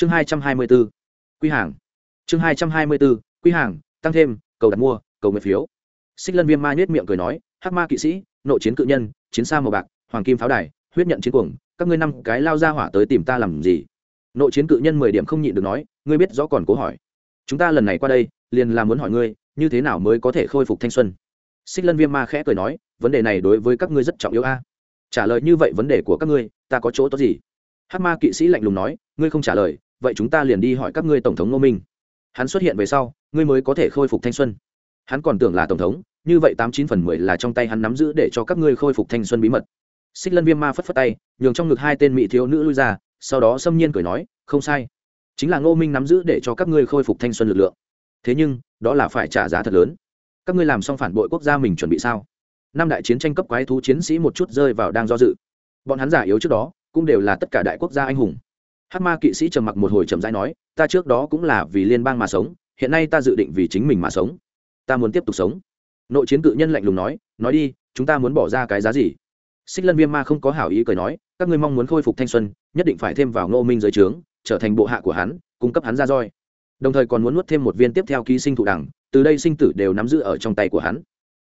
chương hai trăm hai mươi b ố quy hàng. Chương hai trăm hai mươi b ố quy hàng, tăng thêm, cầu đặt mua, cầu nguyện phiếu. Xích lân viêm ma nhét miệng cười nói, hắc ma kỵ sĩ, nội chiến cự nhân, chiến xa màu bạc, hoàng kim pháo đài, huyết nhận chiến cuồng, các ngươi năm cái lao ra hỏa tới tìm ta làm gì? Nội chiến cự nhân mười điểm không nhịn được nói, ngươi biết rõ còn cố hỏi. Chúng ta lần này qua đây, liền là muốn hỏi ngươi, như thế nào mới có thể khôi phục thanh xuân? Xích lân viêm ma khẽ cười nói, vấn đề này đối với các ngươi rất trọng yếu a. Trả lời như vậy vấn đề của các ngươi, ta có chỗ tốt gì? Hát ma kỵ sĩ lạnh lùng nói, ngươi không trả lời vậy chúng ta liền đi hỏi các ngươi tổng thống ngô minh. Hắn xuất hiện về sau, ngươi mới có thể khôi phục thanh xuân. Hắn còn tưởng là tổng thống, như vậy tám chín phần mười là trong tay hắn nắm giữ để cho các ngươi khôi phục thanh xuân bí mật. Xích lân viêm ma phất phất tay, nhường trong ngực hai tên mỹ thiếu nữ lui ra, sau đó xâm nhiên cười nói, không sai. Chính là ngô minh nắm giữ để cho các ngươi khôi phục thanh xuân lực lượng. Thế nhưng, đó là phải trả giá thật lớn. Các ngươi làm xong phản bội quốc gia mình chuẩn bị sao? Năm đại chiến tranh cấp quái thú chiến sĩ một chút rơi vào đang do dự. Bọn hắn giả yếu trước đó, cũng đều là tất cả đại quốc gia anh hùng hát ma kỵ sĩ trầm mặc một hồi trầm rãi nói, ta trước đó cũng là vì liên bang mà sống, hiện nay ta dự định vì chính mình mà sống. Ta muốn tiếp tục sống. Nội chiến cự nhân lạnh lùng nói nói đi, chúng ta muốn bỏ ra cái giá gì? Xích lân viêm ma không có hảo ý cười nói, các ngươi mong muốn khôi phục thanh xuân, nhất định phải thêm vào ngô minh dưới trướng, trở thành bộ hạ của hắn, cung cấp hắn ra roi. Đồng thời còn muốn nuốt thêm một viên tiếp theo ký sinh thụ đẳng, từ đây sinh tử đều nắm giữ ở trong tay của hắn.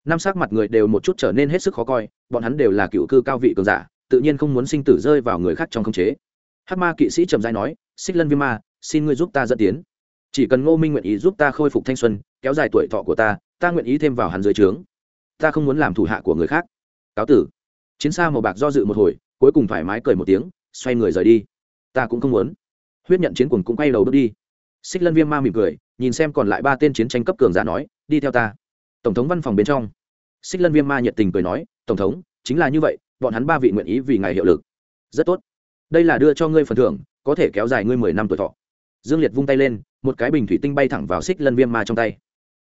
Năm sắc mặt người đều một chút trở nên hết sức khó coi, bọn hắn đều là cựu cư cao vị cường giả, tự nhiên không muốn sinh tử rơi vào người khác trong khống chế hát ma kỵ sĩ trầm dai nói, xích lân viêm ma, xin ngươi giúp ta dẫn tiến. Chỉ cần ngô minh nguyện ý giúp ta khôi phục thanh xuân, kéo dài tuổi thọ của ta ta nguyện ý thêm vào hắn dưới trướng. Ta không muốn làm thủ hạ của người khác. Cáo tử. Chiến xa màu bạc do dự một hồi, cuối cùng thoải mái cười một tiếng, xoay người rời đi. Ta cũng không muốn. Huyết nhận chiến cuồng cũng quay đầu bước đi. Xích lân viêm ma mỉm cười, nhìn xem còn lại ba tên chiến tranh cấp cường giả nói, đi theo ta. Tổng thống văn phòng bên trong. Xích lân viêm ma nhiệt tình cười nói, tổng thống, chính là như vậy, bọn hắn ba vị nguyện ý vì ngài hiệu lực. Rất tốt đây là đưa cho ngươi phần thưởng, có thể kéo dài ngươi mười năm tuổi thọ. Dương liệt vung tay lên, một cái bình thủy tinh bay thẳng vào xích lân viêm ma trong tay.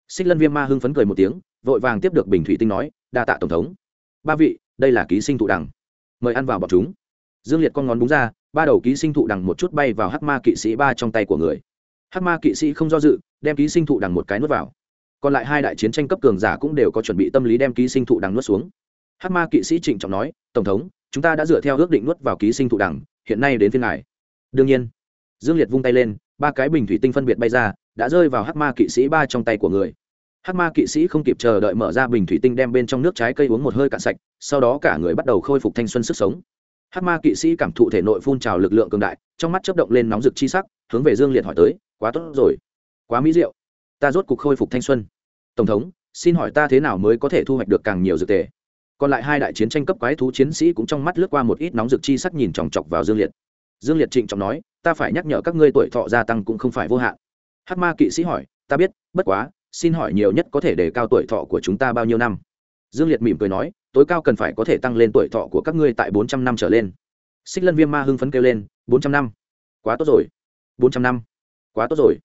Xích lân viêm ma hưng phấn cười một tiếng, vội vàng tiếp được bình thủy tinh nói, đa tạ tổng thống. Ba vị, đây là ký sinh thụ đằng. Mời ăn vào bọc chúng. Dương liệt con ngón búng ra, ba đầu ký sinh thụ đằng một chút bay vào hắc ma kỵ sĩ ba trong tay của người. Hắc ma kỵ sĩ không do dự, đem ký sinh thụ đằng một cái nuốt vào. Còn lại hai đại chiến tranh cấp cường giả cũng đều có chuẩn bị tâm lý đem ký sinh thụ đằng nuốt xuống. Hắc ma kỵ sĩ trịnh trọng nói, tổng thống, chúng ta đã dựa theo ước định nuốt vào ký sinh thụ đằng hiện nay đến phiên ngài. Đương nhiên. Dương liệt vung tay lên, ba cái bình thủy tinh phân biệt bay ra, đã rơi vào hắc ma kỵ sĩ ba trong tay của người. Hắc ma kỵ sĩ không kịp chờ đợi mở ra bình thủy tinh đem bên trong nước trái cây uống một hơi cạn sạch, sau đó cả người bắt đầu khôi phục thanh xuân sức sống. Hắc ma kỵ sĩ cảm thụ thể nội phun trào lực lượng cường đại, trong mắt chớp động lên nóng rực chi sắc, hướng về dương liệt hỏi tới, quá tốt rồi. Quá mỹ diệu. Ta rốt cuộc khôi phục thanh xuân. Tổng thống, xin hỏi ta thế nào mới có thể thu hoạch được càng nhiều dược tề? Còn lại hai đại chiến tranh cấp quái thú chiến sĩ cũng trong mắt lướt qua một ít nóng rực chi sắc nhìn chòng chọc vào dương liệt. Dương liệt trịnh trọng nói, ta phải nhắc nhở các ngươi tuổi thọ gia tăng cũng không phải vô hạn. Hát ma kỵ sĩ hỏi, ta biết, bất quá, xin hỏi nhiều nhất có thể đề cao tuổi thọ của chúng ta bao nhiêu năm? Dương liệt mỉm cười nói, tối cao cần phải có thể tăng lên tuổi thọ của các ngươi tại bốn trăm năm trở lên. Xích lân viêm ma hưng phấn kêu lên, bốn trăm năm? Quá tốt rồi. Bốn trăm năm? Quá tốt rồi.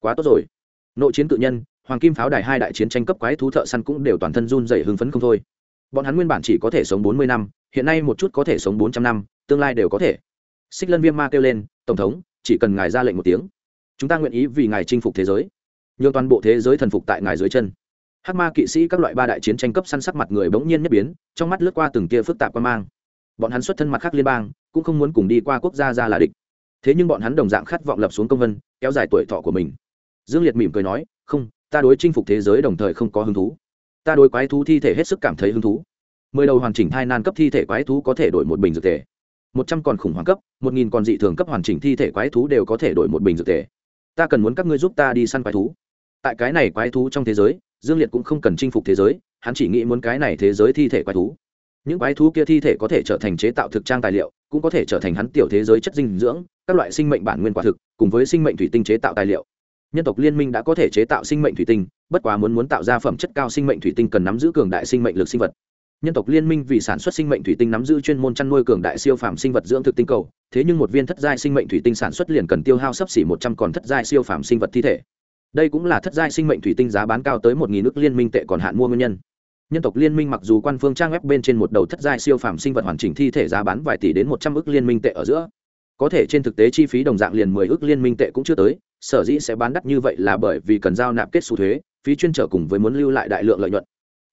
Quá tốt rồi. Nội chiến cự nhân, hoàng kim pháo đài hai đại chiến tranh cấp quái thú thợ săn cũng đều toàn thân run dày hưng phấn không thôi bọn hắn nguyên bản chỉ có thể sống bốn mươi năm, hiện nay một chút có thể sống bốn trăm năm, tương lai đều có thể. Xích lân viêm ma kêu lên, tổng thống, chỉ cần ngài ra lệnh một tiếng, chúng ta nguyện ý vì ngài chinh phục thế giới, nhường toàn bộ thế giới thần phục tại ngài dưới chân. Hắc ma kỵ sĩ các loại ba đại chiến tranh cấp săn sắc mặt người bỗng nhiên nhất biến, trong mắt lướt qua từng kia phức tạp quan mang. Bọn hắn xuất thân mặt khác liên bang, cũng không muốn cùng đi qua quốc gia ra là địch. Thế nhưng bọn hắn đồng dạng khát vọng lập xuống công vân, kéo dài tuổi thọ của mình. Dương liệt mỉm cười nói, không, ta đối chinh phục thế giới đồng thời không có hứng thú ta đối quái thú thi thể hết sức cảm thấy hứng thú. Mười đầu hoàn chỉnh thai nan cấp thi thể quái thú có thể đổi một bình dược thể một trăm còn khủng hoảng cấp, một nghìn còn dị thường cấp hoàn chỉnh thi thể quái thú đều có thể đổi một bình dược thể ta cần muốn các ngươi giúp ta đi săn quái thú. Tại cái này quái thú trong thế giới, dương liệt cũng không cần chinh phục thế giới, hắn chỉ nghĩ muốn cái này thế giới thi thể quái thú. Những quái thú kia thi thể có thể trở thành chế tạo thực trang tài liệu, cũng có thể trở thành hắn tiểu thế giới chất dinh dưỡng, các loại sinh mệnh bản nguyên quả thực, cùng với sinh mệnh thủy tinh chế tạo tài liệu nhân tộc liên minh đã có thể chế tạo sinh mệnh thủy tinh, bất quá muốn muốn tạo ra phẩm chất cao sinh mệnh thủy tinh cần nắm giữ cường đại sinh mệnh lực sinh vật. Nhân tộc liên minh vì sản xuất sinh mệnh thủy tinh nắm giữ chuyên môn chăn nuôi cường đại siêu phàm sinh vật dưỡng thực tinh cầu, thế nhưng một viên thất giai sinh mệnh thủy tinh sản xuất liền cần tiêu hao sấp xỉ một trăm còn thất giai siêu phàm sinh vật thi thể. Đây cũng là thất giai sinh mệnh thủy tinh giá bán cao tới một nghìn nước liên minh tệ còn hạn mua nguyên nhân. Nhân tộc liên minh mặc dù quan phương trang web bên trên một đầu thất giai siêu phàm sinh vật hoàn chỉnh thi thể giá bán vài tỷ đến một trăm ước liên minh tệ ở giữa có thể trên thực tế chi phí đồng dạng liền mười ước liên minh tệ cũng chưa tới, sở dĩ sẽ bán đắt như vậy là bởi vì cần giao nạp kết xu thuế, phí chuyên trở cùng với muốn lưu lại đại lượng lợi nhuận.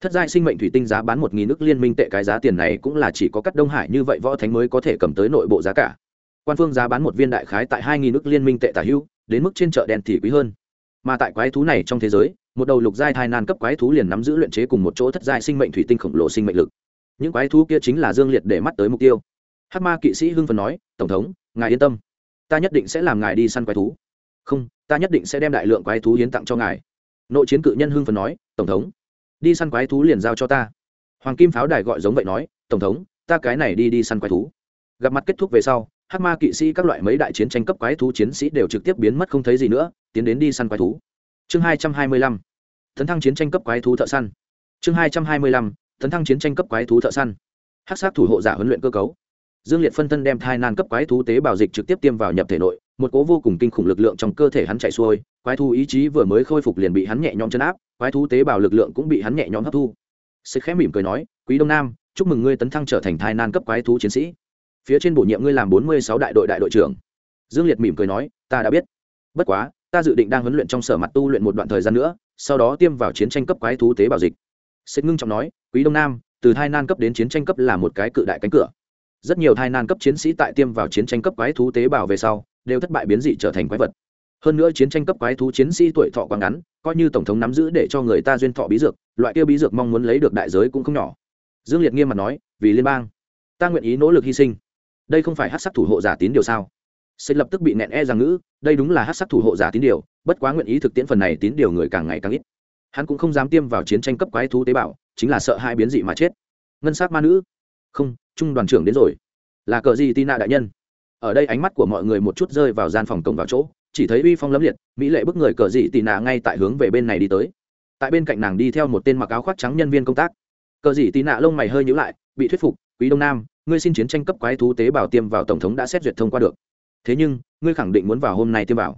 Thất giai sinh mệnh thủy tinh giá bán một nghìn nước liên minh tệ cái giá tiền này cũng là chỉ có cắt đông hải như vậy võ thánh mới có thể cầm tới nội bộ giá cả. Quan phương giá bán một viên đại khái tại hai nghìn nước liên minh tệ tả hữu, đến mức trên chợ đen thì quý hơn. Mà tại quái thú này trong thế giới, một đầu lục giai thai nan cấp quái thú liền nắm giữ luyện chế cùng một chỗ thất giai sinh mệnh thủy tinh khổng lồ sinh mệnh lực. Những quái thú kia chính là dương liệt để mắt tới mục tiêu. Hắc ma kỵ sĩ hưng phần nói, tổng thống ngài yên tâm. Ta nhất định sẽ làm ngài đi săn quái thú. Không, ta nhất định sẽ đem đại lượng quái thú hiến tặng cho ngài. Nội chiến cự nhân hưng phần nói, tổng thống, đi săn quái thú liền giao cho ta. Hoàng kim pháo đài gọi giống vậy nói, tổng thống, ta cái này đi đi săn quái thú. Gặp mặt kết thúc về sau, hắc ma kỵ sĩ các loại mấy đại chiến tranh cấp quái thú chiến sĩ đều trực tiếp biến mất không thấy gì nữa, tiến đến đi săn quái thú. Chương hai trăm hai mươi lăm, tấn thăng chiến tranh cấp quái thú thợ săn. Chương hai trăm hai mươi lăm, tấn thăng chiến tranh cấp quái thú thợ săn. Hắc sát thủ hộ giả huấn luyện cơ cấu dương liệt phân thân đem thai nan cấp quái thú tế bào dịch trực tiếp tiêm vào nhập thể nội, một cố vô cùng kinh khủng lực lượng trong cơ thể hắn chạy xuôi, quái thú ý chí vừa mới khôi phục liền bị hắn nhẹ nhõm chấn áp, quái thú tế bào lực lượng cũng bị hắn nhẹ nhõm hấp thu. Xích khẽ mỉm cười nói, quý đông nam, chúc mừng ngươi tấn thăng trở thành thai nan cấp quái thú chiến sĩ. Phía trên bổ nhiệm ngươi làm bốn mươi sáu đại đội đại đội trưởng. Dương liệt mỉm cười nói, ta đã biết. Bất quá, ta dự định đang huấn luyện trong sở mặt tu luyện một đoạn thời gian nữa, sau đó tiêm vào chiến tranh cấp quái thú tế bào dịch. Xích ngưng trọng nói, quý đông nam, từ thai nan cấp đến chiến tranh cấp là một cái cự đại cánh cửa rất nhiều thai nan cấp chiến sĩ tại tiêm vào chiến tranh cấp quái thú tế bào về sau, đều thất bại biến dị trở thành quái vật. Hơn nữa chiến tranh cấp quái thú chiến sĩ tuổi thọ quá ngắn, coi như tổng thống nắm giữ để cho người ta duyên thọ bí dược, loại kia bí dược mong muốn lấy được đại giới cũng không nhỏ. Dương liệt nghiêm mặt nói, vì liên bang, ta nguyện ý nỗ lực hy sinh. Đây không phải hát sắc thủ hộ giả tín điều sao? Sẽ lập tức bị nẹn e rằng ngữ, đây đúng là hát sắc thủ hộ giả tín điều, bất quá nguyện ý thực tiễn phần này tín điều người càng ngày càng ít. Hắn cũng không dám tiêm vào chiến tranh cấp quái thú tế bào, chính là sợ hai biến dị mà chết. Ngân sát ma nữ, không trung đoàn trưởng đến rồi. Là cờ gì tina đại nhân? Ở đây ánh mắt của mọi người một chút rơi vào gian phòng cổng vào chỗ, chỉ thấy uy phong lấm liệt, mỹ lệ bức người cờ dị tị nạ ngay tại hướng về bên này đi tới. Tại bên cạnh nàng đi theo một tên mặc áo khoác trắng nhân viên công tác. Cờ dị tị nạ lông mày hơi nhữ lại, bị thuyết phục, quý đông nam, ngươi xin chiến tranh cấp quái thú tế bào tiêm vào tổng thống đã xét duyệt thông qua được. Thế nhưng, ngươi khẳng định muốn vào hôm nay tiêm vào.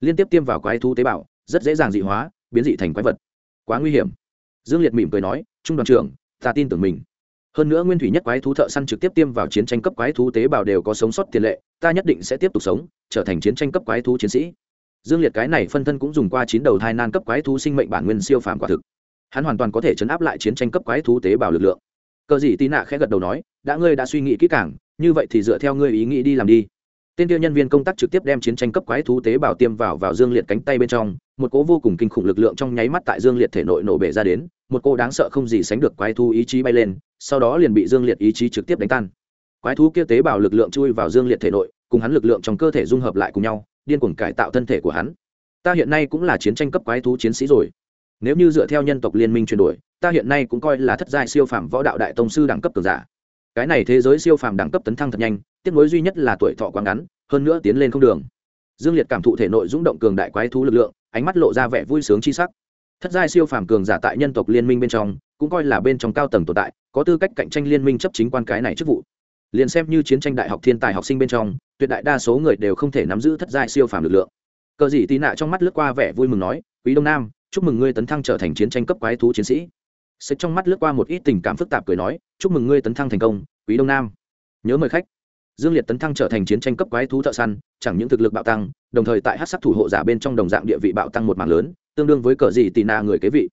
Liên tiếp tiêm vào quái thú tế bào, rất dễ dàng dị hóa, biến dị thành quái vật. Quá nguy hiểm. Dương liệt mỉm cười nói, trung đoàn trưởng, ta tin tưởng mình hơn nữa nguyên thủy nhất quái thú thợ săn trực tiếp tiêm vào chiến tranh cấp quái thú tế bào đều có sống sót tiền lệ, ta nhất định sẽ tiếp tục sống, trở thành chiến tranh cấp quái thú chiến sĩ. Dương liệt cái này phân thân cũng dùng qua chín đầu thai nan cấp quái thú sinh mệnh bản nguyên siêu phàm quả thực. Hắn hoàn toàn có thể chấn áp lại chiến tranh cấp quái thú tế bào lực lượng. Cờ gì tì nạ khẽ gật đầu nói, đã ngươi đã suy nghĩ kỹ càng, như vậy thì dựa theo ngươi ý nghĩ đi làm đi tên tiêu nhân viên công tác trực tiếp đem chiến tranh cấp quái thú tế bào tiêm vào vào dương liệt cánh tay bên trong, một cỗ vô cùng kinh khủng lực lượng trong nháy mắt tại dương liệt thể nội nổ bể ra đến, một cô đáng sợ không gì sánh được quái thú ý chí bay lên, sau đó liền bị dương liệt ý chí trực tiếp đánh tan. Quái thú kia tế bào lực lượng chui vào dương liệt thể nội, cùng hắn lực lượng trong cơ thể dung hợp lại cùng nhau, điên cuồng cải tạo thân thể của hắn. Ta hiện nay cũng là chiến tranh cấp quái thú chiến sĩ rồi. Nếu như dựa theo nhân tộc liên minh chuyển đổi, ta hiện nay cũng coi là thất giai siêu phàm võ đạo đại tông sư đẳng cấp cường giả. Cái này thế giới siêu phàm đẳng cấp tấn thăng thật nhanh tiếc nối duy nhất là tuổi thọ quá ngắn, hơn nữa tiến lên không đường. Dương liệt cảm thụ thể nội rung động cường đại quái thú lực lượng, ánh mắt lộ ra vẻ vui sướng chi sắc. Thất giai siêu phàm cường giả tại nhân tộc liên minh bên trong, cũng coi là bên trong cao tầng tồn tại, có tư cách cạnh tranh liên minh chấp chính quan cái này chức vụ. Liền xem như chiến tranh đại học thiên tài học sinh bên trong, tuyệt đại đa số người đều không thể nắm giữ thất giai siêu phàm lực lượng. Cờ dị tì nạ trong mắt lướt qua vẻ vui mừng nói, quý đông nam, chúc mừng ngươi tấn thăng trở thành chiến tranh cấp quái thú chiến sĩ. Sực trong mắt lướt qua một ít tình cảm phức tạp cười nói, chúc mừng ngươi tấn thăng thành công, quý đông nam. Nhớ mời khách dương liệt tấn thăng trở thành chiến tranh cấp quái thú thợ săn, chẳng những thực lực bạo tăng, đồng thời tại hát sắc thủ hộ giả bên trong đồng dạng địa vị bạo tăng một mảng lớn, tương đương với cờ gì tì na người kế vị.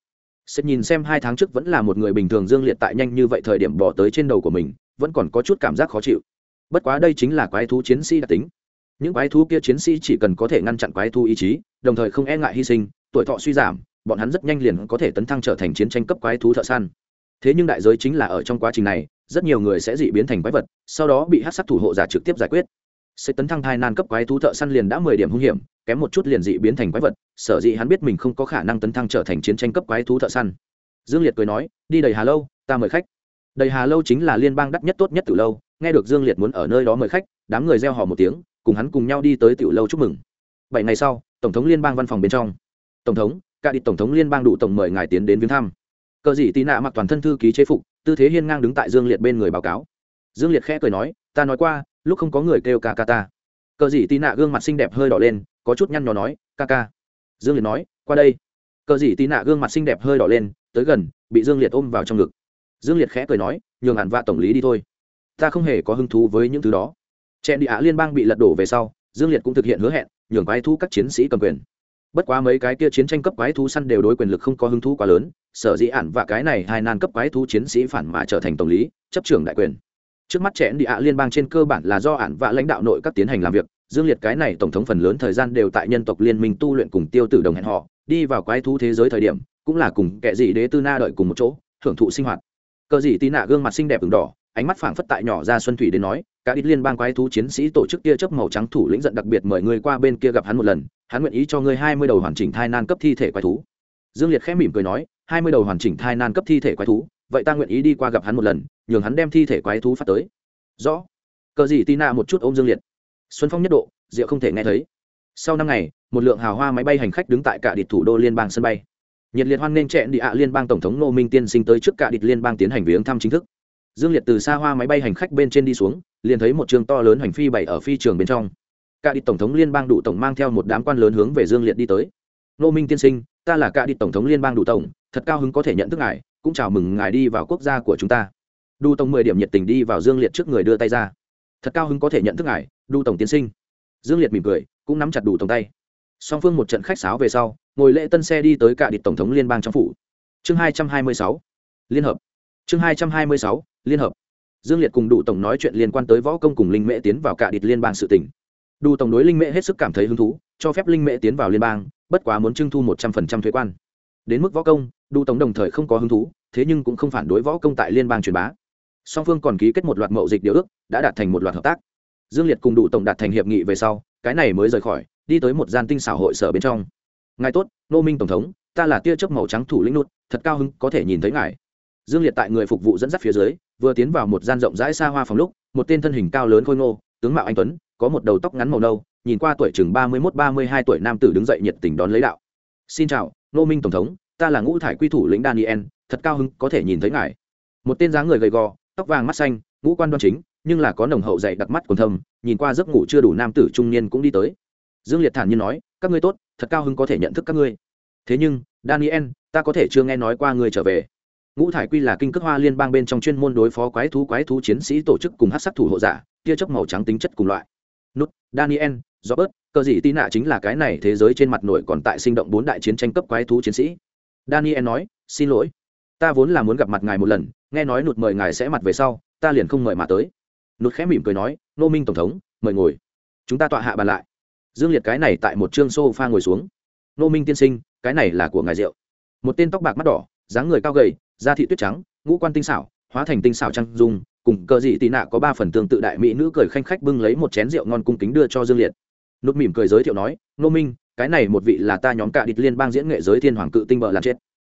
Sếp nhìn xem hai tháng trước vẫn là một người bình thường dương liệt tại nhanh như vậy thời điểm bỏ tới trên đầu của mình, vẫn còn có chút cảm giác khó chịu. Bất quá đây chính là quái thú chiến sĩ đặc tính. Những quái thú kia chiến sĩ chỉ cần có thể ngăn chặn quái thú ý chí, đồng thời không e ngại hy sinh, tuổi thọ suy giảm, bọn hắn rất nhanh liền có thể tấn thăng trở thành chiến tranh cấp quái thú thợ săn. Thế nhưng đại giới chính là ở trong quá trình này rất nhiều người sẽ dị biến thành quái vật, sau đó bị hát sắc thủ hộ giả trực tiếp giải quyết. Sẽ tấn thăng thai nan cấp quái thú thợ săn liền đã mười điểm hung hiểm, kém một chút liền dị biến thành quái vật, sở dĩ hắn biết mình không có khả năng tấn thăng trở thành chiến tranh cấp quái thú thợ săn. Dương liệt cười nói, đi đầy hà lâu, ta mời khách. Đầy hà lâu chính là liên bang đắt nhất tốt nhất từ lâu, nghe được dương liệt muốn ở nơi đó mời khách, đám người gieo họ một tiếng, cùng hắn cùng nhau đi tới tiểu lâu chúc mừng. Bảy ngày sau, tổng thống liên bang văn phòng bên trong. Tổng thống cả đi tổng thống liên bang đủ tổng mời ngài tiến đến viếng thăm cờ dị tị nạ mặc toàn thân thư ký chế phục, tư thế hiên ngang đứng tại dương liệt bên người báo cáo. Dương liệt khẽ cười nói, ta nói qua, lúc không có người kêu ca ca ta. Cờ dị tị nạ gương mặt xinh đẹp hơi đỏ lên, có chút nhăn nhó nói, ca ca. Dương liệt nói, qua đây. Cờ dị tị nạ gương mặt xinh đẹp hơi đỏ lên, tới gần, bị dương liệt ôm vào trong ngực. Dương liệt khẽ cười nói, nhường hẳn vạ tổng lý đi thôi. Ta không hề có hứng thú với những thứ đó. Trẻ địa ạ liên bang bị lật đổ về sau, dương liệt cũng thực hiện hứa hẹn, nhường quái thu các chiến sĩ cầm quyền bất quá mấy cái kia chiến tranh cấp quái thú săn đều đối quyền lực không có hứng thú quá lớn, sở dĩ ản và cái này hai nan cấp quái thú chiến sĩ phản mà trở thành tổng lý, chấp trưởng đại quyền. Trước mắt trẻ địa ạ liên bang trên cơ bản là do ản và lãnh đạo nội các tiến hành làm việc, dương liệt cái này tổng thống phần lớn thời gian đều tại nhân tộc liên minh tu luyện cùng tiêu tử đồng hẹn họ, đi vào quái thú thế giới thời điểm, cũng là cùng kẻ dị đế tư na đợi cùng một chỗ, hưởng thụ sinh hoạt. Cờ dị tí nạ gương mặt xinh đẹp ửng đỏ, ánh mắt phảng phất tại nhỏ ra xuân thủy đến nói cả ít liên bang quái thú chiến sĩ tổ chức kia chấp màu trắng thủ lĩnh giận đặc biệt mời ngươi qua bên kia gặp hắn một lần, hắn nguyện ý cho ngươi hai mươi đầu hoàn chỉnh thai nan cấp thi thể quái thú. Dương liệt khẽ mỉm cười nói, hai mươi đầu hoàn chỉnh thai nan cấp thi thể quái thú, vậy ta nguyện ý đi qua gặp hắn một lần, nhường hắn đem thi thể quái thú phát tới. Rõ. Cờ gì tì nạ một chút ôm dương liệt. Xuân phong nhất độ diệu không thể nghe thấy. Sau năm ngày, một lượng hào hoa máy bay hành khách đứng tại cả địch thủ đô liên bang sân bay. Nhiệt liệt hoan nghênh trẹn địa ạ liên bang tổng thống Nô minh tiên sinh tới trước cả địch liên bang tiến hành viếng thăm chính thức. Dương liệt từ xa hoa máy bay hành khách bên trên đi xuống liền thấy một trường to lớn hành phi bày ở phi trường bên trong. Cả đi tổng thống liên bang đủ tổng mang theo một đám quan lớn hướng về dương liệt đi tới. Nô minh tiên sinh, ta là cả đi tổng thống liên bang đủ tổng, thật cao hứng có thể nhận thức ngài, cũng chào mừng ngài đi vào quốc gia của chúng ta. Đủ tổng mười điểm nhiệt tình đi vào dương liệt trước người đưa tay ra. Thật cao hứng có thể nhận thức ngài, đủ tổng tiên sinh. Dương liệt mỉm cười, cũng nắm chặt đủ tổng tay. Song phương một trận khách sáo về sau, ngồi lễ tân xe đi tới cả địch tổng thống liên bang trong phủ. Chương hai trăm hai mươi sáu, liên hợp. Chương hai trăm hai mươi sáu, liên hợp dương liệt cùng đủ tổng nói chuyện liên quan tới võ công cùng linh mễ tiến vào cả địch liên bang sự tỉnh đủ tổng đối linh mễ hết sức cảm thấy hứng thú, cho phép linh mễ tiến vào liên bang, bất quá muốn trưng thu một trăm phần trăm thuế quan. Đến mức võ công đủ tổng đồng thời không có hứng thú, thế nhưng cũng không phản đối võ công tại liên bang truyền bá. Song phương còn ký kết một loạt mậu dịch điều ước, đã đạt thành một loạt hợp tác. Dương liệt cùng đủ tổng đạt thành hiệp nghị về sau, cái này mới rời khỏi, đi tới một gian tinh xảo hội sở bên trong. Ngài tốt, nô minh tổng thống, ta là tia chớp màu trắng thủ lĩnh nút, thật cao hứng, có thể nhìn thấy ngài. Dương liệt tại người phục vụ dẫn dắt phía dưới vừa tiến vào một gian rộng rãi xa hoa phòng lúc, một tên thân hình cao lớn khôi ngô, tướng mạo anh tuấn, có một đầu tóc ngắn màu nâu, nhìn qua tuổi chừng ba mươi mốt, ba mươi hai tuổi nam tử đứng dậy nhiệt tình đón lấy đạo. Xin chào nô minh tổng thống, ta là ngũ thải quy thủ lĩnh daniel, thật cao hứng có thể nhìn thấy ngài. Một tên dáng người gầy gò, tóc vàng mắt xanh, ngũ quan đoan chính, nhưng là có nồng hậu dày đặc mắt còn thâm, nhìn qua giấc ngủ chưa đủ nam tử trung niên cũng đi tới. Dương liệt thản nhiên nói, các ngươi tốt, thật cao hứng có thể nhận thức các ngươi. Thế nhưng, daniel, ta có thể chưa nghe nói qua ngươi trở về ngũ thải quy là kinh cước hoa liên bang bên trong chuyên môn đối phó quái thú quái thú chiến sĩ tổ chức cùng hát sắc thủ hộ giả, tia chớp màu trắng tính chất cùng loại. Nút, daniel, robert, cờ dị tị nạ chính là cái này thế giới trên mặt nổi còn tại sinh động bốn đại chiến tranh cấp quái thú chiến sĩ. Daniel nói, xin lỗi, ta vốn là muốn gặp mặt ngài một lần, nghe nói nụt mời ngài sẽ mặt về sau, ta liền không mời mà tới. Nụt khẽ mỉm cười nói, nô minh tổng thống, mời ngồi. Chúng ta tọa hạ bàn lại. Dương liệt cái này tại một chương sofa ngồi xuống. Nô minh tiên sinh, cái này là của ngài rượu. Một tên tóc bạc mắt đỏ, dáng người cao gầy da thị tuyết trắng, ngũ quan tinh xảo, hóa thành tinh xảo trăng dung, cùng cờ dị tị nạ có ba phần tương tự đại mỹ nữ cười khanh khách bưng lấy một chén rượu ngon cung kính đưa cho dương liệt. Nút mỉm cười giới thiệu nói, nô minh, cái này một vị là ta nhóm cạ địch liên bang diễn nghệ giới thiên hoàng cự tinh bờ làm chết.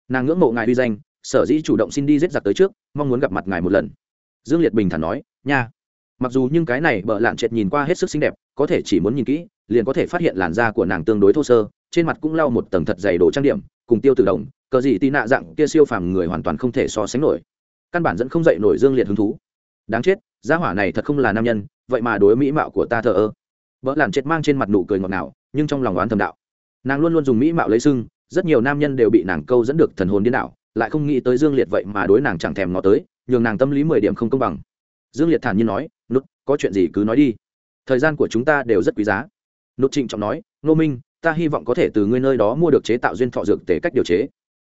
Nàng ngưỡng mộ ngài uy danh, sở dĩ chủ động xin đi giết giặc tới trước, mong muốn gặp mặt ngài một lần. Dương liệt bình thản nói, nha. Mặc dù nhưng cái này bợ lạn chết nhìn qua hết sức xinh đẹp, có thể chỉ muốn nhìn kỹ, liền có thể phát hiện làn da của nàng tương đối thô sơ, trên mặt cũng lau một tầng thật dày đồ trang điểm, cùng tiêu tự động cờ gì tì nạ dạng kia siêu phàm người hoàn toàn không thể so sánh nổi. Căn bản dẫn không dậy nổi dương liệt hứng thú. Đáng chết, gia hỏa này thật không là nam nhân, vậy mà đối mỹ mạo của ta thờ ơ. Vợ làn chết mang trên mặt nụ cười ngọt ngào, nhưng trong lòng oán thầm đạo. Nàng luôn luôn dùng mỹ mạo lấy sưng, rất nhiều nam nhân đều bị nàng câu dẫn được thần hồn điên đảo, lại không nghĩ tới dương liệt vậy mà đối nàng chẳng thèm ngó tới, nhường nàng tâm lý mười điểm không công bằng. Dương liệt thản nhiên nói nút có chuyện gì cứ nói đi. Thời gian của chúng ta đều rất quý giá. Nút trịnh trọng nói nô minh, ta hy vọng có thể từ ngươi nơi đó mua được chế tạo duyên thọ dược tể cách điều chế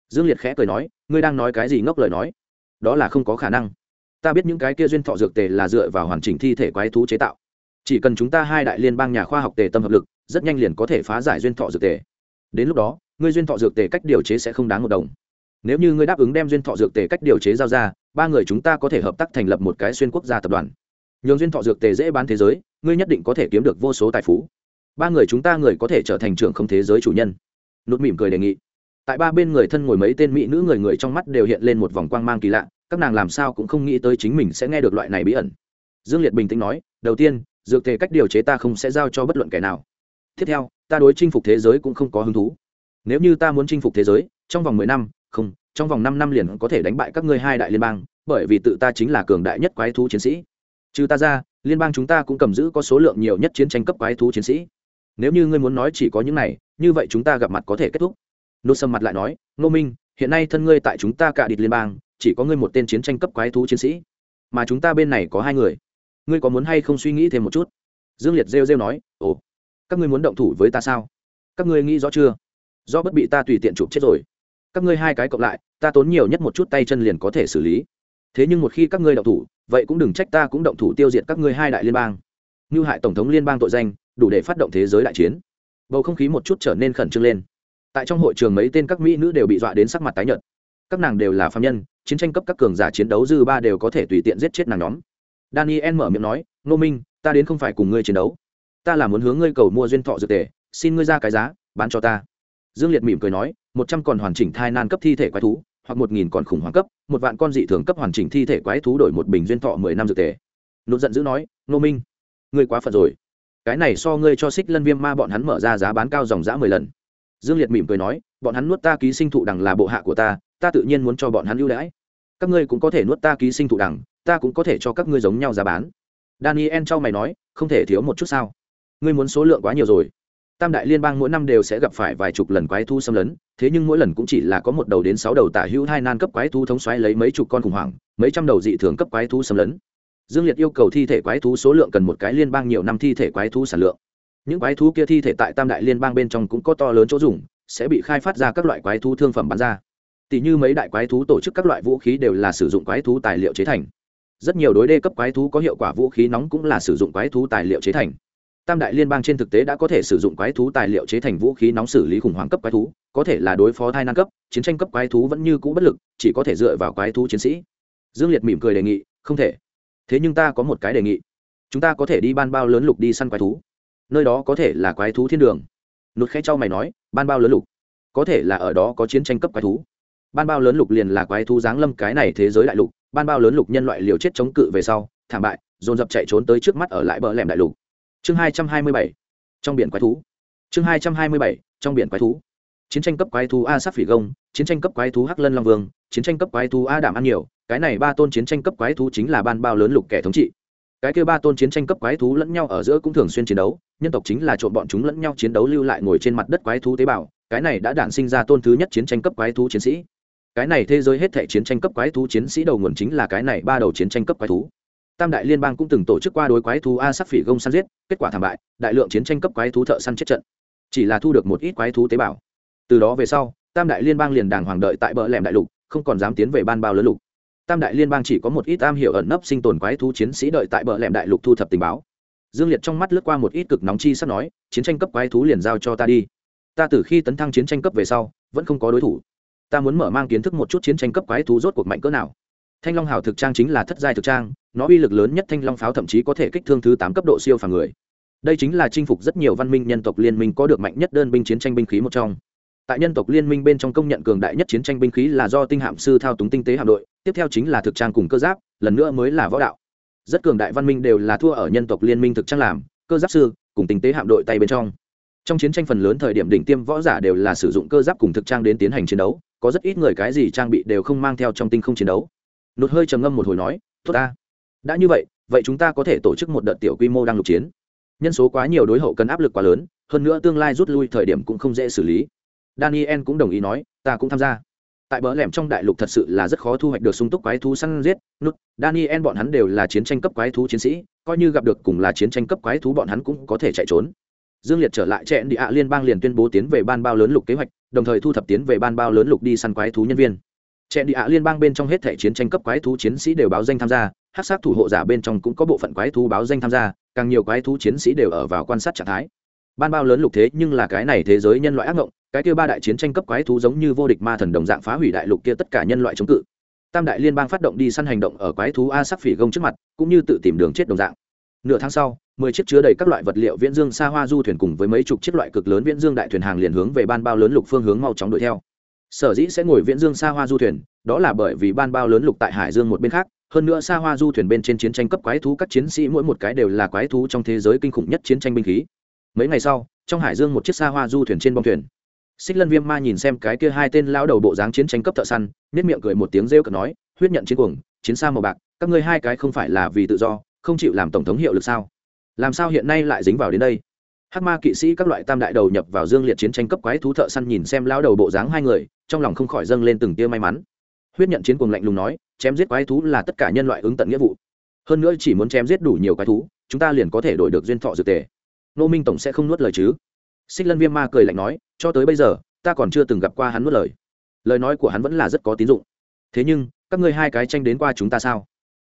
dương liệt khẽ cười nói, ngươi đang nói cái gì ngốc lời nói? Đó là không có khả năng. Ta biết những cái kia duyên thọ dược tề là dựa vào hoàn chỉnh thi thể quái thú chế tạo. Chỉ cần chúng ta hai đại liên bang nhà khoa học tề tâm hợp lực, rất nhanh liền có thể phá giải duyên thọ dược tề. Đến lúc đó, ngươi duyên thọ dược tề cách điều chế sẽ không đáng một đồng. Nếu như ngươi đáp ứng đem duyên thọ dược tề cách điều chế giao ra, ba người chúng ta có thể hợp tác thành lập một cái xuyên quốc gia tập đoàn. Nhường duyên thọ dược tề dễ bán thế giới, ngươi nhất định có thể kiếm được vô số tài phú. Ba người chúng ta người có thể trở thành trưởng không thế giới chủ nhân. Nút mỉm cười đề nghị tại ba bên người thân ngồi mấy tên mỹ nữ người người trong mắt đều hiện lên một vòng quang mang kỳ lạ, các nàng làm sao cũng không nghĩ tới chính mình sẽ nghe được loại này bí ẩn. Dương liệt bình tĩnh nói, đầu tiên, dược thể cách điều chế ta không sẽ giao cho bất luận kẻ nào. Tiếp theo, ta đối chinh phục thế giới cũng không có hứng thú. Nếu như ta muốn chinh phục thế giới, trong vòng mười năm, không, trong vòng năm năm liền có thể đánh bại các ngươi hai đại liên bang, bởi vì tự ta chính là cường đại nhất quái thú chiến sĩ. Trừ ta ra, liên bang chúng ta cũng cầm giữ có số lượng nhiều nhất chiến tranh cấp quái thú chiến sĩ. Nếu như ngươi muốn nói chỉ có những này, như vậy chúng ta gặp mặt có thể kết thúc nô sầm mặt lại nói, ngô minh, hiện nay thân ngươi tại chúng ta cả địch liên bang, chỉ có ngươi một tên chiến tranh cấp quái thú chiến sĩ, mà chúng ta bên này có hai người. Ngươi có muốn hay không suy nghĩ thêm một chút? Dương liệt rêu rêu nói, ồ, các ngươi muốn động thủ với ta sao? Các ngươi nghĩ rõ chưa? Do bất bị ta tùy tiện chụp chết rồi. Các ngươi hai cái cộng lại, ta tốn nhiều nhất một chút tay chân liền có thể xử lý. Thế nhưng một khi các ngươi động thủ, vậy cũng đừng trách ta cũng động thủ tiêu diệt các ngươi hai đại liên bang. Như hại tổng thống liên bang tội danh, đủ để phát động thế giới đại chiến. Bầu không khí một chút trở nên khẩn trương lên tại trong hội trường mấy tên các mỹ nữ đều bị dọa đến sắc mặt tái nhợt. Các nàng đều là phạm nhân, chiến tranh cấp các cường giả chiến đấu dư ba đều có thể tùy tiện giết chết nàng nhóm. Daniel mở miệng nói nô minh, ta đến không phải cùng ngươi chiến đấu. Ta là muốn hướng ngươi cầu mua duyên thọ dược tề, xin ngươi ra cái giá, bán cho ta. Dương liệt mỉm cười nói, một trăm còn hoàn chỉnh thai nan cấp thi thể quái thú, hoặc một nghìn còn khủng hoảng cấp, một vạn con dị thường cấp hoàn chỉnh thi thể quái thú đổi một bình duyên thọ mười năm dược tề. Nốt giận dữ nói nô minh, ngươi quá phật rồi. Cái này so ngươi cho xích lân viêm ma bọn hắn mở ra giá bán cao dòng giã mười lần dương liệt mỉm cười nói, bọn hắn nuốt ta ký sinh thụ đằng là bộ hạ của ta ta tự nhiên muốn cho bọn hắn ưu đãi. Các ngươi cũng có thể nuốt ta ký sinh thụ đằng, ta cũng có thể cho các ngươi giống nhau giá bán. Daniel trao mày nói, không thể thiếu một chút sao? Ngươi muốn số lượng quá nhiều rồi. Tam đại liên bang mỗi năm đều sẽ gặp phải vài chục lần quái thu xâm lấn, thế nhưng mỗi lần cũng chỉ là có một đầu đến sáu đầu tả hữu hai nan cấp quái thú thống xoáy lấy mấy chục con khủng hoảng, mấy trăm đầu dị thường cấp quái thú xâm lấn. Dương liệt yêu cầu thi thể quái thú số lượng cần một cái liên bang nhiều năm thi thể quái thú sản lượng những quái thú kia thi thể tại tam đại liên bang bên trong cũng có to lớn chỗ dùng, sẽ bị khai phát ra các loại quái thú thương phẩm bán ra. Tỷ như mấy đại quái thú tổ chức các loại vũ khí đều là sử dụng quái thú tài liệu chế thành. Rất nhiều đối đê cấp quái thú có hiệu quả vũ khí nóng cũng là sử dụng quái thú tài liệu chế thành. Tam đại liên bang trên thực tế đã có thể sử dụng quái thú tài liệu chế thành vũ khí nóng xử lý khủng hoảng cấp quái thú, có thể là đối phó thai năng cấp, chiến tranh cấp quái thú vẫn như cũ bất lực, chỉ có thể dựa vào quái thú chiến sĩ. Dương liệt mỉm cười đề nghị, không thể. Thế nhưng ta có một cái đề nghị. Chúng ta có thể đi ban bao lớn lục đi săn quái thú nơi đó có thể là quái thú thiên đường. Nút khẽ cho mày nói, ban bao lớn lục. Có thể là ở đó có chiến tranh cấp quái thú. Ban bao lớn lục liền là quái thú giáng lâm cái này thế giới đại lục. Ban bao lớn lục nhân loại liều chết chống cự về sau, thảm bại, dồn dập chạy trốn tới trước mắt ở lại bờ lẻm đại lục. Chương hai trăm hai mươi bảy, trong biển quái thú. Chương hai trăm hai mươi bảy, trong biển quái thú. Chiến tranh cấp quái thú a sát phỉ gông, chiến tranh cấp quái thú hắc lân long vương, chiến tranh cấp quái thú a đảm ăn nhiều. Cái này ba tôn chiến tranh cấp quái thú chính là ban bao lớn lục kẻ thống trị cái kia ba tôn chiến tranh cấp quái thú lẫn nhau ở giữa cũng thường xuyên chiến đấu, nhân tộc chính là trộn bọn chúng lẫn nhau chiến đấu lưu lại ngồi trên mặt đất quái thú tế bào, cái này đã đản sinh ra tôn thứ nhất chiến tranh cấp quái thú chiến sĩ. Cái này thế giới hết thể chiến tranh cấp quái thú chiến sĩ đầu nguồn chính là cái này ba đầu chiến tranh cấp quái thú. Tam đại liên bang cũng từng tổ chức qua đối quái thú a sắc phỉ gông săn giết, kết quả thảm bại, đại lượng chiến tranh cấp quái thú thợ săn chết trận. Chỉ là thu được một ít quái thú tế bào. Từ đó về sau, tam đại liên bang liền đàng hoàng đợi tại bờ lẻm đại lục, không còn dám tiến về ban bao lớn lục tam đại liên bang chỉ có một ít am hiểu ẩn nấp sinh tồn quái thú chiến sĩ đợi tại bờ lẻm đại lục thu thập tình báo. Dương liệt trong mắt lướt qua một ít cực nóng chi sắp nói, chiến tranh cấp quái thú liền giao cho ta đi. Ta từ khi tấn thăng chiến tranh cấp về sau, vẫn không có đối thủ. Ta muốn mở mang kiến thức một chút chiến tranh cấp quái thú rốt cuộc mạnh cỡ nào. Thanh long hào thực trang chính là thất giai thực trang, nó uy lực lớn nhất thanh long pháo thậm chí có thể kích thương thứ tám cấp độ siêu phàm người. Đây chính là chinh phục rất nhiều văn minh nhân tộc liên minh có được mạnh nhất đơn binh chiến tranh binh khí một trong. Tại nhân tộc liên minh bên trong công nhận cường đại nhất chiến tranh binh khí là do tinh hạm sư thao túng tinh tế hạm đội tiếp theo chính là thực trang cùng cơ giáp, lần nữa mới là võ đạo. Rất cường đại văn minh đều là thua ở nhân tộc liên minh thực trang làm, cơ giáp sư, cùng tình tế hạm đội tay bên trong. Trong chiến tranh phần lớn thời điểm đỉnh tiêm võ giả đều là sử dụng cơ giáp cùng thực trang đến tiến hành chiến đấu, có rất ít người cái gì trang bị đều không mang theo trong tinh không chiến đấu. Nút hơi trầm ngâm một hồi nói, tốt ta. Đã như vậy vậy chúng ta có thể tổ chức một đợt tiểu quy mô đang lục chiến. Nhân số quá nhiều đối hậu cần áp lực quá lớn, hơn nữa tương lai rút lui thời điểm cũng không dễ xử lý. Daniel cũng đồng ý nói, ta cũng tham gia tại bờ lẻm trong đại lục thật sự là rất khó thu hoạch được sung túc quái thú săn giết. Nút, daniel, bọn hắn đều là chiến tranh cấp quái thú chiến sĩ, coi như gặp được cùng là chiến tranh cấp quái thú bọn hắn cũng có thể chạy trốn. Dương liệt trở lại trẻ địa ạ liên bang liền tuyên bố tiến về ban bao lớn lục kế hoạch, đồng thời thu thập tiến về ban bao lớn lục đi săn quái thú nhân viên. Trẻ địa ạ liên bang bên trong hết thể chiến tranh cấp quái thú chiến sĩ đều báo danh tham gia, hát sát thủ hộ giả bên trong cũng có bộ phận quái thú báo danh tham gia, càng nhiều quái thú chiến sĩ đều ở vào quan sát trạng thái ban bao lớn lục thế nhưng là cái này thế giới nhân loại ác ngộng, cái kia ba đại chiến tranh cấp quái thú giống như vô địch ma thần đồng dạng phá hủy đại lục kia tất cả nhân loại chống cự. Tam đại liên bang phát động đi săn hành động ở quái thú a sắc phỉ gông trước mặt, cũng như tự tìm đường chết đồng dạng. Nửa tháng sau, mười chiếc chứa đầy các loại vật liệu viễn dương xa hoa du thuyền cùng với mấy chục chiếc loại cực lớn viễn dương đại thuyền hàng liền hướng về ban bao lớn lục phương hướng mau chóng đuổi theo. Sở dĩ sẽ ngồi viễn dương xa hoa du thuyền, đó là bởi vì ban bao lớn lục tại hải dương một bên khác, hơn nữa xa hoa du thuyền bên trên chiến tranh cấp quái thú các chiến sĩ mỗi một cái đều là quái thú trong thế giới kinh khủng nhất chiến tranh binh khí mấy ngày sau, trong hải dương một chiếc xa hoa du thuyền trên bông thuyền. Xích lân viêm ma nhìn xem cái kia hai tên lao đầu bộ dáng chiến tranh cấp thợ săn nết miệng cười một tiếng rêu cợt nói, huyết nhận chiến cuồng, chiến xa màu bạc, các ngươi hai cái không phải là vì tự do, không chịu làm tổng thống hiệu lực sao? Làm sao hiện nay lại dính vào đến đây? Hắc ma kỵ sĩ các loại tam đại đầu nhập vào dương liệt chiến tranh cấp quái thú thợ săn nhìn xem lao đầu bộ dáng hai người, trong lòng không khỏi dâng lên từng tia may mắn. Huyết nhận chiến cuồng lạnh lùng nói, chém giết quái thú là tất cả nhân loại ứng tận nghĩa vụ. Hơn nữa chỉ muốn chém giết đủ nhiều quái thú, chúng ta liền có thể đổi được duyên thọ dược tề nô minh tổng sẽ không nuốt lời chứ? Xích lân viêm ma cười lạnh nói, cho tới bây giờ, ta còn chưa từng gặp qua hắn nuốt lời. Lời nói của hắn vẫn là rất có tín dụng. Thế nhưng, các ngươi hai cái tranh đến qua chúng ta sao?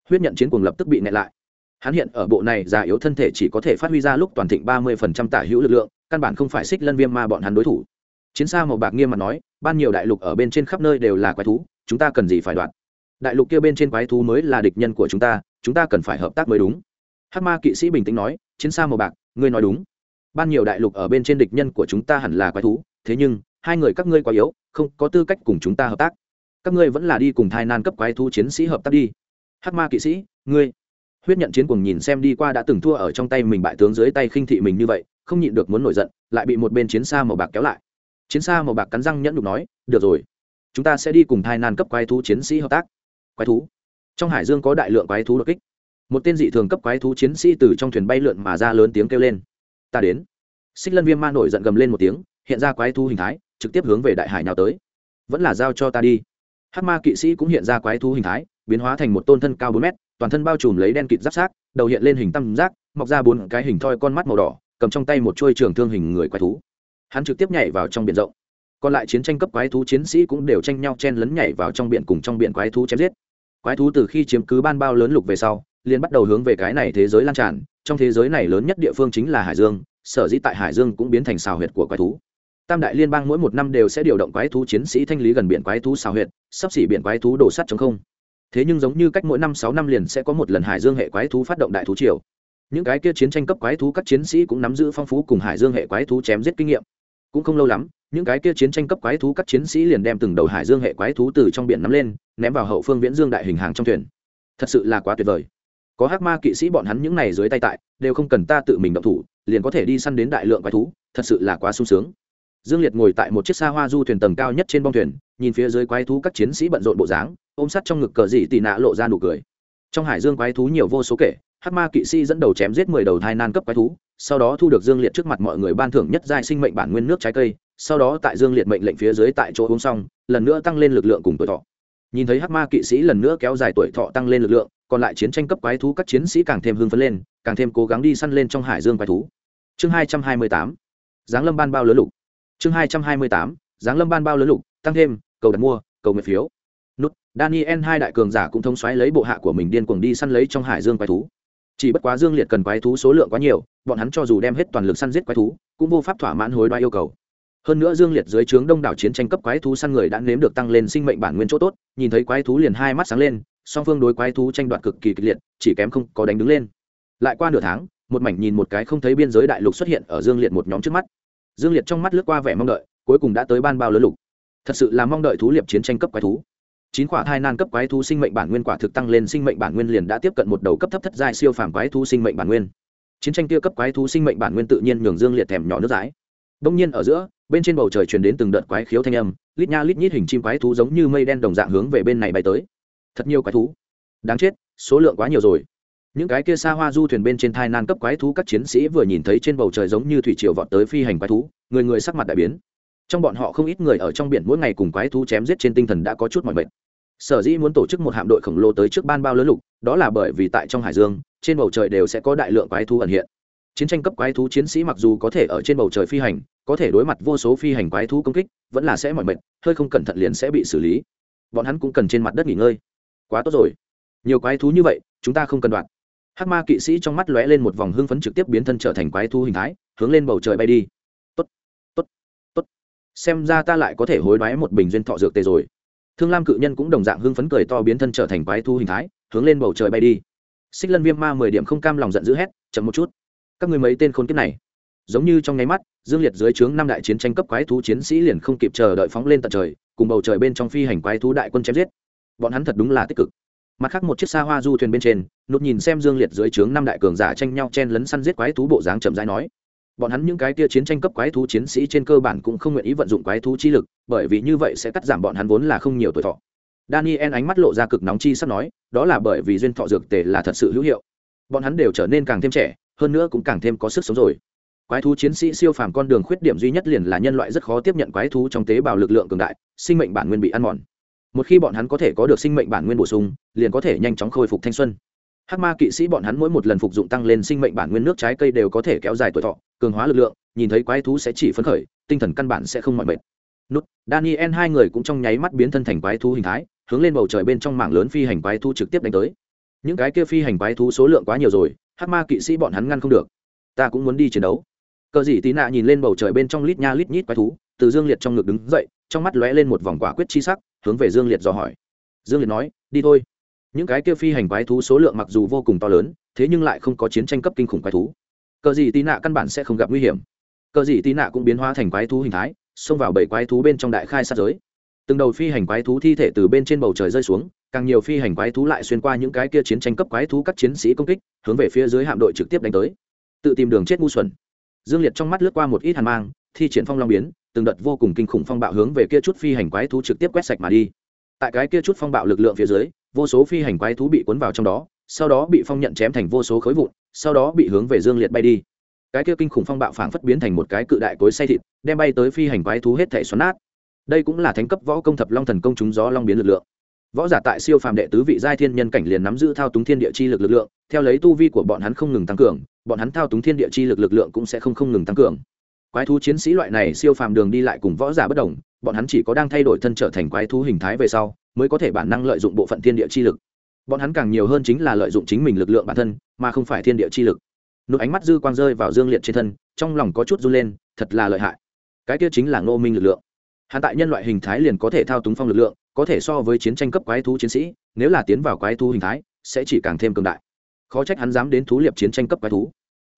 Huyết nhận chiến cuồng lập tức bị nẹ lại. Hắn hiện ở bộ này già yếu thân thể chỉ có thể phát huy ra lúc toàn thịnh ba mươi phần trăm tả hữu lực lượng, căn bản không phải xích lân viêm ma bọn hắn đối thủ. Chiến xa màu bạc nghiêm mặt nói, ban nhiều đại lục ở bên trên khắp nơi đều là quái thú, chúng ta cần gì phải đoạt? Đại lục kia bên trên quái thú mới là địch nhân của chúng ta chúng ta cần phải hợp tác mới đúng. Hắc ma kỵ sĩ bình tĩnh nói, chiến xa màu bạc ngươi nói đúng. Ban nhiều đại lục ở bên trên địch nhân của chúng ta hẳn là quái thú, thế nhưng, hai người các ngươi quá yếu, không có tư cách cùng chúng ta hợp tác. Các ngươi vẫn là đi cùng thai nan cấp quái thú chiến sĩ hợp tác đi. Hắc ma kỵ sĩ, ngươi. Huyết nhận chiến cùng nhìn xem đi qua đã từng thua ở trong tay mình bại tướng dưới tay khinh thị mình như vậy, không nhịn được muốn nổi giận, lại bị một bên chiến xa màu bạc kéo lại. Chiến xa màu bạc cắn răng nhẫn nhục nói, được rồi, chúng ta sẽ đi cùng thai nan cấp quái thú chiến sĩ hợp tác. Quái thú. Trong hải dương có đại lượng quái thú đột kích một tên dị thường cấp quái thú chiến sĩ từ trong thuyền bay lượn mà ra lớn tiếng kêu lên. Ta đến. Xích lân viêm ma nổi giận gầm lên một tiếng, hiện ra quái thú hình thái, trực tiếp hướng về đại hải nào tới. Vẫn là giao cho ta đi. Hát ma kỵ sĩ cũng hiện ra quái thú hình thái, biến hóa thành một tôn thân cao bốn mét, toàn thân bao trùm lấy đen kịt giáp sát, đầu hiện lên hình tam giác, mọc ra bốn cái hình thoi con mắt màu đỏ, cầm trong tay một chuôi trường thương hình người quái thú. Hắn trực tiếp nhảy vào trong biển rộng. Còn lại chiến tranh cấp quái thú chiến sĩ cũng đều tranh nhau chen lấn nhảy vào trong biển cùng trong biển quái thú chém giết quái thú từ khi chiếm cứ ban bao lớn lục về sau, liền bắt đầu hướng về cái này thế giới lan tràn. Trong thế giới này lớn nhất địa phương chính là hải dương, sở dĩ tại hải dương cũng biến thành xào huyệt của quái thú. Tam đại liên bang mỗi một năm đều sẽ điều động quái thú chiến sĩ thanh lý gần biển quái thú xào huyệt, sắp xỉ biển quái thú đổ sắt chống không. Thế nhưng giống như cách mỗi năm sáu năm liền sẽ có một lần hải dương hệ quái thú phát động đại thú triều. Những cái kia chiến tranh cấp quái thú các chiến sĩ cũng nắm giữ phong phú cùng hải dương hệ quái thú chém giết kinh nghiệm cũng không lâu lắm, những cái kia chiến tranh cấp quái thú các chiến sĩ liền đem từng đầu hải dương hệ quái thú từ trong biển nắm lên, ném vào hậu phương viễn dương đại hình hàng trong thuyền. Thật sự là quá tuyệt vời. Có hắc ma kỵ sĩ bọn hắn những này dưới tay tại, đều không cần ta tự mình động thủ, liền có thể đi săn đến đại lượng quái thú, thật sự là quá sung sướng. Dương liệt ngồi tại một chiếc xa hoa du thuyền tầng cao nhất trên bong thuyền, nhìn phía dưới quái thú các chiến sĩ bận rộn bộ dáng, ôm sắt trong ngực cờ dị tị nạ lộ ra nụ cười. Trong hải dương quái thú nhiều vô số kể hắc ma kỵ sĩ dẫn đầu chém giết mười đầu thai nan cấp quái thú, sau đó thu được dương liệt trước mặt mọi người ban thưởng nhất giai sinh mệnh bản nguyên nước trái cây, sau đó tại dương liệt mệnh lệnh phía dưới tại chỗ uống xong, lần nữa tăng lên lực lượng cùng tuổi thọ. Nhìn thấy hắc ma kỵ sĩ lần nữa kéo dài tuổi thọ tăng lên lực lượng, còn lại chiến tranh cấp quái thú các chiến sĩ càng thêm hưng phấn lên, càng thêm cố gắng đi săn lên trong hải dương quái thú. Chương hai trăm hai mươi tám, giáng lâm ban bao lớn lục. Chương hai trăm hai mươi tám, giáng lâm ban bao lớn lục, tăng thêm, cầu đặt mua, cầu nguyện phiếu. Nút, daniel hai đại cường giả cũng thông xoáy lấy bộ hạ của mình điên cuồng đi săn lấy trong hải dương quái thú chỉ bất quá dương liệt cần quái thú số lượng quá nhiều, bọn hắn cho dù đem hết toàn lực săn giết quái thú, cũng vô pháp thỏa mãn hối đoái yêu cầu. Hơn nữa dương liệt dưới trướng đông đảo chiến tranh cấp quái thú săn người đã nếm được tăng lên sinh mệnh bản nguyên chỗ tốt, nhìn thấy quái thú liền hai mắt sáng lên, song phương đối quái thú tranh đoạt cực kỳ kịch liệt, chỉ kém không có đánh đứng lên. Lại qua nửa tháng, một mảnh nhìn một cái không thấy biên giới đại lục xuất hiện ở dương liệt một nhóm trước mắt. Dương liệt trong mắt lướt qua vẻ mong đợi, cuối cùng đã tới ban bao lớn lục. Thật sự là mong đợi thú liệp chiến tranh cấp quái thú chín quả thai nan cấp quái thú sinh mệnh bản nguyên quả thực tăng lên, sinh mệnh bản nguyên liền đã tiếp cận một đầu cấp thấp thất giai siêu phàm quái thú sinh mệnh bản nguyên. Chiến tranh kia cấp quái thú sinh mệnh bản nguyên tự nhiên nhường dương liệt thèm nhỏ nước dãi. Đông nhiên ở giữa, bên trên bầu trời truyền đến từng đợt quái khiếu thanh âm, lít nha lít nhít hình chim quái thú giống như mây đen đồng dạng hướng về bên này bay tới. Thật nhiều quái thú. Đáng chết, số lượng quá nhiều rồi. Những cái kia xa hoa du thuyền bên trên thai nan cấp quái thú các chiến sĩ vừa nhìn thấy trên bầu trời giống như thủy triều vọt tới phi hành quái thú, người người sắc mặt đại biến trong bọn họ không ít người ở trong biển mỗi ngày cùng quái thú chém giết trên tinh thần đã có chút mọi mệt. sở dĩ muốn tổ chức một hạm đội khổng lồ tới trước ban bao lớn lục, đó là bởi vì tại trong hải dương, trên bầu trời đều sẽ có đại lượng quái thú ẩn hiện. Chiến tranh cấp quái thú chiến sĩ mặc dù có thể ở trên bầu trời phi hành, có thể đối mặt vô số phi hành quái thú công kích, vẫn là sẽ mỏi mệt, hơi không cẩn thận liền sẽ bị xử lý. Bọn hắn cũng cần trên mặt đất nghỉ ngơi. Quá tốt rồi. Nhiều quái thú như vậy, chúng ta không cần đoạn hắc ma kỵ sĩ trong mắt lóe lên một vòng hưng phấn trực tiếp biến thân trở thành quái thú hình thái, hướng lên bầu trời bay đi xem ra ta lại có thể hối đoái một bình duyên thọ dược tề rồi. Thương lam cự nhân cũng đồng dạng hưng phấn cười to biến thân trở thành quái thú hình thái, hướng lên bầu trời bay đi. Xích lân viêm ma mười điểm không cam lòng giận dữ hét, chậm một chút. Các người mấy tên khốn kiếp này. Giống như trong nháy mắt, dương liệt dưới trướng năm đại chiến tranh cấp quái thú chiến sĩ liền không kịp chờ đợi phóng lên tận trời, cùng bầu trời bên trong phi hành quái thú đại quân chém giết. Bọn hắn thật đúng là tích cực. Mặt khác một chiếc xa hoa du thuyền bên trên nụt nhìn xem dương liệt dưới trướng năm đại cường giả tranh nhau chen lấn săn giết quái thú bộ dáng chậm rãi nói bọn hắn những cái kia chiến tranh cấp quái thú chiến sĩ trên cơ bản cũng không nguyện ý vận dụng quái thú chi lực, bởi vì như vậy sẽ cắt giảm bọn hắn vốn là không nhiều tuổi thọ. Daniel ánh mắt lộ ra cực nóng chi sắp nói, đó là bởi vì duyên thọ dược tề là thật sự hữu hiệu. Bọn hắn đều trở nên càng thêm trẻ, hơn nữa cũng càng thêm có sức sống rồi. Quái thú chiến sĩ siêu phàm con đường khuyết điểm duy nhất liền là nhân loại rất khó tiếp nhận quái thú trong tế bào lực lượng cường đại, sinh mệnh bản nguyên bị ăn mòn. Một khi bọn hắn có thể có được sinh mệnh bản nguyên bổ sung, liền có thể nhanh chóng khôi phục thanh xuân hắc ma kỵ sĩ bọn hắn mỗi một lần phục dụng tăng lên sinh mệnh bản nguyên nước trái cây đều có thể kéo dài tuổi thọ, cường hóa lực lượng, nhìn thấy quái thú sẽ chỉ phấn khởi, tinh thần căn bản sẽ không mọi mệt. Nút, daniel hai người cũng trong nháy mắt biến thân thành quái thú hình thái, hướng lên bầu trời bên trong mảng lớn phi hành quái thú trực tiếp đánh tới. Những cái kia phi hành quái thú số lượng quá nhiều rồi, hắc ma kỵ sĩ bọn hắn ngăn không được. Ta cũng muốn đi chiến đấu. Cờ dị tí nạ nhìn lên bầu trời bên trong lít nha lít nhít quái thú, từ dương liệt trong ngực đứng dậy, trong mắt lóe lên một vòng quả quyết chi sắc, hướng về dương liệt dò hỏi. Dương liệt nói, đi thôi những cái kia phi hành quái thú số lượng mặc dù vô cùng to lớn, thế nhưng lại không có chiến tranh cấp kinh khủng quái thú. Cờ dị tì nạ căn bản sẽ không gặp nguy hiểm. Cờ dị tì nạ cũng biến hóa thành quái thú hình thái, xông vào bảy quái thú bên trong đại khai sát giới. Từng đầu phi hành quái thú thi thể từ bên trên bầu trời rơi xuống, càng nhiều phi hành quái thú lại xuyên qua những cái kia chiến tranh cấp quái thú các chiến sĩ công kích, hướng về phía dưới hạm đội trực tiếp đánh tới. Tự tìm đường chết ngu xuẩn. Dương liệt trong mắt lướt qua một ít hàn mang, thi triển phong long biến, từng đợt vô cùng kinh khủng phong bạo hướng về kia chút phi hành quái thú trực tiếp quét sạch mà đi. Tại cái kia chút phong bạo lực lượng phía dưới vô số phi hành quái thú bị cuốn vào trong đó, sau đó bị phong nhận chém thành vô số khối vụn, sau đó bị hướng về dương liệt bay đi. Cái kia kinh khủng phong bạo phảng phất biến thành một cái cự đại cối say thịt, đem bay tới phi hành quái thú hết thể xoắn nát. Đây cũng là thánh cấp võ công thập long thần công chúng gió long biến lực lượng. Võ giả tại siêu phàm đệ tứ vị giai thiên nhân cảnh liền nắm giữ thao túng thiên địa chi lực lực lượng, theo lấy tu vi của bọn hắn không ngừng tăng cường, bọn hắn thao túng thiên địa chi lực lực lượng cũng sẽ không không ngừng tăng cường. Quái thú chiến sĩ loại này siêu phàm đường đi lại cùng võ giả bất đồng bọn hắn chỉ có đang thay đổi thân trở thành quái thú hình thái về sau, mới có thể bản năng lợi dụng bộ phận thiên địa chi lực. Bọn hắn càng nhiều hơn chính là lợi dụng chính mình lực lượng bản thân, mà không phải thiên địa chi lực. Nút ánh mắt dư quang rơi vào dương liệt trên thân, trong lòng có chút run lên, thật là lợi hại. Cái kia chính là ngô minh lực lượng. Hắn tại nhân loại hình thái liền có thể thao túng phong lực lượng, có thể so với chiến tranh cấp quái thú chiến sĩ, nếu là tiến vào quái thú hình thái, sẽ chỉ càng thêm cường đại. Khó trách hắn dám đến thú liệp chiến tranh cấp quái thú.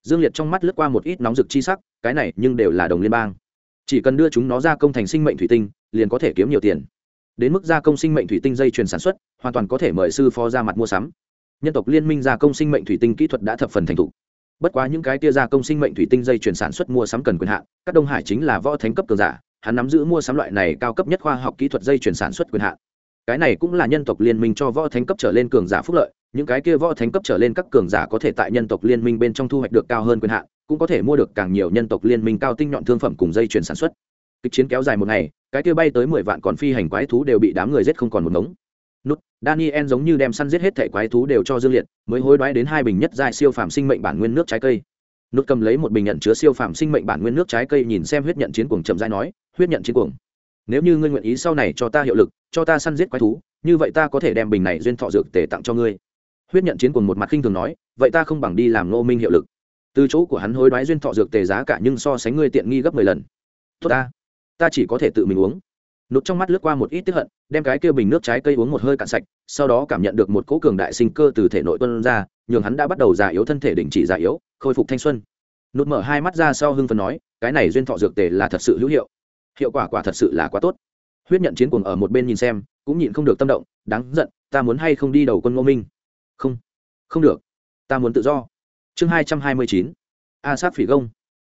Dương liệt trong mắt lướt qua một ít nóng rực chi sắc, cái này nhưng đều là đồng liên bang chỉ cần đưa chúng nó ra công thành sinh mệnh thủy tinh, liền có thể kiếm nhiều tiền. Đến mức gia công sinh mệnh thủy tinh dây chuyền sản xuất, hoàn toàn có thể mời sư phó ra mặt mua sắm. Nhân tộc liên minh gia công sinh mệnh thủy tinh kỹ thuật đã thập phần thành thục. Bất quá những cái tia gia công sinh mệnh thủy tinh dây chuyển sản xuất mua sắm cần quyền hạn, các đông hải chính là võ thánh cấp cường giả, hắn nắm giữ mua sắm loại này cao cấp nhất khoa học kỹ thuật dây chuyển sản xuất quyền hạn. Cái này cũng là nhân tộc liên minh cho võ thánh cấp trở lên cường giả phúc lợi, những cái kia võ thánh cấp trở lên các cường giả có thể tại nhân tộc liên minh bên trong thu hoạch được cao hơn quyền hạn cũng có thể mua được càng nhiều nhân tộc liên minh cao tinh nhọn thương phẩm cùng dây chuyển sản xuất. Kịch chiến kéo dài một ngày, cái kia bay tới mười vạn còn phi hành quái thú đều bị đám người giết không còn một ngống. Nút, daniel giống như đem săn giết hết thể quái thú đều cho dương liệt, mới hối đoái đến hai bình nhất giai siêu phàm sinh mệnh bản nguyên nước trái cây. Nút cầm lấy một bình nhận chứa siêu phàm sinh mệnh bản nguyên nước trái cây nhìn xem huyết nhận chiến cuồng chậm rãi nói, huyết nhận chiến cuồng, nếu như ngươi nguyện ý sau này cho ta hiệu lực, cho ta săn giết quái thú, như vậy ta có thể đem bình này duyên thọ dược tề tặng cho ngươi. Huyết nhận chiến cuồng một mặt khinh thường nói, vậy ta không bằng đi làm ngô minh hiệu lực từ chỗ của hắn hối đoái duyên thọ dược tề giá cả nhưng so sánh ngươi tiện nghi gấp mười lần. Tốt ta. Ta chỉ có thể tự mình uống. Nút trong mắt lướt qua một ít tức hận, đem cái kia bình nước trái cây uống một hơi cạn sạch, sau đó cảm nhận được một cỗ cường đại sinh cơ từ thể nội tuân ra, nhường hắn đã bắt đầu già yếu, thân thể đình chỉ già yếu, khôi phục thanh xuân. Nút mở hai mắt ra sau hưng phần nói, cái này duyên thọ dược tề là thật sự hữu hiệu. Hiệu quả quả thật sự là quá tốt. Huyết nhận chiến cuồng ở một bên nhìn xem, cũng nhịn không được tâm động, đáng giận, ta muốn hay không đi đầu quân ngô minh? Không. Không được. Ta muốn tự do chương hai trăm hai mươi chín, a sát phỉ gông.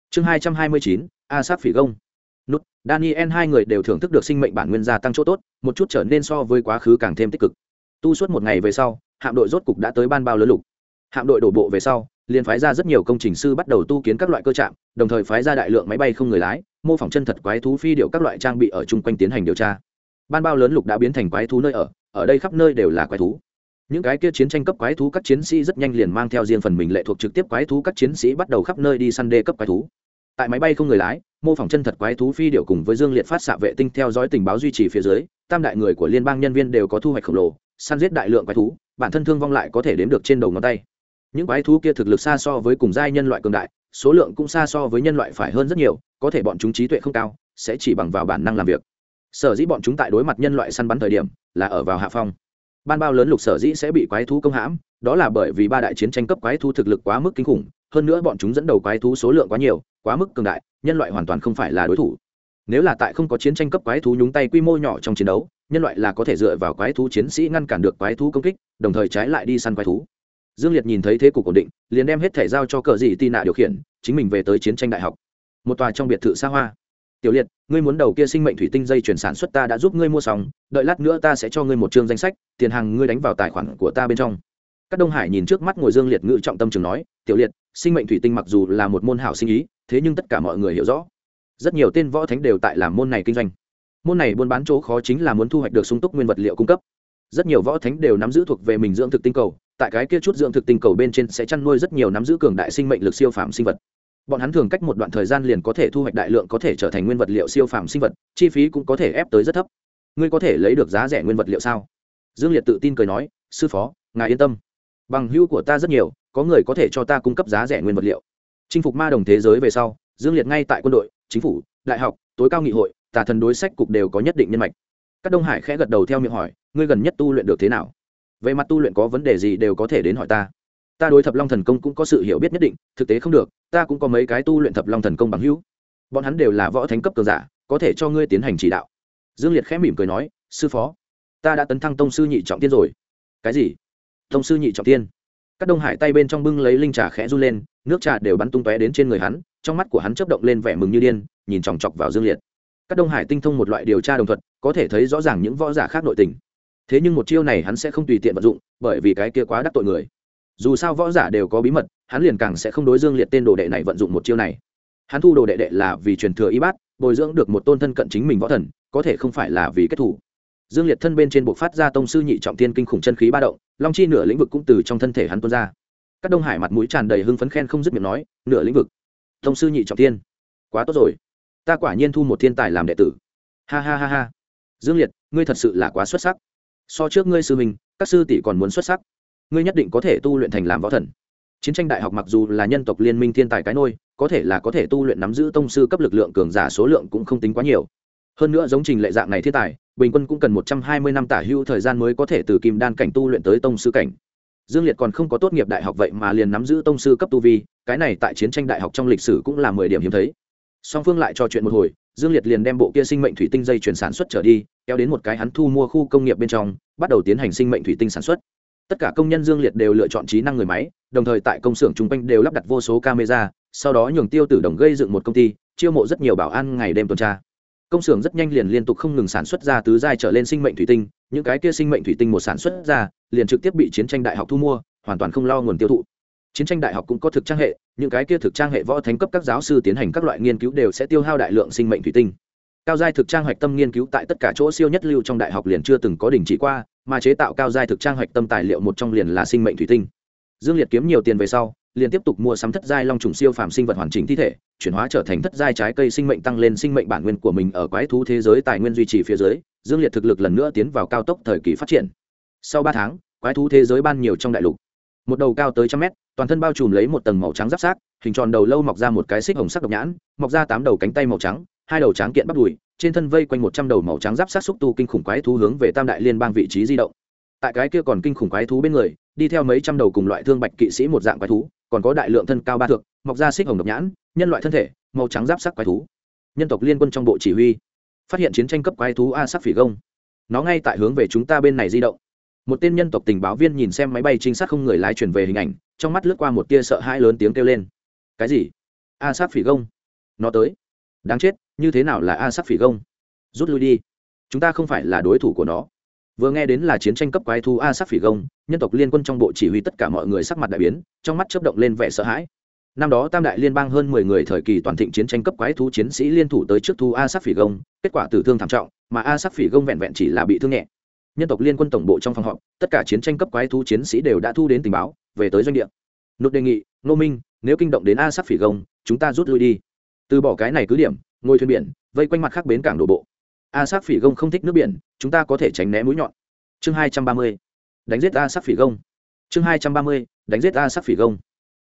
Chương hai trăm hai mươi chín, a sát phỉ gông. Nút, daniel, hai người đều thưởng thức được sinh mệnh bản nguyên gia tăng chỗ tốt, một chút trở nên so với quá khứ càng thêm tích cực. Tu suốt một ngày về sau, hạm đội rốt cục đã tới ban bao lớn lục. Hạm đội đổ bộ về sau, liền phái ra rất nhiều công trình sư bắt đầu tu kiến các loại cơ trạm, đồng thời phái ra đại lượng máy bay không người lái, mô phỏng chân thật quái thú phi điệu các loại trang bị ở chung quanh tiến hành điều tra. Ban bao lớn lục đã biến thành quái thú nơi ở ở đây khắp nơi đều là quái thú những cái kia chiến tranh cấp quái thú các chiến sĩ rất nhanh liền mang theo riêng phần mình lệ thuộc trực tiếp quái thú các chiến sĩ bắt đầu khắp nơi đi săn đê cấp quái thú. Tại máy bay không người lái, mô phỏng chân thật quái thú phi điệu cùng với dương liệt phát xạ vệ tinh theo dõi tình báo duy trì phía dưới, tam đại người của liên bang nhân viên đều có thu hoạch khổng lồ, săn giết đại lượng quái thú, bản thân thương vong lại có thể đếm được trên đầu ngón tay. Những quái thú kia thực lực xa so với cùng giai nhân loại cường đại, số lượng cũng xa so với nhân loại phải hơn rất nhiều, có thể bọn chúng trí tuệ không cao, sẽ chỉ bằng vào bản năng làm việc. Sở dĩ bọn chúng tại đối mặt nhân loại săn bắn thời điểm là ở vào hạ phong ban bao lớn lục sở dĩ sẽ bị quái thú công hãm, đó là bởi vì ba đại chiến tranh cấp quái thú thực lực quá mức kinh khủng, hơn nữa bọn chúng dẫn đầu quái thú số lượng quá nhiều, quá mức cường đại, nhân loại hoàn toàn không phải là đối thủ. Nếu là tại không có chiến tranh cấp quái thú nhúng tay quy mô nhỏ trong chiến đấu, nhân loại là có thể dựa vào quái thú chiến sĩ ngăn cản được quái thú công kích, đồng thời trái lại đi săn quái thú. Dương liệt nhìn thấy thế cục ổn định, liền đem hết thể giao cho cờ dị tị nạ điều khiển, chính mình về tới chiến tranh đại học. Một tòa trong biệt thự xa hoa tiểu liệt, ngươi muốn đầu kia sinh mệnh thủy tinh dây chuyển sản xuất ta đã giúp ngươi mua xong, đợi lát nữa ta sẽ cho ngươi một chương danh sách, tiền hàng ngươi đánh vào tài khoản của ta bên trong. Các đông hải nhìn trước mắt ngồi dương liệt ngự trọng tâm trường nói, tiểu liệt, sinh mệnh thủy tinh mặc dù là một môn hảo sinh ý, thế nhưng tất cả mọi người hiểu rõ. Rất nhiều tên võ thánh đều tại làm môn này kinh doanh. Môn này buôn bán chỗ khó chính là muốn thu hoạch được sung túc nguyên vật liệu cung cấp. Rất nhiều võ thánh đều nắm giữ thuộc về mình dưỡng thực tinh cầu, tại cái kia chút dưỡng thực tinh cầu bên trên sẽ chăn nuôi rất nhiều nắm giữ cường đại sinh mệnh lực siêu phàm sinh vật bọn hắn thường cách một đoạn thời gian liền có thể thu hoạch đại lượng có thể trở thành nguyên vật liệu siêu phàm sinh vật, chi phí cũng có thể ép tới rất thấp. Ngươi có thể lấy được giá rẻ nguyên vật liệu sao? Dương liệt tự tin cười nói, sư phó, ngài yên tâm. Bằng hữu của ta rất nhiều, có người có thể cho ta cung cấp giá rẻ nguyên vật liệu. Chinh phục ma đồng thế giới về sau, dương liệt ngay tại quân đội, chính phủ, đại học, tối cao nghị hội, tà thần đối sách cục đều có nhất định nhân mạch. Các đông hải khẽ gật đầu theo miệng hỏi, ngươi gần nhất tu luyện được thế nào? Về mặt tu luyện có vấn đề gì đều có thể đến hỏi ta ta đối thập long thần công cũng có sự hiểu biết nhất định, thực tế không được, ta cũng có mấy cái tu luyện thập long thần công bằng hữu. Bọn hắn đều là võ thánh cấp cường giả, có thể cho ngươi tiến hành chỉ đạo. Dương liệt khẽ mỉm cười nói, sư phó, ta đã tấn thăng tông sư nhị trọng tiên rồi. Cái gì? Tông sư nhị trọng tiên. Các đông hải tay bên trong bưng lấy linh trà khẽ run lên, nước trà đều bắn tung tóe đến trên người hắn, trong mắt của hắn chớp động lên vẻ mừng như điên, nhìn chòng chọc vào dương liệt. Các đông hải tinh thông một loại điều tra đồng thuận có thể thấy rõ ràng những võ giả khác nội tình. Thế nhưng một chiêu này hắn sẽ không tùy tiện vận dụng, bởi vì cái kia quá đắc tội người dù sao võ giả đều có bí mật, hắn liền càng sẽ không đối dương liệt tên đồ đệ này vận dụng một chiêu này. Hắn thu đồ đệ đệ là vì truyền thừa y bát, bồi dưỡng được một tôn thân cận chính mình võ thần, có thể không phải là vì kết thủ. Dương liệt thân bên trên buộc phát ra tông sư nhị trọng tiên kinh khủng chân khí ba động, long chi nửa lĩnh vực cũng từ trong thân thể hắn tuôn ra. Các đông hải mặt mũi tràn đầy hưng phấn khen không dứt miệng nói, nửa lĩnh vực, tông sư nhị trọng tiên quá tốt rồi. Ta quả nhiên thu một thiên tài làm đệ tử. Ha ha ha ha. Dương liệt, ngươi thật sự là quá xuất sắc. So trước ngươi sư mình các sư tỷ còn muốn xuất sắc ngươi nhất định có thể tu luyện thành làm võ thần. Chiến tranh đại học mặc dù là nhân tộc liên minh thiên tài cái nôi, có thể là có thể tu luyện nắm giữ tông sư cấp lực lượng cường giả số lượng cũng không tính quá nhiều. Hơn nữa giống trình lệ dạng này thiên tài, bình quân cũng cần một trăm hai mươi năm tả hữu thời gian mới có thể từ kim đan cảnh tu luyện tới tông sư cảnh. Dương liệt còn không có tốt nghiệp đại học vậy mà liền nắm giữ tông sư cấp tu vi, cái này tại chiến tranh đại học trong lịch sử cũng là mười điểm hiếm thấy. Song phương lại trò chuyện một hồi, dương liệt liền đem bộ kia sinh mệnh thủy tinh dây chuyển sản xuất trở đi, kéo đến một cái hắn thu mua khu công nghiệp bên trong, bắt đầu tiến hành sinh mệnh thủy tinh sản xuất tất cả công nhân dương liệt đều lựa chọn trí năng người máy, đồng thời tại công xưởng chung quanh đều lắp đặt vô số camera, sau đó nhường tiêu tử đồng gây dựng một công ty, chiêu mộ rất nhiều bảo an ngày đêm tuần tra. Công xưởng rất nhanh liền liên tục không ngừng sản xuất ra tứ giai trở lên sinh mệnh thủy tinh, những cái kia sinh mệnh thủy tinh một sản xuất ra, liền trực tiếp bị chiến tranh đại học thu mua, hoàn toàn không lo nguồn tiêu thụ. Chiến tranh đại học cũng có thực trang hệ, những cái kia thực trang hệ võ thánh cấp các giáo sư tiến hành các loại nghiên cứu đều sẽ tiêu hao đại lượng sinh mệnh thủy tinh cao giai thực trang hoạch tâm nghiên cứu tại tất cả chỗ siêu nhất lưu trong đại học liền chưa từng có đình chỉ qua, mà chế tạo cao giai thực trang hoạch tâm tài liệu một trong liền là sinh mệnh thủy tinh. Dương liệt kiếm nhiều tiền về sau, liền tiếp tục mua sắm thất giai long trùng siêu phàm sinh vật hoàn chỉnh thi thể, chuyển hóa trở thành thất giai trái cây sinh mệnh tăng lên sinh mệnh bản nguyên của mình ở quái thú thế giới tài nguyên duy trì phía dưới, dương liệt thực lực lần nữa tiến vào cao tốc thời kỳ phát triển. Sau ba tháng, quái thú thế giới ban nhiều trong đại lục. Một đầu cao tới trăm mét, toàn thân bao trùm lấy một tầng màu trắng giáp sát hình tròn đầu lâu mọc ra một cái xích hồng sắc độc nhãn, mọc ra tám đầu cánh tay màu trắng hai đầu tráng kiện bắp đùi, trên thân vây quanh một trăm đầu màu trắng giáp sát xúc tu kinh khủng quái thú hướng về tam đại liên bang vị trí di động. Tại cái kia còn kinh khủng quái thú bên người, đi theo mấy trăm đầu cùng loại thương bạch kỵ sĩ một dạng quái thú, còn có đại lượng thân cao ba thượng mọc ra xích hồng độc nhãn, nhân loại thân thể, màu trắng giáp sắc quái thú. Nhân tộc liên quân trong bộ chỉ huy, phát hiện chiến tranh cấp quái thú a sắc phỉ gông. Nó ngay tại hướng về chúng ta bên này di động. Một tên nhân tộc tình báo viên nhìn xem máy bay trinh sát không người lái chuyển về hình ảnh, trong mắt lướt qua một tia sợ hãi lớn tiếng kêu lên. Cái gì? A sắc phỉ gông? Nó tới đáng chết, như thế nào là a sắc phỉ gông? Rút lui đi. Chúng ta không phải là đối thủ của nó. Vừa nghe đến là chiến tranh cấp quái thú a sắc phỉ gông, nhân tộc liên quân trong bộ chỉ huy tất cả mọi người sắc mặt đại biến, trong mắt chớp động lên vẻ sợ hãi. Năm đó tam đại liên bang hơn mười người thời kỳ toàn thịnh chiến tranh cấp quái thú chiến sĩ liên thủ tới trước thu a sắc phỉ gông, kết quả tử thương thảm trọng, mà a sắc phỉ gông vẹn vẹn chỉ là bị thương nhẹ. Nhân tộc liên quân tổng bộ trong phòng họp, tất cả chiến tranh cấp quái thú chiến sĩ đều đã thu đến tình báo, về tới doanh địa. Nốt đề nghị nô minh, nếu kinh động đến a sắc phỉ gông, chúng ta rút lui đi từ bỏ cái này cứ điểm, ngồi thuyền biển, vây quanh mặt khác bến cảng đổ bộ. A sắc phỉ gông không thích nước biển, chúng ta có thể tránh né mũi nhọn. Chương hai trăm ba mươi. Đánh giết a sắc phỉ gông. Chương hai trăm ba mươi. Đánh giết a sắc phỉ gông.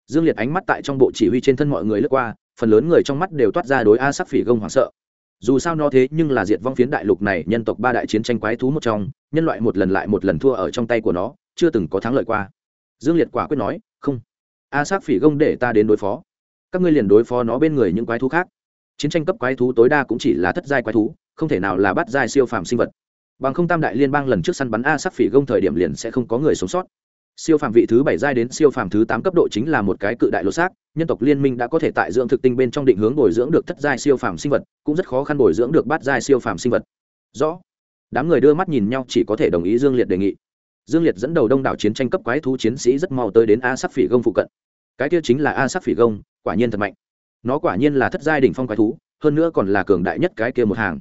Dương liệt ánh mắt tại trong bộ chỉ huy trên thân mọi người lướt qua, phần lớn người trong mắt đều toát ra đối a sắc phỉ gông hoảng sợ. Dù sao nó thế nhưng là diệt vong phiến đại lục này, nhân tộc ba đại chiến tranh quái thú một trong, nhân loại một lần lại một lần thua ở trong tay của nó, chưa từng có thắng lợi qua. Dương liệt quả quyết nói, không. A sắc phỉ gông để ta đến đối phó các ngươi liền đối phó nó bên người những quái thú khác. Chiến tranh cấp quái thú tối đa cũng chỉ là thất giai quái thú, không thể nào là bắt giai siêu phàm sinh vật. Bằng không tam đại liên bang lần trước săn bắn a sắc phỉ gông thời điểm liền sẽ không có người sống sót. Siêu phàm vị thứ bảy giai đến siêu phàm thứ tám cấp độ chính là một cái cự đại lột xác, nhân tộc liên minh đã có thể tại dưỡng thực tinh bên trong định hướng bồi dưỡng được thất giai siêu phàm sinh vật, cũng rất khó khăn bồi dưỡng được bát giai siêu phàm sinh vật. Rõ. Đám người đưa mắt nhìn nhau, chỉ có thể đồng ý dương liệt đề nghị. Dương liệt dẫn đầu đông đảo chiến tranh cấp quái thú chiến sĩ rất mau tới đến a sắc phỉ gông phụ cận cái kia chính là a sắc phỉ gông, quả nhiên thật mạnh. Nó quả nhiên là thất giai đỉnh phong quái thú, hơn nữa còn là cường đại nhất cái kia một hàng.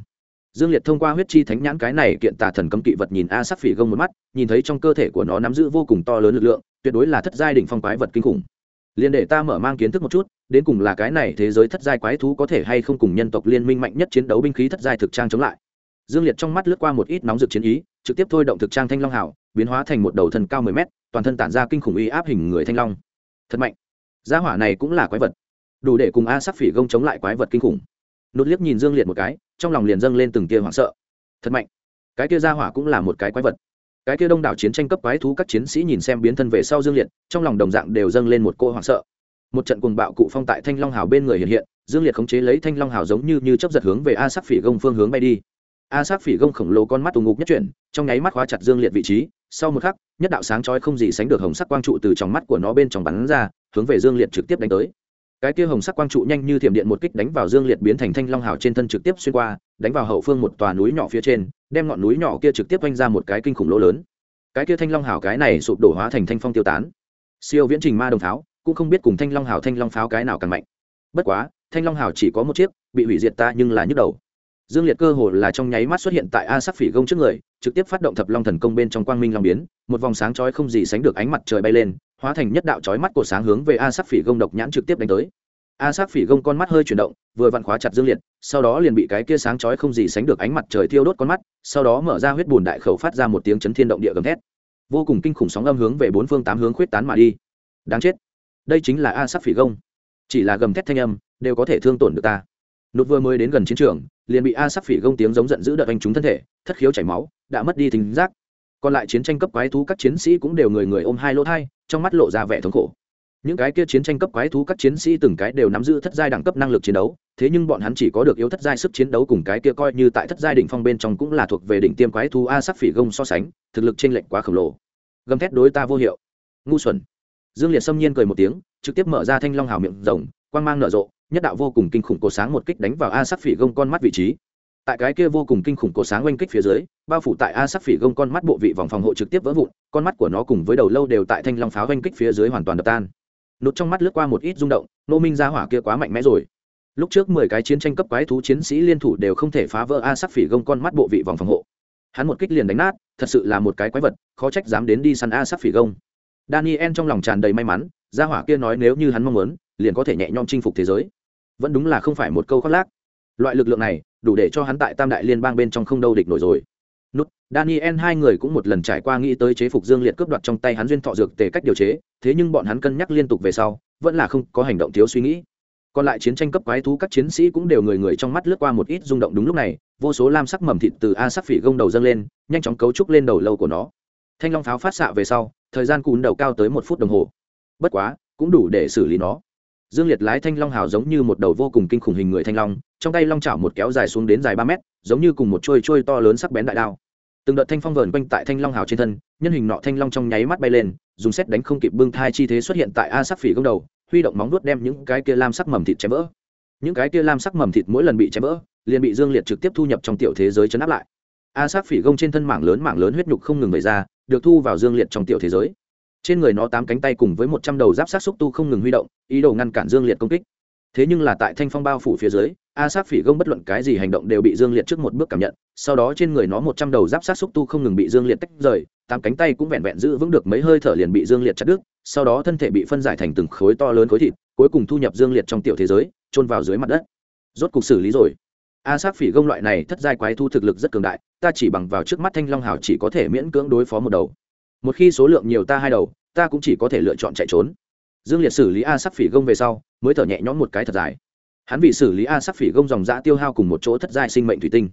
Dương liệt thông qua huyết chi thánh nhãn cái này kiện tà thần cấm kỵ vật nhìn a sắc phỉ gông một mắt, nhìn thấy trong cơ thể của nó nắm giữ vô cùng to lớn lực lượng, tuyệt đối là thất giai đỉnh phong quái vật kinh khủng. Liền để ta mở mang kiến thức một chút, đến cùng là cái này thế giới thất giai quái thú có thể hay không cùng nhân tộc liên minh mạnh nhất chiến đấu binh khí thất giai thực trang chống lại. Dương liệt trong mắt lướt qua một ít nóng rực chiến ý, trực tiếp thôi động thực trang thanh long hảo biến hóa thành một đầu thần cao mười mét, toàn thân tản ra kinh khủng uy áp hình người thanh long. Thật mạnh gia hỏa này cũng là quái vật. Đủ để cùng a sắc phỉ gông chống lại quái vật kinh khủng. Nốt liếc nhìn dương liệt một cái, trong lòng liền dâng lên từng tia hoảng sợ. Thật mạnh. Cái kia gia hỏa cũng là một cái quái vật. Cái kia đông đảo chiến tranh cấp quái thú các chiến sĩ nhìn xem biến thân về sau dương liệt, trong lòng đồng dạng đều dâng lên một cô hoảng sợ. Một trận cuồng bạo cụ phong tại thanh long hào bên người hiện hiện, dương liệt khống chế lấy thanh long hào giống như như chấp giật hướng về a sắc phỉ gông phương hướng bay đi a sắc phỉ gông khổng lồ con mắt tù ngục nhất chuyển, trong nháy mắt khóa chặt dương liệt vị trí, sau một khắc, nhất đạo sáng chói không gì sánh được hồng sắc quang trụ từ trong mắt của nó bên trong bắn ra, hướng về dương liệt trực tiếp đánh tới. Cái kia hồng sắc quang trụ nhanh như thiểm điện một kích đánh vào dương liệt biến thành thanh long hào trên thân trực tiếp xuyên qua, đánh vào hậu phương một tòa núi nhỏ phía trên, đem ngọn núi nhỏ kia trực tiếp oanh ra một cái kinh khủng lỗ lớn. Cái kia thanh long hào cái này sụp đổ hóa thành thanh phong tiêu tán. Siêu viễn trình ma đồng Tháo cũng không biết cùng thanh long hào thanh long pháo cái nào càng mạnh. Bất quá, thanh long hào chỉ có một chiếc, bị hủy diệt ta nhưng là nhức đầu dương liệt cơ hồ là trong nháy mắt xuất hiện tại a sắc phỉ gông trước người, trực tiếp phát động thập long thần công bên trong quang minh long biến, một vòng sáng chói không gì sánh được ánh mặt trời bay lên, hóa thành nhất đạo chói mắt của sáng hướng về a sắc phỉ gông độc nhãn trực tiếp đánh tới. A sắc phỉ gông con mắt hơi chuyển động, vừa vặn khóa chặt dương liệt, sau đó liền bị cái kia sáng chói không gì sánh được ánh mặt trời thiêu đốt con mắt, sau đó mở ra huyết bùn đại khẩu phát ra một tiếng chấn thiên động địa gầm thét. Vô cùng kinh khủng sóng âm hướng về bốn phương tám hướng khuyết tán mà đi. Đáng chết. Đây chính là a sắc phỉ gông. Chỉ là gầm thét thanh âm, đều có thể thương tổn được ta. Nút vừa mới đến gần chiến trường liền bị a sắc phỉ gông tiếng giống giận dữ đợt anh chúng thân thể, thất khiếu chảy máu, đã mất đi thính giác. Còn lại chiến tranh cấp quái thú các chiến sĩ cũng đều người người ôm hai lỗ thai, trong mắt lộ ra vẻ thống khổ. Những cái kia chiến tranh cấp quái thú các chiến sĩ từng cái đều nắm giữ thất giai đẳng cấp năng lực chiến đấu, thế nhưng bọn hắn chỉ có được yếu thất giai sức chiến đấu cùng cái kia coi như tại thất giai đỉnh phong bên trong cũng là thuộc về đỉnh tiêm quái thú a sắc phỉ gông so sánh, thực lực trên lệnh quá khổng lồ. Gầm thét đối ta vô hiệu. Ngu xuẩn. Dương liệt xâm nhiên cười một tiếng, trực tiếp mở ra thanh long hào miệng rồng quang mang nở rộ, nhất đạo vô cùng kinh khủng cổ sáng một kích đánh vào a sắc phỉ gông con mắt vị trí. Tại cái kia vô cùng kinh khủng cổ sáng oanh kích phía dưới, bao phủ tại a sắc phỉ gông con mắt bộ vị vòng phòng hộ trực tiếp vỡ vụn, con mắt của nó cùng với đầu lâu đều tại thanh long pháo oanh kích phía dưới hoàn toàn đập tan. Nút trong mắt lướt qua một ít rung động nô minh ra hỏa kia quá mạnh mẽ rồi. Lúc trước mười cái chiến tranh cấp quái thú chiến sĩ liên thủ đều không thể phá vỡ a sắc phỉ gông con mắt bộ vị vòng phòng hộ. Hắn một kích liền đánh nát, thật sự là một cái quái vật, khó trách dám đến đi săn a sắc phỉ gông. Daniel trong lòng tràn đầy may mắn, gia hỏa kia nói nếu như hắn mong muốn liền có thể nhẹ nhõm chinh phục thế giới. Vẫn đúng là không phải một câu khoác lác. Loại lực lượng này, đủ để cho hắn tại tam đại liên bang bên trong không đâu địch nổi rồi. Nút, daniel hai người cũng một lần trải qua nghĩ tới chế phục dương liệt cướp đoạt trong tay hắn duyên thọ dược tề cách điều chế, thế nhưng bọn hắn cân nhắc liên tục về sau, vẫn là không có hành động thiếu suy nghĩ. Còn lại chiến tranh cấp quái thú các chiến sĩ cũng đều người người trong mắt lướt qua một ít rung động đúng lúc này, vô số lam sắc mầm thịt từ a sắc phỉ gông đầu dâng lên, nhanh chóng cấu trúc lên đầu lâu của nó. Thanh long pháo phát xạ về sau, thời gian cún đầu cao tới một phút đồng hồ. Bất quá, cũng đủ để xử lý nó dương liệt lái thanh long hào giống như một đầu vô cùng kinh khủng hình người thanh long, trong tay long chảo một kéo dài xuống đến dài ba mét, giống như cùng một trôi trôi to lớn sắc bén đại đao. Từng đợt thanh phong vờn quanh tại thanh long hào trên thân, nhân hình nọ thanh long trong nháy mắt bay lên, dùng xét đánh không kịp bưng thai chi thế xuất hiện tại a sắc phỉ gông đầu, huy động móng nuốt đem những cái kia lam sắc mầm thịt chém vỡ. Những cái kia lam sắc mầm thịt mỗi lần bị chém vỡ, liền bị dương liệt trực tiếp thu nhập trong tiểu thế giới chấn áp lại. A sắc phỉ gông trên thân mảng lớn mảng lớn huyết nhục không ngừng về ra, được thu vào dương liệt trong tiểu thế giới trên người nó tám cánh tay cùng với một trăm đầu giáp sát xúc tu không ngừng huy động, ý đồ ngăn cản dương liệt công kích. Thế nhưng là tại thanh phong bao phủ phía dưới, a sát phỉ gông bất luận cái gì hành động đều bị dương liệt trước một bước cảm nhận, sau đó trên người nó một trăm đầu giáp sát xúc tu không ngừng bị dương liệt tách rời, tám cánh tay cũng vẹn vẹn giữ vững được mấy hơi thở liền bị dương liệt chặt đứt, sau đó thân thể bị phân giải thành từng khối to lớn khối thịt, cuối cùng thu nhập dương liệt trong tiểu thế giới trôn vào dưới mặt đất. Rốt cục xử lý rồi. A sát phỉ gông loại này thất giai quái thu thực lực rất cường đại, ta chỉ bằng vào trước mắt thanh long hào chỉ có thể miễn cưỡng đối phó một đầu một khi số lượng nhiều ta hai đầu, ta cũng chỉ có thể lựa chọn chạy trốn. Dương liệt xử lý a sắc phỉ gông về sau, mới thở nhẹ nhõm một cái thật dài. Hắn vì xử lý a sắc phỉ gông dòng dã tiêu hao cùng một chỗ thất giai sinh mệnh thủy tinh.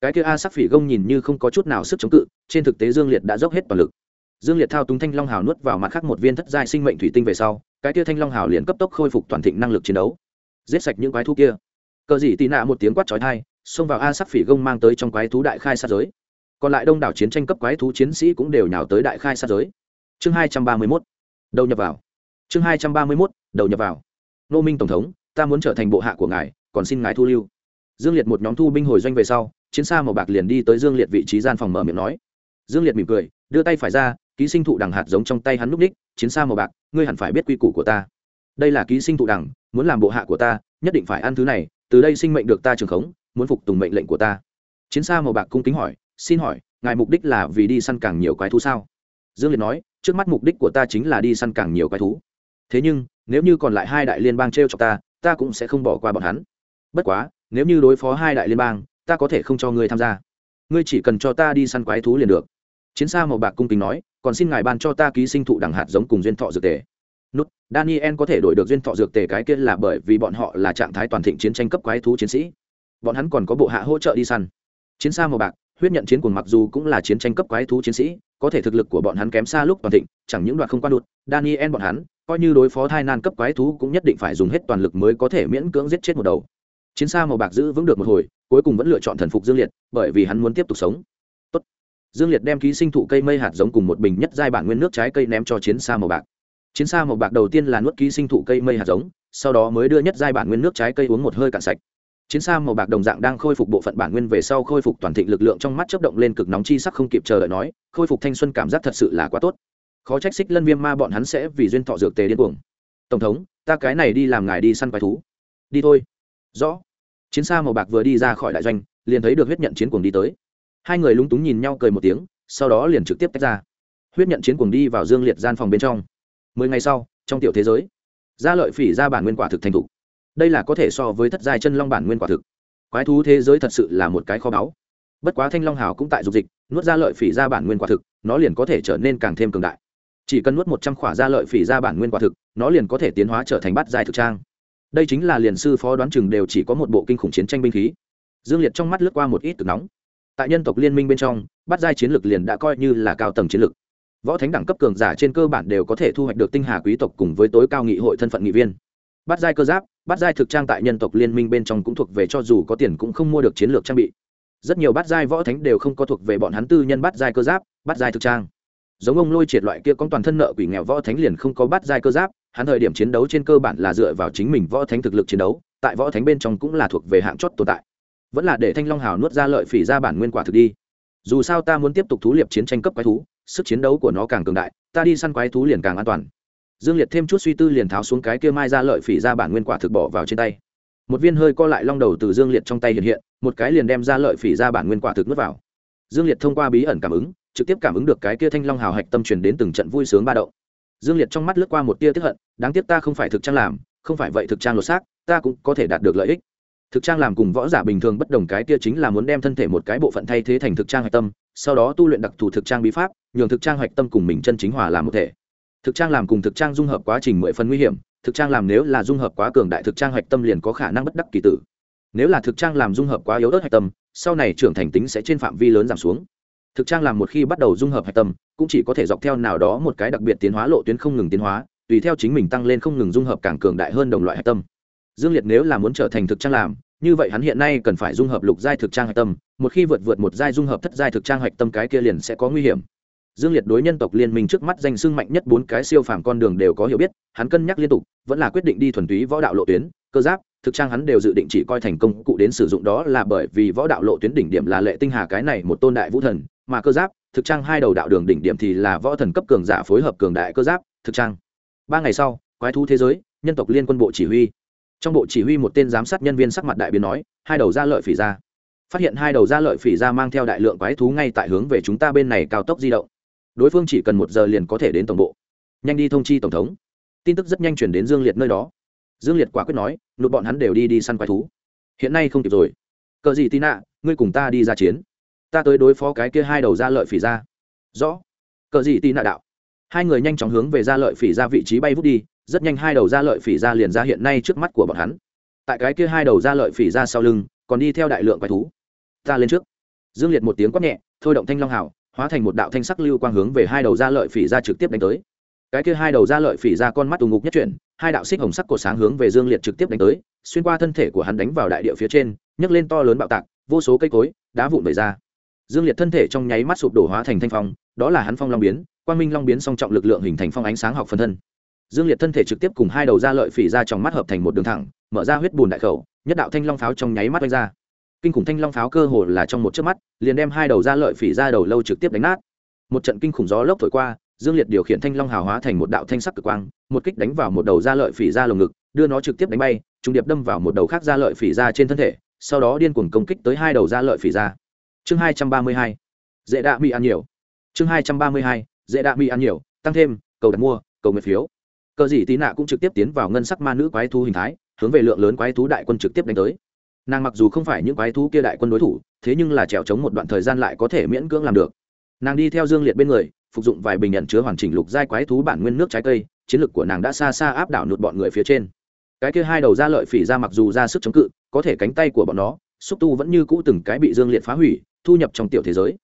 Cái kia a sắc phỉ gông nhìn như không có chút nào sức chống cự, trên thực tế dương liệt đã dốc hết toàn lực. Dương liệt thao túng thanh long hào nuốt vào mặt khác một viên thất giai sinh mệnh thủy tinh về sau, cái kia thanh long hào liền cấp tốc khôi phục toàn thịnh năng lực chiến đấu. Giết sạch những quái thú kia. Cờ dị tì nạ một tiếng quát trói thai xông vào a sắc phỉ gông mang tới trong quái thú đại khai sát giới còn lại đông đảo chiến tranh cấp quái thú chiến sĩ cũng đều nhào tới đại khai sát giới. Chương hai trăm ba mươi mốt, đầu nhập vào. Chương hai trăm ba mươi mốt, đầu nhập vào. Nô minh tổng thống, ta muốn trở thành bộ hạ của ngài, còn xin ngài thu lưu. Dương liệt một nhóm thu binh hồi doanh về sau, chiến xa màu bạc liền đi tới dương liệt vị trí gian phòng mở miệng nói. Dương liệt mỉm cười, đưa tay phải ra, ký sinh thụ đằng hạt giống trong tay hắn núp ních chiến xa màu bạc, ngươi hẳn phải biết quy củ của ta. Đây là ký sinh thụ đằng, muốn làm bộ hạ của ta, nhất định phải ăn thứ này, từ đây sinh mệnh được ta trường khống, muốn phục tùng mệnh lệnh của ta. Chiến xa màu bạc cung kính hỏi xin hỏi, ngài mục đích là vì đi săn càng nhiều quái thú sao? Dương liệt nói, trước mắt mục đích của ta chính là đi săn càng nhiều quái thú. Thế nhưng, nếu như còn lại hai đại liên bang t r e o chọc ta ta cũng sẽ không bỏ qua bọn hắn. Bất quá, nếu như đối phó hai đại liên bang, ta có thể không cho ngươi tham gia. Ngươi chỉ cần cho ta đi săn quái thú liền được. Chiến xa màu bạc cung kính nói, còn xin ngài ban cho ta ký sinh thụ đẳng hạt giống cùng duyên thọ dược tề. Nút, daniel có thể đổi được duyên thọ dược tề cái kia là bởi vì bọn họ là trạng thái toàn thịnh chiến tranh cấp quái thú chiến sĩ. Bọn hắn còn có bộ hạ hỗ trợ đi săn. Chiến xa màu bạc huyết nhận chiến cuồng mặc dù cũng là chiến tranh cấp quái thú chiến sĩ, có thể thực lực của bọn hắn kém xa lúc toàn thịnh, chẳng những đoạn không quan đụt daniel bọn hắn, coi như đối phó thai nan cấp quái thú cũng nhất định phải dùng hết toàn lực mới có thể miễn cưỡng giết chết một đầu. Chiến xa màu bạc giữ vững được một hồi, cuối cùng vẫn lựa chọn thần phục dương liệt, bởi vì hắn muốn tiếp tục sống. Tốt. dương liệt đem ký sinh thụ cây mây hạt giống cùng một bình nhất giai bản nguyên nước trái cây ném cho chiến xa màu bạc. Chiến xa màu bạc đầu tiên là nuốt ký sinh thụ cây mây hạt giống, sau đó mới đưa nhất giai bản nguyên nước trái cây uống một hơi cạn sạch chiến xa màu bạc đồng dạng đang khôi phục bộ phận bản nguyên về sau khôi phục toàn thịnh lực lượng trong mắt chấp động lên cực nóng chi sắc không kịp chờ đợi nói, khôi phục thanh xuân cảm giác thật sự là quá tốt. Khó trách xích lân viêm ma bọn hắn sẽ vì duyên thọ dược tề điên cuồng. Tổng thống, ta cái này đi làm ngài đi săn quái thú. Đi thôi. Rõ. Chiến xa màu bạc vừa đi ra khỏi đại doanh, liền thấy được huyết nhận chiến cuồng đi tới. Hai người lúng túng nhìn nhau cười một tiếng, sau đó liền trực tiếp tách ra. Huyết nhận chiến cuồng đi vào dương liệt gian phòng bên trong. Mười ngày sau, trong tiểu thế giới, gia lợi phỉ ra bản nguyên quả thực thành thục đây là có thể so với thất giai chân long bản nguyên quả thực. Quái thú thế giới thật sự là một cái kho báu. Bất quá thanh long hào cũng tại dục dịch, nuốt ra lợi phỉ ra bản nguyên quả thực, nó liền có thể trở nên càng thêm cường đại. Chỉ cần nuốt một trăm khỏa ra lợi phỉ ra bản nguyên quả thực, nó liền có thể tiến hóa trở thành bát giai thực trang. Đây chính là liền sư phó đoán chừng đều chỉ có một bộ kinh khủng chiến tranh binh khí. Dương liệt trong mắt lướt qua một ít cực nóng. Tại nhân tộc liên minh bên trong, bát giai chiến lược liền đã coi như là cao tầng chiến lược võ thánh đẳng cấp cường giả trên cơ bản đều có thể thu hoạch được tinh hà quý tộc cùng với tối cao nghị hội thân phận nghị viên. Bát giai cơ giáp bát giai thực trang tại nhân tộc liên minh bên trong cũng thuộc về cho dù có tiền cũng không mua được chiến lược trang bị. Rất nhiều bát giai võ thánh đều không có thuộc về bọn hắn tư nhân bát giai cơ giáp, bát giai thực trang. Giống ông lôi triệt loại kia con toàn thân nợ quỷ nghèo võ thánh liền không có bát giai cơ giáp, hắn thời điểm chiến đấu trên cơ bản là dựa vào chính mình võ thánh thực lực chiến đấu, tại võ thánh bên trong cũng là thuộc về hạng chót tồn tại. Vẫn là để thanh long hào nuốt ra lợi phỉ ra bản nguyên quả thực đi. Dù sao ta muốn tiếp tục thú liệp chiến tranh cấp quái thú, sức chiến đấu của nó càng cường đại, ta đi săn quái thú liền càng an toàn dương liệt thêm chút suy tư liền tháo xuống cái kia mai ra lợi phỉ ra bản nguyên quả thực bỏ vào trên tay. Một viên hơi co lại long đầu từ dương liệt trong tay hiện hiện, một cái liền đem ra lợi phỉ ra bản nguyên quả thực nuốt vào. Dương liệt thông qua bí ẩn cảm ứng, trực tiếp cảm ứng được cái kia thanh long hào hạch tâm truyền đến từng trận vui sướng ba đậu dương liệt trong mắt lướt qua một tia tiếp hận, đáng tiếc ta không phải thực trang làm, không phải vậy thực trang lột xác, ta cũng có thể đạt được lợi ích. Thực trang làm cùng võ giả bình thường bất đồng cái kia chính là muốn đem thân thể một cái bộ phận thay thế thành thực trang hạch tâm, sau đó tu luyện đặc thù thực trang bí pháp, nhường thực trang hạch tâm cùng mình chân chính hòa làm một thể thực trang làm cùng thực trang dung hợp quá trình mười phần nguy hiểm, thực trang làm nếu là dung hợp quá cường đại thực trang hạch tâm liền có khả năng bất đắc kỳ tử. Nếu là thực trang làm dung hợp quá yếu ớt hạch tâm, sau này trưởng thành tính sẽ trên phạm vi lớn giảm xuống. Thực trang làm một khi bắt đầu dung hợp hạch tâm, cũng chỉ có thể dọc theo nào đó một cái đặc biệt tiến hóa lộ tuyến không ngừng tiến hóa, tùy theo chính mình tăng lên không ngừng dung hợp càng cường đại hơn đồng loại hạch tâm. Dương liệt nếu là muốn trở thành thực trang làm, như vậy hắn hiện nay cần phải dung hợp lục giai thực trang hạch tâm, một khi vượt vượt một giai dung hợp thất giai thực trang hạch tâm cái kia liền sẽ có nguy hiểm dương liệt đối nhân tộc liên minh trước mắt danh sưng mạnh nhất bốn cái siêu phàm con đường đều có hiểu biết, hắn cân nhắc liên tục, vẫn là quyết định đi thuần túy võ đạo lộ tuyến, cơ giáp, thực trang hắn đều dự định chỉ coi thành công cụ đến sử dụng đó là bởi vì võ đạo lộ tuyến đỉnh điểm là lệ tinh hà cái này một tôn đại vũ thần, mà cơ giáp, thực trang hai đầu đạo đường đỉnh điểm thì là võ thần cấp cường giả phối hợp cường đại cơ giáp, thực trang. Ba ngày sau, quái thú thế giới, nhân tộc liên quân bộ chỉ huy. Trong bộ chỉ huy một tên giám sát nhân viên sắc mặt đại biến nói, hai đầu ra lợi phỉ ra. Phát hiện hai đầu ra lợi phỉ ra mang theo đại lượng quái thú ngay tại hướng về chúng ta bên này cao tốc di động đối phương chỉ cần một giờ liền có thể đến tổng bộ. Nhanh đi thông chi tổng thống. Tin tức rất nhanh chuyển đến dương liệt nơi đó. Dương liệt quả quyết nói, nụt bọn hắn đều đi đi săn quái thú. Hiện nay không kịp rồi. Cờ gì tin nạ ngươi cùng ta đi ra chiến. Ta tới đối phó cái kia hai đầu ra lợi phỉ ra. Rõ. Cờ gì tin nạ đạo. Hai người nhanh chóng hướng về ra lợi phỉ ra vị trí bay vút đi, rất nhanh hai đầu ra lợi phỉ ra liền ra hiện nay trước mắt của bọn hắn. Tại cái kia hai đầu ra lợi phỉ ra sau lưng, còn đi theo đại lượng quái thú. Ta lên trước. Dương liệt một tiếng quát nhẹ, thôi động thanh long hảo hóa thành một đạo thanh sắc lưu quang hướng về hai đầu da lợi phỉ ra trực tiếp đánh tới. Cái kia hai đầu da lợi phỉ ra con mắt tù ngục nhất chuyển, hai đạo xích hồng sắc cổ sáng hướng về dương liệt trực tiếp đánh tới, xuyên qua thân thể của hắn đánh vào đại địa phía trên, nhấc lên to lớn bạo tạc, vô số cây cối, đá vụn vẩy ra. Dương liệt thân thể trong nháy mắt sụp đổ hóa thành thanh phong, đó là hắn phong long biến, quang minh long biến song trọng lực lượng hình thành phong ánh sáng học phần thân. Dương liệt thân thể trực tiếp cùng hai đầu da lợi phỉ ra trong mắt hợp thành một đường thẳng, mở ra huyết bùn đại khẩu, nhất đạo thanh long pháo trong nháy mắt đánh ra kinh khủng thanh long pháo cơ hồ là trong một chớp mắt, liền đem hai đầu ra lợi phỉ ra đầu lâu trực tiếp đánh nát. Một trận kinh khủng gió lốc thổi qua, dương liệt điều khiển thanh long hào hóa thành một đạo thanh sắc cực quang, một kích đánh vào một đầu ra lợi phỉ ra lồng ngực, đưa nó trực tiếp đánh bay, trung điệp đâm vào một đầu khác ra lợi phỉ ra trên thân thể, sau đó điên cuồng công kích tới hai đầu ra lợi phỉ ra. Chương hai trăm ba mươi hai, dễ đạ mỹ ăn nhiều. Chương hai trăm ba mươi hai, dễ đạ mỹ ăn nhiều, tăng thêm, cầu đặt mua, cầu nguyện phiếu. Cờ dị tí nạ cũng trực tiếp tiến vào ngân sắc ma nữ quái thú hình thái, hướng về lượng lớn quái thú đại quân trực tiếp đánh tới nàng mặc dù không phải những quái thú kia đại quân đối thủ, thế nhưng là trèo trống một đoạn thời gian lại có thể miễn cưỡng làm được. Nàng đi theo dương liệt bên người, phục dụng vài bình nhận chứa hoàn chỉnh lục giai quái thú bản nguyên nước trái cây, chiến lược của nàng đã xa xa áp đảo nụt bọn người phía trên. Cái kia hai đầu ra lợi phỉ ra mặc dù ra sức chống cự, có thể cánh tay của bọn nó, xúc tu vẫn như cũ từng cái bị dương liệt phá hủy, thu nhập trong tiểu thế giới.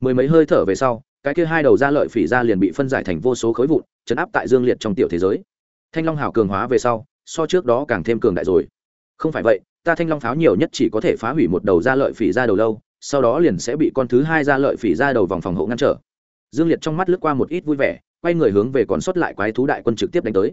Mười mấy hơi thở về sau, cái kia hai đầu ra lợi phỉ ra liền bị phân giải thành vô số khối vụn, chấn áp tại dương liệt trong tiểu thế giới. Thanh long hảo cường hóa về sau, so trước đó càng thêm cường đại rồi. Không phải vậy ta thanh long pháo nhiều nhất chỉ có thể phá hủy một đầu ra lợi phỉ ra đầu lâu, sau đó liền sẽ bị con thứ hai ra lợi phỉ ra đầu vòng phòng hộ ngăn trở. Dương liệt trong mắt lướt qua một ít vui vẻ, quay người hướng về còn sót lại quái thú đại quân trực tiếp đánh tới.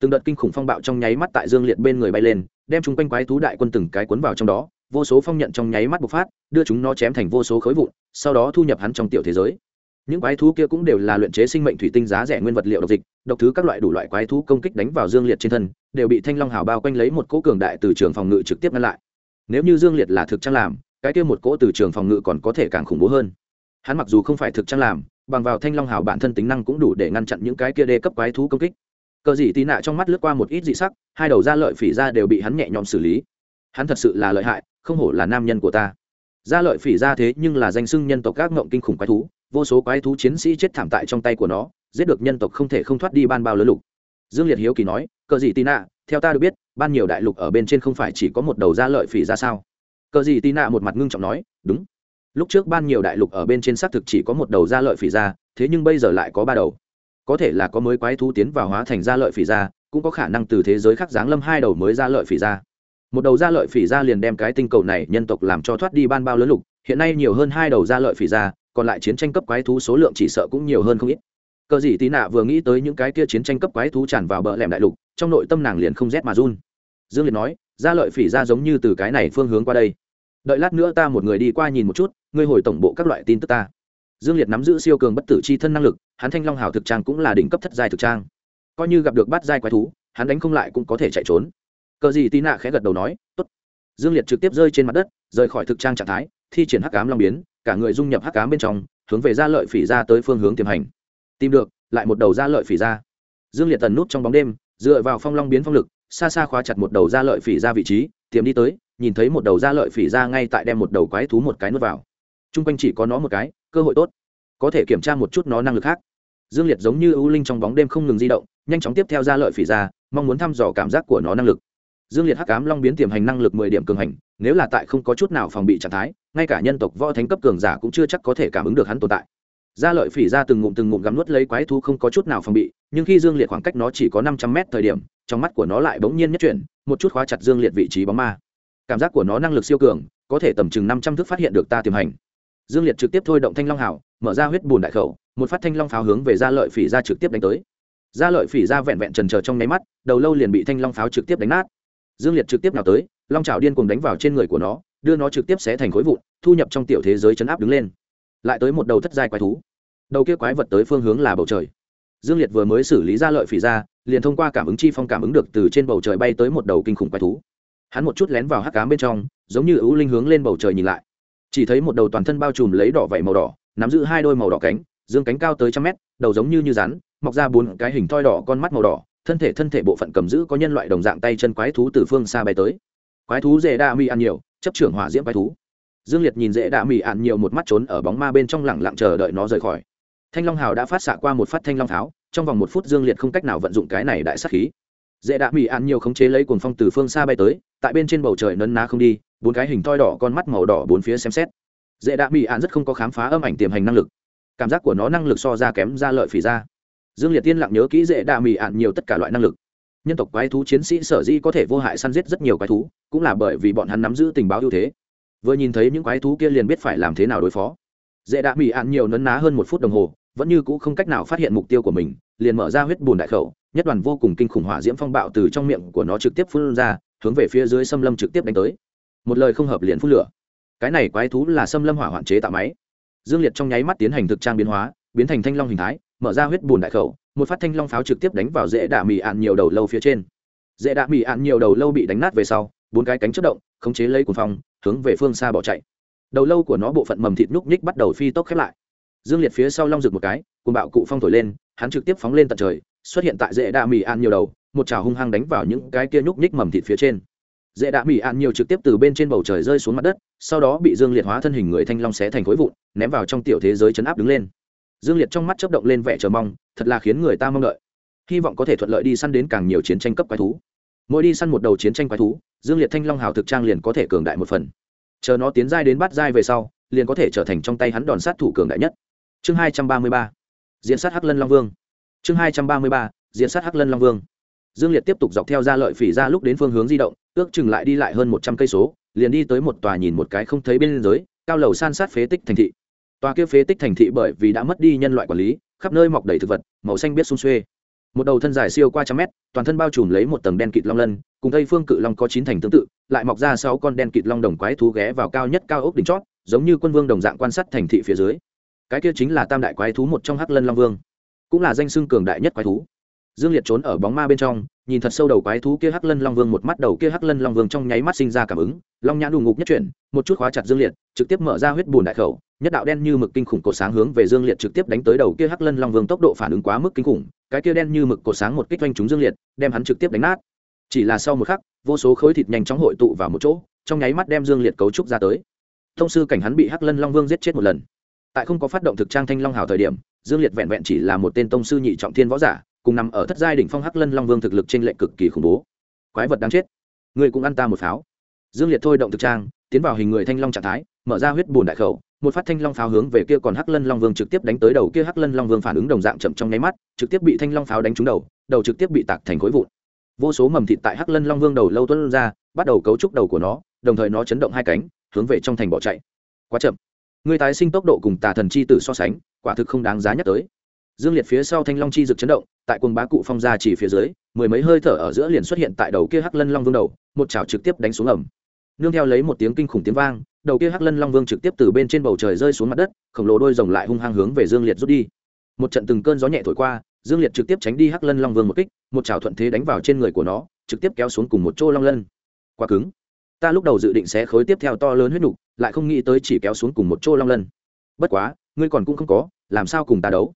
Từng đợt kinh khủng phong bạo trong nháy mắt tại dương liệt bên người bay lên, đem chúng quanh quái thú đại quân từng cái cuốn vào trong đó, vô số phong nhận trong nháy mắt bộc phát, đưa chúng nó chém thành vô số khối vụn, sau đó thu nhập hắn trong tiểu thế giới những quái thú kia cũng đều là luyện chế sinh mệnh thủy tinh giá rẻ nguyên vật liệu độc dịch, độc thứ các loại đủ loại quái thú công kích đánh vào dương liệt trên thân, đều bị thanh long hào bao quanh lấy một cỗ cường đại từ trường phòng ngự trực tiếp ngăn lại. Nếu như dương liệt là thực trang làm, cái kia một cỗ từ trường phòng ngự còn có thể càng khủng bố hơn. Hắn mặc dù không phải thực trang làm, bằng vào thanh long hào bản thân tính năng cũng đủ để ngăn chặn những cái kia đê cấp quái thú công kích. Cờ dị tì nạ trong mắt lướt qua một ít dị sắc, hai đầu da lợi phỉ ra đều bị hắn nhẹ nhõm xử lý. Hắn thật sự là lợi hại, không hổ là nam nhân của ta. Da lợi phỉ ra thế nhưng là danh sưng nhân tộc các ngộng kinh khủng quái thú vô số quái thú chiến sĩ chết thảm tại trong tay của nó, giết được nhân tộc không thể không thoát đi ban bao lớn lục. Dương liệt hiếu kỳ nói, cờ gì tì nạ, theo ta được biết, ban nhiều đại lục ở bên trên không phải chỉ có một đầu da lợi phỉ ra sao? Cờ gì tì nạ một mặt ngưng trọng nói, đúng. Lúc trước ban nhiều đại lục ở bên trên xác thực chỉ có một đầu da lợi phỉ ra, thế nhưng bây giờ lại có ba đầu. Có thể là có mới quái thú tiến vào hóa thành da lợi phỉ ra, cũng có khả năng từ thế giới khác giáng lâm hai đầu mới da lợi phỉ ra. Một đầu da lợi phỉ ra liền đem cái tinh cầu này nhân tộc làm cho thoát đi ban bao lớn lục, hiện nay nhiều hơn hai đầu da lợi phỉ ra còn lại chiến tranh cấp quái thú số lượng chỉ sợ cũng nhiều hơn không ít. Cờ gì tí nạ vừa nghĩ tới những cái kia chiến tranh cấp quái thú tràn vào bờ lẻm đại lục, trong nội tâm nàng liền không rét mà run. Dương liệt nói, ra lợi phỉ ra giống như từ cái này phương hướng qua đây. Đợi lát nữa ta một người đi qua nhìn một chút, ngươi hồi tổng bộ các loại tin tức ta. Dương liệt nắm giữ siêu cường bất tử c h i thân năng lực, hắn thanh long hào thực trang cũng là đỉnh cấp thất giai thực trang. Coi như gặp được bát giai quái thú, hắn đánh không lại cũng có thể chạy trốn. Cờ gì tí nạ khẽ gật đầu nói t ố t dương liệt trực tiếp rơi trên mặt đất, rời khỏi thực trang trạng thái, thi triển hắc cám long biến cả người dung nhập hắc cám bên trong, hướng về ra lợi phỉ ra tới phương hướng tiềm hành. Tìm được, lại một đầu ra lợi phỉ ra. Dương liệt tần nút trong bóng đêm, dựa vào phong long biến phong lực, xa xa khóa chặt một đầu ra lợi phỉ ra vị trí, tiềm đi tới, nhìn thấy một đầu ra lợi phỉ ra ngay tại đem một đầu quái thú một cái nuốt vào. T r u n g quanh chỉ có nó một cái, cơ hội tốt. Có thể kiểm tra một chút nó năng lực khác. Dương liệt giống như ưu linh trong bóng đêm không ngừng di động, nhanh chóng tiếp theo ra lợi phỉ ra, mong muốn thăm dò cảm giác của nó năng lực dương liệt hắc cám long biến tiềm hành năng lực mười điểm cường hành, nếu là tại không có chút nào phòng bị trạng thái, ngay cả nhân tộc võ thánh cấp cường giả cũng chưa chắc có thể cảm ứng được hắn tồn tại. Gia lợi phỉ ra từng ngụm từng ngụm gắm nuốt lấy quái thú không có chút nào phòng bị, nhưng khi dương liệt khoảng cách nó chỉ có năm trăm mét thời điểm, trong mắt của nó lại bỗng nhiên nhất chuyển, một chút khóa chặt dương liệt vị trí bóng ma. Cảm giác của nó năng lực siêu cường, có thể tầm chừng năm trăm thước phát hiện được ta tiềm hành. Dương liệt trực tiếp thôi động thanh long hảo mở ra huyết bùn đại khẩu, một phát thanh long pháo hướng về gia lợi phỉ ra trực tiếp đánh tới. Gia lợi phỉ ra vẹn vẹn trần trờ trong nháy mắt, đầu lâu liền bị thanh long pháo trực tiếp đánh nát dương liệt trực tiếp nào tới, long trào điên cùng đánh vào trên người của nó, đưa nó trực tiếp xé thành khối vụn, thu nhập trong tiểu thế giới chấn áp đứng lên. Lại tới một đầu thất giai quái thú. Đầu kia quái vật tới phương hướng là bầu trời. Dương liệt vừa mới xử lý ra lợi phỉ ra, liền thông qua cảm ứng chi phong cảm ứng được từ trên bầu trời bay tới một đầu kinh khủng quái thú. Hắn một chút lén vào hắc cám bên trong, giống như ưu linh hướng lên bầu trời nhìn lại. Chỉ thấy một đầu toàn thân bao trùm lấy đỏ vảy màu đỏ, nắm giữ hai đôi màu đỏ cánh, dương cánh cao tới trăm mét, đầu giống như như rắn, mọc ra bốn cái hình thoi đỏ con mắt màu đỏ thân thể thân thể bộ phận cầm giữ có nhân loại đồng dạng tay chân quái thú từ phương xa bay tới. Quái thú dễ đa mi ăn nhiều, chấp trưởng hỏa diễm quái thú. Dương liệt nhìn dễ đa mi ăn nhiều một mắt trốn ở bóng ma bên trong lẳng lặng chờ đợi nó rời khỏi. Thanh long hào đã phát xạ qua một phát thanh long tháo, trong vòng một phút dương liệt không cách nào vận dụng cái này đại sát khí. Dễ đạ mỹ ăn nhiều khống chế lấy cuồng phong từ phương xa bay tới, tại bên trên bầu trời nấn ná không đi, bốn cái hình toi đỏ con mắt màu đỏ bốn phía xem xét. Dễ đạ mỹ ăn rất không có khám phá âm ảnh tiềm hành năng lực. Cảm giác của nó năng lực so ra kém ra lợi phỉ ra dương liệt tiên lặng nhớ kỹ dễ đạ Mị ạn nhiều tất cả loại năng lực. Nhân tộc quái thú chiến sĩ sở di có thể vô hại săn giết rất nhiều quái thú, cũng là bởi vì bọn hắn nắm giữ tình báo ưu thế. Vừa nhìn thấy những quái thú kia liền biết phải làm thế nào đối phó. Dễ đạ Mị ạn nhiều nấn ná hơn một phút đồng hồ, vẫn như c ũ không cách nào phát hiện mục tiêu của mình, liền mở ra huyết bùn đại khẩu, nhất đoàn vô cùng kinh khủng hỏa diễm phong bạo từ trong miệng của nó trực tiếp phun ra, hướng về phía dưới xâm lâm trực tiếp đánh tới. Một lời không hợp liền phun lửa. Cái này quái thú là xâm lâm hỏa hoạn chế tạo máy. Dương liệt trong nháy mắt tiến hành thực trang biến hóa, biến thành thanh long hình thái mở ra huyết bùn đại khẩu, một phát thanh long pháo trực tiếp đánh vào dễ đạ mì ạn nhiều đầu lâu phía trên. Dễ đạ mì ạn nhiều đầu lâu bị đánh nát về sau, bốn cái cánh chất động, khống chế lấy cuồng phong, hướng về phương xa bỏ chạy. Đầu lâu của nó bộ phận mầm thịt nhúc nhích bắt đầu phi tốc khép lại. Dương liệt phía sau long rực một cái, cuồng bạo cụ phong thổi lên, hắn trực tiếp phóng lên tận trời, xuất hiện tại dễ đạ mì ạn nhiều đầu, một trào hung hăng đánh vào những cái kia nhúc nhích mầm thịt phía trên. Dễ đạ mì ạn nhiều trực tiếp từ bên trên bầu trời rơi xuống mặt đất, sau đó bị dương liệt hóa thân hình người thanh long xé thành khối vụn, ném vào trong tiểu thế giới chấn áp đứng lên dương liệt trong mắt chấp động lên vẻ chờ mong, thật là khiến người ta mong đợi. Hy vọng có thể thuận lợi đi săn đến càng nhiều chiến tranh cấp quái thú. Mỗi đi săn một đầu chiến tranh quái thú, dương liệt thanh long hào thực trang liền có thể cường đại một phần. Chờ nó tiến giai đến bát giai về sau, liền có thể trở thành trong tay hắn đòn sát thủ cường đại nhất. Chương hai trăm ba mươi ba, diễn sát hắc lân long vương. Chương hai trăm ba mươi ba, diễn sát hắc lân long vương. Dương liệt tiếp tục dọc theo ra lợi phỉ ra lúc đến phương hướng di động, ước chừng lại đi lại hơn một trăm cây số, liền đi tới một tòa nhìn một cái không thấy bên dưới, cao lầu san sát phế tích thành thị tòa kia phế tích thành thị bởi vì đã mất đi nhân loại quản lý, khắp nơi mọc đầy thực vật, màu xanh biết sung xuê. Một đầu thân dài siêu qua trăm mét, toàn thân bao trùm lấy một tầng đen kịt long lân, cùng tây phương cự long có chín thành tương tự, lại mọc ra sáu con đen kịt long đồng quái thú ghé vào cao nhất cao ốc đỉnh chót, giống như quân vương đồng dạng quan sát thành thị phía dưới. Cái kia chính là tam đại quái thú một trong hắc lân long vương, cũng là danh xưng cường đại nhất quái thú. Dương liệt trốn ở bóng ma bên trong nhìn thật sâu đầu quái thú kia hắc lân long vương, một mắt đầu kia hắc lân long vương trong nháy mắt sinh ra cảm ứng, long nhãn đủ ngục nhất chuyển, một chút khóa chặt dương liệt, trực tiếp mở ra huyết bùn đại khẩu, nhất đạo đen như mực kinh khủng cột sáng hướng về dương liệt trực tiếp đánh tới đầu kia hắc lân long vương, tốc độ phản ứng quá mức kinh khủng, cái kia đen như mực cột sáng một kích doanh trúng dương liệt, đem hắn trực tiếp đánh nát. Chỉ là sau một khắc, vô số khối thịt nhanh chóng hội tụ vào một chỗ, trong nháy mắt đem dương liệt cấu trúc ra tới. Thông sư cảnh hắn bị hắc lân long vương giết chết một lần. Tại không có phát động thực trang thanh long hào thời điểm, dương liệt vẹn vẹn chỉ là một tên tông sư nhị trọng thiên võ giả cùng nằm ở thất giai đỉnh phong hắc lân long vương thực lực trên lệnh cực kỳ khủng bố. Quái vật đáng chết. Người cũng ăn ta một pháo. Dương liệt thôi động thực trang, tiến vào hình người thanh long trạng thái, mở ra huyết bùn đại khẩu, một phát thanh long pháo hướng về kia còn hắc lân long vương trực tiếp đánh tới đầu kia hắc lân long vương phản ứng đồng dạng chậm trong nháy mắt, trực tiếp bị thanh long pháo đánh trúng đầu đầu trực tiếp bị tạc thành khối vụn. Vô số mầm thịt tại hắc lân long vương đầu lâu tuân ra, bắt đầu cấu trúc đầu của nó, đồng thời nó chấn động hai cánh, hướng về trong thành bỏ chạy. Quá chậm. Người tái sinh tốc độ cùng tà thần chi tử so sánh, quả thực không đáng giá nhắc tới. Dương liệt phía sau thanh long chi rực chấn động tại quần bá cụ phong ra chỉ phía dưới, mười mấy hơi thở ở giữa liền xuất hiện tại đầu kia hắc lân long vương đầu, một chảo trực tiếp đánh xuống ẩm nương theo lấy một tiếng kinh khủng tiếng vang, đầu kia hắc lân long vương trực tiếp từ bên trên bầu trời rơi xuống mặt đất, khổng lồ đôi rồng lại hung hăng hướng về dương liệt rút đi. Một trận từng cơn gió nhẹ thổi qua, dương liệt trực tiếp tránh đi hắc lân long vương một kích, một chảo thuận thế đánh vào trên người của nó, trực tiếp kéo xuống cùng một chỗ long lân. Quá cứng. Ta lúc đầu dự định sẽ khối tiếp theo to lớn huyết nục, lại không nghĩ tới chỉ kéo xuống cùng một chỗ long lân. Bất quá, ngươi còn cũng không có, làm sao cùng ta đấu?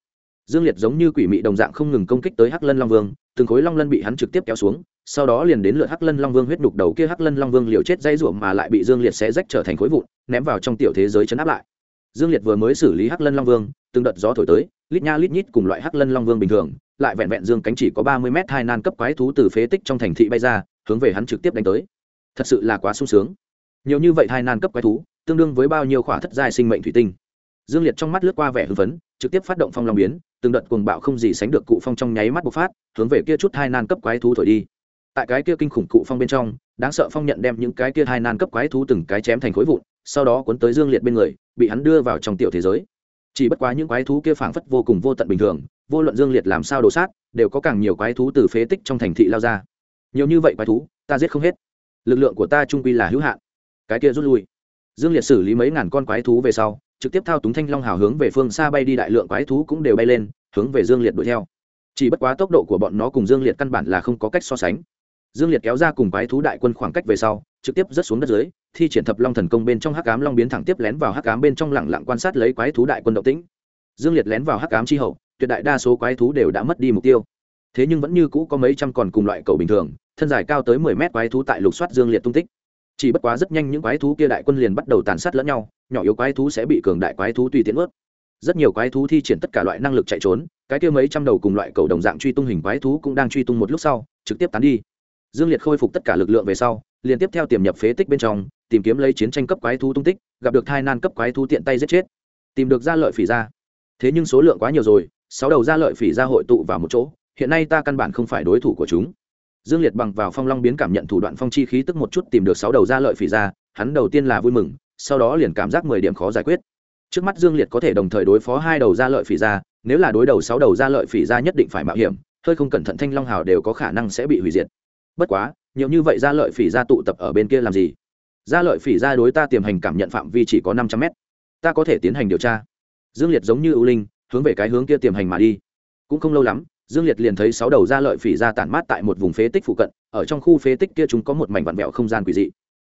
Dương liệt giống như quỷ mị đồng dạng không ngừng công kích tới hắc lân long vương, từng khối long lân bị hắn trực tiếp kéo xuống, sau đó liền đến lượt hắc lân long vương huyết đục đầu kia hắc lân long vương liều chết dây ruộng mà lại bị dương liệt xé rách trở thành khối vụn, ném vào trong tiểu thế giới chấn áp lại. Dương liệt vừa mới xử lý hắc lân long vương, từng đợt gió thổi tới, lít nha lít nhít cùng loại hắc lân long vương bình thường, lại vẹn vẹn dương cánh chỉ có ba mươi mét hai nan cấp quái thú từ phế tích trong thành thị bay ra, hướng về hắn trực tiếp đánh tới. Thật sự là quá sung sướng. Nhiều như vậy hai nan cấp quái thú, tương đương với bao nhiêu khỏa thất giai sinh mệnh thủy tinh. Dương liệt trong mắt lướt qua vẻ hưng phấn, trực tiếp phát động phong long biến từng đợt cuồng bạo không gì sánh được cụ phong trong nháy mắt bộc phát, hướng về kia chút hai nan cấp quái thú thổi đi. Tại cái kia kinh khủng cụ phong bên trong, đáng sợ phong nhận đem những cái kia hai nan cấp quái thú từng cái chém thành khối vụn, sau đó cuốn tới dương liệt bên người, bị hắn đưa vào trong tiểu thế giới. Chỉ bất quá những quái thú kia phảng phất vô cùng vô tận bình thường, vô luận dương liệt làm sao đồ sát, đều có càng nhiều quái thú từ phế tích trong thành thị lao ra. Nhiều như vậy quái thú, ta giết không hết. Lực lượng của ta trung quy là hữu hạn. Cái kia rút lui. Dương liệt xử lý mấy ngàn con quái thú về sau trực tiếp thao túng thanh long hào hướng về phương xa bay đi, đại lượng quái thú cũng đều bay lên, hướng về dương liệt đuổi theo. Chỉ bất quá tốc độ của bọn nó cùng dương liệt căn bản là không có cách so sánh. Dương liệt kéo ra cùng quái thú đại quân khoảng cách về sau, trực tiếp rớt xuống đất dưới, thi triển thập long thần công bên trong hắc cám long biến thẳng tiếp lén vào hắc cám bên trong lẳng lặng quan sát lấy quái thú đại quân động tĩnh. Dương liệt lén vào hắc cám chi hậu, tuyệt đại đa số quái thú đều đã mất đi mục tiêu. Thế nhưng vẫn như cũ có mấy trăm còn cùng loại cầu bình thường, thân dài cao tới mười mét quái thú tại lục soát dương liệt tung tích chỉ bất quá rất nhanh những quái thú kia đại quân liền bắt đầu tàn sát lẫn nhau, nhỏ yếu quái thú sẽ bị cường đại quái thú tùy tiện ướt rất nhiều quái thú thi triển tất cả loại năng lực chạy trốn, cái kia mấy trăm đầu cùng loại cầu đồng dạng truy tung hình quái thú cũng đang truy tung một lúc sau, trực tiếp tán đi. Dương liệt khôi phục tất cả lực lượng về sau, liền tiếp theo tiềm nhập phế tích bên trong, tìm kiếm lấy chiến tranh cấp quái thú tung tích, gặp được thai nan cấp quái thú tiện tay giết chết. Tìm được ra lợi phỉ ra. Thế nhưng số lượng quá nhiều rồi, sáu đầu ra lợi phỉ ra hội tụ vào một chỗ, hiện nay ta căn bản không phải đối thủ của chúng dương liệt bằng vào phong long biến cảm nhận thủ đoạn phong chi khí tức một chút tìm được sáu đầu ra lợi phỉ ra, hắn đầu tiên là vui mừng, sau đó liền cảm giác mười điểm khó giải quyết. Trước mắt dương liệt có thể đồng thời đối phó hai đầu ra lợi phỉ ra, nếu là đối đầu sáu đầu ra lợi phỉ ra nhất định phải mạo hiểm, hơi không cẩn thận thanh long hào đều có khả năng sẽ bị hủy diệt. Bất quá, nhiều như vậy ra lợi phỉ ra tụ tập ở bên kia làm gì? Ra lợi phỉ ra đối ta tiềm hành cảm nhận phạm vi chỉ có năm trăm mét. Ta có thể tiến hành điều tra. Dương liệt giống như ưu linh, hướng về cái hướng kia tiềm hành mà đi. Cũng không lâu lắm dương liệt liền thấy sáu đầu da lợi phỉ ra tản mát tại một vùng phế tích phụ cận, ở trong khu phế tích kia chúng có một mảnh vạn vẹo không gian quỷ dị.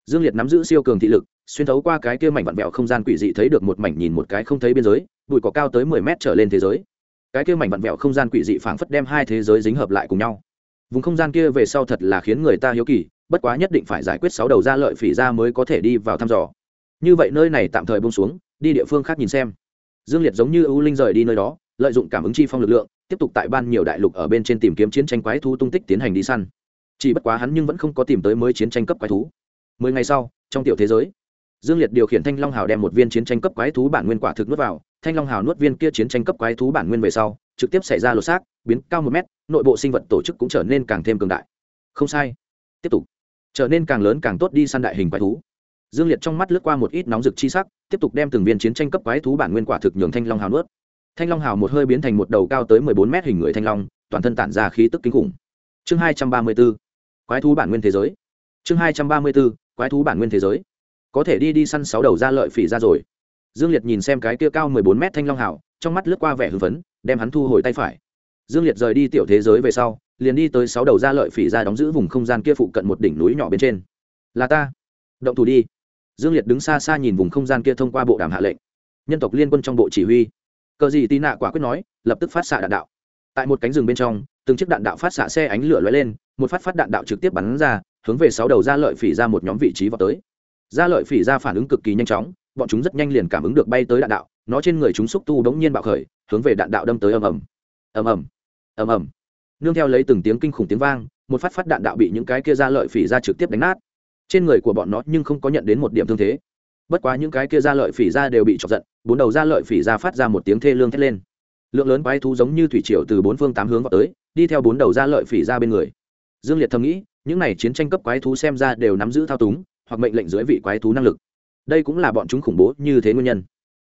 Dương liệt nắm giữ siêu cường thị lực, xuyên thấu qua cái kia mảnh vạn vẹo không gian quỷ dị thấy được một mảnh nhìn một cái không thấy biên giới, bụi có cao tới mười mét trở lên thế giới. Cái kia mảnh vạn vẹo không gian quỷ dị phảng phất đem hai thế giới dính hợp lại cùng nhau. Vùng không gian kia về sau thật là khiến người ta hiếu kỳ, bất quá nhất định phải giải quyết sáu đầu da lợi phỉ ra mới có thể đi vào thăm dò. Như vậy nơi này tạm thời bông xuống, đi địa phương khác nhìn xem. Dương liệt giống như ưu linh rời đi nơi đó lợi dụng cảm ứng chi phong lực lượng, tiếp tục tại ban nhiều đại lục ở bên trên tìm kiếm chiến tranh quái thú tung tích tiến hành đi săn. Chỉ bất quá hắn nhưng vẫn không có tìm tới mới chiến tranh cấp quái thú. Mười ngày sau, trong tiểu thế giới, dương liệt điều khiển thanh long hào đem một viên chiến tranh cấp quái thú bản nguyên quả thực nuốt vào. Thanh long hào nuốt viên kia chiến tranh cấp quái thú bản nguyên về sau, trực tiếp xảy ra lột xác, biến cao một mét, nội bộ sinh vật tổ chức cũng trở nên càng thêm cường đại. Không sai. Tiếp tục. Trở nên càng lớn càng tốt đi săn đại hình quái thú. Dương liệt trong mắt lướt qua một ít nóng rực chi sắc, tiếp tục đem từng viên chiến tranh cấp quái thú bản nguyên quả thực nhường thanh long hào nuốt thanh long hào một hơi biến thành một đầu cao tới mười bốn mét hình người thanh long, toàn thân tản ra khí tức kinh khủng. Chương hai trăm ba mươi b ố quái thú bản nguyên thế giới. Chương hai trăm ba mươi b ố quái thú bản nguyên thế giới. Có thể đi đi săn sáu đầu ra lợi phỉ ra rồi. Dương liệt nhìn xem cái kia cao mười bốn mét thanh long hào, trong mắt lướt qua vẻ hưng phấn, đem hắn thu hồi tay phải. Dương liệt rời đi tiểu thế giới về sau, liền đi tới sáu đầu ra lợi phỉ ra đóng giữ vùng không gian kia phụ cận một đỉnh núi nhỏ bên trên. Là ta. Động thủ đi. Dương liệt đứng xa xa nhìn vùng không gian kia thông qua bộ đàm hạ lệnh. Nhân tộc liên quân trong bộ chỉ huy cờ gì tì nạ quả quyết nói, lập tức phát xạ đạn đạo. Tại một cánh rừng bên trong, từng chiếc đạn đạo phát xạ xe ánh lửa lóe lên, một phát phát đạn đạo trực tiếp bắn ra, hướng về sáu đầu ra lợi phỉ ra một nhóm vị trí vào tới. Ra lợi phỉ ra phản ứng cực kỳ nhanh chóng, bọn chúng rất nhanh liền cảm ứng được bay tới đạn đạo, nó trên người chúng xúc tu đống nhiên bạo khởi, hướng về đạn đạo đâm tới ầm ầm. Ầm ầm. Ầm ầm. Nương theo lấy từng tiếng kinh khủng tiếng vang, một phát phát đạn đạo bị những cái kia ra lợi phỉ ra trực tiếp đánh nát. Trên người của bọn nó nhưng không có nhận đến một điểm thương thế bất quá những cái kia ra lợi phỉ ra đều bị chọc giận, bốn đầu ra lợi phỉ ra phát ra một tiếng thê lương thét lên. Lượng lớn quái thú giống như thủy triều từ bốn phương tám hướng vào tới, đi theo bốn đầu ra lợi phỉ ra bên người. Dương liệt thầm nghĩ, những này chiến tranh cấp quái thú xem ra đều nắm giữ thao túng, hoặc mệnh lệnh dưới vị quái thú năng lực. Đây cũng là bọn chúng khủng bố như thế nguyên nhân.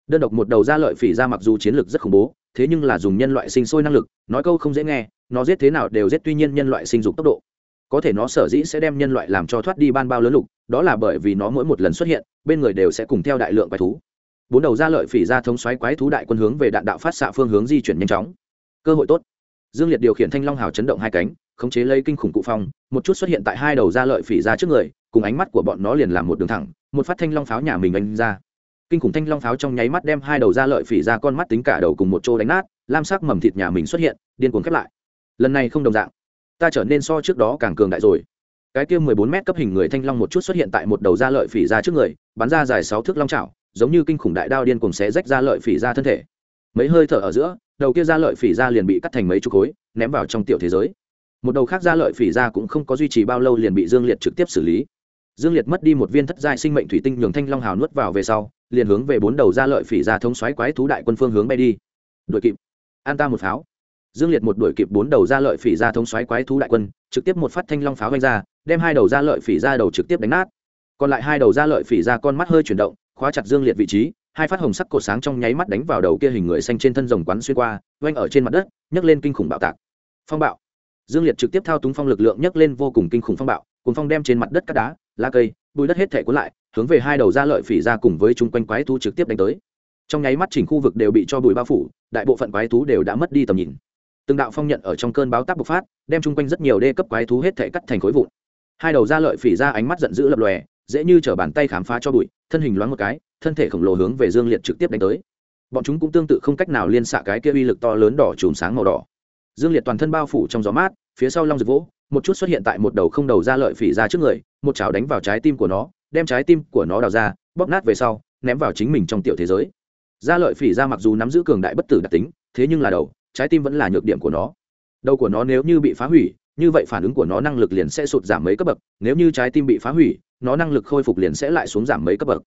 Đơn độc một đầu ra lợi phỉ ra mặc dù chiến lược rất khủng bố, thế nhưng là dùng nhân loại sinh sôi năng lực, nói câu không dễ nghe, nó giết thế nào đều giết tuy nhiên nhân loại sinh dục tốc độ có thể nó sở dĩ sẽ đem nhân loại làm cho thoát đi ban bao lớn lục, đó là bởi vì nó mỗi một lần xuất hiện, bên người đều sẽ cùng theo đại lượng quái thú. Bốn đầu ra lợi phỉ ra thống xoáy quái thú đại quân hướng về đạn đạo phát xạ phương hướng di chuyển nhanh chóng. Cơ hội tốt. Dương liệt điều khiển thanh long hào chấn động hai cánh, khống chế lấy kinh khủng cụ phong, một chút xuất hiện tại hai đầu ra lợi phỉ ra trước người, cùng ánh mắt của bọn nó liền làm một đường thẳng, một phát thanh long pháo nhà mình đánh ra. Kinh khủng thanh long pháo trong nháy mắt đem hai đầu ra lợi phỉ ra con mắt tính cả đầu cùng một chỗ đánh nát, lam sắc mầm thịt nhà mình xuất hiện, điên cuồng khép lại. Lần này không đồng dạng ta trở nên so trước đó càng cường đại rồi. Cái kia mười bốn mét cấp hình người thanh long một chút xuất hiện tại một đầu da lợi phỉ ra trước người, bắn ra dài sáu thước long trào giống như kinh khủng đại đao điên cùng xé rách ra lợi phỉ ra thân thể. Mấy hơi thở ở giữa, đầu kia da lợi phỉ ra liền bị cắt thành mấy chục khối, ném vào trong tiểu thế giới. Một đầu khác da lợi phỉ ra cũng không có duy trì bao lâu liền bị dương liệt trực tiếp xử lý. Dương liệt mất đi một viên thất giai sinh mệnh thủy tinh nhường thanh long hào nuốt vào về sau, liền hướng về bốn đầu da lợi phỉ ra thống xoáy quái thú đại quân phương hướng bay đi. Đội kịp. An ta một pháo dương liệt một đuổi kịp bốn đầu ra lợi phỉ ra thống xoáy quái thú đại quân, trực tiếp một phát thanh long pháo vanh ra, đem hai đầu ra lợi phỉ ra đầu trực tiếp đánh nát. Còn lại hai đầu ra lợi phỉ ra con mắt hơi chuyển động, khóa chặt dương liệt vị trí, hai phát hồng sắc cột sáng trong nháy mắt đánh vào đầu kia hình người xanh trên thân rồng quán xuyên qua oanh ở trên mặt đất, nhấc lên kinh khủng bạo tạc. Phong bạo. Dương liệt trực tiếp thao túng phong lực lượng nhấc lên vô cùng kinh khủng phong bạo cùng phong đem trên mặt đất cắt đá, lá cây bùi đất hết thể cuốn lại, hướng về hai đầu ra lợi phỉ ra cùng với chung quanh quái thú trực tiếp đánh tới. Trong nháy mắt chỉnh khu vực đều bị cho bụi bao phủ, đại bộ phận quái thú đều đã mất đi tầm nhìn từng đạo phong nhận ở trong cơn báo táp bộc phát, đem chung quanh rất nhiều đê cấp quái thú hết thể cắt thành khối vụn. Hai đầu da lợi phỉ ra ánh mắt giận dữ lập lòe, dễ như chở bàn tay khám phá cho bụi, thân hình loáng một cái, thân thể khổng lồ hướng về dương liệt trực tiếp đánh tới. Bọn chúng cũng tương tự không cách nào liên xạ cái kia uy lực to lớn đỏ chùm sáng màu đỏ. Dương liệt toàn thân bao phủ trong gió mát, phía sau long rực vỗ, một chút xuất hiện tại một đầu không đầu da lợi phỉ ra trước người, một chảo đánh vào trái tim của nó, đem trái tim của nó đào ra, bóp nát về sau, ném vào chính mình trong tiểu thế giới. Da lợi phỉ ra mặc dù nắm giữ cường đại bất tử đặc tính, thế nhưng là đầu trái tim vẫn là nhược điểm của nó. Đầu của nó nếu như bị phá hủy, như vậy phản ứng của nó năng lực liền sẽ sụt giảm mấy cấp bậc. Nếu như trái tim bị phá hủy, nó năng lực khôi phục liền sẽ lại xuống giảm mấy cấp bậc.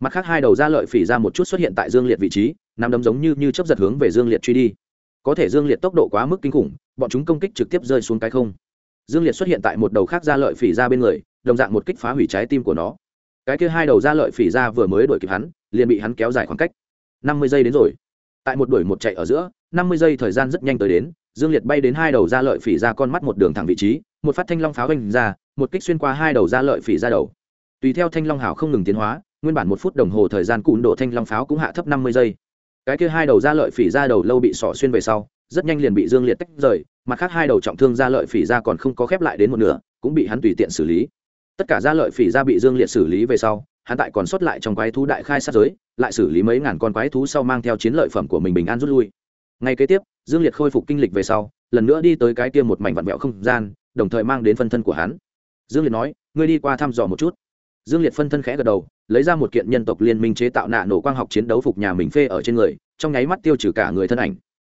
Mặt khác hai đầu ra lợi phỉ ra một chút xuất hiện tại dương liệt vị trí nằm đấm giống như như chấp giật hướng về dương liệt truy đi. Có thể dương liệt tốc độ quá mức kinh khủng, bọn chúng công kích trực tiếp rơi xuống cái không. Dương liệt xuất hiện tại một đầu khác ra lợi phỉ ra bên người, đồng dạng một kích phá hủy trái tim của nó. Cái kia hai đầu ra lợi phỉ ra vừa mới đuổi kịp hắn, liền bị hắn kéo dài khoảng cách. Năm mươi giây đến rồi. Tại một đuổi một chạy ở giữa năm mươi giây thời gian rất nhanh tới đến, dương liệt bay đến hai đầu ra lợi phỉ ra con mắt một đường thẳng vị trí, một phát thanh long pháo vanh ra, một kích xuyên qua hai đầu ra lợi phỉ ra đầu. Tùy theo thanh long hảo không ngừng tiến hóa, nguyên bản một phút đồng hồ thời gian cụn độ thanh long pháo cũng hạ thấp năm mươi giây. Cái kia hai đầu ra lợi phỉ ra đầu lâu bị sỏ xuyên về sau, rất nhanh liền bị dương liệt tách rời, mặt khác hai đầu trọng thương ra lợi phỉ ra còn không có khép lại đến một nửa, cũng bị hắn tùy tiện xử lý. Tất cả ra lợi phỉ ra bị dương liệt xử lý về sau, hắn tại còn sót lại trong quái thú đại khai sát giới, lại xử lý mấy ngàn con quái thú sau mang theo chiến lợi phẩm của mình bình an rút lui ngay kế tiếp, dương liệt khôi phục kinh lịch về sau, lần nữa đi tới cái kia một mảnh vặn vẹo không gian, đồng thời mang đến phân thân của hắn. Dương liệt nói, ngươi đi qua thăm dò một chút. Dương liệt phân thân khẽ gật đầu, lấy ra một kiện nhân tộc liên minh chế tạo nạ nổ quang học chiến đấu phục nhà mình phê ở trên người, trong nháy mắt tiêu trừ cả người thân ảnh.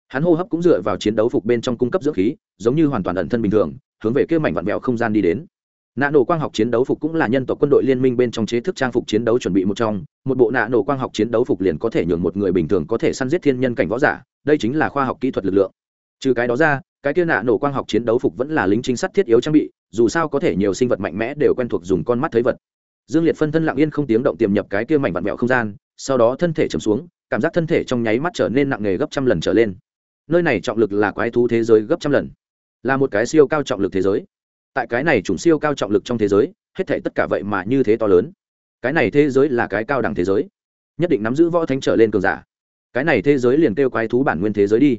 Hắn hô hấp cũng dựa vào chiến đấu phục bên trong cung cấp dưỡng khí, giống như hoàn toàn ẩn thân bình thường, hướng về kia mảnh vặn vẹo không gian đi đến nạ nổ quang học chiến đấu phục cũng là nhân tộc quân đội liên minh bên trong chế thức trang phục chiến đấu chuẩn bị một trong. Một bộ nạ nổ quang học chiến đấu phục liền có thể nhường một người bình thường có thể săn giết thiên nhân cảnh võ giả. Đây chính là khoa học kỹ thuật lực lượng. Trừ cái đó ra, cái kia nạ nổ quang học chiến đấu phục vẫn là lính chính sát thiết yếu trang bị, dù sao có thể nhiều sinh vật mạnh mẽ đều quen thuộc dùng con mắt thấy vật. Dương liệt phân thân lặng yên không tiếng động tiềm nhập cái kia mảnh vặn vẹo không gian, sau đó thân thể chầm xuống, cảm giác thân thể trong nháy mắt trở nên nặng nề gấp trăm lần trở lên. Nơi này trọng lực là quái thú thế giới gấp trăm lần, là một cái siêu cao trọng lực thế giới tại cái này chủng siêu cao trọng lực trong thế giới, hết thể tất cả vậy mà như thế to lớn. Cái này thế giới là cái cao đẳng thế giới. Nhất định nắm giữ võ thánh trở lên cường giả. Cái này thế giới liền kêu quái thú bản nguyên thế giới đi.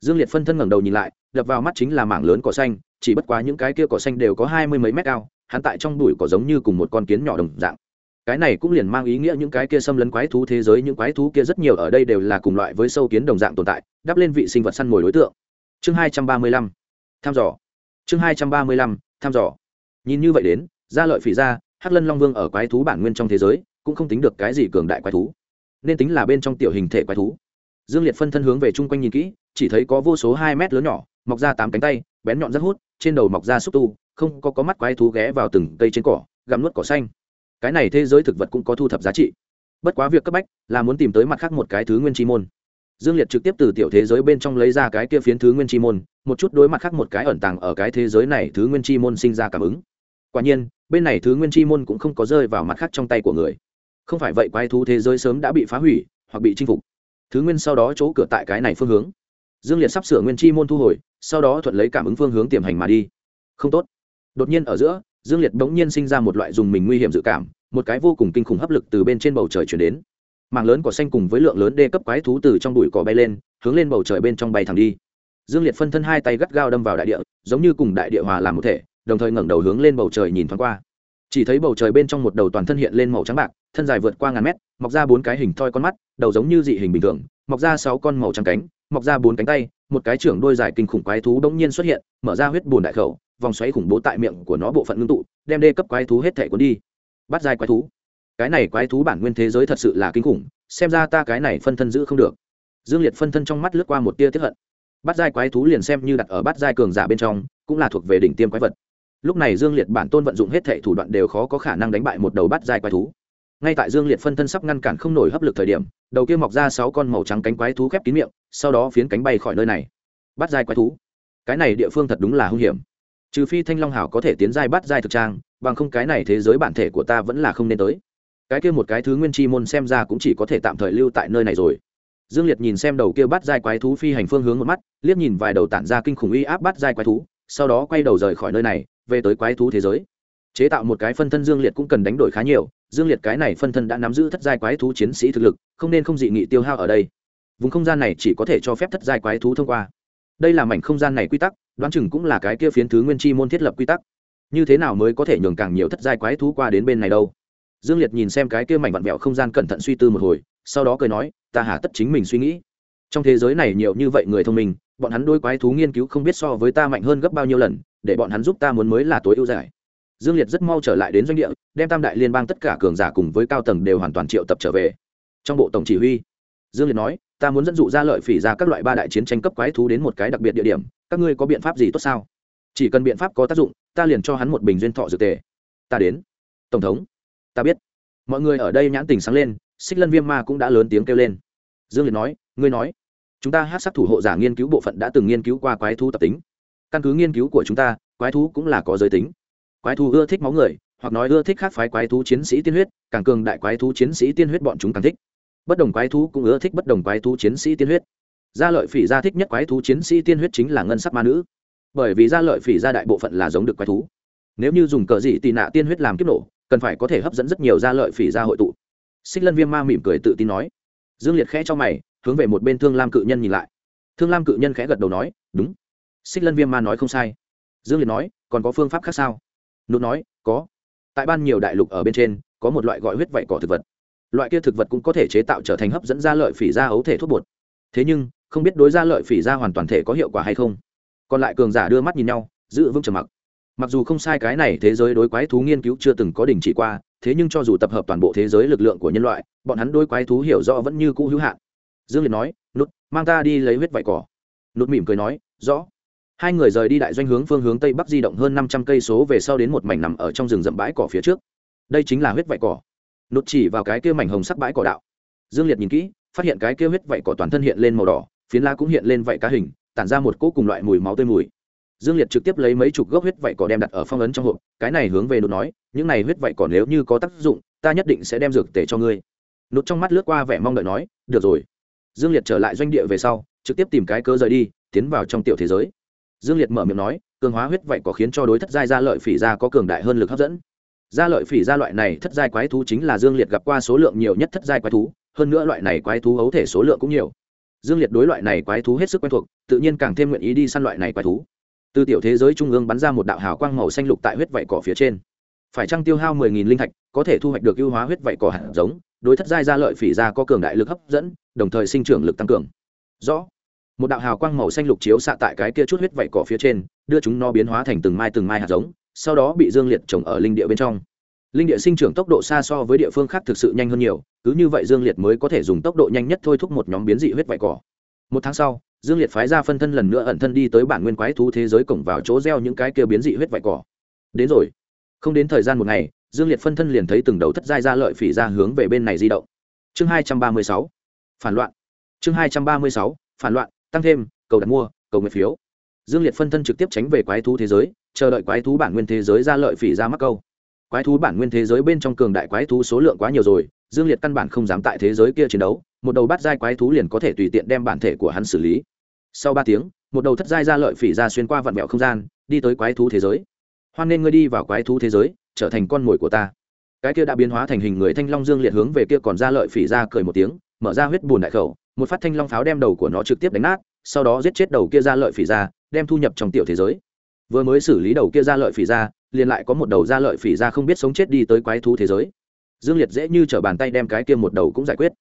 Dương liệt phân thân ngẩng đầu nhìn lại, đập vào mắt chính là mảng lớn cỏ xanh, chỉ bất quá những cái kia cỏ xanh đều có hai mươi mấy mét cao, hắn tại trong bụi cỏ giống như cùng một con kiến nhỏ đồng dạng. Cái này cũng liền mang ý nghĩa những cái kia xâm lấn quái thú thế giới, những quái thú kia rất nhiều ở đây đều là cùng loại với sâu kiến đồng dạng tồn tại, đắp lên vị sinh vật săn mồi đối tượng. Chương hai trăm ba mươi lăm. Thăm dò. Chương hai trăm ba mươi lăm thăm dò. Nhìn như vậy đến, gia lợi phỉ ra hắc lân long vương ở quái thú bản nguyên trong thế giới, cũng không tính được cái gì cường đại quái thú, nên tính là bên trong tiểu hình thể quái thú. Dương liệt phân thân hướng về chung quanh nhìn kỹ, chỉ thấy có vô số hai mét lớn nhỏ, mọc ra tám cánh tay, bén nhọn rất hút, trên đầu mọc ra xúc tu, không có có mắt quái thú ghé vào từng cây trên cỏ, gặm nuốt cỏ xanh. Cái này thế giới thực vật cũng có thu thập giá trị. Bất quá việc cấp bách là muốn tìm tới mặt khác một cái thứ nguyên chi môn dương liệt trực tiếp từ tiểu thế giới bên trong lấy ra cái kia phiến thứ nguyên chi môn, một chút đối mặt khác một cái ẩn tàng ở cái thế giới này thứ nguyên chi môn sinh ra cảm ứng. Quả nhiên, bên này thứ nguyên chi môn cũng không có rơi vào mặt khác trong tay của người. Không phải vậy quái thú thế giới sớm đã bị phá hủy hoặc bị chinh phục. Thứ nguyên sau đó chỗ cửa tại cái này phương hướng. Dương liệt sắp sửa nguyên chi môn thu hồi, sau đó thuận lấy cảm ứng phương hướng tiềm hành mà đi. Không tốt. Đột nhiên ở giữa, dương liệt bỗng nhiên sinh ra một loại dùng mình nguy hiểm dự cảm, một cái vô cùng kinh khủng hấp lực từ bên trên bầu trời chuyển đến mảng lớn cỏ xanh cùng với lượng lớn đê cấp quái thú từ trong bụi cỏ bay lên, hướng lên bầu trời bên trong bay thẳng đi. Dương liệt phân thân hai tay gắt gao đâm vào đại địa, giống như cùng đại địa hòa làm một thể, đồng thời ngẩng đầu hướng lên bầu trời nhìn thoáng qua. Chỉ thấy bầu trời bên trong một đầu toàn thân hiện lên màu trắng bạc, thân dài vượt qua ngàn mét, mọc ra bốn cái hình thoi con mắt, đầu giống như dị hình bình thường, mọc ra sáu con màu trắng cánh, mọc ra bốn cánh tay, một cái trưởng đôi dài kinh khủng quái thú đống nhiên xuất hiện, mở ra huyết bùn đại khẩu, vòng xoáy khủng bố tại miệng của nó bộ phận ngưng tụ, đem đê cấp quái thú hết thể cuốn đi. Bắt dài quái thú cái này quái thú bản nguyên thế giới thật sự là kinh khủng, xem ra ta cái này phân thân giữ không được. Dương liệt phân thân trong mắt lướt qua một tia tiếp hận. Bắt giai quái thú liền xem như đặt ở bắt giai cường giả bên trong, cũng là thuộc về đỉnh tiêm quái vật. Lúc này dương liệt bản tôn vận dụng hết thệ thủ đoạn đều khó có khả năng đánh bại một đầu bắt giai quái thú. Ngay tại dương liệt phân thân sắp ngăn cản không nổi hấp lực thời điểm, đầu kia mọc ra sáu con màu trắng cánh quái thú khép kín miệng, sau đó phiến cánh bay khỏi nơi này. Bắt giai quái thú. Cái này địa phương thật đúng là hung hiểm. Trừ phi thanh long hảo có thể tiến giai bắt giai thực trang, bằng không cái này thế giới bản thể của ta vẫn là không nên tới cái kia một cái thứ nguyên chi môn xem ra cũng chỉ có thể tạm thời lưu tại nơi này rồi. Dương liệt nhìn xem đầu kia bắt giai quái thú phi hành phương hướng một mắt, liếc nhìn vài đầu tản ra kinh khủng uy áp bắt giai quái thú, sau đó quay đầu rời khỏi nơi này, về tới quái thú thế giới. Chế tạo một cái phân thân dương liệt cũng cần đánh đổi khá nhiều, dương liệt cái này phân thân đã nắm giữ thất giai quái thú chiến sĩ thực lực, không nên không dị nghị tiêu hao ở đây. Vùng không gian này chỉ có thể cho phép thất giai quái thú thông qua. Đây là mảnh không gian này quy tắc, đoán chừng cũng là cái kia phiến thứ nguyên chi môn thiết lập quy tắc. Như thế nào mới có thể nhường càng nhiều thất giai quái thú qua đến bên này đâu? Dương liệt nhìn xem cái kia mảnh vặn vẹo không gian cẩn thận suy tư một hồi, sau đó cười nói, ta hà tất chính mình suy nghĩ. Trong thế giới này nhiều như vậy người thông minh, bọn hắn đôi quái thú nghiên cứu không biết so với ta mạnh hơn gấp bao nhiêu lần, để bọn hắn giúp ta muốn mới là tối ưu giải. Dương liệt rất mau trở lại đến doanh địa, đem tam đại liên bang tất cả cường giả cùng với cao tầng đều hoàn toàn triệu tập trở về. Trong bộ tổng chỉ huy, dương liệt nói, ta muốn dẫn dụ ra lợi phỉ ra các loại ba đại chiến tranh cấp quái thú đến một cái đặc biệt địa điểm, các ngươi có biện pháp gì tốt sao? Chỉ cần biện pháp có tác dụng, ta liền cho hắn một bình duyên thọ dược tề. Ta đến. Tổng thống ta biết. Mọi người ở đây nhãn tình sáng lên, xích lân viêm ma cũng đã lớn tiếng kêu lên. Dương liệt nói, ngươi nói, chúng ta hát sắc thủ hộ giả nghiên cứu bộ phận đã từng nghiên cứu qua quái thú tập tính. Căn cứ nghiên cứu của chúng ta, quái thú cũng là có giới tính. Quái thú ưa thích máu người, hoặc nói ưa thích khác phái quái thú chiến sĩ tiên huyết, càng cường đại quái thú chiến sĩ tiên huyết bọn chúng càng thích. Bất đồng quái thú cũng ưa thích bất đồng quái thú chiến sĩ tiên huyết. Gia lợi phỉ gia thích nhất quái thú chiến sĩ tiên huyết chính là ngân sắc ma nữ. Bởi vì gia lợi phỉ gia đại bộ phận là giống được quái thú. Nếu như dùng cờ dị tị nạ tiên huyết làm kiếp nổ cần phải có thể hấp dẫn rất nhiều gia lợi phỉ gia hội tụ. Xích lân viêm ma mỉm cười tự tin nói. Dương liệt khẽ cho mày, hướng về một bên thương lam cự nhân nhìn lại. Thương lam cự nhân khẽ gật đầu nói, đúng. Xích lân viêm ma nói không sai. Dương liệt nói, còn có phương pháp khác sao? Nút nói, có. Tại ban nhiều đại lục ở bên trên, có một loại gọi huyết vảy cỏ thực vật. Loại kia thực vật cũng có thể chế tạo trở thành hấp dẫn gia lợi phỉ ra ấu thể thuốc bột. Thế nhưng, không biết đối gia lợi phỉ ra hoàn toàn thể có hiệu quả hay không? Còn lại cường giả đưa mắt nhìn nhau, giữ vững trầm mặc mặc dù không sai cái này thế giới đối quái thú nghiên cứu chưa từng có đình chỉ qua, thế nhưng cho dù tập hợp toàn bộ thế giới lực lượng của nhân loại, bọn hắn đối quái thú hiểu rõ vẫn như cũ hữu hạn. Dương liệt nói nút mang ta đi lấy huyết vải cỏ. Nút mỉm cười nói, rõ. Hai người rời đi đại doanh hướng phương hướng tây bắc di động hơn năm trăm cây số về sau đến một mảnh nằm ở trong rừng rậm bãi cỏ phía trước. Đây chính là huyết vải cỏ. Nút chỉ vào cái kia mảnh hồng sắc bãi cỏ đạo. Dương liệt nhìn kỹ, phát hiện cái kia huyết vải cỏ toàn thân hiện lên màu đỏ, phiến la cũng hiện lên vảy cá hình, tản ra một cỗ cùng loại mùi máu tươi mùi dương liệt trực tiếp lấy mấy chục gốc huyết vảy cỏ đem đặt ở phong ấn trong hộp, cái này hướng về nút nói, những này huyết vảy cỏ nếu như có tác dụng, ta nhất định sẽ đem dược tể cho ngươi. Nút trong mắt lướt qua vẻ mong đợi nói, được rồi. Dương liệt trở lại doanh địa về sau, trực tiếp tìm cái cơ rời đi, tiến vào trong tiểu thế giới. Dương liệt mở miệng nói, cường hóa huyết vảy cỏ khiến cho đối thất giai gia lợi phỉ gia có cường đại hơn lực hấp dẫn. Gia lợi phỉ gia loại này thất giai quái thú chính là dương liệt gặp qua số lượng nhiều nhất thất giai quái thú, hơn nữa loại này quái thú ấu thể số lượng cũng nhiều. Dương liệt đối loại này quái thú hết sức quen thuộc, tự nhiên càng thêm nguyện ý đi săn loại này quái thú từ tiểu thế giới trung ương bắn ra một đạo hào quang màu xanh lục tại huyết vảy cỏ phía trên. Phải trăng tiêu hao mười nghìn linh thạch, có thể thu hoạch được ưu hóa huyết vảy cỏ hạt giống, đối thất giai ra lợi phỉ ra có cường đại lực hấp dẫn, đồng thời sinh trưởng lực tăng cường. Rõ. Một đạo hào quang màu xanh lục chiếu xạ tại cái kia chút huyết vảy cỏ phía trên, đưa chúng nó biến hóa thành từng mai từng mai hạt giống, sau đó bị dương liệt trồng ở linh địa bên trong. Linh địa sinh trưởng tốc độ xa so với địa phương khác thực sự nhanh hơn nhiều, cứ như vậy dương liệt mới có thể dùng tốc độ nhanh nhất thôi thúc một nhóm biến dị huyết vải cỏ. Một tháng sau dương liệt phái ra phân thân lần nữa ẩn thân đi tới bản nguyên quái thú thế giới cổng vào chỗ gieo những cái kia biến dị huyết vải cỏ. Đến rồi. Không đến thời gian một ngày, dương liệt phân thân liền thấy từng đầu thất giai ra lợi phỉ ra hướng về bên này di động. Chương hai trăm ba mươi sáu. Phản loạn. Chương hai trăm ba mươi sáu. Phản loạn, tăng thêm, cầu đặt mua, cầu nguyện phiếu. Dương liệt phân thân trực tiếp tránh về quái thú thế giới, chờ đợi quái thú bản nguyên thế giới ra lợi phỉ ra mắc câu. Quái thú bản nguyên thế giới bên trong cường đại quái thú số lượng quá nhiều rồi, dương liệt căn bản không dám tại thế giới kia chiến đấu, một đầu bắt giai quái thú liền có thể tùy tiện đem bản thể của hắn xử lý sau ba tiếng, một đầu thất giai ra lợi phỉ ra xuyên qua vạn mẹo không gian, đi tới quái thú thế giới. Hoan nên ngươi đi vào quái thú thế giới, trở thành con mồi của ta. Cái kia đã biến hóa thành hình người thanh long dương liệt hướng về kia còn ra lợi phỉ ra cười một tiếng, mở ra huyết bùn đại khẩu, một phát thanh long pháo đem đầu của nó trực tiếp đánh nát, sau đó giết chết đầu kia ra lợi phỉ ra, đem thu nhập trong tiểu thế giới. Vừa mới xử lý đầu kia ra lợi phỉ ra, liền lại có một đầu ra lợi phỉ ra không biết sống chết đi tới quái thú thế giới. Dương liệt dễ như t r ở bàn tay đem cái kia một đầu cũng giải quyết.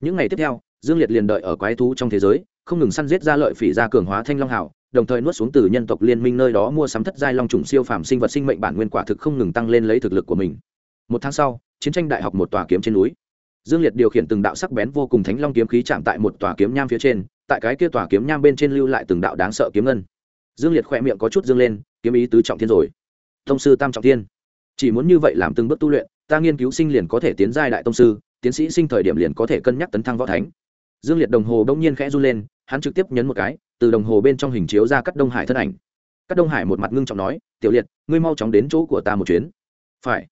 Những ngày tiếp theo dương liệt liền đợi ở quái thú trong thế giới, không ngừng săn giết ra lợi phỉ ra cường hóa thanh long hảo đồng thời nuốt xuống từ nhân tộc liên minh nơi đó mua sắm thất giai long trùng siêu phàm sinh vật sinh mệnh bản nguyên quả thực không ngừng tăng lên lấy thực lực của mình. Một tháng sau, chiến tranh đại học một tòa kiếm trên núi. Dương liệt điều khiển từng đạo sắc bén vô cùng thánh long kiếm khí chạm tại một tòa kiếm nham phía trên, tại cái kia tòa kiếm nham bên trên lưu lại từng đạo đáng sợ kiếm ngân. Dương liệt khỏe miệng có chút dương lên, kiếm ý tứ trọng thiên rồi. Thông sư tam trọng thiên. Chỉ muốn như vậy làm từng bước tu luyện, ta nghiên cứu sinh liền có thể tiến giai đại tông sư, tiến sĩ sinh thời điểm liền có thể cân nhắc tấn thăng võ thánh dương liệt đồng hồ đông nhiên khẽ run lên, hắn trực tiếp nhấn một cái, từ đồng hồ bên trong hình chiếu ra cắt đông hải thân ảnh. Cắt đông hải một mặt ngưng trọng nói, tiểu liệt, ngươi mau chóng đến chỗ của ta một chuyến. Phải.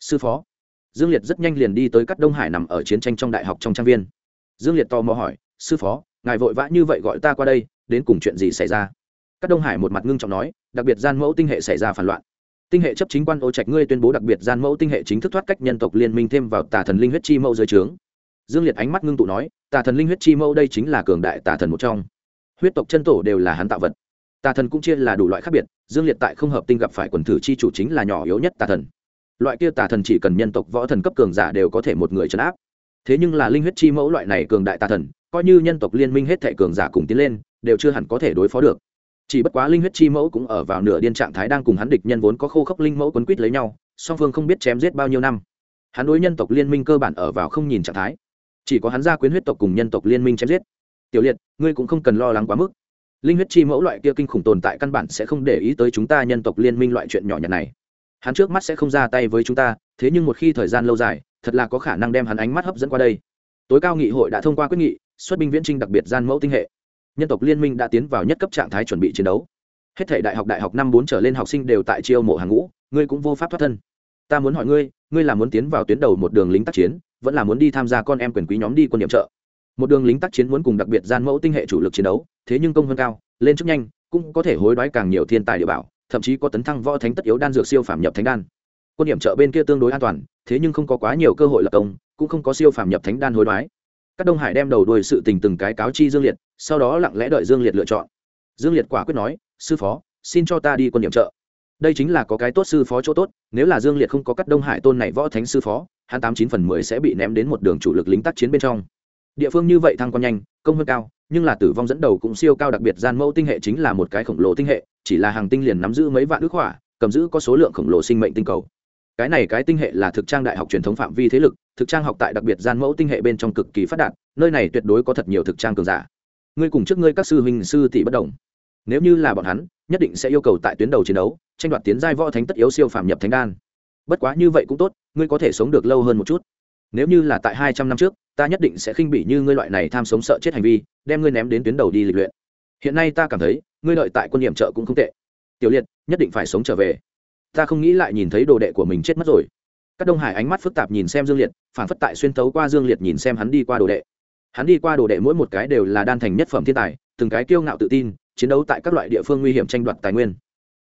Sư phó. Dương liệt rất nhanh liền đi tới cắt đông hải nằm ở chiến tranh trong đại học trong trang viên. Dương liệt tò mò hỏi, sư phó, ngài vội vã như vậy gọi ta qua đây, đến cùng chuyện gì xảy ra? Cắt đông hải một mặt ngưng trọng nói, đặc biệt gian mẫu tinh hệ xảy ra phản loạn. Tinh hệ chấp chính quan ô trạch ngươi tuyên bố đặc biệt gian mẫu tinh hệ chính thức thoát cách nhân tộc liên minh thêm vào tà thần linh huyết chi mẫu dưới trướng dương liệt ánh mắt ngưng tụ nói, tà thần linh huyết chi mẫu đây chính là cường đại tà thần một trong. Huyết tộc chân tổ đều là hắn tạo vật. Tà thần cũng chia là đủ loại khác biệt, dương liệt tại không hợp tinh gặp phải quần thử chi chủ chính là nhỏ yếu nhất tà thần. Loại kia tà thần chỉ cần nhân tộc võ thần cấp cường giả đều có thể một người chấn áp. Thế nhưng là linh huyết chi mẫu loại này cường đại tà thần, coi như nhân tộc liên minh hết thệ cường giả cùng tiến lên, đều chưa hẳn có thể đối phó được. Chỉ bất quá linh huyết chi mẫu cũng ở vào nửa điên trạng thái đang cùng hắn địch nhân vốn có khô khốc linh mẫu quấn quýt lấy nhau, song phương không biết chém giết bao nhiêu năm. Hắn đối nhân tộc liên minh cơ bản ở vào không nhìn trạng thái chỉ có hắn ra quyến huyết tộc cùng nhân tộc liên minh chém giết. Tiểu liệt, ngươi cũng không cần lo lắng quá mức. Linh huyết chi mẫu loại kia kinh khủng tồn tại căn bản sẽ không để ý tới chúng ta nhân tộc liên minh loại chuyện nhỏ nhặt này. Hắn trước mắt sẽ không ra tay với chúng ta, thế nhưng một khi thời gian lâu dài, thật là có khả năng đem hắn ánh mắt hấp dẫn qua đây. Tối cao nghị hội đã thông qua quyết nghị, xuất binh viễn trinh đặc biệt gian mẫu tinh hệ. Nhân tộc liên minh đã tiến vào nhất cấp trạng thái chuẩn bị chiến đấu. Hết thể đại học đại học năm bốn trở lên học sinh đều tại chiêu mộ hàng ngũ, ngươi cũng vô pháp thoát thân. Ta muốn hỏi ngươi ngươi là muốn tiến vào tuyến đầu một đường lính tác chiến vẫn là muốn đi tham gia con em quyền quý nhóm đi quân điểm trợ một đường lính tác chiến muốn cùng đặc biệt gian mẫu tinh hệ chủ lực chiến đấu, thế nhưng công hơn cao, lên chức nhanh, cũng có thể hối đoái càng nhiều thiên tài địa bảo, thậm chí có tấn thăng võ thánh tất yếu đan dược siêu phạm nhập thánh đan. Quân điểm trợ bên kia tương đối an toàn, thế nhưng không có quá nhiều cơ hội lập công, cũng không có siêu phạm nhập thánh đan hối đoái. Các đông hải đem đầu đuôi sự tình từng cái cáo chi dương liệt, sau đó lặng lẽ đợi dương liệt lựa chọn. Dương liệt quả quyết nói, sư phó, xin cho ta đi quân điểm trợ đây chính là có cái tốt sư phó chỗ tốt, nếu là dương liệt không có cắt đông hải tôn này võ thánh sư phó, hắn tám chín phần mười sẽ bị ném đến một đường chủ lực lính tác chiến bên trong. Địa phương như vậy thăng quan nhanh, công hơn cao, nhưng là tử vong dẫn đầu cũng siêu cao, đặc biệt gian mẫu tinh hệ chính là một cái khổng lồ tinh hệ, chỉ là hàng tinh liền nắm giữ mấy vạn ước hỏa, cầm giữ có số lượng khổng lồ sinh mệnh tinh cầu. Cái này cái tinh hệ là thực trang đại học truyền thống phạm vi thế lực, thực trang học tại đặc biệt gian mẫu tinh hệ bên trong cực kỳ phát đạt, nơi này tuyệt đối có thật nhiều thực trang cường giả. Ngươi cùng trước ngươi các sư huynh sư tỷ bất đồng. Nếu như là bọn hắn nhất định sẽ yêu cầu tại tuyến đầu chiến đấu, tranh đoạt tiến giai võ thánh tất yếu siêu phàm nhập thánh đan. Bất quá như vậy cũng tốt, ngươi có thể sống được lâu hơn một chút. Nếu như là tại hai trăm năm trước, ta nhất định sẽ khinh bỉ như ngươi loại này tham sống sợ chết hành vi, đem ngươi ném đến tuyến đầu đi lịch luyện. Hiện nay ta cảm thấy, ngươi lợi tại quân nhiệm trợ cũng không tệ. Tiểu liệt, nhất định phải sống trở về. Ta không nghĩ lại nhìn thấy đồ đệ của mình chết mất rồi. Các đông hải ánh mắt phức tạp nhìn xem dương liệt, phản phất tại xuyên tấu qua dương liệt nhìn xem hắn đi qua đồ đệ. Hắn đi qua đồ đệ mỗi một cái đều là đan thành nhất phẩm thiên tài, từng cái kiêu ngạo tự tin chiến đấu tại các loại địa phương nguy hiểm tranh đoạt tài nguyên.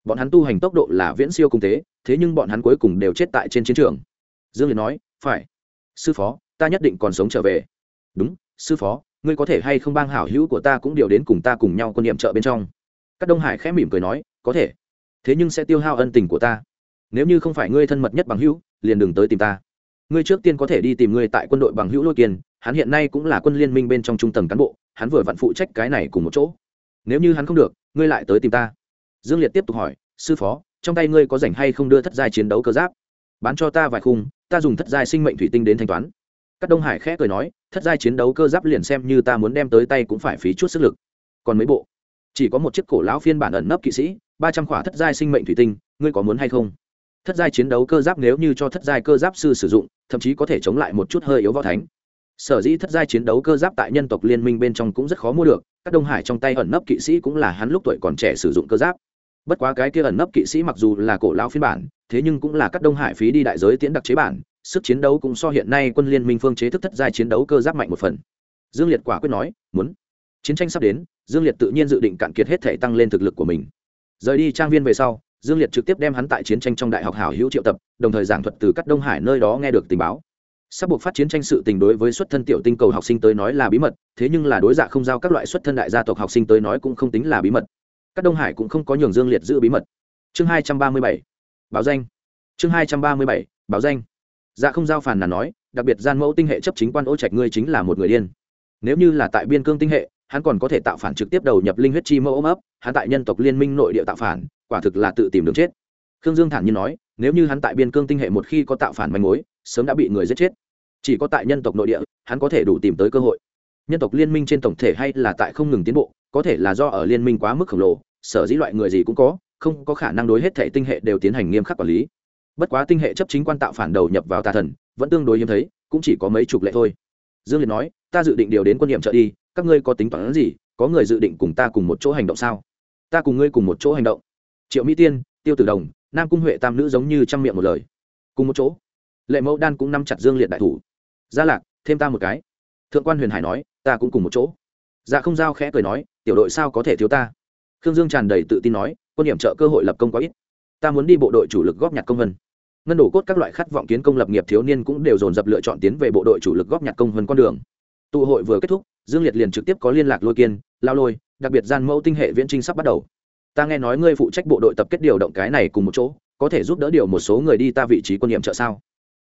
Bọn hắn tu hành tốc độ là viễn siêu cung tế thế nhưng bọn hắn cuối cùng đều chết tại trên chiến trường. Dương liệt nói, phải. Sư phó, ta nhất định còn sống trở về. Đúng, sư phó, ngươi có thể hay không bang hảo hữu của ta cũng điều đến cùng ta cùng nhau quân niệm trợ bên trong. Các đông hải khẽ mỉm cười nói, có thể. Thế nhưng sẽ tiêu hao ân tình của ta. Nếu như không phải ngươi thân mật nhất bằng hữu, liền đừng tới tìm ta. Ngươi trước tiên có thể đi tìm ngươi tại quân đội bằng hữu lôi kiên hắn hiện nay cũng là quân liên minh bên trong trung tầng cán bộ, hắn vừa vặn phụ trách cái này cùng một chỗ nếu như hắn không được, ngươi lại tới tìm ta. Dương liệt tiếp tục hỏi, sư phó, trong tay ngươi có rảnh hay không đưa thất giai chiến đấu cơ giáp? Bán cho ta vài khung, ta dùng thất giai sinh mệnh thủy tinh đến thanh toán. Các đông hải khẽ cười nói, thất giai chiến đấu cơ giáp liền xem như ta muốn đem tới tay cũng phải phí chút sức lực. Còn mấy bộ? Chỉ có một chiếc cổ lão phiên bản ẩn nấp kỵ sĩ, ba trăm khỏa thất giai sinh mệnh thủy tinh, ngươi có muốn hay không? Thất giai chiến đấu cơ giáp nếu như cho thất giai cơ giáp sư sử dụng, thậm chí có thể chống lại một chút hơi yếu võ thánh sở dĩ thất giai chiến đấu cơ giáp tại nhân tộc liên minh bên trong cũng rất khó mua được, các đông hải trong tay ẩn nấp kỵ sĩ cũng là hắn lúc tuổi còn trẻ sử dụng cơ giáp. Bất quá cái kia ẩn nấp kỵ sĩ mặc dù là cổ lão phiên bản, thế nhưng cũng là các đông hải phí đi đại giới tiễn đặc chế bản, sức chiến đấu cũng so hiện nay quân liên minh phương chế thức thất giai chiến đấu cơ giáp mạnh một phần. Dương liệt quả quyết nói, muốn. Chiến tranh sắp đến, dương liệt tự nhiên dự định cạn kiệt hết thể tăng lên thực lực của mình. Rời đi trang viên về sau, dương liệt trực tiếp đem hắn tại chiến tranh trong đại học hảo hữu triệu tập, đồng thời giảng thuật từ các đông hải nơi đó nghe được tình báo sắp buộc phát chiến tranh sự tình đối với xuất thân tiểu tinh cầu học sinh tới nói là bí mật, thế nhưng là đối dạ không giao các loại xuất thân đại gia tộc học sinh tới nói cũng không tính là bí mật. Các đông hải cũng không có nhường dương liệt giữ bí mật. Chương hai trăm ba mươi bảy, báo danh. Chương hai trăm ba mươi bảy, báo danh. Dạ không giao phàn là nói, đặc biệt gian mẫu tinh hệ chấp chính quan ô trạch ngươi chính là một người điên. Nếu như là tại biên cương tinh hệ, hắn còn có thể tạo phản trực tiếp đầu nhập linh huyết chi mẫu ôm ấp, hắn tại nhân tộc liên minh nội địa tạo phản, quả thực là tự tìm đường chết. Khương dương thản nhiên nói, nếu như hắn tại biên cương tinh hệ một khi có tạo phản manh mối sớm đã bị người giết chết. Chỉ có tại nhân tộc nội địa, hắn có thể đủ tìm tới cơ hội. Nhân tộc liên minh trên tổng thể hay là tại không ngừng tiến bộ, có thể là do ở liên minh quá mức khổng lồ, sở dĩ loại người gì cũng có, không có khả năng đối hết thể tinh hệ đều tiến hành nghiêm khắc quản lý. Bất quá tinh hệ chấp chính quan tạo phản đầu nhập vào tà thần, vẫn tương đối hiếm thấy, cũng chỉ có mấy chục lệ thôi. Dương liệt nói, ta dự định điều đến quân nhiệm trợ đi, các ngươi có tính toán gì, có người dự định cùng ta cùng một chỗ hành động sao? Ta cùng ngươi cùng một chỗ hành động. Triệu mỹ tiên, tiêu tử đồng, nam cung huệ tam nữ giống như trăm miệng một lời. Cùng một chỗ lệ mẫu đan cũng nắm chặt dương liệt đại thủ. Gia lạc, thêm ta một cái. Thượng quan huyền hải nói, ta cũng cùng một chỗ. Dạ không giao khẽ cười nói, tiểu đội sao có thể thiếu ta? Khương dương tràn đầy tự tin nói, quân điểm trợ cơ hội lập công quá ít. Ta muốn đi bộ đội chủ lực góp nhặt công vân. Ngân đổ cốt các loại khát vọng kiến công lập nghiệp thiếu niên cũng đều dồn dập lựa chọn tiến về bộ đội chủ lực góp nhặt công vân con đường. Tụ hội vừa kết thúc, dương liệt liền trực tiếp có liên lạc lôi kiên, lao lôi, đặc biệt gian mẫu tinh hệ viễn trinh sắp bắt đầu. Ta nghe nói ngươi phụ trách bộ đội tập kết điều động cái này cùng một chỗ, có thể giúp đỡ điều một số người đi ta vị trí quân nhiệm trợ sao?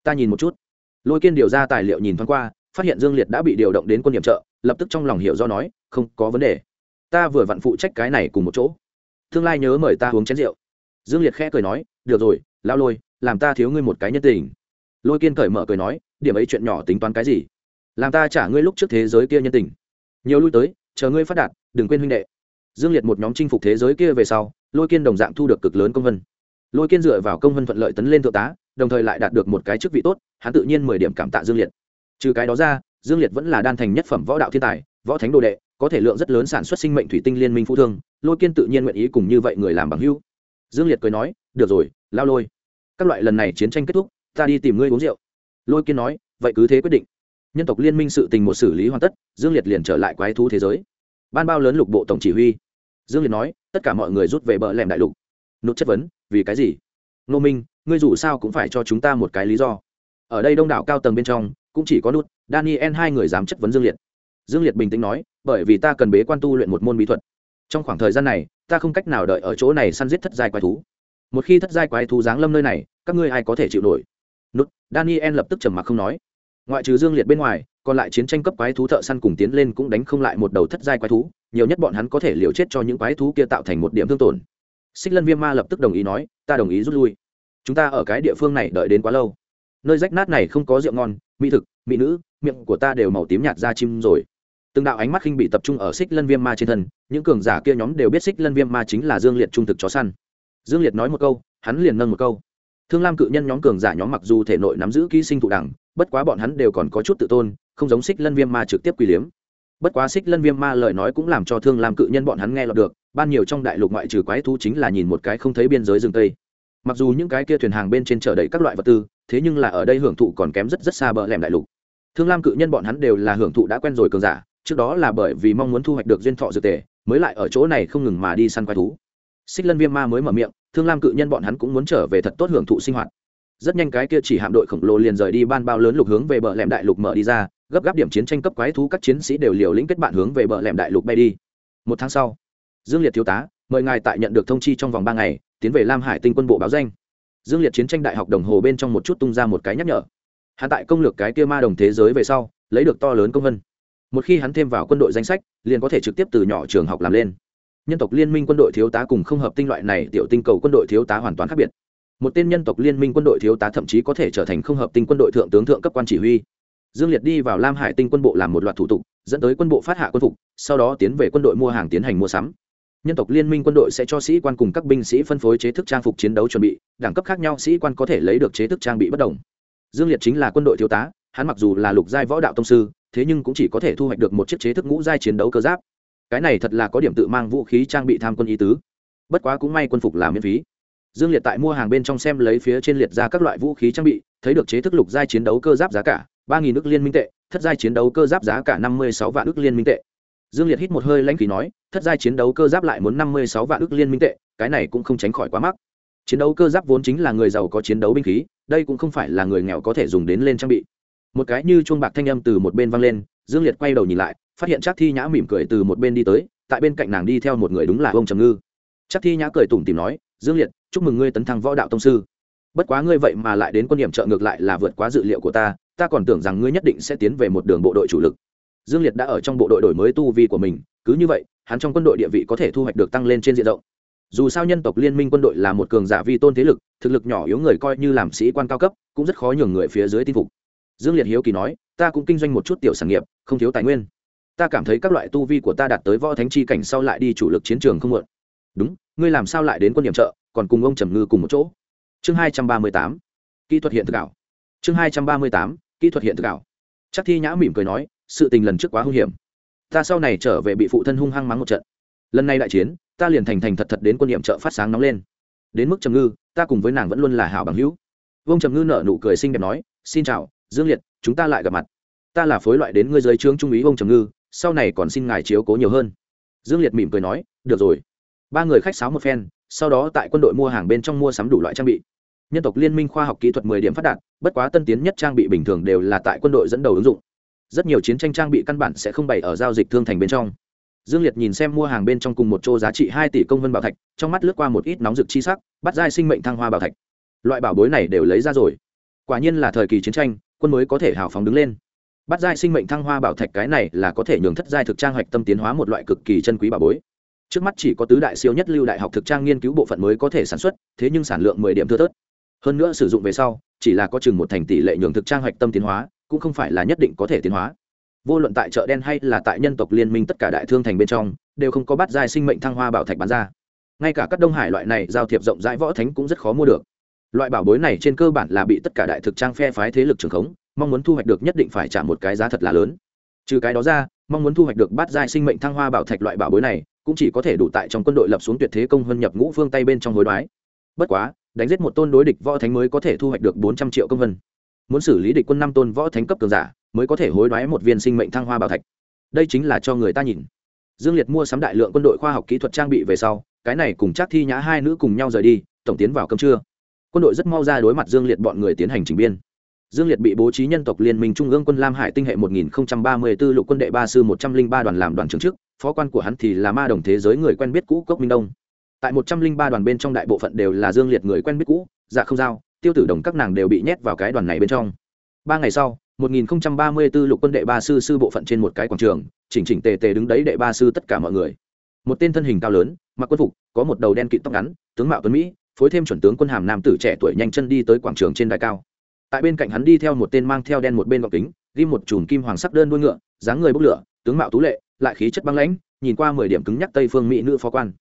Ta nhìn một chút. Lôi kiên điều ra tài liệu nhìn thoáng qua, phát hiện dương liệt đã bị điều động đến quân điểm trợ, lập tức trong lòng hiểu do nói, không có vấn đề. Ta vừa vặn phụ trách cái này cùng một chỗ. Tương lai nhớ mời ta uống chén rượu. Dương liệt khẽ cười nói, được rồi lao lôi, làm ta thiếu ngươi một cái nhân tình. Lôi kiên cởi mở cười nói, điểm ấy chuyện nhỏ tính toán cái gì? Làm ta trả ngươi lúc trước thế giới kia nhân tình. Nhiều lui tới, chờ ngươi phát đạt, đừng quên huynh đệ. Dương liệt một nhóm chinh phục thế giới kia về sau, lôi kiên đồng dạng thu được cực lớn công vân. Lôi kiên dựa vào công vân thuận lợi tấn lên thượng tá đồng thời lại đạt được một cái chức vị tốt, hắn tự nhiên mười điểm cảm tạ dương liệt. Trừ cái đó ra, dương liệt vẫn là đan thành nhất phẩm võ đạo thiên tài, võ thánh đồ đệ, có thể lượng rất lớn sản xuất sinh mệnh thủy tinh liên minh phụ thương, lôi kiên tự nhiên nguyện ý cùng như vậy người làm bằng hưu dương liệt cười nói, được rồi, lao lôi. Các loại lần này chiến tranh kết thúc, ta đi tìm ngươi uống rượu. Lôi kiên nói, vậy cứ thế quyết định. Nhân tộc liên minh sự tình một xử lý hoàn tất, dương liệt liền trở lại quái thú thế giới. Ban bao lớn lục bộ tổng chỉ huy. Dương liệt nói, tất cả mọi người rút về bờ lẻm đại lục. Nút chất vấn, vì cái gì? Nô minh ngươi dù sao cũng phải cho chúng ta một cái lý do. Ở đây đông đảo cao tầng bên trong, cũng chỉ có nút, daniel hai người dám chất vấn dương liệt. Dương liệt bình tĩnh nói, bởi vì ta cần bế quan tu luyện một môn bí thuật. Trong khoảng thời gian này, ta không cách nào đợi ở chỗ này săn giết thất giai quái thú. Một khi thất giai quái thú giáng lâm nơi này, các ngươi ai có thể chịu nổi? Nút, daniel lập tức trầm mặc không nói. Ngoại trừ dương liệt bên ngoài, còn lại chiến tranh cấp quái thú thợ săn cùng tiến lên cũng đánh không lại một đầu thất giai quái thú, nhiều nhất bọn hắn có thể liều chết cho những quái thú kia tạo thành một điểm thương tổn. Xích lân viêm ma lập tức đồng ý nói, ta đồng ý rút lui chúng ta ở cái địa phương này đợi đến quá lâu. Nơi rách nát này không có rượu ngon, mỹ thực, mỹ nữ, miệng của ta đều màu tím nhạt da chim rồi. Từng đạo ánh mắt khinh bị tập trung ở xích lân viêm ma trên thân, những cường giả kia nhóm đều biết xích lân viêm ma chính là dương liệt trung thực chó săn. Dương liệt nói một câu, hắn liền nâng một câu. Thương lam cự nhân nhóm cường giả nhóm mặc dù thể nội nắm giữ ký sinh thụ đẳng, bất quá bọn hắn đều còn có chút tự tôn, không giống xích lân viêm ma trực tiếp quỳ liếm. Bất quá xích lân viêm ma lời nói cũng làm cho thương lam cự nhân bọn hắn nghe lọt được, ban nhiều trong đại lục ngoại trừ quái thú chính là nhìn một cái không thấy biên giới rừng tây mặc dù những cái kia thuyền hàng bên trên chở đầy các loại vật tư, thế nhưng là ở đây hưởng thụ còn kém rất rất xa bờ lẻm đại lục. Thương lam cự nhân bọn hắn đều là hưởng thụ đã quen rồi cường giả, trước đó là bởi vì mong muốn thu hoạch được duyên thọ dược tề, mới lại ở chỗ này không ngừng mà đi săn quái thú. Xích lân viêm ma mới mở miệng, thương lam cự nhân bọn hắn cũng muốn trở về thật tốt hưởng thụ sinh hoạt. Rất nhanh cái kia chỉ hạm đội khổng lồ liền rời đi ban bao lớn lục hướng về bờ lẻm đại lục mở đi ra, gấp gáp điểm chiến tranh cấp quái thú các chiến sĩ đều liều lĩnh kết bạn hướng về bờ lẻm đại lục bay đi. Một tháng sau, dương liệt thiếu tá, mời ngài tại nhận được thông chi trong vòng ba ngày tiến về lam hải tinh quân bộ báo danh. Dương liệt chiến tranh đại học đồng hồ bên trong một chút tung ra một cái nhắc nhở. Hắn tại công lược cái kia ma đồng thế giới về sau, lấy được to lớn công vân. Một khi hắn thêm vào quân đội danh sách, liền có thể trực tiếp từ nhỏ trường học làm lên. Nhân tộc liên minh quân đội thiếu tá cùng không hợp tinh loại này tiểu tinh cầu quân đội thiếu tá hoàn toàn khác biệt. Một tên nhân tộc liên minh quân đội thiếu tá thậm chí có thể trở thành không hợp tinh quân đội thượng tướng thượng cấp quan chỉ huy. Dương liệt đi vào lam hải tinh quân bộ làm một loạt thủ tục, dẫn tới quân bộ phát hạ quân phục, sau đó tiến về quân đội mua hàng tiến hành mua sắm nhân tộc liên minh quân đội sẽ cho sĩ quan cùng các binh sĩ phân phối chế thức trang phục chiến đấu chuẩn bị, đẳng cấp khác nhau sĩ quan có thể lấy được chế thức trang bị bất đồng. Dương liệt chính là quân đội thiếu tá, hắn mặc dù là lục giai võ đạo tông sư, thế nhưng cũng chỉ có thể thu hoạch được một chiếc chế thức ngũ giai chiến đấu cơ giáp. Cái này thật là có điểm tự mang vũ khí trang bị tham quân ý tứ. Bất quá cũng may quân phục là miễn phí. Dương liệt tại mua hàng bên trong xem lấy phía trên liệt ra các loại vũ khí trang bị, thấy được chế thức lục giai chiến đấu cơ giáp giá cả, ba nghìn nước liên minh tệ, thất giai chiến đấu cơ giáp giá cả năm mươi sáu vạn ước liên minh tệ dương liệt hít một hơi lãnh khí nói, thất giai chiến đấu cơ giáp lại muốn năm mươi sáu vạn ước liên minh tệ, cái này cũng không tránh khỏi quá mắc. Chiến đấu cơ giáp vốn chính là người giàu có chiến đấu binh khí, đây cũng không phải là người nghèo có thể dùng đến lên trang bị. Một cái như chuông bạc thanh âm từ một bên vang lên, dương liệt quay đầu nhìn lại, phát hiện chắc thi nhã mỉm cười từ một bên đi tới, tại bên cạnh nàng đi theo một người đúng là ông trầm ngư. Chắc thi nhã cười tủm tìm nói, dương liệt, chúc mừng ngươi tấn thăng võ đạo tông sư. Bất quá ngươi vậy mà lại đến quân điểm trợ ngược lại là vượt quá dự liệu của ta ta còn tưởng rằng ngươi nhất định sẽ tiến về một đường bộ đội chủ lực dương liệt đã ở trong bộ đội đổi mới tu vi của mình, cứ như vậy, hắn trong quân đội địa vị có thể thu hoạch được tăng lên trên diện rộng. Dù sao nhân tộc liên minh quân đội là một cường giả vi tôn thế lực, thực lực nhỏ yếu người coi như làm sĩ quan cao cấp, cũng rất khó nhường người phía dưới tin phục. Dương liệt hiếu kỳ nói, ta cũng kinh doanh một chút tiểu sản nghiệp, không thiếu tài nguyên. Ta cảm thấy các loại tu vi của ta đạt tới võ thánh chi cảnh sau lại đi chủ lực chiến trường không muộn. Đúng, ngươi làm sao lại đến quân điểm trợ còn cùng ông trầm ngư cùng một chỗ? Chương hai trăm ba mươi tám, kỹ thuật hiện thực ảo. Chương hai trăm ba mươi tám, kỹ thuật hiện thực ảo. Chắc thi nhã mỉm cười nói sự tình lần trước quá hung hiểm. Ta sau này trở về bị phụ thân hung hăng mắng một trận. Lần này đại chiến, ta liền thành thành thật thật đến quân điểm trợ phát sáng nóng lên. Đến mức trầm ngư, ta cùng với nàng vẫn luôn là hảo bằng hữu. Vương trầm ngư nở nụ cười xinh đẹp nói, xin chào, dương liệt, chúng ta lại gặp mặt. Ta là phối loại đến ngươi giới trướng trung úy ông trầm ngư, sau này còn xin ngài chiếu cố nhiều hơn. Dương liệt mỉm cười nói, được rồi. Ba người khách sáo một phen, sau đó tại quân đội mua hàng bên trong mua sắm đủ loại trang bị. Nhân tộc liên minh khoa học kỹ thuật mười điểm phát đạt, bất quá tân tiến nhất trang bị bình thường đều là tại quân đội dẫn đầu ứng dụng rất nhiều chiến tranh trang bị căn bản sẽ không bày ở giao dịch thương thành bên trong. Dương liệt nhìn xem mua hàng bên trong cùng một chỗ giá trị hai tỷ công vân bảo thạch, trong mắt lướt qua một ít nóng rực chi sắc, bắt giai sinh mệnh thăng hoa bảo thạch. Loại bảo bối này đều lấy ra rồi. Quả nhiên là thời kỳ chiến tranh, quân mới có thể hào phóng đứng lên. Bắt giai sinh mệnh thăng hoa bảo thạch cái này là có thể nhường thất giai thực trang hoạch tâm tiến hóa một loại cực kỳ chân quý bảo bối. Trước mắt chỉ có tứ đại siêu nhất lưu đại học thực trang nghiên cứu bộ phận mới có thể sản xuất, thế nhưng sản lượng mười điểm thưa thớt. Hơn nữa sử dụng về sau, chỉ là có chừng một thành tỷ lệ nhường thực trang hoạch tâm tiến hóa cũng không phải là nhất định có thể tiến hóa. Vô luận tại chợ đen hay là tại nhân tộc liên minh tất cả đại thương thành bên trong, đều không có bắt giai sinh mệnh thăng hoa bảo thạch bán ra. Ngay cả các đông hải loại này giao thiệp rộng rãi võ thánh cũng rất khó mua được. Loại bảo bối này trên cơ bản là bị tất cả đại thực trang phe phái thế lực trường khống, mong muốn thu hoạch được nhất định phải trả một cái giá thật là lớn. Trừ cái đó ra, mong muốn thu hoạch được bát giai sinh mệnh thăng hoa bảo thạch loại bảo bối này, cũng chỉ có thể đủ tại trong quân đội lập xuống tuyệt thế công hơn nhập ngũ phương tây bên trong hối đoái. Bất quá, đánh giết một tôn đối địch võ thánh mới có thể thu hoạch được bốn trăm triệu công vân muốn xử lý địch quân năm tôn võ thánh cấp cường giả, mới có thể hối đoái một viên sinh mệnh thăng hoa bảo thạch. Đây chính là cho người ta nhìn. Dương liệt mua sắm đại lượng quân đội khoa học kỹ thuật trang bị về sau, cái này cùng chắc thi nhã hai nữ cùng nhau rời đi, tổng tiến vào cơm trưa. Quân đội rất mau ra đối mặt dương liệt bọn người tiến hành trình biên. Dương liệt bị bố trí nhân tộc liên minh trung ương quân lam hải tinh hệ 1034 lục quân đệ ba sư 103 đoàn làm đoàn trưởng trước, phó quan của hắn thì là ma đồng thế giới người quen biết cũ cốc minh đông. Tại 103 đoàn bên trong đại bộ phận đều là dương liệt người quen biết cũ dạ không giao tiêu tử đồng các nàng đều bị nhét vào cái đoàn này bên trong. Ba ngày sau 1034 lục quân đệ ba sư sư bộ phận trên một cái quảng trường, chỉnh chỉnh tề tề đứng đấy đệ ba sư tất cả mọi người. Một tên thân hình cao lớn, mặc quân phục, có một đầu đen kịt tóc ngắn, tướng mạo tuấn mỹ, phối thêm chuẩn tướng quân hàm nam tử trẻ tuổi nhanh chân đi tới quảng trường trên đài cao. Tại bên cạnh hắn đi theo một tên mang theo đen một bên gọc kính ghi một chùm kim hoàng sắc đơn đuôi ngựa, dáng người bốc lửa, tướng mạo tú lệ, lại khí chất băng lãnh, nhìn qua mười điểm cứng nhắc tây phương mỹ nữ phó quan.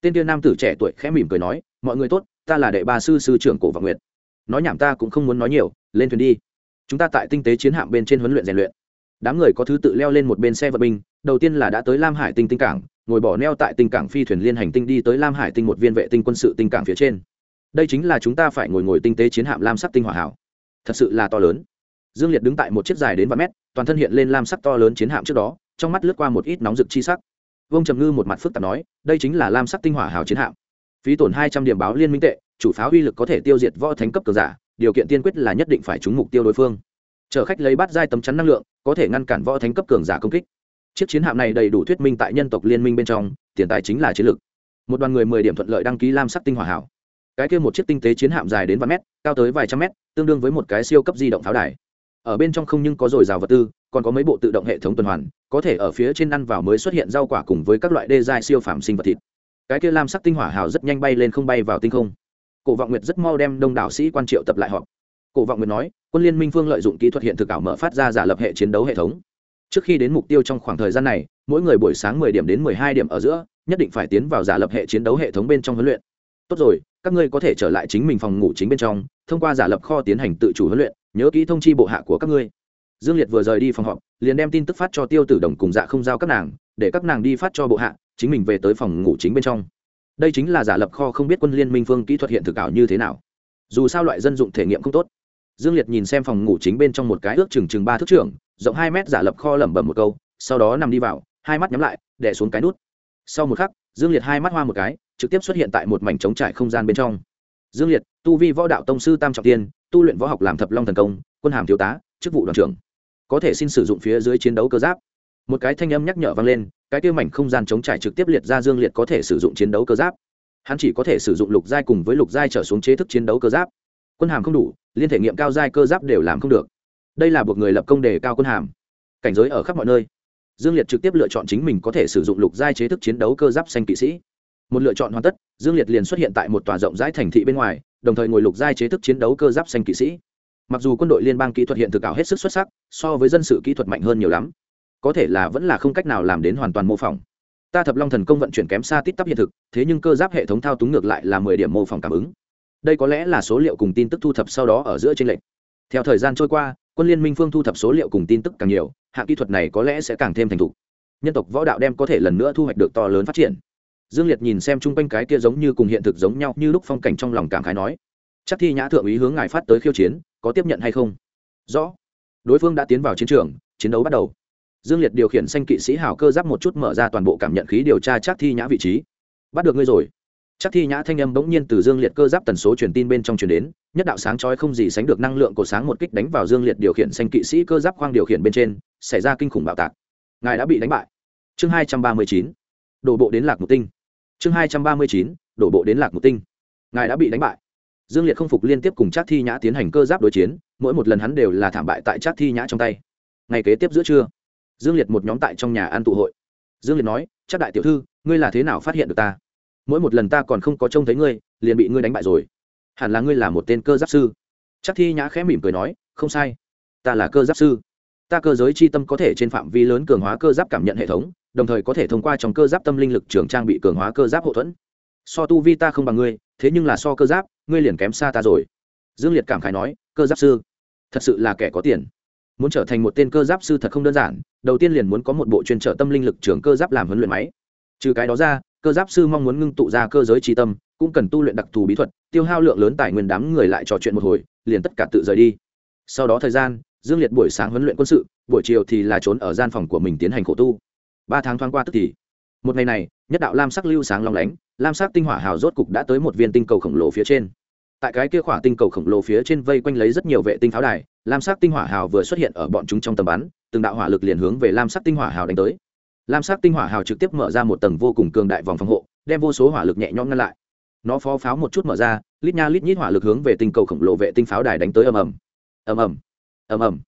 Tên tiên nam tử trẻ tuổi khẽ mỉm cười nói, mọi người tốt, ta là đệ ba sư sư trưởng cổ và nguyệt nói nhảm ta cũng không muốn nói nhiều, lên thuyền đi. Chúng ta tại tinh tế chiến hạm bên trên huấn luyện rèn luyện. Đám người có thứ tự leo lên một bên xe vận binh, đầu tiên là đã tới lam hải tinh tinh cảng, ngồi bỏ neo tại tinh cảng phi thuyền liên hành tinh đi tới lam hải tinh một viên vệ tinh quân sự tinh cảng phía trên. Đây chính là chúng ta phải ngồi ngồi tinh tế chiến hạm lam sắc tinh hỏa hảo. Thật sự là to lớn. Dương liệt đứng tại một chiếc dài đến vài mét, toàn thân hiện lên lam sắc to lớn chiến hạm trước đó, trong mắt lướt qua một ít nóng rực chi sắc. Vông trầm ngư một mặt phức tạp nói, đây chính là lam sắc tinh hỏa hào chiến hạm. Phí tổn hai trăm điểm báo liên minh tệ chủ pháo uy lực có thể tiêu diệt võ thánh cấp cường giả, điều kiện tiên quyết là nhất định phải trúng mục tiêu đối phương. Chở khách lấy bắt giai tấm chắn năng lượng, có thể ngăn cản võ thánh cấp cường giả công kích. Chiếc chiến hạm này đầy đủ thuyết minh tại nhân tộc liên minh bên trong, tiền tài chính là chiến lược. Một đoàn người mười điểm thuận lợi đăng ký lam sắc tinh hỏa hảo. Cái kia một chiếc tinh tế chiến hạm dài đến vài mét, cao tới vài trăm mét, tương đương với một cái siêu cấp di động pháo đài. Ở bên trong không nhưng có dồi dào vật tư, còn có mấy bộ tự động hệ thống tuần hoàn, có thể ở phía trên ăn vào mới xuất hiện rau quả cùng với các loại đê giai siêu phẩm sinh vật thịt. Cái kia lam sắc tinh hỏa hào rất nhanh bay lên không bay vào tinh không cổ vọng nguyệt rất mau đem đông đảo sĩ quan triệu tập lại họp. Cổ vọng nguyệt nói, quân liên minh phương lợi dụng kỹ thuật hiện thực ảo mở phát ra giả lập hệ chiến đấu hệ thống. Trước khi đến mục tiêu trong khoảng thời gian này, mỗi người buổi sáng mười điểm đến mười hai điểm ở giữa, nhất định phải tiến vào giả lập hệ chiến đấu hệ thống bên trong huấn luyện. Tốt rồi, các ngươi có thể trở lại chính mình phòng ngủ chính bên trong, thông qua giả lập kho tiến hành tự chủ huấn luyện, nhớ kỹ thông chi bộ hạ của các ngươi. Dương liệt vừa rời đi phòng họp, liền đem tin tức phát cho tiêu tử đồng cùng dạ không giao các nàng, để các nàng đi phát cho bộ hạ, chính mình về tới phòng ngủ chính bên trong đây chính là giả lập kho không biết quân liên minh phương kỹ thuật hiện thực ảo như thế nào. Dù sao loại dân dụng thể nghiệm không tốt. Dương liệt nhìn xem phòng ngủ chính bên trong một cái ước chừng chừng ba thước trưởng, rộng hai mét giả lập kho lẩm bẩm một câu, sau đó nằm đi vào, hai mắt nhắm lại đẻ xuống cái nút. Sau một khắc, dương liệt hai mắt hoa một cái, trực tiếp xuất hiện tại một mảnh trống trải không gian bên trong. Dương liệt, tu vi võ đạo tông sư tam trọng tiên, tu luyện võ học làm thập long thần công, quân hàm thiếu tá, chức vụ đoàn trưởng. Có thể xin sử dụng phía dưới chiến đấu cơ giáp một cái thanh âm nhắc nhở vang lên, cái tiêu mảnh không gian chống trải trực tiếp liệt ra dương liệt có thể sử dụng chiến đấu cơ giáp. Hắn chỉ có thể sử dụng lục giai cùng với lục giai trở xuống chế thức chiến đấu cơ giáp. Quân hàm không đủ, liên thể nghiệm cao giai cơ giáp đều làm không được. Đây là buộc người lập công đề cao quân hàm. Cảnh giới ở khắp mọi nơi. Dương liệt trực tiếp lựa chọn chính mình có thể sử dụng lục giai chế thức chiến đấu cơ giáp xanh kỵ sĩ. Một lựa chọn hoàn tất, dương liệt liền xuất hiện tại một tòa rộng rãi thành thị bên ngoài, đồng thời ngồi lục giai chế thức chiến đấu cơ giáp xanh kỵ sĩ. Mặc dù quân đội liên bang kỹ thuật hiện thực ảo hết sức xuất sắc, so với dân sự kỹ thuật mạnh hơn nhiều lắm có thể là vẫn là không cách nào làm đến hoàn toàn mô phỏng. Ta thập long thần công vận chuyển kém xa tít tắp hiện thực, thế nhưng cơ giáp hệ thống thao túng ngược lại là mười điểm mô phỏng cảm ứng. Đây có lẽ là số liệu cùng tin tức thu thập sau đó ở giữa trên lệnh theo thời gian trôi qua, quân liên minh phương thu thập số liệu cùng tin tức càng nhiều, hạng kỹ thuật này có lẽ sẽ càng thêm thành thục. Nhân tộc võ đạo đem có thể lần nữa thu hoạch được to lớn phát triển. Dương liệt nhìn xem chung quanh cái kia giống như cùng hiện thực giống nhau như lúc phong cảnh trong lòng cảm khái nói, chắc thi nhã thượng úy hướng ngài phát tới khiêu chiến, có tiếp nhận hay không? Rõ. Đối phương đã tiến vào chiến trường, chiến đấu bắt đầu dương liệt điều khiển xanh kỵ sĩ hào cơ giáp một chút mở ra toàn bộ cảm nhận khí điều tra chắc thi nhã vị trí. Bắt được ngươi rồi. Chắc thi nhã thanh âm bỗng nhiên từ dương liệt cơ giáp tần số truyền tin bên trong truyền đến, nhất đạo sáng chói không gì sánh được năng lượng của sáng một kích đánh vào dương liệt điều khiển xanh kỵ sĩ cơ giáp khoang điều khiển bên trên, xảy ra kinh khủng bạo tạc. Ngài đã bị đánh bại. Chương hai trăm ba mươi chín. Đổ bộ đến lạc một tinh. Chương hai trăm ba mươi chín. Đổ bộ đến lạc một tinh. Ngài đã bị đánh bại. Dương liệt không phục liên tiếp cùng trác thi nhã tiến hành cơ giáp đối chiến, mỗi một lần hắn đều là thảm bại tại trác thi nhã trong tay. Ngày kế tiếp giữa trưa dương liệt một nhóm tại trong nhà ăn tụ hội. Dương liệt nói, chắc đại tiểu thư, ngươi là thế nào phát hiện được ta? Mỗi một lần ta còn không có trông thấy ngươi, liền bị ngươi đánh bại rồi. Hẳn là ngươi là một tên cơ giáp sư. Chắc thi nhã khẽ mỉm cười nói, không sai. Ta là cơ giáp sư. Ta cơ giới c h i tâm có thể trên phạm vi lớn cường hóa cơ giáp cảm nhận hệ thống, đồng thời có thể thông qua trong cơ giáp tâm linh lực trường trang bị cường hóa cơ giáp hậu thuẫn. So tu vi ta không bằng ngươi, thế nhưng là so cơ giáp, ngươi liền kém xa ta rồi. Dương liệt cảm khái nói, cơ giáp sư, thật sự là kẻ có tiền muốn trở thành một tên cơ giáp sư thật không đơn giản, đầu tiên liền muốn có một bộ chuyên trở tâm linh lực trường cơ giáp làm huấn luyện máy. Trừ cái đó ra, cơ giáp sư mong muốn ngưng tụ ra cơ giới trí tâm, cũng cần tu luyện đặc thù bí thuật, tiêu hao lượng lớn tài nguyên đám người lại trò chuyện một hồi, liền tất cả tự rời đi. Sau đó thời gian, dương liệt buổi sáng huấn luyện quân sự, buổi chiều thì là trốn ở gian phòng của mình tiến hành khổ tu. Ba tháng thoáng qua tức thì, một ngày này, nhất đạo lam sắc lưu sáng long lánh, lam sắc tinh hỏa hào rốt cục đã tới một viên tinh cầu khổng lồ phía trên. Tại cái kia khỏa tinh cầu khổng lồ phía trên vây quanh lấy rất nhiều vệ tinh pháo đài lam sắc tinh hỏa hào vừa xuất hiện ở bọn chúng trong tầm bắn, từng đạo hỏa lực liền hướng về lam sắc tinh hỏa hào đánh tới. Lam sắc tinh hỏa hào trực tiếp mở ra một tầng vô cùng cường đại vòng phòng hộ, đem vô số hỏa lực nhẹ nhõm ngăn lại. Nó phó pháo một chút mở ra, lít nha lít nhít hỏa lực hướng về tinh cầu khổng lồ vệ tinh pháo đài đánh tới ầm ầm. Ầm ầm. Ầm ầm.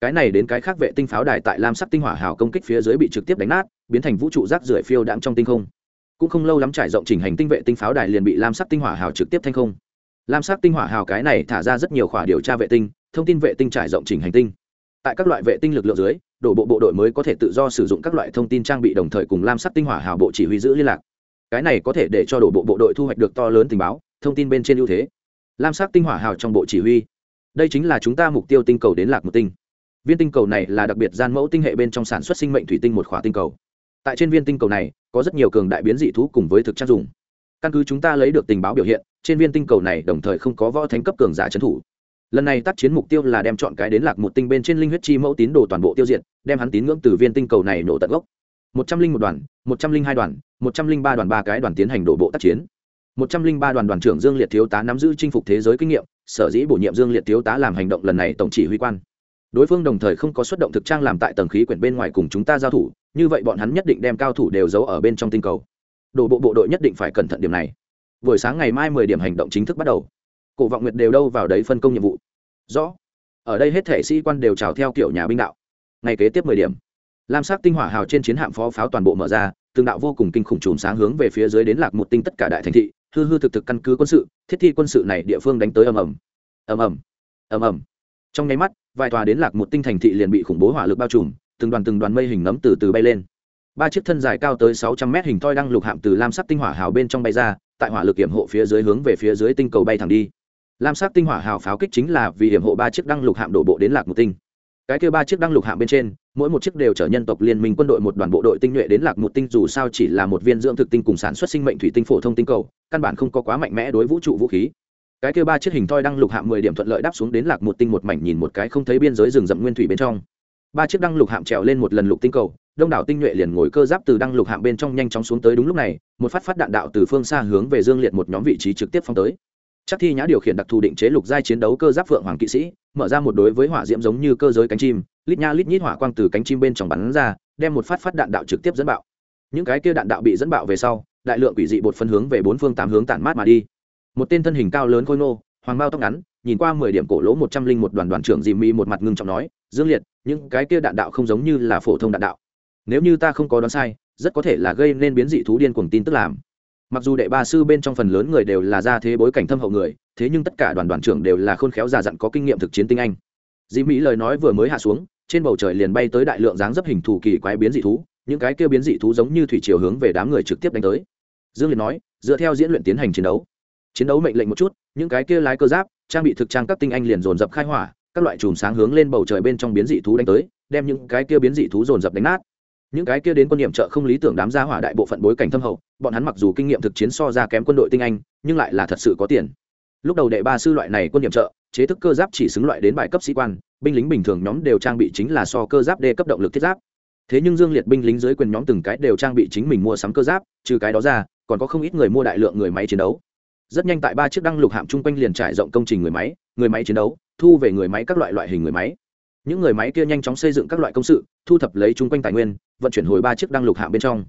Cái này đến cái khác vệ tinh pháo đài tại lam sắc tinh hỏa hào công kích phía dưới bị trực tiếp đánh nát, biến thành vũ trụ rác rưởi phiêu đạm trong tinh không. Cũng không lâu lắm trải rộng chỉnh hành tinh vệ tinh pháo đài liền bị lam sắc tinh hỏa hào trực tiếp thanh không lam sắc tinh hỏa hào cái này thả ra rất nhiều khỏa điều tra vệ tinh, thông tin vệ tinh trải rộng chỉnh hành tinh. Tại các loại vệ tinh lực lượng dưới, đổ bộ bộ đội mới có thể tự do sử dụng các loại thông tin trang bị đồng thời cùng lam sắc tinh hỏa hào bộ chỉ huy giữ liên lạc. Cái này có thể để cho đổ bộ bộ đội thu hoạch được to lớn tình báo, thông tin bên trên ưu thế. Lam sắc tinh hỏa hào trong bộ chỉ huy. Đây chính là chúng ta mục tiêu tinh cầu đến lạc một tinh. Viên tinh cầu này là đặc biệt gian mẫu tinh hệ bên trong sản xuất sinh mệnh thủy tinh một khỏa tinh cầu. Tại trên viên tinh cầu này, có rất nhiều cường đại biến dị thú cùng với thực trang dùng. Căn cứ chúng ta lấy được tình báo biểu hiện trên viên tinh cầu này đồng thời không có võ thánh cấp cường giả trấn thủ. Lần này tác chiến mục tiêu là đem chọn cái đến lạc một tinh bên trên linh huyết chi mẫu tín đồ toàn bộ tiêu diệt, đem hắn tín ngưỡng từ viên tinh cầu này nổ tận gốc. Một trăm linh một đoàn, một trăm linh hai đoàn, một trăm linh ba đoàn ba cái đoàn tiến hành đổ bộ tác chiến. Một trăm linh ba đoàn đoàn trưởng dương liệt thiếu tá nắm giữ chinh phục thế giới kinh nghiệm, sở dĩ bổ nhiệm dương liệt thiếu tá làm hành động lần này tổng chỉ huy quan. Đối phương đồng thời không có xuất động thực trang làm tại tầng khí quyển bên ngoài cùng chúng ta giao thủ, như vậy bọn hắn nhất định đem cao thủ đều giấu ở bên trong tinh cầu. Đổ bộ bộ đội nhất định phải cẩn thận điểm này buổi sáng ngày mai mười điểm hành động chính thức bắt đầu. Cổ vọng nguyệt đều đâu vào đấy phân công nhiệm vụ. Rõ. Ở đây hết thể sĩ quan đều trào theo kiểu nhà binh đạo. Ngày kế tiếp mười điểm. Lam sắc tinh hỏa hào trên chiến hạm phó pháo toàn bộ mở ra, từng đạo vô cùng kinh khủng chùm sáng hướng về phía dưới đến lạc một tinh tất cả đại thành thị, hư hư thực thực căn cứ quân sự, thiết thi quân sự này địa phương đánh tới ầm ầm. Ầm ầm. Ầm ầm. Trong nháy mắt, vài tòa đến lạc một tinh thành thị liền bị khủng bố hỏa lực bao trùm, từng đoàn từng đoàn mây hình nấm từ từ bay lên. Ba chiếc thân dài cao tới sáu trăm mét hình toi đăng lục hạm từ lam sắc tinh hỏa hào bên trong bay ra tại hỏa lực hiểm hộ phía dưới hướng về phía dưới tinh cầu bay thẳng đi. Lam sắc tinh hỏa hào pháo kích chính là vì hiểm hộ ba chiếc đăng lục hạm đổ bộ đến lạc một tinh. Cái kia ba chiếc đăng lục hạm bên trên, mỗi một chiếc đều chở nhân tộc liên minh quân đội một đoàn bộ đội tinh nhuệ đến lạc một tinh, dù sao chỉ là một viên dưỡng thực tinh cùng sản xuất sinh mệnh thủy tinh phổ thông tinh cầu, căn bản không có quá mạnh mẽ đối vũ trụ vũ khí. Cái kia ba chiếc hình thoi đăng lục hạm mười điểm thuận lợi đáp xuống đến lạc một tinh một mảnh nhìn một cái không thấy biên giới rừng rậm nguyên thủy bên trong. Ba chiếc đăng lục hạm trèo lên một lần lục tinh cầu đông đảo tinh nhuệ liền ngồi cơ giáp từ đăng lục hạm bên trong nhanh chóng xuống tới đúng lúc này, một phát phát đạn đạo từ phương xa hướng về dương liệt một nhóm vị trí trực tiếp phong tới. Chắc thi nhã điều khiển đặc thù định chế lục giai chiến đấu cơ giáp phượng hoàng kỵ sĩ, mở ra một đối với hỏa diễm giống như cơ giới cánh chim, lít nha lít nhít hỏa quang từ cánh chim bên trong bắn ra, đem một phát phát đạn đạo trực tiếp dẫn bạo. Những cái kia đạn đạo bị dẫn bạo về sau, đại lượng quỷ dị bột phân hướng về bốn phương tám hướng tản mát mà đi. Một tên thân hình cao lớn khôi nô hoàng bao tóc ngắn, nhìn qua mười điểm cổ lỗ một trăm linh một đoàn đoàn trưởng dì mỹ một mặt ngưng trọng nói, dương liệt, những cái kia đạn đạo không giống như là phổ thông đạn đạo nếu như ta không có đoán sai, rất có thể là gây nên biến dị thú điên cuồng tin tức làm. Mặc dù đệ ba sư bên trong phần lớn người đều là ra thế bối cảnh thâm hậu người, thế nhưng tất cả đoàn đoàn trưởng đều là khôn khéo già dặn có kinh nghiệm thực chiến tinh anh. Dĩ mỹ lời nói vừa mới hạ xuống, trên bầu trời liền bay tới đại lượng dáng dấp hình thù kỳ quái biến dị thú, những cái kêu biến dị thú giống như thủy chiều hướng về đám người trực tiếp đánh tới. Dương liệt nói, dựa theo diễn luyện tiến hành chiến đấu. Chiến đấu mệnh lệnh một chút, những cái kia lái cơ giáp, trang bị thực trang các tinh anh liền dồn dập khai hỏa, các loại chùm sáng hướng lên bầu trời bên trong biến dị thú đánh tới, đem những cái kia biến dị thú dồn dập đánh nát những cái kia đến quân nhiệm trợ không lý tưởng đám gia hỏa đại bộ phận bối cảnh thâm hậu, bọn hắn mặc dù kinh nghiệm thực chiến so ra kém quân đội tinh anh, nhưng lại là thật sự có tiền. Lúc đầu đệ ba sư loại này quân nhiệm trợ, chế thức cơ giáp chỉ xứng loại đến bài cấp sĩ quan, binh lính bình thường nhóm đều trang bị chính là so cơ giáp đê cấp động lực thiết giáp. Thế nhưng dương liệt binh lính dưới quyền nhóm từng cái đều trang bị chính mình mua sắm cơ giáp, trừ cái đó ra, còn có không ít người mua đại lượng người máy chiến đấu. Rất nhanh tại ba chiếc đăng lục hạm chung quanh liền trải rộng công trình người máy người máy chiến đấu, thu về người máy các loại loại hình người máy những người máy kia nhanh chóng xây dựng các loại công sự, thu thập lấy chung quanh tài nguyên, vận chuyển hồi ba chiếc đăng lục hạm bên trong.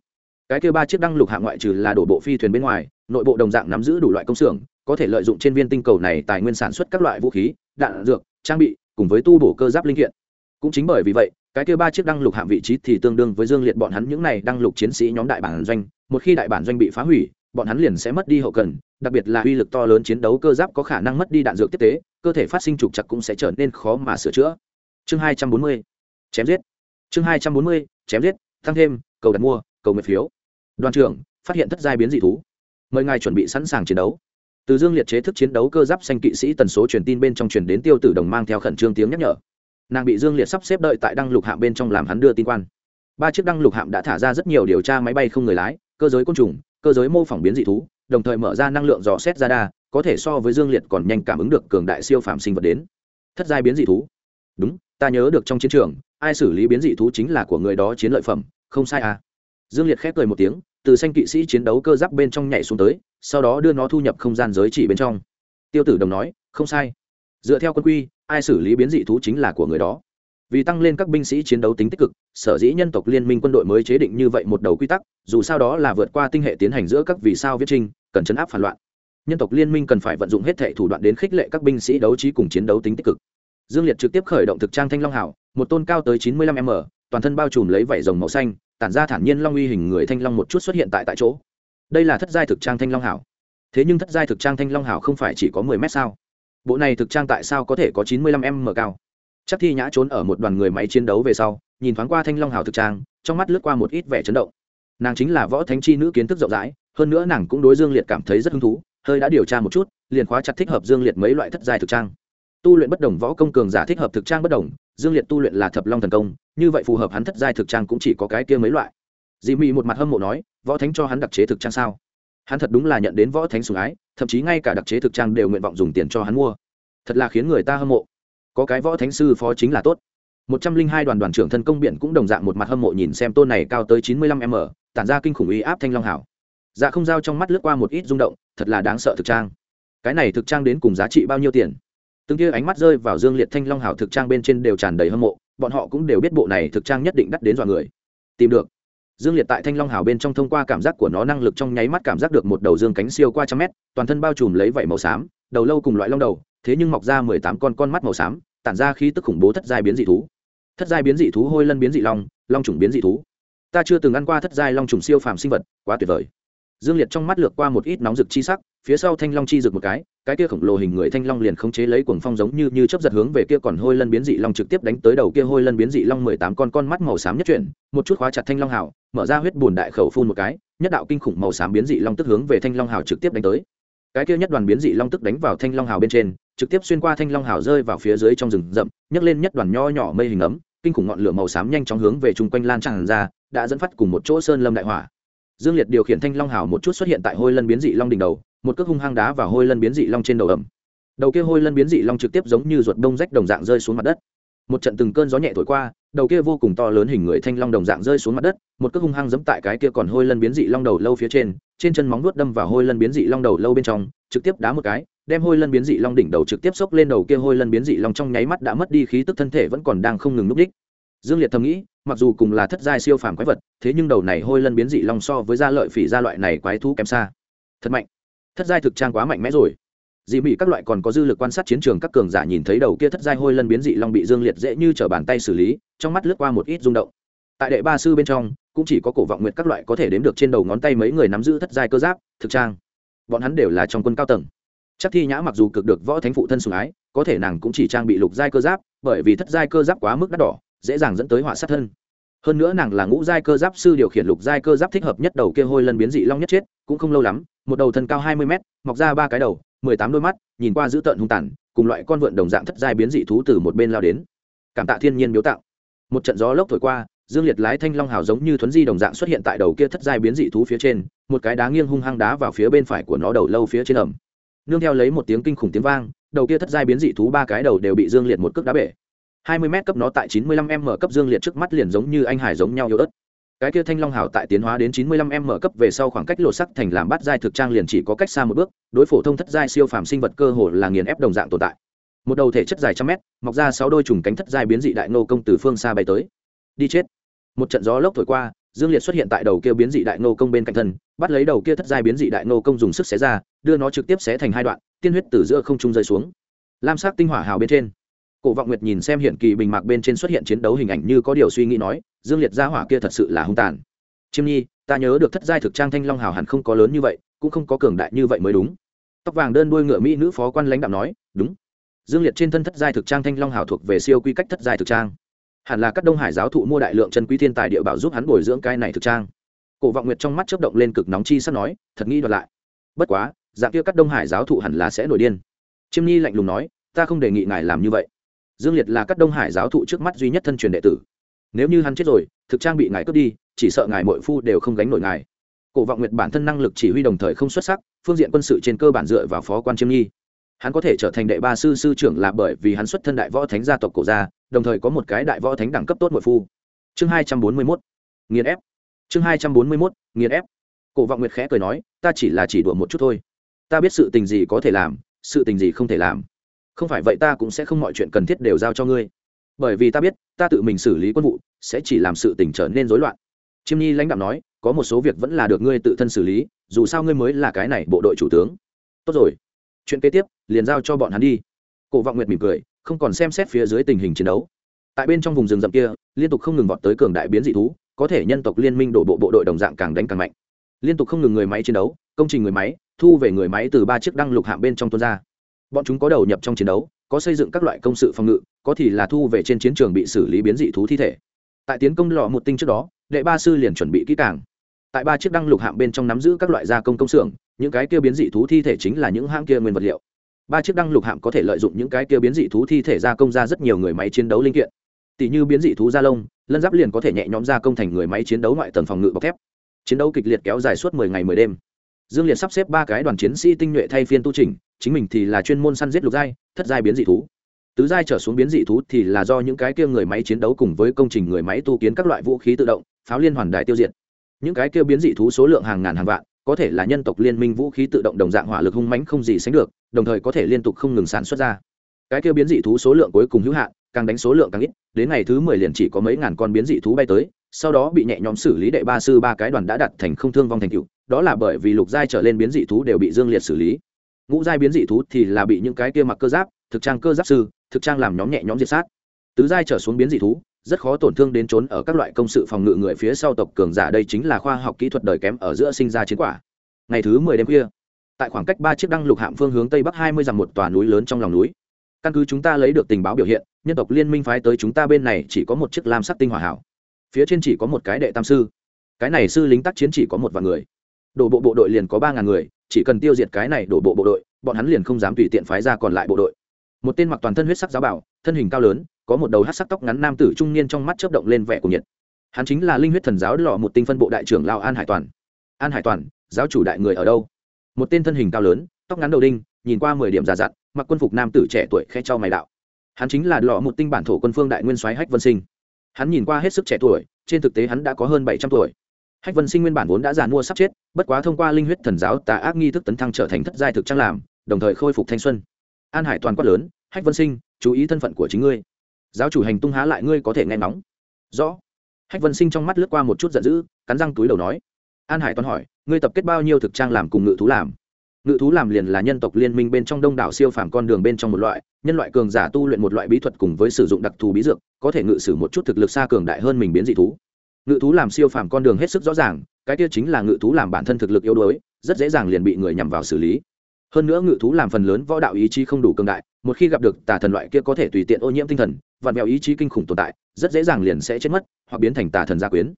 Cái kia ba chiếc đăng lục hạm ngoại trừ là đổ bộ phi thuyền bên ngoài, nội bộ đồng dạng nắm giữ đủ loại công xưởng, có thể lợi dụng trên viên tinh cầu này tài nguyên sản xuất các loại vũ khí, đạn, dược, trang bị, cùng với tu bổ cơ giáp linh kiện. Cũng chính bởi vì vậy, cái kia ba chiếc đăng lục hạm vị trí thì tương đương với dương liệt bọn hắn những này đăng lục chiến sĩ nhóm đại bản doanh, một khi đại bản doanh bị phá hủy, bọn hắn liền sẽ mất đi hậu cần, đặc biệt là uy lực to lớn chiến đấu cơ giáp có khả năng mất đi đạn dược tiếp tế, cơ thể phát sinh trục chặt cũng sẽ trở nên khó mà sửa chữa chương hai trăm bốn mươi, chém giết. Chương hai trăm bốn mươi, chém giết tăng thêm, cầu đặt mua, cầu nguyện phiếu. Đoàn trưởng, phát hiện thất giai biến dị thú. Mời ngài chuẩn bị sẵn sàng chiến đấu. Từ dương liệt chế thức chiến đấu cơ giáp xanh kỵ sĩ tần số truyền tin bên trong truyền đến tiêu tử đồng mang theo khẩn trương tiếng nhắc nhở. Nàng bị dương liệt sắp xếp đợi tại đăng lục hạm bên trong làm hắn đưa tin quan. Ba chiếc đăng lục hạm đã thả ra rất nhiều điều tra máy bay không người lái, cơ giới côn trùng, cơ giới mô phỏng biến dị thú, đồng thời mở ra năng lượng dò xét ra đa có thể so với dương liệt còn nhanh cảm ứng được cường đại siêu phạm sinh vật đến. Thất giai biến dị thú. Đúng ta nhớ được trong chiến trường, ai xử lý biến dị thú chính là của người đó chiến lợi phẩm, không sai à. Dương liệt khép cười một tiếng, từ xanh kỵ sĩ chiến đấu cơ giáp bên trong nhảy xuống tới, sau đó đưa nó thu nhập không gian giới chỉ bên trong. Tiêu tử đồng nói, không sai. Dựa theo quân quy, ai xử lý biến dị thú chính là của người đó. Vì tăng lên các binh sĩ chiến đấu tính tích cực, sở dĩ nhân tộc liên minh quân đội mới chế định như vậy một đầu quy tắc, dù sao đó là vượt qua tinh hệ tiến hành giữa các vì sao viết trinh cần chấn áp phản loạn. Nhân tộc liên minh cần phải vận dụng hết thệ thủ đoạn đến khích lệ các binh sĩ đấu trí cùng chiến đấu tính tích cực dương liệt trực tiếp khởi động thực trang thanh long hảo một tôn cao tới chín mươi lăm m, toàn thân bao trùm lấy vảy rồng màu xanh, tản ra thản nhiên long uy hình người thanh long một chút xuất hiện tại tại chỗ. Đây là thất giai thực trang thanh long hảo thế nhưng thất giai thực trang thanh long hảo không phải chỉ có mười mét sao? Bộ này thực trang tại sao có thể có chín mươi lăm m cao? Chắc thi nhã trốn ở một đoàn người máy chiến đấu về sau, nhìn thoáng qua thanh long hảo thực trang, trong mắt lướt qua một ít vẻ chấn động. Nàng chính là võ thánh chi nữ kiến thức rộng rãi, hơn nữa nàng cũng đối dương liệt cảm thấy rất hứng thú, hơi đã điều tra một chút, liền khóa chặt thích hợp dương liệt mấy loại thất giai thực trang tu luyện bất đồng võ công cường giả thích hợp thực trang bất đồng, dương liệt tu luyện là thập long thần công, như vậy phù hợp hắn thất giai thực trang cũng chỉ có cái kia mấy loại. Dì mị một mặt hâm mộ nói, võ thánh cho hắn đặc chế thực trang sao? Hắn thật đúng là nhận đến võ thánh sủng ái, thậm chí ngay cả đặc chế thực trang đều nguyện vọng dùng tiền cho hắn mua. Thật là khiến người ta hâm mộ. Có cái võ thánh sư phó chính là tốt. Một trăm linh hai đoàn đoàn trưởng thân công biện cũng đồng dạng một mặt hâm mộ nhìn xem tôn này cao tới chín mươi lăm m tản ra kinh khủng uy áp thanh long hảo. Dạ không giao trong mắt lướt qua một ít rung động, thật là đáng sợ thực trang. Cái này thực trang đến cùng giá trị bao nhiêu tiền? Từng kia ánh mắt rơi vào dương liệt thanh long hảo thực trang bên trên đều tràn đầy hâm mộ, bọn họ cũng đều biết bộ này thực trang nhất định đắt đến dọa người. Tìm được. Dương liệt tại thanh long hào bên trong thông qua cảm giác của nó năng lực trong nháy mắt cảm giác được một đầu dương cánh siêu qua trăm mét, toàn thân bao trùm lấy vảy màu xám, đầu lâu cùng loại long đầu, thế nhưng mọc ra mười tám con con mắt màu xám, tản ra khí tức khủng bố thất giai biến dị thú. Thất giai biến dị thú hôi lân biến dị long long trùng biến dị thú. Ta chưa từng ăn qua thất giai long trùng siêu phàm sinh vật, quá tuyệt vời dương liệt trong mắt lược qua một ít nóng rực chi sắc, phía sau thanh long chi rực một cái cái kia khổng lồ hình người thanh long liền khống chế lấy cuồng phong giống như như chấp giật hướng về kia còn hôi lân biến dị long trực tiếp đánh tới đầu kia hôi lân biến dị long mười tám con con mắt màu xám nhất chuyển, một chút khóa chặt thanh long hào, mở ra huyết bùn đại khẩu phun một cái, nhất đạo kinh khủng màu xám biến dị long tức hướng về thanh long hào trực tiếp đánh tới. Cái kia nhất đoàn biến dị long tức đánh vào thanh long hào bên trên, trực tiếp xuyên qua thanh long hào rơi vào phía dưới trong rừng rậm, nhấc lên nhất đoàn nho nhỏ mây hình ấm, kinh khủng ngọn lửa màu xám nhanh chóng hướng về chung quanh lan tràn ra, đã dẫn phát cùng một chỗ sơn lâm đại hỏa dương liệt điều khiển thanh long hào một chút xuất hiện tại hôi lân biến dị long đỉnh đầu, một cước hung hăng đá vào hôi lân biến dị long trên đầu ẩm. Đầu kia hôi lân biến dị long trực tiếp giống như ruột đông rách đồng dạng rơi xuống mặt đất. Một trận từng cơn gió nhẹ thổi qua, đầu kia vô cùng to lớn hình người thanh long đồng dạng rơi xuống mặt đất, một cước hung hăng giẫm tại cái kia còn hôi lân biến dị long đầu lâu phía trên trên chân móng vuốt đâm vào hôi lân biến dị long đầu lâu bên trong, trực tiếp đá một cái, đem hôi lân biến dị long đỉnh đầu trực tiếp xốc lên đầu kia hôi lân biến dị long trong nháy mắt đã mất đi khí tức thân thể vẫn còn đang không ngừng núp đích dương liệt thầm nghĩ, mặc dù cùng là thất giai siêu phàm quái vật, thế nhưng đầu này hôi lân biến dị long so với gia lợi phỉ gia loại này quái thú kém xa. Thật mạnh. Thất giai thực trang quá mạnh mẽ rồi. Dị mỹ các loại còn có dư lực quan sát chiến trường, các cường giả nhìn thấy đầu kia thất giai hôi lân biến dị long bị dương liệt dễ như t bàn tay xử lý, trong mắt lướt qua một ít rung động. Tại đệ ba sư bên trong, cũng chỉ có cổ vọng nguyệt các loại có thể đếm được trên đầu ngón tay mấy người nắm giữ thất giai cơ giáp, thực trang. Bọn hắn đều là trong quân cao tầng. Chắc thi nhã mặc dù cực được võ thánh phụ thân sùng ái, có thể nàng cũng chỉ trang bị lục giai cơ giáp, bởi vì thất giai cơ giáp quá mức đắt đỏ dễ dàng dẫn tới họa sát thân. Hơn nữa nàng là ngũ giai cơ giáp sư điều khiển lục giai cơ giáp thích hợp nhất đầu kia hôi lân biến dị long nhất chết, cũng không lâu lắm, một đầu thân cao hai mươi mét, mọc ra ba cái đầu, mười tám đôi mắt, nhìn qua dữ tợn hung tàn, cùng loại con vượn đồng dạng thất giai biến dị thú từ một bên lao đến. Cảm tạ thiên nhiên biếu tạo một trận gió lốc thổi qua, dương liệt lái thanh long hào giống như thuấn di đồng dạng xuất hiện tại đầu kia thất giai biến dị thú phía trên, một cái đá nghiêng hung hăng đá vào phía bên phải của nó đầu lâu phía trên ẩm. Nương theo lấy một tiếng kinh khủng tiếng vang, đầu kia thất giai biến dị thú ba cái đầu đều bị dương liệt một cước đá bể hai mươi m cấp nó tại chín mươi lăm m cấp dương liệt trước mắt liền giống như anh hải giống nhau yếu ớt. Cái kia thanh long hảo tại tiến hóa đến chín mươi lăm m cấp về sau khoảng cách lột sắc thành làm bát giai thực trang liền chỉ có cách xa một bước, đối phổ thông thất giai siêu phàm sinh vật cơ hồ là nghiền ép đồng dạng tồn tại. Một đầu thể chất dài trăm mét, mọc ra sáu đôi trùng cánh thất giai biến dị đại nô công từ phương xa bay tới. Đi chết. Một trận gió lốc thổi qua, dương liệt xuất hiện tại đầu kia biến dị đại nô công bên cạnh thân, bắt lấy đầu kia thất giai biến dị đại nô công dùng sức xé ra, đưa nó trực tiếp xé thành hai đoạn, tiên huyết từ giữa không trung rơi xuống. Lam sắc tinh hỏa hào bên trên cổ vọng nguyệt nhìn xem hiện kỳ bình mạc bên trên xuất hiện chiến đấu hình ảnh như có điều suy nghĩ nói, dương liệt gia hỏa kia thật sự là hung tàn. Chiêm nhi, ta nhớ được thất giai thực trang thanh long hào hẳn không có lớn như vậy, cũng không có cường đại như vậy mới đúng. Tóc vàng đơn đuôi ngựa mỹ nữ phó quan lãnh đạo nói, đúng. Dương liệt trên thân thất giai thực trang thanh long hào thuộc về siêu quy cách thất giai thực trang. Hẳn là các đông hải giáo thụ mua đại lượng chân quý thiên tài địa bảo giúp hắn bồi dưỡng cái này thực trang. Cổ vọng nguyệt trong mắt chớp động lên cực nóng chi sắp nói, thật nghĩ đoạt lại. Bất quá, dạng kia các đông hải giáo thụ hẳn là sẽ nổi điên. Chiêm nhi lạnh lùng nói, ta không đề nghị ngài làm như vậy dương liệt là các đông hải giáo thụ trước mắt duy nhất thân truyền đệ tử. Nếu như hắn chết rồi, thực trang bị ngài cướp đi, chỉ sợ ngài mội phu đều không gánh nổi ngài. Cổ vọng nguyệt bản thân năng lực chỉ huy đồng thời không xuất sắc, phương diện quân sự trên cơ bản dựa vào phó quan chiêm nhi. Hắn có thể trở thành đệ ba sư sư trưởng là bởi vì hắn xuất thân đại võ thánh gia tộc cổ gia, đồng thời có một cái đại võ thánh đẳng cấp tốt mội phu. Chương hai trăm bốn mươi mốt. Nghiền ép. Chương hai trăm bốn mươi mốt. Nghiền ép. Cổ vọng nguyệt khẽ cười nói, ta chỉ là chỉ đùa một chút thôi. Ta biết sự tình gì có thể làm, sự tình gì không thể làm không phải vậy ta cũng sẽ không mọi chuyện cần thiết đều giao cho ngươi. Bởi vì ta biết, ta tự mình xử lý quân vụ, sẽ chỉ làm sự tình trở nên rối loạn. Chiêm nhi lãnh đạo nói, có một số việc vẫn là được ngươi tự thân xử lý, dù sao ngươi mới là cái này bộ đội chủ tướng. Tốt rồi. Chuyện kế tiếp, liền giao cho bọn hắn đi. Cổ vọng nguyệt mỉm cười, không còn xem xét phía dưới tình hình chiến đấu. Tại bên trong vùng rừng rậm kia, liên tục không ngừng vọt tới cường đại biến dị thú, có thể nhân tộc liên minh đổ bộ bộ đội đồng dạng càng đánh càng mạnh. Liên tục không ngừng người máy chiến đấu, công trình người máy, thu về người máy từ ba chiếc đăng lục hạm bên trong tuôn ra bọn chúng có đầu nhập trong chiến đấu, có xây dựng các loại công sự phòng ngự, có thì là thu về trên chiến trường bị xử lý biến dị thú thi thể. Tại tiến công lò một tinh trước đó, đệ ba sư liền chuẩn bị kỹ càng. Tại ba chiếc đăng lục hạm bên trong nắm giữ các loại gia công công xưởng, những cái kia biến dị thú thi thể chính là những hãng kia nguyên vật liệu. Ba chiếc đăng lục hạm có thể lợi dụng những cái kia biến dị thú thi thể gia công ra rất nhiều người máy chiến đấu linh kiện. Tỷ như biến dị thú da lông, lân giáp liền có thể nhẹ nhõm gia công thành người máy chiến đấu ngoại tầng phòng ngự bọc thép. Chiến đấu kịch liệt kéo dài suốt mười ngày mười đêm. Dương liệt sắp xếp ba cái đoàn chiến sĩ tinh nhuệ thay phiên tu trình chính mình thì là chuyên môn săn giết lục giai, thất giai biến dị thú. Tứ giai trở xuống biến dị thú thì là do những cái kia người máy chiến đấu cùng với công trình người máy tu kiến các loại vũ khí tự động, pháo liên hoàn đại tiêu diệt. Những cái kia biến dị thú số lượng hàng ngàn hàng vạn, có thể là nhân tộc liên minh vũ khí tự động đồng dạng hỏa lực hung mãnh không gì sánh được, đồng thời có thể liên tục không ngừng sản xuất ra. Cái kia biến dị thú số lượng cuối cùng hữu hạn, càng đánh số lượng càng ít, đến ngày thứ mười liền chỉ có mấy ngàn con biến dị thú bay tới, sau đó bị nhẹ nhõm xử lý đệ ba sư ba cái đoàn đã đặt thành không thương vong thành cựu đó là bởi vì lục giai trở lên biến dị thú đều bị dương liệt xử lý ngũ giai biến dị thú thì là bị những cái kia mặc cơ giáp, thực trang cơ giáp sư, thực trang làm nhóm nhẹ nhóm diệt sát. Tứ giai trở xuống biến dị thú, rất khó tổn thương đến trốn ở các loại công sự phòng ngự người phía sau tộc cường giả. Đây chính là khoa học kỹ thuật đời kém ở giữa sinh ra chiến quả. Ngày thứ mười đêm khuya, tại khoảng cách ba chiếc đăng lục hạm phương hướng tây bắc hai mươi dặm một tòa núi lớn trong lòng núi. Căn cứ chúng ta lấy được tình báo biểu hiện, nhân tộc liên minh phái tới chúng ta bên này chỉ có một chiếc lam sắc tinh hỏa hảo. Phía trên chỉ có một cái đệ tam sư. Cái này sư lính tác chiến chỉ có một vài người. Đổ bộ bộ đội liền có ba ngàn người chỉ cần tiêu diệt cái này đổ bộ bộ đội, bọn hắn liền không dám tùy tiện phái ra còn lại bộ đội. Một tên mặc toàn thân huyết sắc giáo bảo, thân hình cao lớn, có một đầu hát sắc tóc ngắn nam tử trung niên trong mắt chớp động lên vẻ của nhiệt. Hắn chính là linh huyết thần giáo lọ một tinh phân bộ đại trưởng lao an hải toàn. An hải toàn, giáo chủ đại người ở đâu? Một tên thân hình cao lớn, tóc ngắn đầu đinh, nhìn qua mười điểm già dặn, mặc quân phục nam tử trẻ tuổi khe cho mày đạo. Hắn chính là lọ một tinh bản thổ quân phương đại nguyên soái hách vân sinh. Hắn nhìn qua hết sức trẻ tuổi, trên thực tế hắn đã có hơn bảy trăm tuổi. Hách vân sinh nguyên bản vốn đã già mua sắp chết bất quá thông qua linh huyết thần giáo, tà ác nghi thức tấn thăng trở thành thất giai thực trang làm, đồng thời khôi phục thanh xuân. An hải toàn quát lớn, hách vân sinh, chú ý thân phận của chính ngươi. Giáo chủ hành tung há lại ngươi có thể nghe nóng rõ. Hách vân sinh trong mắt lướt qua một chút giận dữ, cắn răng túi đầu nói. An hải toàn hỏi, ngươi tập kết bao nhiêu thực trang làm cùng ngự thú làm? Ngự thú làm liền là nhân tộc liên minh bên trong đông đảo siêu phàm con đường bên trong một loại, nhân loại cường giả tu luyện một loại bí thuật cùng với sử dụng đặc thù bí dược, có thể ngự sử một chút thực lực xa cường đại hơn mình biến dị thú ngự thú làm siêu phàm con đường hết sức rõ ràng, cái kia chính là ngự thú làm bản thân thực lực yếu đuối, rất dễ dàng liền bị người nhằm vào xử lý. Hơn nữa ngự thú làm phần lớn võ đạo ý chí không đủ cường đại, một khi gặp được tà thần loại kia có thể tùy tiện ô nhiễm tinh thần vặn vẹo ý chí kinh khủng tồn tại, rất dễ dàng liền sẽ chết mất hoặc biến thành tà thần gia quyến.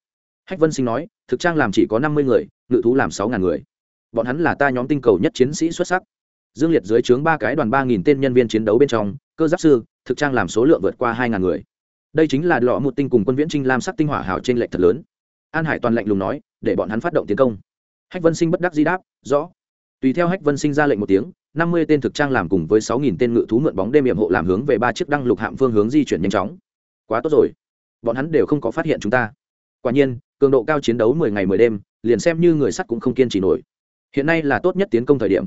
Hách vân sinh nói, thực trang làm chỉ có năm mươi người, ngự thú làm sáu ngàn người. Bọn hắn là ta nhóm tinh cầu nhất chiến sĩ xuất sắc. Dương liệt dưới trướng ba cái đoàn ba nghìn tên nhân viên chiến đấu bên trong, cơ giáp sư, thực trang làm số lượng vượt qua hai ngàn người đây chính là lọ một tinh cùng quân viễn trinh lam sắc tinh hỏa hào trên lệch thật lớn. An hải toàn lạnh lùng nói, để bọn hắn phát động tiến công. Hách vân sinh bất đắc di đáp, rõ. Tùy theo hách vân sinh ra lệnh một tiếng, năm mươi tên thực trang làm cùng với sáu nghìn tên ngự thú mượn bóng đêm hiểm hộ làm hướng về ba chiếc đăng lục hạm phương hướng di chuyển nhanh chóng. Quá tốt rồi. Bọn hắn đều không có phát hiện chúng ta. Quả nhiên, cường độ cao chiến đấu mười ngày mười đêm, liền xem như người sắt cũng không kiên trì nổi. Hiện nay là tốt nhất tiến công thời điểm.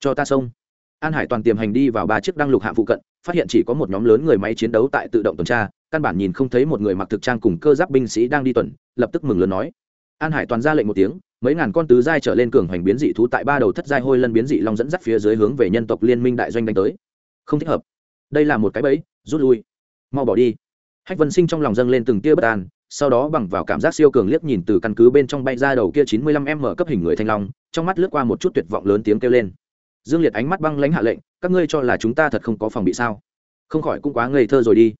Cho ta xông. An hải toàn tiềm hành đi vào ba chiếc đăng lục hạm phụ cận phát hiện chỉ có một nhóm lớn người máy chiến đấu tại tự động tuần tra, căn bản nhìn không thấy một người mặc thực trang cùng cơ giáp binh sĩ đang đi tuần, lập tức mừng lớn nói. An hải toàn ra lệnh một tiếng, mấy ngàn con tứ giai trở lên cường hoành biến dị thú tại ba đầu thất giai hôi lân biến dị long dẫn dắt phía dưới hướng về nhân tộc liên minh đại doanh đánh tới. Không thích hợp. Đây là một cái bẫy, rút lui. Mau bỏ đi. Hách vân sinh trong lòng dâng lên từng tia bất an, sau đó bằng vào cảm giác siêu cường liếc nhìn từ căn cứ bên trong bay ra đầu kia chín mươi lăm m cấp hình người thanh long, trong mắt lướt qua một chút tuyệt vọng lớn tiếng kêu lên dương liệt ánh mắt băng lãnh hạ lệnh, các ngươi cho là chúng ta thật không có phòng bị sao? Không khỏi cũng quá ngây thơ rồi đi.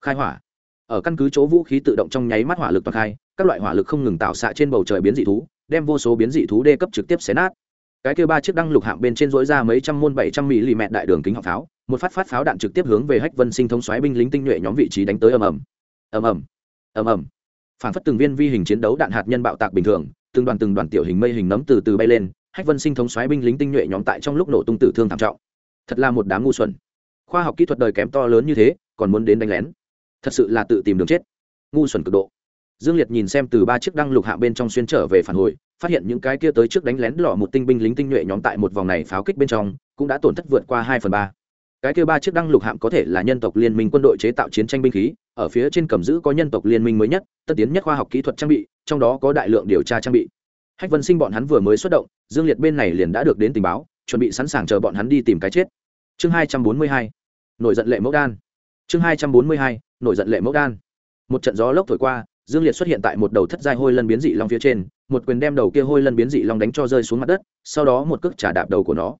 Khai hỏa. Ở căn cứ chỗ vũ khí tự động trong nháy mắt hỏa lực toàn khai, các loại hỏa lực không ngừng tạo xạ trên bầu trời biến dị thú, đem vô số biến dị thú đê cấp trực tiếp xé nát. Cái kêu ba chiếc đăng lục hạng bên trên dối ra mấy trăm môn bảy trăm mỹ lì mẹ đại đường kính họng pháo, một phát phát pháo đạn trực tiếp hướng về hách vân sinh thống xoáy binh lính tinh nhuệ nhóm vị trí đánh tới ầm ầm. Ầm ầm. Ầm ầm. Phản phất từng viên vi hình chiến đấu đạn hạt nhân bạo tạc bình thường, từng đoàn từng đoàn tiểu hình mây hình nấm từ từ bay lên hách vân sinh thống xoáy binh lính tinh nhuệ nhóm tại trong lúc nổ tung tử thương thảm trọng. Thật là một đám ngu xuẩn. Khoa học kỹ thuật đời kém to lớn như thế, còn muốn đến đánh lén. Thật sự là tự tìm đường chết. Ngu xuẩn cực độ. Dương liệt nhìn xem từ ba chiếc đăng lục hạ bên trong xuyên trở về phản hồi, phát hiện những cái kia tới trước đánh lén lọ một tinh binh lính tinh nhuệ nhóm tại một vòng này pháo kích bên trong, cũng đã tổn thất vượt qua hai phần ba. Cái kia ba chiếc đăng lục hạm có thể là nhân tộc liên minh quân đội chế tạo chiến tranh binh khí, ở phía trên cầm giữ có nhân tộc liên minh mới nhất tân tiến nhất khoa học kỹ thuật trang bị, trong đó có đại lượng điều tra trang bị hách vân sinh bọn hắn vừa mới xuất động, dương liệt bên này liền đã được đến tình báo, chuẩn bị sẵn sàng chờ bọn hắn đi tìm cái chết. Chương hai trăm bốn mươi hai, nổi giận lệ mẫu đan. Chương hai trăm bốn mươi hai, nổi giận lệ mẫu đan. Một trận gió lốc thổi qua, dương liệt xuất hiện tại một đầu thất giai hôi lân biến dị long phía trên, một quyền đem đầu kia hôi lân biến dị long đánh cho rơi xuống mặt đất, sau đó một cước trả đạp đầu của nó.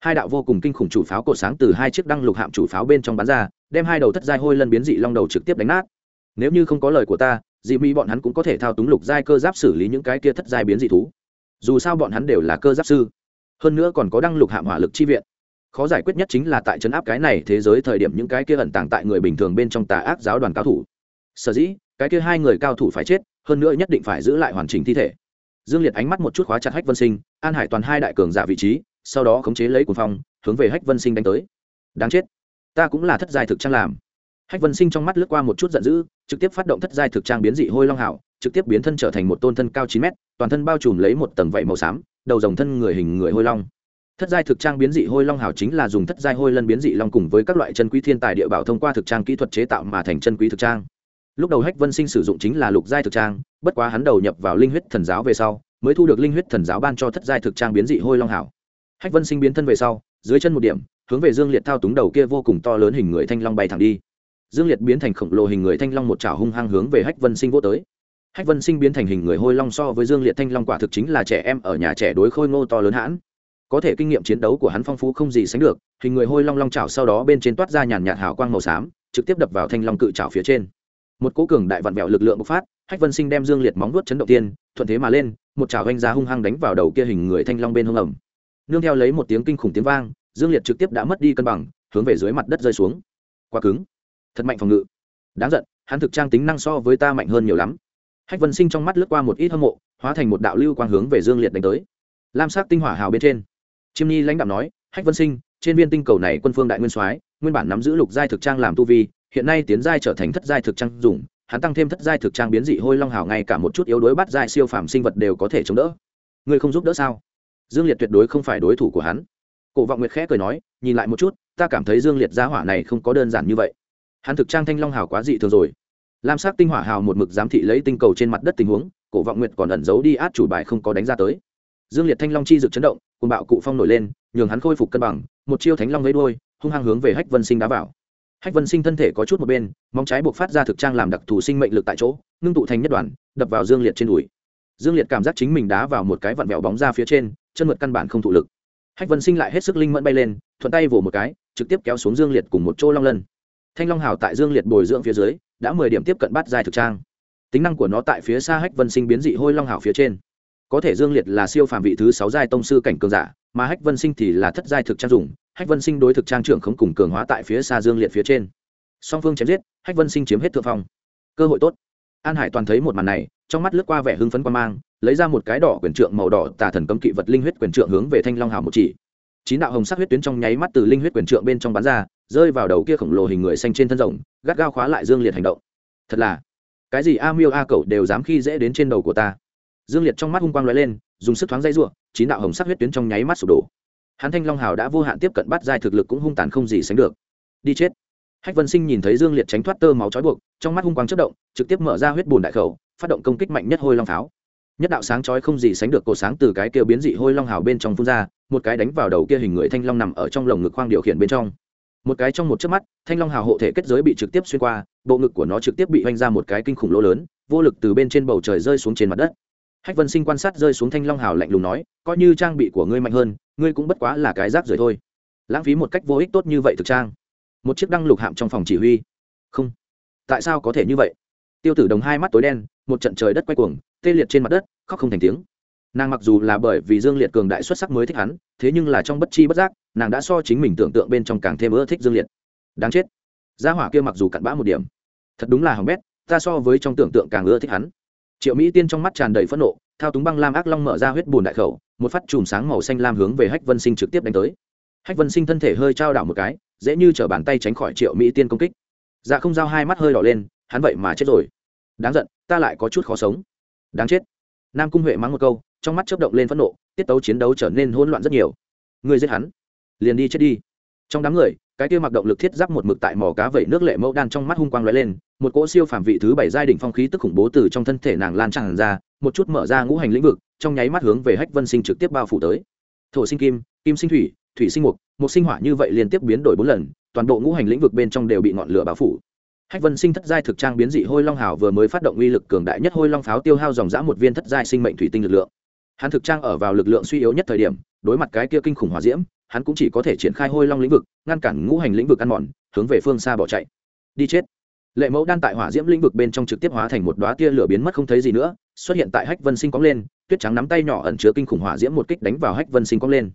Hai đạo vô cùng kinh khủng chủ pháo cột sáng từ hai chiếc đăng lục hạm chủ pháo bên trong bắn ra, đem hai đầu thất giai hôi lân biến dị long đầu trực tiếp đánh nát. Nếu như không có lời của ta dị mỹ bọn hắn cũng có thể thao túng lục giai cơ giáp xử lý những cái kia thất giai biến dị thú. Dù sao bọn hắn đều là cơ giáp sư. Hơn nữa còn có đăng lục hạm hỏa lực chi viện. Khó giải quyết nhất chính là tại trấn áp cái này thế giới thời điểm những cái kia ẩn tàng tại người bình thường bên trong tà ác giáo đoàn cao thủ. Sở dĩ, cái kia hai người cao thủ phải chết, hơn nữa nhất định phải giữ lại hoàn chỉnh thi thể. Dương liệt ánh mắt một chút khóa chặt hách vân sinh, an hải toàn hai đại cường giả vị trí, sau đó khống chế lấy cuồng phong, hướng về hách vân sinh đánh tới. Đáng chết. Ta cũng là thất giai thực trang làm hách vân sinh trong mắt lướt qua một chút giận dữ, trực tiếp phát động thất giai thực trang biến dị hôi long hảo trực tiếp biến thân trở thành một tôn thân cao chín mét, toàn thân bao trùm lấy một tầng vảy màu xám, đầu dòng thân người hình người hôi long. Thất giai thực trang biến dị hôi long hảo chính là dùng thất giai hôi lân biến dị long cùng với các loại chân quý thiên tài địa bảo thông qua thực trang kỹ thuật chế tạo mà thành chân quý thực trang. Lúc đầu hách vân sinh sử dụng chính là lục giai thực trang, bất quá hắn đầu nhập vào linh huyết thần giáo về sau, mới thu được linh huyết thần giáo ban cho thất giai thực trang biến dị hôi long hảo hách vân sinh biến thân về sau, dưới chân một điểm, hướng về dương liệt thao túng đầu kia vô cùng to lớn hình người thanh long bay thẳng đi dương liệt biến thành khổng lồ hình người thanh long một chảo hung hăng hướng về hách vân sinh vô tới. Hách vân sinh biến thành hình người hôi long so với dương liệt thanh long quả thực chính là trẻ em ở nhà trẻ đối khôi ngô to lớn hãn. Có thể kinh nghiệm chiến đấu của hắn phong phú không gì sánh được, hình người hôi long long chảo sau đó bên trên toát ra nhàn nhạt hào quang màu xám, trực tiếp đập vào thanh long cự chảo phía trên. Một cố cường đại vặn vẹo lực lượng bộc phát, hách vân sinh đem dương liệt móng vuốt chấn động tiên, thuận thế mà lên, một chảo vanh giá hung hăng đánh vào đầu kia hình người thanh long bên hông ẩm nương theo lấy một tiếng kinh khủng tiếng vang, dương liệt trực tiếp đã mất đi cân bằng, hướng về dưới mặt đất rơi xuống. Quá cứng thật mạnh phòng ngự. Đáng giận, hắn thực trang tính năng so với ta mạnh hơn nhiều lắm. Hách vân sinh trong mắt lướt qua một ít hâm mộ, hóa thành một đạo lưu quang hướng về dương liệt đánh tới. Lam sắc tinh hỏa hào bên trên. Chiêm nhi lãnh đạo nói, hách vân sinh, trên viên tinh cầu này quân phương đại nguyên soái, nguyên bản nắm giữ lục giai thực trang làm tu vi, hiện nay tiến giai trở thành thất giai thực trang dùng, hắn tăng thêm thất giai thực trang biến dị hôi long hào ngay cả một chút yếu đuối bắt giai siêu phàm sinh vật đều có thể chống đỡ. Ngươi không giúp đỡ sao? Dương liệt tuyệt đối không phải đối thủ của hắn. Cổ vọng nguyệt khẽ cười nói, nhìn lại một chút, ta cảm thấy dương liệt gia hỏa này không có đơn giản như vậy hắn thực trang thanh long hào quá dị thường rồi. Lam sắc tinh hỏa hào một mực giám thị lấy tinh cầu trên mặt đất tình huống, cổ vọng nguyệt còn ẩn giấu đi át chủ bài không có đánh ra tới. Dương liệt thanh long chi dực chấn động cùng bạo cụ phong nổi lên, nhường hắn khôi phục cân bằng, một chiêu thánh long lấy đôi hung hăng hướng về hách vân sinh đá vào. Hách vân sinh thân thể có chút một bên, móng trái buộc phát ra thực trang làm đặc thù sinh mệnh lực tại chỗ, ngưng tụ thành nhất đoàn, đập vào dương liệt trên đùi. Dương liệt cảm giác chính mình đá vào một cái vặn vẹo bóng ra phía trên, chân mượt căn bản không thụ lực. Hách vân sinh lại hết sức linh mẫn bay lên, thuận tay vồ một cái, trực tiếp kéo xuống dương liệt cùng một chỗ long lân thanh long hào tại dương liệt bồi dưỡng phía dưới, đã mười điểm tiếp cận bắt dài thực trang. Tính năng của nó tại phía xa hách vân sinh biến dị hôi long hào phía trên. Có thể dương liệt là siêu phàm vị thứ sáu giai tông sư cảnh cường giả, mà hách vân sinh thì là thất giai thực trang dùng. Hách vân sinh đối thực trang trưởng không cùng cường hóa tại phía xa dương liệt phía trên. Song phương chém giết, hách vân sinh chiếm hết thượng phong. Cơ hội tốt. An hải toàn thấy một màn này, trong mắt lướt qua vẻ hưng phấn quan mang, lấy ra một cái đỏ quyền trượng màu đỏ tà thần cấm kỵ vật linh huyết quyền trượng hướng về thanh long hào một chỉ. Chín đạo hồng sắc huyết tuyến trong nháy mắt từ linh huyết quyền trượng bên trong bán ra rơi vào đầu kia khổng lồ hình người xanh trên thân rồng, gắt gao khóa lại dương liệt hành động. Thật là, cái gì a miêu a cậu đều dám khi dễ đến trên đầu của ta. Dương liệt trong mắt hung quang lóe lên, dùng sức thoáng dây ruộng chín đạo hồng sắc huyết tuyến trong nháy mắt sụp đổ. Hắn thanh long hào đã vô hạn tiếp cận bắt giai thực lực cũng hung tàn không gì sánh được. Đi chết. Hách vân sinh nhìn thấy dương liệt tránh thoát tơ máu trói buộc, trong mắt hung quang chất động, trực tiếp mở ra huyết bùn đại khẩu, phát động công kích mạnh nhất hôi long pháo. Nhất đạo sáng chói không gì sánh được cổ sáng từ cái kia biến dị hôi long hào bên trong phun ra, một cái đánh vào đầu kia hình người thanh long nằm ở trong lồng ngực khoang điều khiển bên trong một cái trong một chớp mắt, thanh long hào hộ thể kết giới bị trực tiếp xuyên qua, bộ ngực của nó trực tiếp bị oanh ra một cái kinh khủng lỗ lớn, vô lực từ bên trên bầu trời rơi xuống trên mặt đất. Hách vân sinh quan sát rơi xuống thanh long hào lạnh lùng nói, coi như trang bị của ngươi mạnh hơn, ngươi cũng bất quá là cái rác rưởi thôi. Lãng phí một cách vô ích tốt như vậy thực trang. Một chiếc đăng lục hạm trong phòng chỉ huy. Không. Tại sao có thể như vậy? Tiêu tử đồng hai mắt tối đen, một trận trời đất quay cuồng, tê liệt trên mặt đất, khóc không thành tiếng. Nàng mặc dù là bởi vì dương liệt cường đại xuất sắc mới thích hắn, thế nhưng là trong bất chi bất giác nàng đã so chính mình tưởng tượng bên trong càng thêm ưa thích dương liệt. Đáng chết. Gia hỏa kia mặc dù cặn bã một điểm, thật đúng là hỏng bét, ta so với trong tưởng tượng càng ưa thích hắn. Triệu mỹ tiên trong mắt tràn đầy phẫn nộ, thao túng băng lam ác long mở ra huyết bùn đại khẩu, một phát chùm sáng màu xanh lam hướng về hách vân sinh trực tiếp đánh tới. Hách vân sinh thân thể hơi trao đảo một cái, dễ như t bàn tay tránh khỏi triệu mỹ tiên công kích. Dạ không giao hai mắt hơi đỏ lên, hắn vậy mà chết rồi. Đáng giận, ta lại có chút khó sống. Đáng chết. Nam cung huệ mắng một câu, trong mắt chớp động lên phẫn nộ, tiết tấu chiến đấu trở nên hỗn loạn rất nhiều. Người giết hắn liền đi chết đi. Trong đám người, cái kia mặc động lực thiết giáp một mực tại mỏ cá vẩy nước lệ mẫu đan trong mắt hung quang lóe lên, một cỗ siêu phàm vị thứ bảy giai đỉnh phong khí tức khủng bố từ trong thân thể nàng lan tràn ra, một chút mở ra ngũ hành lĩnh vực, trong nháy mắt hướng về hách vân sinh trực tiếp bao phủ tới. Thổ sinh kim kim sinh thủy thủy sinh mục một sinh hỏa như vậy liên tiếp biến đổi bốn lần, toàn bộ ngũ hành lĩnh vực bên trong đều bị ngọn lửa bao phủ. Hách vân sinh thất giai thực trang biến dị hôi long hào vừa mới phát động uy lực cường đại nhất hôi long pháo tiêu hao dòng dã một viên thất giai sinh mệnh thủy tinh lực lượng. Hắn thực trang ở vào lực lượng suy yếu nhất thời điểm, đối mặt cái kia kinh khủng hỏa diễm hắn cũng chỉ có thể triển khai hôi long lĩnh vực, ngăn cản ngũ hành lĩnh vực ăn mòn, hướng về phương xa bỏ chạy. Đi chết. Lệ mẫu đan tại hỏa diễm lĩnh vực bên trong trực tiếp hóa thành một đoá tia lửa biến mất không thấy gì nữa, xuất hiện tại hách vân sinh cóng lên, tuyết trắng nắm tay nhỏ ẩn chứa kinh khủng hỏa diễm một kích đánh vào hách vân sinh cóng lên.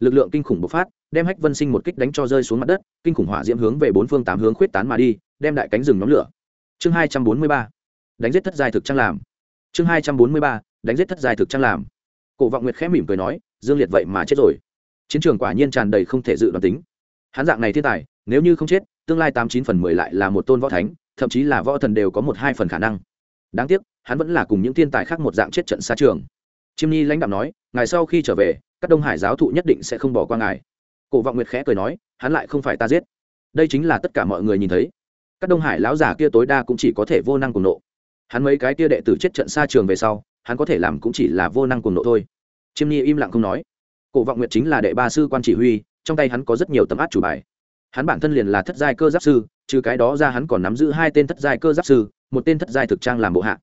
Lực lượng kinh khủng bộc phát, đem hách vân sinh một kích đánh cho rơi xuống mặt đất, kinh khủng hỏa diễm hướng về bốn phương tám hướng khuyết tán mà đi, đem đại cánh rừng nhóm lửa. Chương hai trăm bốn mươi ba. Đánh giết thất giai thực trang làm. Chương hai trăm bốn mươi ba. Đánh giết thất giai thực trang làm. Cổ vọng nguyệt khẽ mỉm cười nói, dương liệt vậy mà chết rồi chiến trường quả nhiên tràn đầy không thể dự đoán tính. Hắn dạng này thiên tài, nếu như không chết, tương lai tám chín phần mười lại là một tôn võ thánh, thậm chí là võ thần đều có một hai phần khả năng. Đáng tiếc, hắn vẫn là cùng những thiên tài khác một dạng chết trận xa trường. Chiêm nhi lãnh đạo nói, ngài sau khi trở về, các đông hải giáo thụ nhất định sẽ không bỏ qua ngài. Cổ vọng nguyệt khẽ cười nói, hắn lại không phải ta giết. Đây chính là tất cả mọi người nhìn thấy. Các đông hải lão giả kia tối đa cũng chỉ có thể vô năng cùng nộ. Hắn mấy cái kia đệ tử chết trận xa trường về sau, hắn có thể làm cũng chỉ là vô năng cùng nộ thôi. Chiêm nhi im lặng không nói cổ vọng nguyệt chính là đệ ba sư quan chỉ huy trong tay hắn có rất nhiều tấm át chủ bài. Hắn bản thân liền là thất giai cơ giáp sư trừ cái đó ra hắn còn nắm giữ hai tên thất giai cơ giáp sư một tên thất giai thực trang làm bộ hạ.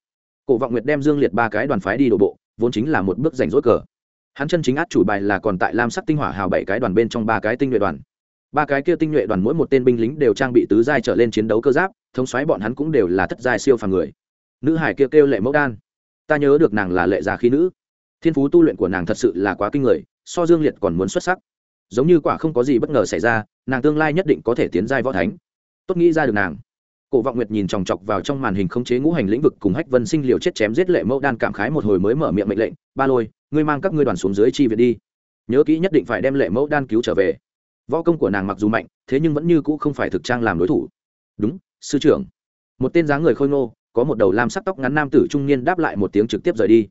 Cổ vọng nguyệt đem dương liệt ba cái đoàn phái đi đổ bộ vốn chính là một bước rảnh rỗi cờ. Hắn chân chính át chủ bài là còn tại lam sắc tinh hỏa hào bảy cái đoàn bên trong ba cái tinh nhuệ đoàn. Ba cái kia tinh nhuệ đoàn mỗi một tên binh lính đều trang bị tứ giai trở lên chiến đấu cơ giáp thống xoáy bọn hắn cũng đều là thất giai siêu phàm người. Nữ hải kia kêu, kêu lệ mẫu đan. Ta nhớ được nàng là lệ già khí nữ. Thiên phú tu luyện của nàng thật sự là quá kinh người so dương liệt còn muốn xuất sắc. Giống như quả không có gì bất ngờ xảy ra, nàng tương lai nhất định có thể tiến giai võ thánh. Tốt nghĩ ra được nàng. Cổ vọng nguyệt nhìn chòng chọc vào trong màn hình khống chế ngũ hành lĩnh vực cùng hách vân sinh liều chết chém giết lệ mẫu đan cảm khái một hồi mới mở miệng mệnh lệnh, ba lôi, ngươi mang các ngươi đoàn xuống dưới chi viện đi. Nhớ kỹ nhất định phải đem lệ mẫu đan cứu trở về. Võ công của nàng mặc dù mạnh, thế nhưng vẫn như cũ không phải thực trang làm đối thủ. Đúng, sư trưởng. Một tên dáng người khôi ngô, có một đầu lam sắc tóc ngắn nam tử trung niên đáp lại một tiếng trực tiếp rời đi.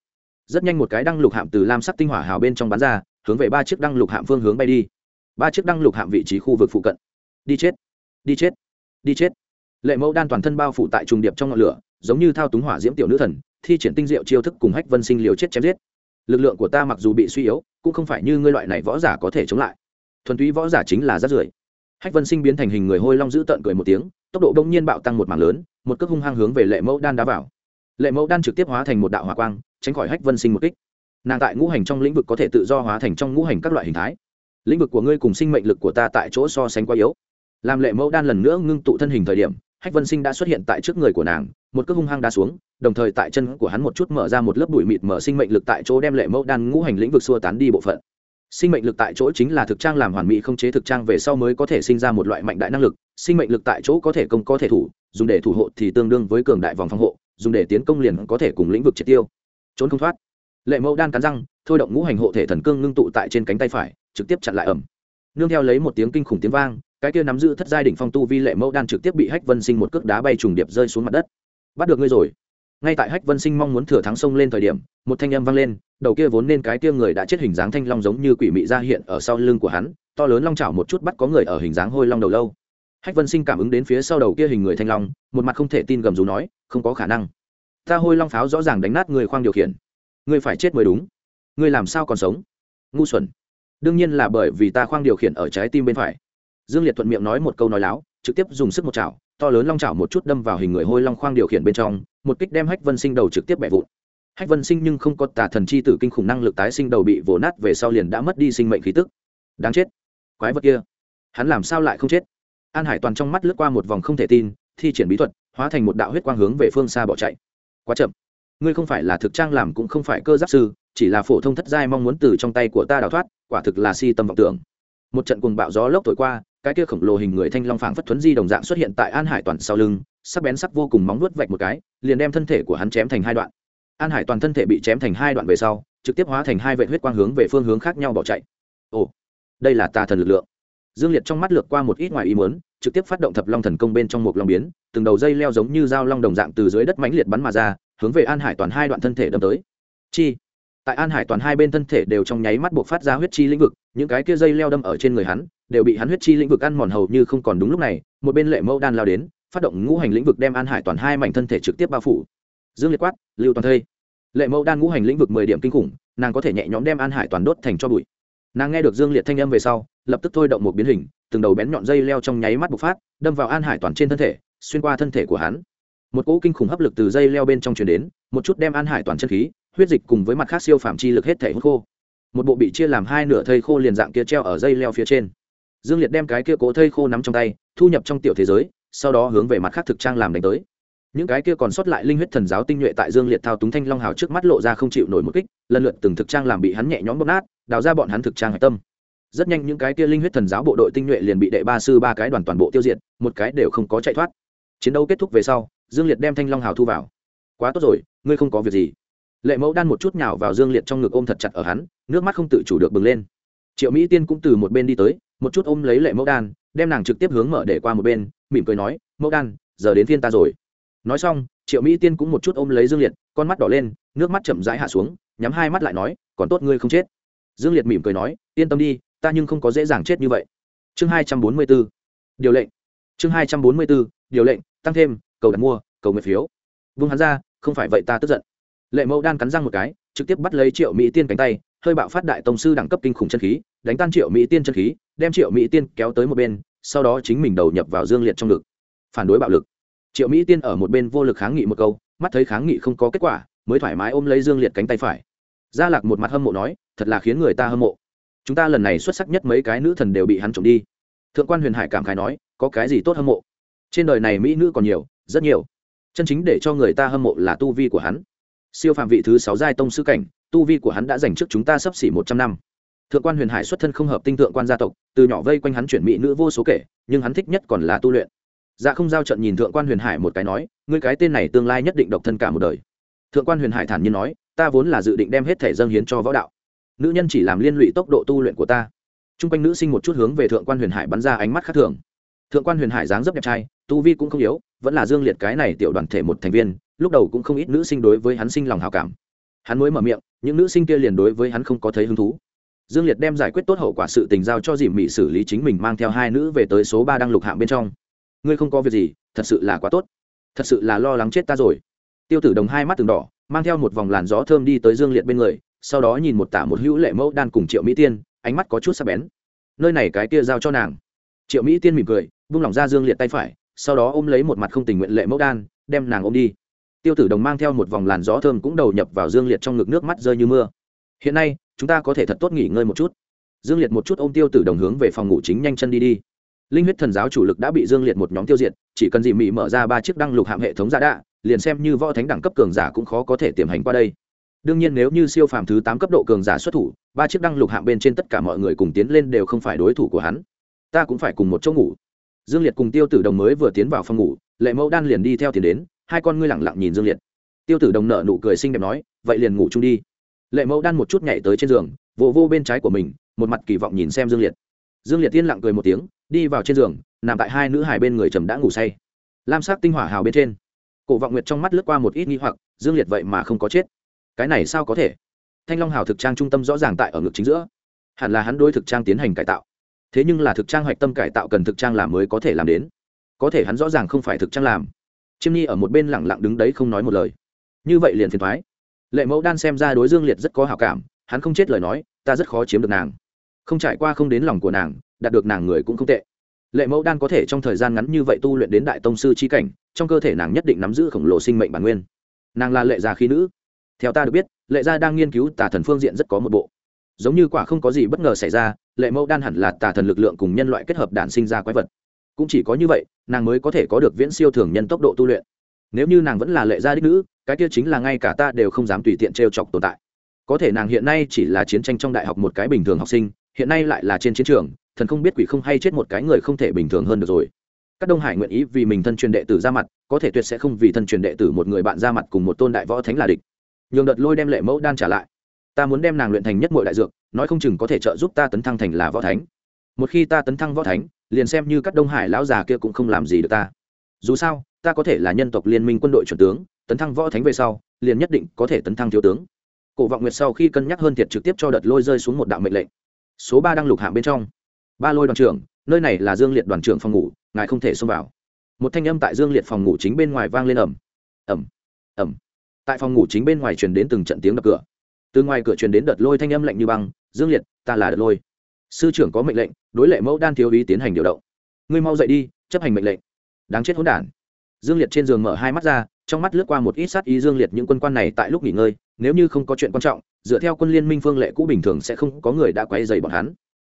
Rất nhanh một cái đăng lục hạm từ lam sắc tinh hỏa hào bên trong bán ra hướng về ba chiếc đăng lục hạm phương hướng bay đi. Ba chiếc đăng lục hạm vị trí khu vực phụ cận. Đi chết. Đi chết. Đi chết. Lệ mẫu đan toàn thân bao phủ tại trùng điệp trong ngọn lửa, giống như thao túng hỏa diễm tiểu nữ thần, thi triển tinh diệu chiêu thức cùng hách vân sinh liều chết chém giết. Lực lượng của ta mặc dù bị suy yếu, cũng không phải như ngươi loại này võ giả có thể chống lại. Thuần túy võ giả chính là rát rưởi. Hách vân sinh biến thành hình người hôi long giữ tợn cười một tiếng, tốc độ đông nhiên bạo tăng một mảng lớn, một cước hung hăng hướng về lệ mẫu đan đá vào. Lệ mẫu đan trực tiếp hóa thành một đạo hỏa quang, tránh khỏi hách vân sinh một kích nàng tại ngũ hành trong lĩnh vực có thể tự do hóa thành trong ngũ hành các loại hình thái. Lĩnh vực của ngươi cùng sinh mệnh lực của ta tại chỗ so sánh quá yếu. Làm lệ mẫu đan lần nữa ngưng tụ thân hình thời điểm, hách vân sinh đã xuất hiện tại trước người của nàng, một cước hung hăng đá xuống, đồng thời tại chân của hắn một chút mở ra một lớp bụi mịt mở sinh mệnh lực tại chỗ đem lệ mẫu đan ngũ hành lĩnh vực xua tán đi bộ phận. Sinh mệnh lực tại chỗ chính là thực trang làm hoàn mỹ không chế thực trang về sau mới có thể sinh ra một loại mạnh đại năng lực. Sinh mệnh lực tại chỗ có thể công có thể thủ, dùng để thủ hộ thì tương đương với cường đại vòng phòng hộ, dùng để tiến công liền có thể cùng lĩnh vực triệt tiêu. Trốn không thoát lệ mẫu đan cắn răng, thôi động ngũ hành hộ thể thần cương ngưng tụ tại trên cánh tay phải, trực tiếp chặn lại ẩm. Nương theo lấy một tiếng kinh khủng tiếng vang, cái kia nắm giữ thất giai đỉnh phong tu vi lệ mẫu đan trực tiếp bị hách vân sinh một cước đá bay trùng điệp rơi xuống mặt đất. Bắt được ngươi rồi. Ngay tại hách vân sinh mong muốn thừa thắng sông lên thời điểm, một thanh âm vang lên, đầu kia vốn nên cái kia người đã chết hình dáng thanh long giống như quỷ mị ra hiện ở sau lưng của hắn, to lớn long chảo một chút bắt có người ở hình dáng hôi long đầu lâu. Hách vân sinh cảm ứng đến phía sau đầu kia hình người thanh long, một mặt không thể tin gầm rú nói, không có khả năng. Ta hôi long pháo rõ ràng đánh nát người khoang điều khiển ngươi phải chết mới đúng. Ngươi làm sao còn sống? Ngu xuẩn. Đương nhiên là bởi vì ta khoang điều khiển ở trái tim bên phải. Dương liệt thuận miệng nói một câu nói láo, trực tiếp dùng sức một chảo, to lớn long chảo một chút đâm vào hình người hôi long khoang điều khiển bên trong, một kích đem hách vân sinh đầu trực tiếp bẻ vụn. Hách vân sinh nhưng không có tà thần chi tử kinh khủng năng lực tái sinh đầu bị vồ nát về sau liền đã mất đi sinh mệnh khí tức. Đáng chết. Quái vật kia. Hắn làm sao lại không chết? An hải toàn trong mắt lướt qua một vòng không thể tin, thi triển bí thuật, hóa thành một đạo huyết quang hướng về phương xa bỏ chạy. Quá chậm ngươi không phải là thực trang làm cũng không phải cơ giáp sư, chỉ là phổ thông thất giai mong muốn từ trong tay của ta đào thoát, quả thực là si tâm vọng tưởng. Một trận cuồng bạo gió lốc thổi qua, cái kia khổng lồ hình người thanh long phảng phất thuấn di đồng dạng xuất hiện tại an hải toàn sau lưng, sắc bén sắc vô cùng móng nuốt vạch một cái, liền đem thân thể của hắn chém thành hai đoạn. An hải toàn thân thể bị chém thành hai đoạn về sau, trực tiếp hóa thành hai vệ huyết quang hướng về phương hướng khác nhau bỏ chạy. Ồ, đây là tà thần lực lượng. Dương liệt trong mắt lược qua một ít ngoài ý muốn, trực tiếp phát động thập long thần công bên trong một long biến, từng đầu dây leo giống như dao long đồng dạng từ dưới đất mãnh liệt bắn mà ra hướng về an hải toàn hai đoạn thân thể đâm tới. Chi? Tại an hải toàn hai bên thân thể đều trong nháy mắt buộc phát ra huyết chi lĩnh vực, những cái kia dây leo đâm ở trên người hắn, đều bị hắn huyết chi lĩnh vực ăn mòn hầu như không còn đúng lúc này, một bên lệ mẫu đan lao đến, phát động ngũ hành lĩnh vực đem an hải toàn hai mảnh thân thể trực tiếp bao phủ. Dương liệt quát, lưu toàn thây. Lệ mẫu đan ngũ hành lĩnh vực mười điểm kinh khủng, nàng có thể nhẹ nhõm đem an hải toàn đốt thành cho bụi. Nàng nghe được dương liệt thanh âm về sau, lập tức thôi động một biến hình, từng đầu bén nhọn dây leo trong nháy mắt bộc phát, đâm vào an hải toàn trên thân thể, xuyên qua thân thể của hắn một cỗ kinh khủng hấp lực từ dây leo bên trong truyền đến, một chút đem an hải toàn chân khí, huyết dịch cùng với mặt khác siêu phạm chi lực hết thể hút khô. Một bộ bị chia làm hai nửa thây khô liền dạng kia treo ở dây leo phía trên. Dương liệt đem cái kia cố thây khô nắm trong tay, thu nhập trong tiểu thế giới, sau đó hướng về mặt khác thực trang làm đánh tới. Những cái kia còn sót lại linh huyết thần giáo tinh nhuệ tại dương liệt thao túng thanh long hào trước mắt lộ ra không chịu nổi một kích, lần lượt từng thực trang làm bị hắn nhẹ nhõm bóp nát, đào ra bọn hắn thực trang hạch tâm. Rất nhanh những cái kia linh huyết thần giáo bộ đội tinh nhuệ liền bị đệ ba sư ba cái đoàn toàn bộ tiêu diệt, một cái đều không có chạy thoát. Chiến đấu kết thúc về sau dương liệt đem thanh long hào thu vào. Quá tốt rồi, ngươi không có việc gì. Lệ mẫu đan một chút nhào vào dương liệt trong ngực ôm thật chặt ở hắn, nước mắt không tự chủ được bừng lên. Triệu mỹ tiên cũng từ một bên đi tới, một chút ôm lấy lệ mẫu đan, đem nàng trực tiếp hướng mở để qua một bên, mỉm cười nói, mẫu đan, giờ đến phiên ta rồi. Nói xong, triệu mỹ tiên cũng một chút ôm lấy dương liệt, con mắt đỏ lên, nước mắt chậm rãi hạ xuống, nhắm hai mắt lại nói, còn tốt ngươi không chết. Dương liệt mỉm cười nói, yên tâm đi, ta nhưng không có dễ dàng chết như vậy. Chương hai trăm bốn mươi b ố điều lệnh. Chương hai trăm bốn mươi b ố điều lệnh, tăng thêm cầu đặt mua, cầu nguyện phiếu. Vung hắn ra, không phải vậy ta tức giận. Lệ mẫu đan cắn răng một cái, trực tiếp bắt lấy triệu mỹ tiên cánh tay, hơi bạo phát đại tông sư đẳng cấp kinh khủng chân khí, đánh tan triệu mỹ tiên chân khí, đem triệu mỹ tiên kéo tới một bên, sau đó chính mình đầu nhập vào dương liệt trong ngực. Phản đối bạo lực. Triệu mỹ tiên ở một bên vô lực kháng nghị một câu, mắt thấy kháng nghị không có kết quả, mới thoải mái ôm lấy dương liệt cánh tay phải. Gia lạc một mặt hâm mộ nói, thật là khiến người ta hâm mộ. Chúng ta lần này xuất sắc nhất mấy cái nữ thần đều bị hắn trộm đi. Thượng quan huyền hải cảm khái nói, có cái gì tốt hâm mộ? Trên đời này mỹ nữ còn nhiều rất nhiều. Chân chính để cho người ta hâm mộ là tu vi của hắn. Siêu phạm vị thứ sáu giai tông sư cảnh, tu vi của hắn đã dành trước chúng ta sắp xỉ một trăm năm. Thượng quan huyền hải xuất thân không hợp tinh thượng quan gia tộc, từ nhỏ vây quanh hắn chuyển mỹ nữ vô số kể, nhưng hắn thích nhất còn là tu luyện. Dạ không giao trận nhìn thượng quan huyền hải một cái nói, ngươi cái tên này tương lai nhất định độc thân cả một đời. Thượng quan huyền hải thản nhiên nói, ta vốn là dự định đem hết thể dâng hiến cho võ đạo. Nữ nhân chỉ làm liên lụy tốc độ tu luyện của ta. T r u n g quanh nữ sinh một chút hướng về thượng quan huyền hải bắn ra ánh mắt khác thường. Thượng quan huyền hải dáng dấp đẹp trai, tu vi cũng không yếu vẫn là dương liệt cái này tiểu đoàn thể một thành viên, lúc đầu cũng không ít nữ sinh đối với hắn sinh lòng hào cảm. Hắn mới mở miệng, những nữ sinh kia liền đối với hắn không có thấy hứng thú. Dương liệt đem giải quyết tốt hậu quả sự tình giao cho Dì mị xử lý chính mình mang theo hai nữ về tới số ba đăng lục hạng bên trong. Ngươi không có việc gì, thật sự là quá tốt. Thật sự là lo lắng chết ta rồi. Tiêu tử đồng hai mắt từng đỏ, mang theo một vòng làn gió thơm đi tới dương liệt bên người, sau đó nhìn một tả một hữu lệ mẫu đan cùng triệu mỹ tiên, ánh mắt có chút sắc bén. Nơi này cái kia giao cho nàng. Triệu mỹ tiên mỉm cười, vung lỏng ra dương liệt tay phải sau đó ôm lấy một mặt không tình nguyện lệ mẫu đan, đem nàng ôm đi. Tiêu tử đồng mang theo một vòng làn gió thơm cũng đầu nhập vào dương liệt trong ngực nước mắt rơi như mưa. Hiện nay, chúng ta có thể thật tốt nghỉ ngơi một chút. Dương liệt một chút ôm tiêu tử đồng hướng về phòng ngủ chính nhanh chân đi đi. Linh huyết thần giáo chủ lực đã bị dương liệt một nhóm tiêu diệt, chỉ cần dì mị mở ra ba chiếc đăng lục hạm hệ thống giả đạ, liền xem như võ thánh đẳng cấp cường giả cũng khó có thể tiềm hành qua đây. Đương nhiên nếu như siêu phàm thứ tám cấp độ cường giả xuất thủ, ba chiếc đăng lục hạng bên trên tất cả mọi người cùng tiến lên đều không phải đối thủ của hắn. Ta cũng phải cùng một chỗ ngủ dương liệt cùng tiêu tử đồng mới vừa tiến vào phòng ngủ lệ mẫu đan liền đi theo tiền đến hai con ngươi lẳng lặng nhìn dương liệt. Tiêu tử đồng nợ nụ cười xinh đẹp nói vậy liền ngủ chung đi. Lệ mẫu đan một chút nhảy tới trên giường vỗ vô, vô bên trái của mình một mặt kỳ vọng nhìn xem dương liệt. Dương liệt tiên lặng cười một tiếng đi vào trên giường nằm tại hai nữ hài bên người trầm đã ngủ say. Lam sắc tinh hỏa hào bên trên. Cổ vọng nguyệt trong mắt lướt qua một ít nghi hoặc dương liệt vậy mà không có chết. Cái này sao có thể? Thanh long hào thực trang trung tâm rõ ràng tại ở ngực chính giữa. Hẳn là hắn đôi thực trang tiến hành cải tạo thế nhưng là thực trang hoạch tâm cải tạo cần thực trang làm mới có thể làm đến. Có thể hắn rõ ràng không phải thực trang làm. Chiêm nhi ở một bên lẳng lặng đứng đấy không nói một lời. Như vậy liền phiền thoái lệ mẫu đan xem ra đối dương liệt rất có hào cảm, hắn không chết lời nói, ta rất khó chiếm được nàng. Không trải qua không đến lòng của nàng, đạt được nàng người cũng không tệ. Lệ mẫu đan có thể trong thời gian ngắn như vậy tu luyện đến đại tông sư c h i cảnh, trong cơ thể nàng nhất định nắm giữ khổng lồ sinh mệnh bản nguyên. Nàng là lệ già khí nữ. Theo ta được biết, lệ gia đang nghiên cứu tà thần phương diện rất có một bộ giống như quả không có gì bất ngờ xảy ra, lệ mẫu đan hẳn là tà thần lực lượng cùng nhân loại kết hợp đản sinh ra quái vật. Cũng chỉ có như vậy, nàng mới có thể có được viễn siêu thường nhân tốc độ tu luyện. Nếu như nàng vẫn là lệ gia đích nữ, cái kia chính là ngay cả ta đều không dám tùy tiện t r e o chọc tồn tại. Có thể nàng hiện nay chỉ là chiến tranh trong đại học một cái bình thường học sinh, hiện nay lại là trên chiến trường, thần không biết quỷ không hay chết một cái người không thể bình thường hơn được rồi. Các đông hải nguyện ý vì mình thân truyền đệ tử ra mặt, có thể tuyệt sẽ không vì thân truyền đệ tử một người bạn ra mặt cùng một tôn đại võ thánh là địch. Nhường đợt lôi đem lệ mẫu đan trả lại ta muốn đem nàng luyện thành nhất mọi đại dược, nói không chừng có thể trợ giúp ta tấn thăng thành là võ thánh. Một khi ta tấn thăng võ thánh, liền xem như các đông hải lão già kia cũng không làm gì được ta. Dù sao, ta có thể là nhân tộc liên minh quân đội chuẩn tướng, tấn thăng võ thánh về sau, liền nhất định có thể tấn thăng thiếu tướng. Cổ vọng nguyệt sau khi cân nhắc hơn thiệt trực tiếp cho đợt lôi rơi xuống một đạo mệnh lệnh. Số ba đang lục hạng bên trong. Ba lôi đoàn trưởng, nơi này là dương liệt đoàn trưởng phòng ngủ, ngài không thể xông vào. Một thanh âm tại dương liệt phòng ngủ chính bên ngoài vang lên ẩm ẩm ẩm tại phòng ngủ chính bên ngoài truyền đến từng trận tiếng đập cửa từ ngoài cửa truyền đến đợt lôi thanh âm lạnh như băng, dương liệt, ta là đợt lôi. Sư trưởng có mệnh lệnh, đối lệ mẫu đan thiếu ý tiến hành điều động. Ngươi mau dậy đi, chấp hành mệnh lệnh. Đáng chết hỗn đản. Dương liệt trên giường mở hai mắt ra, trong mắt lướt qua một ít sát ý dương liệt những quân quan này tại lúc nghỉ ngơi, nếu như không có chuyện quan trọng, dựa theo quân liên minh phương lệ cũ bình thường sẽ không có người đã quay dày bọn hắn.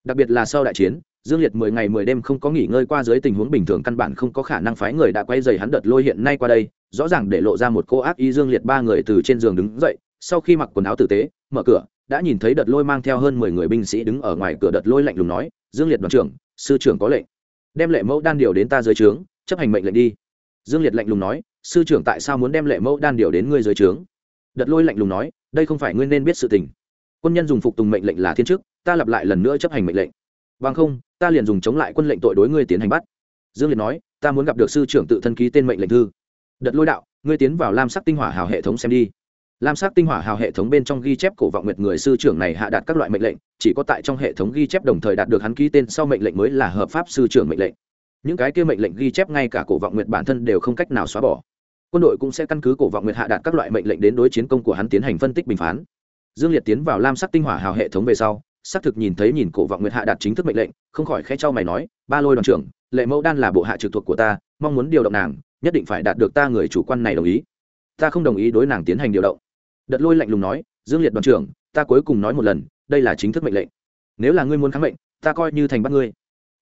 Đặc biệt là sau đại chiến, dương liệt mười ngày mười đêm không có nghỉ ngơi qua dưới tình huống bình thường căn bản không có khả năng phái người đã quay dày hắn đợt lôi hiện nay qua đây, rõ ràng để lộ ra một cô ác ý dương liệt ba người từ trên giường đứng dậy sau khi mặc quần áo tử tế, mở cửa, đã nhìn thấy đợt lôi mang theo hơn mười người binh sĩ đứng ở ngoài cửa đợt lôi lạnh lùng nói, dương liệt đoàn trưởng, sư trưởng có lệnh. Đem lệ mẫu đan điều đến ta dưới trướng, chấp hành mệnh lệnh đi. Dương liệt lạnh lùng nói, sư trưởng tại sao muốn đem lệ mẫu đan điều đến ngươi dưới trướng? Đợt lôi lạnh lùng nói, đây không phải ngươi nên biết sự tình. Quân nhân dùng phục tùng mệnh lệnh là thiên chức, ta lặp lại lần nữa chấp hành mệnh lệnh. Bằng không, ta liền dùng chống lại quân lệnh tội đối ngươi tiến hành bắt. Dương liệt nói, ta muốn gặp được sư trưởng tự thân ký tên mệnh lệnh thư. Đợt lôi đạo, ngươi tiến vào lam sắc tinh hỏa hào hệ thống xem đi lam sắc tinh hỏa hào hệ thống bên trong ghi chép cổ vọng nguyệt người sư trưởng này hạ đạt các loại mệnh lệnh, chỉ có tại trong hệ thống ghi chép đồng thời đạt được hắn ký tên sau mệnh lệnh mới là hợp pháp sư trưởng mệnh lệnh. Những cái kia mệnh lệnh ghi chép ngay cả cổ vọng nguyệt bản thân đều không cách nào xóa bỏ. Quân đội cũng sẽ căn cứ cổ vọng nguyệt hạ đạt các loại mệnh lệnh đến đối chiến công của hắn tiến hành phân tích bình phán. Dương liệt tiến vào lam sắc tinh hỏa hào hệ thống về sau, xác thực nhìn thấy nhìn cổ vọng nguyệt hạ đạt chính thức mệnh lệnh, không khỏi khẽ trao mày nói, ba lôi đoàn trưởng, lệ mẫu đan là bộ hạ trực thuộc của ta, mong muốn điều động nàng, nhất định phải đạt được ta người chủ quan này đồng ý. Ta không đồng ý đối nàng tiến hành điều động đợt lôi lạnh lùng nói, dương liệt đoàn trưởng, ta cuối cùng nói một lần, đây là chính thức mệnh lệnh. Nếu là ngươi muốn kháng mệnh, ta coi như thành bắt ngươi.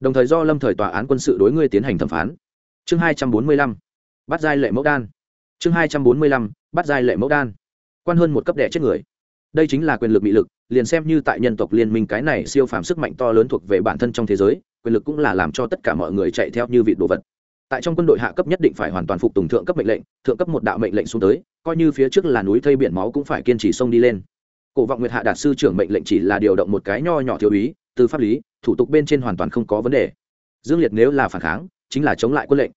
Đồng thời do lâm thời tòa án quân sự đối ngươi tiến hành thẩm phán. Chương hai trăm bốn mươi lăm, bắt giai lệ mẫu đan. Chương hai trăm bốn mươi lăm, bắt giai lệ mẫu đan. Quan hơn một cấp đẻ chết người. Đây chính là quyền lực bị lực, liền xem như tại nhân tộc liên minh cái này siêu phàm sức mạnh to lớn thuộc về bản thân trong thế giới, quyền lực cũng là làm cho tất cả mọi người chạy theo như vị đồ vật tại trong quân đội hạ cấp nhất định phải hoàn toàn phục tùng thượng cấp mệnh lệnh, thượng cấp một đạo mệnh lệnh xuống tới, coi như phía trước là núi thây biển máu cũng phải kiên trì xông đi lên. Cổ vọng nguyệt hạ đạt sư trưởng mệnh lệnh chỉ là điều động một cái nho nhỏ thiếu úy, từ pháp lý, thủ tục bên trên hoàn toàn không có vấn đề. Dương liệt nếu là phản kháng, chính là chống lại quân lệnh.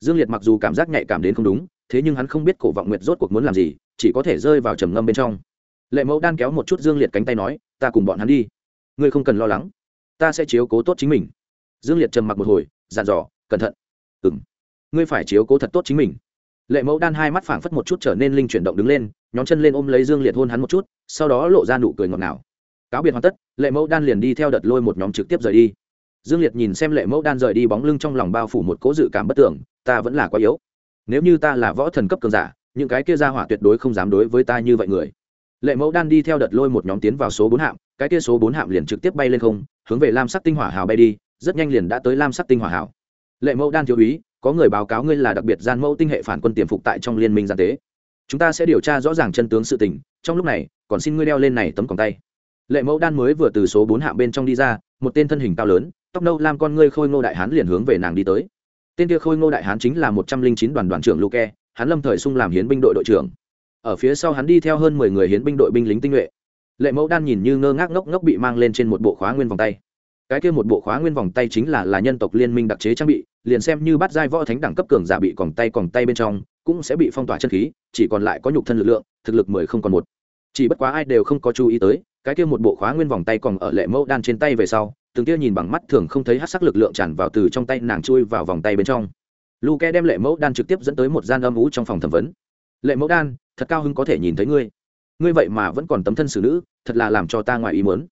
Dương liệt mặc dù cảm giác nhạy cảm đến không đúng, thế nhưng hắn không biết cổ vọng nguyệt rốt cuộc muốn làm gì, chỉ có thể rơi vào trầm ngâm bên trong. Lệ mẫu đan kéo một chút dương liệt cánh tay nói, ta cùng bọn hắn đi. Ngươi không cần lo lắng. Ta sẽ chiếu cố tốt chính mình. Dương liệt trầm mặc một hồi dàn dò, cẩn thận ừng ngươi phải chiếu cố thật tốt chính mình. Lệ mẫu đan hai mắt phảng phất một chút trở nên linh chuyển động đứng lên nhóm chân lên ôm lấy dương liệt hôn hắn một chút, sau đó lộ ra nụ cười ngọt ngào. Cáo biệt hoàn tất, lệ mẫu đan liền đi theo đợt lôi một nhóm trực tiếp rời đi. Dương liệt nhìn xem lệ mẫu đan rời đi bóng lưng trong lòng bao phủ một cố dự cảm bất tưởng, ta vẫn là quá yếu. Nếu như ta là võ thần cấp cường giả, những cái kia ra hỏa tuyệt đối không dám đối với ta như vậy người. Lệ mẫu đan đi theo đợt lôi một nhóm tiến vào số bốn hạm, cái kia số bốn hạm liền trực tiếp bay lên không, hướng về lam sắc tinh hỏa hào bay đi, rất nhanh liền đã tới lam sắc tinh hỏa hào lệ mẫu đan thiếu úy, có người báo cáo ngươi là đặc biệt gian mẫu tinh hệ phản quân tiềm phục tại trong liên minh gian tế. Chúng ta sẽ điều tra rõ ràng chân tướng sự tình, trong lúc này, còn xin ngươi đeo lên này tấm còng tay. Lệ mẫu đan mới vừa từ số bốn hạng bên trong đi ra, một tên thân hình cao lớn, tóc nâu làm con ngươi khôi ngô đại hán liền hướng về nàng đi tới. Tên kia khôi ngô đại hán chính là một trăm linh chín đoàn đoàn trưởng luke, hắn lâm thời sung làm hiến binh đội đội trưởng. Ở phía sau hắn đi theo hơn mười người hiến binh đội binh lính tinh nhuệ. Lệ mẫu đan nhìn như ngơ ngác ngốc ngốc bị mang lên trên một bộ khóa nguyên vòng tay. Cái kia một bộ khóa nguyên vòng tay chính là là nhân tộc liên minh đặc chế trang bị liền xem như bắt giai võ thánh đẳng cấp cường giả bị còng tay còng tay bên trong, cũng sẽ bị phong tỏa chân khí, chỉ còn lại có nhục thân lực lượng, thực lực mười không còn một. Chỉ bất quá ai đều không có chú ý tới, cái kia một bộ khóa nguyên vòng tay còn ở lệ mẫu đan trên tay về sau, từng kia nhìn bằng mắt thường không thấy hát sắc lực lượng tràn vào từ trong tay nàng chui vào vòng tay bên trong. Luke đem lệ mẫu đan trực tiếp dẫn tới một gian âm ú trong phòng thẩm vấn. Lệ mẫu đan, thật cao hứng có thể nhìn thấy ngươi. Ngươi vậy mà vẫn còn tấm thân xử nữ, thật là làm cho ta ngoài ý muốn.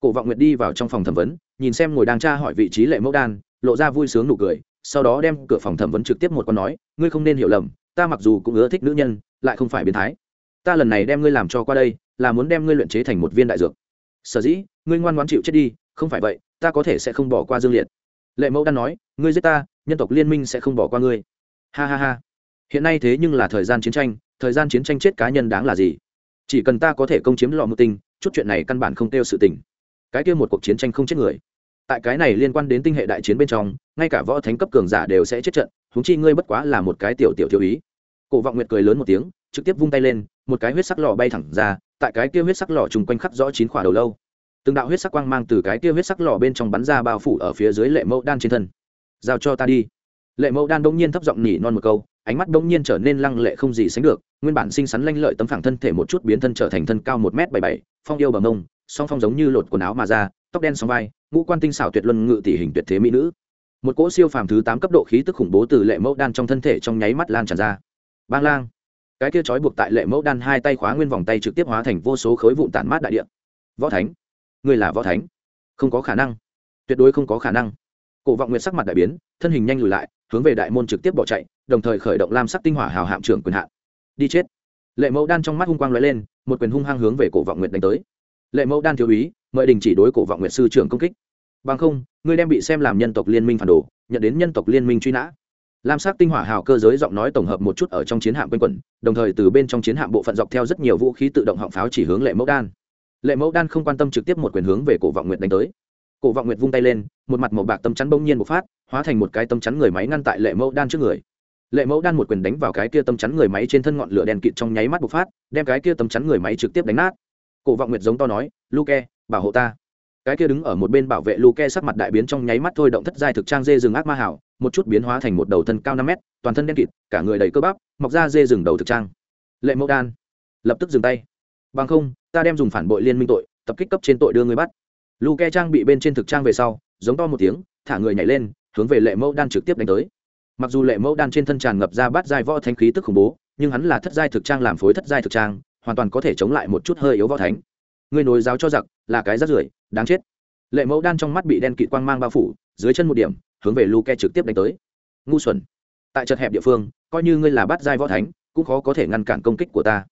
Cổ vọng nguyệt đi vào trong phòng thẩm vấn, nhìn xem ngồi đang tra hỏi vị trí lệ mẫu đan, lộ ra vui sướng nụ cười sau đó đem cửa phòng thẩm vấn trực tiếp một con nói, ngươi không nên hiểu lầm, ta mặc dù cũng ưa thích nữ nhân, lại không phải biến thái. Ta lần này đem ngươi làm cho qua đây, là muốn đem ngươi luyện chế thành một viên đại dược. Sở dĩ, ngươi ngoan ngoãn chịu chết đi, không phải vậy, ta có thể sẽ không bỏ qua dương liệt. Lệ mẫu đan nói, ngươi giết ta, nhân tộc liên minh sẽ không bỏ qua ngươi. Ha ha ha. Hiện nay thế nhưng là thời gian chiến tranh, thời gian chiến tranh chết cá nhân đáng là gì? Chỉ cần ta có thể công chiếm lọ một tinh chút chuyện này căn bản không kêu sự tình. Cái kia một cuộc chiến tranh không chết người tại cái này liên quan đến tinh hệ đại chiến bên trong, ngay cả võ thánh cấp cường giả đều sẽ chết trận húng chi ngươi bất quá là một cái tiểu tiểu thiếu ý. Cổ vọng nguyệt cười lớn một tiếng, trực tiếp vung tay lên, một cái huyết sắc lò bay thẳng ra, tại cái kia huyết sắc lò chung quanh khắc rõ chín khỏa đầu lâu. Từng đạo huyết sắc quang mang từ cái kia huyết sắc lò bên trong bắn ra bao phủ ở phía dưới lệ mẫu đan trên thân. Giao cho ta đi. Lệ mẫu đan bỗng nhiên thấp giọng nỉ non một câu, ánh mắt bỗng nhiên trở nên lăng lệ không gì sánh được, nguyên bản xinh xắn lanh lợi tấm phẳng thân thể một chút biến thân trở thành thân cao một m bảy bảy, phong yêu bờ mông, song phong giống như lột quần áo mà ra, tóc đen song vai ngũ quan tinh xảo tuyệt luân ngự tỷ hình tuyệt thế mỹ nữ. Một cỗ siêu phàm thứ tám cấp độ khí tức khủng bố từ lệ mẫu đan trong thân thể trong nháy mắt lan tràn ra. Bang lang. Cái kia trói buộc tại lệ mẫu đan hai tay khóa nguyên vòng tay trực tiếp hóa thành vô số khối vụn tản mát đại địa. Võ thánh. Người là võ thánh. Không có khả năng. Tuyệt đối không có khả năng. Cổ vọng nguyệt sắc mặt đại biến, thân hình nhanh lùi lại, hướng về đại môn trực tiếp bỏ chạy, đồng thời khởi động lam sắc tinh hỏa hào hạm trưởng quyền hạn. Đi chết. Lệ mẫu đan trong mắt hung quang lóe lên, một quyền hung hăng hướng về cổ vọng nguyệt đánh tới lệ mẫu đan thiếu úy, mời đình chỉ đối cổ vọng nguyện sư trưởng công kích. Bằng không, ngươi đem bị xem làm nhân tộc liên minh phản đồ, nhận đến nhân tộc liên minh truy nã. Lam sắc tinh hỏa hào cơ giới giọng nói tổng hợp một chút ở trong chiến hạm quanh quẩn, đồng thời từ bên trong chiến hạm bộ phận dọc theo rất nhiều vũ khí tự động họng pháo chỉ hướng lệ mẫu đan. Lệ mẫu đan không quan tâm trực tiếp một quyền hướng về cổ vọng nguyện đánh tới. Cổ vọng nguyệt vung tay lên, một mặt màu bạc tâm chắn bỗng nhiên một phát, hóa thành một cái tâm chắn người máy ngăn tại lệ mẫu đan trước người. Lệ mẫu đan một quyền đánh vào cái kia tâm chắn người máy trên thân ngọn lửa đèn kịt trong nháy mắt bộc phát, đem cái kia tâm chắn người máy trực tiếp đánh nát cổ vọng nguyệt giống to nói, luke, bảo hộ ta. Cái kia đứng ở một bên bảo vệ luke sắc mặt đại biến trong nháy mắt thôi, động thất giai thực trang dê rừng ác ma hảo một chút biến hóa thành một đầu thân cao năm mét, toàn thân đen kịt, cả người đầy cơ bắp, mọc ra dê rừng đầu thực trang. Lệ mẫu đan, lập tức dừng tay. Bằng không, ta đem dùng phản bội liên minh tội, tập kích cấp trên tội đưa người bắt. Luke trang bị bên trên thực trang về sau, giống to một tiếng, thả người nhảy lên, hướng về lệ mẫu đan trực tiếp đánh tới. Mặc dù lệ mẫu đan trên thân tràn ngập ra bát giai võ thanh khí tức khủng bố, nhưng hắn là thất giai thực trang làm phối thất giai thực trang hoàn toàn có thể chống lại một chút hơi yếu võ thánh. Người nối giáo cho giặc là cái rắt rưởi, đáng chết. Lệ mẫu đan trong mắt bị đen kịt quang mang bao phủ, dưới chân một điểm, hướng về luke trực tiếp đánh tới. Ngu xuẩn. Tại chật hẹp địa phương, coi như ngươi là bát giai võ thánh, cũng khó có thể ngăn cản công kích của ta.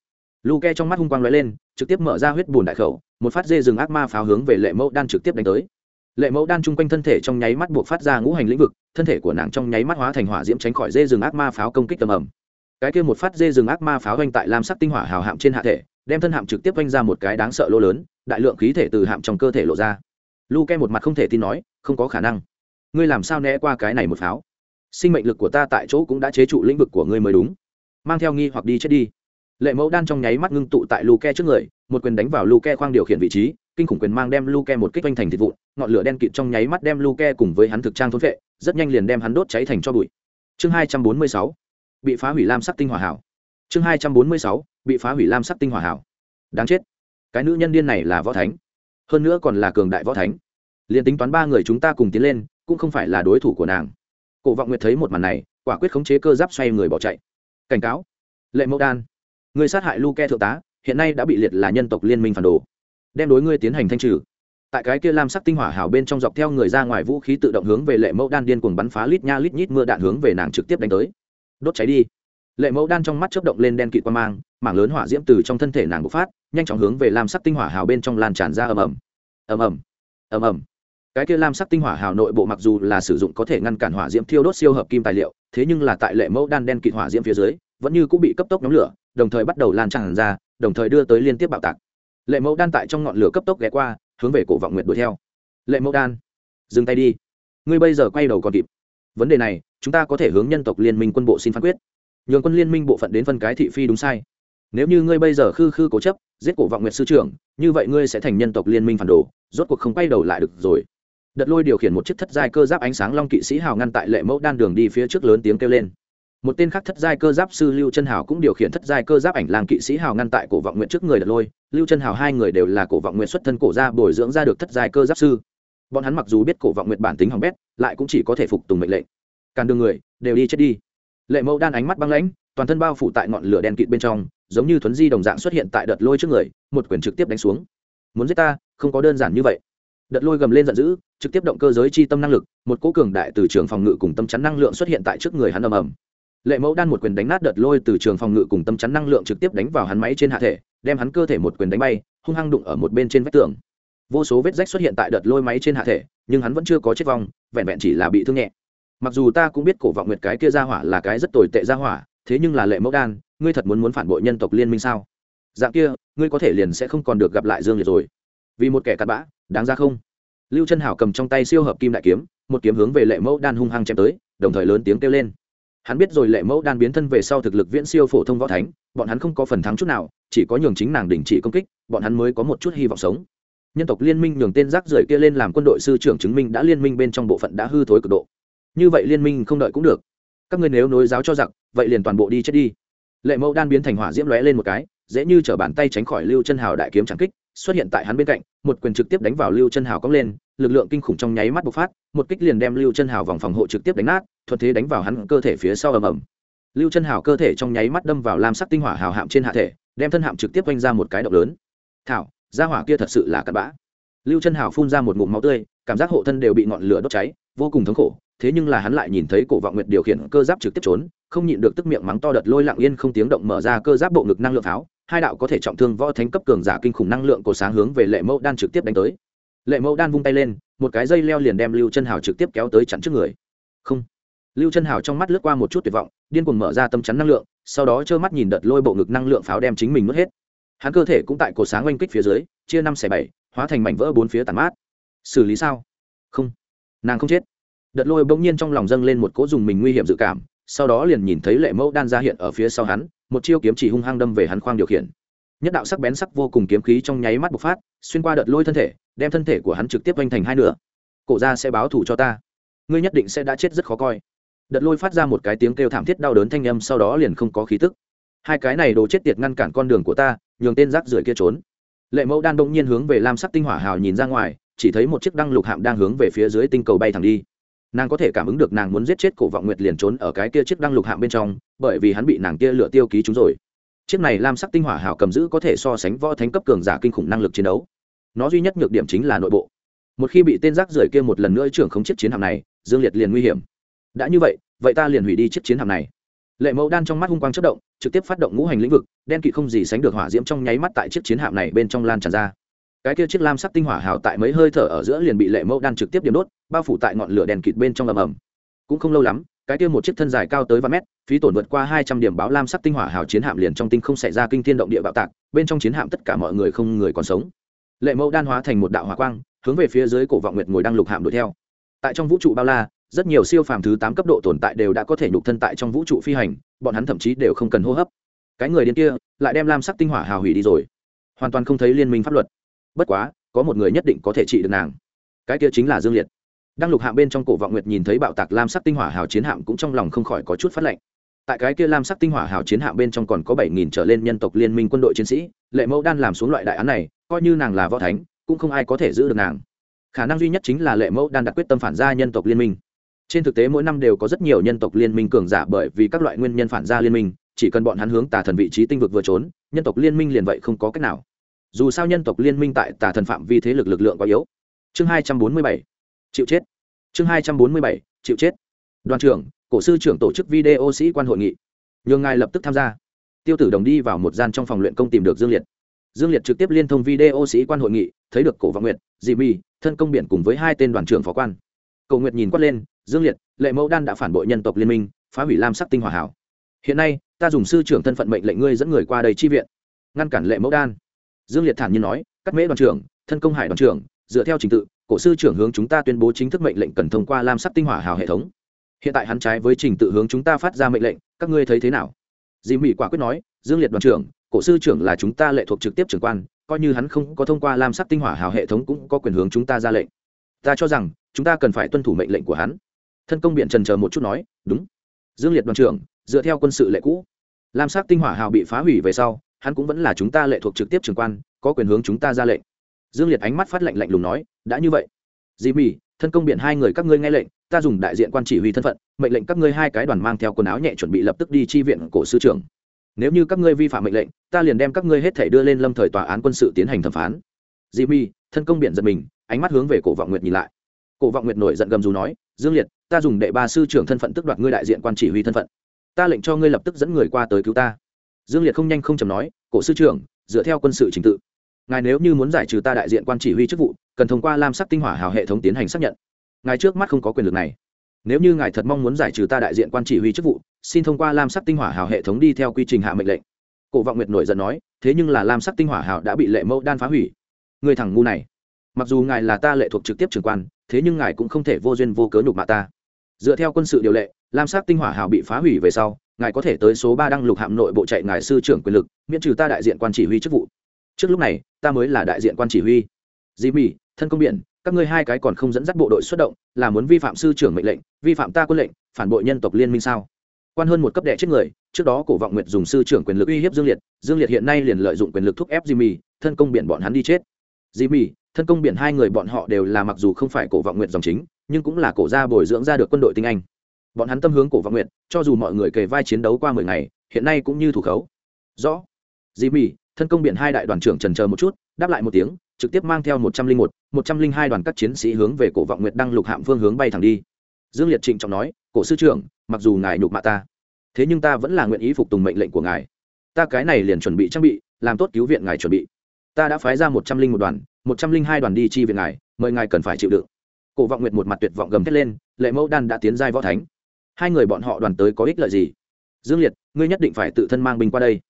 Luke trong mắt hung quang lóe lên, trực tiếp mở ra huyết bùn đại khẩu, một phát dê rừng ác ma pháo hướng về lệ mẫu đan trực tiếp đánh tới. Lệ mẫu đan chung quanh thân thể trong nháy mắt buộc phát ra ngũ hành lĩnh vực, thân thể của nàng trong nháy mắt hóa thành hỏa diễm tránh khỏi dê rừng ác ma pháo công kích tầm ẩm cái kia một phát dê rừng ác ma pháo oanh tại lam sắc tinh hỏa hào hạm trên hạ thể, đem thân hạm trực tiếp oanh ra một cái đáng sợ lỗ lớn, đại lượng khí thể từ hạm trong cơ thể lộ ra. Lu ke một mặt không thể tin nói, không có khả năng. Ngươi làm sao né qua cái này một pháo? Sinh mệnh lực của ta tại chỗ cũng đã chế trụ lĩnh vực của ngươi mới đúng. Mang theo nghi hoặc đi chết đi. Lệ mẫu đan trong nháy mắt ngưng tụ tại lu ke trước người, một quyền đánh vào lu ke khoang điều khiển vị trí, kinh khủng quyền mang đem lu ke một kích oanh thành thịt vụn, ngọn lửa đen kịt trong nháy mắt đem lu ke cùng với hắn thực trang thốn vệ rất nhanh liền đem hắn đốt cháy thành cho bụi. Chương hai trăm bốn mươi sáu bị phá hủy lam sắc tinh hỏa hảo. Chương hai trăm bốn mươi sáu, bị phá hủy lam sắc tinh hỏa hảo. Đáng chết. Cái nữ nhân điên này là võ thánh. Hơn nữa còn là cường đại võ thánh. Liền tính toán ba người chúng ta cùng tiến lên, cũng không phải là đối thủ của nàng. Cổ vọng nguyệt thấy một màn này, quả quyết khống chế cơ giáp xoay người bỏ chạy. Cảnh cáo. Lệ mẫu đan, người sát hại lu ke thượng tá, hiện nay đã bị liệt là nhân tộc liên minh phản đồ. Đem đối ngươi tiến hành thanh trừ. Tại cái kia lam sắc tinh hỏa hào bên trong dọc theo người ra ngoài vũ khí tự động hướng về lệ mẫu đan điên cuồng bắn phá lít nha lít nhít mưa đạn hướng về nàng trực tiếp đánh tới đốt cháy đi. Lệ mẫu đan trong mắt chớp động lên đen kịt qua mang, mảng lớn hỏa diễm từ trong thân thể nàng bộc phát, nhanh chóng hướng về lam sắc tinh hỏa hào bên trong lan tràn ra ầm ầm. Ầm ầm. Ầm ầm. Cái kia lam sắc tinh hỏa hào nội bộ mặc dù là sử dụng có thể ngăn cản hỏa diễm thiêu đốt siêu hợp kim tài liệu, thế nhưng là tại lệ mẫu đan đen kịt hỏa diễm phía dưới, vẫn như cũng bị cấp tốc nhóm lửa, đồng thời bắt đầu lan tràn ra, đồng thời đưa tới liên tiếp bạo tạc. Lệ mẫu đan tại trong ngọn lửa cấp tốc ghé qua, hướng về cổ vọng nguyệt đuổi theo. Lệ mẫu đan, dừng tay đi. Ngươi bây giờ quay đầu còn kịp. Vấn đề này chúng ta có thể hướng nhân tộc liên minh quân bộ xin phán quyết. Nhường quân liên minh bộ phận đến phân cái thị phi đúng sai. Nếu như ngươi bây giờ khư khư cố chấp, giết cổ vọng nguyệt sư trưởng, như vậy ngươi sẽ thành nhân tộc liên minh phản đồ, rốt cuộc không quay đầu lại được rồi. Đợt lôi điều khiển một chiếc thất giai cơ giáp ánh sáng long kỵ sĩ hào ngăn tại lệ mẫu đan đường đi phía trước lớn tiếng kêu lên. Một tên khác thất giai cơ giáp sư lưu chân hào cũng điều khiển thất giai cơ giáp ảnh làng kỵ sĩ hào ngăn tại cổ vọng nguyện trước người đợt lôi. Lưu chân hào hai người đều là cổ vọng nguyện xuất thân cổ gia bồi dưỡng ra được thất giai cơ giáp sư. Bọn hắn mặc dù biết cổ vọng nguyện bản tính hỏng bét, lại cũng chỉ có thể phục tùng mệnh lệnh càn đường người, đều đi chết đi. Lệ mẫu đan ánh mắt băng lãnh, toàn thân bao phủ tại ngọn lửa đen kịt bên trong, giống như thuấn di đồng dạng xuất hiện tại đợt lôi trước người, một quyền trực tiếp đánh xuống. Muốn giết ta, không có đơn giản như vậy. Đợt lôi gầm lên giận dữ, trực tiếp động cơ giới chi tâm năng lực, một cỗ cường đại từ trường phòng ngự cùng tâm chắn năng lượng xuất hiện tại trước người hắn ầm ầm. Lệ mẫu đan một quyền đánh nát đợt lôi từ trường phòng ngự cùng tâm chắn năng lượng trực tiếp đánh vào hắn máy trên hạ thể, đem hắn cơ thể một quyền đánh bay, hung hăng đụng ở một bên trên vách tường. Vô số vết rách xuất hiện tại đợt lôi máy trên hạ thể, nhưng hắn vẫn chưa có chết vong, vẹn vẹn chỉ là bị thương nhẹ mặc dù ta cũng biết cổ vọng nguyệt cái kia ra hỏa là cái rất tồi tệ ra hỏa, thế nhưng là lệ mẫu đan, ngươi thật muốn muốn phản bội nhân tộc liên minh sao? Dạng kia, ngươi có thể liền sẽ không còn được gặp lại dương liệt rồi. Vì một kẻ cặn bã, đáng ra không? Lưu chân hảo cầm trong tay siêu hợp kim đại kiếm, một kiếm hướng về lệ mẫu đan hung hăng chém tới, đồng thời lớn tiếng kêu lên. Hắn biết rồi lệ mẫu đan biến thân về sau thực lực viễn siêu phổ thông võ thánh, bọn hắn không có phần thắng chút nào, chỉ có nhường chính nàng đình chỉ công kích, bọn hắn mới có một chút hy vọng sống. Nhân tộc liên minh nhường tên rác rưởi kia lên làm quân đội sư trưởng chứng minh đã liên minh bên trong bộ phận đã hư thối cực độ như vậy liên minh không đợi cũng được. Các ngươi nếu nối giáo cho giặc, vậy liền toàn bộ đi chết đi. Lệ mẫu đan biến thành hỏa diễm lóe lên một cái, dễ như t bàn tay tránh khỏi lưu chân hào đại kiếm trắng kích, xuất hiện tại hắn bên cạnh, một quyền trực tiếp đánh vào lưu chân hào cong lên, lực lượng kinh khủng trong nháy mắt bộc phát, một kích liền đem lưu chân hào vòng phòng hộ trực tiếp đánh nát, thuận thế đánh vào hắn cơ thể phía sau ầm ầm. Lưu chân hào cơ thể trong nháy mắt đâm vào lam sắc tinh hỏa hào hạm trên hạ thể, đem thân hạm trực tiếp quanh ra một cái động lớn. Thảo, gia hỏa kia thật sự là cặn bã. Lưu chân hào phun ra một ngụm máu tươi, cảm giác hộ thân đều bị ngọn lửa đốt cháy, vô cùng thống khổ thế nhưng là hắn lại nhìn thấy cổ vọng nguyệt điều khiển cơ giáp trực tiếp trốn, không nhịn được tức miệng mắng to đợt lôi lặng yên không tiếng động mở ra cơ giáp bộ ngực năng lượng pháo, hai đạo có thể trọng thương võ thánh cấp cường giả kinh khủng năng lượng của sáng hướng về lệ mẫu đan trực tiếp đánh tới. Lệ mẫu đan vung tay lên, một cái dây leo liền đem lưu chân hào trực tiếp kéo tới chặn trước người. Không. Lưu chân hào trong mắt lướt qua một chút tuyệt vọng, điên cuồng mở ra tâm chắn năng lượng, sau đó trơ mắt nhìn đợt lôi bộ ngực năng lượng pháo đem chính mình mất hết. Hắn cơ thể cũng tại cổ sáng oanh kích phía dưới, chia năm xẻ bảy, hóa thành mảnh vỡ bốn phía tàn mát. Xử lý sao? Không. Nàng không chết đợt lôi bỗng nhiên trong lòng dâng lên một cỗ dùng mình nguy hiểm dự cảm, sau đó liền nhìn thấy lệ mẫu đan ra hiện ở phía sau hắn, một chiêu kiếm chỉ hung hăng đâm về hắn khoang điều khiển. Nhất đạo sắc bén sắc vô cùng kiếm khí trong nháy mắt bộc phát, xuyên qua đợt lôi thân thể, đem thân thể của hắn trực tiếp vanh thành hai nửa. Cổ ra sẽ báo thù cho ta. Ngươi nhất định sẽ đã chết rất khó coi. Đợt lôi phát ra một cái tiếng kêu thảm thiết đau đớn thanh âm, sau đó liền không có khí tức. Hai cái này đồ chết tiệt ngăn cản con đường của ta, nhường tên rác rưởi kia trốn. Lệ mẫu đan bỗng nhiên hướng về lam sắc tinh hỏa hào nhìn ra ngoài, chỉ thấy một chiếc đăng lục hạm đang hướng về phía dưới tinh cầu bay thẳng đi nàng có thể cảm ứng được nàng muốn giết chết cổ vọng nguyệt liền trốn ở cái kia chiếc đăng lục hạm bên trong, bởi vì hắn bị nàng kia lựa tiêu ký chúng rồi. Chiếc này lam sắc tinh hỏa hào cầm giữ có thể so sánh võ thánh cấp cường giả kinh khủng năng lực chiến đấu. Nó duy nhất nhược điểm chính là nội bộ. Một khi bị tên rác rưởi kia một lần nữa trưởng không chiếc chiến hạm này, dương liệt liền nguy hiểm. Đã như vậy vậy ta liền hủy đi chiếc chiến hạm này. Lệ mẫu đan trong mắt hung quang chất động, trực tiếp phát động ngũ hành lĩnh vực, đen kỵ không gì sánh được hỏa diễm trong nháy mắt tại chiếc chiến hạm này bên trong lan tràn ra cái kia chiếc lam sắc tinh hỏa hào tại mấy hơi thở ở giữa liền bị lệ mẫu đan trực tiếp điểm đốt, bao phủ tại ngọn lửa đèn kịt bên trong ầm ầm. Cũng không lâu lắm, cái kia một chiếc thân dài cao tới vài mét, phí tổn vượt qua hai trăm điểm báo lam sắc tinh hỏa hào chiến hạm liền trong tinh không xảy ra kinh thiên động địa bạo tạc, bên trong chiến hạm tất cả mọi người không người còn sống. Lệ mẫu đan hóa thành một đạo hỏa quang, hướng về phía dưới cổ vọng nguyệt ngồi đang lục hạm đuổi theo. Tại trong vũ trụ bao la, rất nhiều siêu phàm thứ tám cấp độ tồn tại đều đã có thể nhục thân tại trong vũ trụ phi hành, bọn hắn thậm chí đều không cần hô hấp. Cái người điên kia, lại đem lam sắc tinh hỏa hào hủy đi rồi. Hoàn toàn không thấy liên minh pháp luật bất quá, có một người nhất định có thể trị được nàng. Cái kia chính là dương liệt. Đang lục hạm bên trong cổ vọng nguyệt nhìn thấy bạo tạc lam sắc tinh hỏa hào chiến hạm cũng trong lòng không khỏi có chút phát lệnh. Tại cái kia lam sắc tinh hỏa hào chiến hạm bên trong còn có bảy nghìn trở lên nhân tộc liên minh quân đội chiến sĩ, lệ mẫu đan làm xuống loại đại án này, coi như nàng là võ thánh, cũng không ai có thể giữ được nàng. Khả năng duy nhất chính là lệ mẫu đan đặt quyết tâm phản gia nhân tộc liên minh. Trên thực tế mỗi năm đều có rất nhiều nhân tộc liên minh cường giả bởi vì các loại nguyên nhân phản gia liên minh, chỉ cần bọn hắn hướng tà thần vị trí tinh vực vừa trốn, nhân tộc liên minh liền vậy không có cách nào dù sao nhân tộc liên minh tại tà thần phạm vi thế lực lực lượng quá yếu. Chương hai trăm bốn mươi bảy, chịu chết. Chương hai trăm bốn mươi bảy, chịu chết. Đoàn trưởng, cổ sư trưởng tổ chức video sĩ quan hội nghị. Nhường ngài lập tức tham gia. Tiêu tử đồng đi vào một gian trong phòng luyện công tìm được dương liệt. Dương liệt trực tiếp liên thông video sĩ quan hội nghị, thấy được cổ vọng nguyệt dị mi, thân công biển cùng với hai tên đoàn trưởng phó quan. Cầu nguyệt nhìn quát lên, dương liệt, lệ mẫu đan đã phản bội nhân tộc liên minh, phá hủy lam sắc tinh hòa hảo. Hiện nay, ta dùng sư trưởng thân phận mệnh lệnh ngươi dẫn người qua đây chi viện, ngăn cản lệ mẫu đan dương liệt thản nhiên nói, cắt mễ đoàn trưởng, thân công hải đoàn trưởng, dựa theo trình tự, cổ sư trưởng hướng chúng ta tuyên bố chính thức mệnh lệnh cần thông qua lam sắc tinh hỏa hào hệ thống. Hiện tại hắn trái với trình tự hướng chúng ta phát ra mệnh lệnh, các ngươi thấy thế nào? Dì mỹ quả quyết nói, dương liệt đoàn trưởng, cổ sư trưởng là chúng ta lệ thuộc trực tiếp trưởng quan, coi như hắn không có thông qua lam sắc tinh hỏa hào hệ thống cũng có quyền hướng chúng ta ra lệnh. Ta cho rằng, chúng ta cần phải tuân thủ mệnh lệnh của hắn. Thân công biện trần chờ một chút nói, đúng. Dương liệt đoàn trưởng, dựa theo quân sự lệ cũ, lam sắc tinh hỏa hào bị phá hủy về sau hắn cũng vẫn là chúng ta lệ thuộc trực tiếp trường quan, có quyền hướng chúng ta ra lệnh. Dương liệt ánh mắt phát lệnh lạnh lùng nói, đã như vậy. Dì mì thân công biện hai người các ngươi nghe lệnh, ta dùng đại diện quan chỉ huy thân phận, mệnh lệnh các ngươi hai cái đoàn mang theo quần áo nhẹ chuẩn bị lập tức đi chi viện cổ sư trưởng. Nếu như các ngươi vi phạm mệnh lệnh, ta liền đem các ngươi hết thể đưa lên lâm thời tòa án quân sự tiến hành thẩm phán. Dì mi thân công biện giật mình, ánh mắt hướng về cổ vọng nguyệt nhìn lại. Cổ vọng nguyệt nổi giận gầm dù nói, dương liệt, ta dùng đệ ba sư trưởng thân phận tức đoạt ngươi đại diện quan chỉ huy thân phận. Ta lệnh cho ngươi lập tức dẫn người qua tới cứu ta dương liệt không nhanh không chầm nói, cổ sư trưởng, dựa theo quân sự trình tự, ngài nếu như muốn giải trừ ta đại diện quan chỉ huy chức vụ, cần thông qua lam sắc tinh hỏa hào hệ thống tiến hành xác nhận. Ngài trước mắt không có quyền lực này. Nếu như ngài thật mong muốn giải trừ ta đại diện quan chỉ huy chức vụ, xin thông qua lam sắc tinh hỏa hào hệ thống đi theo quy trình hạ mệnh lệnh. Cổ vọng nguyệt nổi giận nói, thế nhưng là lam sắc tinh hỏa hào đã bị lệ mẫu đan phá hủy. Người thằng ngu này, mặc dù ngài là ta lệ thuộc trực tiếp trưởng quan, thế nhưng ngài cũng không thể vô duyên vô cớ nhục mạ ta. Dựa theo quân sự điều lệ, lam sắc tinh hỏa hào bị phá hủy về sau ngài có thể tới số ba đăng lục hạm nội bộ chạy ngài sư trưởng quyền lực, miễn trừ ta đại diện quan chỉ huy chức vụ. Trước lúc này, ta mới là đại diện quan chỉ huy. Dì mỹ thân công biển, các ngươi hai cái còn không dẫn dắt bộ đội xuất động, là muốn vi phạm sư trưởng mệnh lệnh, vi phạm ta quân lệnh, phản bội nhân tộc liên minh sao? Quan hơn một cấp đệ chết người, trước đó cổ vọng nguyệt dùng sư trưởng quyền lực uy hiếp dương liệt dương liệt hiện nay liền lợi dụng quyền lực thúc ép jimmy thân công biển bọn hắn đi chết. Jimmy thân công biển hai người bọn họ đều là mặc dù không phải cổ vọng nguyệt dòng chính, nhưng cũng là cổ gia bồi dưỡng ra được quân đội tinh anh bọn hắn tâm hướng cổ vọng nguyện, cho dù mọi người kề vai chiến đấu qua mười ngày hiện nay cũng như thủ khấu. Rõ. Jimmy thân công biển hai đại đoàn trưởng trần chờ một chút đáp lại một tiếng trực tiếp mang theo một trăm linh một một trăm linh hai đoàn các chiến sĩ hướng về cổ vọng nguyệt đăng lục hạm phương hướng bay thẳng đi. Dương liệt trịnh trọng nói cổ sư trưởng mặc dù ngài nhục mạ ta thế nhưng ta vẫn là nguyện ý phục tùng mệnh lệnh của ngài. Ta cái này liền chuẩn bị trang bị làm tốt cứu viện ngài chuẩn bị. Ta đã phái ra một trăm linh một đoàn một trăm linh hai đoàn đi chi viện ngài mời ngài cần phải chịu đựng. Cổ vọng nguyệt một mặt tuyệt vọng gầm thét lên lệ mẫu đan đã tiến giai võ thánh hai người bọn họ đoàn tới có ích lợi gì? Dương liệt, ngươi nhất định phải tự thân mang binh qua đây.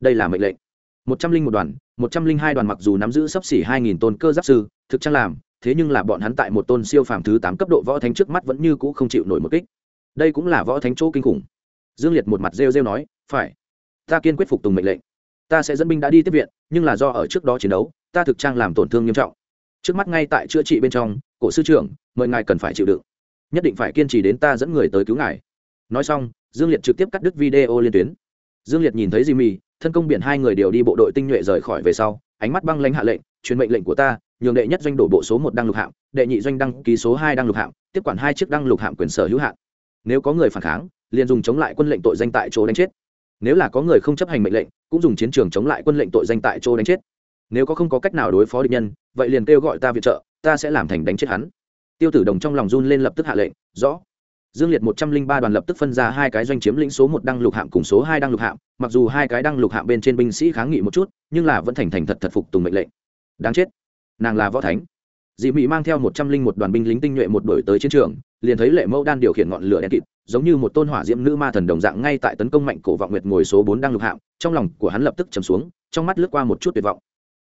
Đây là mệnh lệnh. Một trăm linh một đoàn, một trăm linh hai đoàn mặc dù nắm giữ sấp xỉ hai nghìn tôn cơ giáp sư, thực trang làm, thế nhưng là bọn hắn tại một tôn siêu phàm thứ tám cấp độ võ thánh trước mắt vẫn như cũ không chịu nổi một kích. Đây cũng là võ thánh chỗ kinh khủng. Dương liệt một mặt rêu rêu nói, phải, ta kiên quyết phục tùng mệnh lệnh. Ta sẽ dẫn binh đã đi tiếp viện, nhưng là do ở trước đó chiến đấu, ta thực trang làm tổn thương nghiêm trọng. Trước mắt ngay tại chữa trị bên trong, cổ sư trưởng, mời ngài cần phải chịu đựng nhất định phải kiên trì đến ta dẫn người tới cứu ngài. Nói xong, dương liệt trực tiếp cắt đứt video liên tuyến. Dương liệt nhìn thấy jimmy thân công biển hai người đều đi bộ đội tinh nhuệ rời khỏi về sau, ánh mắt băng lãnh hạ lệnh, truyền mệnh lệnh của ta, nhường đệ nhất doanh đổ bộ số một đăng lục hạm, đệ nhị doanh đăng ký số hai đăng lục hạm, tiếp quản hai chiếc đăng lục hạm quyền sở hữu hạn. Nếu có người phản kháng, liền dùng chống lại quân lệnh tội danh tại chỗ đánh chết. Nếu là có người không chấp hành mệnh lệnh, cũng dùng chiến trường chống lại quân lệnh tội danh tại chỗ đánh chết. Nếu có không có cách nào đối phó địch nhân, vậy liền kêu gọi ta viện trợ, ta sẽ làm thành đánh chết hắn tiêu tử đồng trong lòng run lên lập tức hạ lệnh, rõ. Dương liệt một trăm linh ba đoàn lập tức phân ra hai cái doanh chiếm lĩnh số một đăng lục hạm cùng số hai đăng lục hạm, mặc dù hai cái đăng lục hạm bên trên binh sĩ kháng nghị một chút, nhưng là vẫn thành thành thật thật phục tùng mệnh lệnh. Đáng chết. Nàng là võ thánh. Dị mị mang theo một trăm linh một đoàn binh lính tinh nhuệ một đổi tới chiến trường, liền thấy lệ mẫu đan điều khiển ngọn lửa đen kịt, giống như một tôn hỏa diễm nữ ma thần đồng dạng ngay tại tấn công mạnh cổ vọng nguyệt ngồi số bốn đăng lục hạm, trong lòng của hắn lập tức trầm xuống, trong mắt lướt qua một chút tuyệt vọng.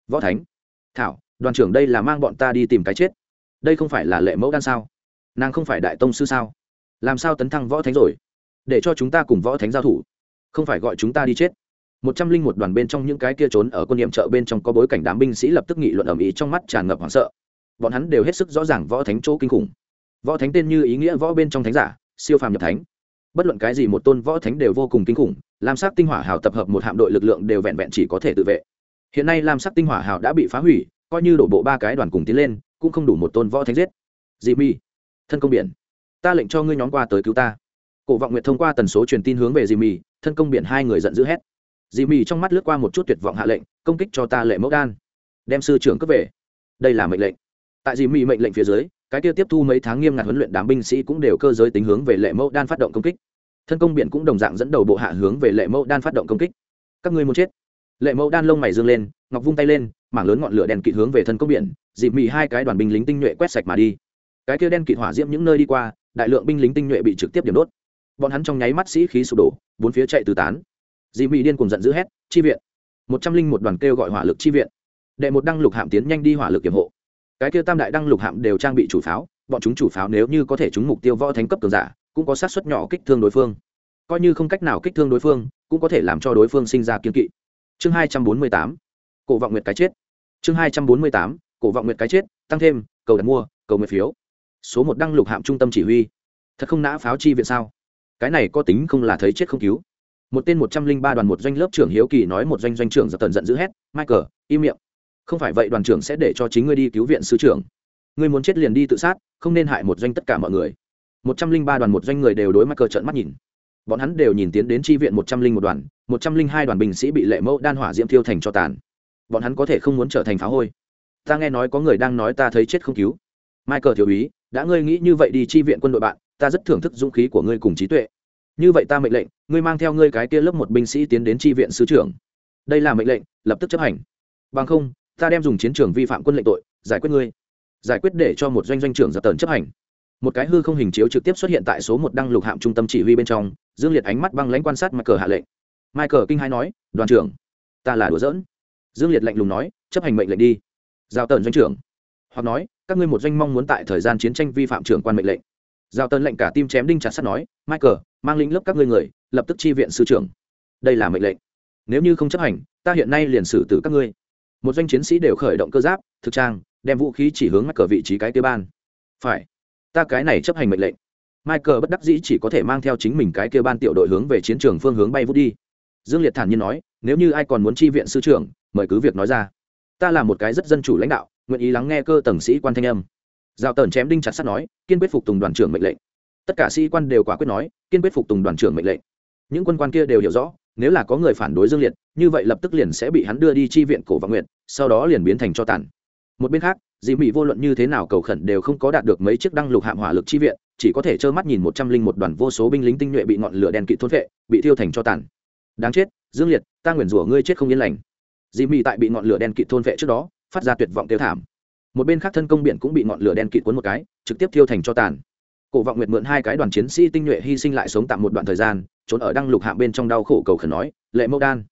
Võ thánh, thảo, đoàn trưởng đây là mang bọn ta đi tìm cái chết đây không phải là lệ mẫu đan sao? Nàng không phải đại tông sư sao? Làm sao tấn thăng võ thánh rồi? Để cho chúng ta cùng võ thánh giao thủ. Không phải gọi chúng ta đi chết. Một trăm linh một đoàn bên trong những cái kia trốn ở quân niệm chợ bên trong có bối cảnh đám binh sĩ lập tức nghị luận ầm ĩ trong mắt tràn ngập hoảng sợ. Bọn hắn đều hết sức rõ ràng võ thánh chỗ kinh khủng. Võ thánh tên như ý nghĩa võ bên trong thánh giả, siêu phàm nhập thánh. Bất luận cái gì một tôn võ thánh đều vô cùng kinh khủng, lam sắc tinh hỏa hào tập hợp một hạm đội lực lượng đều vẹn vẹn chỉ có thể tự vệ. Hiện nay lam sắc tinh hỏa hào đã bị phá hủy coi như đổ bộ ba cái đoàn cùng tiến lên, cũng không đủ một tôn võ thánh giết. Dị mi, thân công biển, ta lệnh cho ngươi nhóm qua tới cứu ta. Cổ vọng nguyệt thông qua tần số truyền tin hướng về dị mi, thân công biển hai người giận dữ hét. Dị mi trong mắt lướt qua một chút tuyệt vọng hạ lệnh, công kích cho ta lệ mẫu đan. Đem sư trưởng cấp về. Đây là mệnh lệnh. Tại dị mi mệnh lệnh phía dưới, cái kia tiếp thu mấy tháng nghiêm ngặt huấn luyện đám binh sĩ cũng đều cơ giới tính hướng về lệ mẫu đan phát động công kích. Thân công biển cũng đồng dạng dẫn đầu bộ hạ hướng về lệ mẫu đan phát động công kích. Các ngươi muốn chết. Lệ mẫu đan lông mày dương lên, ngọc vung tay lên mảng lớn ngọn lửa đèn kịt hướng về thân công biển, dịp mị hai cái đoàn binh lính tinh nhuệ quét sạch mà đi. Cái kia đen kịt hỏa diễm những nơi đi qua, đại lượng binh lính tinh nhuệ bị trực tiếp điểm đốt. Bọn hắn trong nháy mắt sĩ khí sụp đổ, bốn phía chạy tứ tán. Dịp mị điên cùng giận dữ hét, chi viện! Một trăm linh một đoàn kêu gọi hỏa lực chi viện. Đệ một đăng lục hạm tiến nhanh đi hỏa lực kiểm hộ. Cái kia tam đại đăng lục hạm đều trang bị chủ pháo, bọn chúng chủ pháo nếu như có thể trúng mục tiêu võ thánh cấp cường giả, cũng có sát xuất nhỏ kích thương đối phương. Coi như không cách nào kích thương đối phương, cũng có thể làm cho đối phương sinh ra kiên kỵ. Chương hai trăm bốn mươi tám, cổ vọng nguyệt cái chết chương hai trăm bốn mươi tám, cổ vọng nguyệt cái chết, tăng thêm, cầu đặt mua, cầu nguyệt phiếu. Số một đăng lục hạm trung tâm chỉ huy. Thật không nã pháo chi viện sao? Cái này có tính không là thấy chết không cứu. Một tên một trăm linh ba đoàn một doanh lớp trưởng hiếu kỳ nói một doanh doanh trưởng giật tần giận dữ hét, michael, im miệng. Không phải vậy, đoàn trưởng sẽ để cho chính ngươi đi cứu viện sư trưởng. Ngươi muốn chết liền đi tự sát, không nên hại một doanh tất cả mọi người. Một trăm linh ba đoàn một doanh người đều đối michael trợn mắt nhìn. Bọn hắn đều nhìn tiến đến tri viện một trăm linh một đoàn, một trăm linh hai đoàn binh sĩ bị lệ mẫu đan hỏa diễm thiêu thành cho tàn bọn hắn có thể không muốn trở thành phá hôi. Ta nghe nói có người đang nói ta thấy chết không cứu. Michael thiếu úy, đã ngươi nghĩ như vậy đi chi viện quân đội bạn, ta rất thưởng thức dũng khí của ngươi cùng trí tuệ. Như vậy ta mệnh lệnh, ngươi mang theo ngươi cái kia lớp một binh sĩ tiến đến chi viện sứ trưởng. Đây là mệnh lệnh, lập tức chấp hành. Bằng không, ta đem dùng chiến trường vi phạm quân lệnh tội, giải quyết ngươi. Giải quyết để cho một doanh doanh trưởng dập tờn chấp hành. Một cái hư không hình chiếu trực tiếp xuất hiện tại số một đăng lục hạm trung tâm chỉ huy bên trong, dương liệt ánh mắt băng lãnh quan sát michael hạ lệnh. Michael kinh hai nói, đoàn trưởng, ta là đùa giỡn dương liệt lạnh lùng nói, chấp hành mệnh lệnh đi. Giao tần doanh trưởng, hoặc nói, các ngươi một doanh mong muốn tại thời gian chiến tranh vi phạm trưởng quan mệnh lệnh. Giao tần lệnh cả tim chém đinh chặt sắt nói, michael, mang lĩnh lớp các ngươi người, lập tức chi viện sư trưởng. Đây là mệnh lệnh. Nếu như không chấp hành, ta hiện nay liền xử tử các ngươi. Một doanh chiến sĩ đều khởi động cơ giáp, thực trang, đem vũ khí chỉ hướng mắc cờ vị trí cái kia ban. Phải. Ta cái này chấp hành mệnh lệnh. Michael bất đắc dĩ chỉ có thể mang theo chính mình cái kia ban tiểu đội hướng về chiến trường phương hướng bay vút đi. Dương liệt thản nhiên nói nếu như ai còn muốn chi viện sư trưởng, mời cứ việc nói ra. Ta là một cái rất dân chủ lãnh đạo, nguyện ý lắng nghe cơ tầng sĩ quan thanh âm. Giao tần chém đinh chặt sắt nói, kiên quyết phục tùng đoàn trưởng mệnh lệnh. Tất cả sĩ quan đều quả quyết nói, kiên quyết phục tùng đoàn trưởng mệnh lệnh. Những quân quan kia đều hiểu rõ, nếu là có người phản đối dương liệt, như vậy lập tức liền sẽ bị hắn đưa đi chi viện cổ và nguyện sau đó liền biến thành cho tàn. Một bên khác, dì mỹ vô luận như thế nào cầu khẩn đều không có đạt được mấy chiếc đăng lục hạm hỏa lực chi viện, chỉ có thể trơ mắt nhìn một trăm linh một đoàn vô số binh lính tinh nhuệ bị ngọn lửa đen kịt thôn vệ, bị thiêu thành cho tàn. Đáng chết dương liệt, ta nguyền rủa ngươi chết không yên lành. Dì mị tại bị ngọn lửa đen kịt thôn vệ trước đó, phát ra tuyệt vọng tiêu thảm. Một bên khác thân công biển cũng bị ngọn lửa đen kịt cuốn một cái, trực tiếp thiêu thành cho tàn. Cổ vọng nguyệt mượn hai cái đoàn chiến sĩ tinh nhuệ hy sinh lại sống tạm một đoạn thời gian, trốn ở đăng lục Hạ bên trong đau khổ cầu khẩn nói, lệ mẫu đan,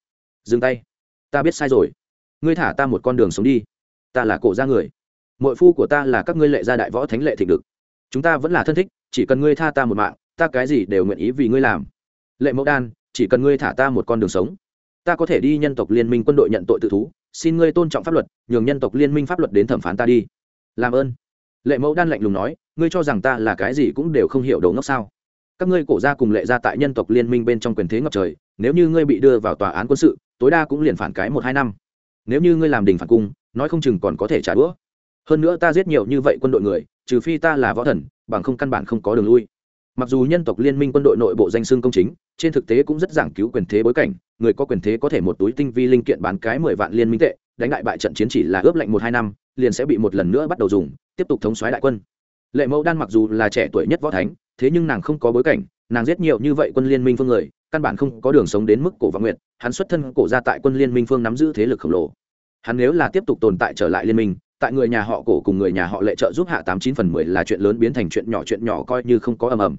dừng tay. Ta biết sai rồi. Ngươi thả ta một con đường sống đi. Ta là cổ gia người. Mọi phu của ta là các ngươi lệ gia đại võ thánh lệ thịnh đực. Chúng ta vẫn là thân thích, chỉ cần ngươi tha ta một mạng, ta cái gì đều nguyện ý vì ngươi làm. Lệ mẫu đan chỉ cần ngươi thả ta một con đường sống, ta có thể đi nhân tộc liên minh quân đội nhận tội tự thú, xin ngươi tôn trọng pháp luật, nhường nhân tộc liên minh pháp luật đến thẩm phán ta đi. Làm ơn. Lệ mẫu đan lạnh lùng nói, ngươi cho rằng ta là cái gì cũng đều không hiểu đầu ngốc sao? Các ngươi cổ ra cùng lệ ra tại nhân tộc liên minh bên trong quyền thế ngập trời, nếu như ngươi bị đưa vào tòa án quân sự, tối đa cũng liền phản cái một hai năm. Nếu như ngươi làm đình phản cung, nói không chừng còn có thể trả đũa. Hơn nữa ta giết nhiều như vậy quân đội người, trừ phi ta là võ thần, bằng không căn bản không có đường lui mặc dù nhân tộc liên minh quân đội nội bộ danh xưng công chính, trên thực tế cũng rất giảng cứu quyền thế bối cảnh, người có quyền thế có thể một túi tinh vi linh kiện bán cái mười vạn liên minh tệ, đánh lại bại trận chiến chỉ là ướp lạnh một hai năm, liền sẽ bị một lần nữa bắt đầu dùng, tiếp tục thống xoáy đại quân. Lệ mẫu đan mặc dù là trẻ tuổi nhất võ thánh, thế nhưng nàng không có bối cảnh, nàng giết nhiều như vậy quân liên minh phương người, căn bản không có đường sống đến mức cổ vọng nguyện hắn xuất thân cổ ra tại quân liên minh phương nắm giữ thế lực khổng lồ. Hắn nếu là tiếp tục tồn tại trở lại liên minh tại người nhà họ cổ cùng người nhà họ lệ trợ giúp hạ tám chín phần mười là chuyện lớn biến thành chuyện nhỏ chuyện nhỏ coi như không có ầm ầm.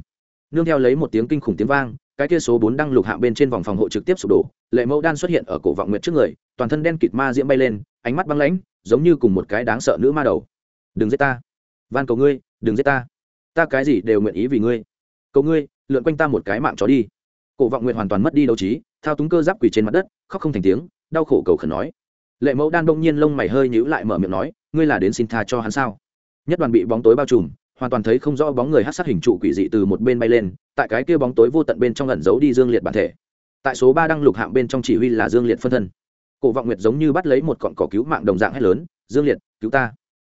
Nương theo lấy một tiếng kinh khủng tiếng vang, cái kia số bốn đăng lục hạ bên trên vòng phòng hộ trực tiếp sụp đổ, lệ mẫu đan xuất hiện ở cổ vọng nguyệt trước người, toàn thân đen kịt ma diễm bay lên, ánh mắt băng lãnh, giống như cùng một cái đáng sợ nữ ma đầu. Đừng giết ta. Van cầu ngươi, đừng giết ta. Ta cái gì đều nguyện ý vì ngươi. Cầu ngươi, lượn quanh ta một cái mạng chó đi. Cổ vọng nguyện hoàn toàn mất đi đấu trí, thao túng cơ giáp quỳ trên mặt đất, khóc không thành tiếng, đau khổ cầu khẩn nói. Lệ mẫu đan đông nhiên lông mày hơi nhíu lại mở miệng nói ngươi là đến xin tha cho hắn sao? Nhất đoàn bị bóng tối bao trùm, hoàn toàn thấy không rõ bóng người hát sát hình trụ quỷ dị từ một bên bay lên, tại cái kia bóng tối vô tận bên trong ẩn giấu đi dương liệt bản thể. Tại số ba đăng lục hạng bên trong chỉ huy là dương liệt phân thân. Cổ vọng nguyệt giống như bắt lấy một cọn cỏ cứu mạng đồng dạng hét lớn, dương liệt, cứu ta.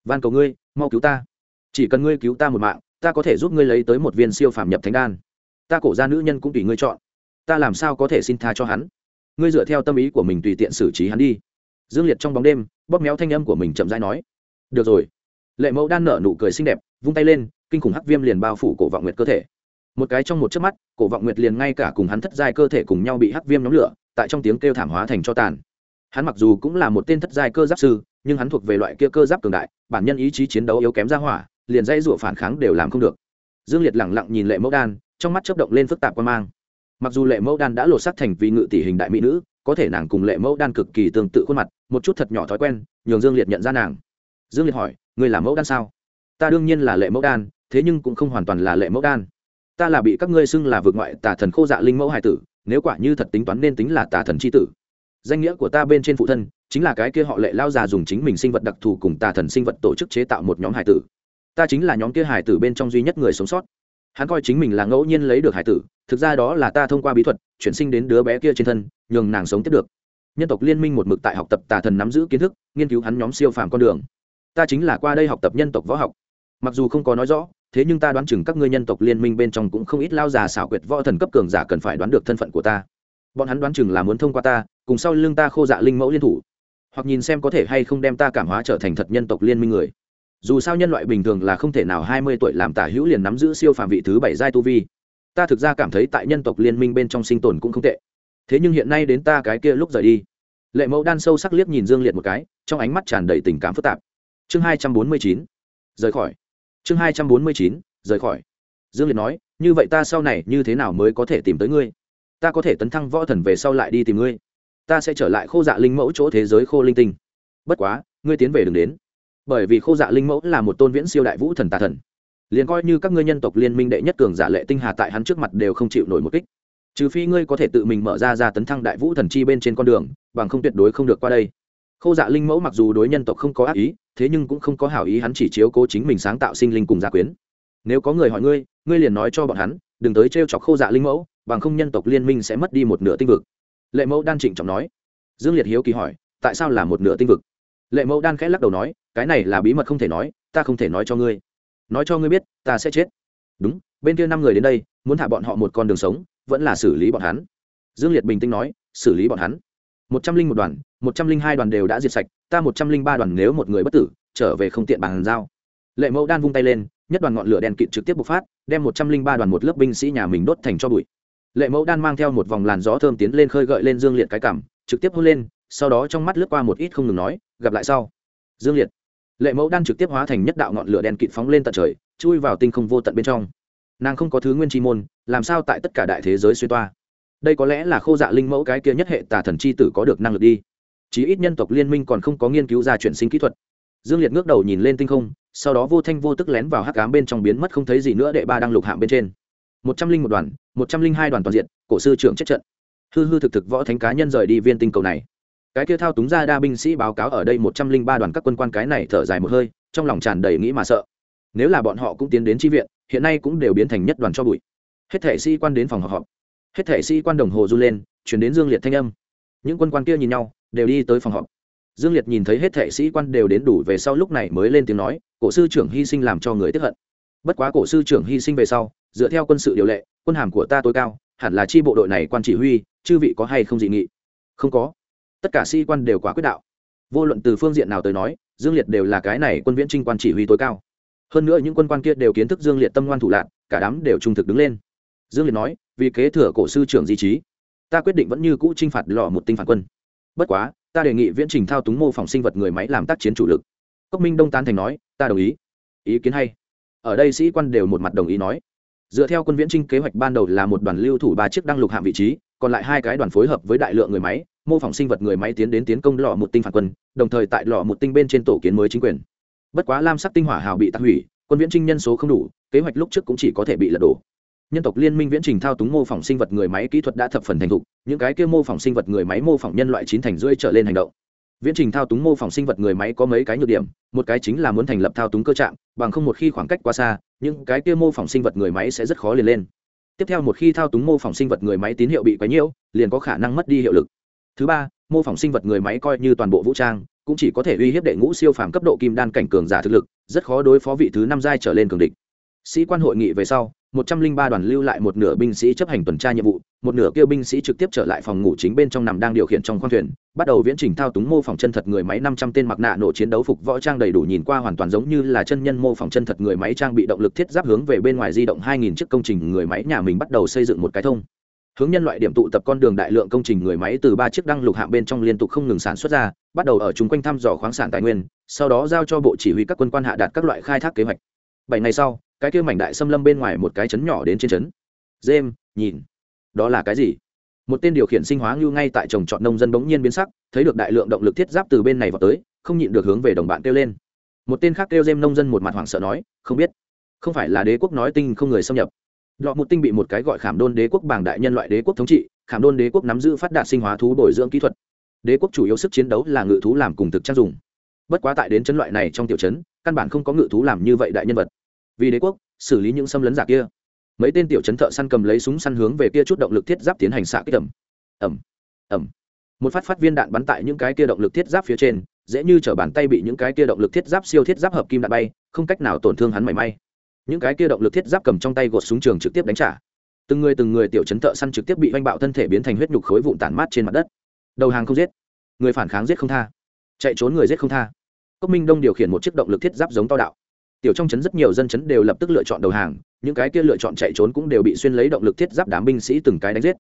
Van cầu ngươi, mau cứu ta. Chỉ cần ngươi cứu ta một mạng, ta có thể giúp ngươi lấy tới một viên siêu phàm nhập thánh đan. Ta cổ ra nữ nhân cũng tùy ngươi chọn. Ta làm sao có thể xin tha cho hắn? Ngươi dựa theo tâm ý của mình tùy tiện xử trí hắn đi dương liệt trong bóng đêm, bóp méo thanh âm của mình chậm rãi nói, được rồi. Lệ mẫu đan nở nụ cười xinh đẹp, vung tay lên, kinh khủng hắc viêm liền bao phủ cổ vọng nguyệt cơ thể. Một cái trong một chớp mắt, cổ vọng nguyệt liền ngay cả cùng hắn thất giai cơ thể cùng nhau bị hắc viêm nhóm lửa, tại trong tiếng kêu thảm hóa thành cho tàn. Hắn mặc dù cũng là một tên thất giai cơ giáp sư, nhưng hắn thuộc về loại kia cơ giáp cường đại, bản nhân ý chí chiến đấu yếu kém ra hỏa, liền dây rủa phản kháng đều làm không được. Dương liệt lẳng lặng nhìn lệ mẫu đan, trong mắt chớp động lên phức tạp quan mang. Mặc dù lệ mẫu đan đã lột sắc thành vì ngự tỷ hình đại mỹ nữ có thể nàng cùng lệ mẫu đan cực kỳ tương tự khuôn mặt, một chút thật nhỏ thói quen, nhường dương liệt nhận ra nàng. Dương liệt hỏi người là mẫu đan sao? Ta đương nhiên là lệ mẫu đan, thế nhưng cũng không hoàn toàn là lệ mẫu đan. Ta là bị các ngươi xưng là vượt ngoại tà thần khô dạ linh mẫu hải tử, nếu quả như thật tính toán nên tính là tà thần c h i tử. Danh nghĩa của ta bên trên phụ thân, chính là cái kia họ lệ lao già dùng chính mình sinh vật đặc thù cùng tà thần sinh vật tổ chức chế tạo một nhóm hải tử. Ta chính là nhóm kia hải tử bên trong duy nhất người sống sót hắn coi chính mình là ngẫu nhiên lấy được hải tử, thực ra đó là ta thông qua bí thuật, chuyển sinh đến đứa bé kia trên thân, nhường nàng sống tiếp được. Nhân tộc liên minh một mực tại học tập tà thần nắm giữ kiến thức, nghiên cứu hắn nhóm siêu phàm con đường. Ta chính là qua đây học tập nhân tộc võ học. Mặc dù không có nói rõ, thế nhưng ta đoán chừng các ngươi nhân tộc liên minh bên trong cũng không ít lao già xảo quyệt võ thần cấp cường giả cần phải đoán được thân phận của ta. Bọn hắn đoán chừng là muốn thông qua ta, cùng sau lưng ta khô dạ linh mẫu liên thủ. Hoặc nhìn xem có thể hay không đem ta cảm hóa trở thành thật nhân tộc liên minh người dù sao nhân loại bình thường là không thể nào hai mươi tuổi làm tả hữu liền nắm giữ siêu phàm vị thứ bảy giai tu vi. Ta thực ra cảm thấy tại nhân tộc liên minh bên trong sinh tồn cũng không tệ. Thế nhưng hiện nay đến ta cái kia lúc rời đi. Lệ mẫu đan sâu sắc liếc nhìn dương liệt một cái, trong ánh mắt tràn đầy tình cảm phức tạp. Chương hai trăm bốn mươi chín, rời khỏi. Chương hai trăm bốn mươi chín, rời khỏi. Dương liệt nói, như vậy ta sau này như thế nào mới có thể tìm tới ngươi? Ta có thể tấn thăng võ thần về sau lại đi tìm ngươi. Ta sẽ trở lại khô dạ linh mẫu chỗ thế giới khô linh tinh. Bất quá, ngươi tiến về đừng đến bởi vì khô dạ linh mẫu là một tôn viễn siêu đại vũ thần tà thần. Liền coi như các ngươi nhân tộc liên minh đệ nhất cường giả lệ tinh hà tại hắn trước mặt đều không chịu nổi một kích. Trừ phi ngươi có thể tự mình mở ra ra tấn thăng đại vũ thần chi bên trên con đường, bằng không tuyệt đối không được qua đây. Khô dạ linh mẫu mặc dù đối nhân tộc không có ác ý, thế nhưng cũng không có hảo ý hắn chỉ chiếu cố chính mình sáng tạo sinh linh cùng gia quyến. Nếu có người hỏi ngươi ngươi liền nói cho bọn hắn, đừng tới t chọc khô dạ linh mẫu, bằng không nhân tộc liên minh sẽ mất đi một nửa tinh vực. Lệ mẫu đan trịnh trọng nói. Dương liệt hiếu kỳ hỏi, tại sao là một nửa tinh vực? Lệ mẫu đan khẽ lắc đầu nói cái này là bí mật không thể nói, ta không thể nói cho ngươi. Nói cho ngươi biết, ta sẽ chết. Đúng, bên kia năm người đến đây, muốn thả bọn họ một con đường sống, vẫn là xử lý bọn hắn. Dương liệt bình tĩnh nói, xử lý bọn hắn. Một trăm linh một đoàn, một trăm linh hai đoàn đều đã diệt sạch, ta một trăm linh ba đoàn nếu một người bất tử, trở về không tiện bàn giao. Lệ mẫu đan vung tay lên, nhất đoàn ngọn lửa đen kịt trực tiếp bộc phát, đem một trăm linh ba đoàn một lớp binh sĩ nhà mình đốt thành cho bụi. Lệ mẫu đan mang theo một vòng làn gió thơm tiến lên khơi gợi lên dương liệt cái cảm, trực tiếp hôn lên, sau đó trong mắt lướt qua một ít không ngừng nói, gặp lại sau. Dương liệt lệ mẫu đan trực tiếp hóa thành nhất đạo ngọn lửa đen kịt phóng lên tận trời, chui vào tinh không vô tận bên trong. Nàng không có thứ nguyên tri môn, làm sao tại tất cả đại thế giới xuyên toa? Đây có lẽ là khô dạ linh mẫu cái kia nhất hệ tà thần chi tử có được năng lực đi. Chí ít nhân tộc liên minh còn không có nghiên cứu ra chuyển sinh kỹ thuật. Dương liệt ngước đầu nhìn lên tinh không, sau đó vô thanh vô tức lén vào hắc cám bên trong biến mất không thấy gì nữa đệ ba đang lục hạm bên trên. Một trăm linh một đoàn, một trăm linh hai đoàn toàn diện, cổ sư trưởng chết trận. Hư hư thực thực võ thánh cá nhân rời đi viên tinh cầu này cái kia thao túng ra đa binh sĩ báo cáo ở đây một trăm linh ba đoàn các quân quan cái này thở dài một hơi, trong lòng tràn đầy nghĩ mà sợ. Nếu là bọn họ cũng tiến đến tri viện, hiện nay cũng đều biến thành nhất đoàn cho bụi. Hết thể sĩ quan đến phòng họp họp. Hết thể sĩ quan đồng hồ run lên, chuyển đến dương liệt thanh âm. Những quân quan kia nhìn nhau, đều đi tới phòng họp. Dương liệt nhìn thấy hết thể sĩ quan đều đến đủ về sau lúc này mới lên tiếng nói, cổ sư trưởng hy sinh làm cho người tiếp hận. Bất quá cổ sư trưởng hy sinh về sau, dựa theo quân sự điều lệ, quân hàm của ta tối cao, hẳn là chi bộ đội này quan chỉ huy, chư vị có hay không dị nghị? Không có tất cả sĩ quan đều quả quyết đạo. Vô luận từ phương diện nào tới nói, dương liệt đều là cái này quân viễn trinh quan chỉ huy tối cao. Hơn nữa những quân quan kia đều kiến thức dương liệt tâm ngoan thủ lạc cả đám đều trung thực đứng lên. Dương liệt nói, vì kế thừa cổ sư trưởng di trí, ta quyết định vẫn như cũ t r i n h phạt lò một tinh phản quân. Bất quá, ta đề nghị viễn trình thao túng mô phỏng sinh vật người máy làm tác chiến chủ lực. Cốc minh đông tán thành nói, ta đồng ý. Ý kiến hay. Ở đây sĩ quan đều một mặt đồng ý nói. Dựa theo quân viễn trinh kế hoạch ban đầu là một đoàn lưu thủ ba chiếc đăng lục hạm vị trí, còn lại hai cái đoàn phối hợp với đại lượng người máy mô phỏng sinh vật người máy tiến đến tiến công lò một tinh phản quân, đồng thời tại lò một tinh bên trên tổ kiến mới chính quyền. Bất quá lam sắc tinh hỏa hào bị tạc hủy, quân viễn trinh nhân số không đủ, kế hoạch lúc trước cũng chỉ có thể bị lật đổ. Nhân tộc liên minh viễn trình thao túng mô phỏng sinh vật người máy kỹ thuật đã thập phần thành thục, những cái kia mô phỏng sinh vật người máy mô phỏng nhân loại chín thành rưỡi trở lên hành động. Viễn trình thao túng mô phỏng sinh vật người máy có mấy cái nhược điểm, một cái chính là muốn thành lập thao túng cơ trạng bằng không một khi khoảng cách quá xa, những cái kia mô phỏng sinh vật người máy sẽ rất khó liền lên. Tiếp theo một khi thao túng mô phỏng sinh vật người máy tín hiệu bị quấy nhiễu, liền có khả năng mất đi hiệu lực thứ ba, mô phỏng sinh vật người máy coi như toàn bộ vũ trang, cũng chỉ có thể uy hiếp đệ ngũ siêu phàm cấp độ kim đan cảnh cường giả thực lực, rất khó đối phó vị thứ năm giai trở lên cường địch. Sĩ quan hội nghị về sau, một trăm linh ba đoàn lưu lại một nửa binh sĩ chấp hành tuần tra nhiệm vụ, một nửa kêu binh sĩ trực tiếp trở lại phòng ngủ chính bên trong nằm đang điều khiển trong khoang thuyền, bắt đầu viễn trình thao túng mô phỏng chân thật người máy năm trăm tên mặc nạ nổ chiến đấu phục võ trang đầy đủ nhìn qua hoàn toàn giống như là chân nhân mô phỏng chân thật người máy trang bị động lực thiết giáp hướng về bên ngoài di động hai nghìn chiếc công trình người máy nhà mình bắt đầu xây dựng một cái thông hướng nhân loại điểm tụ tập con đường đại lượng công trình người máy từ ba chiếc đăng lục hạng bên trong liên tục không ngừng sản xuất ra, bắt đầu ở chung quanh thăm dò khoáng sản tài nguyên, sau đó giao cho bộ chỉ huy các quân quan hạ đạt các loại khai thác kế hoạch. Bảy ngày sau, cái kia mảnh đại xâm lâm bên ngoài một cái trấn nhỏ đến trên trấn. Dêm nhìn. Đó là cái gì? Một tên điều khiển sinh hóa ngưu ngay tại trồng trọt nông dân bỗng nhiên biến sắc, thấy được đại lượng động lực thiết giáp từ bên này vào tới, không nhịn được hướng về đồng bạn kêu lên. Một tên khác kêu dêm nông dân một mặt hoảng sợ nói, không biết, không phải là đế quốc nói tinh không người xâm nhập lọ một tinh bị một cái gọi khảm đôn đế quốc bảng đại nhân loại đế quốc thống trị, khảm đôn đế quốc nắm giữ phát đạt sinh hóa thú bồi dưỡng kỹ thuật. Đế quốc chủ yếu sức chiến đấu là ngự thú làm cùng thực trang dùng. Bất quá tại đến chấn loại này trong tiểu chấn, căn bản không có ngự thú làm như vậy đại nhân vật. Vì đế quốc, xử lý những xâm lấn giả kia. Mấy tên tiểu chấn thợ săn cầm lấy súng săn hướng về kia chút động lực thiết giáp tiến hành xạ kích ẩm. Ẩm. Ẩm. Một phát phát viên đạn bắn tại những cái kia động lực thiết giáp phía trên, dễ như t bàn tay bị những cái kia động lực thiết giáp siêu thiết giáp hợp kim đạn bay, không cách nào tổn thương hắn mảy may những cái kia động lực thiết giáp cầm trong tay gột súng trường trực tiếp đánh trả. Từng người từng người tiểu chấn thợ săn trực tiếp bị oanh bạo thân thể biến thành huyết nhục khối vụn tản mát trên mặt đất. Đầu hàng không giết. Người phản kháng giết không tha. Chạy trốn người giết không tha. Cốc minh đông điều khiển một chiếc động lực thiết giáp giống to đạo. Tiểu trong chấn rất nhiều dân chấn đều lập tức lựa chọn đầu hàng, những cái kia lựa chọn chạy trốn cũng đều bị xuyên lấy động lực thiết giáp đám binh sĩ từng cái đánh giết.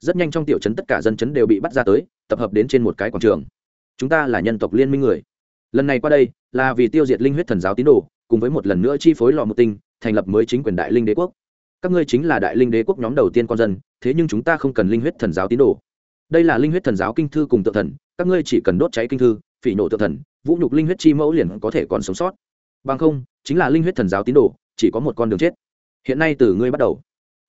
Rất nhanh trong tiểu chấn tất cả dân chấn đều bị bắt ra tới, tập hợp đến trên một cái quảng trường. Chúng ta là nhân tộc liên minh người. Lần này qua đây, là vì tiêu diệt linh huyết thần giáo tín đồ cùng với một lần nữa chi phối lò một tinh, thành lập mới chính quyền đại linh đế quốc. Các ngươi chính là đại linh đế quốc nhóm đầu tiên con dân, thế nhưng chúng ta không cần linh huyết thần giáo tín đồ. Đây là linh huyết thần giáo kinh thư cùng tự thần, các ngươi chỉ cần đốt cháy kinh thư, phỉ nổ tự thần, vũ nhục linh huyết chi mẫu liền có thể còn sống sót. Bằng không, chính là linh huyết thần giáo tín đồ, chỉ có một con đường chết. Hiện nay từ ngươi bắt đầu.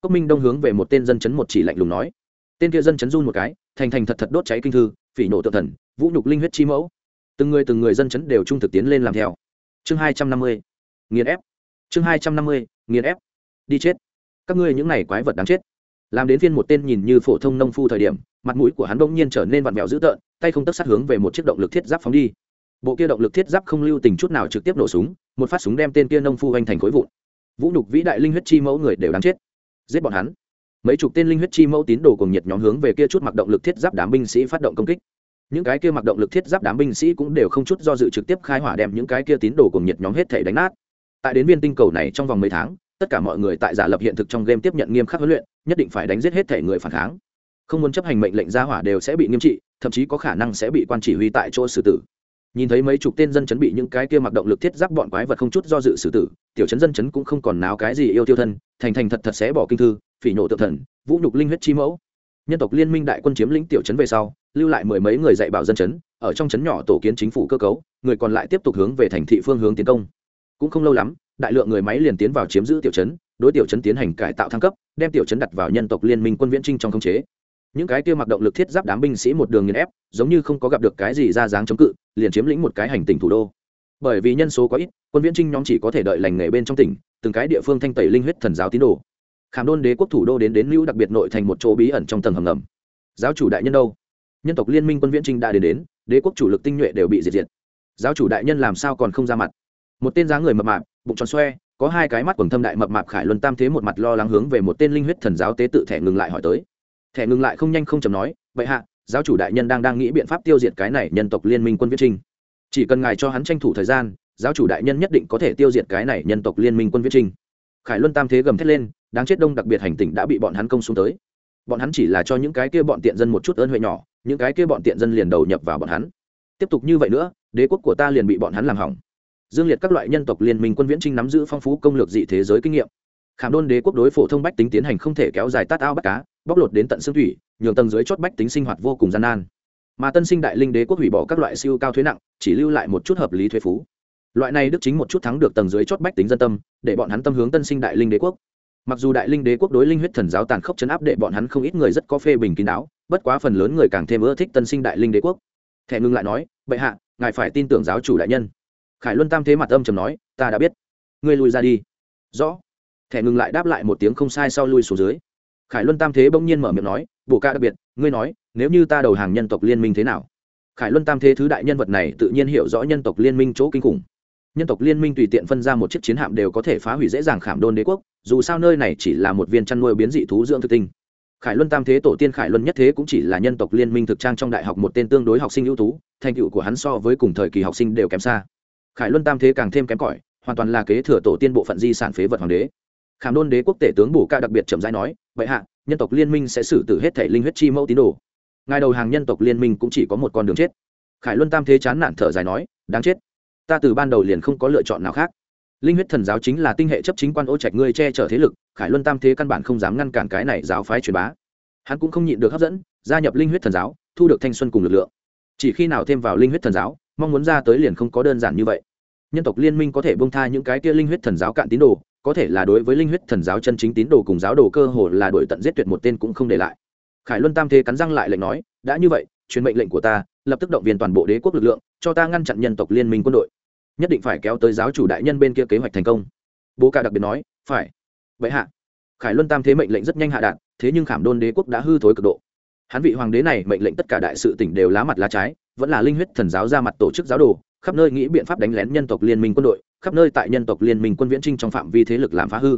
Cốc minh đông hướng về một tên dân chấn một chỉ lạnh lùng nói. Tên kia dân chấn run một cái, thành thành thật thật đốt cháy kinh thư, phỉ nổ tự thần, vũ nhục linh huyết chi mẫu. Từng người từng người dân chấn đều trung thực tiến lên làm theo. Chương hai trăm năm mươi nghiền ép. Chương hai trăm năm mươi, nghiền ép. Đi chết. Các ngươi những này quái vật đáng chết. Làm đến phiên một tên nhìn như phổ thông nông phu thời điểm, mặt mũi của hắn bỗng nhiên trở nên vặn vẹo dữ tợn, tay không tất sát hướng về một chiếc động lực thiết giáp phóng đi. Bộ kia động lực thiết giáp không lưu tình chút nào trực tiếp nổ súng, một phát súng đem tên kia nông phu anh thành khối vụn. Vũ nhục vĩ đại linh huyết chi mẫu người đều đáng chết. Giết bọn hắn. Mấy chục tên linh huyết chi mẫu tín đồ cùng nhiệt nhóm hướng về kia chút mặc động lực thiết giáp đám binh sĩ phát động công kích. Những cái kia mặc động lực thiết giáp đám binh sĩ cũng đều không chút do dự trực tiếp khai hỏa đem những cái kia tín đồ cùng nhiệt nhóm hết thể đánh nát tại đến viên tinh cầu này trong vòng mấy tháng, tất cả mọi người tại giả lập hiện thực trong game tiếp nhận nghiêm khắc huấn luyện, nhất định phải đánh giết hết thể người phản kháng. Không muốn chấp hành mệnh lệnh ra hỏa đều sẽ bị nghiêm trị, thậm chí có khả năng sẽ bị quan chỉ huy tại chỗ xử tử. Nhìn thấy mấy chục tên dân chấn bị những cái kia mặc động lực thiết giáp bọn quái vật không chút do dự xử tử, tiểu chấn dân chấn cũng không còn náo cái gì yêu tiêu thân, thành thành thật thật sẽ bỏ kinh thư, phỉ nhổ tự thần, vũ nhục linh huyết chi mẫu. Nhân tộc liên minh đại quân chiếm lĩnh tiểu chấn về sau, lưu lại mười mấy người dạy bảo dân chấn, ở trong chấn nhỏ tổ kiến chính phủ cơ cấu, người còn lại tiếp tục hướng về thành thị phương hướng tiến công cũng không lâu lắm, đại lượng người máy liền tiến vào chiếm giữ tiểu chấn đối tiểu chấn tiến hành cải tạo thăng cấp, đem tiểu chấn đặt vào nhân tộc liên minh quân viễn trinh trong khống chế. Những cái kia mặc động lực thiết giáp đám binh sĩ một đường nghiền ép, giống như không có gặp được cái gì ra dáng chống cự, liền chiếm lĩnh một cái hành tỉnh thủ đô. Bởi vì nhân số quá ít, quân viễn trinh nhóm chỉ có thể đợi lành nghề bên trong tỉnh, từng cái địa phương thanh tẩy linh huyết thần giáo tín đồ. Khảm đôn đế quốc thủ đô đến đến lưu đặc biệt nội thành một chỗ bí ẩn trong tầng hầm ngầm. Giáo chủ đại nhân đâu? Nhân tộc liên minh quân viễn trinh đã đến đến, đế quốc chủ lực tinh nhuệ đều bị diệt diệt. Giáo chủ đại nhân làm sao còn không ra mặt? Một tên dáng người mập mạp, bụng tròn xoe, có hai cái mắt quần thâm đại mập mạp khải luân tam thế một mặt lo lắng hướng về một tên linh huyết thần giáo tế tự thẻ ngừng lại hỏi tới. Thẻ ngừng lại không nhanh không chầm nói, vậy hạ, giáo chủ đại nhân đang đang nghĩ biện pháp tiêu diệt cái này nhân tộc liên minh quân viễn trinh chỉ cần ngài cho hắn tranh thủ thời gian, giáo chủ đại nhân nhất định có thể tiêu diệt cái này nhân tộc liên minh quân viễn trinh khải luân tam thế gầm thét lên, đáng chết đông đặc biệt hành tỉnh đã bị bọn hắn công xuống tới. Bọn hắn chỉ là cho những cái kia bọn tiện dân một chút ơn huệ nhỏ, những cái kia bọn tiện dân liền đầu nhập vào bọn hắn. Tiếp tục như vậy nữa, đế quốc của ta liền bị bọn hắn làm hỏng dương liệt các loại nhân tộc liên minh quân viễn trinh nắm giữ phong phú công lược dị thế giới kinh nghiệm. Khảm đôn đế quốc đối phổ thông bách tính tiến hành không thể kéo dài tát ao bắt cá, bóc lột đến tận xương thủy, nhường tầng dưới chót bách tính sinh hoạt vô cùng gian nan. Mà tân sinh đại linh đế quốc hủy bỏ các loại siêu cao thuế nặng, chỉ lưu lại một chút hợp lý thuế phú. Loại này đức chính một chút thắng được tầng dưới chót bách tính dân tâm, để bọn hắn tâm hướng tân sinh đại linh đế quốc. Mặc dù đại linh đế quốc đối linh huyết thần giáo tàn khốc chấn áp để bọn hắn không ít người rất có phê bình kín đáo, bất quá phần lớn người càng thêm ưa thích tân sinh đại linh đế quốc. Thẻ ngưng lại nói, bệ hạ, ngài phải tin tưởng giáo chủ đại nhân khải luân tam thế mặt âm trầm nói, ta đã biết. Ngươi lui ra đi. Rõ. Thẻ ngừng lại đáp lại một tiếng không sai sau lui xuống dưới. Khải luân tam thế bỗng nhiên mở miệng nói bộ ca đặc biệt, ngươi nói, nếu như ta đầu hàng nhân tộc liên minh thế nào? Khải luân tam thế thứ đại nhân vật này tự nhiên hiểu rõ nhân tộc liên minh chỗ kinh khủng. Nhân tộc liên minh tùy tiện phân ra một chiếc chiến hạm đều có thể phá hủy dễ dàng khảm đôn đế quốc, dù sao nơi này chỉ là một viên chăn nuôi biến dị thú dưỡng thực tinh. Khải luân tam thế tổ tiên khải luân nhất thế cũng chỉ là nhân tộc liên minh thực trang trong đại học một tên tương đối học sinh ưu tú, thành tựu của hắn so với cùng thời kỳ học sinh đều kém xa khải luân tam thế càng thêm kém cỏi, hoàn toàn là kế thừa tổ tiên bộ phận di sản phế vật hoàng đế. Khảm đôn đế quốc tể tướng bù ca đặc biệt trầm rãi nói vậy hạ, nhân tộc liên minh sẽ xử tử hết thể linh huyết chi mẫu tín đồ. Ngài đầu hàng nhân tộc liên minh cũng chỉ có một con đường chết. Khải luân tam thế chán nản thở dài nói, đáng chết. Ta từ ban đầu liền không có lựa chọn nào khác. Linh huyết thần giáo chính là tinh hệ chấp chính quan ô trạch ngươi che chở thế lực, khải luân tam thế căn bản không dám ngăn cản cái này giáo phái truyền bá. Hắn cũng không nhịn được hấp dẫn, gia nhập linh huyết thần giáo, thu được thanh xuân cùng lực lượng. Chỉ khi nào thêm vào linh huyết thần giáo mong muốn ra tới liền không có đơn giản như vậy. Nhân tộc liên minh có thể bông tha những cái kia linh huyết thần giáo cạn tín đồ có thể là đối với linh huyết thần giáo chân chính tín đồ cùng giáo đồ cơ hồ là đổi tận giết tuyệt một tên cũng không để lại. Khải luân tam thế cắn răng lại lệnh nói đã như vậy truyền mệnh lệnh của ta lập tức động viên toàn bộ đế quốc lực lượng cho ta ngăn chặn nhân tộc liên minh quân đội. Nhất định phải kéo tới giáo chủ đại nhân bên kia kế hoạch thành công. Bố ca đặc biệt nói phải. Vậy hạ. Khải luân tam thế mệnh lệnh rất nhanh hạ đạt, thế nhưng khảm đôn đế quốc đã hư thối cực độ. Hắn vị hoàng đế này mệnh lệnh tất cả đại sự tỉnh đều lá mặt lá trái vẫn là linh huyết thần giáo ra mặt tổ chức giáo đồ, khắp nơi nghĩ biện pháp đánh lén nhân tộc liên minh quân đội, khắp nơi tại nhân tộc liên minh quân viễn trinh trong phạm vi thế lực làm phá hư.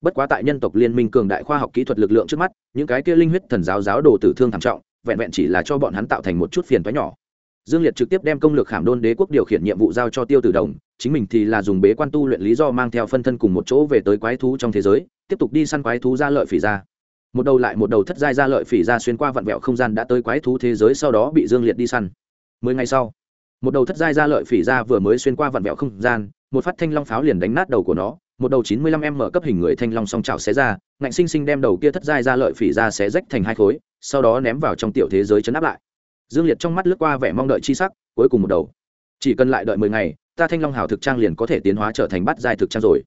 Bất quá tại nhân tộc liên minh cường đại khoa học kỹ thuật lực lượng trước mắt, những cái kia linh huyết thần giáo giáo đồ tử thương thảm trọng, vẹn vẹn chỉ là cho bọn hắn tạo thành một chút phiền toái nhỏ. Dương liệt trực tiếp đem công lược khảm đôn đế quốc điều khiển nhiệm vụ giao cho tiêu tử đồng, chính mình thì là dùng bế quan tu luyện lý do mang theo phân thân cùng một chỗ về tới quái thú trong thế giới, tiếp tục đi săn quái thú ra lợi phỉ ra. Một đầu lại một đầu thất giai ra lợi phỉ ra xuyên qua vặn vẹo không gian đã tới quái thú thế giới, sau đó bị dương liệt đi săn mười ngày sau, một đầu thất giai ra lợi phỉ ra vừa mới xuyên qua vặn vẹo không gian, một phát thanh long pháo liền đánh nát đầu của nó, một đầu chín mươi lăm em mở cấp hình người thanh long song trào xé ra, ngạnh sinh sinh đem đầu kia thất giai ra lợi phỉ ra xé rách thành hai khối, sau đó ném vào trong tiểu thế giới chấn áp lại. Dương liệt trong mắt lướt qua vẻ mong đợi chi sắc, cuối cùng một đầu. Chỉ cần lại đợi mười ngày, ta thanh long hào thực trang liền có thể tiến hóa trở thành bát giai thực trang rồi.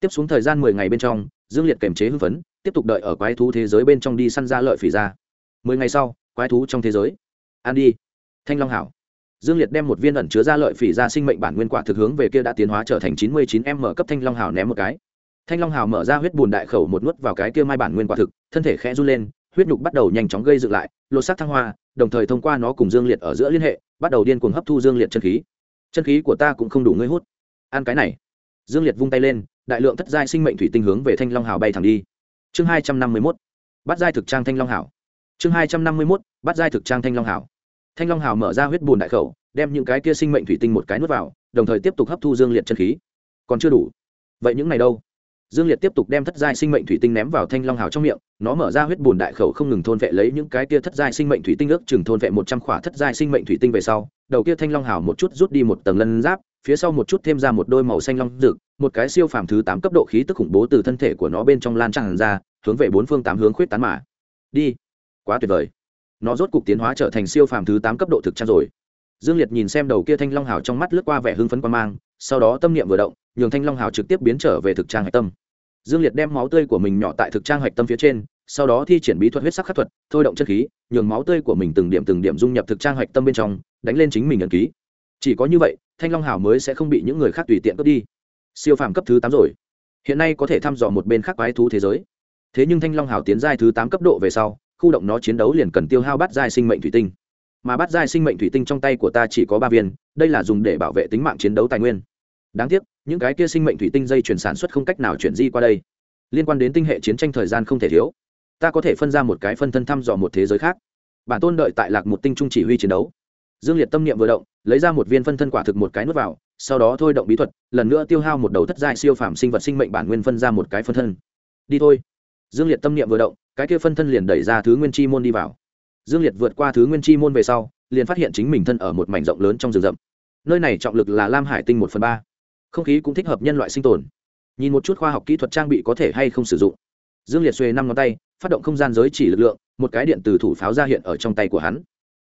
Tiếp xuống thời gian mười ngày bên trong, dương liệt kềm chế hưng phấn, tiếp tục đợi ở quái thú thế giới bên trong đi săn ra lợi phỉ ra. Mười ngày sau, quái thú trong thế giới. An đi, thanh long hảo dương liệt đem một viên ẩn chứa ra lợi phỉ ra sinh mệnh bản nguyên quả thực hướng về kia đã tiến hóa trở thành chín mươi chín m cấp thanh long hào ném một cái. Thanh long hào mở ra huyết bùn đại khẩu một nuốt vào cái kia mai bản nguyên quả thực, thân thể khẽ run lên, huyết nhục bắt đầu nhanh chóng gây dựng lại, lột xác thăng hoa, đồng thời thông qua nó cùng dương liệt ở giữa liên hệ, bắt đầu điên cuồng hấp thu dương liệt chân khí. Chân khí của ta cũng không đủ ngươi hút. Ăn cái này. Dương liệt vung tay lên, đại lượng thất giai sinh mệnh thủy tinh hướng về thanh long hào bay thẳng đi. Chương hai trăm năm mươi mốt. Bắt giai thực trang thanh long hảo chương hai trăm năm mươi mốt. Bắt giai thực trang thanh long hảo thanh long hào mở ra huyết bùn đại khẩu, đem những cái kia sinh mệnh thủy tinh một cái nuốt vào, đồng thời tiếp tục hấp thu dương liệt chân khí. Còn chưa đủ. Vậy những này đâu? Dương liệt tiếp tục đem thất giai sinh mệnh thủy tinh ném vào thanh long hào trong miệng, nó mở ra huyết bùn đại khẩu không ngừng thôn vệ lấy những cái kia thất giai sinh mệnh thủy tinh ước chừng thôn vệ một trăm khỏa thất giai sinh mệnh thủy tinh về sau, đầu kia thanh long hào một chút rút đi một tầng lân giáp, phía sau một chút thêm ra một đôi màu xanh long rực một cái siêu phàm thứ tám cấp độ khí tức khủng bố từ thân thể của nó bên trong lan tràn ra, hướng về bốn phương tám hướng khuyết tán mà. Đi. Quá tuyệt vời nó rốt cục tiến hóa trở thành siêu phàm thứ tám cấp độ thực trang rồi. Dương liệt nhìn xem đầu kia thanh long hào trong mắt lướt qua vẻ hưng phấn quan mang, sau đó tâm niệm vừa động, nhường thanh long hào trực tiếp biến trở về thực trang hạch tâm. Dương liệt đem máu tươi của mình nhỏ tại thực trang hạch tâm phía trên, sau đó thi triển bí thuật huyết sắc khắc thuật, thôi động chất khí, nhường máu tươi của mình từng điểm từng điểm dung nhập thực trang hạch tâm bên trong, đánh lên chính mình ẩn ký. Chỉ có như vậy, thanh long hào mới sẽ không bị những người khác tùy tiện cướp đi. Siêu phàm cấp thứ tám rồi. Hiện nay có thể thăm dò một bên khác quái thú thế giới. Thế nhưng thanh long hào tiến giai thứ tám cấp độ về sau khu động nó chiến đấu liền cần tiêu hao bát giai sinh mệnh thủy tinh. Mà bát giai sinh mệnh thủy tinh trong tay của ta chỉ có ba viên, đây là dùng để bảo vệ tính mạng chiến đấu tài nguyên. Đáng tiếc, những cái kia sinh mệnh thủy tinh dây chuyển sản xuất không cách nào chuyển di qua đây. Liên quan đến tinh hệ chiến tranh thời gian không thể thiếu. Ta có thể phân ra một cái phân thân thăm dò một thế giới khác. Bản tôn đợi tại lạc một tinh trung chỉ huy chiến đấu. Dương liệt tâm niệm vừa động, lấy ra một viên phân thân quả thực một cái nuốt vào, sau đó thôi động bí thuật, lần nữa tiêu hao một đầu thất giai siêu phàm sinh vật sinh mệnh bản nguyên phân ra một cái phân thân. Đi thôi dương liệt tâm niệm vừa động, cái kia phân thân liền đẩy ra thứ nguyên chi môn đi vào. Dương liệt vượt qua thứ nguyên chi môn về sau, liền phát hiện chính mình thân ở một mảnh rộng lớn trong rừng rậm. Nơi này trọng lực là lam hải tinh một phần ba. Không khí cũng thích hợp nhân loại sinh tồn. Nhìn một chút khoa học kỹ thuật trang bị có thể hay không sử dụng. Dương liệt xuề năm ngón tay, phát động không gian giới chỉ lực lượng, một cái điện từ thủ pháo ra hiện ở trong tay của hắn.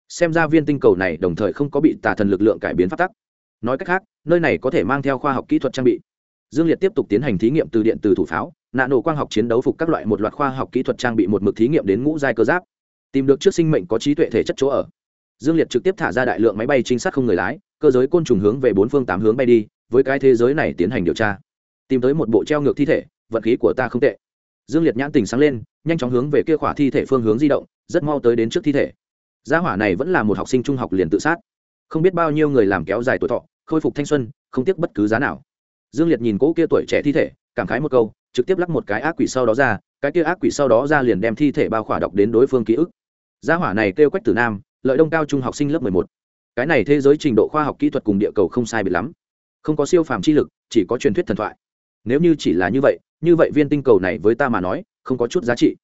Xem ra viên tinh cầu này đồng thời không có bị tà thần lực lượng cải biến phát tắc. Nói cách khác, nơi này có thể mang theo khoa học kỹ thuật trang bị dương liệt tiếp tục tiến hành thí nghiệm từ điện từ thủ pháo nạ nổ quang học chiến đấu phục các loại một loạt khoa học kỹ thuật trang bị một mực thí nghiệm đến ngũ giai cơ giáp. Tìm được trước sinh mệnh có trí tuệ thể chất chỗ ở. Dương liệt trực tiếp thả ra đại lượng máy bay trinh sát không người lái, cơ giới côn trùng hướng về bốn phương tám hướng bay đi, với cái thế giới này tiến hành điều tra. Tìm tới một bộ treo ngược thi thể, vận khí của ta không tệ. Dương liệt nhãn tình sáng lên, nhanh chóng hướng về kia khỏa thi thể phương hướng di động, rất mau tới đến trước thi thể. Gia hỏa này vẫn là một học sinh trung học liền tự sát. Không biết bao nhiêu người làm kéo dài tuổi thọ, khôi phục thanh xuân, không tiếc bất cứ giá nào dương liệt nhìn cỗ kia tuổi trẻ thi thể, cảm khái một câu, trực tiếp lắc một cái ác quỷ sau đó ra, cái kia ác quỷ sau đó ra liền đem thi thể bao khỏa đọc đến đối phương ký ức. Gia hỏa này kêu quách tử nam, lợi đông cao trung học sinh lớp mười một. Cái này thế giới trình độ khoa học kỹ thuật cùng địa cầu không sai biệt lắm. Không có siêu phàm chi lực, chỉ có truyền thuyết thần thoại. Nếu như chỉ là như vậy như vậy viên tinh cầu này với ta mà nói, không có chút giá trị.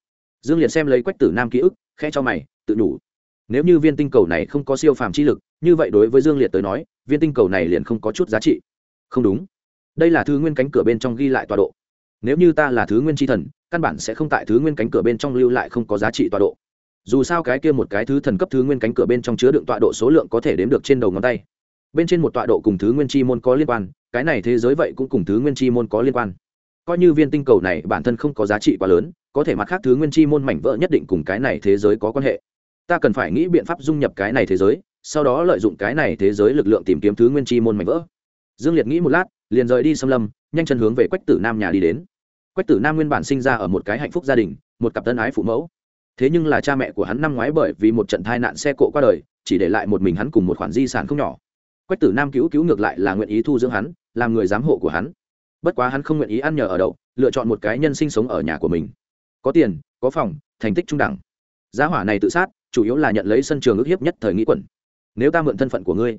Dương liệt xem lấy quách tử nam ký ức khe cho mày, tự đủ nếu như viên tinh cầu này không có siêu phàm chi lực, như vậy đối với dương liệt tới nói, viên tinh cầu này liền không có chút giá trị. Không đúng đây là thứ nguyên cánh cửa bên trong ghi lại tọa độ. Nếu như ta là thứ nguyên tri thần, căn bản sẽ không tại thứ nguyên cánh cửa bên trong lưu lại không có giá trị tọa độ. Dù sao cái kia một cái thứ thần cấp thứ nguyên cánh cửa bên trong chứa đựng tọa độ số lượng có thể đếm được trên đầu ngón tay. Bên trên một tọa độ cùng thứ nguyên chi môn có liên quan, cái này thế giới vậy cũng cùng thứ nguyên chi môn có liên quan. Coi như viên tinh cầu này bản thân không có giá trị quá lớn, có thể mặt khác thứ nguyên chi môn mảnh vỡ nhất định cùng cái này thế giới có quan hệ. Ta cần phải nghĩ biện pháp dung nhập cái này thế giới, sau đó lợi dụng cái này thế giới lực lượng tìm kiếm thứ nguyên chi môn mảnh vỡ. Dương liệt nghĩ một lát liền rời đi xâm lâm, nhanh chân hướng về quách tử nam nhà đi đến. Quách tử nam nguyên bản sinh ra ở một cái hạnh phúc gia đình, một cặp tân ái phụ mẫu. Thế nhưng là cha mẹ của hắn năm ngoái bởi vì một trận tai nạn xe cộ qua đời, chỉ để lại một mình hắn cùng một khoản di sản không nhỏ. Quách tử nam cứu cứu ngược lại là nguyện ý thu dưỡng hắn, làm người giám hộ của hắn. Bất quá hắn không nguyện ý ăn nhờ ở đậu, lựa chọn một cái nhân sinh sống ở nhà của mình. Có tiền, có phòng, thành tích trung đẳng. Giá hỏa này tự sát, chủ yếu là nhận lấy sân trường ức hiếp nhất thời nghĩ quẩn. Nếu ta mượn thân phận của ngươi,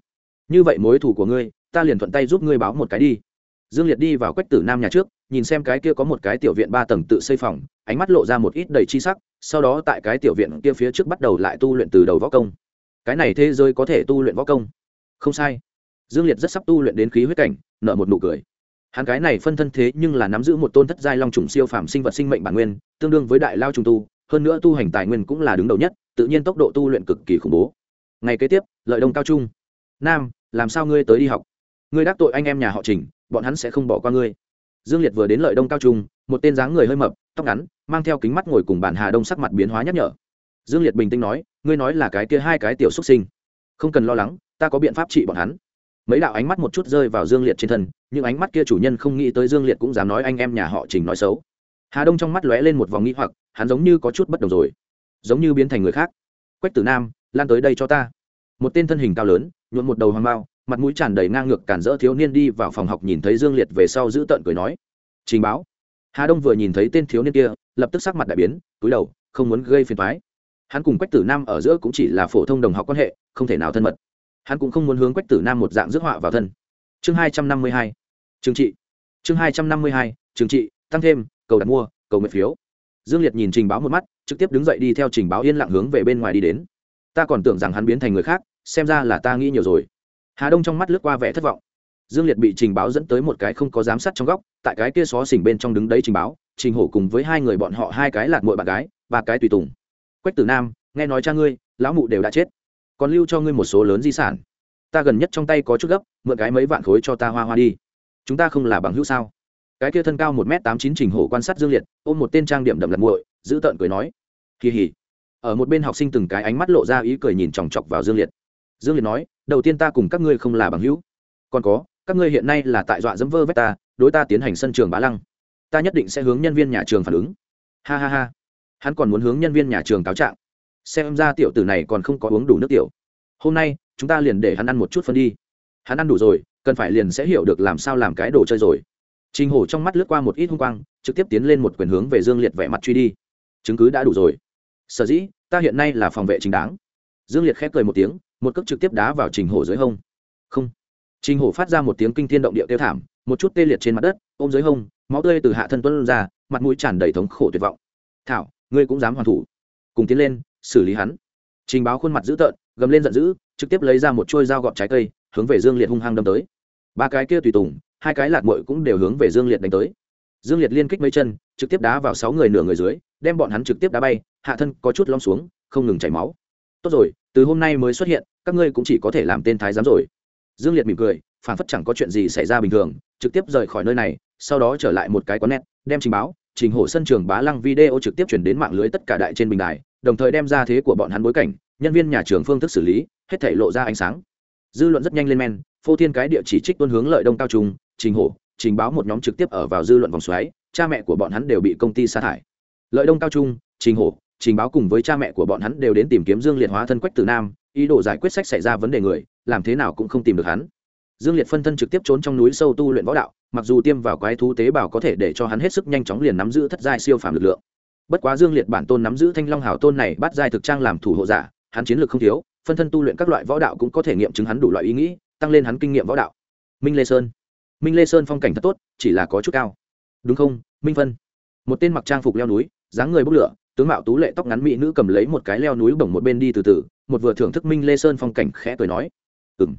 như vậy mối thù của ngươi ta liền thuận tay giúp ngươi báo một cái đi. Dương liệt đi vào quách tử nam nhà trước, nhìn xem cái kia có một cái tiểu viện ba tầng tự xây phòng, ánh mắt lộ ra một ít đầy chi sắc, sau đó tại cái tiểu viện kia phía trước bắt đầu lại tu luyện từ đầu võ công. Cái này thế giới có thể tu luyện võ công? Không sai. Dương liệt rất sắp tu luyện đến khí huyết cảnh nợ một nụ cười. Hắn cái này phân thân thế nhưng là nắm giữ một tôn thất giai long trùng siêu phàm sinh vật sinh mệnh bản nguyên, tương đương với đại lao trùng tu, hơn nữa tu hành tài nguyên cũng là đứng đầu nhất, tự nhiên tốc độ tu luyện cực kỳ khủng bố. Ngày kế tiếp, lợi đông cao trung. Nam, làm sao ngươi tới đi học? Ngươi đắc tội anh em nhà họ trình, bọn hắn sẽ không bỏ qua ngươi. Dương liệt vừa đến lợi đông cao trung, một tên dáng người hơi mập, tóc ngắn, mang theo kính mắt ngồi cùng bản hà đông sắc mặt biến hóa nhắc nhở. Dương liệt bình tĩnh nói, ngươi nói là cái kia hai cái tiểu xuất sinh. Không cần lo lắng, ta có biện pháp trị bọn hắn. Mấy đạo ánh mắt một chút rơi vào dương liệt trên thân nhưng ánh mắt kia chủ nhân không nghĩ tới dương liệt cũng dám nói anh em nhà họ trình nói xấu. Hà đông trong mắt lóe lên một vòng nghĩ hoặc, hắn giống như có chút bất đồng rồi. Giống như biến thành người khác. Quách tử nam, lan tới đây cho ta. Một tên thân hình cao lớn nhuộn một đầu hoàng bao mặt mũi tràn đầy ngang ngược cản rỡ thiếu niên đi vào phòng học nhìn thấy dương liệt về sau giữ tợn cười nói, trình báo. Hà đông vừa nhìn thấy tên thiếu niên kia, lập tức sắc mặt đại biến, túi đầu, không muốn gây phiền thoái hắn cùng quách tử nam ở giữa cũng chỉ là phổ thông đồng học quan hệ, không thể nào thân mật. Hắn cũng không muốn hướng quách tử nam một dạng rước họa vào thân. Chương hai trăm năm mươi hai. Chương trị. Chương hai trăm năm mươi hai. Chương trị, tăng thêm, cầu đặt mua, cầu nguyện phiếu. Dương liệt nhìn trình báo một mắt, trực tiếp đứng dậy đi theo trình báo yên lặng hướng về bên ngoài đi đến. Ta còn tưởng rằng hắn biến thành người khác, xem ra là ta nghĩ nhiều rồi hà đông trong mắt lướt qua vẻ thất vọng. Dương liệt bị trình báo dẫn tới một cái không có giám sát trong góc, tại cái kia xó xỉnh bên trong đứng đấy trình báo, trình hổ cùng với hai người bọn họ hai cái lạc mội bạn gái và cái tùy tùng. Quách tử nam, nghe nói cha ngươi, lão mụ đều đã chết. Còn lưu cho ngươi một số lớn di sản. Ta gần nhất trong tay có chút gấp, mượn cái mấy vạn khối cho ta hoa hoa đi. Chúng ta không là bằng hữu sao? Cái kia thân cao một m tám chín trình hổ quan sát dương liệt, ôm một tên trang điểm đậm lật muội, giữ tợn cười nói. Kỳ hỉ. Ở một bên học sinh từng cái ánh mắt lộ ra ý cười nhìn chòng chọc vào dương liệt dương liệt nói, đầu tiên ta cùng các ngươi không là bằng hữu. Còn có, các ngươi hiện nay là tại dọa dẫm vơ vét ta, đối ta tiến hành sân trường bá lăng. Ta nhất định sẽ hướng nhân viên nhà trường phản ứng. Ha ha ha. Hắn còn muốn hướng nhân viên nhà trường cáo trạng. Xem ra tiểu tử này còn không có uống đủ nước tiểu. Hôm nay, chúng ta liền để hắn ăn một chút phân đi. Hắn ăn đủ rồi, cần phải liền sẽ hiểu được làm sao làm cái đồ chơi rồi. Trình hổ trong mắt lướt qua một ít hung quang, trực tiếp tiến lên một quyền hướng về dương liệt vẻ mặt truy đi. Chứng cứ đã đủ rồi. Sở dĩ, ta hiện nay là phòng vệ chính đáng. Dương liệt khép cười một tiếng một cước trực tiếp đá vào trình hổ dưới hông. Không. Trình hổ phát ra một tiếng kinh thiên động địa tiêu thảm, một chút tê liệt trên mặt đất, ôm dưới hông, máu tươi từ hạ thân tuân ra, mặt mũi tràn đầy thống khổ tuyệt vọng. Thảo, ngươi cũng dám hoàn thủ. Cùng tiến lên, xử lý hắn. Trình báo khuôn mặt dữ tợn, gầm lên giận dữ, trực tiếp lấy ra một trôi dao gọt trái cây, hướng về dương liệt hung hăng đâm tới. Ba cái kia tùy tùng, hai cái lạc mội cũng đều hướng về dương liệt đánh tới. Dương liệt liên kích mấy chân, trực tiếp đá vào sáu người nửa người dưới, đem bọn hắn trực tiếp đá bay, hạ thân có chút lom xuống, không ngừng chảy máu. Tốt rồi từ hôm nay mới xuất hiện, các ngươi cũng chỉ có thể làm tên thái giám rồi. Dương liệt mỉm cười phản phất chẳng có chuyện gì xảy ra bình thường, trực tiếp rời khỏi nơi này, sau đó trở lại một cái quán net, đem trình báo, trình hổ sân trường bá lăng video trực tiếp chuyển đến mạng lưới tất cả đại trên bình đài, đồng thời đem ra thế của bọn hắn bối cảnh, nhân viên nhà trường phương thức xử lý, hết thể lộ ra ánh sáng. Dư luận rất nhanh lên men, phô thiên cái địa chỉ trích tuân hướng lợi đông cao trung, trình hổ trình báo một nhóm trực tiếp ở vào dư luận vòng xoáy, cha mẹ của bọn hắn đều bị công ty sa thải. Lợi đông cao trung, trình hổ trình báo cùng với cha mẹ của bọn hắn đều đến tìm kiếm dương liệt hóa thân quách tử nam, ý đồ giải quyết sách xảy ra vấn đề người, làm thế nào cũng không tìm được hắn. Dương liệt phân thân trực tiếp trốn trong núi sâu tu luyện võ đạo, mặc dù tiêm vào quái thú tế bào có thể để cho hắn hết sức nhanh chóng liền nắm giữ thất giai siêu phàm lực lượng. Bất quá dương liệt bản tôn nắm giữ thanh long hảo tôn này bắt giai thực trang làm thủ hộ giả, hắn chiến lược không thiếu, phân thân tu luyện các loại võ đạo cũng có thể nghiệm chứng hắn đủ loại ý nghĩ, tăng lên hắn kinh nghiệm võ đạo. Minh lê sơn. Minh lê sơn phong cảnh thật tốt, chỉ là có chút cao. Đúng không, minh phân? Một tên mặc trang phục leo núi, dáng người bốc lửa tướng mạo tú lệ tóc ngắn mỹ nữ cầm lấy một cái leo núi bổng một bên đi từ từ, một vừa thưởng thức minh lê sơn phong cảnh khẽ cười nói ừng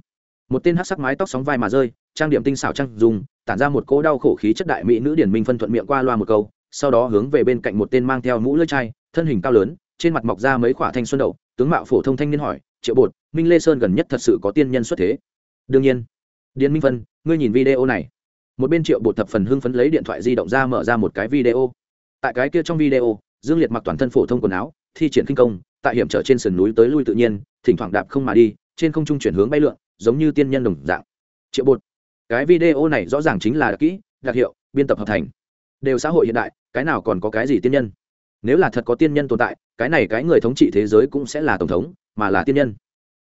một tên hát sắc mái tóc sóng vai mà rơi, trang điểm tinh xảo trang dùng, tản ra một cỗ đau khổ khí chất đại mỹ nữ điển minh phân thuận miệng qua loa một câu, sau đó hướng về bên cạnh một tên mang theo mũ lưỡi chai, thân hình cao lớn, trên mặt mọc ra mấy khỏa thanh xuân đậu, tướng mạo phổ thông thanh niên hỏi, triệu bột, minh lê sơn gần nhất thật sự có tiên nhân xuất thế? Đương nhiên. Điền minh phân, ngươi nhìn video này. Một bên triệu bột thập phần hưng phấn lấy điện thoại di động ra mở ra một cái video. Tại cái kia trong video dương liệt mặc toàn thân phổ thông quần áo, thi triển kinh công, tại hiểm trở trên sườn núi tới lui tự nhiên, thỉnh thoảng đạp không mà đi, trên không trung chuyển hướng bay lượn, giống như tiên nhân đồng dạng. Triệu bột. Cái video này rõ ràng chính là đặc kỹ, đặc hiệu, biên tập hợp thành. Đều xã hội hiện đại, cái nào còn có cái gì tiên nhân? Nếu là thật có tiên nhân tồn tại, cái này cái người thống trị thế giới cũng sẽ là tổng thống, mà là tiên nhân.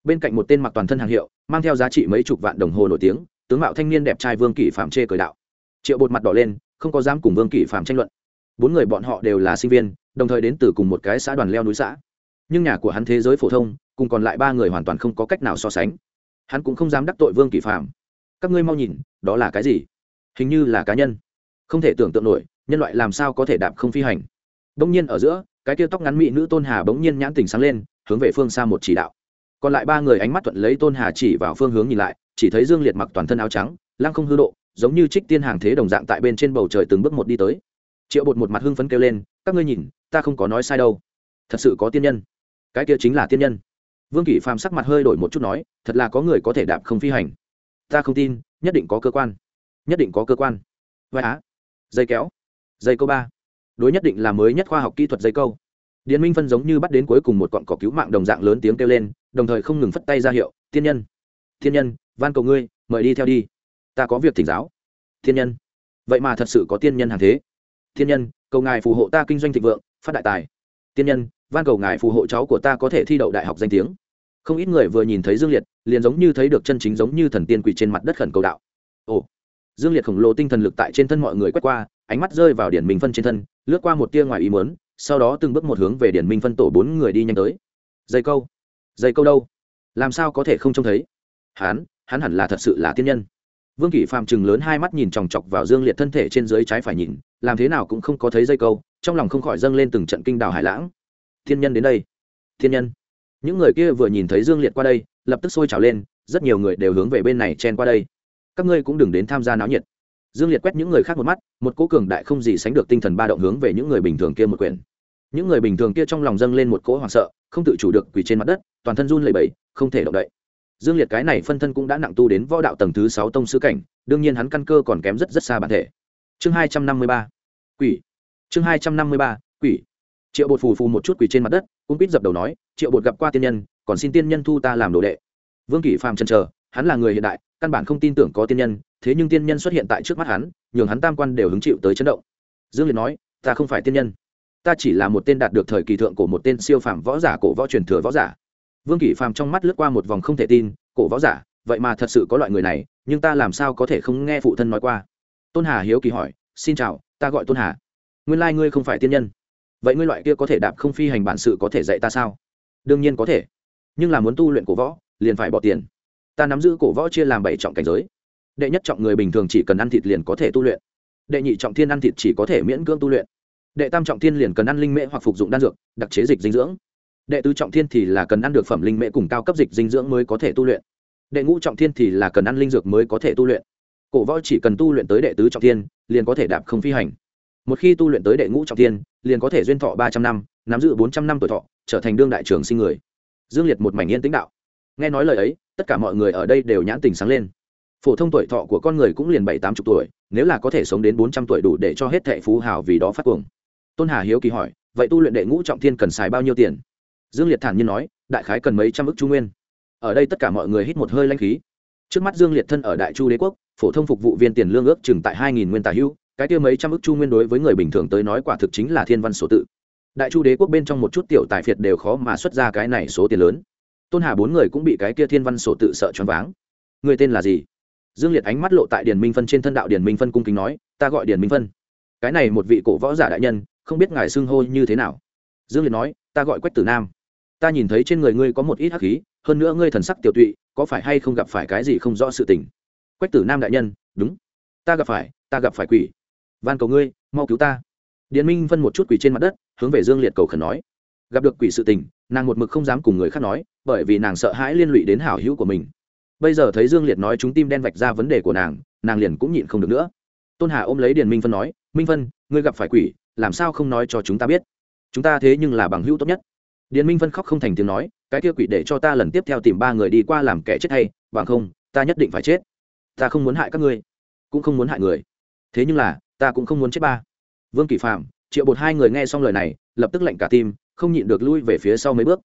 Bên cạnh một tên mặc toàn thân hàng hiệu, mang theo giá trị mấy chục vạn đồng hồ nổi tiếng, tướng mạo thanh niên đẹp trai vương kỷ phạm chê cười đạo. Triệu bột mặt đỏ lên, không có dám cùng vương kỷ phạm tranh luận bốn người bọn họ đều là sinh viên, đồng thời đến từ cùng một cái xã đoàn leo núi xã. Nhưng nhà của hắn thế giới phổ thông, cùng còn lại ba người hoàn toàn không có cách nào so sánh. Hắn cũng không dám đắc tội vương kỷ phạm các ngươi mau nhìn, đó là cái gì? Hình như là cá nhân. Không thể tưởng tượng nổi, nhân loại làm sao có thể đạp không phi hành. Bỗng nhiên ở giữa, cái kia tóc ngắn mỹ nữ tôn hà bỗng nhiên nhãn tình sáng lên, hướng về phương xa một chỉ đạo. Còn lại ba người ánh mắt thuận lấy tôn hà chỉ vào phương hướng nhìn lại, chỉ thấy dương liệt mặc toàn thân áo trắng, lăng không hư độ, giống như trích tiên hàng thế đồng dạng tại bên trên bầu trời từng bước một đi tới triệu bột một mặt hưng phấn kêu lên, các ngươi nhìn, ta không có nói sai đâu. Thật sự có tiên nhân. Cái kia chính là tiên nhân. Vương kỷ phàm sắc mặt hơi đổi một chút nói, thật là có người có thể đạp không phi hành. Ta không tin, nhất định có cơ quan. Nhất định có cơ quan. Vai á. Dây kéo. Dây câu ba. Đối nhất định là mới nhất khoa học kỹ thuật dây câu. Điền minh phân giống như bắt đến cuối cùng một cọn cỏ cứu mạng đồng dạng lớn tiếng kêu lên, đồng thời không ngừng phất tay ra hiệu, tiên nhân. Thiên nhân, van cầu ngươi, mời đi theo đi. Ta có việc thỉnh giáo. Thiên nhân. Vậy mà thật sự có tiên nhân hàng thế thiên nhân, cầu ngài phù hộ ta kinh doanh thịnh vượng, phát đại tài. Tiên nhân, van cầu ngài phù hộ cháu của ta có thể thi đậu đại học danh tiếng. Không ít người vừa nhìn thấy dương liệt, liền giống như thấy được chân chính giống như thần tiên quỷ trên mặt đất khẩn cầu đạo. Ồ, dương liệt khổng lồ tinh thần lực tại trên thân mọi người quét qua, ánh mắt rơi vào điển minh phân trên thân, lướt qua một tia ngoài ý mớn sau đó từng bước một hướng về điển minh phân tổ bốn người đi nhanh tới. Dây câu dây câu đâu? Làm sao có thể không trông thấy? Hắn hắn hẳn là thật sự là tiên nhân vương kỷ phàm chừng lớn hai mắt nhìn chòng chọc vào dương liệt thân thể trên dưới trái phải nhìn, làm thế nào cũng không có thấy dây câu, trong lòng không khỏi dâng lên từng trận kinh đào hải lãng. Thiên nhân đến đây. Thiên nhân. Những người kia vừa nhìn thấy dương liệt qua đây, lập tức sôi trào lên, rất nhiều người đều hướng về bên này chen qua đây. Các ngươi cũng đừng đến tham gia náo nhiệt. Dương liệt quét những người khác một mắt, một cố cường đại không gì sánh được tinh thần ba động hướng về những người bình thường kia một quyển những người bình thường kia trong lòng dâng lên một cỗ hoảng sợ, không tự chủ được quỳ trên mặt đất, toàn thân run lẩy bẩy, không thể động đậy dương liệt cái này phân thân cũng đã nặng tu đến võ đạo tầng thứ sáu tông sư cảnh, đương nhiên hắn căn cơ còn kém rất rất xa bản thể. Chương hai trăm năm mươi ba, quỷ. Chương hai trăm năm mươi ba, quỷ. Triệu bột phù phù một chút quỳ trên mặt đất cũng quýt dập đầu nói, triệu bột gặp qua tiên nhân, còn xin tiên nhân thu ta làm đồ đệ. Vương kỷ phàm chân chờ, hắn là người hiện đại, căn bản không tin tưởng có tiên nhân, thế nhưng tiên nhân xuất hiện tại trước mắt hắn, nhường hắn tam quan đều hứng chịu tới chấn động. Dương liệt nói, ta không phải tiên nhân, ta chỉ là một tên đạt được thời kỳ thượng của một tên siêu phàm võ giả cổ võ truyền thừa võ giả vương kỷ phàm trong mắt lướt qua một vòng không thể tin, cổ võ giả, vậy mà thật sự có loại người này, nhưng ta làm sao có thể không nghe phụ thân nói qua? Tôn hà hiếu kỳ hỏi, xin chào, ta gọi tôn hà. Nguyên lai ngươi không phải tiên nhân. Vậy ngươi loại kia có thể đạp không phi hành bản sự có thể dạy ta sao? Đương nhiên có thể. Nhưng là muốn tu luyện cổ võ, liền phải bỏ tiền. Ta nắm giữ cổ võ chia làm bảy trọng cảnh giới. Đệ nhất trọng người bình thường chỉ cần ăn thịt liền có thể tu luyện. Đệ nhị trọng thiên ăn thịt chỉ có thể miễn cưỡng tu luyện. Đệ tam trọng thiên liền cần ăn linh mễ hoặc phục dụng đan dược, đặc chế dịch dinh dưỡng đệ tứ trọng thiên thì là cần ăn được phẩm linh mễ cùng cao cấp dịch dinh dưỡng mới có thể tu luyện. Đệ ngũ trọng thiên thì là cần ăn linh dược mới có thể tu luyện. Cổ võ chỉ cần tu luyện tới đệ tứ trọng thiên, liền có thể đạp không phi hành. Một khi tu luyện tới đệ ngũ trọng thiên, liền có thể duyên thọ ba trăm năm, nắm giữ bốn trăm năm tuổi thọ, trở thành đương đại trường sinh người. Dương liệt một mảnh yên tĩnh đạo. Nghe nói lời ấy, tất cả mọi người ở đây đều nhãn tình sáng lên. Phổ thông tuổi thọ của con người cũng liền bảy tám chục tuổi, nếu là có thể sống đến bốn trăm tuổi đủ để cho hết thệ phú hào vì đó phát cuồng. Tôn hà hiếu kỳ hỏi, vậy tu luyện đệ ngũ trọng thiên cần xài bao nhiêu tiền? Dương liệt thản nhiên nói, đại khái cần mấy trăm ước chu nguyên. Ở đây tất cả mọi người hít một hơi lanh khí. Trước mắt dương liệt thân ở đại chu đế quốc, phổ thông phục vụ viên tiền lương ước chừng tại hai nghìn nguyên tà hưu, cái kia mấy trăm ước chu nguyên đối với người bình thường tới nói quả thực chính là thiên văn số tự. Đại chu đế quốc bên trong một chút tiểu tài phiệt đều khó mà xuất ra cái này số tiền lớn. Tôn hà bốn người cũng bị cái kia thiên văn sổ tự sợ choáng váng. Người tên là gì? Dương liệt ánh mắt lộ tại điền minh phân trên thân đạo điền minh phân cung kính nói, ta gọi điền minh phân. Cái này một vị cổ võ giả đại nhân, không biết ngài xưng hô như thế nào? Dương liệt nói, ta gọi quách tử nam ta nhìn thấy trên người ngươi có một ít hắc khí, hơn nữa ngươi thần sắc tiểu tụy, có phải hay không gặp phải cái gì không rõ sự tình? Quách tử nam đại nhân, đúng. Ta gặp phải, ta gặp phải quỷ. Van cầu ngươi, mau cứu ta. Điền minh phân một chút quỷ trên mặt đất, hướng về dương liệt cầu khẩn nói. Gặp được quỷ sự tình, nàng một mực không dám cùng người khác nói, bởi vì nàng sợ hãi liên lụy đến hảo hữu của mình. Bây giờ thấy dương liệt nói chúng tim đen vạch ra vấn đề của nàng nàng liền cũng nhịn không được nữa. Tôn hà ôm lấy điền minh phân nói, minh phân, ngươi gặp phải quỷ, làm sao không nói cho chúng ta biết? Chúng ta thế nhưng là bằng hữu tốt nhất điền minh phân khóc không thành tiếng nói, cái kia quỷ để cho ta lần tiếp theo tìm ba người đi qua làm kẻ chết hay, bằng không, ta nhất định phải chết. Ta không muốn hại các ngươi, cũng không muốn hại người. Thế nhưng là, ta cũng không muốn chết ba. Vương kỳ phạm triệu bột hai người nghe xong lời này, lập tức lạnh cả tim, không nhịn được lui về phía sau mấy bước.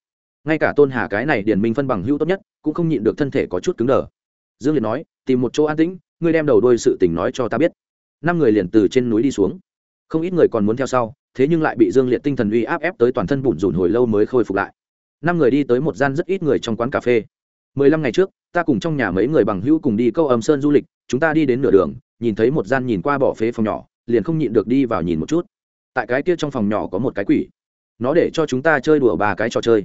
Ngay cả tôn hà cái này điền minh phân bằng hữu tốt nhất, cũng không nhịn được thân thể có chút cứng đờ. Dương liệt nói, tìm một chỗ an tĩnh, ngươi đem đầu đôi sự tình nói cho ta biết. Năm người liền từ trên núi đi xuống. Không ít người còn muốn theo sau thế nhưng lại bị dương liệt tinh thần uy áp ép tới toàn thân bủn rủn hồi lâu mới khôi phục lại. Năm người đi tới một gian rất ít người trong quán cà phê. Mười lăm ngày trước, ta cùng trong nhà mấy người bằng hữu cùng đi câu ầm sơn du lịch, chúng ta đi đến nửa đường, nhìn thấy một gian nhìn qua bỏ phế phòng nhỏ, liền không nhịn được đi vào nhìn một chút. Tại cái kia trong phòng nhỏ có một cái quỷ. Nó để cho chúng ta chơi đùa ba cái trò chơi.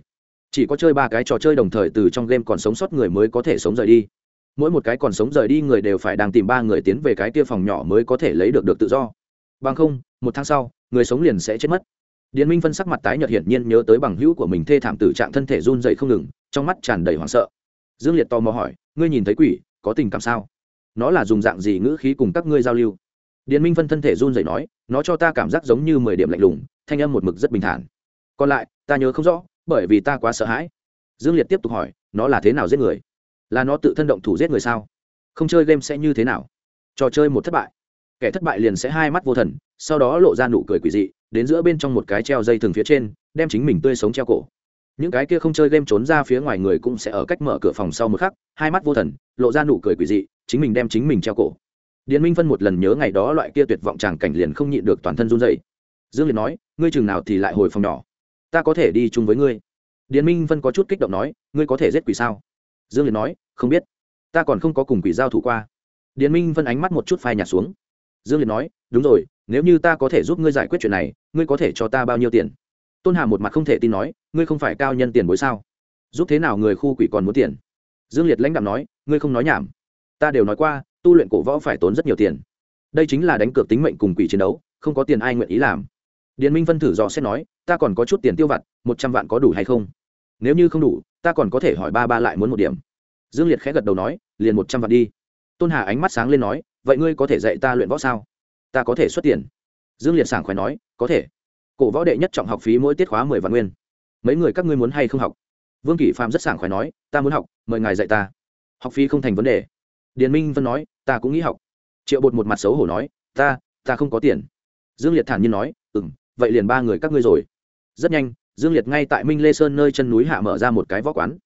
Chỉ có chơi ba cái trò chơi đồng thời từ trong game còn sống sót người mới có thể sống rời đi. Mỗi một cái còn sống rời đi người đều phải đang tìm ba người tiến về cái kia phòng nhỏ mới có thể lấy được được tự do. Bằng không, một tháng sau người sống liền sẽ chết mất. Điền minh phân sắc mặt tái nhợt hiển nhiên nhớ tới bằng hữu của mình thê thảm tử trạng thân thể run dậy không ngừng, trong mắt tràn đầy hoảng sợ. Dương liệt tò mò hỏi, ngươi nhìn thấy quỷ, có tình cảm sao? Nó là dùng dạng gì ngữ khí cùng các ngươi giao lưu? Điền minh phân thân thể run dậy nói, nó cho ta cảm giác giống như mười điểm lạnh lùng, thanh âm một mực rất bình thản. Còn lại, ta nhớ không rõ, bởi vì ta quá sợ hãi. Dương liệt tiếp tục hỏi, nó là thế nào giết người? Là nó tự thân động thủ giết người sao? Không chơi game sẽ như thế nào? Trò chơi một thất bại kẻ thất bại liền sẽ hai mắt vô thần, sau đó lộ ra nụ cười quỷ dị, đến giữa bên trong một cái treo dây thừng phía trên, đem chính mình tươi sống treo cổ. Những cái kia không chơi game trốn ra phía ngoài người cũng sẽ ở cách mở cửa phòng sau một khắc, hai mắt vô thần, lộ ra nụ cười quỷ dị, chính mình đem chính mình treo cổ. Điền minh phân một lần nhớ ngày đó loại kia tuyệt vọng chàng cảnh liền không nhịn được toàn thân run dậy dương liệt nói, ngươi chừng nào thì lại hồi phòng nhỏ? Ta có thể đi chung với ngươi. Điền minh phân có chút kích động nói, ngươi có thể giết quỷ sao? Dương liệt nói, không biết. Ta còn không có cùng quỷ giao thủ qua. Điền minh phân ánh mắt một chút phai nhạt xuống dương liệt nói, đúng rồi, nếu như ta có thể giúp ngươi giải quyết chuyện này, ngươi có thể cho ta bao nhiêu tiền? Tôn hà một mặt không thể tin nói, ngươi không phải cao nhân tiền bối sao? Giúp thế nào người khu quỷ còn muốn tiền? Dương liệt lãnh đạo nói, ngươi không nói nhảm. Ta đều nói qua, tu luyện cổ võ phải tốn rất nhiều tiền. Đây chính là đánh cược tính mệnh cùng quỷ chiến đấu, không có tiền ai nguyện ý làm. Điền minh vân thử dò xét nói, ta còn có chút tiền tiêu vặt, một trăm vạn có đủ hay không? Nếu như không đủ, ta còn có thể hỏi ba ba lại muốn một điểm. Dương liệt khẽ gật đầu nói, liền một trăm vạn đi. Tôn hà ánh mắt sáng lên nói vậy ngươi có thể dạy ta luyện võ sao? Ta có thể xuất tiền. Dương liệt sảng khoái nói, có thể. Cổ võ đệ nhất trọng học phí mỗi tiết khóa mười vạn nguyên. Mấy người các ngươi muốn hay không học? Vương kỷ phạm rất sảng khoái nói, ta muốn học, mời ngài dạy ta. Học phí không thành vấn đề. Điền minh vân nói, ta cũng nghĩ học. Triệu bột một mặt xấu hổ nói, ta ta không có tiền. Dương liệt thản nhiên nói ừ m vậy liền ba người các ngươi rồi. Rất nhanh, dương liệt ngay tại minh lê sơn nơi chân núi hạ mở ra một cái võ quán.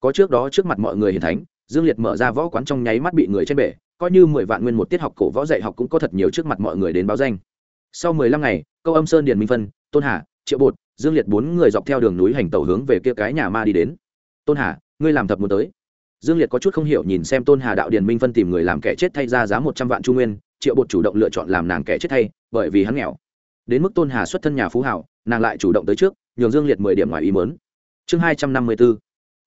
Có trước đó trước mặt mọi người hiền thánh, dương liệt mở ra võ quán trong nháy mắt bị người trên bể coi như mười vạn nguyên một tiết học cổ võ dạy học cũng có thật nhiều trước mặt mọi người đến báo danh. Sau mười lăm ngày, câu âm sơn điền minh phân, tôn hà, triệu bột, dương liệt bốn người dọc theo đường núi hành tẩu hướng về kia cái nhà ma đi đến. Tôn hà, ngươi làm thập muốn tới. Dương liệt có chút không hiểu nhìn xem tôn hà đạo điền minh phân tìm người làm kẻ chết thay ra giá một trăm vạn trung nguyên, triệu bột chủ động lựa chọn làm nàng kẻ chết thay, bởi vì hắn nghèo. Đến mức tôn hà xuất thân nhà phú hảo, nàng lại chủ động tới trước, nhường dương liệt mười điểm ngoài ý mớn chương hai trăm năm mươi bốn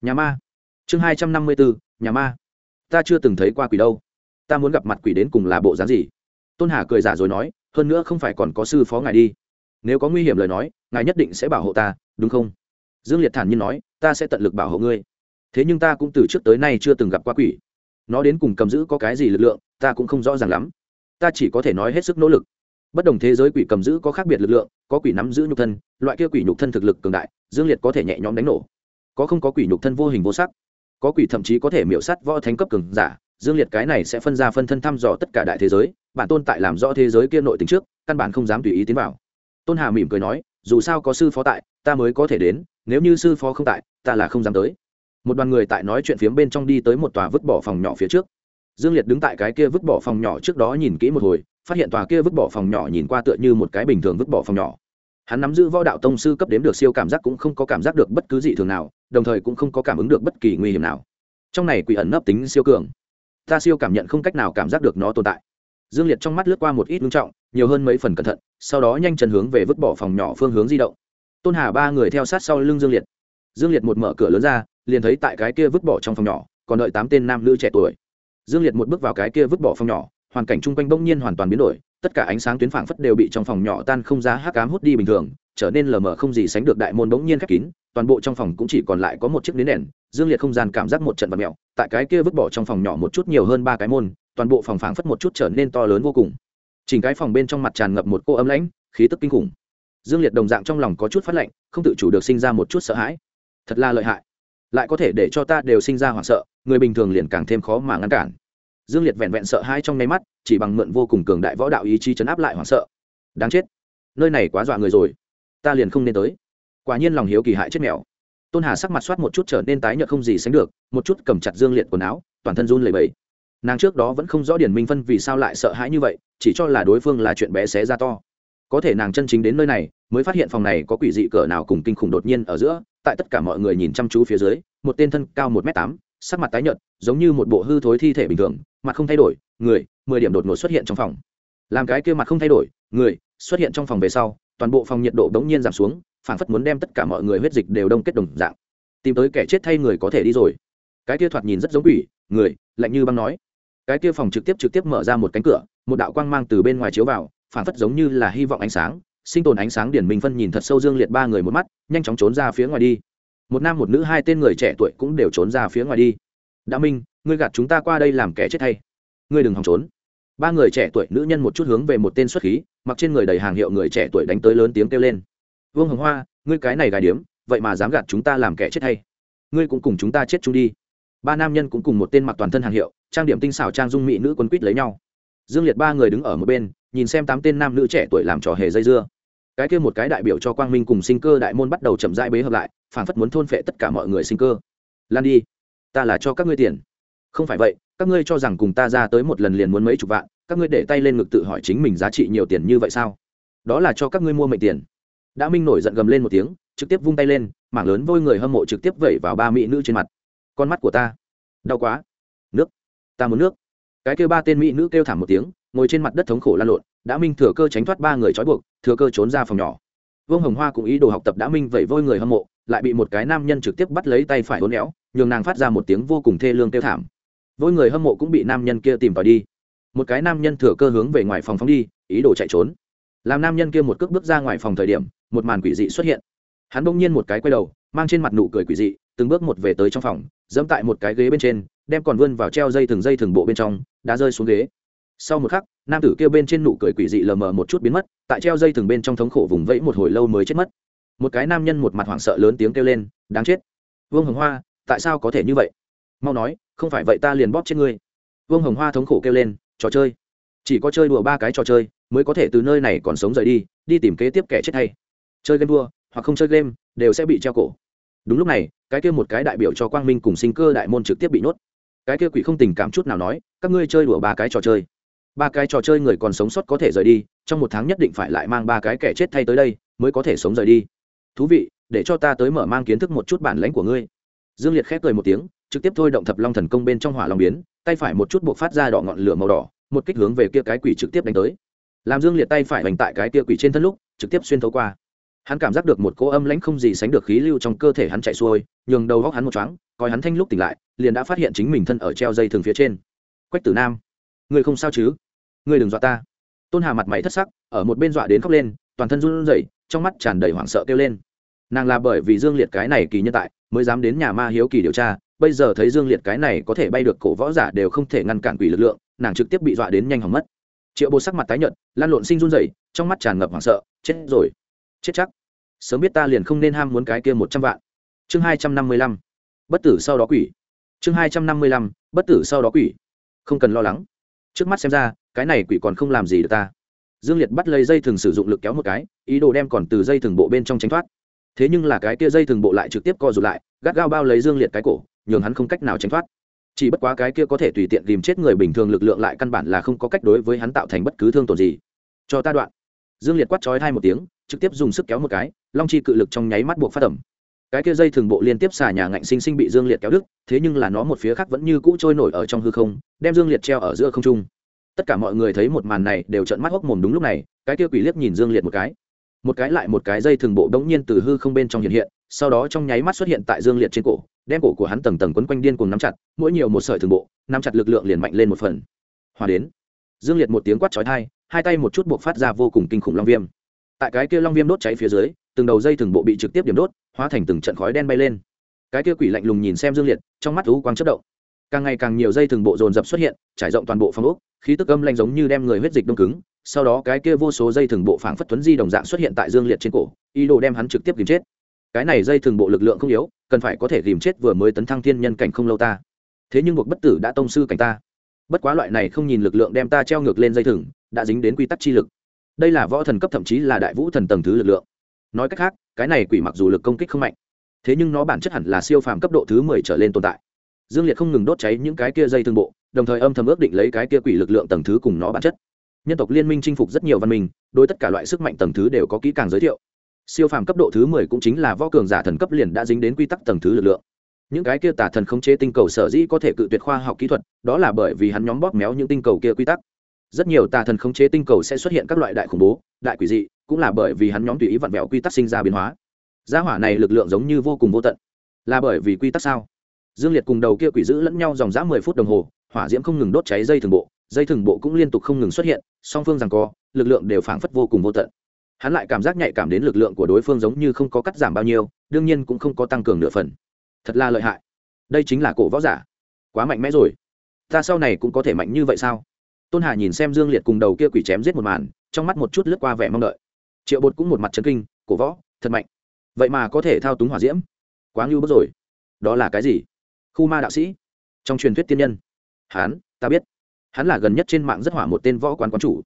nhà ma. Chương hai trăm năm mươi bốn nhà ma. Ta chưa từng thấy qua quỷ đâu ta muốn gặp mặt quỷ đến cùng là bộ dáng gì? Tôn hà cười giả rồi nói, hơn nữa không phải còn có sư phó ngài đi. Nếu có nguy hiểm lời nói, ngài nhất định sẽ bảo hộ ta, đúng không? Dương liệt thản nhiên nói, ta sẽ tận lực bảo hộ ngươi. Thế nhưng ta cũng từ trước tới nay chưa từng gặp qua quỷ. Nó đến cùng cầm giữ có cái gì lực lượng, ta cũng không rõ ràng lắm. Ta chỉ có thể nói hết sức nỗ lực. Bất đồng thế giới quỷ cầm giữ có khác biệt lực lượng, có quỷ nắm giữ nhục thân, loại kia quỷ nhục thân thực lực cường đại, dương liệt có thể nhẹ nhõm đánh nổ. Có không có quỷ nhục thân vô hình vô sắc. Có quỷ thậm chí có thể miễu sắt võ thánh cấp cường giả dương liệt cái này sẽ phân ra phân thân thăm dò tất cả đại thế giới, bản tôn tại làm rõ thế giới kia nội tình trước, căn bản không dám tùy ý tiến vào. Tôn hà mỉm cười nói, dù sao có sư phó tại, ta mới có thể đến, nếu như sư phó không tại, ta là không dám tới. Một đoàn người tại nói chuyện phiếm bên trong đi tới một tòa vứt bỏ phòng nhỏ phía trước. Dương liệt đứng tại cái kia vứt bỏ phòng nhỏ trước đó nhìn kỹ một hồi, phát hiện tòa kia vứt bỏ phòng nhỏ nhìn qua tựa như một cái bình thường vứt bỏ phòng nhỏ. Hắn nắm giữ võ đạo tông sư cấp đếm được siêu cảm giác cũng không có cảm giác được bất cứ gì thường nào, đồng thời cũng không có cảm ứng được bất kỳ nguy hiểm nào. Trong này quỷ ẩn nấp tính siêu cường ta siêu cảm nhận không cách nào cảm giác được nó tồn tại. Dương liệt trong mắt lướt qua một ít ngưng trọng, nhiều hơn mấy phần cẩn thận, sau đó nhanh chân hướng về vứt bỏ phòng nhỏ phương hướng di động. Tôn hà ba người theo sát sau lưng dương liệt. Dương liệt một mở cửa lớn ra, liền thấy tại cái kia vứt bỏ trong phòng nhỏ, còn đợi tám tên nam nữ trẻ tuổi. Dương liệt một bước vào cái kia vứt bỏ phòng nhỏ, hoàn cảnh chung quanh bỗng nhiên hoàn toàn biến đổi tất cả ánh sáng tuyến phảng phất đều bị trong phòng nhỏ tan không ra hắc ám hút đi bình thường, trở nên lờ mờ không gì sánh được đại môn bỗng nhiên khép kín, toàn bộ trong phòng cũng chỉ còn lại có một chiếc nến đèn, dương liệt không gian cảm giác một trận vật mèo tại cái kia vứt bỏ trong phòng nhỏ một chút nhiều hơn ba cái môn, toàn bộ phòng phảng phất một chút trở nên to lớn vô cùng. Chỉnh cái phòng bên trong mặt tràn ngập một cô ấm lãnh, khí tức kinh khủng. Dương liệt đồng dạng trong lòng có chút phát lạnh, không tự chủ được sinh ra một chút sợ hãi. Thật là lợi hại. Lại có thể để cho ta đều sinh ra hoảng sợ, người bình thường liền càng thêm khó mà ngăn cản dương liệt vẹn vẹn sợ hãi trong nháy mắt, chỉ bằng mượn vô cùng cường đại võ đạo ý chí chấn áp lại hoảng sợ. Đáng chết, nơi này quá dọa người rồi. Ta liền không nên tới. Quả nhiên lòng hiếu kỳ hại chết mèo. Tôn hà sắc mặt soát một chút trở nên tái nhợt không gì sánh được, một chút cầm chặt dương liệt quần áo, toàn thân run lẩy bẩy. Nàng trước đó vẫn không rõ điển minh phân vì sao lại sợ hãi như vậy, chỉ cho là đối phương là chuyện bé xé ra to. Có thể nàng chân chính đến nơi này, mới phát hiện phòng này có quỷ dị cỡ nào cùng kinh khủng đột nhiên ở giữa, tại tất cả mọi người nhìn chăm chú phía dưới, một tên thân cao một m tám sắc mặt tái nhợt, giống như một bộ hư thối thi thể bình thường, mặt không thay đổi, người, mười điểm đột ngột xuất hiện trong phòng. Làm cái kia mặt không thay đổi, người, xuất hiện trong phòng về sau, toàn bộ phòng nhiệt độ đống nhiên giảm xuống phản phất muốn đem tất cả mọi người huyết dịch đều đông kết đồng dạng. Tìm tới kẻ chết thay người có thể đi rồi. Cái kia thoạt nhìn rất giống quỷ, người, lạnh như băng nói. Cái kia phòng trực tiếp trực tiếp mở ra một cánh cửa, một đạo quang mang từ bên ngoài chiếu vào phản phất giống như là hy vọng ánh sáng, sinh tồn ánh sáng điển minh phân nhìn thật sâu dương liệt ba người một mắt, nhanh chóng trốn ra phía ngoài đi một nam một nữ hai tên người trẻ tuổi cũng đều trốn ra phía ngoài đi. Đã minh, ngươi gạt chúng ta qua đây làm kẻ chết thay. Ngươi đừng hòng trốn. Ba người trẻ tuổi nữ nhân một chút hướng về một tên xuất khí, mặc trên người đầy hàng hiệu người trẻ tuổi đánh tới lớn tiếng kêu lên. Vương hồng hoa, ngươi cái này gài điếm, vậy mà dám gạt chúng ta làm kẻ chết thay. Ngươi cũng cùng chúng ta chết chung đi. Ba nam nhân cũng cùng một tên mặc toàn thân hàng hiệu, trang điểm tinh xảo trang dung mỹ nữ quấn quýt lấy nhau. Dương liệt ba người đứng ở một bên, nhìn xem tám tên nam nữ trẻ tuổi làm trò hề dây dưa cái kia một cái đại biểu cho quang minh cùng sinh cơ đại môn bắt đầu chậm rãi bế hợp lại phản phất muốn thôn phệ tất cả mọi người sinh cơ. Lan đi, ta là cho các ngươi tiền. Không phải vậy, các ngươi cho rằng cùng ta ra tới một lần liền muốn mấy chục vạn, các ngươi để tay lên ngực tự hỏi chính mình giá trị nhiều tiền như vậy sao? Đó là cho các ngươi mua mệnh tiền. Đã minh nổi giận gầm lên một tiếng, trực tiếp vung tay lên, mảng lớn vôi người hâm mộ trực tiếp vẩy vào ba mỹ nữ trên mặt. Con mắt của ta. Đau quá. Nước. Ta muốn nước. Cái kêu ba tên mỹ nữ kêu thảm một tiếng ngồi trên mặt đất thống khổ lan lộn, đã minh thừa cơ tránh thoát ba người trói buộc, thừa cơ trốn ra phòng nhỏ. Vương hồng hoa cũng ý đồ học tập đã minh vẩy vôi người hâm mộ, lại bị một cái nam nhân trực tiếp bắt lấy tay phải hốn éo, nhường nàng phát ra một tiếng vô cùng thê lương kêu thảm. Vôi người hâm mộ cũng bị nam nhân kia tìm vào đi. Một cái nam nhân thừa cơ hướng về ngoài phòng phóng đi, ý đồ chạy trốn. Làm nam nhân kia một cước bước ra ngoài phòng thời điểm, một màn quỷ dị xuất hiện. Hắn bỗng nhiên một cái quay đầu, mang trên mặt nụ cười quỷ dị, từng bước một về tới trong phòng dẫm tại một cái ghế bên trên, đem còn vươn vào treo dây thừng dây thừng bộ bên trong, đã rơi xuống ghế sau một khắc, nam tử kêu bên trên nụ cười quỷ dị lờ mờ một chút biến mất, tại treo dây thừng bên trong thống khổ vùng vẫy một hồi lâu mới chết mất. Một cái nam nhân một mặt hoảng sợ lớn tiếng kêu lên, đáng chết! Vương hồng hoa, tại sao có thể như vậy? Mau nói, không phải vậy ta liền bóp chết ngươi. Vương hồng hoa thống khổ kêu lên, trò chơi! Chỉ có chơi đùa ba cái trò chơi, mới có thể từ nơi này còn sống rời đi đi tìm kế tiếp kẻ chết hay. Chơi game đua hoặc không chơi game, đều sẽ bị treo cổ. Đúng lúc này, cái kia một cái đại biểu cho quang minh cùng sinh cơ đại môn trực tiếp bị nuốt cái kia quỷ không tình cảm chút nào nói, các ngươi chơi đùa ba cái trò chơi ba cái trò chơi người còn sống sót có thể rời đi, trong một tháng nhất định phải lại mang ba cái kẻ chết thay tới đây, mới có thể sống rời đi. Thú vị, để cho ta tới mở mang kiến thức một chút bản lãnh của ngươi. Dương liệt khép cười một tiếng, trực tiếp thôi động thập long thần công bên trong hỏa long biến, tay phải một chút buộc phát ra đỏ ngọn lửa màu đỏ, một kích hướng về kia cái quỷ trực tiếp đánh tới. Làm dương liệt tay phải hoành tại cái kia quỷ trên thân lúc, trực tiếp xuyên thấu qua. Hắn cảm giác được một cỗ âm lãnh không gì sánh được khí lưu trong cơ thể hắn chạy xuôi, nhường đầu góc hắn một chóng coi hắn thanh lúc tỉnh lại, liền đã phát hiện chính mình thân ở treo dây thường phía trên. Quách tử nam, người không sao chứ? Ngươi đừng dọa ta. Tôn hà mặt mày thất sắc, ở một bên dọa đến khóc lên, toàn thân run rẩy, trong mắt tràn đầy hoảng sợ kêu lên. Nàng là bởi vì dương liệt cái này kỳ nhân tại, mới dám đến nhà ma hiếu kỳ điều tra, bây giờ thấy dương liệt cái này có thể bay được cổ võ giả đều không thể ngăn cản quỷ lực lượng, nàng trực tiếp bị dọa đến nhanh hỏng mất. Triệu bột sắc mặt tái nhợt, lan lộn sinh run rẩy, trong mắt tràn ngập hoảng sợ, chết rồi. Chết chắc. Sớm biết ta liền không nên ham muốn cái kia một trăm vạn. Chương hai trăm năm mươi lăm. Bất tử sau đó quỷ. Chương hai trăm năm mươi lăm, bất tử sau đó quỷ. Không cần lo lắng trước mắt xem ra, cái này quỷ còn không làm gì được ta. Dương liệt bắt lấy dây thừng sử dụng lực kéo một cái, ý đồ đem còn từ dây thừng bộ bên trong tránh thoát. Thế nhưng là cái kia dây thừng bộ lại trực tiếp co rụt lại, gắt gao bao lấy dương liệt cái cổ, nhường hắn không cách nào tránh thoát. Chỉ bất quá cái kia có thể tùy tiện tìm chết người bình thường lực lượng lại căn bản là không có cách đối với hắn tạo thành bất cứ thương tổn gì. Cho ta đoạn. Dương liệt quát trói thai một tiếng, trực tiếp dùng sức kéo một cái, long chi cự lực trong nháy mắt buộc phát tẩm cái kia dây thường bộ liên tiếp xà nhà ngạnh sinh sinh bị dương liệt kéo đứt, thế nhưng là nó một phía khác vẫn như cũ trôi nổi ở trong hư không, đem dương liệt treo ở giữa không trung. Tất cả mọi người thấy một màn này đều trợn mắt hốc mồm đúng lúc này, cái kia quỷ liếc nhìn dương liệt một cái. Một cái lại một cái dây thường bộ đống nhiên từ hư không bên trong hiện hiện, sau đó trong nháy mắt xuất hiện tại dương liệt trên cổ, đem cổ của hắn tầng tầng quấn quanh điên cùng nắm chặt, mỗi nhiều một sợi thường bộ, nắm chặt lực lượng liền mạnh lên một phần. Hòa đến. Dương liệt một tiếng quát chói tai, hai tay một chút buộc phát ra vô cùng kinh khủng long viêm tại cái kia long viêm đốt cháy phía dưới, từng đầu dây thừng bộ bị trực tiếp điểm đốt, hóa thành từng trận khói đen bay lên. Cái kia quỷ lạnh lùng nhìn xem dương liệt, trong mắt thú quang chất động. Càng ngày càng nhiều dây thừng bộ dồn dập xuất hiện, trải rộng toàn bộ phong ốc, khí tức âm lanh giống như đem người huyết dịch đông cứng. Sau đó cái kia vô số dây thừng bộ phảng phất tuấn di đồng dạng xuất hiện tại dương liệt trên cổ, ý đồ đem hắn trực tiếp kìm chết. Cái này dây thừng bộ lực lượng không yếu, cần phải có thể kìm chết vừa mới tấn thăng thiên nhân cảnh không lâu ta. Thế nhưng buộc bất tử đã tông sư cảnh ta. Bất quá loại này không nhìn lực lượng đem ta treo ngược lên dây thừng, đã dính đến quy tắc chi lực đây là võ thần cấp thậm chí là đại vũ thần tầng thứ lực lượng. Nói cách khác, cái này quỷ mặc dù lực công kích không mạnh, thế nhưng nó bản chất hẳn là siêu phàm cấp độ thứ mười trở lên tồn tại. Dương liệt không ngừng đốt cháy những cái kia dây thương bộ, đồng thời âm thầm ước định lấy cái kia quỷ lực lượng tầng thứ cùng nó bản chất. Nhân tộc liên minh chinh phục rất nhiều văn minh, đối tất cả loại sức mạnh tầng thứ đều có kỹ càng giới thiệu. Siêu phàm cấp độ thứ mười cũng chính là võ cường giả thần cấp liền đã dính đến quy tắc tầng thứ lực lượng. Những cái kia tà thần khống chế tinh cầu sở dĩ có thể cự tuyệt khoa học kỹ thuật, đó là bởi vì hắn nhóm bóp méo những tinh cầu kia quy tắc rất nhiều tà thần khống chế tinh cầu sẽ xuất hiện các loại đại khủng bố, đại quỷ dị, cũng là bởi vì hắn nhóm tùy ý vặn vẹo quy tắc sinh ra biến hóa. Gia hỏa này lực lượng giống như vô cùng vô tận. Là bởi vì quy tắc sao? Dương liệt cùng đầu kia quỷ giữ lẫn nhau dòng dã mười phút đồng hồ, hỏa diễm không ngừng đốt cháy dây thường bộ, dây thường bộ cũng liên tục không ngừng xuất hiện, song phương rằng co, lực lượng đều phảng phất vô cùng vô tận. Hắn lại cảm giác nhạy cảm đến lực lượng của đối phương giống như không có cắt giảm bao nhiêu, đương nhiên cũng không có tăng cường nửa phần. Thật là lợi hại. Đây chính là cổ võ giả. Quá mạnh mẽ rồi. Ta sau này cũng có thể mạnh như vậy sao? Tôn hà nhìn xem dương liệt cùng đầu kia quỷ chém giết một màn, trong mắt một chút lướt qua vẻ mong đợi. Triệu bột cũng một mặt chấn kinh, cổ võ, thật mạnh. Vậy mà có thể thao túng hỏa diễm. Quá ngưu bất rồi. Đó là cái gì? Khu ma đạo sĩ. Trong truyền thuyết tiên nhân. Hắn, ta biết. Hắn là gần nhất trên mạng rất hỏa một tên võ quán quán chủ.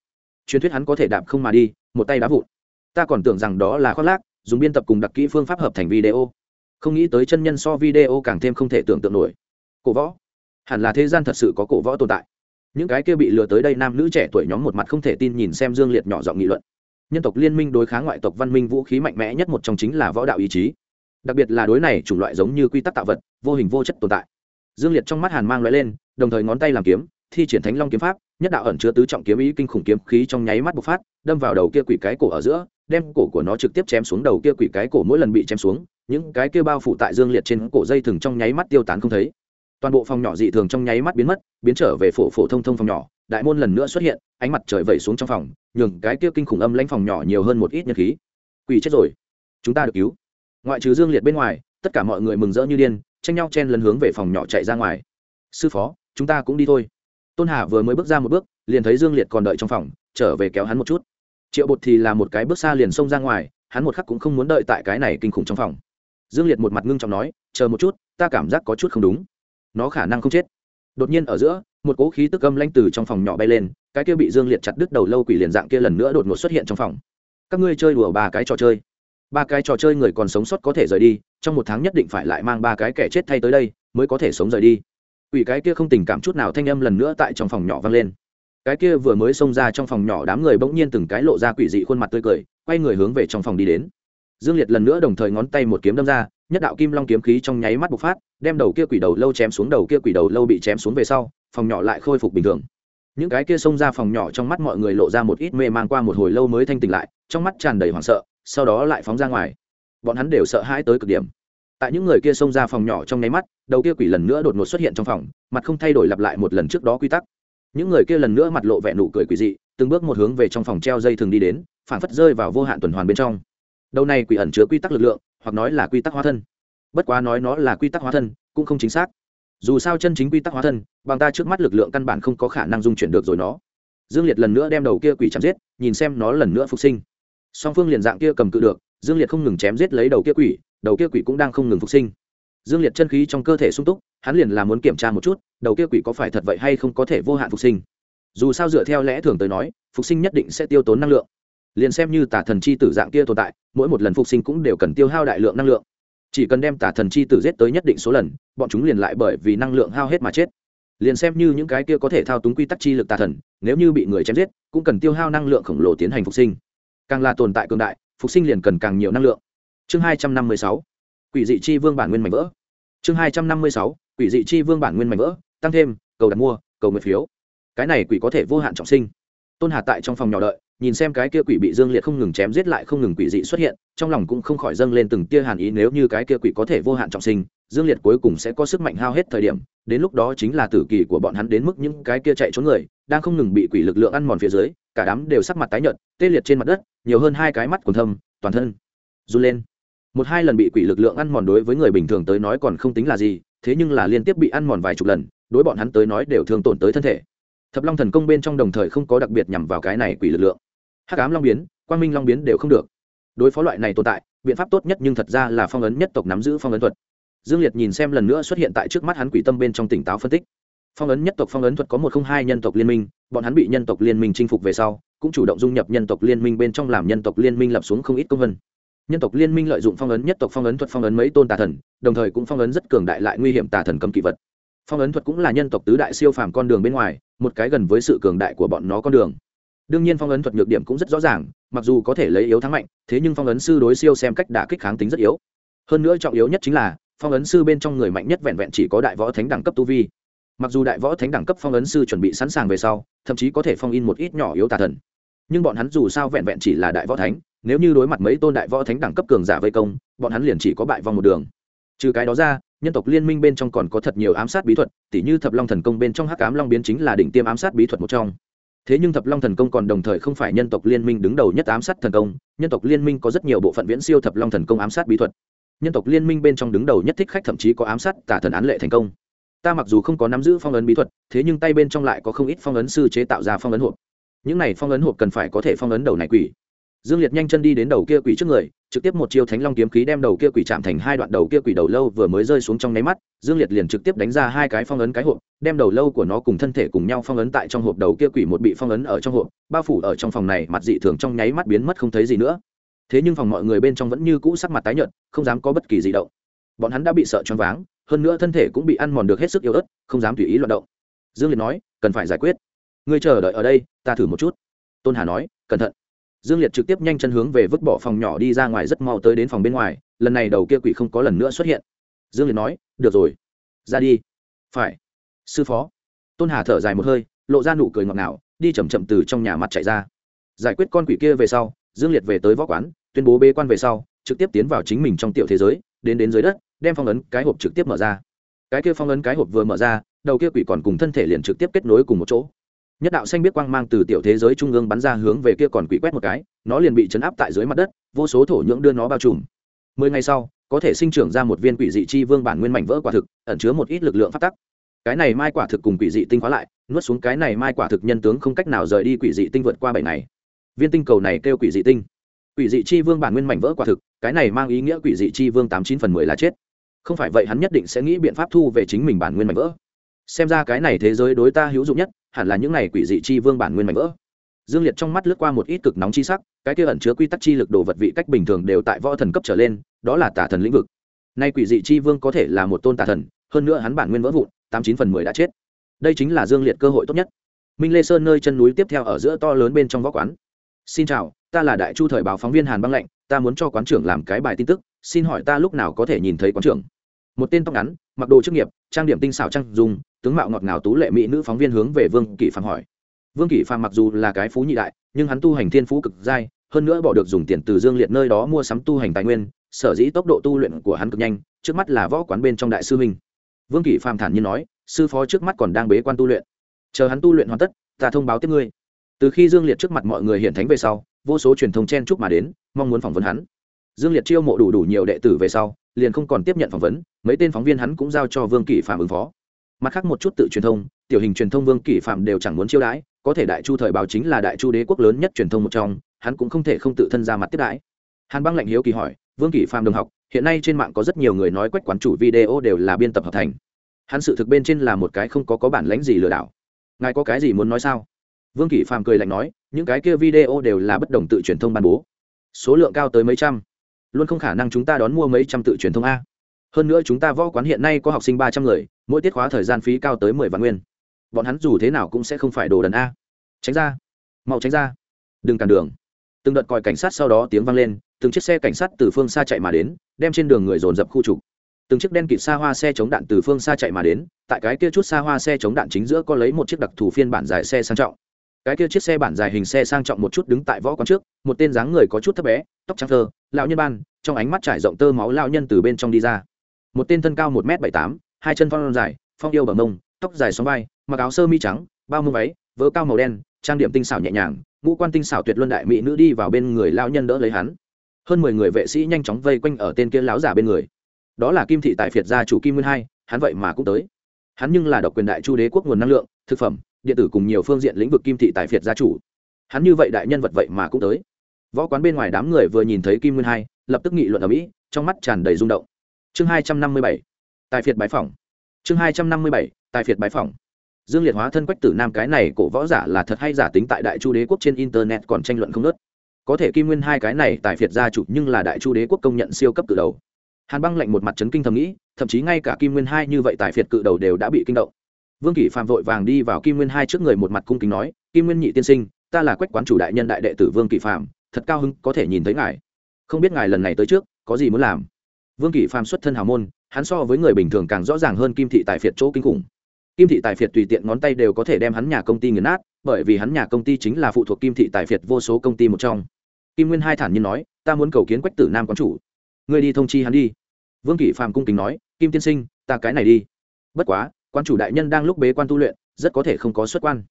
Truyền thuyết hắn có thể đạp không mà đi, một tay đá vụn. Ta còn tưởng rằng đó là khoác lác, dùng biên tập cùng đặc kỹ phương pháp hợp thành video. Không nghĩ tới chân nhân so video càng thêm không thể tưởng tượng nổi. Cổ võ. Hẳn là thế gian thật sự có cổ võ tồn tại những cái kia bị lừa tới đây nam nữ trẻ tuổi nhóm một mặt không thể tin nhìn xem dương liệt nhỏ giọng nghị luận. Nhân tộc liên minh đối kháng ngoại tộc văn minh vũ khí mạnh mẽ nhất một trong chính là võ đạo ý chí. Đặc biệt là đối này chủng loại giống như quy tắc tạo vật, vô hình vô chất tồn tại. Dương liệt trong mắt hàn mang loại lên, đồng thời ngón tay làm kiếm, thi triển thánh long kiếm pháp, nhất đạo ẩn chứa tứ trọng kiếm ý kinh khủng kiếm khí trong nháy mắt bộc phát, đâm vào đầu kia quỷ cái cổ ở giữa, đem cổ của nó trực tiếp chém xuống đầu kia quỷ cái cổ mỗi lần bị chém xuống, những cái kia bao phủ tại dương liệt trên cổ dây thừng trong nháy mắt tiêu tán không thấy toàn bộ phòng nhỏ dị thường trong nháy mắt biến mất, biến trở về phổ phổ thông thông phòng nhỏ, đại môn lần nữa xuất hiện, ánh mặt trời vẩy xuống trong phòng, nhường cái kia kinh khủng âm lãnh phòng nhỏ nhiều hơn một ít nhật khí. Quỷ chết rồi. Chúng ta được cứu. Ngoại trừ dương liệt bên ngoài, tất cả mọi người mừng rỡ như điên, tranh nhau chen lấn hướng về phòng nhỏ chạy ra ngoài. Sư phó, chúng ta cũng đi thôi. Tôn hà vừa mới bước ra một bước, liền thấy dương liệt còn đợi trong phòng, trở về kéo hắn một chút. Triệu bột thì là một cái bước xa liền xông ra ngoài, hắn một khắc cũng không muốn đợi tại cái này kinh khủng trong phòng. Dương liệt một mặt ngưng trọng nói, chờ một chút, ta cảm giác có chút không đúng nó khả năng không chết. Đột nhiên ở giữa, một cỗ khí tức âm lanh từ trong phòng nhỏ bay lên, cái kia bị dương liệt chặt đứt đầu lâu quỷ liền dạng kia lần nữa đột ngột xuất hiện trong phòng. Các ngươi chơi đùa ba cái trò chơi. Ba cái trò chơi người còn sống sót có thể rời đi, trong một tháng nhất định phải lại mang ba cái kẻ chết thay tới đây, mới có thể sống rời đi. Quỷ cái kia không tình cảm chút nào thanh âm lần nữa tại trong phòng nhỏ vang lên. Cái kia vừa mới xông ra trong phòng nhỏ đám người bỗng nhiên từng cái lộ ra quỷ dị khuôn mặt tươi cười, quay người hướng về trong phòng đi đến dương liệt lần nữa đồng thời ngón tay một kiếm đâm ra, nhất đạo kim long kiếm khí trong nháy mắt bộc phát, đem đầu kia quỷ đầu lâu chém xuống, đầu kia quỷ đầu lâu bị chém xuống về sau, phòng nhỏ lại khôi phục bình thường. Những cái kia xông ra phòng nhỏ trong mắt mọi người lộ ra một ít mê man qua một hồi lâu mới thanh tỉnh lại, trong mắt tràn đầy hoảng sợ, sau đó lại phóng ra ngoài. Bọn hắn đều sợ hãi tới cực điểm. Tại những người kia xông ra phòng nhỏ trong nháy mắt, đầu kia quỷ lần nữa đột ngột xuất hiện trong phòng, mặt không thay đổi lặp lại một lần trước đó quy tắc. Những người kia lần nữa mặt lộ vẻ nụ cười quỷ dị, từng bước một hướng về trong phòng treo dây thường đi đến, phản phất rơi vào vô hạn tuần hoàn bên trong đầu này quỷ ẩn chứa quy tắc lực lượng, hoặc nói là quy tắc hóa thân. Bất quá nói nó là quy tắc hóa thân, cũng không chính xác. Dù sao chân chính quy tắc hóa thân, bằng ta trước mắt lực lượng căn bản không có khả năng dung chuyển được rồi nó. Dương liệt lần nữa đem đầu kia quỷ chạm giết, nhìn xem nó lần nữa phục sinh. Song phương liền dạng kia cầm cự được, dương liệt không ngừng chém giết lấy đầu kia quỷ, đầu kia quỷ cũng đang không ngừng phục sinh. Dương liệt chân khí trong cơ thể sung túc, hắn liền là muốn kiểm tra một chút, đầu kia quỷ có phải thật vậy hay không có thể vô hạn phục sinh. Dù sao dựa theo lẽ thường tới nói, phục sinh nhất định sẽ tiêu tốn năng lượng liền xem như tà thần chi tử dạng kia tồn tại, mỗi một lần phục sinh cũng đều cần tiêu hao đại lượng năng lượng. Chỉ cần đem tà thần chi tử giết tới nhất định số lần, bọn chúng liền lại bởi vì năng lượng hao hết mà chết. Liền xem như những cái kia có thể thao túng quy tắc chi lực tà thần, nếu như bị người chém giết, cũng cần tiêu hao năng lượng khổng lồ tiến hành phục sinh. Càng là tồn tại cường đại, phục sinh liền cần càng nhiều năng lượng. Chương hai trăm năm mươi sáu, quỷ dị chi vương bản nguyên mảnh vỡ. Chương hai trăm năm mươi sáu, quỷ dị chi vương bản nguyên mảnh vỡ, tăng thêm, cầu đặt mua, cầu nguyện phiếu. Cái này quỷ có thể vô hạn trọng sinh. Tôn hà tại trong phòng nhỏ đợi nhìn xem cái kia quỷ bị dương liệt không ngừng chém giết lại không ngừng quỷ dị xuất hiện, trong lòng cũng không khỏi dâng lên từng tia hàn ý nếu như cái kia quỷ có thể vô hạn trọng sinh, dương liệt cuối cùng sẽ có sức mạnh hao hết thời điểm, đến lúc đó chính là tử kỳ của bọn hắn đến mức những cái kia chạy trốn người, đang không ngừng bị quỷ lực lượng ăn mòn phía dưới, cả đám đều sắc mặt tái nhợt, tê liệt trên mặt đất, nhiều hơn hai cái mắt còn thâm, toàn thân run lên. Một hai lần bị quỷ lực lượng ăn mòn đối với người bình thường tới nói còn không tính là gì, thế nhưng là liên tiếp bị ăn mòn vài chục lần, đối bọn hắn tới nói đều thường tổn tới thân thể. Thập long thần công bên trong đồng thời không có đặc biệt nhằm vào cái này quỷ lực lượng hắc ám long biến, quang minh long biến đều không được. Đối phó loại này tồn tại, biện pháp tốt nhất nhưng thật ra là phong ấn nhất tộc nắm giữ phong ấn thuật. Dương liệt nhìn xem lần nữa xuất hiện tại trước mắt hắn quỷ tâm bên trong tỉnh táo phân tích. Phong ấn nhất tộc phong ấn thuật có một không hai nhân tộc liên minh, bọn hắn bị nhân tộc liên minh chinh phục về sau, cũng chủ động dung nhập nhân tộc liên minh bên trong làm nhân tộc liên minh lập xuống không ít công vân. Nhân tộc liên minh lợi dụng phong ấn nhất tộc phong ấn thuật phong ấn mấy tôn tà thần, đồng thời cũng phong ấn rất cường đại lại nguy hiểm tà thần cầm kỵ vật. Phong ấn thuật cũng là nhân tộc tứ đại siêu phàm con đường bên ngoài, một cái gần với sự cường đại của bọn nó con đường đương nhiên phong ấn thuật nhược điểm cũng rất rõ ràng, mặc dù có thể lấy yếu thắng mạnh, thế nhưng phong ấn sư đối siêu xem cách đả kích kháng tính rất yếu. Hơn nữa trọng yếu nhất chính là, phong ấn sư bên trong người mạnh nhất vẹn vẹn chỉ có đại võ thánh đẳng cấp tu vi. Mặc dù đại võ thánh đẳng cấp phong ấn sư chuẩn bị sẵn sàng về sau, thậm chí có thể phong in một ít nhỏ yếu tà thần. Nhưng bọn hắn dù sao vẹn vẹn chỉ là đại võ thánh, nếu như đối mặt mấy tôn đại võ thánh đẳng cấp cường giả vây công, bọn hắn liền chỉ có bại vòng một đường. Trừ cái đó ra, nhân tộc liên minh bên trong còn có thật nhiều ám sát bí thuật, tỉ như thập long thần công bên trong hắc ám long biến chính là đỉnh tiêm ám sát bí thuật một trong thế nhưng thập long thần công còn đồng thời không phải nhân tộc liên minh đứng đầu nhất ám sát thần công, nhân tộc liên minh có rất nhiều bộ phận viễn siêu thập long thần công ám sát bí thuật. Nhân tộc liên minh bên trong đứng đầu nhất thích khách thậm chí có ám sát tả thần án lệ thành công. Ta mặc dù không có nắm giữ phong ấn bí thuật, thế nhưng tay bên trong lại có không ít phong ấn sư chế tạo ra phong ấn hộp. Những này phong ấn hộp cần phải có thể phong ấn đầu này quỷ dương liệt nhanh chân đi đến đầu kia quỷ trước người, trực tiếp một chiêu thánh long kiếm khí đem đầu kia quỷ chạm thành hai đoạn đầu kia quỷ đầu lâu vừa mới rơi xuống trong nháy mắt, dương liệt liền trực tiếp đánh ra hai cái phong ấn cái hộp, đem đầu lâu của nó cùng thân thể cùng nhau phong ấn tại trong hộp đầu kia quỷ một bị phong ấn ở trong hộp, bao phủ ở trong phòng này, mặt dị thường trong nháy mắt biến mất không thấy gì nữa. Thế nhưng phòng mọi người bên trong vẫn như cũ sắc mặt tái nhợt, không dám có bất kỳ gì động. Bọn hắn đã bị sợ choáng váng, hơn nữa thân thể cũng bị ăn mòn được hết sức yếu ớt, không dám tùy ý loạt động. Dương liệt nói, cần phải giải quyết. Ngươi chờ đợi ở đây, ta thử một chút. Tôn hà nói, cẩn thận dương liệt trực tiếp nhanh chân hướng về vứt bỏ phòng nhỏ đi ra ngoài rất mau tới đến phòng bên ngoài, lần này đầu kia quỷ không có lần nữa xuất hiện. Dương liệt nói, được rồi, ra đi. Phải. Sư phó. Tôn hà thở dài một hơi, lộ ra nụ cười ngọt ngào, đi chầm chậm từ trong nhà mặt chạy ra. Giải quyết con quỷ kia về sau, dương liệt về tới võ quán, tuyên bố bê quan về sau, trực tiếp tiến vào chính mình trong tiểu thế giới, đến đến dưới đất, đem phong ấn cái hộp trực tiếp mở ra. Cái kia phong ấn cái hộp vừa mở ra, đầu kia quỷ còn cùng thân thể liền trực tiếp kết nối cùng một chỗ nhất đạo xanh biết quang mang từ tiểu thế giới trung ương bắn ra hướng về kia còn quỷ quét một cái, nó liền bị chấn áp tại dưới mặt đất, vô số thổ nhưỡng đưa nó bao trùm. Mười ngày sau, có thể sinh trưởng ra một viên quỷ dị chi vương bản nguyên mảnh vỡ quả thực, ẩn chứa một ít lực lượng phát tắc. Cái này mai quả thực cùng quỷ dị tinh hóa lại, nuốt xuống cái này mai quả thực nhân tướng không cách nào rời đi quỷ dị tinh vượt qua bảy ngày. Viên tinh cầu này kêu quỷ dị tinh. Quỷ dị chi vương bản nguyên mảnh vỡ quả thực, cái này mang ý nghĩa quỷ dị chi vương tám chín phần mười là chết. Không phải vậy hắn nhất định sẽ nghĩ biện pháp thu về chính mình bản nguyên mảnh vỡ xem ra cái này thế giới đối ta hữu dụng nhất, hẳn là những này quỷ dị chi vương bản nguyên mạnh vỡ. Dương liệt trong mắt lướt qua một ít cực nóng chi sắc, cái kia ẩn chứa quy tắc chi lực đồ vật vị cách bình thường đều tại võ thần cấp trở lên, đó là tả thần lĩnh vực. Nay quỷ dị chi vương có thể là một tôn tả thần, hơn nữa hắn bản nguyên vỡ vụn, tám chín phần mười đã chết. Đây chính là dương liệt cơ hội tốt nhất. Minh lê sơn nơi chân núi tiếp theo ở giữa to lớn bên trong võ quán. Xin chào, ta là đại chu thời báo phóng viên hàn băng lệnh ta muốn cho quán trưởng làm cái bài tin tức, xin hỏi ta lúc nào có thể nhìn thấy quán trưởng? Một tên tóc ngắn, mặc đồ chức nghiệp, trang điểm tinh xảo trang dùng tướng mạo ngọt ngào tú lệ mỹ nữ phóng viên hướng về vương kỷ phạm hỏi. Vương kỷ phạm mặc dù là cái phú nhị đại, nhưng hắn tu hành thiên phú cực dai, hơn nữa bỏ được dùng tiền từ dương liệt nơi đó mua sắm tu hành tài nguyên, sở dĩ tốc độ tu luyện của hắn cực nhanh, trước mắt là võ quán bên trong đại sư minh vương kỷ phạm thản nhiên nói, sư phó trước mắt còn đang bế quan tu luyện. Chờ hắn tu luyện hoàn tất, ta thông báo tiếp ngươi. Từ khi dương liệt trước mặt mọi người hiện thánh về sau, vô số truyền thông chen chúc mà đến, mong muốn phỏng vấn hắn. Dương liệt chiêu mộ đủ đủ nhiều đệ tử về sau, liền không còn tiếp nhận phỏng vấn, mấy tên phóng viên hắn cũng giao cho vương kỷ phạm ứng phó mặt khác một chút tự truyền thông, tiểu hình truyền thông vương kỷ phạm đều chẳng muốn chiêu đãi, có thể đại chu thời báo chính là đại chu đế quốc lớn nhất truyền thông một trong, hắn cũng không thể không tự thân ra mặt tiếp đãi. Hàn băng lạnh hiếu kỳ hỏi, vương kỷ phạm đồng học, hiện nay trên mạng có rất nhiều người nói quách quán chủ video đều là biên tập hợp thành. Hắn sự thực bên trên là một cái không có có bản lãnh gì lừa đảo. Ngài có cái gì muốn nói sao? Vương kỷ phạm cười lạnh nói, những cái kia video đều là bất đồng tự truyền thông ban bố. Số lượng cao tới mấy trăm. Luôn không khả năng chúng ta đón mua mấy trăm tự truyền thông a hơn nữa chúng ta võ quán hiện nay có học sinh ba trăm người, mỗi tiết khóa thời gian phí cao tới mười vạn nguyên. Bọn hắn dù thế nào cũng sẽ không phải đồ đần a. Tránh ra. Mau tránh ra. Đừng cản đường. Từng đợt còi cảnh sát sau đó tiếng vang lên, từng chiếc xe cảnh sát từ phương xa chạy mà đến, đem trên đường người dồn dập khu trục. Từng chiếc đen kịt xa hoa xe chống đạn từ phương xa chạy mà đến, tại cái kia chút xa hoa xe chống đạn chính giữa có lấy một chiếc đặc thù phiên bản dài xe sang trọng. Cái kia chiếc xe bản dài hình xe sang trọng một chút đứng tại võ quán trước, một tên dáng người có chút thấp bé, tóc trắng thơ, lão nhân ban, trong ánh mắt trải rộng tơ máu lao nhân từ bên trong đi ra một tên thân cao một m bảy tám, hai chân phong dài, phong yêu bờ mông, tóc dài xóm vai, mặc áo sơ mi trắng, bao mông váy, vớ cao màu đen, trang điểm tinh xảo nhẹ nhàng, ngũ quan tinh xảo tuyệt luân đại mỹ nữ đi vào bên người lao nhân đỡ lấy hắn. Hơn mười người vệ sĩ nhanh chóng vây quanh ở tên kia láo giả bên người. Đó là kim thị tại phiệt gia chủ kim nguyên hai, hắn vậy mà cũng tới. Hắn nhưng là độc quyền đại chu đế quốc nguồn năng lượng, thực phẩm, điện tử cùng nhiều phương diện lĩnh vực kim thị tại phiệt gia chủ. Hắn như vậy đại nhân vật vậy mà cũng tới. Võ quán bên ngoài đám người vừa nhìn thấy kim nguyên hai, lập tức nghị luận ở mỹ, trong mắt tràn đầy rung động chương hai trăm năm mươi bảy, tài phiệt bái phỏng. Chương hai trăm năm mươi bảy, tài phiệt bái phỏng. Dương liệt hóa thân quách tử nam, cái này cổ võ giả là thật hay giả tính tại đại chu đế quốc trên internet còn tranh luận không nớt có thể kim nguyên hai cái này tài phiệt gia chủ nhưng là đại chu đế quốc công nhận siêu cấp cự đầu. Hàn băng lạnh một mặt chấn kinh thầm nghĩ, thậm chí ngay cả kim nguyên hai như vậy tài phiệt cự đầu đều đã bị kinh động. Vương kỷ phạm vội vàng đi vào kim nguyên hai trước người một mặt cung kính nói, kim nguyên nhị tiên sinh, ta là quách quán chủ đại nhân đại đệ tử vương kỷ phạm thật cao hứng, có thể nhìn thấy ngài. Không biết ngài lần này tới trước, có gì muốn làm? Vương kỷ phạm xuất thân hào môn, hắn so với người bình thường càng rõ ràng hơn kim thị tài phiệt chỗ kinh khủng. Kim thị tài phiệt tùy tiện ngón tay đều có thể đem hắn nhà công ty nghiền nát, bởi vì hắn nhà công ty chính là phụ thuộc kim thị tài phiệt vô số công ty một trong. Kim nguyên hai thản nhiên nói, ta muốn cầu kiến quách tử nam quán chủ. Ngươi đi thông chi hắn đi. Vương kỷ phạm cung kính nói, kim tiên sinh, ta cái này đi. Bất quá quan chủ đại nhân đang lúc bế quan tu luyện, rất có thể không có xuất quan.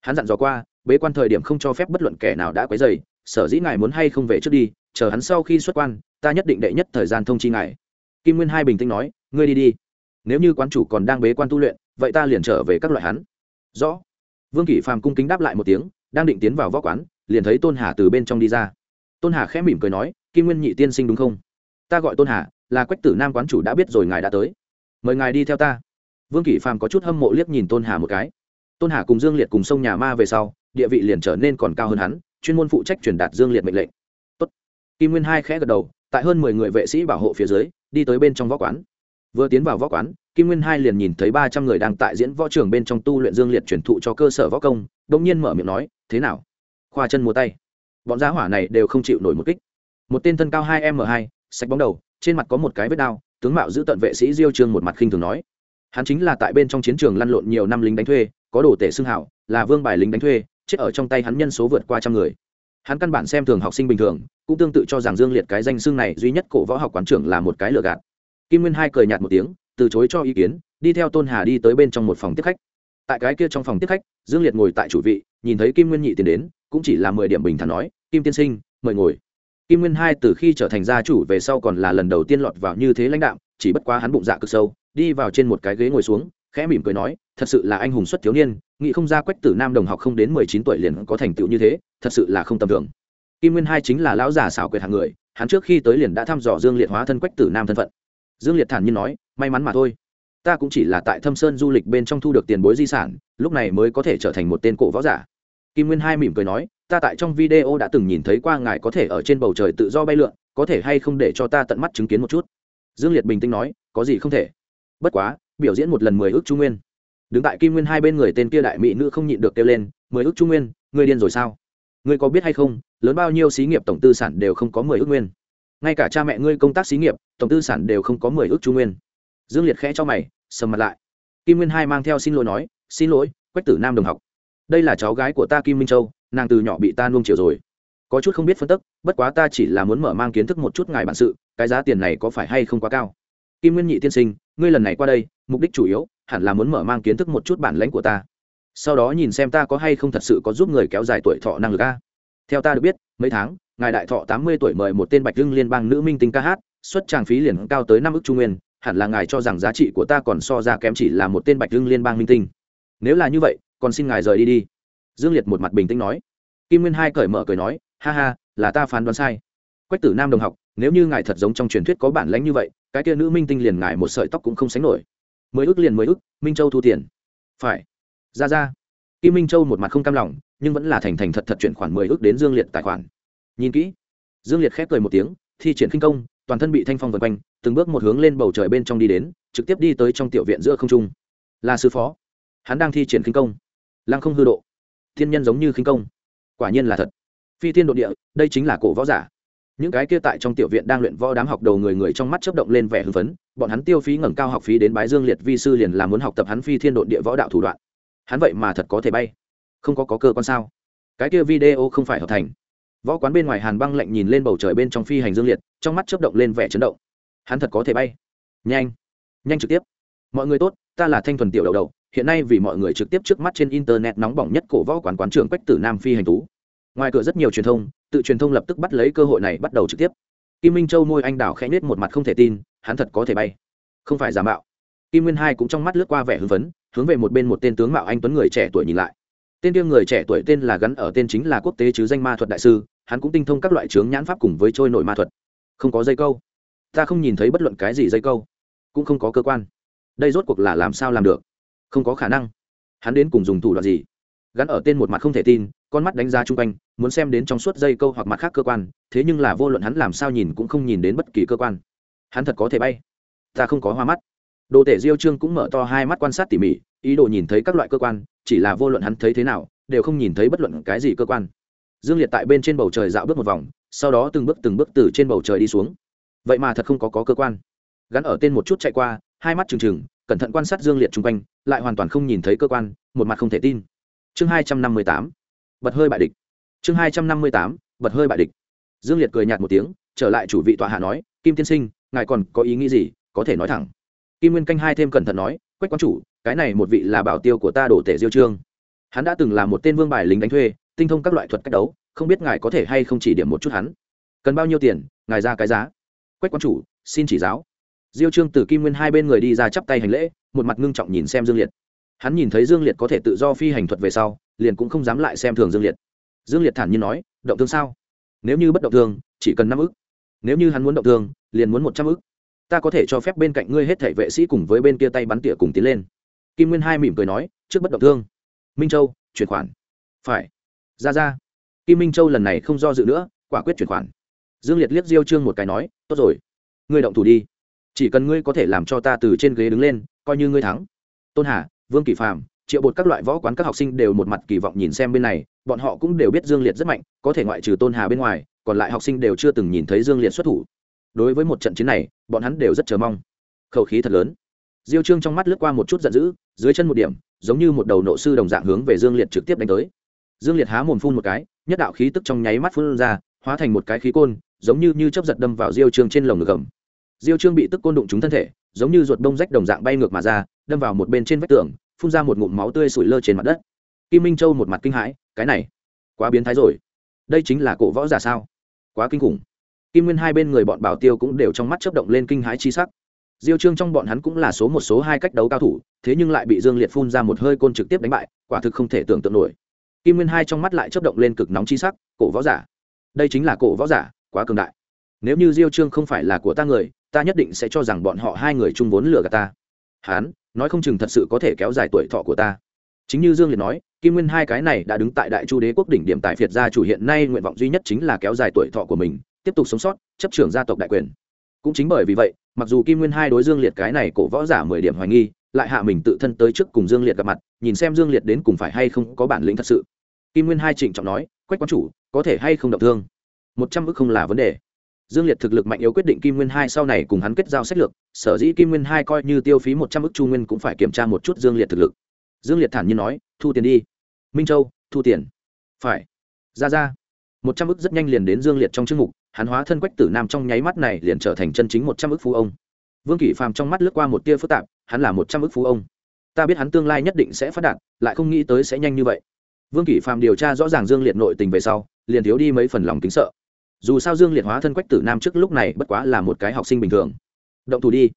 Hắn dặn dò qua, bế quan thời điểm không cho phép bất luận kẻ nào đã quấy dày sở dĩ ngài muốn hay không về trước đi, chờ hắn sau khi xuất quan ta nhất định đệ nhất thời gian thông chi ngài. Kim nguyên hai bình tĩnh nói, ngươi đi đi. Nếu như quán chủ còn đang bế quan tu luyện, vậy ta liền trở về các loại hắn. Rõ. Vương kỷ phàm cung kính đáp lại một tiếng, đang định tiến vào võ quán, liền thấy tôn hà từ bên trong đi ra. Tôn hà khẽ mỉm cười nói, kim nguyên nhị tiên sinh đúng không? Ta gọi tôn hà, là quách tử nam quán chủ đã biết rồi, ngài đã tới. Mời ngài đi theo ta. Vương kỷ phàm có chút hâm mộ liếc nhìn tôn hà một cái. Tôn hà cùng dương liệt cùng sông nhà ma về sau, địa vị liền trở nên còn cao hơn hắn, chuyên môn phụ trách truyền đạt dương liệt mệnh lệnh. Tốt. kim nguyên hai khẽ gật đầu tại hơn mười người vệ sĩ bảo hộ phía dưới, đi tới bên trong võ quán. Vừa tiến vào võ quán, kim nguyên hai liền nhìn thấy ba trăm người đang tại diễn võ trường bên trong tu luyện dương liệt truyền thụ cho cơ sở võ công đ ỗ n g nhiên mở miệng nói, thế nào? Khoa chân múa tay. Bọn giá hỏa này đều không chịu nổi một kích. Một tên thân cao hai m hai sạch bóng đầu, trên mặt có một cái vết đao, tướng mạo giữ tận vệ sĩ diêu trương một mặt khinh thường nói. Hắn chính là tại bên trong chiến trường lăn lộn nhiều năm lính đánh thuê, có đồ tể xưng hảo, là vương bài lính đánh thuê, chết ở trong tay hắn nhân số vượt qua trăm người hắn căn bản xem thường học sinh bình thường, cũng tương tự cho rằng dương liệt cái danh xưng này duy nhất cổ võ học quán trưởng là một cái lừa gạt. Kim nguyên hai cười nhạt một tiếng, từ chối cho ý kiến, đi theo tôn hà đi tới bên trong một phòng tiếp khách. Tại cái kia trong phòng tiếp khách, dương liệt ngồi tại chủ vị, nhìn thấy kim nguyên nhị tiến đến, cũng chỉ là mười điểm bình thản nói, kim tiên sinh, mời ngồi. Kim nguyên hai từ khi trở thành gia chủ về sau còn là lần đầu tiên lọt vào như thế lãnh đạo chỉ bất quá hắn bụng dạ cực sâu, đi vào trên một cái ghế ngồi xuống khẽ mỉm cười nói, thật sự là anh hùng xuất thiếu niên, nghĩ không ra quách tử nam đồng học không đến mười chín tuổi liền có thành tựu như thế, thật sự là không tầm thường. Kim nguyên hai chính là lão già xảo quyệt hàng người, hắn trước khi tới liền đã thăm dò dương liệt hóa thân quách tử nam thân phận. Dương liệt thản nhiên nói, may mắn mà thôi. Ta cũng chỉ là tại thâm sơn du lịch bên trong thu được tiền bối di sản, lúc này mới có thể trở thành một tên cổ võ giả. Kim nguyên hai mỉm cười nói, ta tại trong video đã từng nhìn thấy qua ngài có thể ở trên bầu trời tự do bay lượn, có thể hay không để cho ta tận mắt chứng kiến một chút? Dương liệt bình tĩnh nói, có gì không thể. Bất quá biểu diễn một lần mười ước trung nguyên. Đứng tại kim nguyên hai bên người tên kia đại mỹ nữ không nhịn được kêu lên, mười ước trung nguyên, ngươi điên rồi sao? Ngươi có biết hay không, lớn bao nhiêu xí nghiệp tổng tư sản đều không có mười ước nguyên? Ngay cả cha mẹ ngươi công tác xí nghiệp, tổng tư sản đều không có mười ước trung nguyên. Dương liệt khẽ cho mày, sầm mặt lại. Kim nguyên hai mang theo xin lỗi nói, xin lỗi, quách tử nam đồng học. Đây là cháu gái của ta kim minh châu, nàng từ nhỏ bị ta nuông chiều rồi. Có chút không biết phân tức, bất quá ta chỉ là muốn mở mang kiến thức một chút ngài bản sự, cái giá tiền này có phải hay không quá cao? Kim nguyên nhị tiên sinh, ngươi lần này qua đây mục đích chủ yếu hẳn là muốn mở mang kiến thức một chút bản lãnh của ta. Sau đó nhìn xem ta có hay không thật sự có giúp người kéo dài tuổi thọ năng lực a. Theo ta được biết, mấy tháng, ngài đại thọ tám mươi tuổi mời một tên bạch hưng liên bang nữ minh tinh ca hát, xuất trang phí liền cao tới năm ước trung nguyên, hẳn là ngài cho rằng giá trị của ta còn so ra kém chỉ là một tên bạch hưng liên bang minh tinh. Nếu là như vậy, còn xin ngài rời đi đi. Dương liệt một mặt bình tĩnh nói. Kim nguyên hai cởi mở cười nói, ha ha, là ta phán đoán sai. Quách tử nam đồng học, nếu như ngài thật giống trong truyền thuyết có bản lãnh như vậy, cái kia nữ minh tinh liền ngài một sợi tóc cũng không sánh nổi mười ước liền mười ước, minh châu thu tiền. Phải. Ra ra. Kim minh châu một mặt không cam lòng, nhưng vẫn là thành thành thật thật chuyển khoản mười ước đến dương liệt tài khoản. Nhìn kỹ. Dương liệt khép cười một tiếng, thi triển khinh công, toàn thân bị thanh phong vần quanh, từng bước một hướng lên bầu trời bên trong đi đến, trực tiếp đi tới trong tiểu viện giữa không trung. Là sư phó. Hắn đang thi triển khinh công. Lăng không hư độ. Thiên nhân giống như khinh công. Quả nhiên là thật. Phi thiên độ địa, đây chính là cổ võ giả. Những cái kia tại trong tiểu viện đang luyện võ đám học đầu người người trong mắt chấp động lên vẻ hưng phấn bọn hắn tiêu phí ngẩng cao học phí đến bái dương liệt vi sư liền là muốn học tập hắn phi thiên độn địa võ đạo thủ đoạn. Hắn vậy mà thật có thể bay. Không có, có cơ quan sao? Cái kia video không phải hợp thành. Võ quán bên ngoài hàn băng lạnh nhìn lên bầu trời bên trong phi hành dương liệt trong mắt chấp động lên vẻ chấn động. Hắn thật có thể bay. Nhanh. Nhanh trực tiếp. Mọi người tốt ta là thanh thuần tiểu đầu đầu hiện nay vì mọi người trực tiếp trước mắt trên internet nóng bỏng nhất cổ võ quán quán trưởng quách tử nam phi hành tú. Ngoài cửa rất nhiều truyền thông tự truyền thông lập tức bắt lấy cơ hội này bắt đầu trực tiếp. Kim minh châu môi anh đào khẽ nết một mặt không thể tin hắn thật có thể bay. Không phải giả mạo. Kim nguyên hai cũng trong mắt lướt qua vẻ hưng phấn, hướng về một bên một tên tướng mạo anh tuấn người trẻ tuổi nhìn lại. Tên tiêu người trẻ tuổi tên là gắn ở tên chính là quốc tế chứ danh ma thuật đại sư, hắn cũng tinh thông các loại trướng nhãn pháp cùng với trôi nổi ma thuật. Không có dây câu. Ta không nhìn thấy bất luận cái gì dây câu. Cũng không có cơ quan. Đây rốt cuộc là làm sao làm được? Không có khả năng. Hắn đến cùng dùng thủ đoạn gì? Gắn ở tên một mặt không thể tin, con mắt đánh giá chung quanh, muốn xem đến trong suốt dây câu hoặc mặt khác cơ quan, thế nhưng là vô luận hắn làm sao nhìn cũng không nhìn đến bất kỳ cơ quan hắn thật có thể bay. Ta không có hoa mắt. Đồ tể diêu trương cũng mở to hai mắt quan sát tỉ mỉ ý đồ nhìn thấy các loại cơ quan chỉ là vô luận hắn thấy thế nào đều không nhìn thấy bất luận cái gì cơ quan. Dương liệt tại bên trên bầu trời dạo bước một vòng sau đó từng bước từng bước từ trên bầu trời đi xuống. Vậy mà thật không có, có cơ quan. Gắn ở tên một chút chạy qua hai mắt trừng trừng cẩn thận quan sát dương liệt chung quanh lại hoàn toàn không nhìn thấy cơ quan một mặt không thể tin. Chương hai trăm năm mươi tám bật hơi bại địch. Chương hai trăm năm mươi tám bật hơi bại địch. Dương liệt cười nhạt một tiếng trở lại chủ vị tọa hạ nói kim tiên sinh ngài còn có ý nghĩ gì, có thể nói thẳng. Kim nguyên canh hai thêm cẩn thận nói, quách quan chủ, cái này một vị là bảo tiêu của ta đổ tể diêu trương. Hắn đã từng là một tên vương bài lính đánh thuê, tinh thông các loại thuật cách đấu, không biết ngài có thể hay không chỉ điểm một chút hắn. Cần bao nhiêu tiền, ngài ra cái giá. Quách quan chủ, xin chỉ giáo. Diêu trương từ kim nguyên hai bên người đi ra chắp tay hành lễ, một mặt ngưng trọng nhìn xem dương liệt. Hắn nhìn thấy dương liệt có thể tự do phi hành thuật về sau, liền cũng không dám lại xem thường dương liệt. Dương liệt thản nhiên nói, động thương sao? Nếu như bất động thương, chỉ cần năm ức nếu như hắn muốn động thương liền muốn một trăm ức. Ta có thể cho phép bên cạnh ngươi hết thể vệ sĩ cùng với bên kia tay bắn tỉa cùng tiến lên. Kim nguyên hai mỉm cười nói trước bất động thương. Minh châu chuyển khoản. Phải. Ra ra. Kim minh châu lần này không do dự nữa quả quyết chuyển khoản. Dương liệt liếc diêu trương một cái nói tốt rồi ngươi động thủ đi. Chỉ cần ngươi có thể làm cho ta từ trên ghế đứng lên coi như ngươi thắng. Tôn hà vương kỳ Phạm, triệu bột các loại võ quán các học sinh đều một mặt kỳ vọng nhìn xem bên này bọn họ cũng đều biết dương liệt rất mạnh có thể ngoại trừ tôn hà bên ngoài còn lại học sinh đều chưa từng nhìn thấy dương liệt xuất thủ. Đối với một trận chiến này, bọn hắn đều rất chờ mong. Khẩu khí thật lớn. Diêu trương trong mắt lướt qua một chút giận dữ, dưới chân một điểm, giống như một đầu nộ sư đồng dạng hướng về dương liệt trực tiếp đánh tới. Dương liệt há mồm phun một cái, nhất đạo khí tức trong nháy mắt phun ra, hóa thành một cái khí côn, giống như như chấp giật đâm vào diêu trương trên lồng ngực gầm diêu trương bị tức côn đụng trúng thân thể, giống như ruột đông rách đồng dạng bay ngược mà ra, đâm vào một bên trên vách tường, phun ra một ngụm máu tươi sủi lơ trên mặt đất. Kim minh châu một mặt kinh hãi, cái này quá biến thái rồi. Đây chính là cổ võ giả sao? Quá kinh khủng. Kim nguyên hai bên người bọn bảo tiêu cũng đều trong mắt chớp động lên kinh hãi chi sắc. Diêu trương trong bọn hắn cũng là số một số hai cách đấu cao thủ, thế nhưng lại bị dương liệt phun ra một hơi côn trực tiếp đánh bại, quả thực không thể tưởng tượng nổi. Kim nguyên hai trong mắt lại chớp động lên cực nóng chi sắc, cổ võ giả. Đây chính là cổ võ giả, quá cường đại. Nếu như diêu trương không phải là của ta người, ta nhất định sẽ cho rằng bọn họ hai người chung vốn lừa gạt ta. Hán, nói không chừng thật sự có thể kéo dài tuổi thọ của ta chính như dương liệt nói, kim nguyên hai cái này đã đứng tại đại chu đế quốc đỉnh điểm tại phiệt gia chủ hiện nay nguyện vọng duy nhất chính là kéo dài tuổi thọ của mình, tiếp tục sống sót, chấp trưởng gia tộc đại quyền. Cũng chính bởi vì vậy, mặc dù kim nguyên hai đối dương liệt cái này cổ võ giả mười điểm hoài nghi, lại hạ mình tự thân tới trước cùng dương liệt gặp mặt, nhìn xem dương liệt đến cùng phải hay không có bản lĩnh thật sự. Kim nguyên hai trịnh trọng nói, quách quán chủ, có thể hay không động thương? Một trăm ức không là vấn đề. Dương liệt thực lực mạnh yếu quyết định kim nguyên hai sau này cùng hắn kết giao sách lược, sở dĩ kim nguyên hai coi như tiêu phí một trăm ức chu nguyên cũng phải kiểm tra một chút dương liệt thực lực dương liệt thản nhiên nói, thu tiền đi. Minh châu, thu tiền. Phải. Ra ra. Một trăm ức rất nhanh liền đến dương liệt trong chương mục, hắn hóa thân quách tử nam trong nháy mắt này liền trở thành chân chính một trăm ức phú ông. Vương kỷ phàm trong mắt lướt qua một tia phức tạp, hắn là một trăm ức phú ông. Ta biết hắn tương lai nhất định sẽ phát đạt, lại không nghĩ tới sẽ nhanh như vậy. Vương kỷ phàm điều tra rõ ràng dương liệt nội tình về sau, liền thiếu đi mấy phần lòng kính sợ. Dù sao dương liệt hóa thân quách tử nam trước lúc này bất quá là một cái học sinh bình thường. Động thủ đi.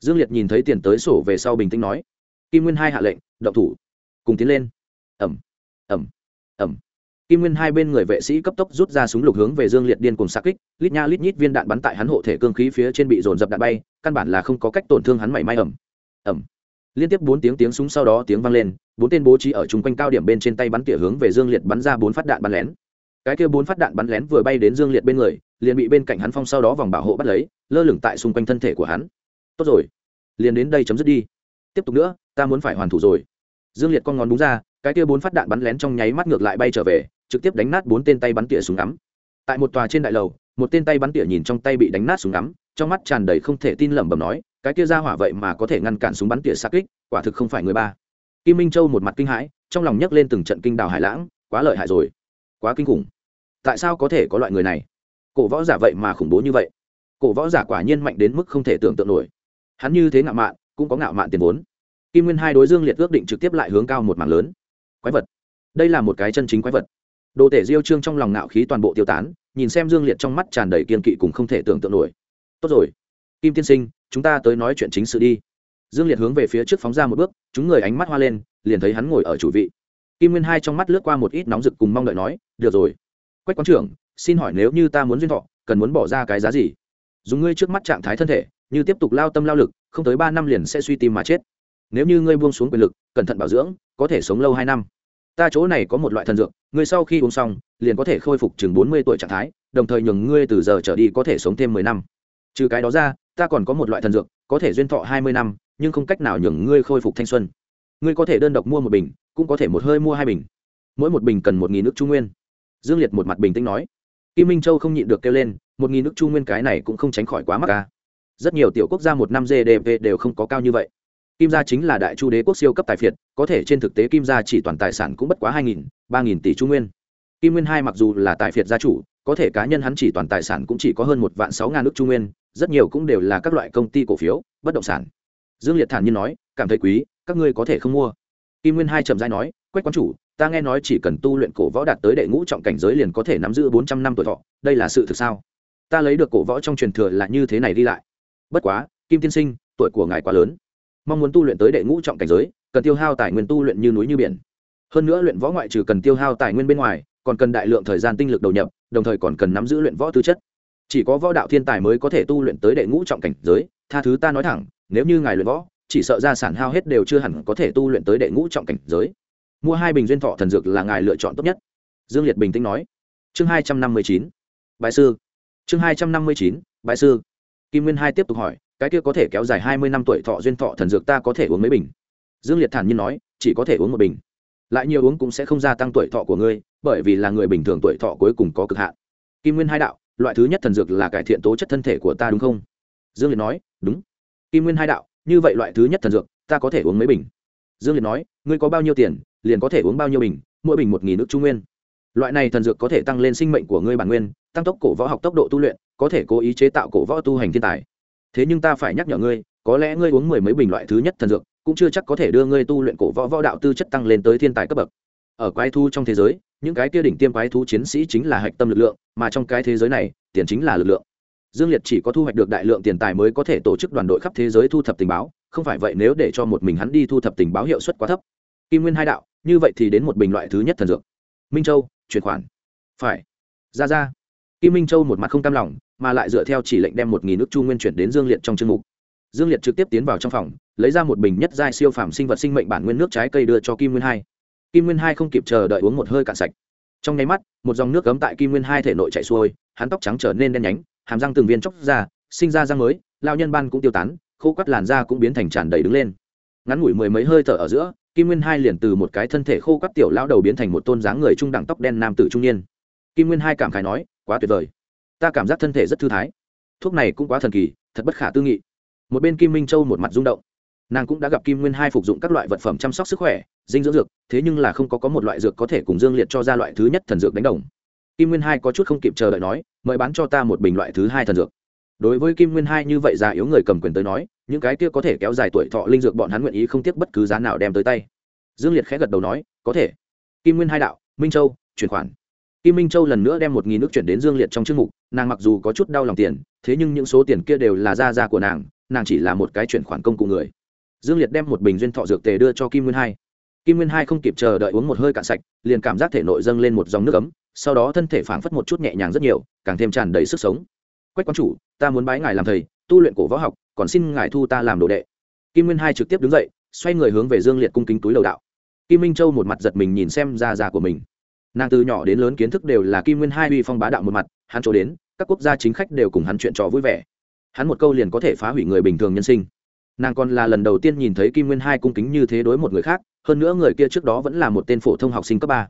Dương liệt nhìn thấy tiền tới sổ về sau bình tĩnh nói. Kim nguyên hai hạ lệnh động thủ. Cùng tiến lên. Ẩm ẩm ẩm kim nguyên hai bên người vệ sĩ cấp tốc rút ra súng lục hướng về dương liệt điên cùng xa kích, lít nha lít nhít viên đạn bắn tại hắn hộ thể cương khí phía trên bị dồn dập đạn bay, căn bản là không có cách tổn thương hắn mảy may ẩm ẩm liên tiếp bốn tiếng tiếng súng sau đó tiếng vang lên, bốn tên bố trí ở chung quanh cao điểm bên trên tay bắn tỉa hướng về dương liệt bắn ra bốn phát đạn bắn lén. Cái kia bốn phát đạn bắn lén vừa bay đến dương liệt bên người, liền bị bên cạnh hắn phong sau đó vòng bảo hộ bắt lấy, lơ lửng tại xung quanh thân thể của hắn. Tốt rồi, liền đến đây chấm dứt đi. Tiếp tục nữa, ta muốn phải hoàn thủ rồi dương liệt con ngón đúng ra, cái kia bốn phát đạn bắn lén trong nháy mắt ngược lại bay trở về, trực tiếp đánh nát bốn tên tay bắn tỉa súng ngắm. Tại một tòa trên đại lầu, một tên tay bắn tỉa nhìn trong tay bị đánh nát súng ngắm, trong mắt tràn đầy không thể tin lẩm bẩm nói, cái kia ra hỏa vậy mà có thể ngăn cản súng bắn tỉa xa kích, quả thực không phải người ba. Kim minh châu một mặt kinh hãi, trong lòng nhấc lên từng trận kinh đào hải lãng, quá lợi hại rồi. Quá kinh khủng. Tại sao có thể có loại người này? Cổ võ giả vậy mà khủng bố như vậy. Cổ võ giả quả nhiên mạnh đến mức không thể tưởng tượng nổi. Hắn như thế ngạo mạn, cũng có ngạo mạn tiền vốn kim nguyên hai đối dương liệt ước định trực tiếp lại hướng cao một mảng lớn. Quái vật. Đây là một cái chân chính quái vật. Đồ tể diêu trương trong lòng ngạo khí toàn bộ tiêu tán, nhìn xem dương liệt trong mắt tràn đầy kiên kỵ cùng không thể tưởng tượng nổi. Tốt rồi. Kim tiên sinh, chúng ta tới nói chuyện chính sự đi. Dương liệt hướng về phía trước phóng ra một bước, chúng người ánh mắt hoa lên, liền thấy hắn ngồi ở chủ vị. Kim nguyên hai trong mắt lướt qua một ít nóng rực cùng mong đợi nói, được rồi. Quách quán trưởng, xin hỏi nếu như ta muốn duyên thọ, cần muốn bỏ ra cái giá gì? Dùng ngươi trước mắt trạng thái thân thể, như tiếp tục lao tâm lao lực, không tới ba năm liền sẽ suy tim mà chết nếu như ngươi buông xuống quyền lực, cẩn thận bảo dưỡng, có thể sống lâu hai năm. Ta chỗ này có một loại thần dược, ngươi sau khi uống xong, liền có thể khôi phục chừng bốn mươi tuổi trạng thái, đồng thời nhường ngươi từ giờ trở đi có thể sống thêm mười năm. Trừ cái đó ra, ta còn có một loại thần dược, có thể duyên thọ hai mươi năm, nhưng không cách nào nhường ngươi khôi phục thanh xuân. Ngươi có thể đơn độc mua một bình, cũng có thể một hơi mua hai bình. Mỗi một bình cần một nghìn nước trung nguyên. Dương liệt một mặt bình tĩnh nói. Kim minh châu không nhịn được kêu lên, một nghìn nước trung nguyên cái này cũng không tránh khỏi quá mắc ca rất nhiều tiểu quốc gia một năm gdp đều không có cao như vậy kim gia chính là đại chu đế quốc siêu cấp tài phiệt, có thể trên thực tế kim gia chỉ toàn tài sản cũng bất quá hai nghìn, ba nghìn tỷ trung nguyên. Kim nguyên hai mặc dù là tài phiệt gia chủ, có thể cá nhân hắn chỉ toàn tài sản cũng chỉ có hơn một vạn sáu ngàn nước trung nguyên, rất nhiều cũng đều là các loại công ty cổ phiếu, bất động sản. Dương liệt thản nhiên nói, cảm thấy quý, các ngươi có thể không mua. Kim nguyên hai trầm dai nói, quách quán chủ, ta nghe nói chỉ cần tu luyện cổ võ đạt tới đệ ngũ trọng cảnh giới liền có thể nắm giữ bốn trăm năm tuổi thọ, đây là sự thực sao? Ta lấy được cổ võ trong truyền thừa là như thế này đi lại. Bất quá, kim tiên sinh, tuổi của ngài quá lớn mong muốn tu luyện tới đệ ngũ trọng cảnh giới, cần tiêu hao tài nguyên tu luyện như núi như biển. Hơn nữa luyện võ ngoại trừ cần tiêu hao tài nguyên bên ngoài, còn cần đại lượng thời gian tinh lực đầu nhập, đồng thời còn cần nắm giữ luyện võ tư chất. Chỉ có võ đạo thiên tài mới có thể tu luyện tới đệ ngũ trọng cảnh giới, tha thứ ta nói thẳng, nếu như ngài luyện võ, chỉ sợ gia sản hao hết đều chưa hẳn có thể tu luyện tới đệ ngũ trọng cảnh giới. Mua hai bình duyên thọ thần dược là ngài lựa chọn tốt nhất. Dương liệt bình tĩnh nói. Chương hai trăm năm mươi chín. Bại sư. Chương hai trăm năm mươi chín. Bại sư. Kim nguyên hai tiếp tục hỏi cái kia có thể kéo dài hai mươi năm tuổi thọ duyên thọ thần dược ta có thể uống mấy bình? Dương liệt thản nhiên nói, chỉ có thể uống một bình. Lại nhiều uống cũng sẽ không gia tăng tuổi thọ của ngươi, bởi vì là người bình thường tuổi thọ cuối cùng có cực hạn. Kim nguyên hai đạo, loại thứ nhất thần dược là cải thiện tố chất thân thể của ta đúng không? Dương liệt nói, đúng. Kim nguyên hai đạo, như vậy loại thứ nhất thần dược, ta có thể uống mấy bình? Dương liệt nói, ngươi có bao nhiêu tiền, liền có thể uống bao nhiêu bình, mỗi bình một nghìn nước trung nguyên. Loại này thần dược có thể tăng lên sinh mệnh của ngươi bản nguyên, tăng tốc cổ võ học tốc độ tu luyện, có thể cố ý chế tạo cổ võ tu hành thiên tài thế nhưng ta phải nhắc nhở ngươi, có lẽ ngươi uống mười mấy bình loại thứ nhất thần dược, cũng chưa chắc có thể đưa ngươi tu luyện cổ võ võ đạo tư chất tăng lên tới thiên tài cấp bậc. Ở quái thú trong thế giới, những cái kia đỉnh tiêm quái thú chiến sĩ chính là hạch tâm lực lượng, mà trong cái thế giới này, tiền chính là lực lượng. Dương liệt chỉ có thu hoạch được đại lượng tiền tài mới có thể tổ chức đoàn đội khắp thế giới thu thập tình báo, không phải vậy nếu để cho một mình hắn đi thu thập tình báo hiệu suất quá thấp. Kim nguyên hai đạo, như vậy thì đến một bình loại thứ nhất thần dược. Minh châu, chuyển khoản. Phải. Ra ra kim minh châu một mặt không cam lòng, mà lại dựa theo chỉ lệnh đem một nghìn nước chu nguyên chuyển đến dương liệt trong chương mục. Dương liệt trực tiếp tiến vào trong phòng, lấy ra một bình nhất giai siêu phàm sinh vật sinh mệnh bản nguyên nước trái cây đưa cho kim nguyên hai. Kim nguyên hai không kịp chờ đợi uống một hơi cạn sạch. Trong nháy mắt, một dòng nước cấm tại kim nguyên hai thể nội chạy xuôi, hắn tóc trắng trở nên đen nhánh, hàm răng từng viên chóc ra, sinh ra răng mới lao nhân ban cũng tiêu tán, khô quắt làn da cũng biến thành tràn đầy đứng lên. Ngắn ngủi mười mấy hơi thở ở giữa, kim nguyên hai liền từ một cái thân thể khô quắt tiểu lao đầu biến thành một tôn dáng người trung đẳng tóc đen nam tử trung niên. Kim nguyên hai cảm khái nói quá tuyệt vời. Ta cảm giác thân thể rất thư thái. Thuốc này cũng quá thần kỳ, thật bất khả tư nghị. Một bên kim minh châu một mặt rung động. Nàng cũng đã gặp kim nguyên hai phục dụng các loại vật phẩm chăm sóc sức khỏe, dinh dưỡng dược, thế nhưng là không có có một loại dược có thể cùng dương liệt cho ra loại thứ nhất thần dược đánh đồng. Kim nguyên hai có chút không kịp chờ đợi nói, mời bán cho ta một bình loại thứ hai thần dược. Đối với kim nguyên hai như vậy già yếu người cầm quyền tới nói, những cái kia có thể kéo dài tuổi thọ linh dược bọn hắn nguyện ý không tiếc bất cứ giá nào đem tới tay. Dương liệt khẽ gật đầu nói, có thể. Kim nguyên hai đạo, minh châu, chuyển khoản kim minh châu lần nữa đem một nghìn nước chuyển đến dương liệt trong chương mục, nàng mặc dù có chút đau lòng tiền, thế nhưng những số tiền kia đều là gia gia của nàng nàng chỉ là một cái chuyển khoản công cụ người. Dương liệt đem một bình duyên thọ dược tề đưa cho kim nguyên hai. Kim nguyên hai không kịp chờ đợi uống một hơi cạn sạch, liền cảm giác thể nội dâng lên một dòng nước ấm, sau đó thân thể phảng phất một chút nhẹ nhàng rất nhiều, càng thêm tràn đầy sức sống. Quách quán chủ, ta muốn bái ngài làm thầy, tu luyện cổ võ học, còn xin ngài thu ta làm đồ đệ. Kim nguyên hai trực tiếp đứng dậy, xoay người hướng về dương liệt cung kính túi lầu đạo. Kim minh châu một mặt giật mình nhìn xem gia gia của mình nàng từ nhỏ đến lớn kiến thức đều là kim nguyên hai uy phong bá đạo một mặt, hắn chỗ đến, các quốc gia chính khách đều cùng hắn chuyện trò vui vẻ. Hắn một câu liền có thể phá hủy người bình thường nhân sinh. Nàng còn là lần đầu tiên nhìn thấy kim nguyên hai cung kính như thế đối một người khác, hơn nữa người kia trước đó vẫn là một tên phổ thông học sinh cấp ba.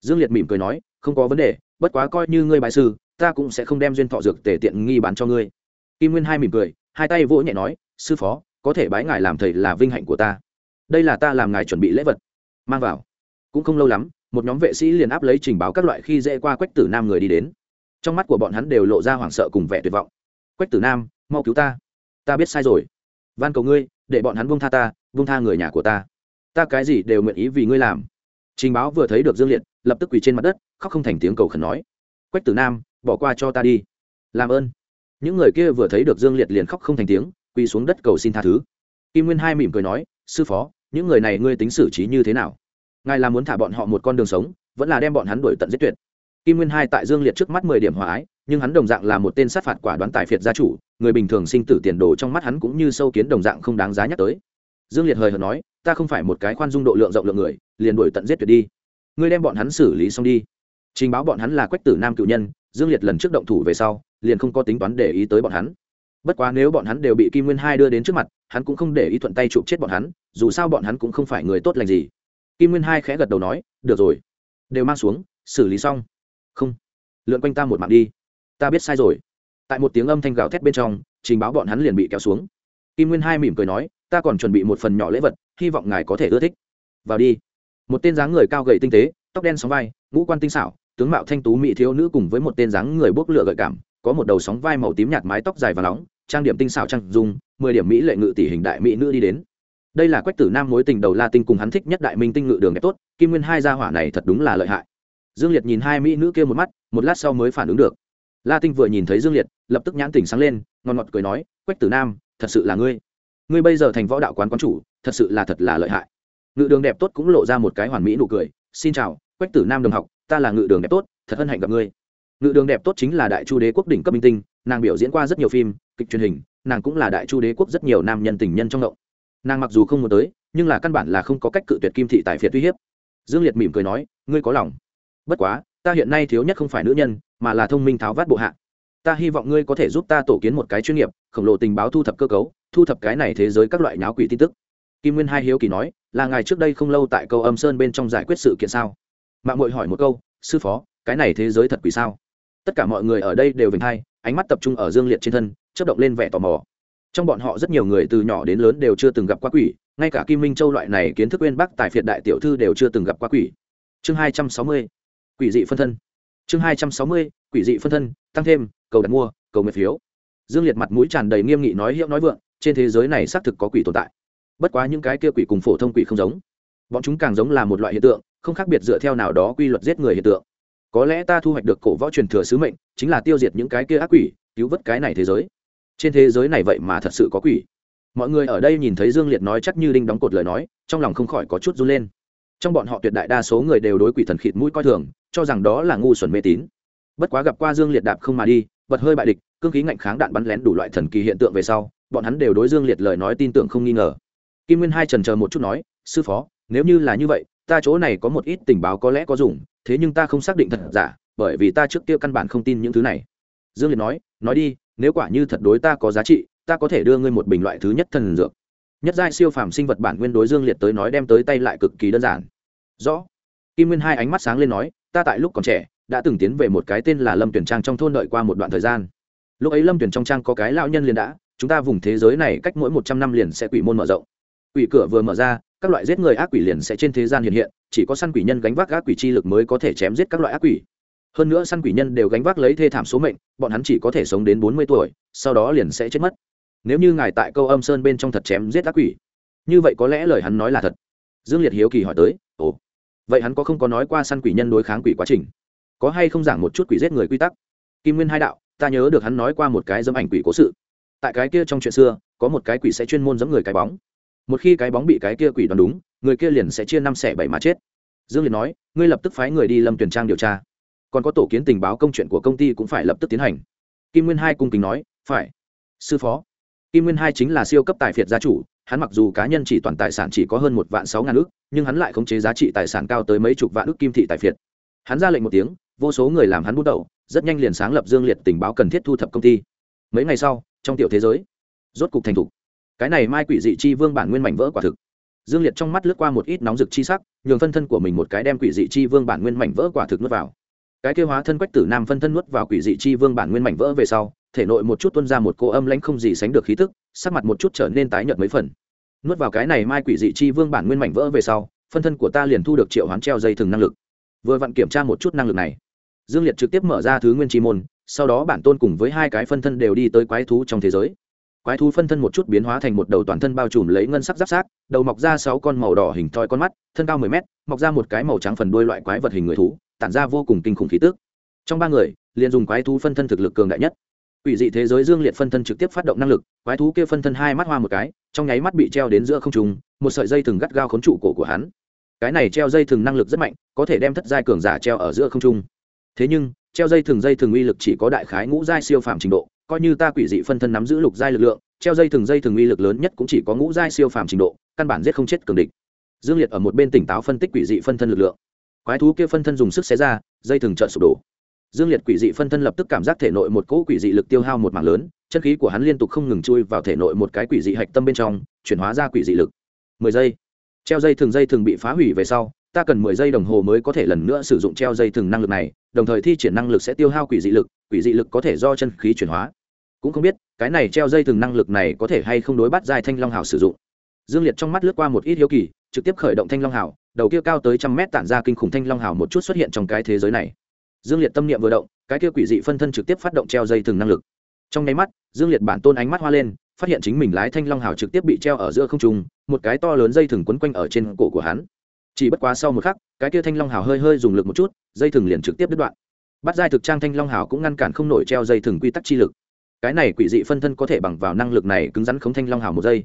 Dương liệt mỉm cười nói, không có vấn đề, bất quá coi như ngươi bài sư, ta cũng sẽ không đem duyên thọ dược tể tiện nghi bán cho ngươi. Kim nguyên hai mỉm cười, hai tay vỗ nhẹ nói, sư phó, có thể bái ngài làm thầy là vinh hạnh của ta. Đây là ta làm ngài chuẩn bị lễ vật. Mang vào. Cũng không lâu lắm một nhóm vệ sĩ liền áp lấy trình báo các loại khi dễ qua quách tử nam người đi đến. Trong mắt của bọn hắn đều lộ ra hoảng sợ cùng vẻ tuyệt vọng. Quách tử nam, mau cứu ta. Ta biết sai rồi. Van cầu ngươi, để bọn hắn buông tha ta, buông tha người nhà của ta. Ta cái gì đều nguyện ý vì ngươi làm. Trình báo vừa thấy được dương liệt, lập tức quỳ trên mặt đất, khóc không thành tiếng cầu khẩn nói, quách tử nam, bỏ qua cho ta đi. Làm ơn. Những người kia vừa thấy được dương liệt liền khóc không thành tiếng, quỳ xuống đất cầu xin tha thứ. Kim nguyên hai mỉm cười nói, sư phó, những người này ngươi tính xử trí như thế nào? Ngài là muốn thả bọn họ một con đường sống, vẫn là đem bọn hắn đuổi tận giết tuyệt. Kim nguyên hai tại dương liệt trước mắt mười điểm hòa ái, nhưng hắn đồng dạng là một tên sát phạt quả đoán tài phiệt gia chủ, người bình thường sinh tử tiền đồ trong mắt hắn cũng như sâu kiến đồng dạng không đáng giá nhắc tới. Dương liệt hời hợt nói, ta không phải một cái khoan dung độ lượng rộng lượng người, liền đuổi tận giết tuyệt đi. Ngươi đem bọn hắn xử lý xong đi. Trình báo bọn hắn là quách tử nam cựu nhân, dương liệt lần trước động thủ về sau, liền không có tính toán để ý tới bọn hắn. Bất quá nếu bọn hắn đều bị kim nguyên hai đưa đến trước mặt, hắn cũng không để ý thuận tay chụp chết bọn hắn, dù sao bọn hắn cũng không phải người tốt lành gì kim nguyên hai khẽ gật đầu nói, được rồi, đều mang xuống, xử lý xong. Không, lượn quanh ta một mạng đi. Ta biết sai rồi. Tại một tiếng âm thanh gào thét bên trong, trình báo bọn hắn liền bị kéo xuống. Kim nguyên hai mỉm cười nói, ta còn chuẩn bị một phần nhỏ lễ vật, hy vọng ngài có thể ưa thích. Vào đi. Một tên dáng người cao gầy tinh tế, tóc đen sóng vai, ngũ quan tinh xảo, tướng mạo thanh tú mỹ thiếu nữ cùng với một tên dáng người bốc lửa gợi cảm, có một đầu sóng vai màu tím nhạt mái tóc dài và nóng, trang điểm tinh xảo trang dung, mười điểm mỹ lệ ngự tỷ hình đại mỹ nữ đi đến đây là quách tử nam mối tình đầu la tinh cùng hắn thích nhất đại minh tinh ngự đường đẹp tốt, kim nguyên hai gia hỏa này thật đúng là lợi hại. Dương liệt nhìn hai mỹ nữ kia một mắt, một lát sau mới phản ứng được. La tinh vừa nhìn thấy dương liệt, lập tức nhãn tỉnh sáng lên ngon ngọt cười nói, quách tử nam, thật sự là ngươi. Ngươi bây giờ thành võ đạo quán quán chủ, thật sự là thật là lợi hại. Ngự đường đẹp tốt cũng lộ ra một cái hoàn mỹ nụ cười, xin chào, quách tử nam đồng học, ta là ngự đường đẹp tốt, thật hân hạnh gặp ngươi. Ngự đường đẹp tốt chính là đại chu đế quốc đỉnh cấp minh tinh, nàng biểu diễn qua rất nhiều phim, kịch truyền hình, nàng cũng là đại chu đế quốc rất nhiều nam nhân tình nhân trong động nàng mặc dù không muốn tới, nhưng là căn bản là không có cách cự tuyệt kim thị tại phiệt uy hiếp. Dương liệt mỉm cười nói, ngươi có lòng. Bất quá, ta hiện nay thiếu nhất không phải nữ nhân, mà là thông minh tháo vát bộ hạ. Ta hy vọng ngươi có thể giúp ta tổ kiến một cái chuyên nghiệp, khổng lồ tình báo thu thập cơ cấu, thu thập cái này thế giới các loại nháo quỷ tin tức. Kim nguyên hai hiếu kỳ nói, là ngài trước đây không lâu tại câu âm sơn bên trong giải quyết sự kiện sao? Mạng mội hỏi một câu, sư phó, cái này thế giới thật quỷ sao? Tất cả mọi người ở đây đều vinh hai, ánh mắt tập trung ở dương liệt trên thân chất động lên vẻ tò mò trong bọn họ rất nhiều người từ nhỏ đến lớn đều chưa từng gặp quá quỷ, ngay cả kim minh châu loại này kiến thức bên bắc tài phiệt đại tiểu thư đều chưa từng gặp quá quỷ. Chương hai trăm sáu mươi, quỷ dị phân thân. Chương hai trăm sáu mươi, quỷ dị phân thân, tăng thêm, cầu đặt mua, cầu nguyện phiếu. Dương liệt mặt mũi tràn đầy nghiêm nghị nói hiệu nói vượng, trên thế giới này xác thực có quỷ tồn tại. Bất quá những cái kia quỷ cùng phổ thông quỷ không giống. Bọn chúng càng giống là một loại hiện tượng, không khác biệt dựa theo nào đó quy luật giết người hiện tượng. Có lẽ ta thu hoạch được cổ võ truyền thừa sứ mệnh, chính là tiêu diệt những cái kia ác quỷ, cứu vớt cái này thế giới trên thế giới này vậy mà thật sự có quỷ. Mọi người ở đây nhìn thấy dương liệt nói chắc như đinh đóng cột lời nói, trong lòng không khỏi có chút run lên. Trong bọn họ tuyệt đại đa số người đều đối quỷ thần khịt mũi coi thường, cho rằng đó là ngu xuẩn mê tín. Bất quá gặp qua dương liệt đạp không mà đi bật hơi bại địch, cương khí ngạnh kháng đạn bắn lén đủ loại thần kỳ hiện tượng về sau, bọn hắn đều đối dương liệt lời nói tin tưởng không nghi ngờ. Kim nguyên hai trần chờ một chút nói, sư phó, nếu như là như vậy, ta chỗ này có một ít tình báo có lẽ có dùng, thế nhưng ta không xác định thật giả, bởi vì ta trước kia căn bản không tin những thứ này. Dương liệt nói nói đi nếu quả như thật đối ta có giá trị, ta có thể đưa ngươi một bình loại thứ nhất thần dược. Nhất giai siêu phàm sinh vật bản nguyên đối dương liệt tới nói đem tới tay lại cực kỳ đơn giản. Rõ. Kim nguyên hai ánh mắt sáng lên nói, ta tại lúc còn trẻ, đã từng tiến về một cái tên là lâm tuyển trang trong thôn đợi qua một đoạn thời gian. Lúc ấy lâm tuyển trong trang có cái lão nhân liền đã, chúng ta vùng thế giới này cách mỗi một trăm năm liền sẽ quỷ môn mở rộng. Quỷ cửa vừa mở ra, các loại giết người ác quỷ liền sẽ trên thế gian hiện hiện, chỉ có săn quỷ nhân gánh vác ác quỷ chi lực mới có thể chém giết các loại ác quỷ hơn nữa săn quỷ nhân đều gánh vác lấy thê thảm số mệnh, bọn hắn chỉ có thể sống đến bốn mươi tuổi, sau đó liền sẽ chết mất. Nếu như ngài tại câu âm sơn bên trong thật chém giết ác quỷ, như vậy có lẽ lời hắn nói là thật. Dương liệt hiếu kỳ hỏi tới, ồ, vậy hắn có không có nói qua săn quỷ nhân đối kháng quỷ quá trình? Có hay không giảng một chút quỷ giết người quy tắc? Kim nguyên hai đạo, ta nhớ được hắn nói qua một cái dâm ảnh quỷ cố sự. Tại cái kia trong chuyện xưa, có một cái quỷ sẽ chuyên môn giẫm người cái bóng. Một khi cái bóng bị cái kia quỷ đoán đúng, người kia liền sẽ chia năm xẻ bảy mà chết. Dương liệt nói, ngươi lập tức phái người đi lâm tuyển trang điều tra còn có tổ kiến tình báo công chuyện của công ty cũng phải lập tức tiến hành. Kim nguyên hai cung kính nói, phải. Sư phó. Kim nguyên hai chính là siêu cấp tài phiệt gia chủ, hắn mặc dù cá nhân chỉ toàn tài sản chỉ có hơn một vạn sáu ngàn ước nhưng hắn lại khống chế giá trị tài sản cao tới mấy chục vạn ước kim thị tài phiệt. Hắn ra lệnh một tiếng, vô số người làm hắn bút đầu, rất nhanh liền sáng lập dương liệt tình báo cần thiết thu thập công ty. Mấy ngày sau, trong tiểu thế giới, rốt cục thành thục. Cái này mai quỷ dị chi vương bản nguyên mảnh vỡ quả thực. Dương liệt trong mắt lướt qua một ít nóng rực chi sắc, nhường phân thân của mình một cái đem quỷ dị chi vương bản nguyên mảnh vỡ quả thực nuốt vào cái kêu hóa thân quách tử nam phân thân nuốt vào quỷ dị chi vương bản nguyên mảnh vỡ về sau, thể nội một chút tuân ra một cô âm lãnh không gì sánh được khí tức, sắc mặt một chút trở nên tái nhợt mấy phần. Nuốt vào cái này mai quỷ dị chi vương bản nguyên mảnh vỡ về sau, phân thân của ta liền thu được triệu hoán treo dây thừng năng lực. Vừa vặn kiểm tra một chút năng lực này, dương liệt trực tiếp mở ra thứ nguyên chi môn, sau đó bản tôn cùng với hai cái phân thân đều đi tới quái thú trong thế giới. Quái thú phân thân một chút biến hóa thành một đầu toàn thân bao trùm lấy ngân sắc giáp sát, đầu mọc ra sáu con màu đỏ hình thoi con mắt, thân cao mười mét, mọc ra một cái màu trắng phần đuôi loại quái vật hình người thú tản ra vô cùng kinh khủng khí tức trong ba người liền dùng quái thú phân thân thực lực cường đại nhất Quỷ dị thế giới Dương Liệt phân thân trực tiếp phát động năng lực, quái thú kia phân thân hai mắt hoa một cái, trong nháy mắt bị treo đến giữa không trung, một sợi dây thừng gắt gao khốn trụ cổ của hắn. Cái này treo dây thừng năng lực rất mạnh, có thể đem thất giai cường giả treo ở giữa không trung. Thế nhưng, treo dây thừng dây thừng uy lực chỉ có đại khái ngũ giai siêu phàm trình độ, coi như ta quỷ dị phân thân nắm giữ lục giai lực lượng, treo dây thừng dây thừng uy lực lớn nhất cũng chỉ có ngũ giai siêu phàm trình độ, căn bản giết không chết cường địch. Dương Liệt ở một bên tỉnh táo phân tích quỷ dị phân thân lực lượng. Quái thú kia phân thân dùng sức xé ra, dây thừng trợn sụp đổ. Dương liệt quỷ dị phân thân lập tức cảm giác thể nội một cỗ quỷ dị lực tiêu hao một mảng lớn chân khí của hắn liên tục không ngừng chui vào thể nội một cái quỷ dị hạch tâm bên trong chuyển hóa ra quỷ dị lực. Mười giây. Treo dây thường dây thường bị phá hủy về sau ta cần mười giây đồng hồ mới có thể lần nữa sử dụng treo dây thường năng lực này đồng thời thi triển năng lực sẽ tiêu hao quỷ dị lực quỷ dị lực có thể do chân khí chuyển hóa. Cũng không biết cái này treo dây thường năng lực này có thể hay không đối bắt giai thanh long hào sử dụng. Dương liệt trong mắt lướt qua một ít hiếu kỳ trực tiếp khởi động thanh long hào, đầu kia cao tới trăm mét tản ra kinh khủng thanh long hào một chút xuất hiện trong cái thế giới này. Dương liệt tâm niệm vừa động, cái kia quỷ dị phân thân trực tiếp phát động treo dây thừng năng lực. Trong nháy mắt, dương liệt bản tôn ánh mắt hoa lên, phát hiện chính mình lái thanh long hào trực tiếp bị treo ở giữa không trung, một cái to lớn dây thừng quấn quanh ở trên cổ của hắn. Chỉ bất quá sau một khắc, cái kia thanh long hào hơi hơi dùng lực một chút, dây thừng liền trực tiếp đứt đoạn. Bắt giai thực trang thanh long hào cũng ngăn cản không nổi treo dây thừng quy tắc chi lực. Cái này quỷ dị phân thân có thể bằng vào năng lực này cứng rắn khống thanh long hào một giây.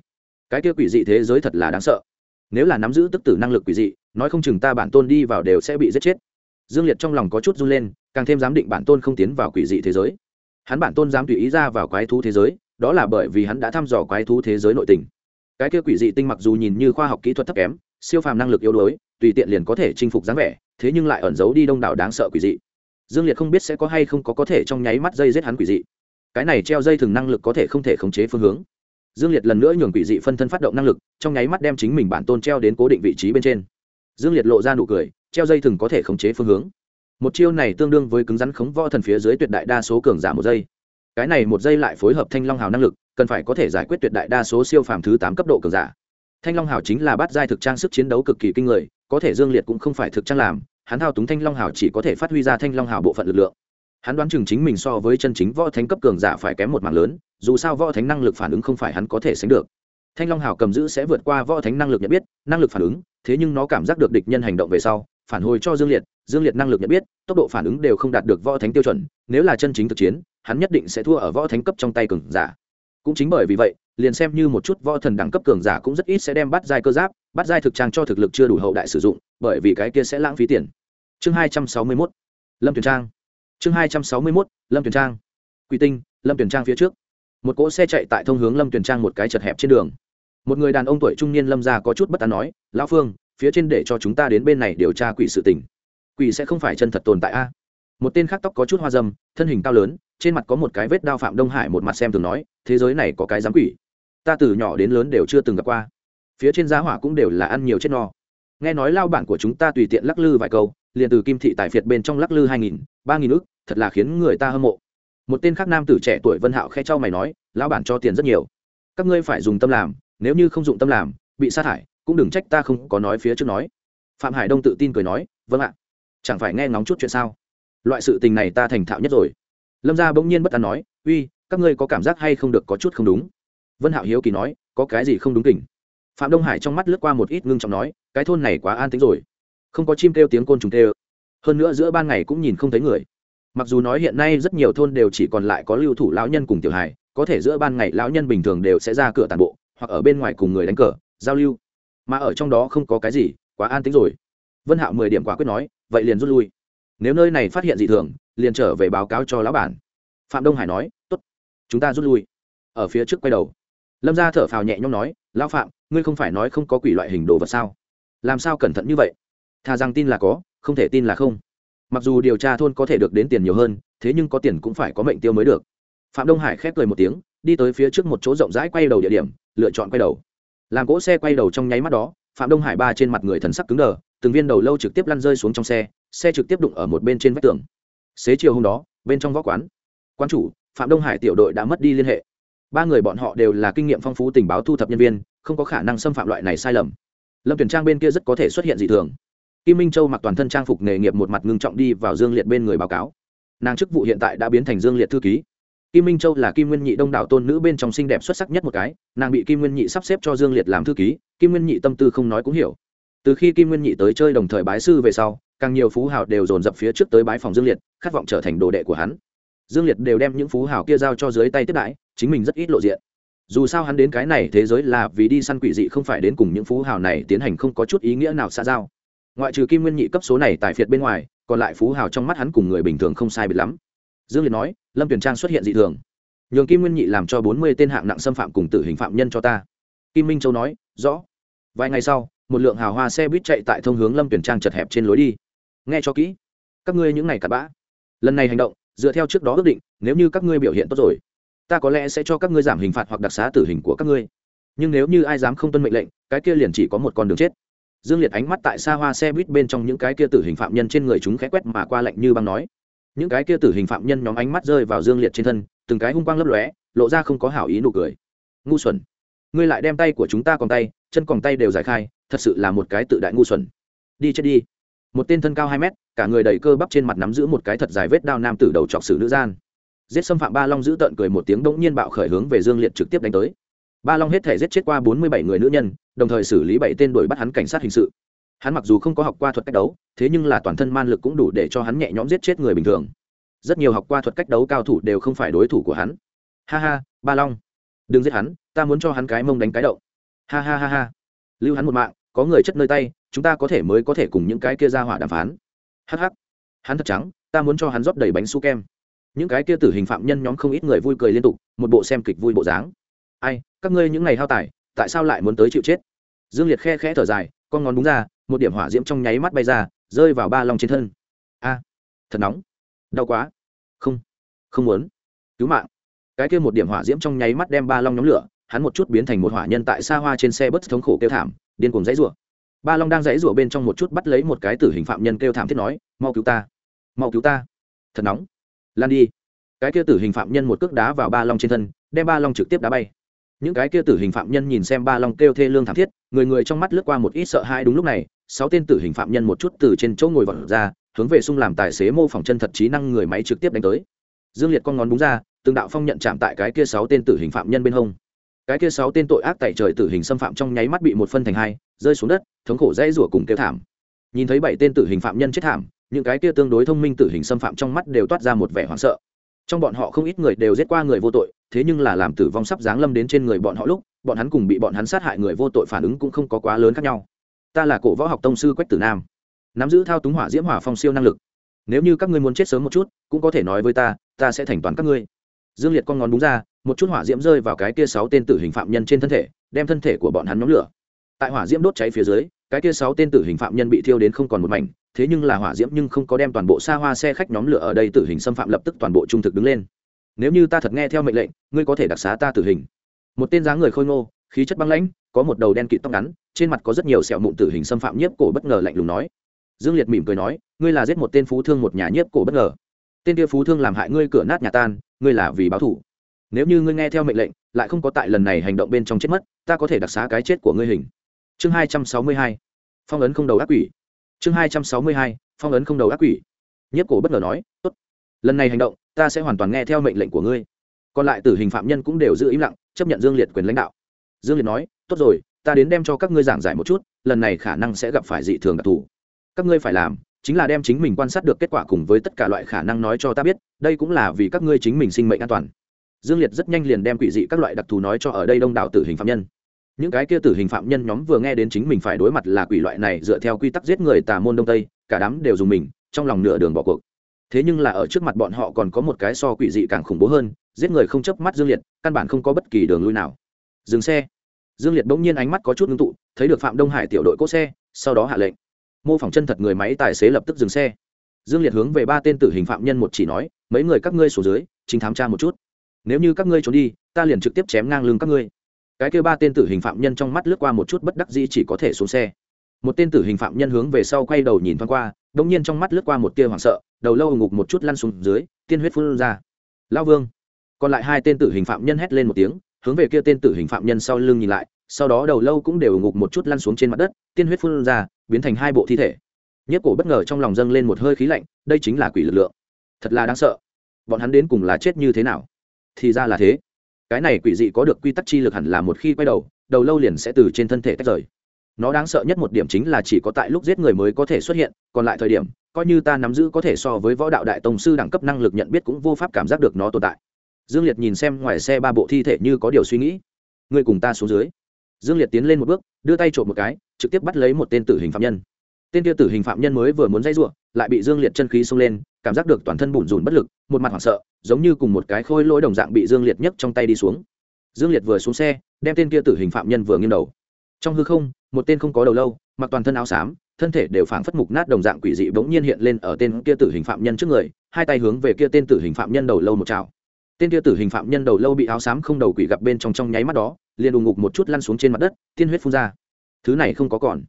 Cái kia quỷ dị thế giới thật là đáng sợ nếu là nắm giữ tức tử năng lực quỷ dị, nói không chừng ta bản tôn đi vào đều sẽ bị giết chết. Dương liệt trong lòng có chút run lên, càng thêm giám định bản tôn không tiến vào quỷ dị thế giới. Hắn bản tôn dám tùy ý ra vào quái thú thế giới, đó là bởi vì hắn đã thăm dò quái thú thế giới nội tình. Cái kia quỷ dị tinh mặc dù nhìn như khoa học kỹ thuật thấp kém, siêu phàm năng lực yếu đuối, tùy tiện liền có thể chinh phục dáng vẻ, thế nhưng lại ẩn giấu đi đông đảo đáng sợ quỷ dị. Dương liệt không biết sẽ có hay không có có thể trong nháy mắt dây giết hắn quỷ dị. Cái này treo dây thường năng lực có thể không thể khống chế phương hướng dương liệt lần nữa nhường quỷ dị phân thân phát động năng lực, trong nháy mắt đem chính mình bản tôn treo đến cố định vị trí bên trên. Dương liệt lộ ra nụ cười, treo dây thừng có thể khống chế phương hướng. Một chiêu này tương đương với cứng rắn khống võ thần phía dưới tuyệt đại đa số cường giả một giây. Cái này một giây lại phối hợp thanh long hào năng lực, cần phải có thể giải quyết tuyệt đại đa số siêu phàm thứ tám cấp độ cường giả. Thanh long hào chính là bát giai thực trang sức chiến đấu cực kỳ kinh người, có thể dương liệt cũng không phải thực trang làm, hắn thao túng thanh long hào chỉ có thể phát huy ra thanh long hào bộ phận lực lượng. Hắn đoán chừng chính mình so với chân chính võ thánh cấp cường giả phải kém một mảng lớn dù sao võ thánh năng lực phản ứng không phải hắn có thể sánh được. Thanh long hào cầm giữ sẽ vượt qua võ thánh năng lực nhận biết, năng lực phản ứng, thế nhưng nó cảm giác được địch nhân hành động về sau, phản hồi cho dương liệt dương liệt năng lực nhận biết, tốc độ phản ứng đều không đạt được võ thánh tiêu chuẩn, nếu là chân chính thực chiến, hắn nhất định sẽ thua ở võ thánh cấp trong tay cường giả. Cũng chính bởi vì vậy, liền xem như một chút võ thần đẳng cấp cường giả cũng rất ít sẽ đem bắt giai cơ giáp, bắt giai thực trang cho thực lực chưa đủ hậu đại sử dụng, bởi vì cái kia sẽ lãng phí tiền. Chương hai trăm sáu mươi mốt, lâm tuyển trang. Chương hai trăm sáu mươi mốt, lâm tuyển trang. Quy tinh, lâm tuyển trang phía trước một cỗ xe chạy tại thông hướng lâm tuyền trang một cái chật hẹp trên đường. Một người đàn ông tuổi trung niên lâm ra có chút bất an nói, lão phương, phía trên để cho chúng ta đến bên này điều tra quỷ sự tình. Quỷ sẽ không phải chân thật tồn tại a. Một tên khác tóc có chút hoa dâm, thân hình cao lớn, trên mặt có một cái vết đao phạm đông hải một mặt xem thường nói, thế giới này có cái giám quỷ? Ta từ nhỏ đến lớn đều chưa từng gặp qua. Phía trên giá hỏa cũng đều là ăn nhiều chết no. Nghe nói lao bản của chúng ta tùy tiện lắc lư vài câu, liền từ kim thị tài phiệt bên trong lắc lư hai nghìn, ba nghìn ức, thật là khiến người ta hâm mộ một tên khác nam tử trẻ tuổi vân hạo khe cho mày nói, lão bản cho tiền rất nhiều. Các ngươi phải dùng tâm làm, nếu như không dụng tâm làm, bị sát hại cũng đừng trách ta không có nói phía trước nói. Phạm hải đông tự tin cười nói vâng ạ. Chẳng phải nghe ngóng chút chuyện sao? Loại sự tình này ta thành thạo nhất rồi. Lâm gia bỗng nhiên bất an nói, uy, các ngươi có cảm giác hay không được có chút không đúng? Vân hạo hiếu kỳ nói, có cái gì không đúng kỉnh phạm đông hải trong mắt lướt qua một ít ngưng trọng nói, cái thôn này quá an tính rồi. Không có chim kêu tiếng côn trùng kêu. Hơn nữa giữa ban ngày cũng nhìn không thấy người mặc dù nói hiện nay rất nhiều thôn đều chỉ còn lại có lưu thủ lão nhân cùng tiểu hài, có thể giữa ban ngày lão nhân bình thường đều sẽ ra cửa tàn bộ, hoặc ở bên ngoài cùng người đánh cờ, giao lưu. Mà ở trong đó không có cái gì, quá an tính rồi. Vân hạo mười điểm quả quyết nói, vậy liền rút lui. Nếu nơi này phát hiện dị thường, liền trở về báo cáo cho lão bản. Phạm đông hải nói, tốt, chúng ta rút lui. Ở phía trước quay đầu. Lâm gia thở phào nhẹ nhõm nói, lão phạm, ngươi không phải nói không có quỷ loại hình đồ vật sao? Làm sao cẩn thận như vậy? Thà rằng tin là có, không thể tin là không mặc dù điều tra thôn có thể được đến tiền nhiều hơn, thế nhưng có tiền cũng phải có mệnh tiêu mới được. Phạm đông hải khép cười một tiếng, đi tới phía trước một chỗ rộng rãi quay đầu địa điểm, lựa chọn quay đầu. Làm cỗ xe quay đầu trong nháy mắt đó, phạm đông hải ba trên mặt người thần sắc cứng đờ, từng viên đầu lâu trực tiếp lăn rơi xuống trong xe xe trực tiếp đụng ở một bên trên vách tường. Xế chiều hôm đó, bên trong võ quán. Quán chủ, phạm đông hải tiểu đội đã mất đi liên hệ. Ba người bọn họ đều là kinh nghiệm phong phú tình báo thu thập nhân viên, không có khả năng xâm phạm loại này sai lầm. Lâm tuyển trang bên kia rất có thể xuất hiện dị thường kim minh châu mặc toàn thân trang phục nghề nghiệp một mặt ngưng trọng đi vào dương liệt bên người báo cáo. Nàng chức vụ hiện tại đã biến thành dương liệt thư ký. Kim minh châu là kim nguyên nhị đông đảo tôn nữ bên trong xinh đẹp xuất sắc nhất một cái, nàng bị kim nguyên nhị sắp xếp cho dương liệt làm thư ký, kim nguyên nhị tâm tư không nói cũng hiểu. Từ khi kim nguyên nhị tới chơi đồng thời bái sư về sau, càng nhiều phú hào đều dồn dập phía trước tới bái phòng dương liệt, khát vọng trở thành đồ đệ của hắn. Dương liệt đều đem những phú hào kia giao cho dưới tay tiếp đãi, chính mình rất ít lộ diện. Dù sao hắn đến cái này thế giới là vì đi săn quỷ dị không phải đến cùng những phú hào này tiến hành không có chút ý nghĩa nào xa giao ngoại trừ kim nguyên nhị cấp số này tại phiệt bên ngoài, còn lại phú hào trong mắt hắn cùng người bình thường không sai biệt lắm. Dương liệt nói, lâm tuyển trang xuất hiện dị thường. Nhường kim nguyên nhị làm cho bốn mươi tên hạng nặng xâm phạm cùng tử hình phạm nhân cho ta. Kim minh châu nói, rõ. Vài ngày sau, một lượng hào hoa xe buýt chạy tại thông hướng lâm tuyển trang chật hẹp trên lối đi. Nghe cho kỹ. Các ngươi những ngày cặn bã. Lần này hành động, dựa theo trước đó ước định, nếu như các ngươi biểu hiện tốt rồi, ta có lẽ sẽ cho các ngươi giảm hình phạt hoặc đặc xá tử hình của các ngươi. Nhưng nếu như ai dám không tuân mệnh lệnh, cái kia liền chỉ có một con đường chết dương liệt ánh mắt tại xa hoa xe buýt bên trong những cái kia tử hình phạm nhân trên người chúng khẽ quét mà qua lạnh như băng nói. Những cái kia tử hình phạm nhân nhóm ánh mắt rơi vào dương liệt trên thân, từng cái hung quang lấp lóe, lộ ra không có hảo ý nụ cười. Ngu xuẩn. Ngươi lại đem tay của chúng ta còn tay, chân còn tay đều giải khai, thật sự là một cái tự đại ngu xuẩn. Đi chết đi. Một tên thân cao hai mét, cả người đầy cơ bắp trên mặt nắm giữ một cái thật dài vết đao nam tử đầu trọc sử nữ gian. Giết xâm phạm ba long giữ tợn cười một tiếng đống nhiên bạo khởi hướng về dương liệt trực tiếp đánh tới ba long hết thể giết chết qua bốn mươi bảy người nữ nhân, đồng thời xử lý bảy tên đuổi bắt hắn cảnh sát hình sự. Hắn mặc dù không có học qua thuật cách đấu, thế nhưng là toàn thân man lực cũng đủ để cho hắn nhẹ nhõm giết chết người bình thường. Rất nhiều học qua thuật cách đấu cao thủ đều không phải đối thủ của hắn. Ha ha, ba long. Đừng giết hắn, ta muốn cho hắn cái mông đánh cái đậu. Ha ha ha ha. Lưu hắn một mạng, có người chất nơi tay, chúng ta có thể mới có thể cùng những cái kia ra hỏa đàm phán. Hh hắn thật trắng, ta muốn cho hắn rót đầy bánh su kem. Những cái kia tử hình phạm nhân nhóm không ít người vui cười liên tục, một bộ xem kịch vui bộ dáng. Ai? Các ngươi những ngày hao tài, tại sao lại muốn tới chịu chết? Dương liệt khe khẽ thở dài, con ngón đúng ra, một điểm hỏa diễm trong nháy mắt bay ra, rơi vào ba long trên thân. A, thật nóng. Đau quá. Không không muốn. Cứu mạng. Cái kia một điểm hỏa diễm trong nháy mắt đem ba long nhóm lửa, hắn một chút biến thành một hỏa nhân tại xa hoa trên xe bất thống khổ kêu thảm, điên cuồng dãy rủa. Ba long đang dãy rủa bên trong một chút bắt lấy một cái tử hình phạm nhân kêu thảm thiết nói, mau cứu ta. Mau cứu ta. Thật nóng. Lan đi. Cái kia tử hình phạm nhân một cước đá vào ba long trên thân, đem ba long trực tiếp đá bay những cái kia tử hình phạm nhân nhìn xem ba long kêu thê lương thảm thiết, người người trong mắt lướt qua một ít sợ hãi đúng lúc này, sáu tên tử hình phạm nhân một chút từ trên chỗ ngồi vật ra, hướng về xung làm tài xế mô phỏng chân thật trí năng người máy trực tiếp đánh tới. Dương liệt con ngón búng ra, từng đạo phong nhận chạm tại cái kia sáu tên tử hình phạm nhân bên hông. Cái kia sáu tên tội ác tại trời tử hình xâm phạm trong nháy mắt bị một phân thành hai, rơi xuống đất, thống khổ dãy rủa cùng kêu thảm. Nhìn thấy bảy tên tử hình phạm nhân chết thảm, những cái kia tương đối thông minh tử hình xâm phạm trong mắt đều toát ra một vẻ hoảng sợ. Trong bọn họ không ít người đều giết qua người vô tội thế nhưng là làm tử vong sắp giáng lâm đến trên người bọn họ lúc, bọn hắn cùng bị bọn hắn sát hại người vô tội phản ứng cũng không có quá lớn khác nhau. Ta là cổ võ học tông sư quách tử nam, nắm giữ thao túng hỏa diễm hỏa phong siêu năng lực. Nếu như các ngươi muốn chết sớm một chút, cũng có thể nói với ta ta sẽ thành toàn các ngươi. Dương liệt con ngón búng ra, một chút hỏa diễm rơi vào cái kia sáu tên tử hình phạm nhân trên thân thể, đem thân thể của bọn hắn nhóm lửa. Tại hỏa diễm đốt cháy phía dưới, cái kia sáu tên tử hình phạm nhân bị thiêu đến không còn một mảnh, thế nhưng là hỏa diễm nhưng không có đem toàn bộ xa hoa xe khách nhóm lửa ở đây tử hình xâm phạm lập tức toàn bộ trung thực đứng lên nếu như ta thật nghe theo mệnh lệnh, ngươi có thể đặc xá ta tử hình. Một tên dáng người khôi ngô, khí chất băng lãnh, có một đầu đen kịt tóc ngắn, trên mặt có rất nhiều sẹo mụn tử hình xâm phạm nhiếp cổ bất ngờ lạnh lùng nói. Dương liệt mỉm cười nói, ngươi là giết một tên phú thương một nhà nhiếp cổ bất ngờ. Tên kia phú thương làm hại ngươi cửa nát nhà tan, ngươi là vì báo thủ nếu như ngươi nghe theo mệnh lệnh, lại không có tại lần này hành động bên trong chết mất, ta có thể đặc xá cái chết của ngươi hình. Chương hai trăm sáu mươi hai, phong ấn không đầu ác quỷ. Chương hai trăm sáu mươi hai, phong ấn không đầu ác quỷ. Nhiếp cổ bất ngờ nói, tốt. Lần này hành động ta sẽ hoàn toàn nghe theo mệnh lệnh của ngươi. Còn lại tử hình phạm nhân cũng đều giữ im lặng, chấp nhận dương liệt quyền lãnh đạo. Dương liệt nói, tốt rồi, ta đến đem cho các ngươi giảng giải một chút, lần này khả năng sẽ gặp phải dị thường đặc thù. Các ngươi phải làm chính là đem chính mình quan sát được kết quả cùng với tất cả loại khả năng nói cho ta biết, đây cũng là vì các ngươi chính mình sinh mệnh an toàn. Dương liệt rất nhanh liền đem quỷ dị các loại đặc thù nói cho ở đây đông đảo tử hình phạm nhân. Những cái kia tử hình phạm nhân nhóm vừa nghe đến chính mình phải đối mặt là quỷ loại này dựa theo quy tắc giết người tà môn đông tây, cả đám đều dùng mình, trong lòng nửa đường bỏ cuộc thế nhưng là ở trước mặt bọn họ còn có một cái so quỷ dị càng khủng bố hơn, giết người không chớp mắt dương liệt, căn bản không có bất kỳ đường lui nào. Dừng xe. Dương liệt bỗng nhiên ánh mắt có chút ngưng tụ, thấy được phạm đông hải tiểu đội cỗ xe, sau đó hạ lệnh. Mô phỏng chân thật người máy tài xế lập tức dừng xe. Dương liệt hướng về ba tên tử hình phạm nhân một chỉ nói, mấy người các ngươi xuống dưới chính thám tra một chút. Nếu như các ngươi trốn đi, ta liền trực tiếp chém ngang lưng các ngươi. Cái kêu ba tên tử hình phạm nhân trong mắt lướt qua một chút bất đắc dĩ chỉ có thể xuống xe. Một tên tử hình phạm nhân hướng về sau quay đầu nhìn thoáng qua đ ỗ n g nhiên trong mắt lướt qua một tia hoảng sợ đầu lâu ngục một chút lăn xuống dưới, tiên huyết phun ra. Lao vương. Còn lại hai tên tử hình phạm nhân hét lên một tiếng, hướng về kia tên tử hình phạm nhân sau lưng nhìn lại, sau đó đầu lâu cũng đều ngục một chút lăn xuống trên mặt đất, tiên huyết phun ra, biến thành hai bộ thi thể. Nhất cổ bất ngờ trong lòng dâng lên một hơi khí lạnh, đây chính là quỷ lực lượng. Thật là đáng sợ. Bọn hắn đến cùng là chết như thế nào? Thì ra là thế. Cái này quỷ dị có được quy tắc chi lực hẳn là một khi quay đầu đầu lâu liền sẽ từ trên thân thể tách rời. Nó đáng sợ nhất một điểm chính là chỉ có tại lúc giết người mới có thể xuất hiện, còn lại thời điểm coi như ta nắm giữ có thể so với võ đạo đại tông sư đẳng cấp năng lực nhận biết cũng vô pháp cảm giác được nó tồn tại. Dương liệt nhìn xem ngoài xe ba bộ thi thể như có điều suy nghĩ. Ngươi cùng ta xuống dưới. Dương liệt tiến lên một bước, đưa tay trộm một cái, trực tiếp bắt lấy một tên tử hình phạm nhân. Tên kia tử hình phạm nhân mới vừa muốn dây ruộng, lại bị dương liệt chân khí xông lên, cảm giác được toàn thân bủn rủn bất lực, một mặt hoảng sợ, giống như cùng một cái khôi lỗi đồng dạng bị dương liệt nhấc trong tay đi xuống. Dương liệt vừa xuống xe, đem tên kia tử hình phạm nhân vừa nghiêng đầu. Trong hư không, một tên không có đầu lâu, mặc toàn thân áo xám thân thể đều phảng phất mục nát đồng dạng quỷ dị bỗng nhiên hiện lên ở tên kia tử hình phạm nhân trước người, hai tay hướng về kia tên tử hình phạm nhân đầu lâu một chảo. Tên kia tử hình phạm nhân đầu lâu bị áo xám không đầu quỷ gặp bên trong trong nháy mắt đó, liền đùng ngục một chút lăn xuống trên mặt đất, tiên huyết phun ra. Thứ này không có còn.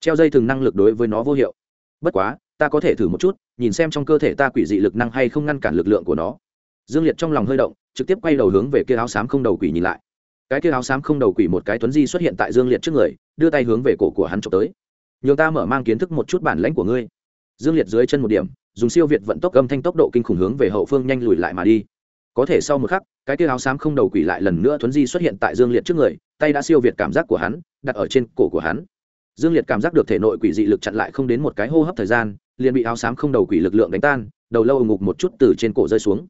Treo dây thường năng lực đối với nó vô hiệu. Bất quá, ta có thể thử một chút, nhìn xem trong cơ thể ta quỷ dị lực năng hay không ngăn cản lực lượng của nó. Dương liệt trong lòng hơi động, trực tiếp quay đầu hướng về kia áo xám không đầu quỷ nhìn lại. Cái kia áo xám không đầu quỷ một cái tuấn di xuất hiện tại dương liệt trước người, đưa tay hướng về cổ của hắn trộm tới nhường ta mở mang kiến thức một chút bản lãnh của ngươi. Dương liệt dưới chân một điểm, dùng siêu việt vận tốc âm thanh tốc độ kinh khủng hướng về hậu phương nhanh lùi lại mà đi. Có thể sau một khắc, cái kia áo xám không đầu quỷ lại lần nữa thuấn di xuất hiện tại dương liệt trước người, tay đã siêu việt cảm giác của hắn, đặt ở trên cổ của hắn. Dương liệt cảm giác được thể nội quỷ dị lực chặn lại không đến một cái hô hấp thời gian, liền bị áo xám không đầu quỷ lực lượng đánh tan, đầu lâu ngục một chút từ trên cổ rơi xuống.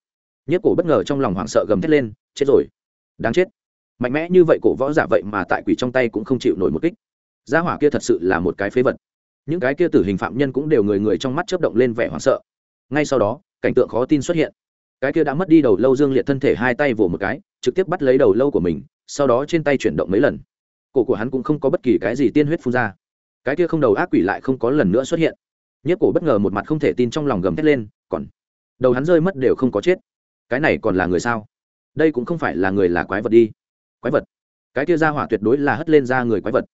Nhất cổ bất ngờ trong lòng hoảng sợ gầm thét lên, chết rồi. Đáng chết. Mạnh mẽ như vậy cổ võ giả vậy mà tại quỷ trong tay cũng không chịu nổi một kích gia hỏa kia thật sự là một cái phế vật. Những cái kia tử hình phạm nhân cũng đều người người trong mắt chớp động lên vẻ hoảng sợ. Ngay sau đó, cảnh tượng khó tin xuất hiện. Cái kia đã mất đi đầu lâu dương liệt thân thể hai tay vỗ một cái, trực tiếp bắt lấy đầu lâu của mình, sau đó trên tay chuyển động mấy lần. Cổ của hắn cũng không có bất kỳ cái gì tiên huyết phun ra. Cái kia không đầu ác quỷ lại không có lần nữa xuất hiện. Nhất cổ bất ngờ một mặt không thể tin trong lòng gầm thét lên, còn đầu hắn rơi mất đều không có chết. Cái này còn là người sao? Đây cũng không phải là người là quái vật đi. Quái vật. Cái kia ra hỏa tuyệt đối là hất lên ra người quái vật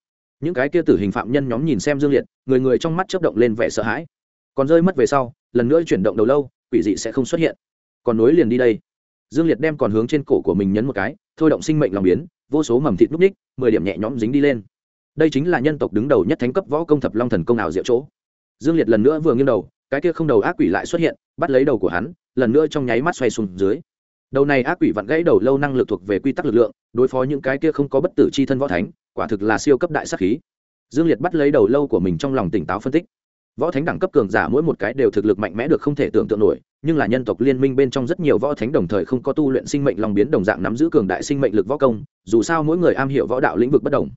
những cái kia tử hình phạm nhân nhóm nhìn xem dương liệt, người người trong mắt chớp động lên vẻ sợ hãi. Còn rơi mất về sau, lần nữa chuyển động đầu lâu, quỷ dị sẽ không xuất hiện. Còn nối liền đi đây. Dương liệt đem còn hướng trên cổ của mình nhấn một cái, thôi động sinh mệnh lòng biến, vô số mầm thịt núp ních, mười điểm nhẹ nhõm dính đi lên. Đây chính là nhân tộc đứng đầu nhất thánh cấp võ công thập long thần công nào diệu chỗ. Dương liệt lần nữa vừa nghiêng đầu, cái kia không đầu ác quỷ lại xuất hiện, bắt lấy đầu của hắn, lần nữa trong nháy mắt xoay xuống dưới. Đầu này ác quỷ vặn gãy đầu lâu năng lực thuộc về quy tắc lực lượng, đối phó những cái kia không có bất tử c h i thân võ thánh quả thực là siêu cấp đại sắc khí. Dương liệt bắt lấy đầu lâu của mình trong lòng tỉnh táo phân tích. Võ thánh đẳng cấp cường giả mỗi một cái đều thực lực mạnh mẽ được không thể tưởng tượng nổi, nhưng là nhân tộc liên minh bên trong rất nhiều võ thánh đồng thời không có tu luyện sinh mệnh lòng biến đồng dạng nắm giữ cường đại sinh mệnh lực võ công, dù sao mỗi người am hiểu võ đạo lĩnh vực bất đồng.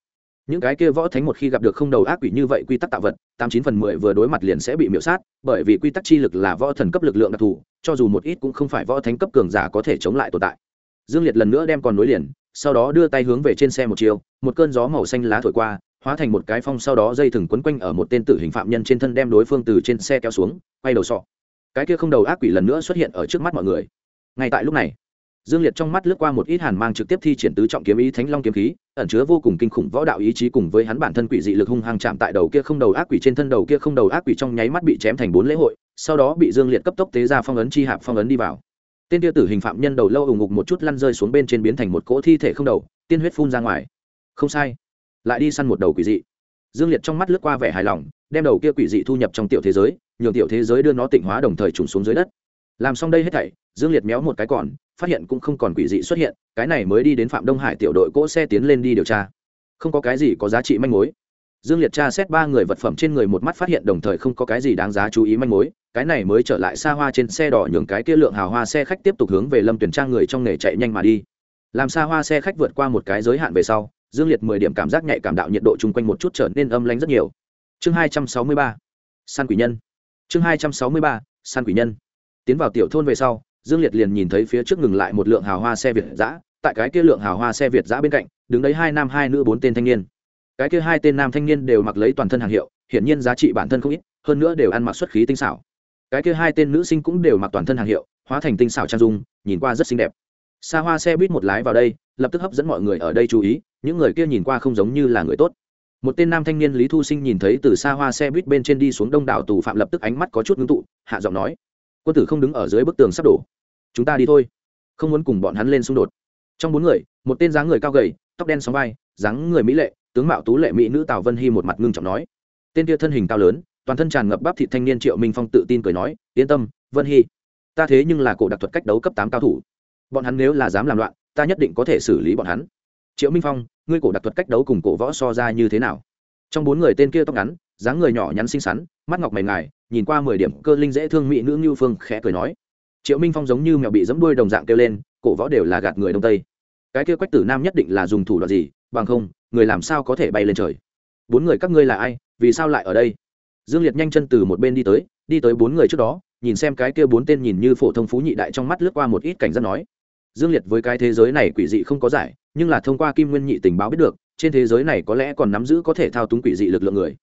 Những cái kia võ thánh một khi gặp được không đầu ác quỷ như vậy quy tắc tạo vật, tám chín phần mười vừa đối mặt liền sẽ bị miễu sát, bởi vì quy tắc chi lực là võ thần cấp lực lượng đặc thù, cho dù một ít cũng không phải võ thánh cấp cường giả có thể chống lại tồn tại dương liệt lần nữa đem còn nối liền, sau đó đưa tay hướng về trên xe một chiều, một cơn gió màu xanh lá thổi qua, hóa thành một cái phong sau đó dây thừng quấn quanh ở một tên tử hình phạm nhân trên thân đem đối phương từ trên xe kéo xuống, quay đầu sọ. Cái kia không đầu ác quỷ lần nữa xuất hiện ở trước mắt mọi người. Ngay tại lúc này, dương liệt trong mắt lướt qua một ít hàn mang trực tiếp thi triển tứ trọng kiếm ý thánh long kiếm khí, ẩn chứa vô cùng kinh khủng võ đạo ý chí cùng với hắn bản thân quỷ dị lực hung hăng chạm tại đầu kia không đầu ác quỷ trên thân đầu kia không đầu ác quỷ trong nháy mắt bị chém thành bốn lễ hội, sau đó bị dương liệt cấp tốc tế ra phong ấn chi hạp phong ấn đi vào tên kia tử hình phạm nhân đầu lâu ủng ngục một chút lăn rơi xuống bên trên biến thành một cỗ thi thể không đầu, tiên huyết phun ra ngoài. Không sai. Lại đi săn một đầu quỷ dị. Dương liệt trong mắt lướt qua vẻ hài lòng, đem đầu kia quỷ dị thu nhập trong tiểu thế giới, nhường tiểu thế giới đưa nó tịnh hóa đồng thời trùng xuống dưới đất. Làm xong đây hết thảy, dương liệt méo một cái còn, phát hiện cũng không còn quỷ dị xuất hiện, cái này mới đi đến phạm đông hải tiểu đội cỗ xe tiến lên đi điều tra. Không có cái gì có giá trị manh mối. Dương liệt tra xét ba người vật phẩm trên người một mắt phát hiện đồng thời không có cái gì đáng giá chú ý manh mối cái này mới trở lại xa hoa trên xe đỏ nhường cái kia lượng hào hoa xe khách tiếp tục hướng về lâm tuyển trang người trong nghề chạy nhanh mà đi. Làm xa hoa xe khách vượt qua một cái giới hạn về sau, dương liệt mười điểm cảm giác nhạy cảm đạo nhiệt độ chung quanh một chút trở nên âm lanh rất nhiều. Chương hai trăm sáu mươi ba, san quỷ nhân. Chương hai trăm sáu mươi ba, san quỷ nhân. Tiến vào tiểu thôn về sau, dương liệt liền nhìn thấy phía trước ngừng lại một lượng hào hoa xe việt giã, tại cái kia lượng hào hoa xe việt giã bên cạnh, đứng đấy hai nam hai nữ bốn tên thanh niên. Cái kia hai tên nam thanh niên đều mặc lấy toàn thân hàng hiệu, hiển nhiên giá trị bản thân không ít, hơn nữa đều ăn mặc xuất khí tinh xảo cái kia hai tên nữ sinh cũng đều mặc toàn thân hàng hiệu, hóa thành tinh xảo trang dung, nhìn qua rất xinh đẹp. Xa hoa xe buýt một lái vào đây, lập tức hấp dẫn mọi người ở đây chú ý, những người kia nhìn qua không giống như là người tốt. Một tên nam thanh niên lý thu sinh nhìn thấy từ xa hoa xe buýt bên trên đi xuống đông đảo tù phạm lập tức ánh mắt có chút ngưng tụ, hạ giọng nói, quân tử không đứng ở dưới bức tường sắp đổ. Chúng ta đi thôi. Không muốn cùng bọn hắn lên xung đột. Trong bốn người, một tên dáng người cao gầy, tóc đen sóng vai, dáng người mỹ lệ, tướng mạo tú lệ mỹ nữ tào vân hy một mặt ngưng trọng nói, tên kia thân hình cao lớn toàn thân tràn ngập bắp thịt thanh niên triệu minh phong tự tin cười nói, yên tâm, vân hy, ta thế nhưng là cổ đặc thuật cách đấu cấp tám cao thủ. Bọn hắn nếu là dám làm loạn, ta nhất định có thể xử lý bọn hắn. Triệu minh phong, ngươi cổ đặc thuật cách đấu cùng cổ võ so ra như thế nào? Trong bốn người tên kia tóc ngắn, dáng người nhỏ nhắn xinh xắn, mắt ngọc mày ngài, nhìn qua mười điểm cơ linh dễ thương mỹ nữ ngưu phương khẽ cười nói. Triệu minh phong giống như mèo bị dẫm đuôi đồng dạng kêu lên, cổ võ đều là gạt người đông tây. Cái kia quách tử nam nhất định là dùng thủ đoạn gì, bằng không, người làm sao có thể bay lên trời? Bốn người các ngươi là ai, vì sao lại ở đây? Dương liệt nhanh chân từ một bên đi tới đi tới bốn người trước đó, nhìn xem cái kia bốn tên nhìn như phổ thông phú nhị đại trong mắt lướt qua một ít cảnh giác nói. Dương liệt với cái thế giới này quỷ dị không có giải, nhưng là thông qua kim nguyên nhị tình báo biết được, trên thế giới này có lẽ còn nắm giữ có thể thao túng quỷ dị lực lượng người.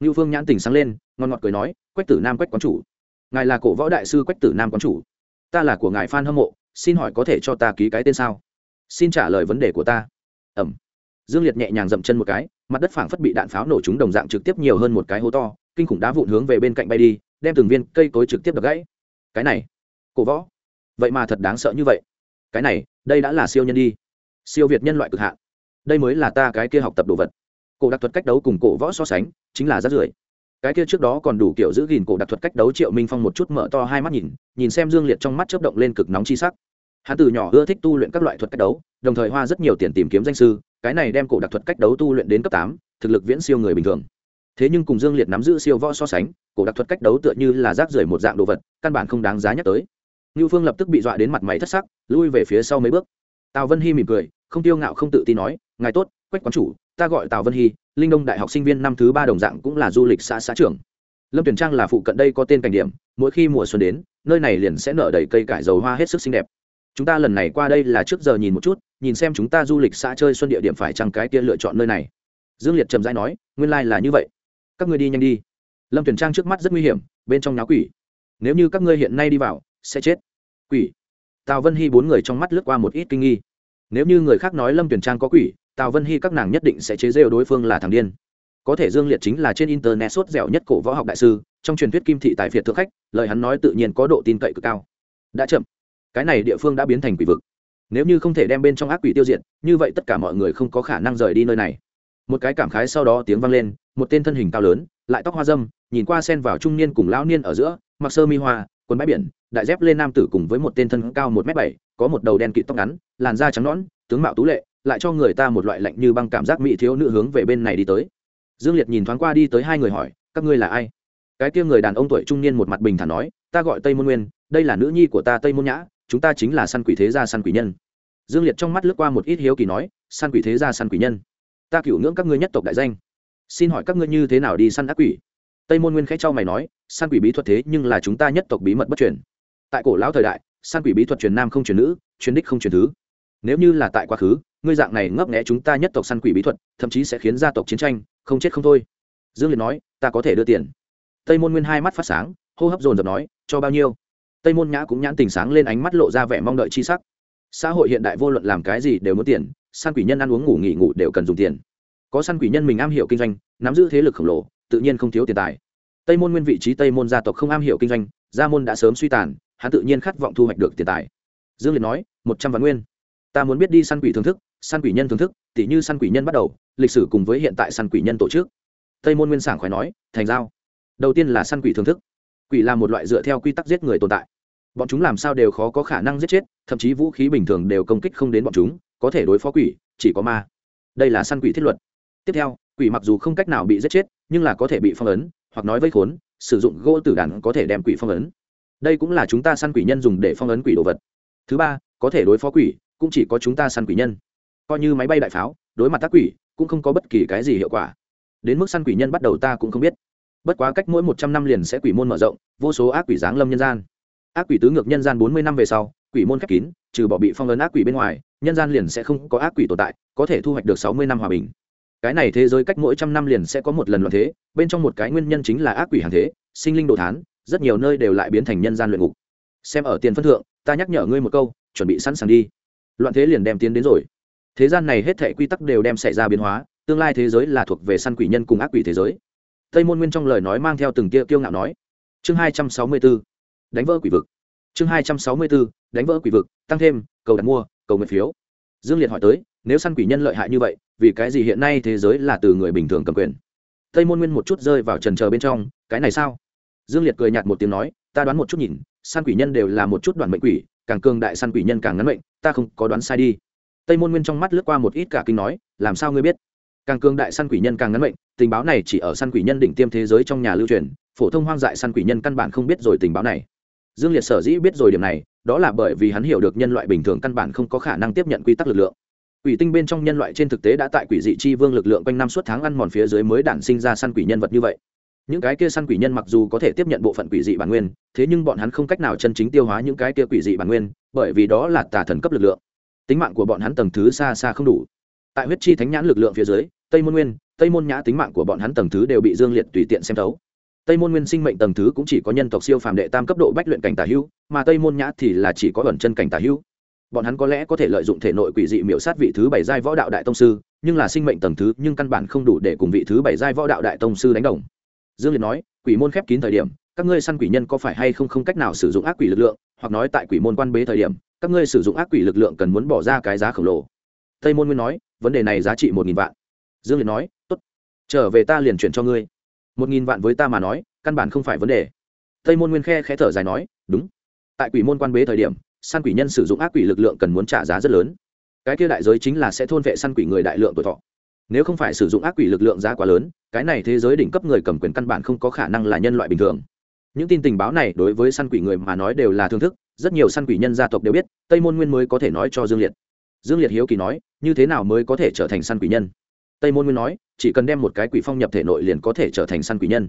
Ngưu phương nhãn tình sáng lên, ngon ngọt cười nói, quách tử nam quách quán chủ, ngài là cổ võ đại sư quách tử nam quán chủ. Ta là của ngài phan hâm mộ, xin hỏi có thể cho ta ký cái tên sao? Xin trả lời vấn đề của ta. Ẩm. Dương liệt nhẹ nhàng dậm chân một cái, mặt đất phảng phất bị đạn pháo nổ trúng đồng dạng trực tiếp nhiều hơn một cái hố to kinh khủng đá vụn hướng về bên cạnh bay đi, đem từng viên cây cối trực tiếp đập gãy. Cái này, cổ võ. Vậy mà thật đáng sợ như vậy. Cái này, đây đã là siêu nhân đi. Siêu việt nhân loại cực hạn. Đây mới là ta cái kia học tập đồ vật. Cổ đặc thuật cách đấu cùng cổ võ so sánh, chính là rát rưởi. Cái kia trước đó còn đủ kiểu giữ gìn cổ đặc thuật cách đấu triệu minh phong một chút mở to hai mắt nhìn nhìn xem dương liệt trong mắt chớp động lên cực nóng chi sắc. Hắn từ nhỏ ưa thích tu luyện các loại thuật cách đấu, đồng thời hoa rất nhiều tiền tìm kiếm danh sư, cái này đem cổ đặc thuật cách đấu tu luyện đến cấp tám, thực lực viễn siêu người bình thường thế nhưng cùng dương liệt nắm giữ siêu võ so sánh, cổ đặc thuật cách đấu tựa như là rác rưởi một dạng đồ vật, căn bản không đáng giá nhắc tới. Ngưu phương lập tức bị dọa đến mặt mày thất sắc, lui về phía sau mấy bước. Tào vân hy mỉm cười, không tiêu ngạo không tự tin nói, ngài tốt, quách quán chủ, ta gọi tào vân hy, linh đông đại học sinh viên năm thứ ba đồng dạng cũng là du lịch xã xã trưởng. Lâm tuyển trang là phụ cận đây có tên cảnh điểm, mỗi khi mùa xuân đến, nơi này liền sẽ nở đầy cây cải dầu hoa hết sức xinh đẹp. Chúng ta lần này qua đây là trước giờ nhìn một chút, nhìn xem chúng ta du lịch xã chơi xuân địa điểm phải chăng cái kia lựa chọn nơi này. Dương liệt trầm dai nói, nguyên lai、like、là như vậy các ngươi đi nhanh đi. Lâm tuyển trang trước mắt rất nguy hiểm, bên trong nháo quỷ. Nếu như các ngươi hiện nay đi vào, sẽ chết. Quỷ. Tào vân hy bốn người trong mắt lướt qua một ít kinh nghi. Nếu như người khác nói lâm tuyển trang có quỷ, tào vân hy các nàng nhất định sẽ chế rêu đối phương là thằng điên. Có thể dương liệt chính là trên internet sốt dẻo nhất cổ võ học đại sư, trong truyền thuyết kim thị tài phiệt thượng khách, lời hắn nói tự nhiên có độ tin cậy cực cao. Đã chậm. Cái này địa phương đã biến thành quỷ vực. Nếu như không thể đem bên trong ác quỷ tiêu diệt, như vậy tất cả mọi người không có khả năng rời đi nơi này. Một cái cảm khái sau đó tiếng vang lên một tên thân hình cao lớn, lại tóc hoa dâm, nhìn qua sen vào trung niên cùng lão niên ở giữa, mặc sơ mi hoa, quần bãi biển, đại dép lên nam tử cùng với một tên thân cao một m bảy, có một đầu đen kịt tóc ngắn, làn da trắng nõn, tướng mạo tú lệ, lại cho người ta một loại lạnh như băng cảm giác mỹ thiếu nữ hướng về bên này đi tới. Dương liệt nhìn thoáng qua đi tới hai người hỏi, các ngươi là ai? Cái kia người đàn ông tuổi trung niên một mặt bình thản nói, ta gọi tây môn nguyên, đây là nữ nhi của ta tây môn nhã, chúng ta chính là săn quỷ thế gia săn quỷ nhân. Dương liệt trong mắt lướt qua một ít hiếu kỳ nói, săn quỷ thế gia săn quỷ nhân? Ta cửu ngưỡng các ngươi nhất tộc đại danh xin hỏi các ngươi như thế nào đi săn ác quỷ? Tây môn nguyên khẽ trao mày nói, săn quỷ bí thuật thế nhưng là chúng ta nhất tộc bí mật bất truyền. Tại cổ lão thời đại, săn quỷ bí thuật truyền nam không truyền nữ, truyền đích không truyền thứ. Nếu như là tại quá khứ, ngươi dạng này ngấp nghẽ chúng ta nhất tộc săn quỷ bí thuật, thậm chí sẽ khiến gia tộc chiến tranh, không chết không thôi. Dương liệt nói, ta có thể đưa tiền. Tây môn nguyên hai mắt phát sáng, hô hấp dồn dập nói, cho bao nhiêu? Tây môn nhã cũng nhãn tình sáng lên ánh mắt lộ ra vẻ mong đợi chi sắc. Xã hội hiện đại vô luận làm cái gì đều muốn tiền, săn quỷ nhân ăn uống ngủ nghỉ ngủ đều cần dùng tiền có săn quỷ nhân mình am hiểu kinh doanh, nắm giữ thế lực khổng lồ, tự nhiên không thiếu tiền tài. Tây môn nguyên vị trí tây môn gia tộc không am hiểu kinh doanh, gia môn đã sớm suy tàn, hắn tự nhiên khát vọng thu hoạch được tiền tài. Dương liệt nói, một trăm vạn nguyên. Ta muốn biết đi săn quỷ thưởng thức, săn quỷ nhân thưởng thức, tỉ như săn quỷ nhân bắt đầu, lịch sử cùng với hiện tại săn quỷ nhân tổ chức. Tây môn nguyên sảng khỏe nói, thành giao. Đầu tiên là săn quỷ thưởng thức. Quỷ là một loại dựa theo quy tắc giết người tồn tại. Bọn chúng làm sao đều khó có khả năng giết chết, thậm chí vũ khí bình thường đều công kích không đến bọn chúng, có thể đối phó quỷ, chỉ có ma. Đây là săn quỷ thiết luật tiếp theo, quỷ mặc dù không cách nào bị giết chết, nhưng là có thể bị phong ấn, hoặc nói vây khốn, sử dụng gỗ tử đàn có thể đem quỷ phong ấn. Đây cũng là chúng ta săn quỷ nhân dùng để phong ấn quỷ đồ vật. Thứ ba, có thể đối phó quỷ, cũng chỉ có chúng ta săn quỷ nhân. Coi như máy bay đại pháo, đối mặt tác quỷ, cũng không có bất kỳ cái gì hiệu quả. Đến mức săn quỷ nhân bắt đầu ta cũng không biết. Bất quá cách mỗi một trăm năm liền sẽ quỷ môn mở rộng, vô số ác quỷ giáng lâm nhân gian. Ác quỷ tứ ngược nhân gian bốn mươi năm về sau, quỷ môn khép kín, trừ bỏ bị phong ấn ác quỷ bên ngoài, nhân gian liền sẽ không có ác quỷ tồn tại, có thể thu hoạch được sáu mươi năm hòa bình cái này thế giới cách mỗi trăm năm liền sẽ có một lần loạn thế, bên trong một cái nguyên nhân chính là ác quỷ hàng thế, sinh linh đồ thán, rất nhiều nơi đều lại biến thành nhân gian luyện ngục. Xem ở tiền phân thượng, ta nhắc nhở ngươi một câu, chuẩn bị sẵn sàng đi. Loạn thế liền đem tiến đến rồi. Thế gian này hết thể quy tắc đều đem xảy ra biến hóa, tương lai thế giới là thuộc về săn quỷ nhân cùng ác quỷ thế giới. Tây môn nguyên trong lời nói mang theo từng tia kiêu ngạo nói. Chương hai trăm sáu mươi b đánh vỡ quỷ vực. Chương hai trăm sáu mươi b đánh vỡ quỷ vực, tăng thêm, cầu đặt mua, cầu nguyện phiếu. Dương liệt hỏi tới, nếu săn quỷ nhân lợi hại như vậy vì cái gì hiện nay thế giới là từ người bình thường cầm quyền? Tây môn nguyên một chút rơi vào trần trờ bên trong, cái này sao? Dương liệt cười nhạt một tiếng nói, ta đoán một chút nhìn, săn quỷ nhân đều là một chút đoàn mệnh quỷ, càng cường đại săn quỷ nhân càng ngắn mệnh, ta không có đoán sai đi. Tây môn nguyên trong mắt lướt qua một ít cả kinh nói, làm sao ngươi biết? Càng cường đại săn quỷ nhân càng ngắn mệnh, tình báo này chỉ ở săn quỷ nhân đỉnh tiêm thế giới trong nhà lưu truyền, phổ thông hoang dại săn quỷ nhân căn bản không biết rồi tình báo này. Dương liệt sở dĩ biết rồi điểm này, đó là bởi vì hắn hiểu được nhân loại bình thường căn bản không có khả năng tiếp nhận quy tắc lực lượng quỷ tinh bên trong nhân loại trên thực tế đã tại quỷ dị chi vương lực lượng quanh năm suốt tháng ăn mòn phía dưới mới đản sinh ra săn quỷ nhân vật như vậy. Những cái kia săn quỷ nhân mặc dù có thể tiếp nhận bộ phận quỷ dị bản nguyên, thế nhưng bọn hắn không cách nào chân chính tiêu hóa những cái kia quỷ dị bản nguyên, bởi vì đó là tà thần cấp lực lượng. Tính mạng của bọn hắn tầng thứ xa xa không đủ. Tại huyết chi thánh nhãn lực lượng phía dưới, tây môn nguyên, tây môn nhã tính mạng của bọn hắn tầng thứ đều bị dương liệt tùy tiện xem thấu. Tây môn nguyên sinh mệnh tầng thứ cũng chỉ có nhân tộc siêu phàm đệ tam cấp độ bách luyện cảnh tả hữu, mà tây môn nhã thì là chỉ có ẩn chân cảnh tả hữu bọn hắn có lẽ có thể lợi dụng thể nội quỷ dị miểu sát vị thứ bảy giai võ đạo đại tông sư, nhưng là sinh mệnh tầng thứ nhưng căn bản không đủ để cùng vị thứ bảy giai võ đạo đại tông sư đánh đồng. Dương liệt nói, quỷ môn khép kín thời điểm, các ngươi săn quỷ nhân có phải hay không không cách nào sử dụng ác quỷ lực lượng, hoặc nói tại quỷ môn quan bế thời điểm, các ngươi sử dụng ác quỷ lực lượng cần muốn bỏ ra cái giá khổng lồ. Tây môn nguyên nói, vấn đề này giá trị một nghìn vạn. Dương liệt nói, tốt, trở về ta liền chuyển cho ngươi. Một nghìn vạn với ta mà nói, căn bản không phải vấn đề. Tây môn nguyên khe khẽ thở dài nói, đúng. Tại quỷ môn quan bế thời điểm săn quỷ nhân sử dụng ác quỷ lực lượng cần muốn trả giá rất lớn. Cái kia đại giới chính là sẽ thôn vệ săn quỷ người đại lượng tuổi thọ. Nếu không phải sử dụng ác quỷ lực lượng giá quá lớn, cái này thế giới đỉnh cấp người cầm quyền căn bản không có khả năng là nhân loại bình thường. Những tin tình báo này đối với săn quỷ người mà nói đều là thương thức, rất nhiều săn quỷ nhân gia tộc đều biết, tây môn nguyên mới có thể nói cho dương liệt. Dương liệt hiếu kỳ nói, như thế nào mới có thể trở thành săn quỷ nhân? Tây môn nguyên nói, chỉ cần đem một cái quỷ phong nhập thể nội liền có thể trở thành săn quỷ nhân.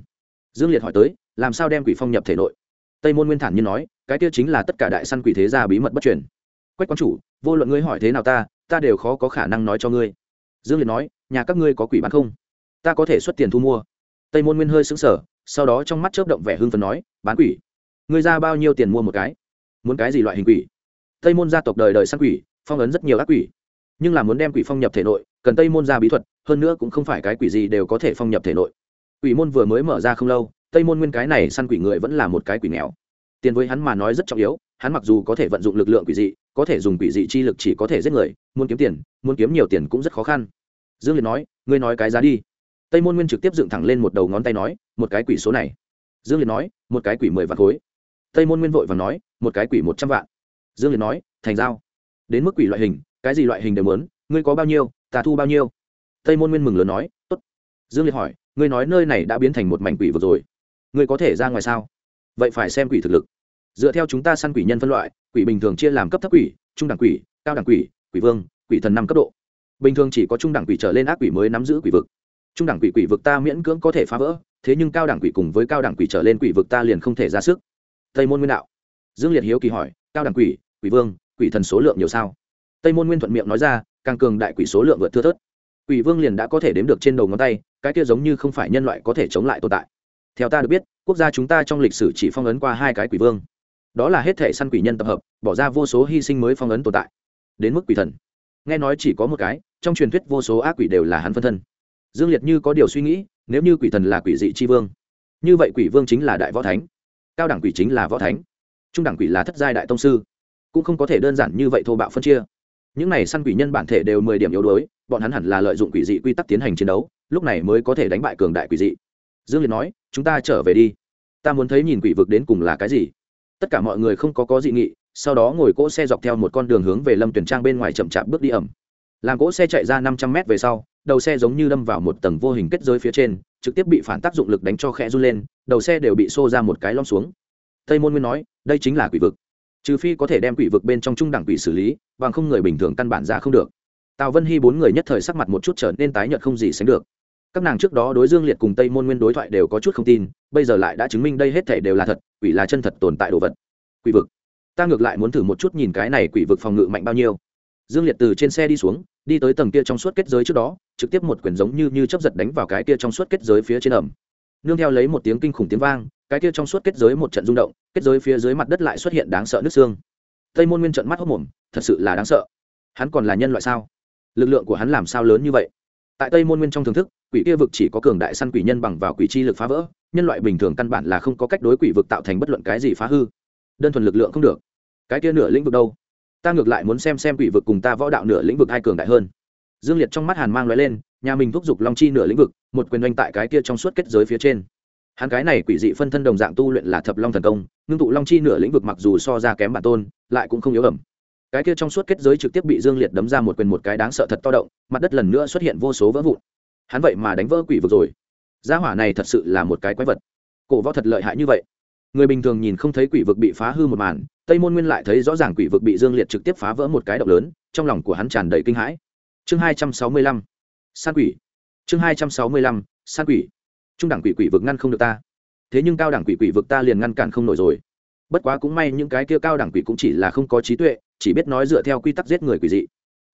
Dương liệt hỏi tới, làm sao đem quỷ phong nhập thể nội? Tây môn nguyên thản nhiên nói cái kia chính là tất cả đại săn quỷ thế gia bí mật bất truyền. Quách quan chủ, vô luận ngươi hỏi thế nào ta ta đều khó có khả năng nói cho ngươi. Dương liệt nói, nhà các ngươi có quỷ bán không? Ta có thể xuất tiền thu mua. Tây môn nguyên hơi xứng sở sau đó trong mắt chớp động vẻ hưng phấn nói, bán quỷ? Ngươi ra bao nhiêu tiền mua một cái? Muốn cái gì loại hình quỷ? Tây môn gia tộc đời đời săn quỷ, phong ấn rất nhiều ác quỷ. Nhưng là muốn đem quỷ phong nhập thể nội, cần tây môn ra bí thuật, hơn nữa cũng không phải cái quỷ gì đều có thể phong nhập thể nội. Quỷ môn vừa mới mở ra không lâu, tây môn nguyên cái này săn quỷ người vẫn là một cái quỷ nghèo tiền với hắn mà nói rất trọng yếu, hắn mặc dù có thể vận dụng lực lượng quỷ dị, có thể dùng quỷ dị chi lực chỉ có thể giết người, muốn kiếm tiền, muốn kiếm nhiều tiền cũng rất khó khăn. Dương liệt nói, ngươi nói cái giá đi. Tây môn nguyên trực tiếp dựng thẳng lên một đầu ngón tay nói, một cái quỷ số này. Dương liệt nói, một cái quỷ mười vạn khối. Tây môn nguyên vội và nói, một cái quỷ một trăm vạn. Dương liệt nói, thành giao. Đến mức quỷ loại hình, cái gì loại hình đều muốn, ngươi có bao nhiêu, ta thu bao nhiêu? Tây môn nguyên mừng lớn nói, tốt. Dương liệt hỏi, ngươi nói nơi này đã biến thành một mảnh quỷ vực rồi, ngươi có thể ra ngoài sao? Vậy phải xem quỷ thực lực. Dựa theo chúng ta săn quỷ nhân phân loại, quỷ bình thường chia làm cấp thấp quỷ, trung đẳng quỷ, cao đẳng quỷ quỷ vương, quỷ thần năm cấp độ. Bình thường chỉ có trung đẳng quỷ trở lên ác quỷ mới nắm giữ quỷ vực. Trung đẳng quỷ quỷ vực ta miễn cưỡng có thể phá vỡ, thế nhưng cao đẳng quỷ cùng với cao đẳng quỷ trở lên quỷ vực ta liền không thể ra sức. Tây môn nguyên đạo. Dương liệt hiếu kỳ hỏi, cao đẳng quỷ quỷ vương, quỷ thần số lượng nhiều sao? Tây môn nguyên thuận miệng nói ra, càng cường đại quỷ số lượng vượt thưa thớt. Quỷ vương liền đã có thể đếm được trên đầu ngón tay, cái kia giống như không phải nhân loại có thể chống lại tồn tại theo ta được biết, quốc gia chúng ta trong lịch sử chỉ phong ấn qua hai cái quỷ vương. Đó là hết thể săn quỷ nhân tập hợp, bỏ ra vô số hy sinh mới phong ấn tồn tại. Đến mức quỷ thần. Nghe nói chỉ có một cái, trong truyền thuyết vô số ác quỷ đều là hắn phân thân. Dương liệt như có điều suy nghĩ, nếu như quỷ thần là quỷ dị c h i vương, như vậy quỷ vương chính là đại võ thánh, cao đẳng quỷ chính là võ thánh, trung đẳng quỷ là thất giai đại tông sư, cũng không có thể đơn giản như vậy thô bạo phân chia. Những này săn quỷ nhân bản thể đều mười điểm yếu đuối, bọn hắn hẳn là lợi dụng quỷ dị quy tắc tiến hành chiến đấu, lúc này mới có thể đánh bại cường đại quỷ dị dương liệt nói, chúng ta trở về đi. Ta muốn thấy nhìn quỷ vực đến cùng là cái gì. Tất cả mọi người không có có dị nghị, sau đó ngồi cỗ xe dọc theo một con đường hướng về lâm tuyển trang bên ngoài chậm chạp bước đi ẩm. Làm cỗ xe chạy ra năm trăm mét về sau, đầu xe giống như đâm vào một tầng vô hình kết giới phía trên, trực tiếp bị phản tác dụng lực đánh cho khẽ run lên, đầu xe đều bị xô ra một cái lom xuống. Tây môn nguyên nói, đây chính là quỷ vực. Trừ phi có thể đem quỷ vực bên trong trung đẳng quỷ xử lý, bằng không người bình thường căn bản ra không được. Tào vân hy bốn người nhất thời sắc mặt một chút trở nên tái nhợt không gì sánh được các nàng trước đó đối dương liệt cùng tây môn nguyên đối thoại đều có chút không tin, bây giờ lại đã chứng minh đây hết thể đều là thật, quỷ là chân thật tồn tại đồ vật. Quỷ vực. Ta ngược lại muốn thử một chút nhìn cái này quỷ vực phòng ngự mạnh bao nhiêu. Dương liệt từ trên xe đi xuống, đi tới tầng kia trong suốt kết giới trước đó, trực tiếp một quyển giống như như chấp giật đánh vào cái kia trong suốt kết giới phía trên ẩm. Nương theo lấy một tiếng kinh khủng tiếng vang, cái kia trong suốt kết giới một trận rung động, kết giới phía dưới mặt đất lại xuất hiện đáng sợ nước xương. Tây môn nguyên trận mắt hốc mồm, thật sự là đáng sợ. Hắn còn là nhân loại sao? Lực lượng của hắn làm sao lớn như vậy? Tại tây môn nguyên trong thưởng thức, quỷ kia vực chỉ có cường đại săn quỷ nhân bằng vào quỷ chi lực phá vỡ, nhân loại bình thường căn bản là không có cách đối quỷ vực tạo thành bất luận cái gì phá hư. Đơn thuần lực lượng không được. Cái kia nửa lĩnh vực đâu? Ta ngược lại muốn xem xem quỷ vực cùng ta võ đạo nửa lĩnh vực ai cường đại hơn. Dương liệt trong mắt hàn mang l lên, nhà mình thúc giục long chi nửa lĩnh vực, một quyền oanh tại cái kia trong suốt kết giới phía trên. Hắn cái này quỷ dị phân thân đồng dạng tu luyện là thập long thần công, ngưng tụ long chi nửa lĩnh vực mặc dù so ra kém bản tôn, lại cũng không yếu ẩm cái kia trong suốt kết giới trực tiếp bị dương liệt đấm ra một quyền một cái đáng sợ thật to động, mặt đất lần nữa xuất hiện vô số vỡ vụn. Hắn vậy mà đánh vỡ quỷ vực rồi. Gia hỏa này thật sự là một cái quái vật. Cổ võ thật lợi hại như vậy. Người bình thường nhìn không thấy quỷ vực bị phá hư một màn, tây môn nguyên lại thấy rõ ràng quỷ vực bị dương liệt trực tiếp phá vỡ một cái động lớn, trong lòng của hắn tràn đầy kinh hãi. Chương hai trăm sáu mươi lăm. San quỷ. Chương hai trăm sáu mươi lăm. San quỷ. Trung đẳng quỷ quỷ vực ngăn không được ta. Thế nhưng cao đẳng quỷ quỷ vực ta liền ngăn cản không nổi rồi. Bất quá cũng may những cái kia cao đẳng quỷ cũng chỉ là không có trí tuệ chỉ biết nói dựa theo quy tắc giết người quỷ dị.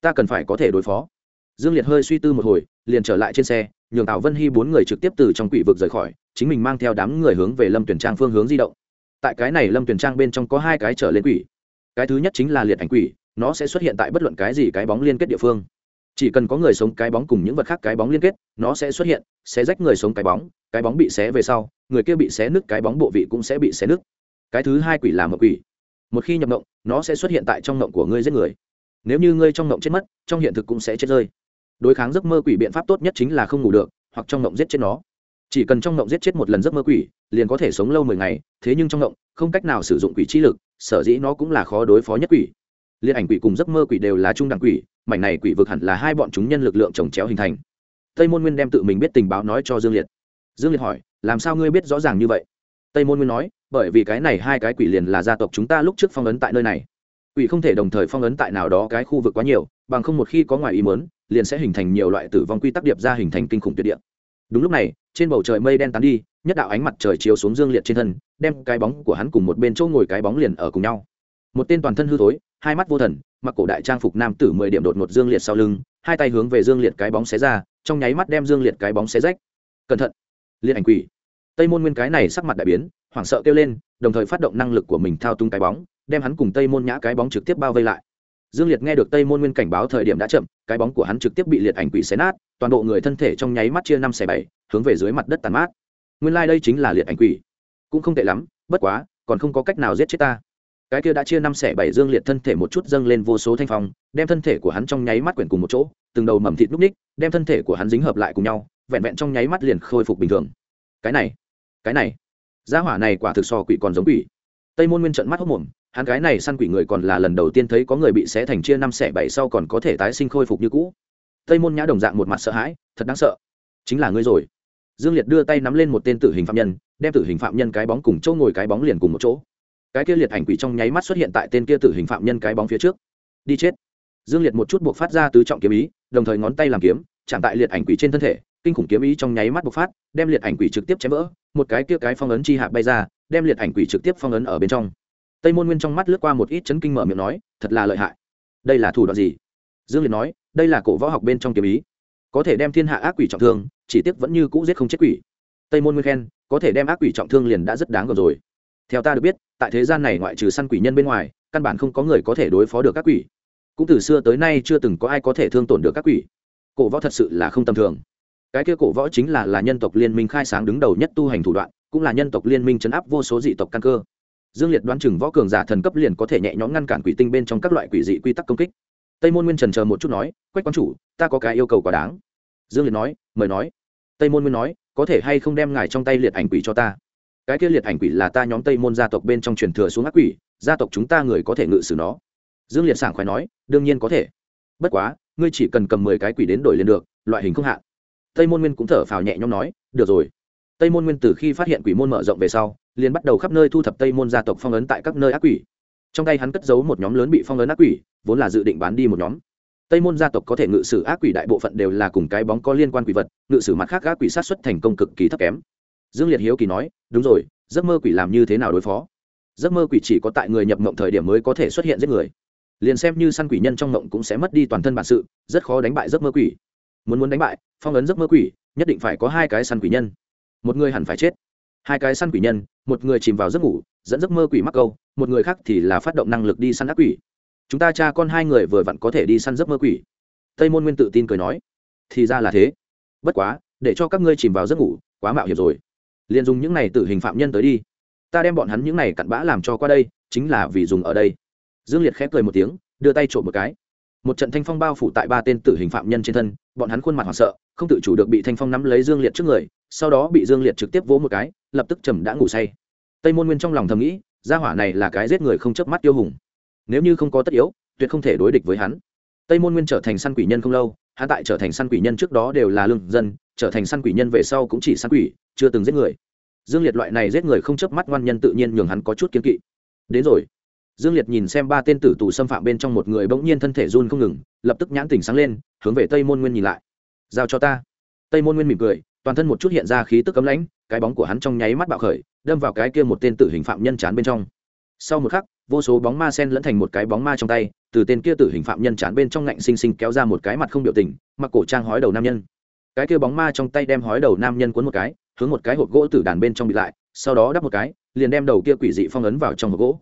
Ta cần phải có thể đối phó. Dương liệt hơi suy tư một hồi, liền trở lại trên xe, nhường tào vân hy bốn người trực tiếp từ trong quỷ vực rời khỏi, chính mình mang theo đám người hướng về lâm tuyển trang phương hướng di động. Tại cái này lâm tuyển trang bên trong có hai cái trở lên quỷ. Cái thứ nhất chính là liệt ảnh quỷ, nó sẽ xuất hiện tại bất luận cái gì cái bóng liên kết địa phương. Chỉ cần có người sống cái bóng cùng những vật khác cái bóng liên kết, nó sẽ xuất hiện, sẽ rách người sống cái bóng cái bóng bị xé về sau, người kia bị xé nứt cái bóng bộ vị cũng sẽ bị xé nứt. Cái thứ hai quỷ là một quỷ. Một khi nhập mộng nó sẽ xuất hiện tại trong mộng của ngươi giết người. Nếu như ngươi trong mộng chết mất, trong hiện thực cũng sẽ chết rơi. Đối kháng giấc mơ quỷ biện pháp tốt nhất chính là không ngủ được, hoặc trong mộng giết chết nó. Chỉ cần trong mộng giết chết một lần giấc mơ quỷ, liền có thể sống lâu mười ngày, thế nhưng trong mộng không cách nào sử dụng quỷ trí lực, sở dĩ nó cũng là khó đối phó nhất quỷ. Liên ảnh quỷ cùng giấc mơ quỷ đều là trung đẳng quỷ, mảnh này quỷ vực hẳn là hai bọn chúng nhân lực lượng trồng chéo hình thành. Tây môn nguyên đem tự mình biết tình báo nói cho dương liệt. Dương liệt hỏi, làm sao ngươi biết rõ ràng như vậy? Tây môn nguyên nói bởi vì cái này hai cái quỷ liền là gia tộc chúng ta lúc trước phong ấn tại nơi này. Quỷ không thể đồng thời phong ấn tại nào đó cái khu vực quá nhiều, bằng không một khi có ngoài ý mớn liền sẽ hình thành nhiều loại tử vong quy tắc điệp ra hình thành kinh khủng tuyệt địa. Đúng lúc này, trên bầu trời mây đen tán đi, nhất đạo ánh mặt trời chiếu xuống dương liệt trên thân, đem cái bóng của hắn cùng một bên chỗ ngồi cái bóng liền ở cùng nhau. Một tên toàn thân hư thối, hai mắt vô thần, mặc cổ đại trang phục nam tử mười điểm đột ngột dương liệt sau lưng, hai tay hướng về dương liệt cái bóng xé ra, trong nháy mắt đem dương liệt cái bóng xé rách. Cẩn thận! Liệt ảnh quỷ! Tây môn nguyên cái này sắc mặt đại biến hoảng sợ kêu lên, đồng thời phát động năng lực của mình thao túng cái bóng, đem hắn cùng tây môn nhã cái bóng trực tiếp bao vây lại. Dương liệt nghe được tây môn nguyên cảnh báo thời điểm đã chậm, cái bóng của hắn trực tiếp bị liệt ảnh quỷ xé nát, toàn bộ người thân thể trong nháy mắt chia năm xẻ bảy, hướng về dưới mặt đất tàn mát. Nguyên lai、like、đây chính là liệt ảnh quỷ. Cũng không tệ lắm, bất quá, còn không có cách nào giết chết ta. Cái kia đã chia năm xẻ bảy, dương liệt thân thể một chút dâng lên vô số thanh phong, đem thân thể của hắn trong nháy mắt quyển cùng một chỗ, từng đầu mầm thịt núp ních, đem thân thể của hắn dính hợp lại cùng nhau, vẹn vẹn trong nháy mắt liền khôi phục bình thường. Cái này cái này gia hỏa này quả thực so quỷ còn giống quỷ. Tây môn nguyên trận mắt hốc mồm, hắn cái này săn quỷ người còn là lần đầu tiên thấy có người bị xé thành chia năm xẻ bảy sau còn có thể tái sinh khôi phục như cũ. Tây môn nhã đồng dạng một mặt sợ hãi, thật đáng sợ. Chính là ngươi rồi. Dương liệt đưa tay nắm lên một tên tử hình phạm nhân, đem tử hình phạm nhân cái bóng cùng chỗ ngồi cái bóng liền cùng một chỗ. Cái kia liệt ảnh quỷ trong nháy mắt xuất hiện tại tên kia tử hình phạm nhân cái bóng phía trước. Đi chết. Dương liệt một chút buộc phát ra tứ trọng kiếm ý, đồng thời ngón tay làm kiếm, chạm tại liệt ảnh quỷ trên thân thể kinh khủng kiếm ý trong nháy mắt bộc phát, đem liệt ảnh quỷ trực tiếp chém vỡ, một cái kia cái phong ấn chi hạ bay ra, đem liệt ảnh quỷ trực tiếp phong ấn ở bên trong. Tây môn nguyên trong mắt lướt qua một ít chấn kinh mở miệng nói, thật là lợi hại. Đây là thủ đoạn gì? Dương liệt nói, đây là cổ võ học bên trong kiếm ý. Có thể đem thiên hạ ác quỷ trọng thương, chỉ tiếc vẫn như cũ giết không chết quỷ. Tây môn nguyên khen, có thể đem ác quỷ trọng thương liền đã rất đáng rồi. Theo ta được biết, tại thế gian này ngoại trừ săn quỷ nhân bên ngoài, căn bản không có người có thể đối phó được các quỷ. Cũng từ xưa tới nay chưa từng có ai có thể thương tổn được các quỷ. Cổ võ thật sự là không tầm thường cái kia cổ võ chính là là nhân tộc liên minh khai sáng đứng đầu nhất tu hành thủ đoạn, cũng là nhân tộc liên minh chấn áp vô số dị tộc căn cơ. Dương liệt đoán chừng võ cường giả thần cấp liền có thể nhẹ nhõm ngăn cản quỷ tinh bên trong các loại quỷ dị quy tắc công kích. Tây môn nguyên trần chờ một chút nói, quách quan chủ, ta có cái yêu cầu quá đáng. Dương liệt nói, mời nói. Tây môn nguyên nói, có thể hay không đem ngài trong tay liệt ảnh quỷ cho ta? Cái kia liệt ảnh quỷ là ta nhóm tây môn gia tộc bên trong truyền thừa xuống ác quỷ, gia tộc chúng ta người có thể ngự xử nó. Dương liệt sảng khoái nói, đương nhiên có thể. Bất quá, ngươi chỉ cần cầm mười cái quỷ đến đổi lên được, loại hình không hạn tây môn nguyên cũng thở phào nhẹ nhõm nói, được rồi. Tây môn nguyên từ khi phát hiện quỷ môn mở rộng về sau, liền bắt đầu khắp nơi thu thập tây môn gia tộc phong ấn tại các nơi ác quỷ. Trong tay hắn cất giấu một nhóm lớn bị phong ấn ác quỷ, vốn là dự định bán đi một nhóm. Tây môn gia tộc có thể ngự sử ác quỷ đại bộ phận đều là cùng cái bóng có liên quan quỷ vật, ngự sử mặt khác ác quỷ sát xuất thành công cực kỳ thấp kém. Dương liệt hiếu kỳ nói, đúng rồi, giấc mơ quỷ làm như thế nào đối phó? Giấc mơ quỷ chỉ có tại người nhập mộng thời điểm mới có thể xuất hiện giết người. Liền xem như săn quỷ nhân trong mộng cũng sẽ mất đi toàn thân bản sự, rất khó đánh bại giấc mơ quỷ. Muốn muốn đánh bại phong ấn giấc mơ quỷ, nhất định phải có hai cái săn quỷ nhân. Một người hẳn phải chết, hai cái săn quỷ nhân, một người chìm vào giấc ngủ, dẫn giấc mơ quỷ mắc câu, một người khác thì là phát động năng lực đi săn ác quỷ. Chúng ta cha con hai người vừa vặn có thể đi săn giấc mơ quỷ. Tây môn nguyên tự tin cười nói, thì ra là thế. Bất quá, để cho các ngươi chìm vào giấc ngủ, quá mạo hiểm rồi. Liền dùng những này tử hình phạm nhân tới đi. Ta đem bọn hắn những này cặn bã làm cho qua đây, chính là vì dùng ở đây. Dương liệt khép cười một tiếng, đưa tay trộm một cái. Một trận thanh phong bao phủ tại ba tên tử hình phạm nhân trên thân bọn hắn khuôn mặt hoảng sợ, không tự chủ được bị thanh phong nắm lấy dương liệt trước người, sau đó bị dương liệt trực tiếp vỗ một cái, lập tức trầm đã ngủ say. Tây môn nguyên trong lòng thầm nghĩ, gia hỏa này là cái giết người không chớp mắt tiêu hùng. Nếu như không có tất yếu, tuyệt không thể đối địch với hắn. Tây môn nguyên trở thành săn quỷ nhân không lâu, hắn tại trở thành săn quỷ nhân trước đó đều là lương dân, trở thành săn quỷ nhân về sau cũng chỉ săn quỷ, chưa từng giết người. Dương liệt loại này giết người không chớp mắt ngoan nhân tự nhiên nhường hắn có chút kiến kỵ. Đến rồi. Dương liệt nhìn xem ba tên tử tù xâm phạm bên trong một người bỗng nhiên thân thể run không ngừng, lập tức nhãn tỉnh sáng lên hướng về tây môn nguyên nhìn lại. Giao cho ta. Tây môn nguyên mỉm cười, toàn thân một chút hiện ra khí tức cấm lãnh, cái bóng của hắn trong nháy mắt bạo khởi, đâm vào cái kia một tên tử hình phạm nhân chán bên trong. Sau một khắc, vô số bóng ma sen lẫn thành một cái bóng ma trong tay, từ tên kia tử hình phạm nhân chán bên trong ngạnh xinh xinh kéo ra một cái mặt không biểu tình, mặc cổ trang hói đầu nam nhân. Cái kia bóng ma trong tay đem hói đầu nam nhân cuốn một cái, hướng một cái hộp gỗ tử đàn bên trong bị lại, sau đó đắp một cái, liền đem đầu kia quỷ dị phong ấn vào trong hộp gỗ.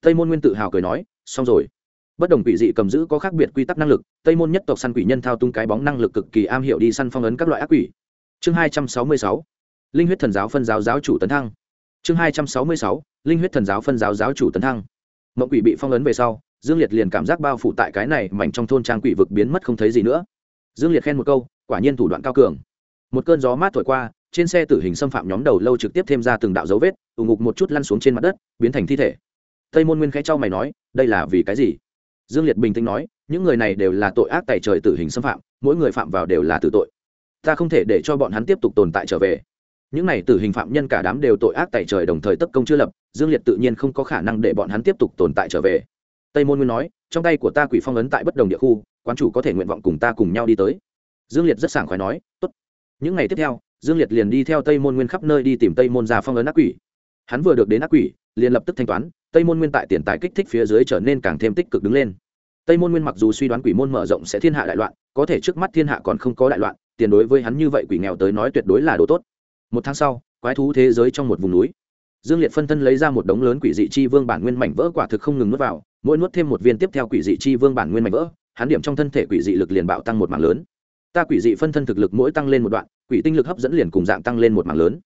Tây môn nguyên tự hào cười nói, xong rồi bất đồng quỷ dị cầm giữ có khác biệt quy tắc năng lực, tây môn nhất tộc săn quỷ nhân thao tung cái bóng năng lực cực kỳ am hiểu đi săn phong ấn các loại ác quỷ. Chương hai trăm sáu mươi sáu, linh huyết thần giáo phân giáo giáo chủ tấn thăng. Chương hai trăm sáu mươi sáu, linh huyết thần giáo phân giáo giáo chủ tấn thăng. Mộng quỷ bị phong ấn về sau, dương liệt liền cảm giác bao phủ tại cái này mảnh trong thôn trang quỷ vực biến mất không thấy gì nữa. Dương liệt khen một câu, quả nhiên thủ đoạn cao cường. Một cơn gió mát thổi qua, trên xe tử hình xâm phạm nhóm đầu lâu trực tiếp thêm ra từng đạo dấu vết ủng ngục một chút lăn xuống trên mặt đất, biến thành thi thể. Tây môn nguyên khẽ trao mày nói, đây là vì cái gì? Dương liệt bình tĩnh nói, những người này đều là tội ác tài trời tử hình xâm phạm, mỗi người phạm vào đều là tử tội. Ta không thể để cho bọn hắn tiếp tục tồn tại trở về. Những này tử hình phạm nhân cả đám đều tội ác tài trời đồng thời tất công chưa lập, dương liệt tự nhiên không có khả năng để bọn hắn tiếp tục tồn tại trở về. Tây môn nguyên nói, trong tay của ta quỷ phong ấn tại bất đồng địa khu, quán chủ có thể nguyện vọng cùng ta cùng nhau đi tới. Dương liệt rất sảng khoái nói, tốt. Những ngày tiếp theo, dương liệt liền đi theo tây môn nguyên khắp nơi đi tìm tây môn ra phong ấn ác quỷ. Hắn vừa được đến ác quỷ, liền lập tức thanh toán tây môn nguyên tại tiền tài kích thích phía dưới trở nên càng thêm tích cực đứng lên. Tây môn nguyên mặc dù suy đoán quỷ môn mở rộng sẽ thiên hạ đại loạn, có thể trước mắt thiên hạ còn không có đại loạn, tiền đối với hắn như vậy quỷ nghèo tới nói tuyệt đối là đồ tốt. Một tháng sau, quái thú thế giới trong một vùng núi. Dương liệt phân thân lấy ra một đống lớn quỷ dị chi vương bản nguyên mảnh vỡ quả thực không ngừng nuốt vào, mỗi nuốt thêm một viên tiếp theo quỷ dị chi vương bản nguyên mảnh vỡ, hắn điểm trong thân thể quỷ dị lực liền bạo tăng một mảng lớn. Ta quỷ dị phân thân thực lực mỗi tăng lên một đoạn, quỷ tinh lực hấp dẫn liền cùng dạng tăng lên một mảng lớn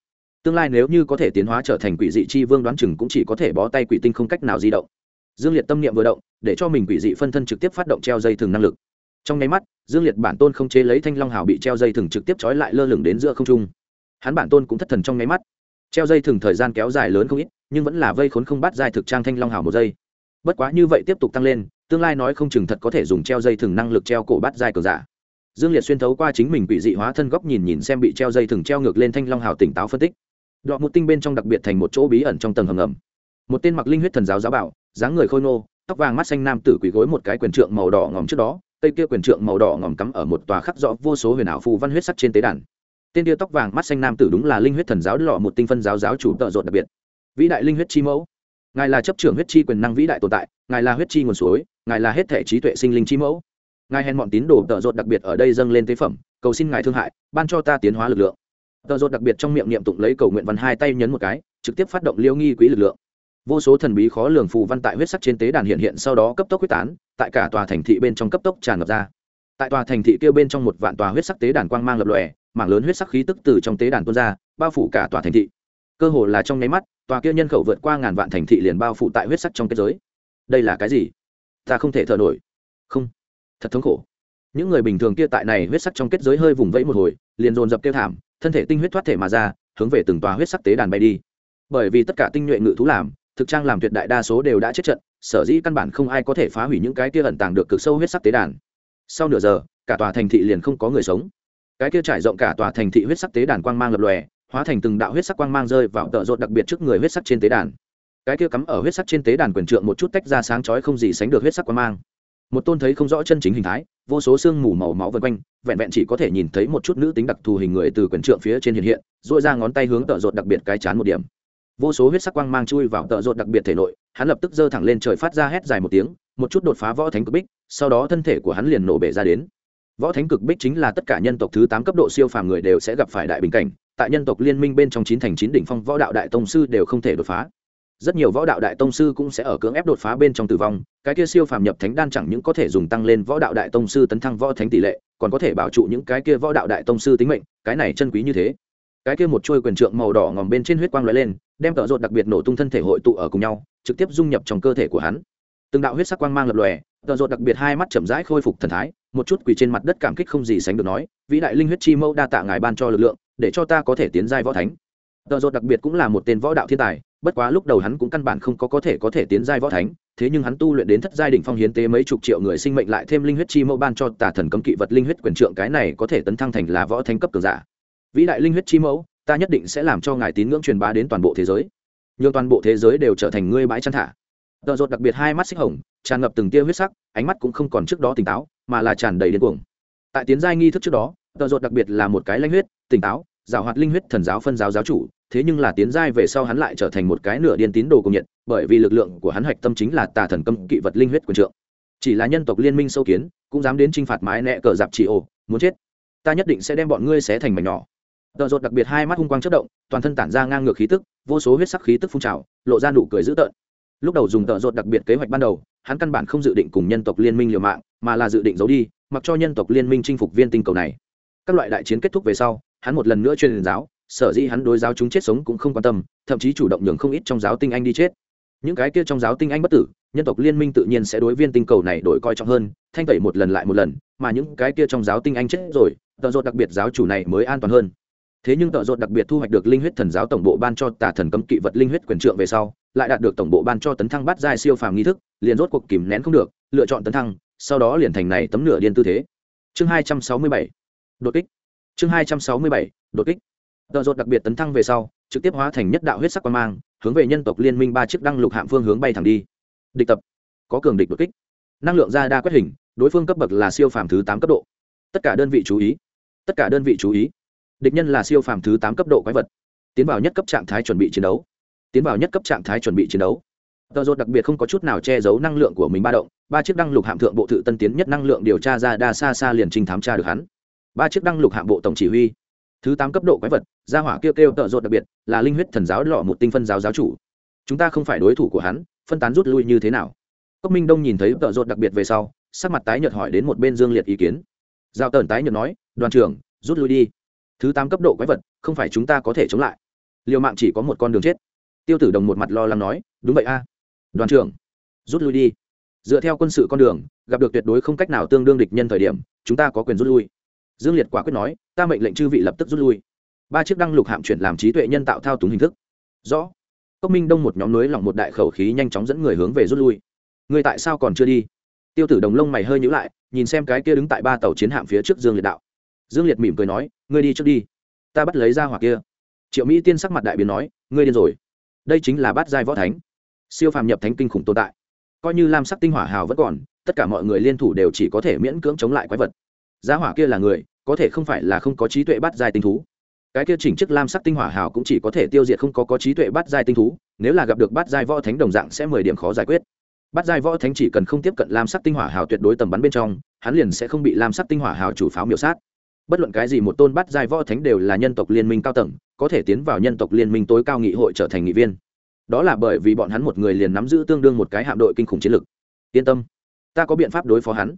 tương lai nếu như có thể tiến hóa trở thành quỷ dị chi vương đoán chừng cũng chỉ có thể bó tay quỷ tinh không cách nào di động. Dương liệt tâm niệm vừa động, để cho mình quỷ dị phân thân trực tiếp phát động treo dây thừng năng lực. Trong nháy mắt, dương liệt bản tôn không chế lấy thanh long hào bị treo dây thừng trực tiếp trói lại lơ lửng đến giữa không trung. Hắn bản tôn cũng thất thần trong nháy mắt. Treo dây thừng thời gian kéo dài lớn không ít, nhưng vẫn là vây khốn không bắt dài thực trang thanh long hào một giây. Bất quá như vậy tiếp tục tăng lên, tương lai nói không chừng thật có thể dùng treo dây thừng năng lực treo cổ bắt dài cờ giả. Dương liệt xuyên thấu qua chính mình quỷ dị hóa thân góc nhìn nhìn xem bị treo dây thừng treo ngược lên thanh long hào tỉnh táo phân tích đọ một tinh bên trong đặc biệt thành một chỗ bí ẩn trong tầng hầm ngầm. Một tên mặc linh huyết thần giáo giáo bảo, dáng người khôi nô tóc vàng mắt xanh nam tử quỳ gối một cái quyền trượng màu đỏ ngòm trước đó, cây kia quyền trượng màu đỏ ngòm cắm ở một tòa khắc rõ vô số huyền ảo phù văn huyết sắc trên tế đàn. Tên kia tóc vàng mắt xanh nam tử đúng là linh huyết thần giáo lọ một tinh phân giáo giáo chủ tợ rột đặc biệt. Vĩ đại linh huyết chi mẫu. Ngài là chấp trưởng huyết chi quyền năng vĩ đại tồn tại, ngài là huyết chi nguồn suối, ngài là hết thể trí tuệ sinh linh chi mẫu. Ngài hèn bọn tín đồ tợ rột đặc biệt ở đây dâng lên tế phẩm, cầu xin ngài thương hại, ban cho ta tiến hóa lực lượng tờ rột đặc biệt trong miệng niệm tụng lấy cầu nguyện văn hai tay nhấn một cái, trực tiếp phát động liêu nghi quỹ lực lượng. Vô số thần bí khó lường phù văn tại huyết sắc trên tế đàn hiện hiện, sau đó cấp tốc quyết tán, tại cả tòa thành thị bên trong cấp tốc tràn ngập ra. Tại tòa thành thị kêu bên trong một vạn tòa huyết sắc tế đàn quang mang lập lòe, mảng lớn huyết sắc khí tức từ trong tế đàn tuôn ra, bao phủ cả tòa thành thị. Cơ hồ là trong nháy mắt, tòa kia nhân khẩu vượt qua ngàn vạn thành thị liền bao phủ tại huyết sắc trong kết giới. Đây là cái gì? Ta không thể thở nổi. Không. Thật thống khổ. Những người bình thường kia tại này huyết sắc trong kết giới hơi vùng vẫy một hồi, liền dồn dập kêu thảm thân thể tinh huyết thoát thể mà ra, hướng về từng tòa huyết sắc tế đàn bay đi. Bởi vì tất cả tinh nhuệ ngự thú làm, thực trang làm tuyệt đại đa số đều đã chết trận, sở dĩ căn bản không ai có thể phá hủy những cái kia ẩn tàng được cực sâu huyết sắc tế đàn. Sau nửa giờ, cả tòa thành thị liền không có người sống. Cái kia trải rộng cả tòa thành thị huyết sắc tế đàn quang mang lập lòe, hóa thành từng đạo huyết sắc quang mang rơi vào tợ rột đặc biệt trước người huyết sắc trên tế đàn. Cái kia cắm ở huyết sắc trên tế đàn quyền trượng một chút tách ra sáng chói không gì sánh được huyết sắc quang mang. Một tôn thấy không rõ chân chính hình thái, vô số xương mù màu máu vân quanh vẹn vẹn chỉ có thể nhìn thấy một chút nữ tính đặc thù hình người từ quyền trượng phía trên hiện hiện dội ra ngón tay hướng tợ rột đặc biệt cái chán một điểm. Vô số huyết sắc quang mang chui vào tợ rột đặc biệt thể nội, hắn lập tức giơ thẳng lên trời phát ra hét dài một tiếng, một chút đột phá võ thánh cực bích, sau đó thân thể của hắn liền nổ bể ra đến. Võ thánh cực bích chính là tất cả nhân tộc thứ tám cấp độ siêu phàm người đều sẽ gặp phải đại bình cảnh, tại nhân tộc liên minh bên trong chín thành chín đỉnh phong võ đạo đại tông sư đều không thể đột phá rất nhiều võ đạo đại tông sư cũng sẽ ở cưỡng ép đột phá bên trong tử vong, cái kia siêu phàm nhập thánh đan chẳng những có thể dùng tăng lên võ đạo đại tông sư tấn thăng võ thánh tỷ lệ, còn có thể bảo trụ những cái kia võ đạo đại tông sư tính mệnh, cái này chân quý như thế. Cái kia một chuôi quyền trượng màu đỏ ngòm bên trên huyết quang lóe lên, đem cỡ rột đặc biệt nổ tung thân thể hội tụ ở cùng nhau, trực tiếp dung nhập trong cơ thể của hắn. Từng đạo huyết sắc quang mang lập lòe cỡ rột đặc biệt hai mắt chậm rãi khôi phục thần thái, một chút quỳ trên mặt đất cảm kích không gì sánh được nói, vĩ đại linh huyết chi mẫu đa tạ ngài ban cho lực lượng, để cho ta có thể tiến giai võ thánh. Cỡ rột đặc biệt cũng là một tên võ đạo thiên tài bất quá lúc đầu hắn cũng căn bản không có có thể có thể tiến giai võ thánh, thế nhưng hắn tu luyện đến thất giai đỉnh phong hiến tế mấy chục triệu người sinh mệnh lại thêm linh huyết chi mẫu ban cho tà thần cấm kỵ vật linh huyết quyền trượng, cái này có thể tấn thăng thành là võ thánh cấp cường giả. Vĩ đại linh huyết chi mẫu, ta nhất định sẽ làm cho ngài tín ngưỡng truyền bá đến toàn bộ thế giới. Nhưng toàn bộ thế giới đều trở thành ngươi bãi chăn thả. Tợ rột đặc biệt hai mắt xích hồng, tràn ngập từng tia huyết sắc, ánh mắt cũng không còn trước đó tỉnh táo, mà là tràn đầy điên cuồng. Tại tiến giai nghi thức trước đó, tợ rột đặc biệt là một cái lanh huyết, tỉnh táo giảo hoạt linh huyết thần giáo phân giáo giáo chủ, thế nhưng là tiến giai về sau hắn lại trở thành một cái nửa điên tín đồ cùng nhiệt, bởi vì lực lượng của hắn hạch tâm chính là tà thần cấm kỵ vật linh huyết quyền trượng. Chỉ là nhân tộc liên minh sâu kiến, cũng dám đến t r i n h phạt mái nẹ cờ dạp chỉ ồ muốn chết. Ta nhất định sẽ đem bọn ngươi xé thành mảnh nhỏ. Tợ rột đặc biệt hai mắt hung quang chất động, toàn thân tản ra ngang ngược khí tức, vô số huyết sắc khí tức phun trào, lộ ra nụ cười dữ tợn. Lúc đầu dùng tợ rột đặc biệt kế hoạch ban đầu, hắn căn bản không dự định cùng nhân tộc liên minh liều mạng, mà là dự định giấu đi, mặc cho nhân tộc liên minh chinh phục viên tinh cầu này các loại đại chiến kết thúc về sau, hắn một lần nữa truyền giáo, sở dĩ hắn đối giáo chúng chết sống cũng không quan tâm, thậm chí chủ động nhường không ít trong giáo tinh anh đi chết. Những cái kia trong giáo tinh anh bất tử, nhân tộc liên minh tự nhiên sẽ đối viên tinh cầu này đổi coi trọng hơn, thanh tẩy một lần lại một lần, mà những cái kia trong giáo tinh anh chết rồi, tợ rột đặc biệt giáo chủ này mới an toàn hơn. Thế nhưng tợ rột đặc biệt thu hoạch được linh huyết thần giáo tổng bộ ban cho tà thần cấm kỵ vật linh huyết quyền trượng về sau, lại đạt được tổng bộ ban cho tấn thăng bắt giai siêu phàm nghi thức, liền rốt cuộc kìm nén không được, lựa chọn tấn thăng, sau đó liền thành này tấm nửa điên tư thế. Chương hai trăm sáu mươi bảy đột kích. Chương hai trăm sáu mươi bảy, đột kích. Tợ rột đặc biệt tấn thăng về sau, trực tiếp hóa thành nhất đạo huyết sắc quan mang, hướng về nhân tộc liên minh ba chiếc đăng lục hạm phương hướng bay thẳng đi. Địch tập. Có cường địch đột kích. Năng lượng ra đa quét hình, đối phương cấp bậc là siêu phàm thứ tám cấp độ. Tất cả đơn vị chú ý. Tất cả đơn vị chú ý. Địch nhân là siêu phàm thứ tám cấp độ quái vật. Tiến vào nhất cấp trạng thái chuẩn bị chiến đấu. Tiến vào nhất cấp trạng thái chuẩn bị chiến đấu. Tờ rột đặc biệt không có chút nào che giấu năng lượng của mình ba động, ba chiếc đăng lục hạm thượng bộ tự tân tiến nhất năng lượng điều tra ra đa xa xa liền trình thám tra được hắn ba chiếc đăng lục hạng bộ tổng chỉ huy. Thứ tám cấp độ quái vật, gia hỏa kêu kêu tợ rột đặc biệt, là linh huyết thần giáo lọ một tinh phân giáo giáo chủ. Chúng ta không phải đối thủ của hắn, phân tán rút lui như thế nào? Cốc minh đông nhìn thấy tợ rột đặc biệt về sau, sắc mặt tái nhợt hỏi đến một bên dương liệt ý kiến. Giao tờn tái nhợt nói, đoàn trưởng, rút lui đi. Thứ tám cấp độ quái vật, không phải chúng ta có thể chống lại. Liều mạng chỉ có một con đường chết. Tiêu tử đồng một mặt lo lắng nói, đúng vậy a. Đoàn trưởng, rút lui đi. Dựa theo quân sự con đường, gặp được tuyệt đối không cách nào tương đương địch nhân thời điểm, chúng ta có quyền rút lui dương liệt quả quyết nói, ta mệnh lệnh chư vị lập tức rút lui. Ba chiếc đăng lục hạm chuyển làm trí tuệ nhân tạo thao túng hình thức. Rõ. Cốc minh đông một nhóm núi lỏng một đại khẩu khí nhanh chóng dẫn người hướng về rút lui. Ngươi tại sao còn chưa đi? Tiêu tử đồng lông mày hơi nhữ lại, nhìn xem cái kia đứng tại ba tàu chiến hạm phía trước dương liệt đạo. Dương liệt mỉm cười nói, ngươi đi trước đi. Ta bắt lấy ra hỏa kia. Triệu mỹ tiên sắc mặt đại biến nói, ngươi điên rồi. Đây chính là bát giai võ thánh. Siêu phàm nhập thánh kinh khủng tồn tại. Coi như lam sắc tinh hỏa hào vẫn còn, tất cả mọi người liên thủ đều chỉ có thể miễn cưỡng chống lại quái vật gia hỏa kia là người, có thể không phải là không có trí tuệ bắt dài tinh thú. Cái kia chỉnh chức lam sắc tinh hỏa hào cũng chỉ có thể tiêu diệt không có có trí tuệ bắt giai tinh thú, nếu là gặp được bắt giai võ thánh đồng dạng sẽ mười điểm khó giải quyết. Bắt giai võ thánh chỉ cần không tiếp cận lam sắc tinh hỏa hào tuyệt đối tầm bắn bên trong, hắn liền sẽ không bị lam sắc tinh hỏa hào chủ pháo miểu sát. Bất luận cái gì một tôn bắt giai võ thánh đều là nhân tộc liên minh cao tầng, có thể tiến vào nhân tộc liên minh tối cao nghị hội trở thành nghị viên. Đó là bởi vì bọn hắn một người liền nắm giữ tương đương một cái hạm đội kinh khủng chiến lực. Yên tâm, ta có biện pháp đối phó hắn.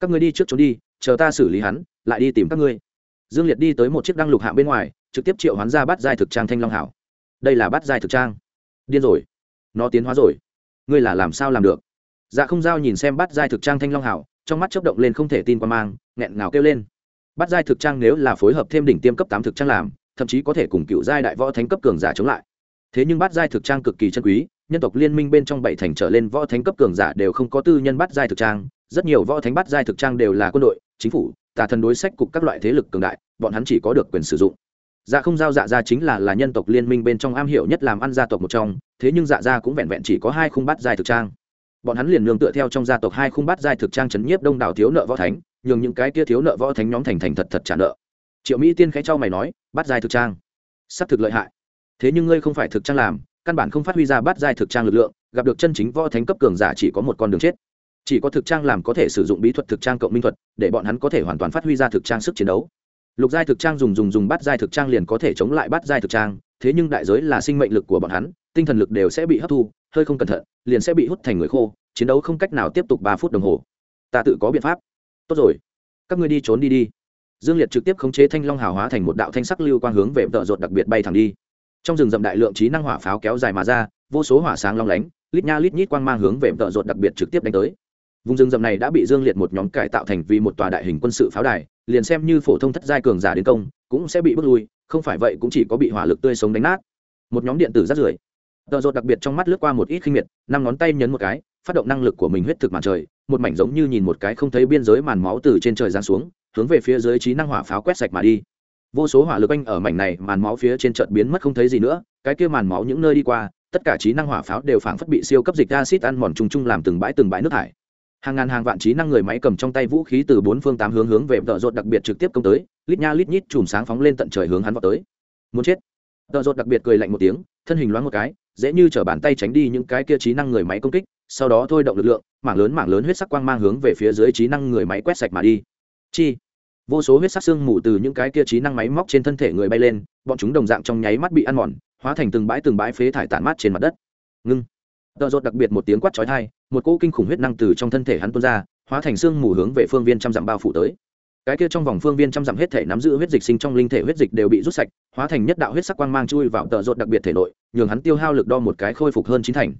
Các ngươi đi trước trốn đi chờ ta xử lý hắn, lại đi tìm các ngươi. Dương liệt đi tới một chiếc đăng lục hạng bên ngoài, trực tiếp triệu hoán ra bắt giai thực trang thanh long hảo. Đây là bắt giai thực trang. Điên rồi. Nó tiến hóa rồi. Ngươi là làm sao làm được? Dạ không giao nhìn xem bắt giai thực trang thanh long hảo, trong mắt chấp động lên không thể tin qua mang, nghẹn ngào kêu lên. Bắt giai thực trang nếu là phối hợp thêm đỉnh tiêm cấp tám thực trang làm, thậm chí có thể cùng cựu giai đại võ thánh cấp cường giả chống lại. Thế nhưng bắt giai thực trang cực kỳ chân quý, nhân tộc liên minh bên trong bảy thành trở lên võ thánh cấp cường giả đều không có tư nhân bắt giai thực trang, rất nhiều võ thánh bắt giai thực trang đều là quân đội chính phủ, tà thần đối sách cục các loại thế lực cường đại, bọn hắn chỉ có được quyền sử dụng. Dạ không giao dạ ra chính là là nhân tộc liên minh bên trong am hiểu nhất làm ăn gia tộc một trong, thế nhưng dạ ra cũng vẹn vẹn chỉ có hai khung bát giai thực trang. Bọn hắn liền nương tựa theo trong gia tộc hai khung bát giai thực trang chấn nhiếp đông đảo thiếu nợ võ thánh, nhường những cái kia thiếu nợ võ thánh nhóm thành thành thật thật trả nợ. Triệu mỹ tiên khẽ cho mày nói, bát giai thực trang. Sắp thực lợi hại. Thế nhưng ngươi không phải thực trang làm, căn bản không phát huy ra bát giai thực trang lực lượng, gặp được chân chính võ thánh cấp cường giả chỉ có một con đường chết chỉ có thực trang làm có thể sử dụng bí thuật thực trang cộng minh thuật, để bọn hắn có thể hoàn toàn phát huy ra thực trang sức chiến đấu. Lục giai thực trang dùng dùng dùng bắt giai thực trang liền có thể chống lại bắt giai thực trang, thế nhưng đại giới là sinh mệnh lực của bọn hắn, tinh thần lực đều sẽ bị hấp thu, hơi không cẩn thận, liền sẽ bị hút thành người khô, chiến đấu không cách nào tiếp tục ba phút đồng hồ. Ta tự có biện pháp. Tốt rồi. Các ngươi đi trốn đi đi. Dương liệt trực tiếp khống chế thanh long hào hóa thành một đạo thanh sắc lưu quang hướng về vợ rột đặc biệt bay thẳng đi. Trong rừng rậm đại lượng trí năng hỏa pháo kéo dài mà ra, vô số hỏa sáng long lánh, lít nha lít nhít quang mang hướng về vợ rột đặc biệt trực tiếp đánh tới vùng rừng rậm này đã bị dương liệt một nhóm cải tạo thành vì một tòa đại hình quân sự pháo đài, liền xem như phổ thông thất giai cường giả đến công, cũng sẽ bị bước lui, không phải vậy cũng chỉ có bị hỏa lực tươi sống đánh nát. Một nhóm điện tử rát rưởi. Tợ rột đặc biệt trong mắt lướt qua một ít khinh miệt, năm ngón tay nhấn một cái, phát động năng lực của mình huyết thực màn trời, một mảnh giống như nhìn một cái không thấy biên giới màn máu từ trên trời giáng xuống, hướng về phía dưới trí năng hỏa pháo quét sạch mà đi. Vô số hỏa lực anh ở mảnh này, màn máu phía trên trận biến mất không thấy gì nữa, cái kia màn máu những nơi đi qua, tất cả trí năng hỏa pháo đều phảng phất bị siêu cấp dịch acid ăn mòn trùng trùng làm từng bãi từng bãi nước thải hàng ngàn hàng vạn trí năng người máy cầm trong tay vũ khí từ bốn phương tám hướng hướng về vợ rột đặc biệt trực tiếp công tới, lít nha lít nhít chùm sáng phóng lên tận trời hướng hắn vào tới. Muốn chết. Vợ rột đặc biệt cười lạnh một tiếng, thân hình loáng một cái, dễ như chở bàn tay tránh đi những cái kia trí năng người máy công kích, sau đó thôi động lực lượng, mảng lớn mảng lớn huyết sắc quang mang hướng về phía dưới trí năng người máy quét sạch mà đi. Chi. Vô số huyết sắc xương mù từ những cái kia trí năng máy móc trên thân thể người bay lên, bọn chúng đồng dạng trong nháy mắt bị ăn mòn, hóa thành từng bãi từng bãi phế thải tản mát trên mặt đất. Ngưng. Tợ rột đặc biệt một tiếng quát chói thai một cỗ kinh khủng huyết năng từ trong thân thể hắn tuôn ra, hóa thành xương mù hướng về phương viên trăm dặm bao phủ tới. Cái kia trong vòng phương viên trăm dặm hết thể nắm giữ huyết dịch sinh trong linh thể huyết dịch đều bị rút sạch, hóa thành nhất đạo huyết sắc quang mang chui vào tợ rột đặc biệt thể nội, nhường hắn tiêu hao lực đo một cái khôi phục hơn chín thành.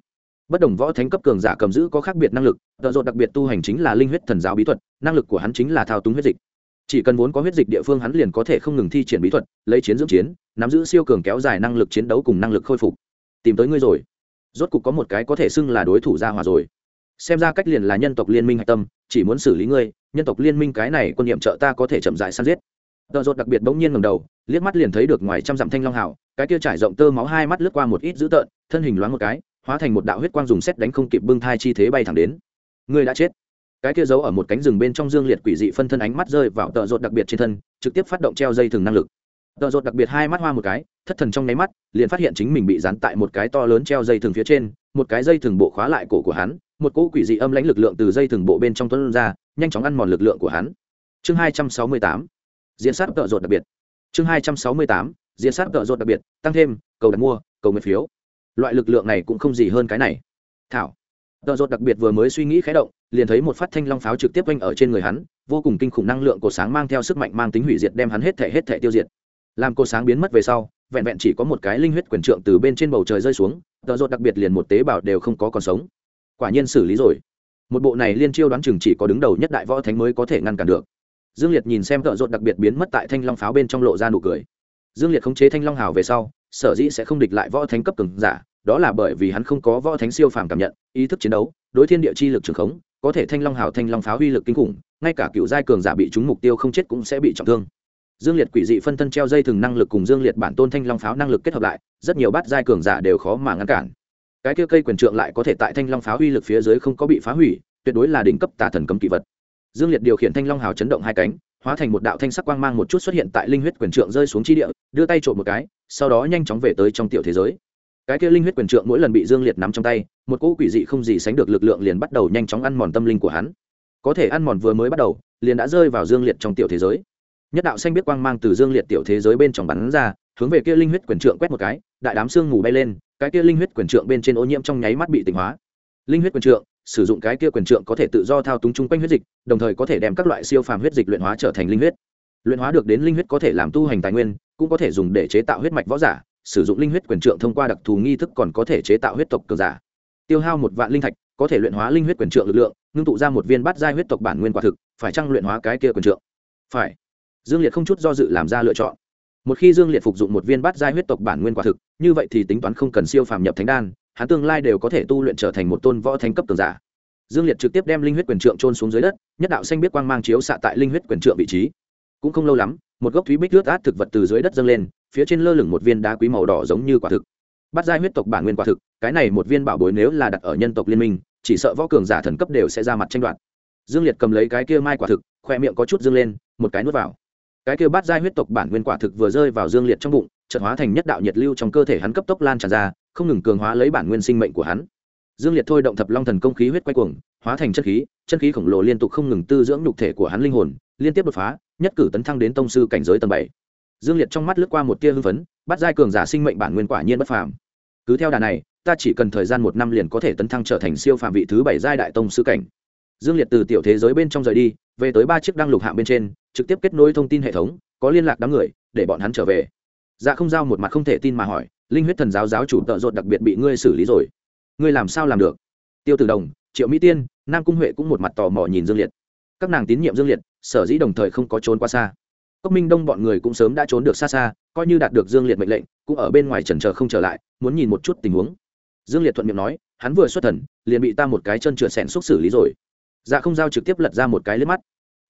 Bất đồng võ thánh cấp cường giả cầm giữ có khác biệt năng lực, tợ rột đặc biệt tu hành chính là linh huyết thần giáo bí thuật, năng lực của hắn chính là thao túng huyết dịch. Chỉ cần vốn có huyết dịch địa phương hắn liền có thể không ngừng thi triển bí thuật, lấy chiến dưỡng chiến, nắm giữ siêu cường kéo dài năng lực chiến đấu cùng năng lực khôi phục. Tìm tới ngươi rồi. Rốt cục có một cái có thể xưng là đối thủ ra hòa rồi xem ra cách liền là nhân tộc liên minh hạch tâm, chỉ muốn xử lý ngươi, nhân tộc liên minh cái này quân nhiệm trợ ta có thể chậm dại săn giết. Tợ rột đặc biệt bỗng nhiên ngầm đầu, liếc mắt liền thấy được ngoài trăm dặm thanh long hào, cái kia trải rộng tơ máu hai mắt lướt qua một ít dữ tợn, thân hình loáng một cái, hóa thành một đạo huyết quang dùng xét đánh không kịp bưng thai chi thế bay thẳng đến. Ngươi đã chết. Cái kia giấu ở một cánh rừng bên trong dương liệt quỷ dị phân thân ánh mắt rơi vào tợ rột đặc biệt trên thân, trực tiếp phát động treo dây thừng năng lực. Tợ rột đặc biệt hai mắt hoa một cái, thất thần trong nháy mắt, liền phát hiện chính mình bị dán tại một cái to lớn treo dây thừng phía trên, một cái dây thừng bộ khóa lại cổ của hắn một cỗ quỷ dị âm lãnh lực lượng từ dây thừng bộ bên trong tuấn ra, nhanh chóng ăn mòn lực lượng của hắn. Chương hai trăm sáu mươi tám, diễn sát tợ rột đặc biệt. Chương hai trăm sáu mươi tám, diễn sát tợ rột đặc biệt, tăng thêm, cầu đặt mua, cầu nguyện phiếu. Loại lực lượng này cũng không gì hơn cái này. Thảo, tợ rột đặc biệt vừa mới suy nghĩ khé động, liền thấy một phát thanh long pháo trực tiếp quanh ở trên người hắn, vô cùng kinh khủng năng lượng của sáng mang theo sức mạnh mang tính hủy diệt đem hắn hết thể hết thể tiêu diệt. Làm cô sáng biến mất về sau, vẹn vẹn chỉ có một cái linh huyết quyền trượng từ bên trên bầu trời rơi xuống, tợ rột đặc biệt liền một tế bào đều không có còn sống quả nhiên xử lý rồi. Một bộ này liên chiêu đoán chừng chỉ có đứng đầu nhất đại võ thánh mới có thể ngăn cản được. Dương liệt nhìn xem thợ rột đặc biệt biến mất tại thanh long pháo bên trong lộ ra nụ cười. Dương liệt khống chế thanh long hào về sau, sở dĩ sẽ không địch lại võ thánh cấp cường giả, đó là bởi vì hắn không có võ thánh siêu phàm cảm nhận, ý thức chiến đấu, đối thiên địa chi lực trường khống, có thể thanh long hào thanh long pháo uy lực kinh khủng, ngay cả cựu giai cường giả bị trúng mục tiêu không chết cũng sẽ bị trọng thương. Dương liệt quỷ dị phân thân treo dây thừng năng lực cùng dương liệt bản tôn thanh long pháo năng lực kết hợp lại, rất nhiều bát giai cường giả đều khó mà ngăn cản cái kia cây quyền trượng lại có thể tại thanh long pháo uy lực phía dưới không có bị phá hủy, tuyệt đối là đỉnh cấp tà thần cấm kỵ vật. Dương liệt điều khiển thanh long hào chấn động hai cánh, hóa thành một đạo thanh sắc quang mang một chút xuất hiện tại linh huyết quyền trượng rơi xuống chi địa, đưa tay trộm một cái, sau đó nhanh chóng về tới trong tiểu thế giới. Cái kia linh huyết quyền trượng mỗi lần bị dương liệt nắm trong tay, một cỗ quỷ dị không gì sánh được lực lượng liền bắt đầu nhanh chóng ăn mòn tâm linh của hắn. Có thể ăn mòn vừa mới bắt đầu, liền đã rơi vào dương liệt trong tiểu thế giới. Nhất đạo xanh biết quang mang từ dương liệt tiểu thế giới bên trong bắn ra hướng về kia linh huyết quyền trượng quét một cái, đại đám xương ngủ bay lên, cái kia linh huyết quyền trượng bên trên ô nhiễm trong nháy mắt bị tỉnh hóa. Linh huyết quyền trượng, sử dụng cái kia quyền trượng có thể tự do thao túng chung quanh huyết dịch, đồng thời có thể đem các loại siêu phàm huyết dịch luyện hóa trở thành linh huyết. Luyện hóa được đến linh huyết có thể làm tu hành tài nguyên, cũng có thể dùng để chế tạo huyết mạch võ giả, sử dụng linh huyết quyền trượng thông qua đặc thù nghi thức còn có thể chế tạo huyết tộc cường giả. Tiêu hao một vạn linh thạch, có thể luyện hóa linh huyết quyền trượng lực lượng, ngưng tụ ra một viên bát giai huyết tộc bản nguyên quả thực, phải chăng luyện hóa cái kia quyền trượng? Phải. Dương liệt không chút do dự làm ra lựa chọn một khi dương liệt phục dụng một viên bát giai huyết tộc bản nguyên quả thực, như vậy thì tính toán không cần siêu phàm nhập thánh đan, hắn tương lai đều có thể tu luyện trở thành một tôn võ thánh cấp tường giả. Dương liệt trực tiếp đem linh huyết quyền trượng trôn xuống dưới đất, nhất đạo xanh biết quang mang chiếu xạ tại linh huyết quyền trượng vị trí. Cũng không lâu lắm, một gốc thúy bích lướt át thực vật từ dưới đất dâng lên, phía trên lơ lửng một viên đá quý màu đỏ giống như quả thực. Bắt giai huyết tộc bản nguyên quả thực, cái này một viên bảo bối nếu là đặt ở nhân tộc liên minh, chỉ sợ võ cường giả thần cấp đều sẽ ra mặt tranh đoạt. Dương liệt cầm lấy cái kia mai quả thực, khoe miệng có chút dương lên, một cái nuốt vào cái kia bát giai huyết tộc bản nguyên quả thực vừa rơi vào dương liệt trong bụng, chợt hóa thành nhất đạo nhiệt lưu trong cơ thể hắn cấp tốc lan tràn ra, không ngừng cường hóa lấy bản nguyên sinh mệnh của hắn. Dương liệt thôi động thập long thần công khí huyết quay cuồng, hóa thành chân khí chân khí khổng lồ liên tục không ngừng tư dưỡng nhục thể của hắn linh hồn, liên tiếp đột phá, nhất cử tấn thăng đến tông sư cảnh giới tầng bảy. Dương liệt trong mắt lướt qua một tia hưng phấn bắt giai cường giả sinh mệnh bản nguyên quả nhiên bất phàm. Cứ theo đà này, ta chỉ cần thời gian một năm liền có thể tấn thăng trở thành siêu phạm vị thứ bảy giai đại tông sư cảnh. Dương liệt từ tiểu thế giới bên trong rời đi, về tới ba chiếc đăng lục hạng bên trên trực tiếp kết nối thông tin hệ thống, có liên lạc đám người, để bọn hắn trở về. Dạ không giao một mặt không thể tin mà hỏi, linh huyết thần giáo giáo chủ tợ rột đặc biệt bị ngươi xử lý rồi. Ngươi làm sao làm được? Tiêu tử đồng, triệu mỹ tiên, nam cung huệ cũng một mặt tò mò nhìn dương liệt. Các nàng tín nhiệm dương liệt, sở dĩ đồng thời không có trốn qua xa. Cốc minh đông bọn người cũng sớm đã trốn được xa xa, coi như đạt được dương liệt mệnh lệnh, cũng ở bên ngoài trần trờ không trở lại, muốn nhìn một chút tình huống. Dương liệt thuận miệng nói, hắn vừa xuất thần, liền bị ta một cái chân trượt sẹn xúc xử lý rồi. Dạ không giao trực tiếp lật ra một cái lên mắt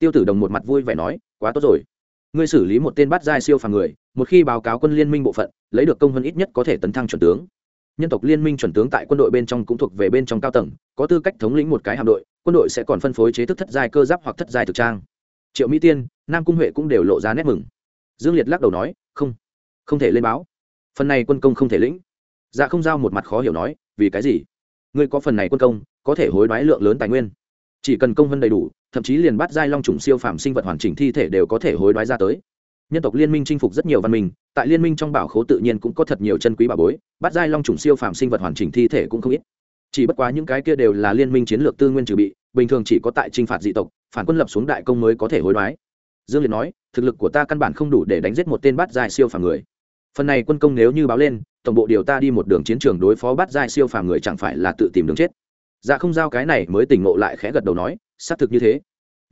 tiêu tử đồng một mặt vui vẻ nói, quá tốt rồi. Ngươi xử lý một tên bắt giai siêu phàm người, một khi báo cáo quân liên minh bộ phận, lấy được công hơn ít nhất có thể tấn thăng chuẩn tướng. Nhân tộc liên minh chuẩn tướng tại quân đội bên trong cũng thuộc về bên trong cao tầng, có tư cách thống lĩnh một cái hạm đội, quân đội sẽ còn phân phối chế thức thất giai cơ giáp hoặc thất giai thực trang. Triệu mỹ tiên, nam cung huệ cũng đều lộ ra nét mừng. Dương liệt lắc đầu nói, không không thể lên báo. Phần này quân công không thể lĩnh. Dạ không giao một mặt khó hiểu nói, vì cái gì? Ngươi có phần này quân công, có thể hối đoái lượng lớn tài nguyên chỉ cần công hơn đầy đủ, thậm chí liền bắt giai long trùng siêu phàm sinh vật hoàn chỉnh thi thể đều có thể hối đoái ra tới. Nhân tộc liên minh chinh phục rất nhiều văn minh, tại liên minh trong bảo khố tự nhiên cũng có thật nhiều chân quý bà bối bắt giai long trùng siêu phàm sinh vật hoàn chỉnh thi thể cũng không ít. Chỉ bất quá những cái kia đều là liên minh chiến lược tư nguyên trừ bị, bình thường chỉ có tại t r i n h phạt dị tộc, phản quân lập xuống đại công mới có thể hối đoái. Dương liệt nói, thực lực của ta căn bản không đủ để đánh giết một tên bắt giai siêu phàm người. Phần này quân công nếu như báo lên, tổng bộ điều ta đi một đường chiến trường đối phó bắt giai siêu phàm người chẳng phải là tự tìm đường chết dạ không giao cái này mới tỉnh ngộ lại khẽ gật đầu nói, xác thực như thế.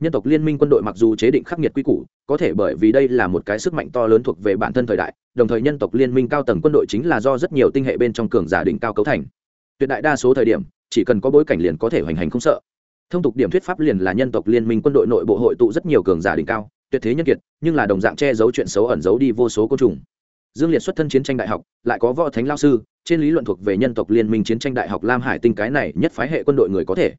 Nhân tộc liên minh quân đội mặc dù chế định khắc nghiệt quy củ, có thể bởi vì đây là một cái sức mạnh to lớn thuộc về bản thân thời đại, đồng thời nhân tộc liên minh cao tầng quân đội chính là do rất nhiều tinh hệ bên trong cường giả đỉnh cao cấu thành. Tuyệt đại đa số thời điểm, chỉ cần có bối cảnh liền có thể hoành hành không sợ. Thông tục điểm thuyết pháp liền là nhân tộc liên minh quân đội nội bộ hội tụ rất nhiều cường giả đỉnh cao, tuyệt thế nhân kiệt, nhưng là đồng dạng che giấu chuyện xấu ẩn giấu đi vô số côn trùng dương liệt xuất thân chiến tranh đại học, lại có võ thánh lao sư, trên lý luận thuộc về nhân tộc liên minh chiến tranh đại học lam hải tinh cái này nhất phái hệ quân đội người có thể.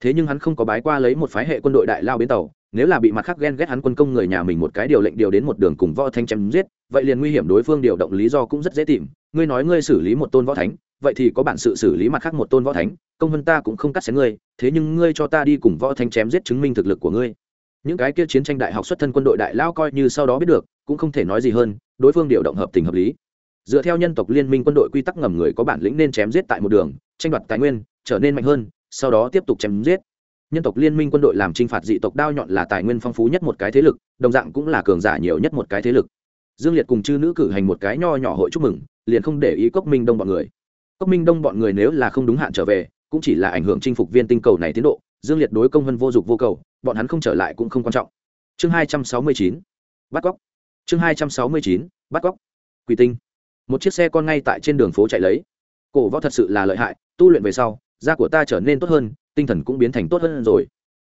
Thế nhưng hắn không có bái qua lấy một phái hệ quân đội đại lao bến tàu, nếu là bị mặt khác ghen ghét hắn quân công người nhà mình một cái điều lệnh điều đến một đường cùng võ thánh chém giết, vậy liền nguy hiểm đối phương điều động lý do cũng rất dễ tìm. Ngươi nói ngươi xử lý một tôn võ thánh, vậy thì có bản sự xử lý mặt khác một tôn võ thánh, công hơn ta cũng không cắt xén ngươi, thế nhưng ngươi cho ta đi cùng võ thánh chém giết chứng minh thực lực của ngươi những cái kia chiến tranh đại học xuất thân quân đội đại lao coi như sau đó biết được, cũng không thể nói gì hơn, đối phương điều động hợp tình hợp lý. Dựa theo nhân tộc liên minh quân đội quy tắc ngầm người có bản lĩnh nên chém giết tại một đường, tranh đoạt tài nguyên, trở nên mạnh hơn, sau đó tiếp tục chém giết. Nhân tộc liên minh quân đội làm t r i n h phạt dị tộc đao nhọn là tài nguyên phong phú nhất một cái thế lực, đồng dạng cũng là cường giả nhiều nhất một cái thế lực. Dương liệt cùng chư nữ cử hành một cái nho nhỏ hội chúc mừng, liền không để ý cốc minh đông bọn người. Cốc minh đông bọn người nếu là không đúng hạn trở về cũng chỉ là ảnh hưởng chinh phục viên tinh cầu này tiến độ, dương liệt đối công vân vô dụng vô cầu, bọn hắn không trở lại cũng không quan trọng. Chương hai trăm sáu mươi chín, bắt cóc. Chương hai trăm sáu mươi chín, bắt cóc. Quỷ tinh. Một chiếc xe con ngay tại trên đường phố chạy lấy. Cổ võ thật sự là lợi hại, tu luyện về sau, da của ta trở nên tốt hơn, tinh thần cũng biến thành tốt hơn rồi.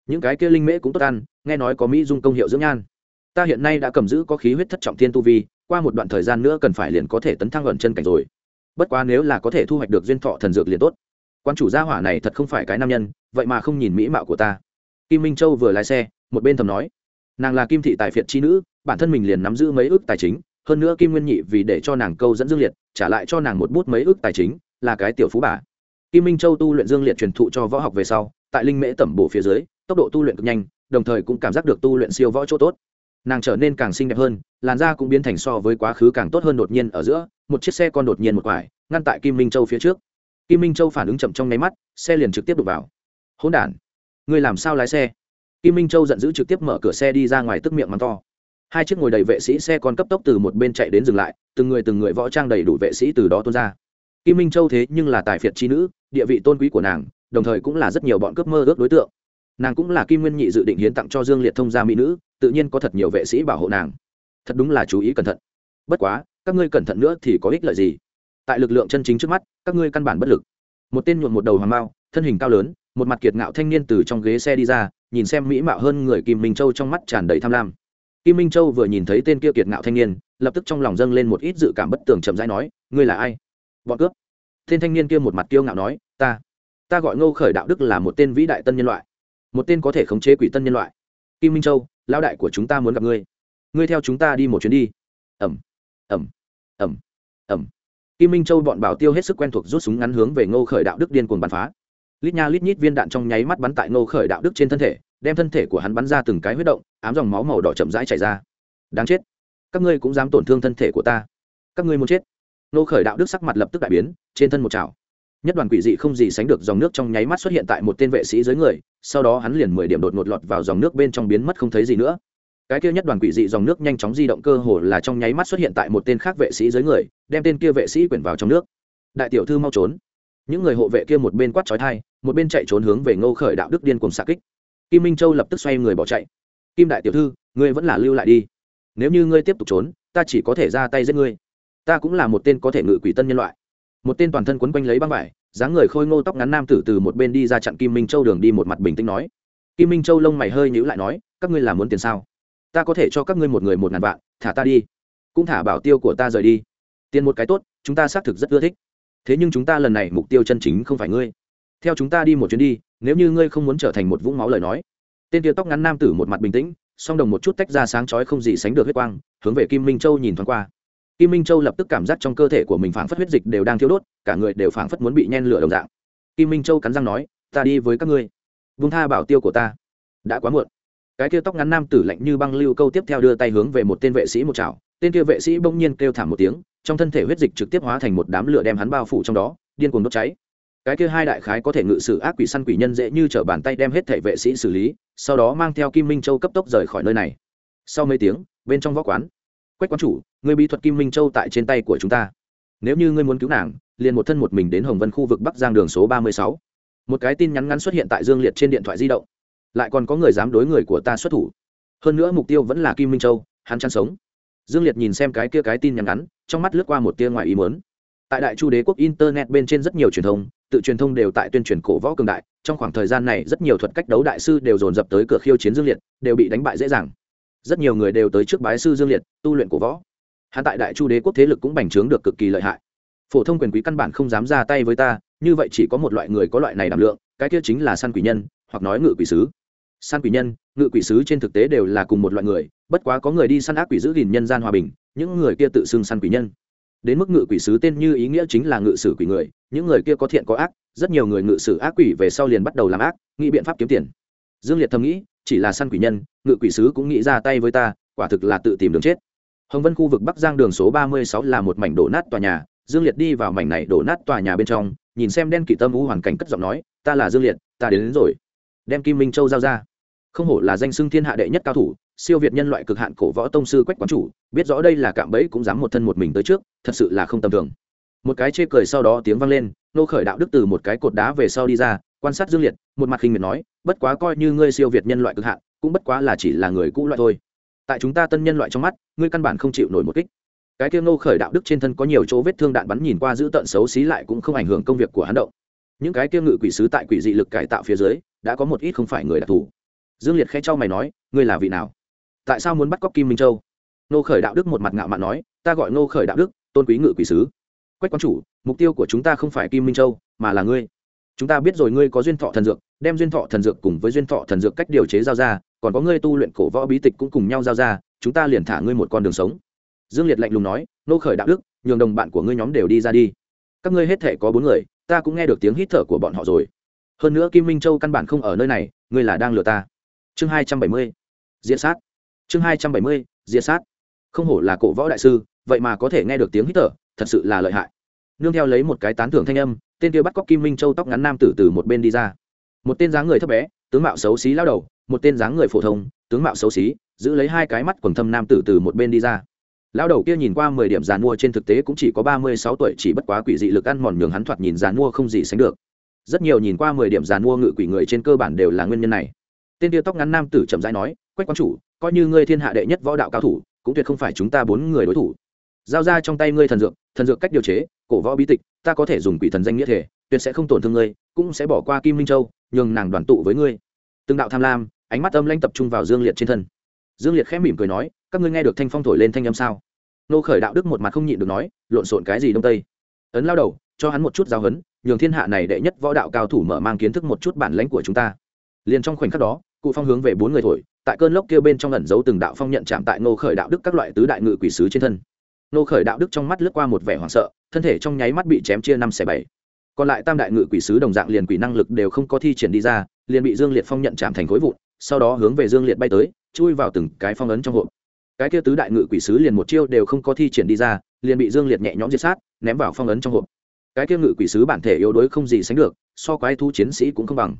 Những cái kia linh mễ cũng tốt ăn, nghe nói có mỹ dung công hiệu dưỡng nhan. Ta hiện nay đã cầm giữ có khí huyết thất trọng thiên tu vi, qua một đoạn thời gian nữa cần phải liền có thể tấn thăng ẩn chân cảnh rồi. Bất quá nếu là có thể thu hoạch được duyên thọ thần dược liền tốt quan chủ gia hỏa này thật không phải cái nam nhân, vậy mà không nhìn mỹ mạo của ta. Kim minh châu vừa lái xe, một bên thầm nói, nàng là kim thị tài phiệt chi nữ, bản thân mình liền nắm giữ mấy ước tài chính, hơn nữa kim nguyên nhị vì để cho nàng câu dẫn dương liệt, trả lại cho nàng một bút mấy ước tài chính, là cái tiểu phú bà. Kim minh châu tu luyện dương liệt truyền thụ cho võ học về sau, tại linh mễ tẩm bổ phía dưới, tốc độ tu luyện cực nhanh, đồng thời cũng cảm giác được tu luyện siêu võ chỗ tốt. Nàng trở nên càng xinh đẹp hơn, làn da cũng biến thành so với quá khứ càng tốt hơn đột nhiên ở giữa, một chiếc xe con đột nhiên một quải, ngăn tại kim minh châu phía trước kim minh châu phản ứng chậm trong nháy mắt, xe liền trực tiếp đục vào. Hỗn đản người làm sao lái xe? Kim minh châu giận dữ trực tiếp mở cửa xe đi ra ngoài tức miệng mắng to. Hai chiếc ngồi đầy vệ sĩ xe còn cấp tốc từ một bên chạy đến dừng lại, từng người từng người võ trang đầy đủ vệ sĩ từ đó tuôn ra. Kim minh châu thế nhưng là tài phiệt chi nữ, địa vị tôn quý của nàng, đồng thời cũng là rất nhiều bọn cướp mơ ước đối tượng. Nàng cũng là kim nguyên nhị dự định hiến tặng cho dương liệt thông gia mỹ nữ, tự nhiên có thật nhiều vệ sĩ bảo hộ nàng. Thật đúng là chú ý cẩn thận. Bất quá, các ngươi cẩn thận nữa thì có ích lợi gì? Tại lực lượng chân chính trước mắt, các ngươi căn bản bất lực. Một tên nhuộm một đầu hoàng mao, thân hình cao lớn, một mặt kiệt ngạo thanh niên từ trong ghế xe đi ra, nhìn xem mỹ mạo hơn người kim minh châu trong mắt tràn đầy tham lam. Kim minh châu vừa nhìn thấy tên kia kiệt ngạo thanh niên, lập tức trong lòng dâng lên một ít dự cảm bất tường chậm rãi nói, ngươi là ai? Bọn cướp. Tên thanh niên kia một mặt kiêu ngạo nói, ta ta gọi ngô khởi đạo đức là một tên vĩ đại tân nhân loại, một tên có thể khống chế quỷ tân nhân loại. Kim minh châu, lão đại của chúng ta muốn gặp ngươi. Ngươi theo chúng ta đi một chuyến đi. Ẩm ẩm ẩm ẩm kim minh châu bọn bảo tiêu hết sức quen thuộc rút súng ngắn hướng về ngô khởi đạo đức điên cuồng bắn phá. Lít nha lít nhít viên đạn trong nháy mắt bắn tại ngô khởi đạo đức trên thân thể, đem thân thể của hắn bắn ra từng cái huyết động, ám dòng máu màu đỏ chậm rãi chảy ra. Đáng chết. Các ngươi cũng dám tổn thương thân thể của ta. Các ngươi muốn chết. Ngô khởi đạo đức sắc mặt lập tức đại biến, trên thân một chảo nhất đoàn quỷ dị không gì sánh được dòng nước trong nháy mắt xuất hiện tại một tên vệ sĩ dưới người, sau đó hắn liền mười điểm đột ngột lọt vào dòng nước bên trong biến mất không thấy gì nữa cái kia nhất đoàn quỷ dị dòng nước nhanh chóng di động cơ hồ là trong nháy mắt xuất hiện tại một tên khác vệ sĩ dưới người, đem tên kia vệ sĩ quyển vào trong nước. Đại tiểu thư mau trốn. Những người hộ vệ kia một bên quát trói thai, một bên chạy trốn hướng về ngô khởi đạo đức điên cùng xạ kích. Kim minh châu lập tức xoay người bỏ chạy. Kim đại tiểu thư, ngươi vẫn là lưu lại đi. Nếu như ngươi tiếp tục trốn, ta chỉ có thể ra tay giết ngươi. Ta cũng là một tên có thể ngự quỷ tân nhân loại. Một tên toàn thân quấn quanh lấy băng vải, dáng người khôi ngô tóc ngắn nam tử từ một bên đi ra chặn kim minh châu đường đi một mặt bình tĩnh nói. Kim minh châu lông mày hơi nhữ lại nói, các ngươi là muốn tiền sao? Ta có thể cho các ngươi một người một ngàn vạn, thả ta đi. Cũng thả bảo tiêu của ta rời đi. Tiền một cái tốt, chúng ta xác thực rất ưa thích. Thế nhưng chúng ta lần này mục tiêu chân chính không phải ngươi. Theo chúng ta đi một chuyến đi, nếu như ngươi không muốn trở thành một vũng máu lời nói. Tên tia tóc ngắn nam tử một mặt bình tĩnh, song đồng một chút tách ra sáng chói không gì sánh được huyết quang, hướng về kim minh châu nhìn thoáng qua. Kim minh châu lập tức cảm giác trong cơ thể của mình phảng phất huyết dịch đều đang thiếu đốt, cả người đều phảng phất muốn bị nhen lửa đồng dạng. Kim minh châu cắn răng nói, ta đi với các ngươi. Vung tha bảo tiêu của ta. Đã quá muộn cái kia tóc ngắn nam tử lạnh như băng lưu câu tiếp theo đưa tay hướng về một tên vệ sĩ một chảo. Tên kia vệ sĩ bỗng nhiên kêu thảm một tiếng, trong thân thể huyết dịch trực tiếp hóa thành một đám lửa đem hắn bao phủ trong đó, điên cuồng đốt cháy. Cái kia hai đại khái có thể ngự sử ác quỷ săn quỷ nhân dễ như t bàn tay đem hết thể vệ sĩ xử lý, sau đó mang theo kim minh châu cấp tốc rời khỏi nơi này. Sau mấy tiếng, bên trong võ quán. Quách quán chủ, người bí thuật kim minh châu tại trên tay của chúng ta. Nếu như ngươi muốn cứu nàng, liền một thân một mình đến hồng vân khu vực bắc giang đường số ba mươi sáu. Một cái tin nhắn ngắn xuất hiện tại dương liệt trên điện thoại di động lại còn có người dám đối người của ta xuất thủ. Hơn nữa mục tiêu vẫn là kim minh châu, hắn chăn sống. Dương liệt nhìn xem cái kia cái tin nhắn ngắn, trong mắt lướt qua một tia ngoài ý mớn tại đại chu đế quốc internet bên trên rất nhiều truyền thông, tự truyền thông đều tại tuyên truyền cổ võ cường đại, trong khoảng thời gian này rất nhiều thuật cách đấu đại sư đều dồn dập tới cửa khiêu chiến dương liệt, đều bị đánh bại dễ dàng. Rất nhiều người đều tới trước bái sư dương liệt, tu luyện cổ võ. Hắn tại đại chu đế quốc thế lực cũng bành trướng được cực kỳ lợi hại. Phổ thông quyền quý căn bản không dám ra tay với ta, như vậy chỉ có một loại người có loại này đảm lượng, cái kia chính là săn quỷ nhân, hoặc nói ngự quỷ sứ săn quỷ nhân ngự quỷ sứ trên thực tế đều là cùng một loại người bất quá có người đi săn ác quỷ giữ gìn nhân gian hòa bình những người kia tự xưng săn quỷ nhân. Đến mức ngự quỷ sứ tên như ý nghĩa chính là ngự sử quỷ người những người kia có thiện có ác rất nhiều người ngự sử ác quỷ về sau liền bắt đầu làm ác nghĩ biện pháp kiếm tiền. Dương liệt thầm nghĩ chỉ là săn quỷ nhân ngự quỷ sứ cũng nghĩ ra tay với ta quả thực là tự tìm đường chết. Hồng vân khu vực bắc giang đường số ba mươi sáu là một mảnh đổ nát tòa nhà dương liệt đi vào mảnh này đổ nát tòa nhà bên trong nhìn xem đen kỵ tâm u hoàn cảnh cất giọng nói ta là dương liệt ta đến, đến rồi. Đem kim minh châu giao ra không hổ là danh xưng thiên hạ đệ nhất cao thủ, siêu việt nhân loại cực hạn cổ võ tông sư quách quán chủ, biết rõ đây là cạm bẫy cũng dám một thân một mình tới trước, thật sự là không tầm thường. Một cái chê cười sau đó tiếng vang lên, nô khởi đạo đức từ một cái cột đá về sau đi ra, quan sát dương liệt, một mặt khinh miệt nói, bất quá coi như ngươi siêu việt nhân loại cực hạn, cũng bất quá là chỉ là người cũ loại thôi. Tại chúng ta tân nhân loại trong mắt, ngươi căn bản không chịu nổi một kích. Cái kia nô khởi đạo đức trên thân có nhiều chỗ vết thương đạn bắn nhìn qua giữ tận xấu xí lại cũng không ảnh hưởng công việc của hắn động. Những cái kia ngự quỷ sứ tại quỷ dị lực cải tạo phía dưới, đã có một ít không phải người đặc thù dương liệt khẽ cho mày nói, ngươi là vị nào? Tại sao muốn bắt cóc kim minh châu? Nô khởi đạo đức một mặt ngạo mạn nói, ta gọi nô khởi đạo đức, tôn quý ngự quỷ sứ. Quách quan chủ, mục tiêu của chúng ta không phải kim minh châu, mà là ngươi. Chúng ta biết rồi ngươi có duyên thọ thần dược, đem duyên thọ thần dược cùng với duyên thọ thần dược cách điều chế giao ra, còn có ngươi tu luyện cổ võ bí tịch cũng cùng nhau giao ra, chúng ta liền thả ngươi một con đường sống. Dương liệt lạnh lùng nói nô khởi đạo đức, nhường đồng bạn của ngươi nhóm đều đi ra đi. Các ngươi hết thể có bốn người, ta cũng nghe được tiếng hít thở của bọn họ rồi. Hơn nữa kim minh châu căn bản không ở nơi này, ngươi là đang lừa ta chương hai trăm bảy mươi diễn sát. Chương hai trăm bảy mươi diễn sát. Không hổ là cổ võ đại sư, vậy mà có thể nghe được tiếng hít thở, thật sự là lợi hại. Nương theo lấy một cái tán thưởng thanh âm, tên kia bắt cóc kim minh châu tóc ngắn nam tử từ một bên đi ra. Một tên dáng người thấp bé, tướng mạo xấu xí lao đầu, một tên dáng người phổ thông, tướng mạo xấu xí, giữ lấy hai cái mắt quần thâm nam tử từ một bên đi ra. Lao đầu kia nhìn qua mười điểm giàn mua trên thực tế cũng chỉ có ba mươi sáu tuổi, chỉ bất quá quỷ dị lực ăn mòn nhường hắn thoạt nhìn giàn mua không gì sánh được. Rất nhiều nhìn qua mười điểm giàn mua ngự quỷ người trên cơ bản đều là nguyên nhân này tên tia tóc ngắn nam tử chậm rãi nói, quách quan chủ, coi như ngươi thiên hạ đệ nhất võ đạo cao thủ, cũng tuyệt không phải chúng ta bốn người đối thủ. Giao ra trong tay ngươi thần dược thần dược cách điều chế, cổ võ bí tịch, ta có thể dùng quỷ thần danh nghĩa thể, tuyệt sẽ không tổn thương ngươi, cũng sẽ bỏ qua kim minh châu, nhường nàng đoàn tụ với ngươi. Từng đạo tham lam, ánh mắt âm lanh tập trung vào dương liệt trên thân. Dương liệt khẽ mỉm cười nói, các ngươi nghe được thanh phong thổi lên thanh âm sao? Nô khởi đạo đức một mặt không nhịn được nói, lộn xộn cái gì đông tây? Ấn lao đầu, cho hắn một chút giáo hấn nhường thiên hạ này đệ nhất võ đạo cao thủ mở mang kiến thức một chút bản lãnh của chúng ta. Liền trong khoảnh khắc đó cụ phong hướng về bốn người thổi, tại cơn lốc kia bên trong ẩn giấu từng đạo phong nhận chạm tại nô khởi đạo đức các loại tứ đại ngự quỷ sứ trên thân. Nô khởi đạo đức trong mắt lướt qua một vẻ hoảng sợ, thân thể trong nháy mắt bị chém chia năm xẻ bảy. Còn lại tam đại ngự quỷ sứ đồng dạng liền quỷ năng lực đều không có thi triển đi ra, liền bị dương liệt phong nhận chạm thành khối vụn, sau đó hướng về dương liệt bay tới, chui vào từng cái phong ấn trong hộp. Cái kia tứ đại ngự quỷ sứ liền một chiêu đều không có thi triển đi ra, liền bị dương liệt nhẹ nhõm diệt sát, ném vào phong ấn trong hộp. Cái kia ngự quỷ sứ bản thể yếu đuối không gì sánh được, so quái thu chiến sĩ cũng không bằng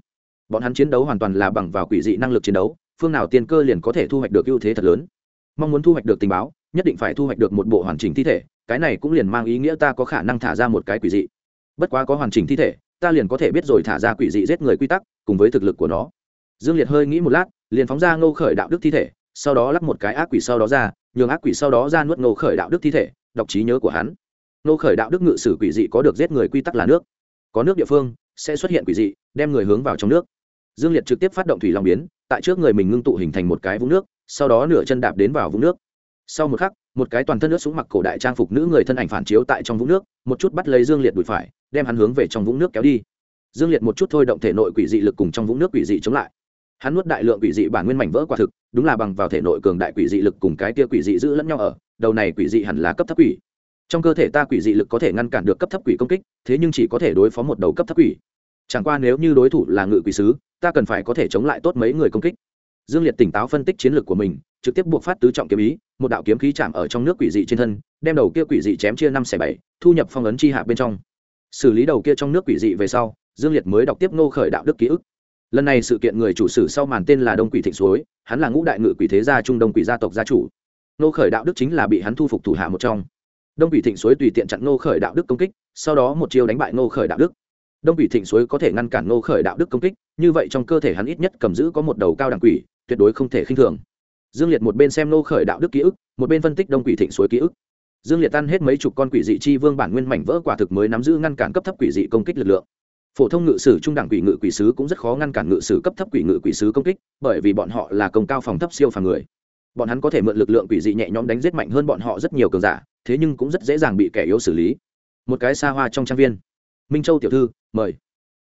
bọn hắn chiến đấu hoàn toàn là bằng vào quỷ dị năng lực chiến đấu, phương nào tiên cơ liền có thể thu hoạch được ưu thế thật lớn. Mong muốn thu hoạch được tình báo, nhất định phải thu hoạch được một bộ hoàn chỉnh thi thể, cái này cũng liền mang ý nghĩa ta có khả năng thả ra một cái quỷ dị. Bất quá có hoàn chỉnh thi thể, ta liền có thể biết rồi thả ra quỷ dị giết người quy tắc, cùng với thực lực của nó. Dương liệt hơi nghĩ một lát, liền phóng ra ngô khởi đạo đức thi thể, sau đó lắp một cái ác quỷ sau đó ra, nhường ác quỷ sau đó ra nuốt ngô khởi đạo đức thi thể, đọc trí nhớ của hắn. Ngô khởi đạo đức ngự sử quỷ dị có được giết người quy tắc là nước. Có nước địa phương, sẽ xuất hiện quỷ dị đem người hướng vào trong nước. Dương liệt trực tiếp phát động thủy long biến, tại trước người mình ngưng tụ hình thành một cái vũng nước, sau đó nửa chân đạp đến vào vũng nước. Sau một khắc, một cái toàn thân nước súng mặc cổ đại trang phục nữ người thân ảnh phản chiếu tại trong vũng nước, một chút bắt lấy dương liệt đùi phải, đem hắn hướng về trong vũng nước kéo đi. Dương liệt một chút thôi động thể nội quỷ dị lực cùng trong vũng nước quỷ dị chống lại. Hắn nuốt đại lượng quỷ dị bản nguyên mảnh vỡ quả thực, đúng là bằng vào thể nội cường đại quỷ dị lực cùng cái tia quỷ dị giữ lẫn nhau ở, đầu này quỷ dị hẳn là cấp thấp quỷ. Trong cơ thể ta quỷ dị lực có thể ngăn cản được cấp thấp quỷ công kích, thế nhưng chỉ có thể đối phó một đầu cấp thấp quỷ chẳng qua nếu như đối thủ là ngự quỷ sứ, ta cần phải có thể chống lại tốt mấy người công kích. Dương liệt tỉnh táo phân tích chiến lược của mình, trực tiếp buộc phát tứ trọng kiếm ý, một đạo kiếm khí chạm ở trong nước quỷ dị trên thân, đem đầu kia quỷ dị chém chia năm xẻ bảy, thu nhập phong ấn chi hạ bên trong. Xử lý đầu kia trong nước quỷ dị về sau, dương liệt mới đọc tiếp ngô khởi đạo đức ký ức. Lần này sự kiện người chủ sử sau màn tên là đông quỷ thịnh suối, hắn là ngũ đại ngự quỷ thế gia trung đông quỷ gia tộc gia chủ. Ngô khởi đạo đức chính là bị hắn thu phục thủ hạ một trong. Đông quỷ thịnh suối tùy tiện chặn ngô khởi đạo đức công kích, sau đó một chiêu đánh bại ngô khởi đạo đức đông quỷ thịnh suối có thể ngăn cản ngô khởi đạo đức công kích, như vậy trong cơ thể hắn ít nhất cầm giữ có một đầu cao đẳng quỷ, tuyệt đối không thể khinh thường. Dương liệt một bên xem ngô khởi đạo đức ký ức, một bên phân tích đông quỷ thịnh suối ký ức. Dương liệt tan hết mấy chục con quỷ dị chi vương bản nguyên mảnh vỡ quả thực mới nắm giữ ngăn cản cấp thấp quỷ dị công kích lực lượng. Phổ thông ngự sử, trung đẳng quỷ ngự quỷ sứ cũng rất khó ngăn cản ngự sử cấp thấp quỷ ngự quỷ sứ công kích, bởi vì bọn họ là công cao phòng thấp siêu phàm người. Bọn hắn có thể mượn lực lượng quỷ dị nhẹ nhõm đánh giết mạnh hơn bọn họ rất nhiều cường giả, thế nhưng cũng rất dễ dàng bị kẻ yếu xử lý. Một cái xa hoa trong trang viên. Minh châu tiểu thư mời.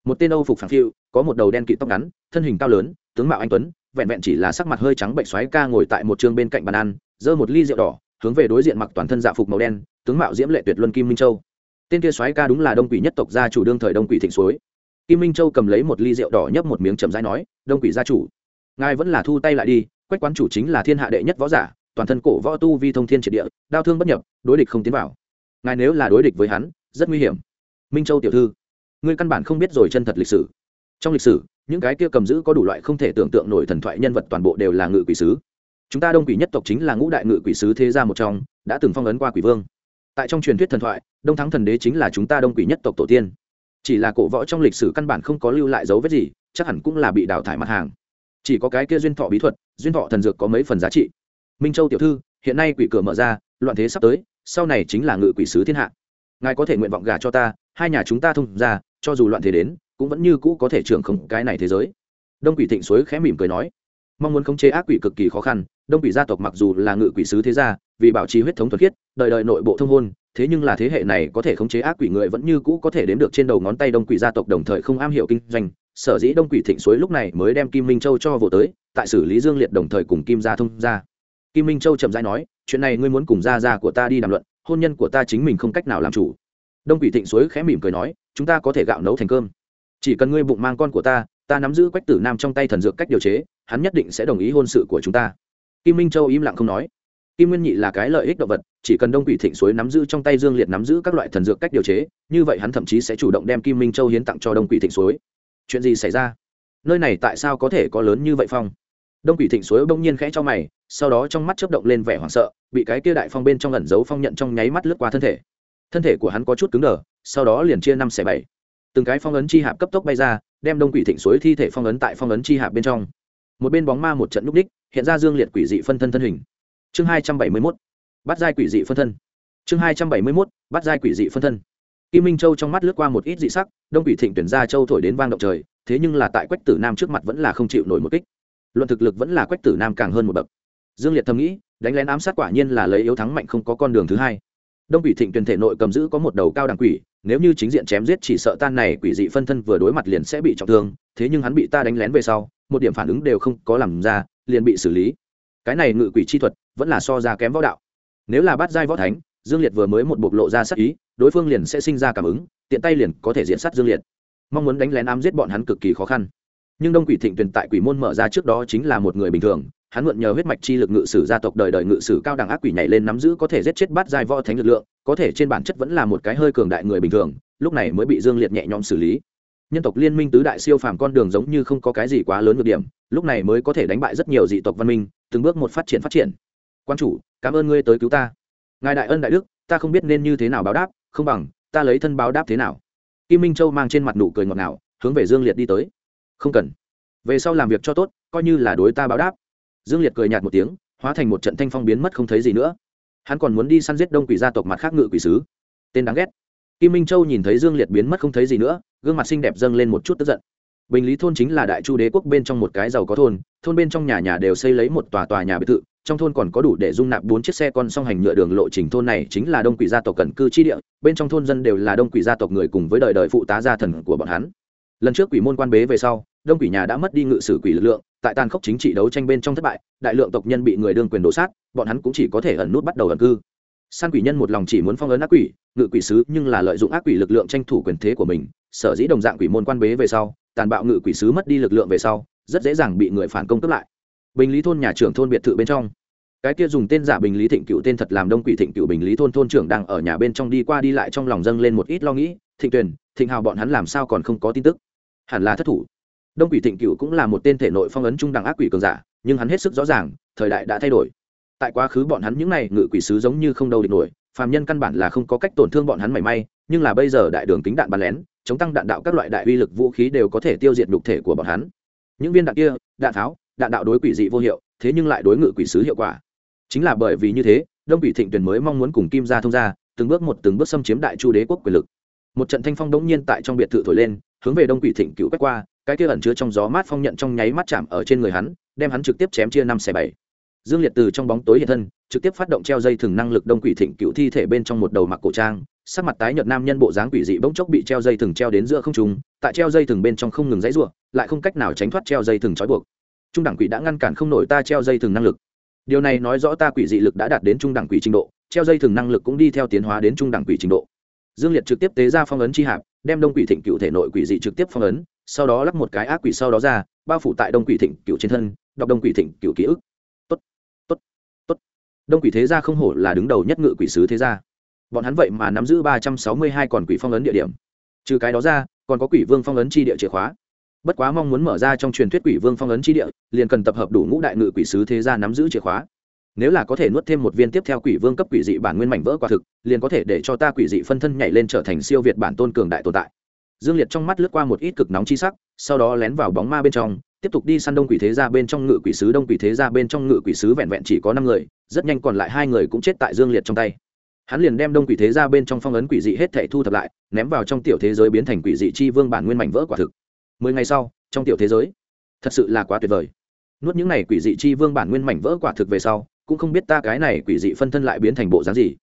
Một tên âu phục phản phiu, có một đầu đen kịt tóc ngắn, thân hình cao lớn, tướng mạo anh tuấn, vẹn vẹn chỉ là sắc mặt hơi trắng bệnh xoáy ca ngồi tại một trường bên cạnh bàn ăn, giơ một ly rượu đỏ, hướng về đối diện mặc toàn thân dạ phục màu đen, tướng mạo diễm lệ tuyệt luân kim minh châu. Tên kia xoáy ca đúng là đông quỷ nhất tộc gia chủ đương thời đông quỷ thịnh suối. Kim minh châu cầm lấy một ly rượu đỏ nhấp một miếng chậm rãi nói, đông quỷ gia chủ, ngài vẫn là thu tay lại đi, quách quán chủ chính là thiên hạ đệ nhất võ giả, toàn thân cổ võ tu vi thông thiên triệt địa đao thương bất nhập, đối địch không tiến vào. Ngài nếu là đối địch với hắn, rất nguy hiểm. Minh châu tiểu thư ngươi căn bản không biết rồi chân thật lịch sử. Trong lịch sử, những cái kia cầm giữ có đủ loại không thể tưởng tượng nổi thần thoại nhân vật toàn bộ đều là ngự quỷ sứ. Chúng ta đông quỷ nhất tộc chính là ngũ đại ngự quỷ sứ thế gia một trong, đã từng phong ấn qua quỷ vương. Tại trong truyền thuyết thần thoại, đông thắng thần đế chính là chúng ta đông quỷ nhất tộc tổ tiên. Chỉ là cổ võ trong lịch sử căn bản không có lưu lại dấu vết gì, chắc hẳn cũng là bị đào thải mặt hàng. Chỉ có cái kia duyên thọ bí thuật, duyên thọ thần dược có mấy phần giá trị. Minh châu tiểu thư, hiện nay quỷ cửa mở ra, loạn thế sắp tới, sau này chính là ngự quỷ sứ thiên hạ. Ngài có thể nguyện vọng gà cho ta, hai nhà chúng ta thông ra cho dù loạn thế đến, cũng vẫn như cũ có thể trưởng không cái này thế giới. Đông quỷ thịnh suối khẽ mỉm cười nói, mong muốn khống chế ác quỷ cực kỳ khó khăn, đông quỷ gia tộc mặc dù là ngự quỷ sứ thế gia, vì bảo trì huyết thống thuật khiết, đời đời nội bộ thông hôn, thế nhưng là thế hệ này có thể khống chế ác quỷ người vẫn như cũ có thể đếm được trên đầu ngón tay đông quỷ gia tộc đồng thời không am hiểu kinh doanh. Sở dĩ đông quỷ thịnh suối lúc này mới đem kim minh châu cho vô tới, tại xử lý dương liệt đồng thời cùng kim gia thông gia. Kim minh châu chậm rãi nói, chuyện này ngươi muốn cùng gia gia của ta đi đàm luận, hôn nhân của ta chính mình không cách nào làm chủ. Đông quỷ thịnh suối khẽ mỉm cười nói chúng ta có thể gạo nấu thành cơm. Chỉ cần ngươi bụng mang con của ta ta nắm giữ quách tử nam trong tay thần dược cách điều chế, hắn nhất định sẽ đồng ý hôn sự của chúng ta. Kim minh châu im lặng không nói. Kim nguyên nhị là cái lợi ích động vật, chỉ cần đông quỷ thịnh suối nắm giữ trong tay dương liệt nắm giữ các loại thần dược cách điều chế, như vậy hắn thậm chí sẽ chủ động đem kim minh châu hiến tặng cho đông quỷ thịnh suối. Chuyện gì xảy ra? Nơi này tại sao có thể có lớn như vậy phong? Đông quỷ thịnh suối bỗng nhiên khẽ cho mày, sau đó trong mắt chớp động lên vẻ hoảng sợ, bị cái kia đại phong bên trong ẩn giấu phong nhận trong nháy mắt lướt qua thân thể thân thể của hắn có chút cứng đờ, sau đó liền chia năm xẻ bảy. Từng cái phong ấn chi hạp cấp tốc bay ra, đem đông quỷ thịnh suối thi thể phong ấn tại phong ấn chi hạp bên trong. Một bên bóng ma một trận núp đích, hiện ra dương liệt quỷ dị phân thân thân hình. Chương hai trăm bảy mươi mốt, bắt giai quỷ dị phân thân. Chương hai trăm bảy mươi mốt, bắt giai quỷ dị phân thân. Kim minh châu trong mắt lướt qua một ít dị sắc, đông quỷ thịnh tuyển ra châu thổi đến vang động trời, thế nhưng là tại quách tử nam trước mặt vẫn là không chịu nổi một kích. Luận thực lực vẫn là quách tử nam càng hơn một bậc. Dương liệt thầm nghĩ, đánh lén ám sát quả nhiên là lấy yếu thắng mạnh không có con đường thứ hai đông quỷ thịnh tuyển thể nội cầm giữ có một đầu cao đẳng quỷ, nếu như chính diện chém giết chỉ sợ tan này quỷ dị phân thân vừa đối mặt liền sẽ bị trọng thương, thế nhưng hắn bị ta đánh lén về sau, một điểm phản ứng đều không có làm ra, liền bị xử lý. Cái này ngự quỷ chi thuật vẫn là so ra kém võ đạo. Nếu là bắt giai võ thánh, dương liệt vừa mới một bộc lộ ra sắc ý, đối phương liền sẽ sinh ra cảm ứng, tiện tay liền có thể diện sát dương liệt. Mong muốn đánh lén ám giết bọn hắn cực kỳ khó khăn. Nhưng đông quỷ thịnh tuyển tại quỷ môn mở ra trước đó chính là một người bình thường hắn mượn nhờ huyết mạch chi lực ngự sử gia tộc đời đời ngự sử cao đẳng ác quỷ nhảy lên nắm giữ có thể giết chết bát giai võ thánh lực lượng, có thể trên bản chất vẫn là một cái hơi cường đại người bình thường, lúc này mới bị dương liệt nhẹ nhõm xử lý. Nhân tộc liên minh tứ đại siêu phàm con đường giống như không có cái gì quá lớn nhược điểm, lúc này mới có thể đánh bại rất nhiều dị tộc văn minh, từng bước một phát triển phát triển. Quan chủ, cảm ơn ngươi tới cứu ta. Ngài đại ân đại đức, ta không biết nên như thế nào báo đáp, không bằng, ta lấy thân báo đáp thế nào. Kim minh châu mang trên mặt nụ cười ngọt ngào, hướng về dương liệt đi tới. Không cần. Về sau làm việc cho tốt, coi như là đối ta báo đáp dương liệt cười nhạt một tiếng, hóa thành một trận thanh phong biến mất không thấy gì nữa. Hắn còn muốn đi săn giết đông quỷ gia tộc mặt khác ngự quỷ sứ. Tên đáng ghét. Kim minh châu nhìn thấy dương liệt biến mất không thấy gì nữa, gương mặt xinh đẹp dâng lên một chút tức giận. Bình lý thôn chính là đại chu đế quốc bên trong một cái giàu có thôn thôn bên trong nhà nhà đều xây lấy một tòa tòa nhà biệt thự, trong thôn còn có đủ để dung nạp bốn chiếc xe con song hành nhựa đường lộ trình thôn này chính là đông quỷ gia tộc cần cư chi địa, bên trong thôn dân đều là đông quỷ gia tộc người cùng với đời đời phụ tá gia thần của bọn hắn. Lần trước quỷ môn quan bế về sau, đông quỷ nhà đã mất đi ngự sử quỷ lực lượng tại tàn khốc chính trị đấu tranh bên trong thất bại, đại lượng tộc nhân bị người đương quyền đổ sát, bọn hắn cũng chỉ có thể ẩn nút bắt đầu ẩn cư. San quỷ nhân một lòng chỉ muốn phong ấn ác quỷ, ngự quỷ sứ nhưng là lợi dụng ác quỷ lực lượng tranh thủ quyền thế của mình, sở dĩ đồng dạng quỷ môn quan bế về sau, tàn bạo ngự quỷ sứ mất đi lực lượng về sau, rất dễ dàng bị người phản công cướp lại. Bình lý thôn nhà trưởng thôn biệt thự bên trong. Cái kia dùng tên giả bình lý thịnh cựu tên thật làm đông quỷ thịnh cựu bình lý thôn thôn trưởng đang ở nhà bên trong đi qua đi lại trong lòng dâng lên một ít lo nghĩ, thịnh tuyền, thịnh hào bọn hắn làm sao còn không có tin tức? Hẳn là thất thủ đông quỷ thịnh cựu cũng là một tên thể nội phong ấn trung đẳng ác quỷ cường giả, nhưng hắn hết sức rõ ràng, thời đại đã thay đổi. Tại quá khứ bọn hắn những n à y ngự quỷ sứ giống như không đâu địch nổi, phàm nhân căn bản là không có cách tổn thương bọn hắn mảy may, nhưng là bây giờ đại đường kính đạn bắn lén, chống tăng đạn đạo các loại đại uy lực vũ khí đều có thể tiêu diệt nhục thể của bọn hắn. Những viên đạn kia, đạn tháo, đạn đạo đối quỷ dị vô hiệu, thế nhưng lại đối ngự quỷ sứ hiệu quả. Chính là bởi vì như thế, đông quỷ thịnh tuyển mới mong muốn cùng kim gia thông gia, từng bước một từng bước xâm chiếm đại chu đế quốc quyền lực. Một trận thanh phong đống nhiên tại trong biệt thự thổi lên, hướng về đông quỷ thịnh cựu quét qua cái kia ẩn chứa trong gió mát phong nhận trong nháy mắt chạm ở trên người hắn, đem hắn trực tiếp chém chia năm xẻ bảy. Dương liệt từ trong bóng tối hiện thân, trực tiếp phát động treo dây thừng năng lực đông quỷ thịnh cựu thi thể bên trong một đầu mặc cổ trang, sắc mặt tái nhợt nam nhân bộ dáng quỷ dị bỗng chốc bị treo dây thừng treo đến giữa không trung, tại treo dây thừng bên trong không ngừng dãy rủa, lại không cách nào tránh thoát treo dây thừng trói buộc. Trung đẳng quỷ đã ngăn cản không nổi ta treo dây thừng năng lực. Điều này nói rõ ta quỷ dị lực đã đạt đến trung đẳng quỷ trình độ, treo dây thừng năng lực cũng đi theo tiến hóa đến trung đẳng quỷ trình độ. Dương liệt trực tiếp tế ra phong ấn chi hạp, đem đông quỷ thịnh cựu thể nội quỷ dị trực tiếp phong ấn sau đó lắp một cái ác quỷ sau đó ra, bao phủ tại đông quỷ thịnh cựu trên thân, đọc đông quỷ thịnh cựu ký ức. Tốt tốt tốt. Đông quỷ thế gia không hổ là đứng đầu nhất ngự quỷ sứ thế gia. Bọn hắn vậy mà nắm giữ ba trăm sáu mươi hai còn quỷ phong ấn địa điểm. Trừ cái đó ra, còn có quỷ vương phong ấn chi địa chìa khóa. Bất quá mong muốn mở ra trong truyền thuyết quỷ vương phong ấn chi địa, liền cần tập hợp đủ ngũ đại ngự quỷ sứ thế gia nắm giữ chìa khóa. Nếu là có thể nuốt thêm một viên tiếp theo quỷ vương cấp quỷ dị bản nguyên mảnh vỡ quả thực, liền có thể để cho ta quỷ dị phân thân nhảy lên trở thành siêu việt bản tôn cường đại tồn tại dương liệt trong mắt lướt qua một ít cực nóng chi sắc, sau đó lén vào bóng ma bên trong, tiếp tục đi săn đông quỷ thế gia bên trong ngự quỷ sứ. Đông quỷ thế gia bên trong ngự quỷ sứ vẹn vẹn chỉ có năm người, rất nhanh còn lại hai người cũng chết tại dương liệt trong tay. Hắn liền đem đông quỷ thế ra bên trong phong ấn quỷ dị hết thảy thu thập lại, ném vào trong tiểu thế giới biến thành quỷ dị chi vương bản nguyên mảnh vỡ quả thực. Mười ngày sau, trong tiểu thế giới, thật sự là quá tuyệt vời. Nuốt những này quỷ dị chi vương bản nguyên mảnh vỡ quả thực về sau, cũng không biết ta cái này quỷ dị phân thân lại biến thành bộ dáng gì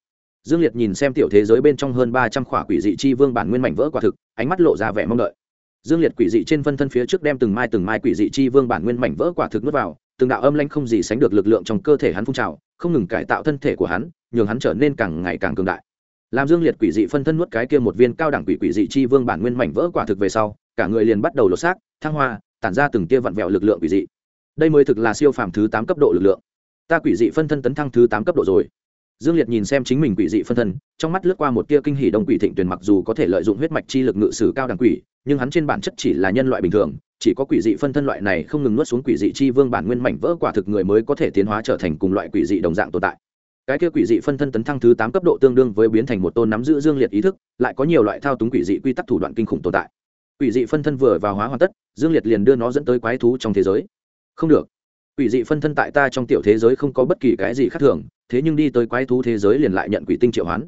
dương liệt nhìn xem tiểu thế giới bên trong hơn ba trăm khỏa quỷ dị chi vương bản nguyên mảnh vỡ quả thực, ánh mắt lộ ra vẻ mong đợi. Dương liệt quỷ dị trên phân thân phía trước đem từng mai từng mai quỷ dị chi vương bản nguyên mảnh vỡ quả thực nuốt vào, từng đạo âm lanh không gì sánh được lực lượng trong cơ thể hắn phun trào, không ngừng cải tạo thân thể của hắn, nhường hắn trở nên càng ngày càng cường đại. Làm dương liệt quỷ dị phân thân nuốt cái kia một viên cao đẳng quỷ quỷ dị chi vương bản nguyên mảnh vỡ quả thực về sau, cả người liền bắt đầu lột xác, thăng hoa, tản ra từng tia vặn vẹo lực lượng quỷ dị. Đây mới thực là siêu phàm thứ tám cấp độ lực lượng. Ta quỷ dị phân thân tấn thăng thứ tám cấp độ rồi dương liệt nhìn xem chính mình quỷ dị phân thân, trong mắt lướt qua một tia kinh hỉ đông quỷ thịnh tuyền mặc dù có thể lợi dụng huyết mạch chi lực ngự sử cao đẳng quỷ, nhưng hắn trên bản chất chỉ là nhân loại bình thường, chỉ có quỷ dị phân thân loại này không ngừng nuốt xuống quỷ dị chi vương bản nguyên mảnh vỡ quả thực người mới có thể tiến hóa trở thành cùng loại quỷ dị đồng dạng tồn tại. Cái kia quỷ dị phân thân tấn thăng thứ tám cấp độ tương đương với biến thành một tôn nắm giữ dương liệt ý thức, lại có nhiều loại thao túng quỷ dị quy tắc thủ đoạn kinh khủng tồn tại. Quỷ dị phân thân vừa vào hóa hoàn tất, dương liệt liền đưa nó dẫn tới quái thú trong thế giới. Không được quỷ dị phân thân tại ta trong tiểu thế giới không có bất kỳ cái gì khác thường, thế nhưng đi tới quái thú thế giới liền lại nhận quỷ tinh triệu hoán.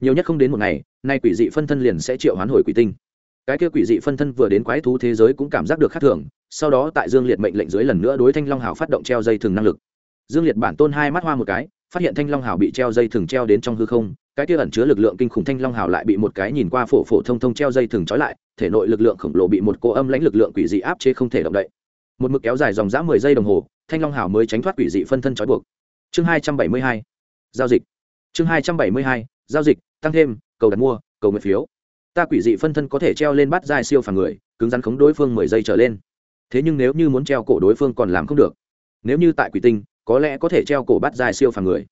Nhiều nhất không đến một ngày, nay quỷ dị phân thân liền sẽ triệu hoán hồi quỷ tinh. Cái kia quỷ dị phân thân vừa đến quái thú thế giới cũng cảm giác được khác thường, sau đó tại dương liệt mệnh lệnh dưới lần nữa đối thanh long hào phát động treo dây thừng năng lực. Dương liệt bản tôn hai mắt hoa một cái, phát hiện thanh long hào bị treo dây thừng treo đến trong hư không, cái kia ẩn chứa lực lượng kinh khủng thanh long hào lại bị một cái nhìn qua phổ phổ thông thông treo dây thừng trói lại, thể nội lực lượng khổng lồ bị một cô âm lãnh lực lượng quỷ dị áp chế không thể động đậy. Một mực kéo dài dòng dã mười giây đồng hồ thanh long Hảo mới tránh thoát quỷ dị phân thân trói buộc. Chương hai trăm bảy mươi hai, giao dịch. Chương hai trăm bảy mươi hai, giao dịch, tăng thêm, cầu đặt mua, cầu nguyện phiếu. Ta quỷ dị phân thân có thể treo lên bắt dài siêu phàm người, cứng rắn khống đối phương mười giây trở lên. Thế nhưng nếu như muốn treo cổ đối phương còn làm không được. Nếu như tại quỷ tinh, có lẽ có thể treo cổ bắt dài siêu phàm người.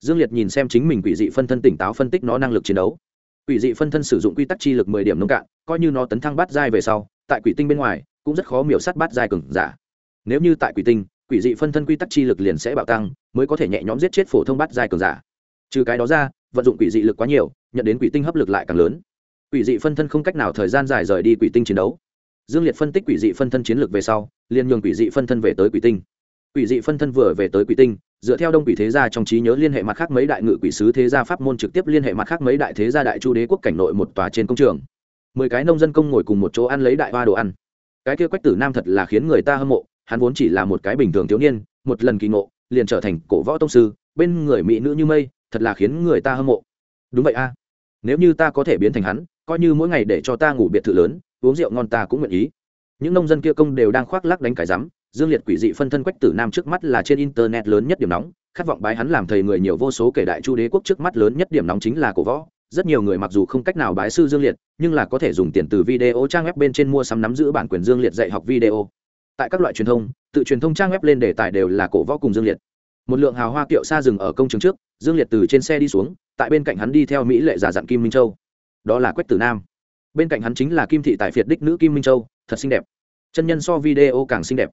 Dương liệt nhìn xem chính mình quỷ dị phân thân tỉnh táo phân tích nó năng lực chiến đấu. Quỷ dị phân thân sử dụng quy tắc chi lực mười điểm nông cạn, coi như nó tấn thăng bắt dài về sau, tại quỷ tinh bên ngoài, cũng rất khó miểu sát bắt dài cừng giả. Nếu như tại quỷ tinh quỷ dị phân thân quy tắc chi lực liền sẽ bạo tăng, mới có thể nhẹ nhõm giết chết phổ thông bắt giai cường giả. Trừ cái đó ra, vận dụng quỷ dị lực quá nhiều, nhận đến quỷ tinh hấp lực lại càng lớn. Quỷ dị phân thân không cách nào thời gian dài rời đi quỷ tinh chiến đấu. Dương liệt phân tích quỷ dị phân thân chiến lược về sau, liền nhường quỷ dị phân thân về tới quỷ tinh. Quỷ dị phân thân vừa về tới quỷ tinh, dựa theo đông quỷ thế gia trong trí nhớ liên hệ mặt khác mấy đại ngự quỷ sứ thế gia pháp môn trực tiếp liên hệ mặt khác mấy đại thế gia đại chu đế quốc cảnh nội một tòa trên công trường. Mười cái nông dân công ngồi cùng một chỗ ăn lấy đại hoa đồ ăn. Cái kia quách tử nam thật là khiến người ta hâm mộ hắn vốn chỉ là một cái bình thường thiếu niên, một lần kỳ ngộ, liền trở thành cổ võ tông sư, bên người mỹ nữ như mây, thật là khiến người ta hâm mộ. Đúng vậy a. Nếu như ta có thể biến thành hắn, coi như mỗi ngày để cho ta ngủ biệt thự lớn, uống rượu ngon ta cũng nguyện ý. Những nông dân kia công đều đang khoác lắc đánh cái rắm, dương liệt quỷ dị phân thân quách tử nam trước mắt là trên internet lớn nhất điểm nóng, khát vọng bái hắn làm thầy người nhiều vô số kể đại chu đế quốc trước mắt lớn nhất điểm nóng chính là cổ võ. Rất nhiều người mặc dù không cách nào bái sư dương liệt, nhưng là có thể dùng tiền từ video trang web bên trên mua sắm nắm giữ bản quyền dương liệt dạy học video tại các loại truyền thông, tự truyền thông trang web lên đề tài đều là cổ võ cùng dương liệt. Một lượng hào hoa kiệu xa dừng ở công trường trước, dương liệt từ trên xe đi xuống, tại bên cạnh hắn đi theo mỹ lệ giả dặn kim minh châu. Đó là quách tử nam. Bên cạnh hắn chính là kim thị tại phiệt đích nữ kim minh châu, thật xinh đẹp. Chân nhân so video càng xinh đẹp.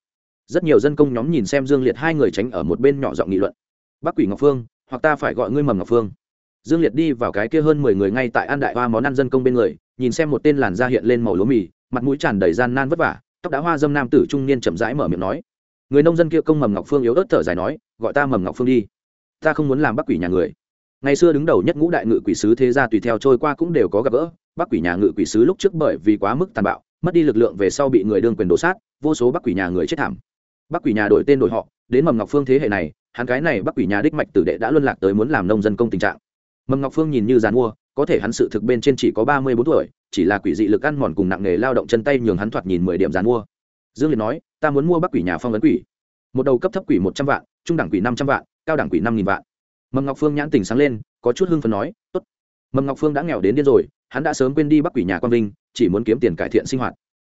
Rất nhiều dân công nhóm nhìn xem dương liệt hai người tránh ở một bên nhỏ giọng nghị luận. Bắc quỷ ngọc phương, hoặc ta phải gọi ngươi mầm ngọc phương. Dương liệt đi vào cái kia hơn mười người ngay tại An đại hoa món ăn dân công bên người, nhìn xem một tên làn da hiện lên màu lúa mì, mặt mũi tràn đầy gian nan vất vả tóc đã hoa dâm nam tử trung niên chậm rãi mở miệng nói. Người nông dân kia công mầm ngọc phương yếu ớt thở dài nói, gọi ta mầm ngọc phương đi. Ta không muốn làm bắc quỷ nhà người. Ngày xưa đứng đầu nhất ngũ đại ngự quỷ sứ thế gia tùy theo trôi qua cũng đều có gặp gỡ. Bắc quỷ nhà ngự quỷ sứ lúc trước bởi vì quá mức tàn bạo, mất đi lực lượng về sau bị người đương quyền đổ sát, vô số bắc quỷ nhà người chết thảm. Bắc quỷ nhà đổi tên đổi họ, đến mầm ngọc phương thế hệ này, hắn cái này bắc quỷ nhà đích mạch tử đệ đã luân lạc tới muốn làm nông dân công tình trạng. Mầm ngọc phương nhìn như giàn mua có thể hắn sự thực bên trên chỉ có ba mươi bốn tuổi, chỉ là quỷ dị lực ăn mòn cùng nặng nghề lao động chân tay nhường hắn thoạt nhìn mười điểm giàn mua. Dương liệt nói, ta muốn mua bắc quỷ nhà phong ấn quỷ. Một đầu cấp thấp quỷ một trăm vạn, trung đẳng quỷ năm trăm vạn, cao đẳng quỷ năm nghìn vạn. Mầm ngọc phương nhãn tình sáng lên, có chút hưng phấn nói, tốt. Mầm ngọc phương đã nghèo đến điên rồi, hắn đã sớm quên đi bắc quỷ nhà quang vinh, chỉ muốn kiếm tiền cải thiện sinh hoạt.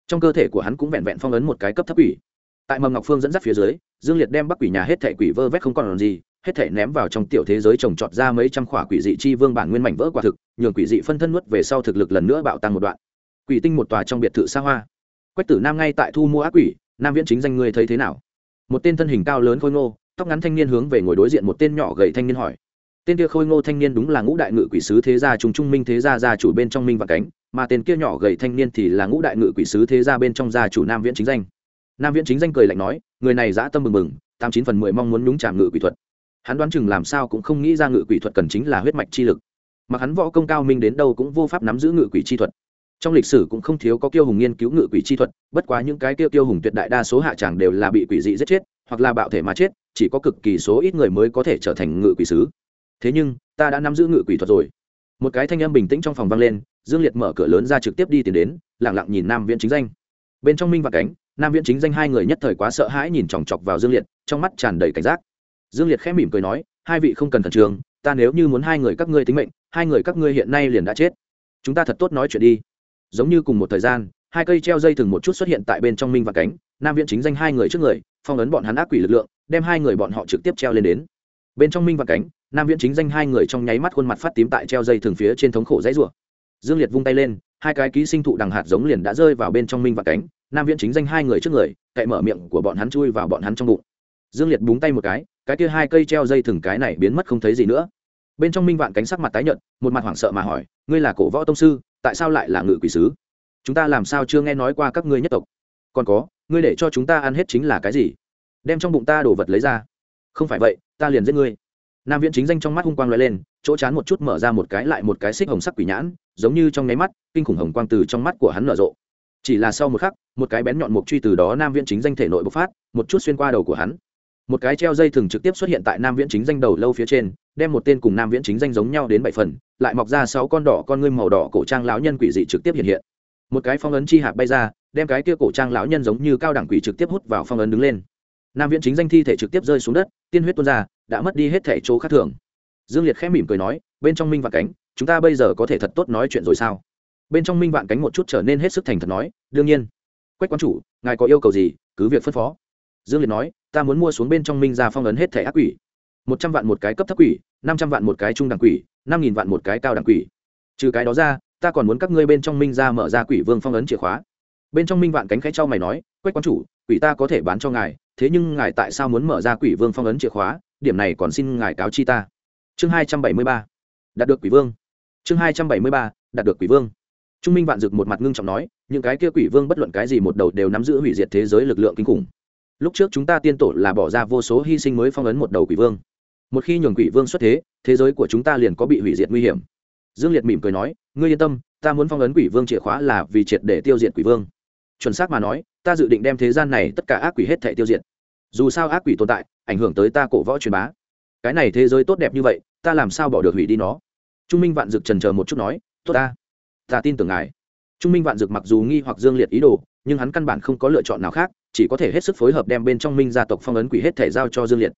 Trong cơ thể của hắn cũng vẹn vẹn phong ấn một cái cấp thấp quỷ tại mầm ngọc phương dẫn dắt phía dưới, dương liệt đem bắc quỷ nhà hết thẻ quỷ vơ vét không còn làm gì, hết thẻ ném vào trong tiểu thế giới trồng trọt ra mấy trăm khỏa quỷ dị chi vương bản nguyên mảnh vỡ quả thực, nhường quỷ dị phân thân nuốt về sau thực lực lần nữa bạo tăng một đoạn. Quỷ tinh một tòa trong biệt thự xa hoa. Quách tử nam ngay tại thu mua ác quỷ, nam viễn chính danh người thấy thế nào? Một tên thân hình cao lớn khôi ngô, tóc ngắn thanh niên hướng về ngồi đối diện một tên nhỏ gầy thanh niên hỏi. Tên kia khôi ngô thanh niên đúng là ngũ đại ngự quỷ sứ thế gia trùng trung minh thế gia gia chủ bên trong minh và cánh, mà tên kia nhỏ gầy thanh niên thì là ngũ đại ngự quỷ sứ thế gia bên trong gia chủ nam viễn chính danh nam viễn chính danh cười lạnh nói, người này dã tâm mừng mừng, tám chín phần mười mong muốn nhúng chạm ngự quỷ thuật. Hắn đoán chừng làm sao cũng không nghĩ ra ngự quỷ thuật cần chính là huyết mạch chi lực. Mặc hắn võ công cao minh đến đâu cũng vô pháp nắm giữ ngự quỷ chi thuật. Trong lịch sử cũng không thiếu có kiêu hùng nghiên cứu ngự quỷ chi thuật, bất quá những cái tiêu kiêu hùng tuyệt đại đa số hạ tràng đều là bị quỷ dị giết chết, hoặc là bạo thể mà chết, chỉ có cực kỳ số ít người mới có thể trở thành ngự quỷ sứ. Thế nhưng, ta đã nắm giữ ngự quỷ thuật rồi. Một cái thanh âm bình tĩnh trong phòng vang lên, dương liệt mở cửa lớn ra trực tiếp đi tìm đến lẳng lặng nhìn nam viễn chính danh. Bên trong minh và cánh nam viễn chính danh hai người nhất thời quá sợ hãi nhìn chòng chọc vào dương liệt, trong mắt tràn đầy cảnh giác. Dương liệt khẽ mỉm cười nói, hai vị không cần khẩn trương, ta nếu như muốn hai người các ngươi tính mệnh, hai người các ngươi hiện nay liền đã chết. Chúng ta thật tốt nói chuyện đi. Giống như cùng một thời gian, hai cây treo dây thừng một chút xuất hiện tại bên trong minh và cánh, nam viễn chính danh hai người trước người, phong ấn bọn hắn ác quỷ lực lượng, đem hai người bọn họ trực tiếp treo lên đến. Bên trong minh và cánh, nam viễn chính danh hai người trong nháy mắt khuôn mặt phát tím tại treo dây thừng phía trên thống khổ dãy rủa. Dương liệt vung tay lên, hai cái ký sinh thụ đằng hạt giống liền đã rơi vào bên trong minh và cánh nam viễn chính danh hai người trước người, cậy mở miệng của bọn hắn chui vào bọn hắn trong bụng. Dương liệt búng tay một cái cái kia hai cây treo dây thừng cái này biến mất không thấy gì nữa. Bên trong minh vạn cánh sắc mặt tái nhợt, một mặt hoảng sợ mà hỏi, ngươi là cổ võ tông sư, tại sao lại là ngự quỷ sứ? Chúng ta làm sao chưa nghe nói qua các ngươi nhất tộc? Còn có, ngươi để cho chúng ta ăn hết chính là cái gì? Đem trong bụng ta đồ vật lấy ra. Không phải vậy, ta liền giết ngươi. Nam viễn chính danh trong mắt hung quang l lên, chỗ chán một chút mở ra một cái lại một cái xích hồng sắc quỷ nhãn, giống như trong nháy mắt, kinh khủng hồng quang từ trong mắt của hắn nở rộ chỉ là sau một khắc, một cái bén nhọn mục truy từ đó nam viễn chính danh thể nội bộc phát, một chút xuyên qua đầu của hắn. Một cái treo dây thừng trực tiếp xuất hiện tại nam viễn chính danh đầu lâu phía trên, đem một tên cùng nam viễn chính danh giống nhau đến bảy phần, lại mọc ra sáu con đỏ con ngươi màu đỏ cổ trang lão nhân quỷ dị trực tiếp hiện hiện. Một cái phong ấn chi hạt bay ra, đem cái kia cổ trang lão nhân giống như cao đẳng quỷ trực tiếp hút vào phong ấn đứng lên. Nam viễn chính danh thi thể trực tiếp rơi xuống đất, tiên huyết tuôn ra, đã mất đi hết thể chỗ khác thường. Dương liệt khẽ mỉm cười nói, bên trong minh và cánh, chúng ta bây giờ có thể thật tốt nói chuyện rồi sao? Bên trong minh vạn cánh một chút trở nên hết sức thành thật nói, đương nhiên, quách quan chủ, ngài có yêu cầu gì, cứ việc phân phó. Dương liệt nói, ta muốn mua xuống bên trong minh ra phong ấn hết thẻ ác quỷ. Một trăm vạn một cái cấp thấp quỷ, năm trăm vạn một cái trung đẳng quỷ, năm nghìn vạn một cái cao đẳng quỷ. Trừ cái đó ra, ta còn muốn các ngươi bên trong minh ra mở ra quỷ vương phong ấn chìa khóa. Bên trong minh vạn cánh khẽ trao mày nói, quách quan chủ, quỷ ta có thể bán cho ngài, thế nhưng ngài tại sao muốn mở ra quỷ vương phong ấn chìa khóa? Điểm này còn xin ngài cáo chi ta. Chương hai trăm bảy mươi ba, đạt được quỷ vương. Chương hai trăm bảy mươi ba, đạt được quỷ vương trung minh vạn dực một mặt ngưng trọng nói, những cái kia quỷ vương bất luận cái gì một đầu đều nắm giữ hủy diệt thế giới lực lượng kinh khủng. Lúc trước chúng ta tiên tổ là bỏ ra vô số hy sinh mới phong ấn một đầu quỷ vương. Một khi nhường quỷ vương xuất thế thế giới của chúng ta liền có bị hủy diệt nguy hiểm. Dương liệt mỉm cười nói, ngươi yên tâm, ta muốn phong ấn quỷ vương chìa khóa là vì triệt để tiêu diệt quỷ vương. Chuẩn xác mà nói, ta dự định đem thế gian này tất cả ác quỷ hết thể tiêu diệt. Dù sao ác quỷ tồn tại, ảnh hưởng tới ta cổ võ truyền bá. Cái này thế giới tốt đẹp như vậy, ta làm sao bỏ được hủy đi nó? Trung minh vạn dực trần chờ một chút nói, tốt ta ta tin tưởng ngài. Trung minh vạn dực mặc dù nghi hoặc dương liệt ý đồ, nhưng hắn căn bản không có lựa chọn nào khác, chỉ có thể hết sức phối hợp đem bên trong minh gia tộc phong ấn quỷ hết thể giao cho dương liệt.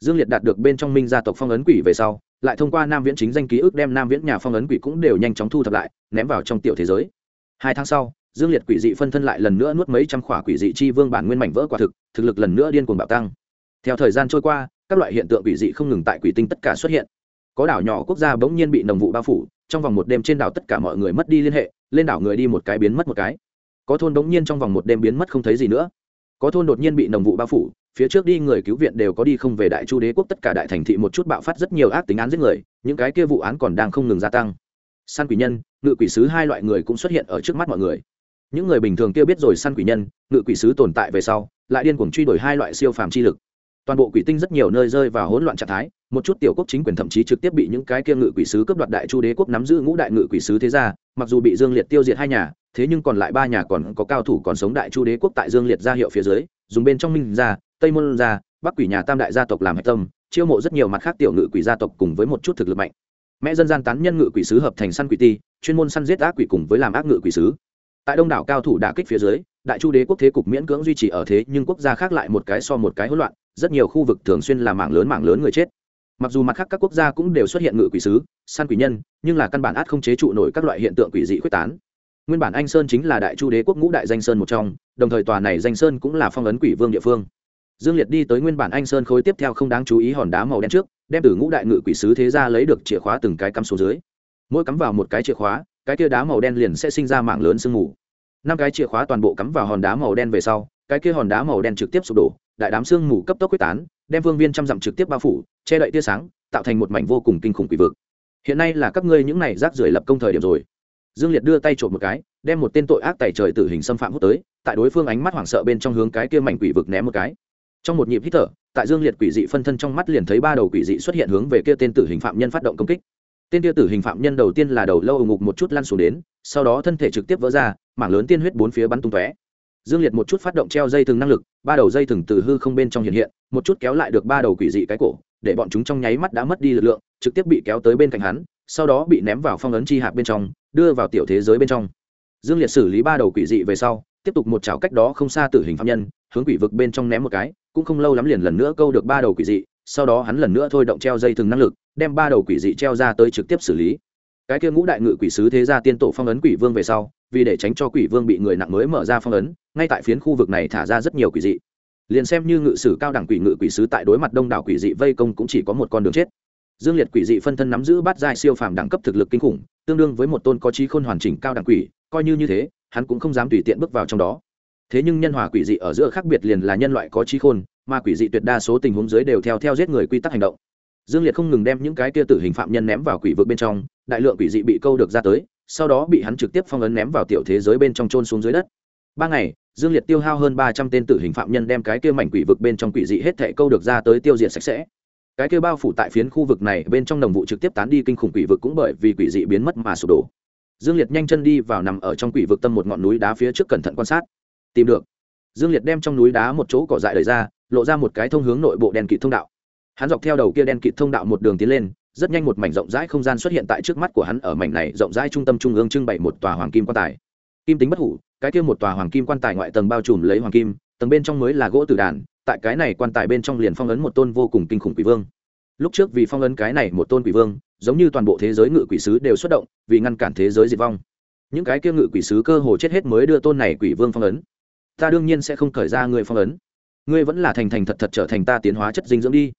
Dương liệt đạt được bên trong minh gia tộc phong ấn quỷ về sau, lại thông qua nam viễn chính danh ký ức đem nam viễn nhà phong ấn quỷ cũng đều nhanh chóng thu thập lại, ném vào trong tiểu thế giới. Hai tháng sau, dương liệt quỷ dị phân thân lại lần nữa nuốt mấy trăm khỏa quỷ dị chi vương bản nguyên mảnh vỡ quả thực thực lực lần nữa điên cuồng bạo tăng. Theo thời gian trôi qua, các loại hiện tượng quỷ dị không ngừng tại quỷ tinh tất cả xuất hiện. Có đảo nhỏ quốc gia bỗng nhiên bị nồng vụ bao phủ trong vòng một đêm trên đảo tất cả mọi người mất đi liên hệ, lên đảo người đi một cái biến mất một cái. Có thôn đống nhiên trong vòng một đêm biến mất không thấy gì nữa. Có thôn đột nhiên bị nồng vụ bao phủ, phía trước đi người cứu viện đều có đi không về đại chu đế quốc tất cả đại thành thị một chút bạo phát rất nhiều ác tính án giết người, những cái kia vụ án còn đang không ngừng gia tăng. Săn quỷ nhân, ngự quỷ sứ hai loại người cũng xuất hiện ở trước mắt mọi người. Những người bình thường kia biết rồi săn quỷ nhân, ngự quỷ sứ tồn tại về sau, lại điên cuồng truy đuổi hai loại siêu phàm chi lực toàn bộ quỷ tinh rất nhiều nơi rơi vào hỗn loạn trạng thái, một chút tiểu quốc chính quyền thậm chí trực tiếp bị những cái kia ngự quỷ sứ cướp đoạt đại chu đế quốc nắm giữ ngũ đại ngự quỷ sứ thế gia, mặc dù bị dương liệt tiêu diệt hai nhà, thế nhưng còn lại ba nhà còn có cao thủ còn sống đại chu đế quốc tại dương liệt ra hiệu phía dưới, dùng bên trong minh ra tây môn ra bắc quỷ nhà tam đại gia tộc làm hạch tâm, chiêu mộ rất nhiều mặt khác tiểu ngự quỷ gia tộc cùng với một chút thực lực mạnh. Mẹ dân gian tán nhân ngự quỷ sứ hợp thành săn quỷ ti, chuyên môn săn giết ác quỷ cùng với làm ác ngự quỷ sứ. Tại đông đảo cao thủ đả kích phía dưới, đại chu đế quốc thế cục miễn cưỡng duy trì ở thế nhưng quốc gia khác lại một cái so một cái hỗn loạn rất nhiều khu vực thường xuyên là mảng lớn mảng lớn người chết. Mặc dù mặt khác các quốc gia cũng đều xuất hiện ngự quỷ sứ, săn quỷ nhân, nhưng là căn bản át không chế trụ nổi các loại hiện tượng quỷ dị quyết tán. Nguyên bản anh sơn chính là đại chu đế quốc ngũ đại danh sơn một trong, đồng thời tòa này danh sơn cũng là phong ấn quỷ vương địa phương. Dương liệt đi tới nguyên bản anh sơn khối tiếp theo không đáng chú ý hòn đá màu đen trước, đem từ ngũ đại ngự quỷ sứ thế ra lấy được chìa khóa từng cái cắm số dưới. Mỗi cắm vào một cái chìa khóa, cái kia đá màu đen liền sẽ sinh ra mạng lớn sương mù. Năm cái chìa khóa toàn bộ cắm vào hòn đá màu đen về sau, cái kia hòn đá màu đen trực tiếp sụp đổ đại đám sương mù cấp tốc quyết tán, đem vương viên trăm dặm trực tiếp bao phủ, che đậy tia sáng, tạo thành một mảnh vô cùng kinh khủng quỷ vực. Hiện nay là các ngươi những này rác rưởi lập công thời điểm rồi. Dương liệt đưa tay trộm một cái, đem một tên tội ác tài trời tử hình xâm phạm hút tới, tại đối phương ánh mắt hoảng sợ bên trong hướng cái kia mảnh quỷ vực ném một cái. Trong một nhịp hít thở, tại dương liệt quỷ dị phân thân trong mắt liền thấy ba đầu quỷ dị xuất hiện hướng về kia tên tử hình phạm nhân phát động công kích. Tên tiêu tử hình phạm nhân đầu tiên là đầu lâu ngục một chút lăn xuống đến, sau đó thân thể trực tiếp vỡ ra, mảng lớn tiên huyết bốn phía bắn tung tóe dương liệt một chút phát động treo dây thừng năng lực, ba đầu dây thừng từ hư không bên trong hiện hiện, một chút kéo lại được ba đầu quỷ dị cái cổ, để bọn chúng trong nháy mắt đã mất đi lực lượng, trực tiếp bị kéo tới bên cạnh hắn, sau đó bị ném vào phong ấn chi hạp bên trong, đưa vào tiểu thế giới bên trong. Dương liệt xử lý ba đầu quỷ dị về sau, tiếp tục một chảo cách đó không xa tử hình phạm nhân, hướng quỷ vực bên trong ném một cái, cũng không lâu lắm liền lần nữa câu được ba đầu quỷ dị, sau đó hắn lần nữa thôi động treo dây thừng năng lực, đem ba đầu quỷ dị treo ra tới trực tiếp xử lý. Cái kia ngũ đại ngự quỷ sứ thế gia tiên tổ phong ấn quỷ vương về sau vì để tránh cho quỷ vương bị người nặng mới mở ra phong ấn, ngay tại phiến khu vực này thả ra rất nhiều quỷ dị. Liền xem như ngự sử cao đẳng quỷ ngự quỷ sứ tại đối mặt đông đảo quỷ dị vây công cũng chỉ có một con đường chết. Dương liệt quỷ dị phân thân nắm giữ bát giai siêu phàm đẳng cấp thực lực kinh khủng, tương đương với một tôn có trí khôn hoàn chỉnh cao đẳng quỷ, coi như như thế, hắn cũng không dám tùy tiện bước vào trong đó. Thế nhưng nhân hòa quỷ dị ở giữa khác biệt liền là nhân loại có trí khôn, mà quỷ dị tuyệt đa số tình huống dưới đều theo theo giết người quy tắc hành động. Dương liệt không ngừng đem những cái kia tử hình phạm nhân ném vào quỷ vực bên trong, đại lượng quỷ dị bị câu được ra tới sau đó bị hắn trực tiếp phong ấn ném vào tiểu thế giới bên trong trôn xuống dưới đất. Ba ngày, dương liệt tiêu hao hơn ba trăm tên tử hình phạm nhân đem cái kia mảnh quỷ vực bên trong quỷ dị hết thệ câu được ra tới tiêu diệt sạch sẽ. Cái kia bao phủ tại phiến khu vực này, bên trong đồng vụ trực tiếp tán đi kinh khủng quỷ vực cũng bởi vì quỷ dị biến mất mà sụp đổ. Dương liệt nhanh chân đi vào nằm ở trong quỷ vực tâm một ngọn núi đá phía trước cẩn thận quan sát. Tìm được. Dương liệt đem trong núi đá một chỗ cỏ dại đời ra, lộ ra một cái thông hướng nội bộ đèn kịt thông đạo. Hắn dọc theo đầu kia đen kịt thông đạo một đường tiến lên rất nhanh một mảnh rộng rãi không gian xuất hiện tại trước mắt của hắn ở mảnh này rộng rãi trung tâm trung ương trưng bày một tòa hoàng kim quan tài. Kim tính bất hủ, cái kia một tòa hoàng kim quan tài ngoại tầng bao trùm lấy hoàng kim, tầng bên trong mới là gỗ tử đàn, tại cái này quan tài bên trong liền phong ấn một tôn vô cùng kinh khủng quỷ vương. Lúc trước vì phong ấn cái này một tôn quỷ vương, giống như toàn bộ thế giới ngự quỷ sứ đều xuất động, vì ngăn cản thế giới diệt vong. Những cái kia ngự quỷ sứ cơ hồ chết hết mới đưa tôn này quỷ vương phong ấn. Ta đương nhiên sẽ không khởi ra người phong ấn. Ngươi vẫn là thành thành thật thật trở thành ta tiến hóa chất dinh dưỡng đi.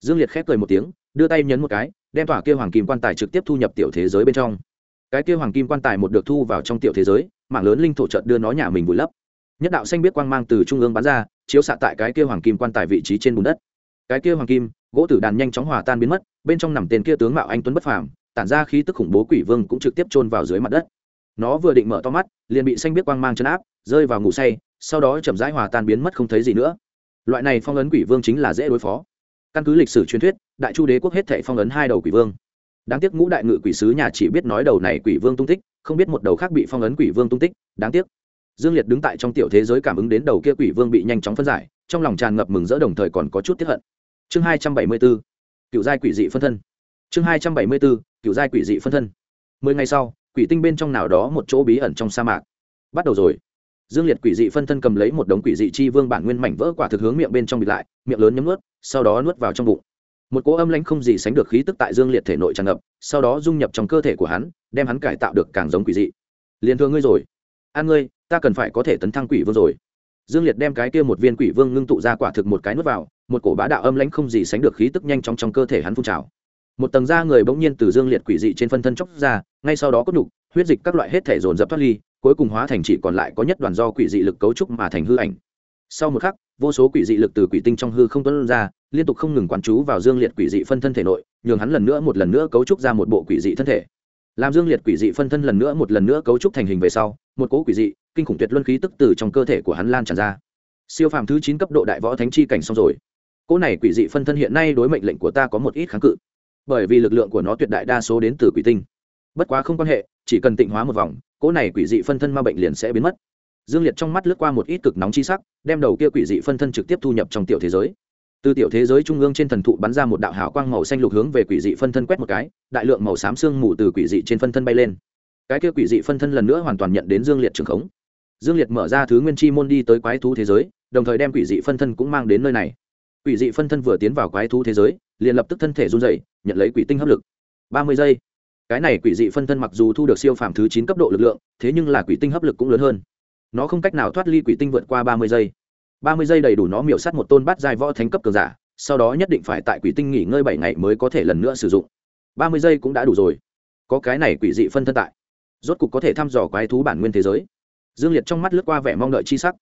Dương liệt khép cười một tiếng, đưa tay nhấn một cái đem tỏa kia hoàng kim quan tài trực tiếp thu nhập tiểu thế giới bên trong. Cái kia hoàng kim quan tài một được thu vào trong tiểu thế giới mảng lớn linh thổ chợt đưa nó nhà mình vùi lấp. Nhất đạo xanh biết quang mang từ trung ương bắn ra, chiếu xạ tại cái kia hoàng kim quan tài vị trí trên bùn đất. Cái kia hoàng kim, gỗ tử đàn nhanh chóng hòa tan biến mất, bên trong nằm tên kia tướng mạo anh tuấn bất phàm, tản ra khí tức khủng bố quỷ vương cũng trực tiếp chôn vào dưới mặt đất. Nó vừa định mở to mắt, liền bị xanh biết quang mang chấn áp, rơi vào ngủ say, sau đó chậm rãi hòa tan biến mất không thấy gì nữa. Loại này phong ấn quỷ vương chính là dễ đối phó. Căn cứ lịch sử truyền thuyết đại chu đế quốc hết thệ phong ấn hai đầu quỷ vương. Đáng tiếc ngũ đại ngự quỷ sứ nhà chỉ biết nói đầu này quỷ vương tung tích, không biết một đầu khác bị phong ấn quỷ vương tung tích, đáng tiếc. Dương liệt đứng tại trong tiểu thế giới cảm ứng đến đầu kia quỷ vương bị nhanh chóng phân giải, trong lòng tràn ngập mừng rỡ đồng thời còn có chút tiếp hận. Chương hai trăm bảy mươi bốn, cựu giai quỷ dị phân thân. Chương hai trăm bảy mươi bốn, cựu giai quỷ dị phân thân. Mười ngày sau, quỷ tinh bên trong nào đó một chỗ bí ẩn trong sa mạc. Bắt đầu rồi. Dương liệt quỷ dị phân thân cầm lấy một đống quỷ dị chi vương bản nguyên mảnh vỡ quả thực hướng miệng bên trong bịt lại, miệng lớn nhấm nuốt, sau đó nuốt vào trong bụng một cỗ âm lãnh không gì sánh được khí tức tại dương liệt thể nội tràn ngập, sau đó dung nhập trong cơ thể của hắn, đem hắn cải tạo được càng giống quỷ dị. Liền thương ngươi rồi. An ngươi, ta cần phải có thể tấn thăng quỷ vương rồi. Dương liệt đem cái kia một viên quỷ vương ngưng tụ ra quả thực một cái nuốt vào, một cổ bá đạo âm lãnh không gì sánh được khí tức nhanh chóng trong cơ thể hắn phun trào. Một tầng da người bỗng nhiên từ dương liệt quỷ dị trên phân thân chóc ra, ngay sau đó có nhục, huyết dịch các loại hết thể dồn dập thoát ly, cuối cùng hóa thành chỉ còn lại có nhất đoàn do quỷ dị lực cấu trúc mà thành hư ảnh sau một khắc, vô số quỷ dị lực từ quỷ tinh trong hư không tuân ra, liên tục không ngừng quán chú vào dương liệt quỷ dị phân thân thể nội, nhường hắn lần nữa một lần nữa cấu trúc ra một bộ quỷ dị thân thể. Làm dương liệt quỷ dị phân thân lần nữa một lần nữa cấu trúc thành hình về sau, một cỗ quỷ dị, kinh khủng tuyệt luân khí tức từ trong cơ thể của hắn lan tràn ra. Siêu phàm thứ chín cấp độ đại võ thánh chi cảnh xong rồi. Cỗ này quỷ dị phân thân hiện nay đối mệnh lệnh của ta có một ít kháng cự. Bởi vì lực lượng của nó tuyệt đại đa số đến từ quỷ tinh. Bất quá không quan hệ, chỉ cần tịnh hóa một vòng, cỗ này quỷ dị phân thân ma bệnh liền sẽ biến mất dương liệt trong mắt lướt qua một ít cực nóng chi sắc, đem đầu kia quỷ dị phân thân trực tiếp thu nhập trong tiểu thế giới. Từ tiểu thế giới trung ương trên thần thụ bắn ra một đạo hào quang màu xanh lục hướng về quỷ dị phân thân quét một cái, đại lượng màu xám sương mù từ quỷ dị trên phân thân bay lên. Cái kia quỷ dị phân thân lần nữa hoàn toàn nhận đến dương liệt trường khống. Dương liệt mở ra thứ nguyên chi môn đi tới quái thú thế giới, đồng thời đem quỷ dị phân thân cũng mang đến nơi này. Quỷ dị phân thân vừa tiến vào quái thú thế giới, liền lập tức thân thể run dày nhận lấy quỷ tinh hấp lực. Ba mươi giây. Cái này quỷ dị phân thân mặc dù thu được siêu phàm thứ chín cấp độ lực lượng, thế nhưng là quỷ tinh hấp lực cũng lớn hơn nó không cách nào thoát ly quỷ tinh vượt qua ba mươi giây. ba mươi giây đầy đủ nó miểu sát một tôn bát dài võ thánh cấp cường giả, sau đó nhất định phải tại quỷ tinh nghỉ ngơi bảy ngày mới có thể lần nữa sử dụng. ba mươi giây cũng đã đủ rồi. Có cái này quỷ dị phân thân tại. Rốt cục có thể thăm dò quái thú bản nguyên thế giới. Dương liệt trong mắt lướt qua vẻ mong đợi chi sắc.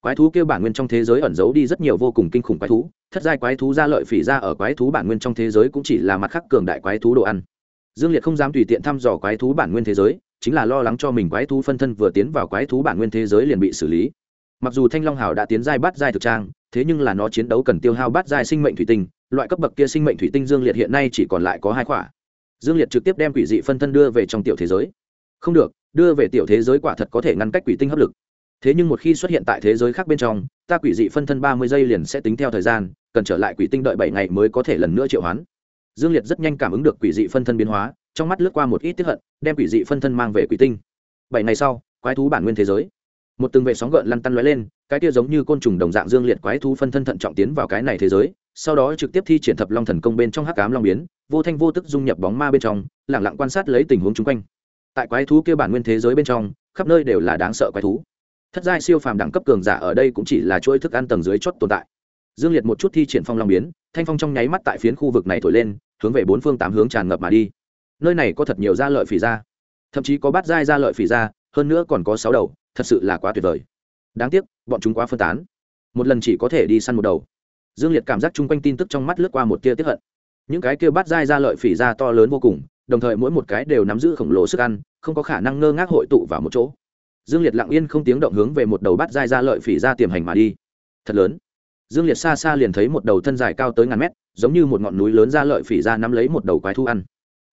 Quái thú kêu bản nguyên trong thế giới ẩn giấu đi rất nhiều vô cùng kinh khủng quái thú, thất giai quái thú ra lợi phỉ ra ở quái thú bản nguyên trong thế giới cũng chỉ là mặt khắc cường đại quái thú đồ ăn. Dương liệt không dám tùy tiện thăm dò quái thú bản nguyên thế giới chính là lo lắng cho mình quái thú phân thân vừa tiến vào quái thú bản nguyên thế giới liền bị xử lý. Mặc dù thanh long hào đã tiến giai bát giai thực trang, thế nhưng là nó chiến đấu cần tiêu hao bát giai sinh mệnh thủy tinh, loại cấp bậc kia sinh mệnh thủy tinh dương liệt hiện nay chỉ còn lại có hai quả. Dương liệt trực tiếp đem quỷ dị phân thân đưa về trong tiểu thế giới. Không được, đưa về tiểu thế giới quả thật có thể ngăn cách quỷ tinh hấp lực. Thế nhưng một khi xuất hiện tại thế giới khác bên trong, ta quỷ dị phân thân ba mươi giây liền sẽ tính theo thời gian, cần trở lại quỷ tinh đợi bảy ngày mới có thể lần nữa triệu hoán. Dương liệt rất nhanh cảm ứng được quỷ dị phân thân biến hóa trong mắt lướt qua một ít tiếp hận, đem quỷ dị phân thân mang về quỷ tinh. Bảy ngày sau, quái thú bản nguyên thế giới. Một từng vệ sóng gợn lăn tăn lóe lên, cái kia giống như côn trùng đồng dạng dương liệt quái thú phân thân thận trọng tiến vào cái này thế giới, sau đó trực tiếp thi triển thập long thần công bên trong hắc cám long biến, vô thanh vô tức dung nhập bóng ma bên trong lẳng lặng quan sát lấy tình huống chung quanh. Tại quái thú kia bản nguyên thế giới bên trong, khắp nơi đều là đáng sợ quái thú. Thất giai siêu phàm đẳng cấp cường giả ở đây cũng chỉ là chuỗi thức ăn tầng dưới chót tồn tại. Dương liệt một chút thi triển phong long biến, thanh phong trong nháy mắt tại phiến khu vực này thổi lên, hướng về bốn phương tám hướng tràn ngập mà đi nơi này có thật nhiều gia lợi phỉ ra thậm chí có bát giai gia lợi phỉ ra hơn nữa còn có sáu đầu, thật sự là quá tuyệt vời. Đáng tiếc, bọn chúng quá phân tán. Một lần chỉ có thể đi săn một đầu. Dương liệt cảm giác chung quanh tin tức trong mắt lướt qua một tia tiếp hận. Những cái kia bát giai gia lợi phỉ ra to lớn vô cùng, đồng thời mỗi một cái đều nắm giữ khổng lồ sức ăn, không có khả năng ngơ ngác hội tụ vào một chỗ. Dương liệt lặng yên không tiếng động hướng về một đầu bát giai gia lợi phỉ ra tiềm hành mà đi. Thật lớn. Dương liệt xa xa liền thấy một đầu thân dài cao tới ngàn mét, giống như một ngọn núi lớn gia lợi phỉ ra nắm lấy một đầu quái thu ăn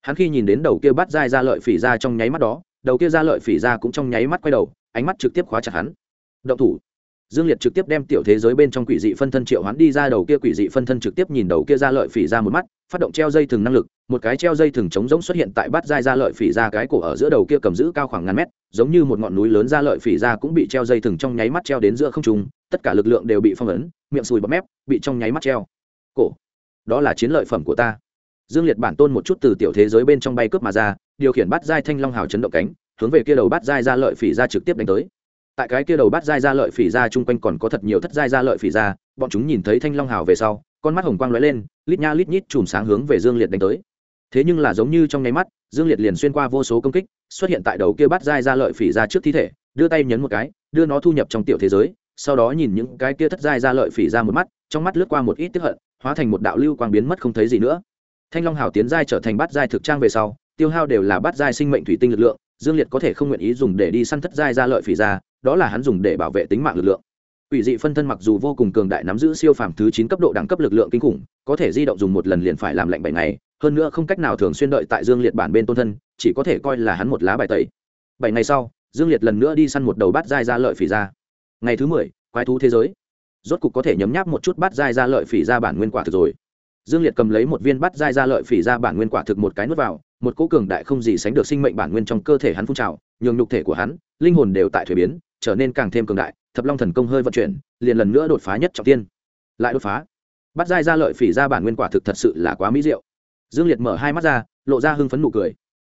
hắn khi nhìn đến đầu kia bắt dai ra lợi phỉ ra trong nháy mắt đó, đầu kia ra lợi phỉ ra cũng trong nháy mắt quay đầu, ánh mắt trực tiếp khóa chặt hắn. Động thủ. Dương liệt trực tiếp đem tiểu thế giới bên trong quỷ dị phân thân triệu hắn đi ra đầu kia quỷ dị phân thân trực tiếp nhìn đầu kia ra lợi phỉ ra một mắt, phát động treo dây thừng năng lực, một cái treo dây thừng chống giống xuất hiện tại bát dai ra lợi phỉ ra cái cổ ở giữa đầu kia cầm giữ cao khoảng ngàn mét, giống như một ngọn núi lớn ra lợi phỉ ra cũng bị treo dây thừng trong nháy mắt treo đến giữa không trung, tất cả lực lượng đều bị phong ấn, miệng sùi bọt mép, bị trong nháy mắt treo. Cổ. Đó là chiến lợi phẩm của ta dương liệt bản tôn một chút từ tiểu thế giới bên trong bay cướp mà ra, điều khiển bắt giai thanh long hào chấn động cánh, hướng về kia đầu bắt giai ra lợi phỉ ra trực tiếp đánh tới. Tại cái kia đầu bắt giai ra lợi phỉ ra chung quanh còn có thật nhiều thất giai ra lợi phỉ ra, bọn chúng nhìn thấy thanh long hào về sau, con mắt hồng quang lóe lên, lít nha lít nhít chùm sáng hướng về dương liệt đánh tới. Thế nhưng là giống như trong nháy mắt, dương liệt liền xuyên qua vô số công kích, xuất hiện tại đầu kia bắt giai ra lợi phỉ ra trước thi thể, đưa tay nhấn một cái, đưa nó thu nhập trong tiểu thế giới, sau đó nhìn những cái kia thất giai ra lợi phỉ ra một mắt, trong mắt lướt qua một ít tiếp hận, hóa thành một đạo lưu quang biến mất không thấy gì nữa thanh long hào tiến giai trở thành bát giai thực trang về sau tiêu hao đều là bát giai sinh mệnh thủy tinh lực lượng dương liệt có thể không nguyện ý dùng để đi săn thất giai ra lợi phỉ ra đó là hắn dùng để bảo vệ tính mạng lực lượng Quỷ dị phân thân mặc dù vô cùng cường đại nắm giữ siêu phàm thứ chín cấp độ đẳng cấp lực lượng kinh khủng, có thể di động dùng một lần liền phải làm lạnh bảy ngày, hơn nữa không cách nào thường xuyên đợi tại Dương Liệt bản bên tôn thân, chỉ có thể coi là hắn một lá bài tẩy. Bảy ngày sau, Dương Liệt lần nữa đi săn một đầu bát giai ra lợi phỉ ra. Ngày thứ mười, quái thú thế giới. Rốt cục có thể nhấm nháp một chút bát giai ra lợi phỉ ra bản nguyên quả thực rồi dương liệt cầm lấy một viên bắt dai ra lợi phỉ ra bản nguyên quả thực một cái nuốt vào, một cỗ cường đại không gì sánh được sinh mệnh bản nguyên trong cơ thể hắn phun trào, nhường nhục thể của hắn, linh hồn đều tại thuế biến, trở nên càng thêm cường đại, thập long thần công hơi vận chuyển, liền lần nữa đột phá nhất trọng tiên. Lại đột phá. Bắt dai ra lợi phỉ ra bản nguyên quả thực thật sự là quá mỹ diệu. Dương liệt mở hai mắt ra, lộ ra hưng phấn nụ cười.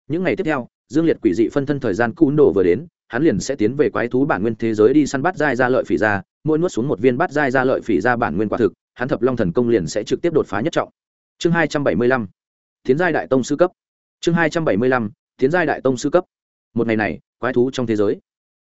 Những ngày tiếp theo, dương liệt quỷ dị phân thân thời gian cún đồ vừa đến, hắn liền sẽ tiến về quái thú bản nguyên thế giới đi săn bắt dai ra lợi phỉ ra, mỗi nuốt xuống một viên bắt dai ra lợi phỉ ra bản nguyên quả thực hắn thập long thần công liền sẽ trực tiếp đột phá nhất trọng. Chương hai trăm bảy mươi lăm, tiến giai đại tông sư cấp. Chương hai trăm bảy mươi lăm, tiến giai đại tông sư cấp. Một ngày này, quái thú trong thế giới.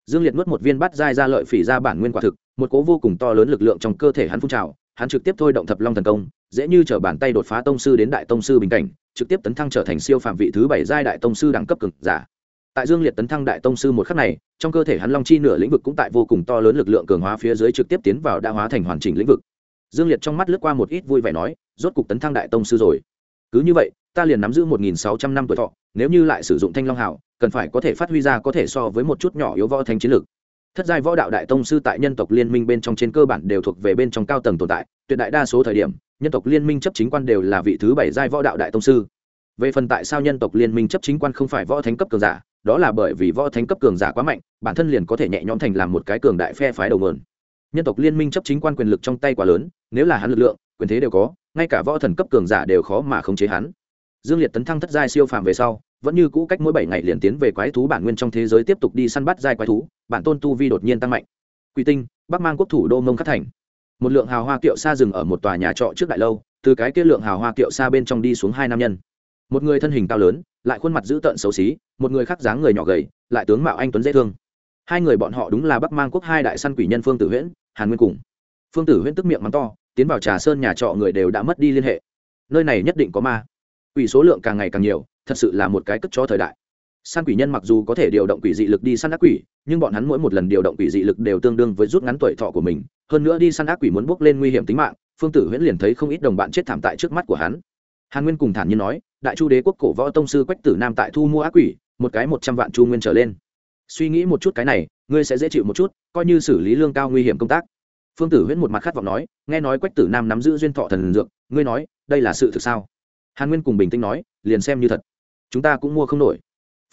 Dương liệt nuốt một viên bát giai ra lợi phỉ ra bản nguyên quả thực, một cố vô cùng to lớn lực lượng trong cơ thể hắn phun trào, hắn trực tiếp thôi động thập long thần công, dễ như t bàn tay đột phá tông sư đến đại tông sư bình cảnh, trực tiếp tấn thăng trở thành siêu phạm vị thứ bảy giai đại tông sư đẳng cấp cực giả. Tại dương liệt tấn thăng đại tông sư một khắc này, trong cơ thể hắn long chi nửa lĩnh vực cũng tại vô cùng to lớn lực lượng cường hóa phía dưới trực tiếp tiến vào đã hóa thành hoàn chỉnh lĩnh vực dương liệt trong mắt lướt qua một ít vui vẻ nói, rốt cục tấn thăng đại tông sư rồi. Cứ như vậy, ta liền nắm giữ một nghìn sáu trăm năm tuổi thọ, nếu như lại sử dụng thanh long hảo, cần phải có thể phát huy ra có thể so với một chút nhỏ yếu võ thánh chiến lược thất giai võ đạo đại tông sư tại nhân tộc liên minh bên trong trên cơ bản đều thuộc về bên trong cao tầng tồn tại, tuyệt đại đa số thời điểm, nhân tộc liên minh chấp chính quan đều là vị thứ bảy giai võ đạo đại tông sư. Về phần tại sao nhân tộc liên minh chấp chính quan không phải võ thánh cấp cường giả, đó là bởi vì võ thánh cấp cường giả quá mạnh, bản thân liền có thể nhẹ nhõm thành làm một cái cường đại phe phái đầu mượn nhân tộc liên minh chấp chính quan quyền lực trong tay quá lớn nếu là hắn lực lượng, quyền thế đều có, ngay cả võ thần cấp cường giả đều khó mà khống chế hắn. Dương liệt tấn thăng thất giai siêu phàm về sau, vẫn như cũ cách mỗi bảy ngày liền tiến về quái thú bản nguyên trong thế giới tiếp tục đi săn bắt giai quái thú, bản tôn tu vi đột nhiên tăng mạnh. Quy tinh, bắc mang quốc thủ đô mông khắc thành. Một lượng hào hoa kiệu xa dừng ở một tòa nhà trọ trước đại lâu, từ cái kia lượng hào hoa kiệu xa bên trong đi xuống hai nam nhân. Một người thân hình cao lớn, lại khuôn mặt dữ tợn xấu xí, một người khác dáng người nhỏ gầy, lại tướng mạo anh tuấn dễ thương. Hai người bọn họ đúng là bắc mang quốc hai đại săn quỷ nhân phương tử huyễn, hàn nguyên cùng. Phương tử huyễn tức miệng mắng to tiến vào trà sơn nhà trọ người đều đã mất đi liên hệ. Nơi này nhất định có ma. Quỷ số lượng càng ngày càng nhiều, thật sự là một cái cất cho thời đại. San quỷ nhân mặc dù có thể điều động quỷ dị lực đi săn ác quỷ, nhưng bọn hắn mỗi một lần điều động quỷ dị lực đều tương đương với rút ngắn tuổi thọ của mình. Hơn nữa đi săn ác quỷ muốn bước lên nguy hiểm tính mạng, phương tử huyễn liền thấy không ít đồng bạn chết thảm tại trước mắt của hắn. Hàn nguyên cùng thản nhiên nói, đại chu đế quốc cổ võ tông sư quách tử nam tại thu mua ác quỷ, một cái một trăm vạn chu nguyên trở lên. Suy nghĩ một chút cái này, ngươi sẽ dễ chịu một chút, coi như xử lý lương cao nguy hiểm công tác phương tử huyễn một mặt khát vọng nói, nghe nói quách tử nam nắm giữ duyên thọ thần dược, ngươi nói, đây là sự thực sao? Hàn nguyên cùng bình tĩnh nói, liền xem như thật. Chúng ta cũng mua không nổi.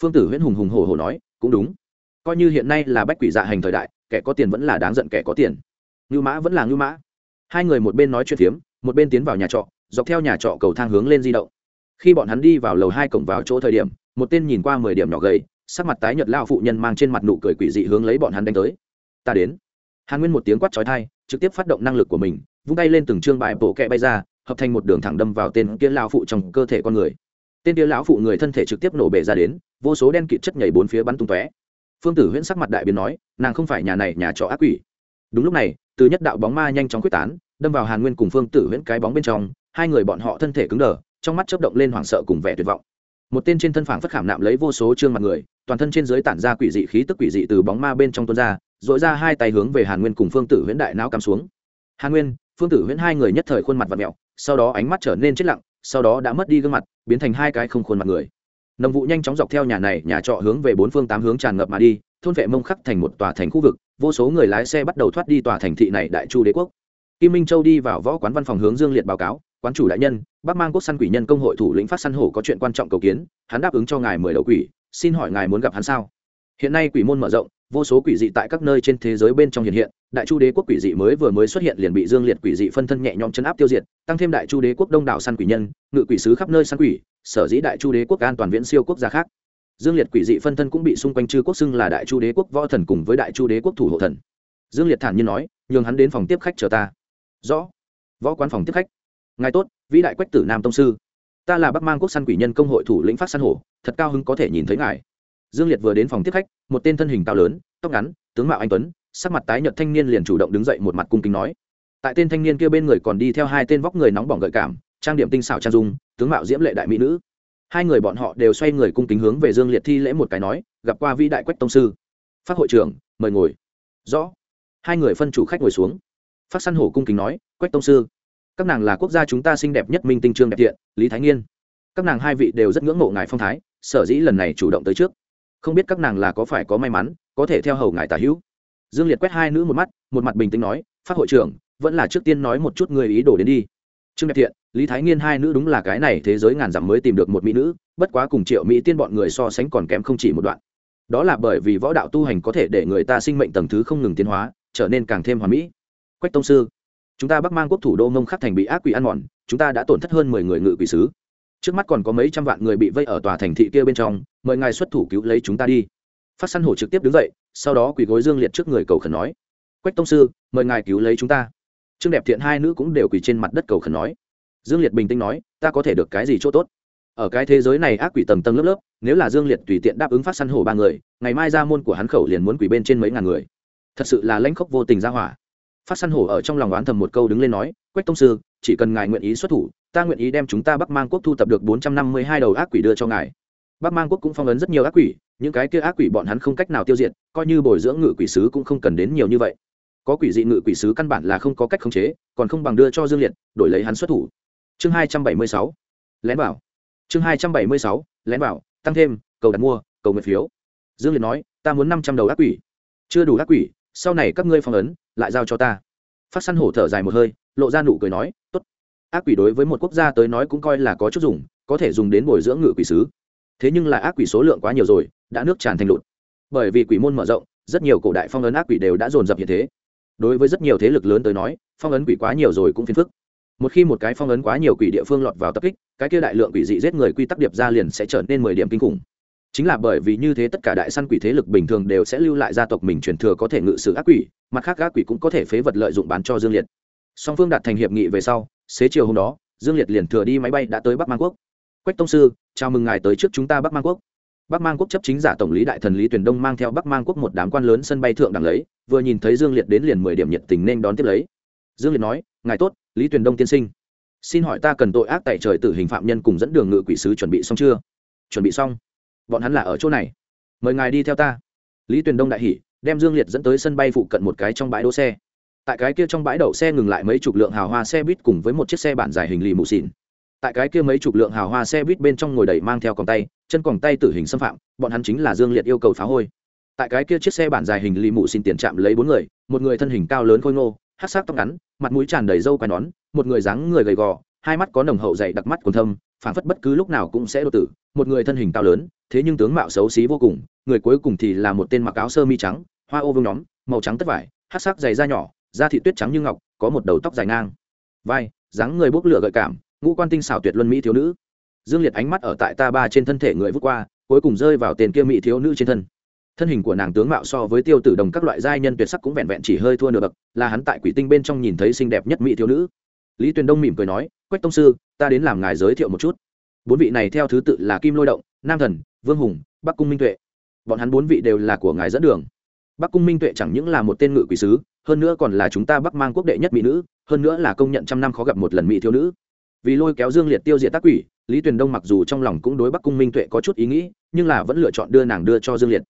Phương tử huyễn hùng hùng hổ hổ nói, cũng đúng. Coi như hiện nay là bách quỷ dạ hành thời đại, kẻ có tiền vẫn là đáng giận kẻ có tiền. Ngưu mã vẫn là ngưu mã. Hai người một bên nói chuyện phiếm, một bên tiến vào nhà trọ, dọc theo nhà trọ cầu thang hướng lên di động. Khi bọn hắn đi vào lầu hai cổng vào chỗ thời điểm, một tên nhìn qua mười điểm nhỏ gầy, sắc mặt tái nhợt lao phụ nhân mang trên mặt nụ cười quỷ dị hướng lấy bọn hắn đánh tới. Ta đến hàn nguyên một tiếng quát trói thai trực tiếp phát động năng lực của mình, vung tay lên từng chương bài bổ kẹ bay ra, hợp thành một đường thẳng đâm vào tên kia lão phụ trong cơ thể con người. Tên kia lão phụ người thân thể trực tiếp nổ bể ra đến, vô số đen kịt chất nhảy bốn phía bắn tung tóe. Phương tử huyễn sắc mặt đại biến nói, nàng không phải nhà này nhà trọ ác quỷ. Đúng lúc này, từ nhất đạo bóng ma nhanh chóng quyết tán, đâm vào hàn nguyên cùng phương tử huyễn cái bóng bên trong, hai người bọn họ thân thể cứng đờ, trong mắt chớp động lên hoảng sợ cùng vẻ tuyệt vọng. Một tên trên thân phảng phất khảm nạm lấy vô số trương mặt người, toàn thân trên dưới tản ra quỷ dị khí tức quỷ dị từ bóng ma bên trong tuôn ra dội ra hai tay hướng về hàn nguyên cùng phương tử huyễn đại não cắm xuống. Hàn nguyên, phương tử huyễn hai người nhất thời khuôn mặt và mẹo, sau đó ánh mắt trở nên chết lặng, sau đó đã mất đi gương mặt, biến thành hai cái không khuôn mặt người. Nồng vụ nhanh chóng dọc theo nhà này, nhà trọ hướng về bốn phương tám hướng tràn ngập mà đi, thôn vệ mông khắc thành một tòa thành khu vực, vô số người lái xe bắt đầu thoát đi tòa thành thị này đại chu đế quốc. Kim minh châu đi vào võ quán văn phòng hướng dương liệt báo cáo, quán chủ đại nhân bác mang quốc săn quỷ nhân công hội thủ lĩnh phát săn hổ có chuyện quan trọng cầu kiến, hắn đáp ứng cho ngài mười đầu quỷ, xin hỏi ngài muốn gặp hắn sao? Hiện nay quỷ môn mở rộng vô số quỷ dị tại các nơi trên thế giới bên trong hiện hiện, đại chu đế quốc quỷ dị mới vừa mới xuất hiện liền bị dương liệt quỷ dị phân thân nhẹ nhõm chấn áp tiêu diệt, tăng thêm đại chu đế quốc đông đảo săn quỷ nhân, ngự quỷ sứ khắp nơi săn quỷ, sở dĩ đại chu đế quốc an toàn viễn siêu quốc gia khác. Dương liệt quỷ dị phân thân cũng bị xung quanh chư quốc xưng là đại chu đế quốc võ thần cùng với đại chu đế quốc thủ hộ thần. Dương liệt thản nhiên nói, nhường hắn đến phòng tiếp khách chờ ta. Rõ. Võ quán phòng tiếp khách. Ngài tốt, vĩ đại quách tử nam tông sư. Ta là bắc mang quốc săn quỷ nhân công hội thủ lĩnh phát săn hổ, thật cao hứng có thể nhìn thấy ngài dương liệt vừa đến phòng tiếp khách, một tên thân hình cao lớn, tóc ngắn, tướng mạo anh tuấn, sắc mặt tái nhợt thanh niên liền chủ động đứng dậy một mặt cung kính nói. Tại tên thanh niên kia bên người còn đi theo hai tên vóc người nóng bỏng gợi cảm, trang điểm tinh xảo trang dung, tướng mạo diễm lệ đại mỹ nữ. Hai người bọn họ đều xoay người cung kính hướng về dương liệt thi lễ một cái nói, gặp qua vĩ đại quách tông sư. Phát hội trưởng, mời ngồi. Rõ. Hai người phân chủ khách ngồi xuống. Phát săn hổ cung kính nói, quách tông sư. Các nàng là quốc gia chúng ta xinh đẹp nhất minh tinh trương đẹp thiện, lý thái nghiên. Các nàng hai vị đều rất ngưỡng mộ ngài phong thái, sở dĩ lần này chủ động tới trước không biết các nàng là có phải có may mắn, có thể theo hầu ngài tả hữu. Dương liệt quét hai nữ một mắt, một mặt bình tĩnh nói phát hội trưởng, vẫn là trước tiên nói một chút người ý đồ đến đi. Trương đẹp thiện, lý thái nghiên hai nữ đúng là cái này thế giới ngàn dặm mới tìm được một mỹ nữ, bất quá cùng triệu mỹ tiên bọn người so sánh còn kém không chỉ một đoạn. Đó là bởi vì võ đạo tu hành có thể để người ta sinh mệnh tầng thứ không ngừng tiến hóa, trở nên càng thêm hoàn mỹ. Quách tông sư, chúng ta bắc mang quốc thủ đô mông khắc thành bị ác quỷ ăn mòn, chúng ta đã tổn thất hơn mười người ngự quỷ sứ trước mắt còn có mấy trăm vạn người bị vây ở tòa thành thị kia bên trong, mời ngài xuất thủ cứu lấy chúng ta đi. Phát săn hổ trực tiếp đứng dậy, sau đó quỳ gối dương liệt trước người cầu khẩn nói. Quách tông sư, mời ngài cứu lấy chúng ta. Trương đẹp thiện hai nữ cũng đều quỳ trên mặt đất cầu khẩn nói. Dương liệt bình tĩnh nói, ta có thể được cái gì chỗ tốt? Ở cái thế giới này ác quỷ tầng tầng lớp lớp, nếu là dương liệt tùy tiện đáp ứng phát săn hổ ba người, ngày mai ra môn của hắn khẩu liền muốn quỷ bên trên mấy ngàn người. Thật sự là lãnh khốc vô tình ra hỏa. Phát săn hổ ở trong lòng oán thầm một câu đứng lên nói, quách tông sư, chỉ cần ngài nguyện ý xuất thủ ta nguyện ý đem chúng ta bắc mang quốc thu tập được bốn trăm năm mươi hai đầu ác quỷ đưa cho ngài. Bắc mang quốc cũng phong ấn rất nhiều ác quỷ, những cái kia ác quỷ bọn hắn không cách nào tiêu diệt, coi như bồi dưỡng ngự quỷ sứ cũng không cần đến nhiều như vậy. Có quỷ dị ngự quỷ sứ căn bản là không có cách khống chế, còn không bằng đưa cho dương liệt, đổi lấy hắn xuất thủ. Chương hai trăm bảy mươi sáu. Lén bảo chương hai trăm bảy mươi sáu. Lén bảo tăng thêm, cầu đặt mua, cầu nguyện phiếu. Dương liệt nói, ta muốn năm trăm đầu ác quỷ. Chưa đủ ác quỷ, sau này các ngươi phong ấn, lại giao cho ta. Phát săn hổ thở dài một hơi, lộ ra nụ cười nói t ố t ác quỷ đối với một quốc gia tới nói cũng coi là có chút dùng, có thể dùng đến bồi dưỡng ngự quỷ sứ. Thế nhưng là ác quỷ số lượng quá nhiều rồi, đã nước tràn thành lụt. Bởi vì quỷ môn mở rộng, rất nhiều cổ đại phong ấn ác quỷ đều đã dồn dập hiện thế. Đối với rất nhiều thế lực lớn tới nói, phong ấn quỷ quá nhiều rồi cũng phiền phức. Một khi một cái phong ấn quá nhiều quỷ địa phương lọt vào tập kích, cái kia đại lượng quỷ dị giết người quy tắc điệp ra liền sẽ trở nên mười điểm kinh khủng. Chính là bởi vì như thế tất cả đại săn quỷ thế lực bình thường đều sẽ lưu lại gia tộc mình truyền thừa có thể ngự sử ác quỷ, mặt khác ác quỷ cũng có thể phế vật lợi dụng bán cho dương liệt. Song phương đạt thành hiệp nghị về sau xế chiều hôm đó dương liệt liền thừa đi máy bay đã tới bắc mang quốc. Quách tông sư chào mừng ngài tới trước chúng ta bắc mang quốc. Bắc mang quốc chấp chính giả tổng lý đại thần lý tuyền đông mang theo bắc mang quốc một đám quan lớn sân bay thượng đẳng lấy vừa nhìn thấy dương liệt đến liền mười điểm nhiệt tình nên đón tiếp lấy. Dương liệt nói ngài tốt lý tuyền đông tiên sinh. Xin hỏi ta cần tội ác tại trời tử hình phạm nhân cùng dẫn đường ngự quỷ sứ chuẩn bị xong chưa? Chuẩn bị xong. Bọn hắn là ở chỗ này. Mời ngài đi theo ta. Lý tuyền đông đại hỉ, đem dương liệt dẫn tới sân bay phụ cận một cái trong bãi đỗ xe tại cái kia trong bãi đậu xe ngừng lại mấy chục lượng hào hoa xe buýt cùng với một chiếc xe bản dài hình lì mù xịn. tại cái kia mấy chục lượng hào hoa xe buýt bên trong ngồi đầy mang theo còng tay, chân còng tay tử hình xâm phạm, bọn hắn chính là dương liệt yêu cầu phá hôi tại cái kia chiếc xe bản dài hình lì mù xịn tiền chạm lấy bốn người, một người thân hình cao lớn khôi ngô, hát sắc tóc ngắn, mặt mũi tràn đầy râu quai nón, một người dáng người gầy gò, hai mắt có nồng hậu dày đặc mắt còn thâm, phảng phất bất cứ lúc nào cũng sẽ đột tử, một người thân hình cao lớn, thế nhưng tướng mạo xấu xí vô cùng, người cuối cùng thì là một tên mặc áo sơ mi trắng, hoa ô vương nhóm, màu trắng tất vải, hát sắc dày da nhỏ da thị tuyết trắng như ngọc, có một đầu tóc dài ngang. Vai, dáng người bốc lửa gợi cảm, ngũ quan tinh xảo tuyệt luân mỹ thiếu nữ. Dương liệt ánh mắt ở tại ta ba trên thân thể người vút qua, cuối cùng rơi vào tên kia mỹ thiếu nữ trên thân. Thân hình của nàng tướng mạo so với tiêu tử đồng các loại giai nhân tuyệt sắc cũng vẹn vẹn chỉ hơi thua nửa bậc, là hắn tại quỷ tinh bên trong nhìn thấy xinh đẹp nhất mỹ thiếu nữ. Lý tuyền đông mỉm cười nói, quách tông sư, ta đến làm ngài giới thiệu một chút. Bốn vị này theo thứ tự là kim lôi động, nam thần, vương hùng, bắc cung minh tuệ. Bọn hắn bốn vị đều là của ngài dẫn đường. Bắc cung minh tuệ chẳng những là một tên ngự quỷ sứ hơn nữa còn là chúng ta bắc mang quốc đệ nhất mỹ nữ hơn nữa là công nhận trăm năm khó gặp một lần mỹ thiếu nữ vì lôi kéo dương liệt tiêu diệt tác quỷ lý tuyền đông mặc dù trong lòng cũng đối bắc cung minh tuệ có chút ý nghĩ nhưng là vẫn lựa chọn đưa nàng đưa cho dương liệt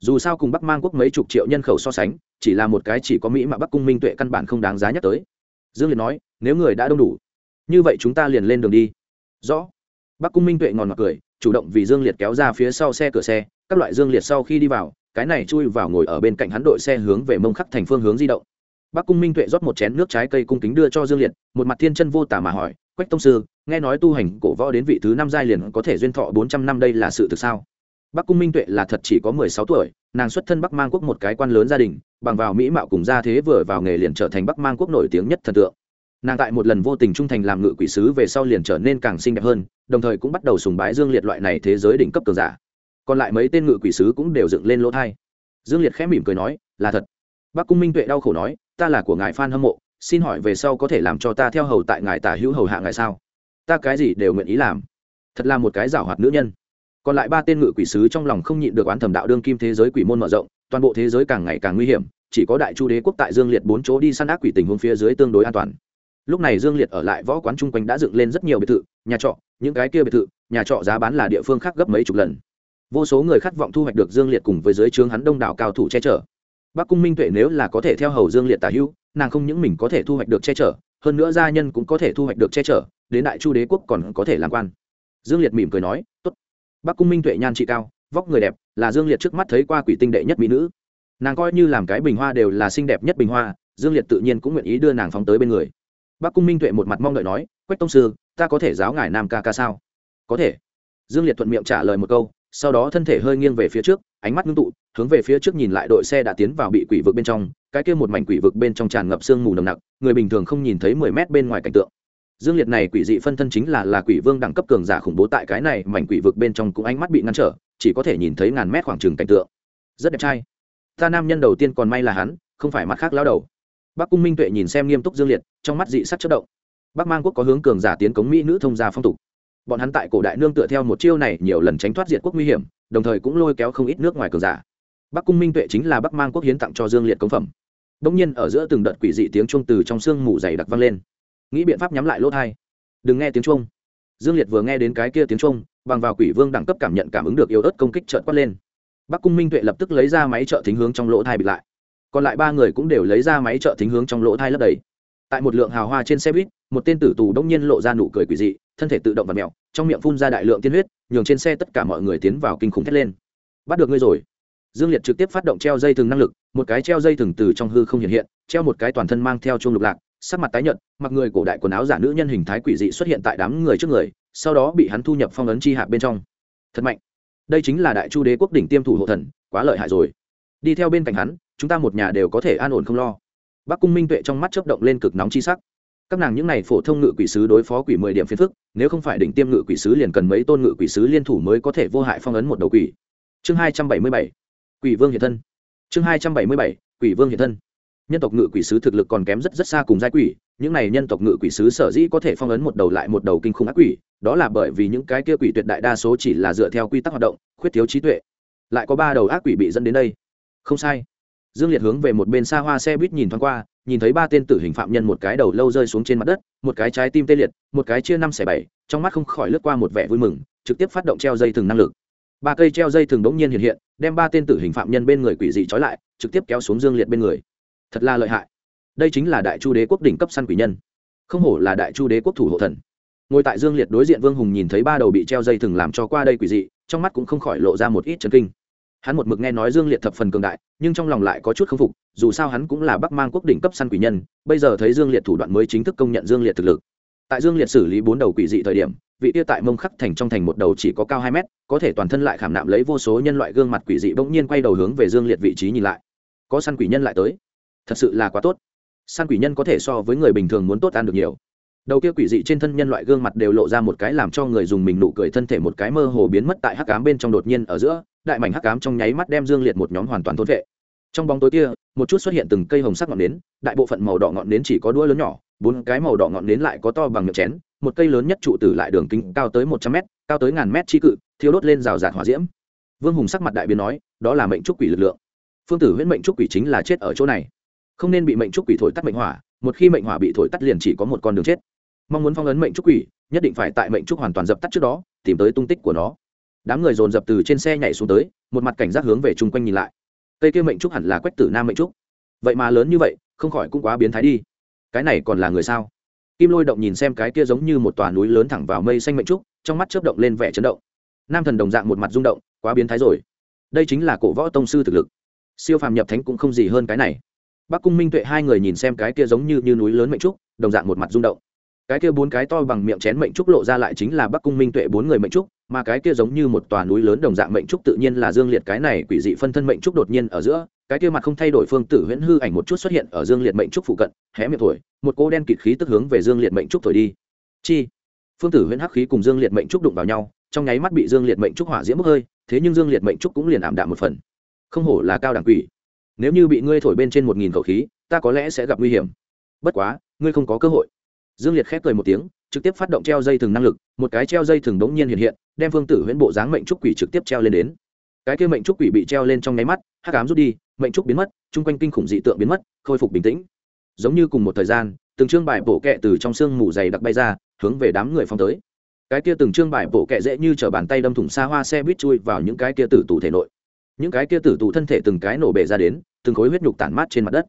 dù sao cùng bắc mang quốc mấy chục triệu nhân khẩu so sánh chỉ là một cái chỉ có mỹ mà bắc cung minh tuệ căn bản không đáng giá nhắc tới dương liệt nói nếu người đã đông đủ như vậy chúng ta liền lên đường đi rõ bắc cung minh tuệ ngòn ngọt cười chủ động vì dương liệt kéo ra phía sau xe cửa xe các loại dương liệt sau khi đi vào cái này chui vào ngồi ở bên cạnh hắn đội xe hướng về mông khắc thành phương hướng di động. Bắc cung minh tuệ rót một chén nước trái cây cung kính đưa cho dương liệt, một mặt thiên chân vô tả mà hỏi, quách tông sư, nghe nói tu hành cổ võ đến vị thứ năm giai liền có thể duyên thọ bốn trăm năm đây là sự thực sao? Bắc cung minh tuệ là thật chỉ có mười sáu tuổi, nàng xuất thân bắc mang quốc một cái quan lớn gia đình, bằng vào mỹ mạo cùng gia thế vừa vào nghề liền trở thành bắc mang quốc nổi tiếng nhất thần tượng. Nàng tại một lần vô tình trung thành làm ngự quỷ sứ về sau liền trở nên càng xinh đẹp hơn, đồng thời cũng bắt đầu sùng bái dương liệt loại này thế giới đỉnh cấp cường giả còn lại mấy tên ngự quỷ sứ cũng đều dựng lên lỗ thai. Dương liệt khẽ mỉm cười nói, là thật. Bắc cung minh tuệ đau khổ nói, ta là của ngài phan hâm mộ, xin hỏi về sau có thể làm cho ta theo hầu tại ngài tả hữu hầu hạ ngài sao? Ta cái gì đều nguyện ý làm. Thật là một cái giảo hoạt nữ nhân. Còn lại ba tên ngự quỷ sứ trong lòng không nhịn được oán thẩm đạo đương kim thế giới quỷ môn mở rộng, toàn bộ thế giới càng ngày càng nguy hiểm, chỉ có đại chu đế quốc tại dương liệt bốn chỗ đi săn ác quỷ tình huống phía dưới tương đối an toàn. Lúc này dương liệt ở lại võ quán chung quanh đã dựng lên rất nhiều biệt thự, nhà trọ, những cái kia biệt thự, nhà trọ giá bán là địa phương khác gấp mấy chục lần vô số người khát vọng thu hoạch được dương liệt cùng với giới trướng hắn đông đảo cao thủ che chở. Bắc cung minh tuệ nếu là có thể theo hầu dương liệt tả hữu, nàng không những mình có thể thu hoạch được che chở, hơn nữa gia nhân cũng có thể thu hoạch được che chở, đến đại chu đế quốc còn có thể làm quan. Dương liệt mỉm cười nói, tốt. Bắc cung minh tuệ nhan trị cao, vóc người đẹp, là dương liệt trước mắt thấy qua quỷ tinh đệ nhất mỹ nữ. Nàng coi như làm cái bình hoa đều là xinh đẹp nhất bình hoa, dương liệt tự nhiên cũng nguyện ý đưa nàng phóng tới bên người. Bắc cung minh tuệ một mặt mong đợi nói, quách tông sư, ta có thể giáo ngài nam ca ca sao? Có thể. Dương liệt thuận miệng trả lời một câu sau đó thân thể hơi nghiêng về phía trước, ánh mắt ngưng tụ, hướng về phía trước nhìn lại đội xe đã tiến vào bị quỷ vực bên trong, cái kia một mảnh quỷ vực bên trong tràn ngập sương mù nồng nặc, người bình thường không nhìn thấy mười mét bên ngoài cảnh tượng. Dương liệt này quỷ dị phân thân chính là là quỷ vương đẳng cấp cường giả khủng bố tại cái này mảnh quỷ vực bên trong cũng ánh mắt bị ngăn trở, chỉ có thể nhìn thấy ngàn mét khoảng trừng cảnh tượng. Rất đẹp trai. Ta nam nhân đầu tiên còn may là hắn, không phải mặt khác lao đầu. Bác cung minh tuệ nhìn xem nghiêm túc dương liệt, trong mắt dị sắc chất động. Bắc mang quốc có hướng cường giả tiến cống mỹ nữ thông gia phong tục bọn hắn tại cổ đại nương tựa theo một chiêu này nhiều lần tránh thoát diệt quốc nguy hiểm, đồng thời cũng lôi kéo không ít nước ngoài cường giả. Bắc cung minh tuệ chính là bắc mang quốc hiến tặng cho dương liệt công phẩm. Đông nhiên, ở giữa từng đợt quỷ dị tiếng chuông từ trong sương mù dày đặc vang lên. Nghĩ biện pháp nhắm lại lỗ thai. Đừng nghe tiếng chuông. Dương liệt vừa nghe đến cái kia tiếng chuông, bằng vào quỷ vương đẳng cấp cảm nhận cảm ứng được yếu ớt công kích trợn quát lên. Bắc cung minh tuệ lập tức lấy ra máy trợ thính hướng trong lỗ thai bịt lại. Còn lại ba người cũng đều lấy ra máy trợ thính hướng trong lỗ thai lấp đầy. Tại một lượng hào hoa trên xe buýt một tên tử tù đông nhiên lộ ra nụ cười quỷ dị, thân thể tự động và mẹo trong miệng phun ra đại lượng tiên huyết, nhường trên xe tất cả mọi người tiến vào kinh khủng thét lên. Bắt được ngươi rồi. Dương liệt trực tiếp phát động treo dây thừng năng lực, một cái treo dây thừng từ trong hư không hiện hiện, treo một cái toàn thân mang theo chuông lục lạc, sắc mặt tái nhợt, mặc người cổ đại quần áo giả nữ nhân hình thái quỷ dị xuất hiện tại đám người trước người, sau đó bị hắn thu nhập phong ấn chi hạ bên trong. Thật mạnh. Đây chính là đại chu đế quốc đỉnh tiêm thủ hộ thần, quá lợi hại rồi. Đi theo bên cạnh hắn, chúng ta một nhà đều có thể an ổn không lo. Bác cung minh tuệ trong mắt chớp động lên cực nóng chi sắc các nàng những này phổ thông ngự quỷ sứ đối phó quỷ mười điểm phiền phức, nếu không phải đỉnh tiêm ngự quỷ sứ liền cần mấy tôn ngự quỷ sứ liên thủ mới có thể vô hại phong ấn một đầu quỷ. Chương hai trăm bảy mươi bảy, quỷ vương hiện thân. Chương hai trăm bảy mươi bảy, quỷ vương hiện thân. Nhân tộc ngự quỷ sứ thực lực còn kém rất rất xa cùng giai quỷ, những này nhân tộc ngự quỷ sứ sở dĩ có thể phong ấn một đầu lại một đầu kinh khủng ác quỷ, đó là bởi vì những cái kia quỷ tuyệt đại đa số chỉ là dựa theo quy tắc hoạt động, khuyết thiếu trí tuệ. Lại có ba đầu ác quỷ bị dẫn đến đây. Không sai. Dương liệt hướng về một bên xa hoa xe buýt nhìn thoáng qua nhìn thấy ba tên tử hình phạm nhân một cái đầu lâu rơi xuống trên mặt đất, một cái trái tim tê liệt, một cái chia năm xẻ bảy, trong mắt không khỏi lướt qua một vẻ vui mừng, trực tiếp phát động treo dây thừng năng lực. Ba cây treo dây thừng đống nhiên hiện hiện, đem ba tên tử hình phạm nhân bên người quỷ dị trói lại, trực tiếp kéo xuống dương liệt bên người. Thật là lợi hại. Đây chính là đại chu đế quốc đỉnh cấp săn quỷ nhân. Không hổ là đại chu đế quốc thủ hộ thần. Ngồi tại dương liệt đối diện vương hùng nhìn thấy ba đầu bị treo dây thừng làm cho qua đây quỷ dị, trong mắt cũng không khỏi lộ ra một ít chấn kinh hắn một mực nghe nói dương liệt thập phần cường đại, nhưng trong lòng lại có chút k phục, dù sao hắn cũng là bắc mang quốc đỉnh cấp săn quỷ nhân, bây giờ thấy dương liệt thủ đoạn mới chính thức công nhận dương liệt thực lực. Tại dương liệt xử lý bốn đầu quỷ dị thời điểm, vị tia tại mông khắc thành trong thành một đầu chỉ có cao hai mét, có thể toàn thân lại khảm nạm lấy vô số nhân loại gương mặt quỷ dị bỗng nhiên quay đầu hướng về dương liệt vị trí nhìn lại. Có săn quỷ nhân lại tới. Thật sự là quá tốt. Săn quỷ nhân có thể so với người bình thường muốn tốt ăn được nhiều đầu kia quỷ dị trên thân nhân loại gương mặt đều lộ ra một cái làm cho người dùng mình nụ cười thân thể một cái mơ hồ biến mất tại hắc cám bên trong đột nhiên ở giữa, đại mảnh hắc cám trong nháy mắt đem dương liệt một nhóm hoàn toàn thôn vệ. Trong bóng tối kia, một chút xuất hiện từng cây hồng sắc ngọn nến, đại bộ phận màu đỏ ngọn nến chỉ có đuôi lớn nhỏ, bốn cái màu đỏ ngọn nến lại có to bằng miệng chén, một cây lớn nhất trụ tử lại đường kính cao tới một trăm mét, cao tới ngàn mét chi cự thiếu đốt lên rào rạt hỏa diễm. Vương hùng sắc mặt đại biến nói, đó là mệnh trúc quỷ lực lượng. Phương tử huyễn mệnh trúc quỷ chính là chết ở chỗ này. Không nên bị mệnh trúc quỷ thổi tắt mệnh hỏa, một khi mệnh hỏa bị thổi tắt liền chỉ có một con đường chết mong muốn phong ấn mệnh trúc quỷ nhất định phải tại mệnh trúc hoàn toàn dập tắt trước đó tìm tới tung tích của nó. Đám người dồn dập từ trên xe nhảy xuống tới một mặt cảnh giác hướng về chung quanh nhìn lại. Cây kia mệnh trúc hẳn là quách tử nam mệnh trúc. Vậy mà lớn như vậy không khỏi cũng quá biến thái đi. Cái này còn là người sao? Kim lôi động nhìn xem cái kia giống như một tòa núi lớn thẳng vào mây xanh mệnh trúc trong mắt chớp động lên vẻ chấn động. Nam thần đồng dạng một mặt rung động quá biến thái rồi. Đây chính là cổ võ tông sư thực lực. Siêu phàm nhập thánh cũng không gì hơn cái này. Bắc cung minh tuệ hai người nhìn xem cái kia giống như, như núi lớn mệnh trúc đồng dạng một mặt rung động cái kia bốn cái to bằng miệng chén mệnh trúc lộ ra lại chính là bắc cung minh tuệ bốn người mệnh trúc, mà cái kia giống như một tòa núi lớn đồng dạng mệnh trúc tự nhiên là dương liệt cái này quỷ dị phân thân mệnh trúc đột nhiên ở giữa, cái kia mặt không thay đổi phương tử huyễn hư ảnh một chút xuất hiện ở dương liệt mệnh trúc phụ cận, hé miệng thổi, một cô đen kịt khí tức hướng về dương liệt mệnh trúc thổi đi. Chi? Phương tử huyễn hắc khí cùng dương liệt mệnh trúc đụng vào nhau, trong nháy mắt bị dương liệt mệnh trúc hỏa diễm bốc hơi, thế nhưng dương liệt mệnh trúc cũng liền ảm đạm một phần. Không hổ là cao đẳng quỷ. Nếu như bị ngươi thổi bên trên một nghìn khẩu khí, ta có lẽ sẽ gặp nguy hiểm. Bất quá, ngươi không có cơ hội dương liệt khép cười một tiếng, trực tiếp phát động treo dây thừng năng lực, một cái treo dây thừng đống nhiên hiện hiện, đem phương tử huyễn bộ dáng mệnh trúc quỷ trực tiếp treo lên đến. Cái kia mệnh trúc quỷ bị treo lên trong nháy mắt, hắc ám rút đi, mệnh trúc biến mất, chung quanh kinh khủng dị tượng biến mất, khôi phục bình tĩnh. Giống như cùng một thời gian, từng chương bài bổ kẹ từ trong xương mù dày đặc bay ra, hướng về đám người phong tới. Cái kia từng chương bài bổ kẹ dễ như trở bàn tay đâm thủng xa hoa xe buýt chui vào những cái kia tử tù thể nội. Những cái kia tử tù thân thể từng cái nổ bể ra đến, từng khối huyết nhục tản mát trên mặt đất.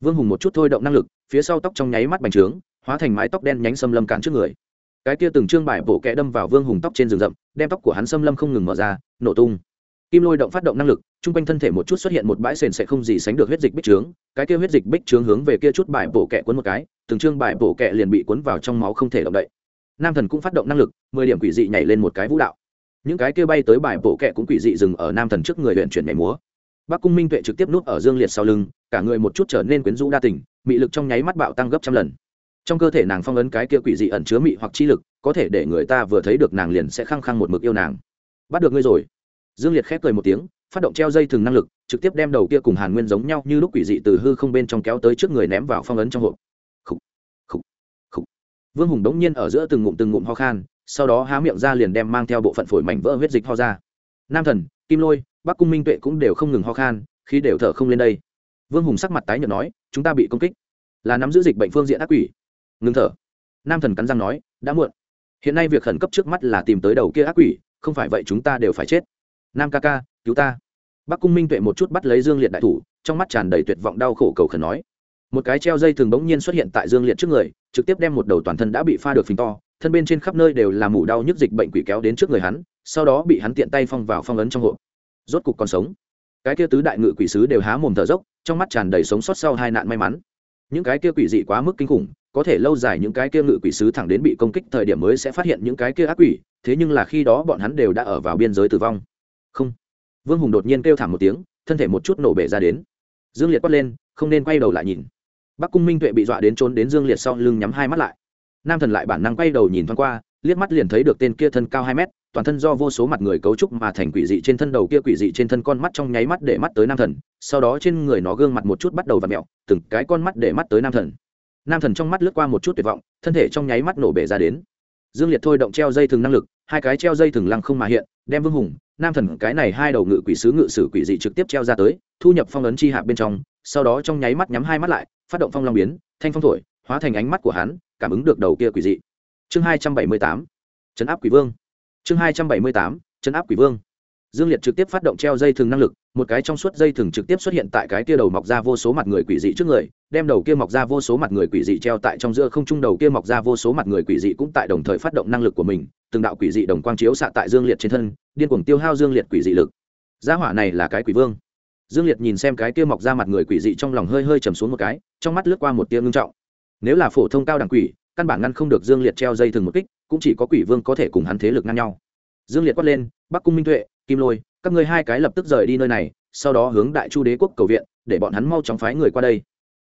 Vương hùng một chút thôi động năng lực, phía sau tóc trong nháy mắt bành trướng hóa thành mái tóc đen nhánh xâm lâm cản trước người. Cái kia từng trương bài bổ kẹ đâm vào vương hùng tóc trên rừng rậm, đem tóc của hắn xâm lâm không ngừng mở ra, nổ tung. Kim lôi động phát động năng lực chung quanh thân thể một chút xuất hiện một bãi sền sẽ không gì sánh được huyết dịch bích trướng, cái kia huyết dịch bích trướng hướng về kia chút bài bổ kẹ cuốn một cái, từng trương bài bổ kẹ liền bị cuốn vào trong máu không thể động đậy. Nam thần cũng phát động năng lực, mười điểm quỷ dị nhảy lên một cái vũ đạo. Những cái kia bay tới bài bổ kẹ cũng quỷ dị dừng ở nam thần trước người huyện chuyển nhảy múa. Bác cung minh tuệ trực tiếp nút ở dương liệt sau lưng, cả người một chút trở nên quyến rũ đa tình, mị lực trong nháy mắt bạo tăng gấp trăm lần trong cơ thể nàng phong ấn cái kia quỷ dị ẩn chứa mị hoặc chi lực có thể để người ta vừa thấy được nàng liền sẽ khăng khăng một mực yêu nàng. Bắt được ngươi rồi. Dương liệt khép cười một tiếng phát động treo dây thừng năng lực trực tiếp đem đầu kia cùng hàn nguyên giống nhau như lúc quỷ dị từ hư không bên trong kéo tới trước người ném vào phong ấn trong hộp. Khủ, khủ, khủ. vương hùng đống nhiên ở giữa từng ngụm từng ngụm ho khan sau đó há miệng ra liền đem mang theo bộ phận phổi mảnh vỡ huyết dịch ho ra. Nam thần kim lôi bắc cung minh tuệ cũng đều không ngừng ho khan khi đều thở không lên đây. Vương hùng sắc mặt tái nhợt nói chúng ta bị công kích. Là nắm giữ dịch bệnh phương diện ác quỷ ngưng thở. Nam thần cắn răng nói, đã muộn. Hiện nay việc khẩn cấp trước mắt là tìm tới đầu kia ác quỷ, không phải vậy chúng ta đều phải chết. Nam ca ca, cứu ta. Bắc cung minh tuệ một chút bắt lấy dương liệt đại thủ, trong mắt tràn đầy tuyệt vọng đau khổ cầu khẩn nói, một cái treo dây thường bỗng nhiên xuất hiện tại dương liệt trước người, trực tiếp đem một đầu toàn thân đã bị pha được phình to, thân bên trên khắp nơi đều là mủ đau nhức dịch bệnh quỷ kéo đến trước người hắn, sau đó bị hắn tiện tay phong vào phong ấn trong hộp. Rốt cục còn sống. Cái kia tứ đại ngự quỷ sứ đều há mồm thở dốc, trong mắt tràn đầy sống sót sau hai nạn may mắn. Những cái kia quỷ dị quá mức kinh khủng có thể lâu dài những cái kia ngự quỷ sứ thẳng đến bị công kích thời điểm mới sẽ phát hiện những cái kia ác quỷ, thế nhưng là khi đó bọn hắn đều đã ở vào biên giới tử vong. Không. Vương hùng đột nhiên kêu thảm một tiếng, thân thể một chút nổ bể ra đến. Dương liệt quát lên, không nên quay đầu lại nhìn. Bắc cung minh tuệ bị dọa đến trốn đến dương liệt sau lưng nhắm hai mắt lại. Nam thần lại bản năng quay đầu nhìn thoáng qua, liếc mắt liền thấy được tên kia thân cao hai mét, toàn thân do vô số mặt người cấu trúc mà thành quỷ dị trên thân đầu kia quỷ dị trên thân con mắt trong nháy mắt để mắt tới nam thần, sau đó trên người nó gương mặt một chút bắt đầu v ặ mẹo, từng cái con mắt để mắt tới nam thần nam thần trong mắt lướt qua một chút tuyệt vọng, thân thể trong nháy mắt nổ bể ra đến. Dương liệt thôi động treo dây thừng năng lực, hai cái treo dây thừng lăng không mà hiện, đem vương hùng, nam thần cái này hai đầu ngự quỷ sứ ngự sử quỷ dị trực tiếp treo ra tới, thu nhập phong ấn chi hạ bên trong, sau đó trong nháy mắt nhắm hai mắt lại, phát động phong long biến, thanh phong thổi, hóa thành ánh mắt của hắn, cảm ứng được đầu kia quỷ dị. Chương hai trăm bảy mươi tám, chấn áp quỷ vương. Chương hai trăm bảy mươi tám, chấn áp quỷ vương. Dương liệt trực tiếp phát động treo dây thừng năng lực một cái trong suốt dây thừng trực tiếp xuất hiện tại cái kia đầu mọc ra vô số mặt người quỷ dị trước người, đem đầu kia mọc ra vô số mặt người quỷ dị treo tại trong giữa không trung, đầu kia mọc ra vô số mặt người quỷ dị cũng tại đồng thời phát động năng lực của mình, từng đạo quỷ dị đồng quang chiếu xạ tại dương liệt trên thân, điên cuồng tiêu hao dương liệt quỷ dị lực. Gia hỏa này là cái quỷ vương. Dương liệt nhìn xem cái kia mọc ra mặt người quỷ dị trong lòng hơi hơi chầm xuống một cái, trong mắt lướt qua một tia ngưng trọng. Nếu là phổ thông cao đẳng quỷ, căn bản ngăn không được dương liệt treo dây thừng một kích, cũng chỉ có quỷ vương có thể cùng hắn thế lực ngăn nhau. Dương liệt quát lên, bắc cung minh tuệ, kim lôi các ngươi hai cái lập tức rời đi nơi này, sau đó hướng đại chu đế quốc cầu viện, để bọn hắn mau chóng phái người qua đây.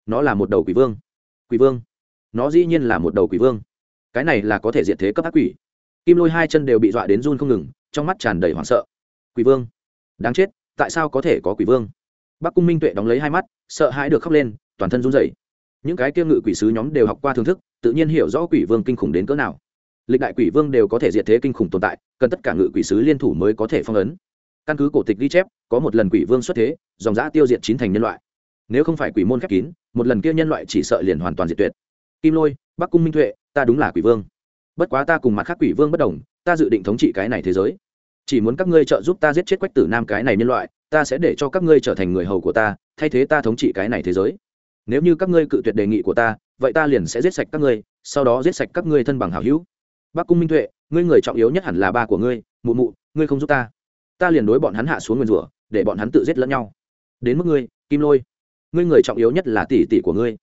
Nó là một đầu quỷ vương. Quỷ vương? Nó dĩ nhiên là một đầu quỷ vương. Cái này là có thể diệt thế cấp ác quỷ. Kim lôi hai chân đều bị dọa đến run không ngừng, trong mắt tràn đầy hoảng sợ. Quỷ vương? Đáng chết, tại sao có thể có quỷ vương? Bác cung minh tuệ đóng lấy hai mắt, sợ hãi được khóc lên, toàn thân run rẩy. Những cái tiêu ngự quỷ sứ nhóm đều học qua thưởng thức, tự nhiên hiểu rõ quỷ vương kinh khủng đến cỡ nào. Lịch đại quỷ vương đều có thể diệt thế kinh khủng tồn tại, cần tất cả ngự quỷ sứ liên thủ mới có thể phong ấn căn cứ cổ tịch ghi chép, có một lần quỷ vương xuất thế, dòng giã tiêu diệt chín thành nhân loại. Nếu không phải quỷ môn khép kín, một lần kia nhân loại chỉ sợ liền hoàn toàn diệt tuyệt. Kim lôi, bắc cung minh tuệ, ta đúng là quỷ vương. Bất quá ta cùng mặt khác quỷ vương bất đồng, ta dự định thống trị cái này thế giới. Chỉ muốn các ngươi trợ giúp ta giết chết quách tử nam cái này nhân loại, ta sẽ để cho các ngươi trở thành người hầu của ta, thay thế ta thống trị cái này thế giới. Nếu như các ngươi cự tuyệt đề nghị của ta, vậy ta liền sẽ giết sạch các ngươi, sau đó giết sạch các ngươi thân bằng hảo hữu. Bác cung minh tuệ, ngươi người trọng yếu nhất hẳn là ba của ngươi, mụ mụ, ngươi không giúp ta ta liền đối bọn hắn hạ xuống nguyên rủa, để bọn hắn tự giết lẫn nhau. Đến mức ngươi, kim lôi, ngươi người trọng yếu nhất là tỷ tỷ của ngươi.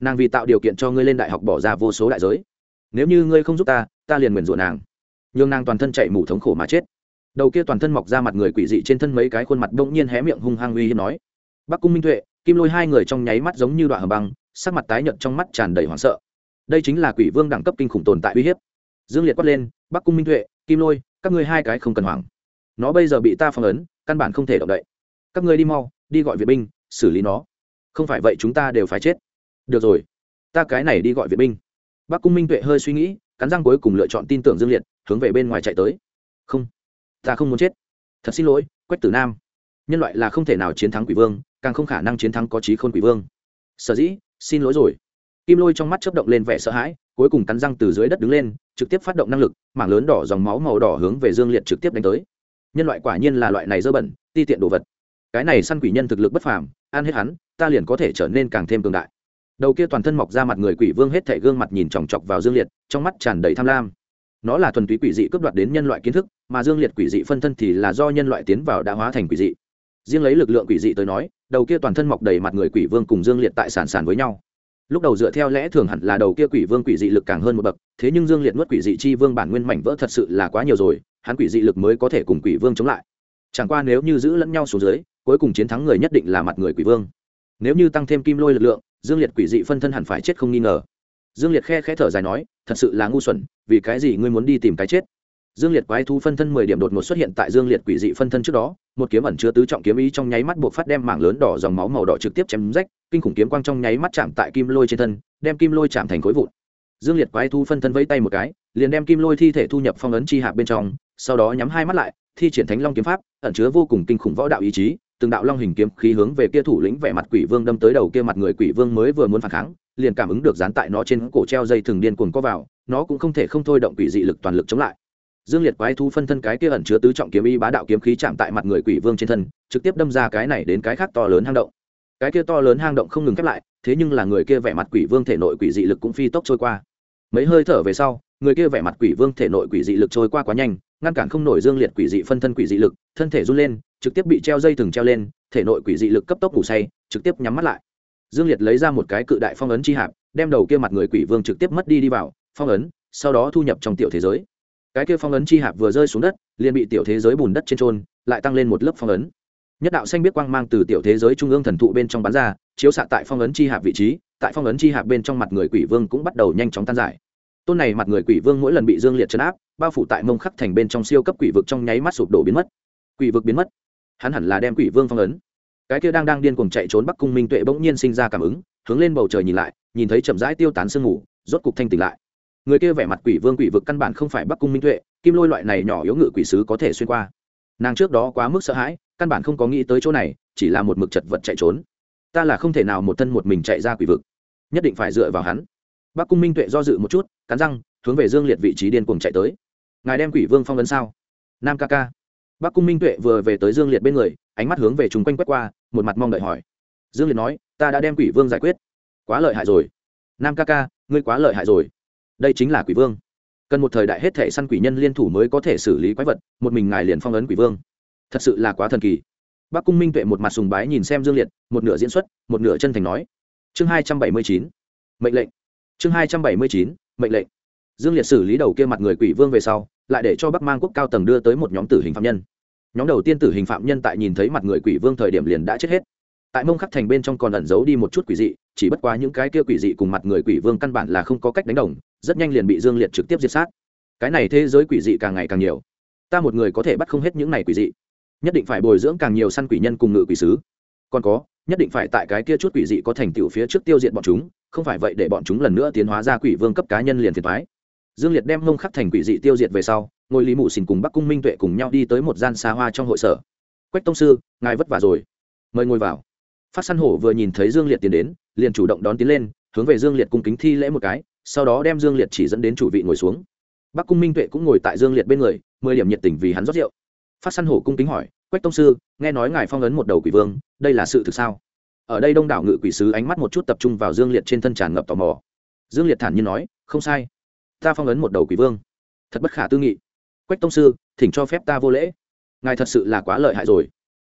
Nàng vì tạo điều kiện cho ngươi lên đại học bỏ ra vô số đại giới. Nếu như ngươi không giúp ta ta liền nguyền rủa nàng. Nhường nàng toàn thân chạy mù thống khổ mà chết. Đầu kia toàn thân mọc ra mặt người quỷ dị trên thân mấy cái khuôn mặt bỗng nhiên hé miệng hung hăng uy hiếp nói. Bắc cung minh tuệ, kim lôi hai người trong nháy mắt giống như đoạn hầm băng, sắc mặt tái nhợt trong mắt tràn đầy hoảng sợ. Đây chính là quỷ vương đẳng cấp kinh khủng tồn tại uy hiếp. Dương liệt quát lên, bắc cung minh tuệ, kim lôi, các ngươi hai cái không cần hoảng nó bây giờ bị ta phong ấn, căn bản không thể động đậy. Các ngươi đi mau, đi gọi viện binh, xử lý nó. Không phải vậy chúng ta đều phải chết. Được rồi, ta cái này đi gọi viện binh. Bắc cung minh tuệ hơi suy nghĩ, cắn răng cuối cùng lựa chọn tin tưởng dương liệt, hướng về bên ngoài chạy tới. Không, ta không muốn chết. Thật xin lỗi, quách tử nam. Nhân loại là không thể nào chiến thắng quỷ vương, càng không khả năng chiến thắng có trí khôn quỷ vương. Sở dĩ, xin lỗi rồi. Kim lôi trong mắt chấp động lên vẻ sợ hãi, cuối cùng cắn răng từ dưới đất đứng lên, trực tiếp phát động năng lực, mảng lớn đỏ dòng máu màu đỏ hướng về dương liệt trực tiếp đánh tới nhân loại quả nhiên là loại này dơ bẩn, ti tiện đồ vật. Cái này săn quỷ nhân thực lực bất phàm, ăn hết hắn, ta liền có thể trở nên càng thêm cường đại. Đầu kia toàn thân mọc ra mặt người quỷ vương hết thể gương mặt nhìn chòng chọc vào dương liệt, trong mắt tràn đầy tham lam. Nó là thuần túy quỷ dị cướp đoạt đến nhân loại kiến thức, mà dương liệt quỷ dị phân thân thì là do nhân loại tiến vào đã hóa thành quỷ dị. Riêng lấy lực lượng quỷ dị tới nói, đầu kia toàn thân mọc đầy mặt người quỷ vương cùng dương liệt tại sản sản với nhau. Lúc đầu dựa theo lẽ thường hẳn là đầu kia quỷ vương quỷ dị lực càng hơn một bậc, thế nhưng dương liệt nuốt quỷ dị chi vương bản nguyên mảnh vỡ thật sự là quá nhiều rồi hắn quỷ dị lực mới có thể cùng quỷ vương chống lại. Chẳng qua nếu như giữ lẫn nhau xuống dưới, cuối cùng chiến thắng người nhất định là mặt người quỷ vương. Nếu như tăng thêm kim lôi lực lượng, dương liệt quỷ dị phân thân hẳn phải chết không nghi ngờ. Dương liệt khe khẽ thở dài nói, thật sự là ngu xuẩn, vì cái gì ngươi muốn đi tìm cái chết? Dương liệt quái thu phân thân mười điểm đột ngột xuất hiện tại dương liệt quỷ dị phân thân trước đó, một kiếm ẩn chứa tứ trọng kiếm ý trong nháy mắt buộc phát đem mảng lớn đỏ dòng máu màu đỏ trực tiếp chém rách, kinh khủng kiếm quang trong nháy mắt chạm tại kim lôi trên thân, đem kim lôi chạm thành khối vụn. Dương liệt quái thu phân thân vẫy tay một cái, liền đem kim lôi thi thể thu nhập phong ấn chi hạp bên trong sau đó nhắm hai mắt lại, thi triển thánh long kiếm pháp, ẩn chứa vô cùng kinh khủng võ đạo ý chí, từng đạo long hình kiếm khí hướng về kia thủ lĩnh vẻ mặt quỷ vương đâm tới đầu kia mặt người quỷ vương mới vừa muốn phản kháng, liền cảm ứng được dán tại nó trên cổ treo dây thường điên cuồng có vào, nó cũng không thể không thôi động quỷ dị lực toàn lực chống lại. Dương liệt quái thú phân thân cái kia ẩn chứa tứ trọng kiếm y bá đạo kiếm khí chạm tại mặt người quỷ vương trên thân, trực tiếp đâm ra cái này đến cái khác to lớn hang động. Cái kia to lớn hang động không ngừng khép lại, thế nhưng là người kia vẻ mặt quỷ vương thể nội quỷ dị lực cũng phi tốc trôi qua. Mấy hơi thở về sau, người kia vẻ mặt quỷ vương thể nội quỷ dị lực trôi qua quá nhanh ngăn cản không nổi dương liệt quỷ dị phân thân quỷ dị lực, thân thể run lên, trực tiếp bị treo dây thừng treo lên, thể nội quỷ dị lực cấp tốc ngủ say, trực tiếp nhắm mắt lại. Dương liệt lấy ra một cái cự đại phong ấn chi hạp, đem đầu kia mặt người quỷ vương trực tiếp mất đi đi vào, phong ấn, sau đó thu nhập trong tiểu thế giới. Cái kia phong ấn chi hạp vừa rơi xuống đất, liền bị tiểu thế giới bùn đất trên trôn, lại tăng lên một lớp phong ấn. Nhất đạo xanh biết quang mang từ tiểu thế giới trung ương thần thụ bên trong bán ra, chiếu xạ tại phong ấn chi hạp vị trí, tại phong ấn chi hạp bên trong mặt người quỷ vương cũng bắt đầu nhanh chóng tan giải tôn này mặt người quỷ vương mỗi lần bị dương liệt chấn áp, bao phủ tại mông khắc thành bên trong siêu cấp quỷ vực trong nháy mắt sụp đổ biến mất. Quỷ vực biến mất. Hắn hẳn là đem quỷ vương phong ấn. Cái kia đang đang điên cuồng chạy trốn bắc cung minh tuệ bỗng nhiên sinh ra cảm ứng, hướng lên bầu trời nhìn lại, nhìn thấy chậm rãi tiêu tán sương ngủ rốt cục thanh tỉnh lại. Người kia vẻ mặt quỷ vương quỷ vực căn bản không phải bắc cung minh tuệ, kim lôi loại này nhỏ yếu ngự quỷ sứ có thể xuyên qua. Nàng trước đó quá mức sợ hãi, căn bản không có nghĩ tới chỗ này, chỉ là một mực chật vật chạy trốn. Ta là không thể nào một thân một mình chạy ra quỷ vực. Nhất định phải dựa vào hắn bắc cung minh tuệ do dự một chút, cắn răng, hướng về dương liệt vị trí điên cuồng chạy tới. Ngài đem quỷ vương phong vấn sao? Nam ca ca. Bắc cung minh tuệ vừa về tới dương liệt bên người, ánh mắt hướng về chung quanh quét qua, một mặt mong đợi hỏi. Dương liệt nói, ta đã đem quỷ vương giải quyết. Quá lợi hại rồi. Nam ca ca, ngươi quá lợi hại rồi. Đây chính là quỷ vương. Cần một thời đại hết thể săn quỷ nhân liên thủ mới có thể xử lý quái vật, một mình ngài liền phong ấn quỷ vương. Thật sự là quá thần kỳ. Bác cung minh tuệ một mặt sùng bái nhìn xem dương liệt, một nửa diễn xuất, một nửa chân thành nói. Chương hai trăm bảy mươi chín. Mệnh lệnh chương hai trăm bảy mươi chín, mệnh lệnh. Dương liệt xử lý đầu kia mặt người quỷ vương về sau, lại để cho bắc mang quốc cao tầng đưa tới một nhóm tử hình phạm nhân. Nhóm đầu tiên tử hình phạm nhân tại nhìn thấy mặt người quỷ vương thời điểm liền đã chết hết. Tại mông khắc thành bên trong còn ẩn giấu đi một chút quỷ dị, chỉ bất quá những cái kia quỷ dị cùng mặt người quỷ vương căn bản là không có cách đánh đồng, rất nhanh liền bị dương liệt trực tiếp diệt sát. Cái này thế giới quỷ dị càng ngày càng nhiều. Ta một người có thể bắt không hết những này quỷ dị. Nhất định phải bồi dưỡng càng nhiều săn quỷ nhân cùng ngự quỷ sứ. Còn có nhất định phải tại cái kia chút quỷ dị có thành tựu phía trước tiêu diệt bọn chúng, không phải vậy để bọn chúng lần nữa tiến hóa ra quỷ vương cấp cá nhân liền phiền thoái dương liệt đem mông khắc thành quỷ dị tiêu diệt về sau ngôi lý mụ xìn cùng bắc cung minh tuệ cùng nhau đi tới một gian xa hoa trong hội sở. Quách tông sư, ngài vất vả rồi. Mời ngồi vào. Phát săn hổ vừa nhìn thấy dương liệt tiến đến, liền chủ động đón tiến lên, hướng về dương liệt cung kính thi lễ một cái, sau đó đem dương liệt chỉ dẫn đến chủ vị ngồi xuống. Bắc cung minh tuệ cũng ngồi tại dương liệt bên người, mười điểm nhiệt tình vì hắn rót rượu. Phát săn hổ cung kính hỏi quách tông sư, nghe nói ngài phong ấn một đầu quỷ vương, đây là sự thực sao? Ở đây đông đảo ngự quỷ sứ ánh mắt một chút tập trung vào dương liệt trên thân tràn ngập tò mò. Dương liệt thản nhiên nói, không sai, ta phong ấn một đầu quỷ vương. Thật bất khả tư nghị. Quách tông sư, thỉnh cho phép ta vô lễ. Ngài thật sự là quá lợi hại rồi.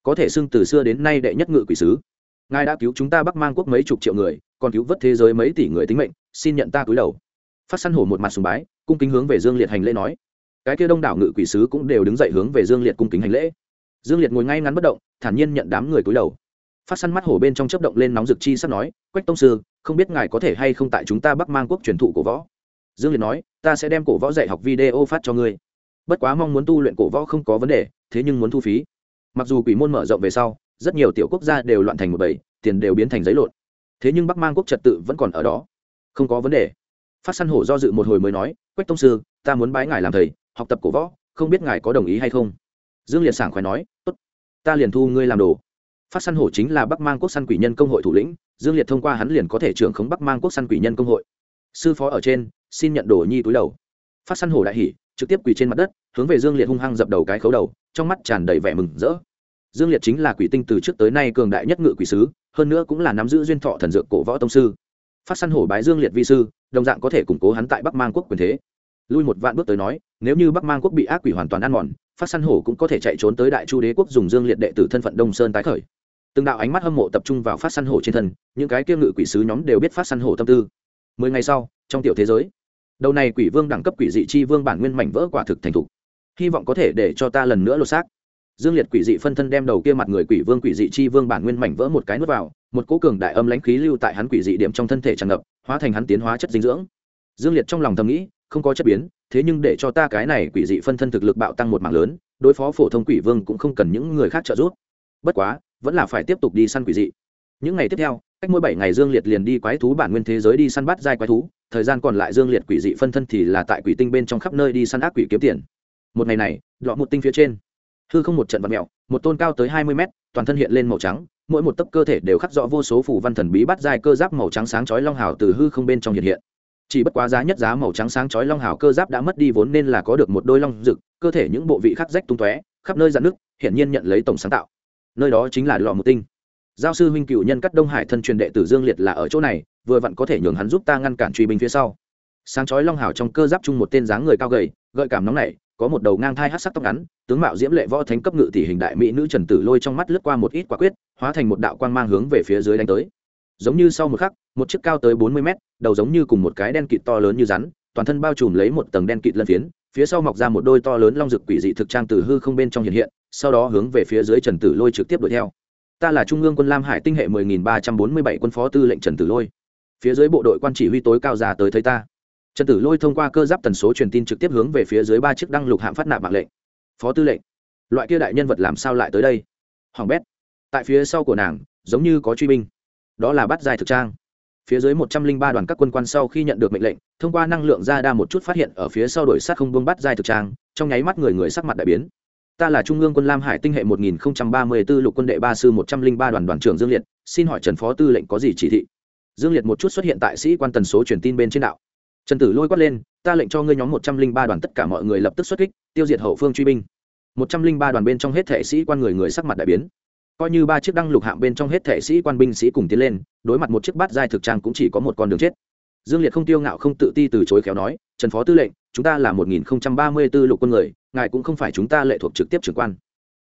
Có thể xưng từ xưa đến nay đệ nhất ngự quỷ sứ. Ngài đã cứu chúng ta bắc mang quốc mấy chục triệu người, còn cứu vớt thế giới mấy tỷ người tính mệnh, xin nhận ta cúi đầu. Phát săn hổ một mặt sùng bái, cung kính hướng về dương liệt hành lễ nói. Cái kia đông đảo ngự quỷ sứ cũng đều đứng dậy hướng về dương liệt cung kính hành lễ dương liệt ngồi ngay ngắn bất động, thản nhiên nhận đám người cúi đầu. Phát săn mắt hổ bên trong chớp động lên nóng rực chi sắp nói, quách tông sư, không biết ngài có thể hay không tại chúng ta bắc mang quốc truyền thụ cổ võ? Dương liệt nói, ta sẽ đem cổ võ dạy học video phát cho ngươi. Bất quá mong muốn tu luyện cổ võ không có vấn đề, thế nhưng muốn thu phí. Mặc dù quỷ môn mở rộng về sau, rất nhiều tiểu quốc gia đều loạn thành một bầy, tiền đều biến thành giấy lộn. Thế nhưng bắc mang quốc trật tự vẫn còn ở đó. Không có vấn đề. Phát săn hổ do dự một hồi mới nói, quách tông sư, ta muốn bái ngài làm thầy, học tập cổ võ, không biết ngài có đồng ý hay không? Dương liệt sảng khoái nói, tốt, ta liền thu ngươi làm đồ. Phát săn hổ chính là bắc mang quốc săn quỷ nhân công hội thủ lĩnh, dương liệt thông qua hắn liền có thể trưởng khống bắc mang quốc săn quỷ nhân công hội. Sư phó ở trên, xin nhận đồ nhi túi đầu. Phát săn hổ đại hỉ, trực tiếp quỳ trên mặt đất, hướng về dương liệt hung hăng dập đầu cái khấu đầu, trong mắt tràn đầy vẻ mừng rỡ. Dương liệt chính là quỷ tinh từ trước tới nay cường đại nhất ngự quỷ sứ, hơn nữa cũng là nắm giữ duyên thọ thần dược cổ võ tông sư. Phát săn hổ bái dương liệt vi sư, đồng dạng có thể củng cố hắn tại bắc mang quốc quyền thế. Lui một vạn bước tới nói, nếu như bắc mang quốc bị ác quỷ hoàn toàn ăn mòn phát săn hổ cũng có thể chạy trốn tới đại chu đế quốc dùng dương liệt đệ tử thân phận đông sơn tái khởi từng đạo ánh mắt hâm mộ tập trung vào phát săn hổ trên thân những cái kia ngự quỷ sứ nhóm đều biết phát săn hổ tâm tư mười ngày sau trong tiểu thế giới đầu này quỷ vương đẳng cấp quỷ dị chi vương bản nguyên mảnh vỡ quả thực thành thục hy vọng có thể để cho ta lần nữa lột xác dương liệt quỷ dị phân thân đem đầu kia mặt người quỷ vương quỷ dị chi vương bản nguyên mảnh vỡ một cái nuốt vào một cỗ cường đại âm lãnh khí lưu tại hắn quỷ dị điểm trong thân thể tràn ngập hóa thành hắn tiến hóa chất dinh dưỡng dương liệt trong lòng thầm nghĩ không có chất biến thế nhưng để cho ta cái này quỷ dị phân thân thực lực bạo tăng một mạng lớn, đối phó phổ thông quỷ vương cũng không cần những người khác trợ giúp. Bất quá, vẫn là phải tiếp tục đi săn quỷ dị. Những ngày tiếp theo, cách mỗi bảy ngày dương liệt liền đi quái thú bản nguyên thế giới đi săn bắt giai quái thú, thời gian còn lại dương liệt quỷ dị phân thân thì là tại quỷ tinh bên trong khắp nơi đi săn ác quỷ kiếm tiền. Một ngày này, lọ một tinh phía trên. Hư không một trận vật mẹo một tôn cao tới hai mươi mét, toàn thân hiện lên màu trắng, mỗi một tấc cơ thể đều khắc rõ vô số phủ văn thần bí bắt giai cơ giáp màu trắng sáng chói long hào từ hư không bên trong hiện hiện chỉ bất quá giá nhất giá màu trắng sáng chói long hào cơ giáp đã mất đi vốn nên là có được một đôi long rực, cơ thể những bộ vị khắc rách tung tóe, khắp nơi dạn nước hiển nhiên nhận lấy tổng sáng tạo. Nơi đó chính là lọ một tinh. Giao sư huynh cựu nhân cắt đông hải thân truyền đệ tử dương liệt là ở chỗ này, vừa vặn có thể nhường hắn giúp ta ngăn cản truy binh phía sau. Sáng chói long hào trong cơ giáp chung một tên dáng người cao gầy, gợi cảm nóng nảy, có một đầu ngang thai hát sắc tóc ngắn, tướng mạo diễm lệ võ thánh cấp ngự tỷ hình đại mỹ nữ trần tử lôi trong mắt lướt qua một ít quả quyết, hóa thành một đạo quang mang hướng về phía dưới đánh tới giống như sau một khắc, một chiếc cao tới bốn mươi mét, đầu giống như cùng một cái đen kịt to lớn như rắn, toàn thân bao trùm lấy một tầng đen kịt lân phiến, phía sau mọc ra một đôi to lớn long rực quỷ dị thực trang từ hư không bên trong hiện hiện, sau đó hướng về phía dưới trần tử lôi trực tiếp đuổi theo. Ta là trung ương quân lam hải tinh hệ mười nghìn ba trăm bốn mươi bảy quân phó tư lệnh trần tử lôi. Phía dưới bộ đội quan chỉ huy tối cao ra tới thấy ta. Trần tử lôi thông qua cơ giáp tần số truyền tin trực tiếp hướng về phía dưới ba chiếc đăng lục hạm phát nạp mạng lệnh. Phó tư lệnh, loại kia đại nhân vật làm sao lại tới đây? Hoàng bét, tại phía sau của nàng, giống như có truy binh đó là bắt dài thực trang. Phía dưới một trăm linh ba đoàn các quân quan sau khi nhận được mệnh lệnh, thông qua năng lượng ra đa một chút phát hiện ở phía sau đổi sát không buông bắt dài thực trang, trong nháy mắt người người sắc mặt đại biến. Ta là trung ương quân lam hải tinh hệ một nghìn ba mươi 1034 lục quân đệ ba sư một trăm linh ba đoàn đoàn trưởng dương liệt, xin hỏi trần phó tư lệnh có gì chỉ thị? Dương liệt một chút xuất hiện tại sĩ quan tần số truyền tin bên trên đạo. Trần tử lôi quát lên, ta lệnh cho ngươi nhóm một trăm linh ba đoàn tất cả mọi người lập tức xuất kích, tiêu diệt hậu phương truy binh. Một trăm linh ba đoàn bên trong hết thể sĩ quan người người sắc mặt đại biến coi như ba chiếc đăng lục hạng bên trong hết thể sĩ quan binh sĩ cùng tiến lên, đối mặt một chiếc bát giai thực trang cũng chỉ có một con đường chết. Dương liệt không tiêu ngạo không tự ti từ chối khéo nói, trần phó tư lệnh, chúng ta là một nghìn ba mươi b ố lục quân người, ngài cũng không phải chúng ta lệ thuộc trực tiếp trưởng quan.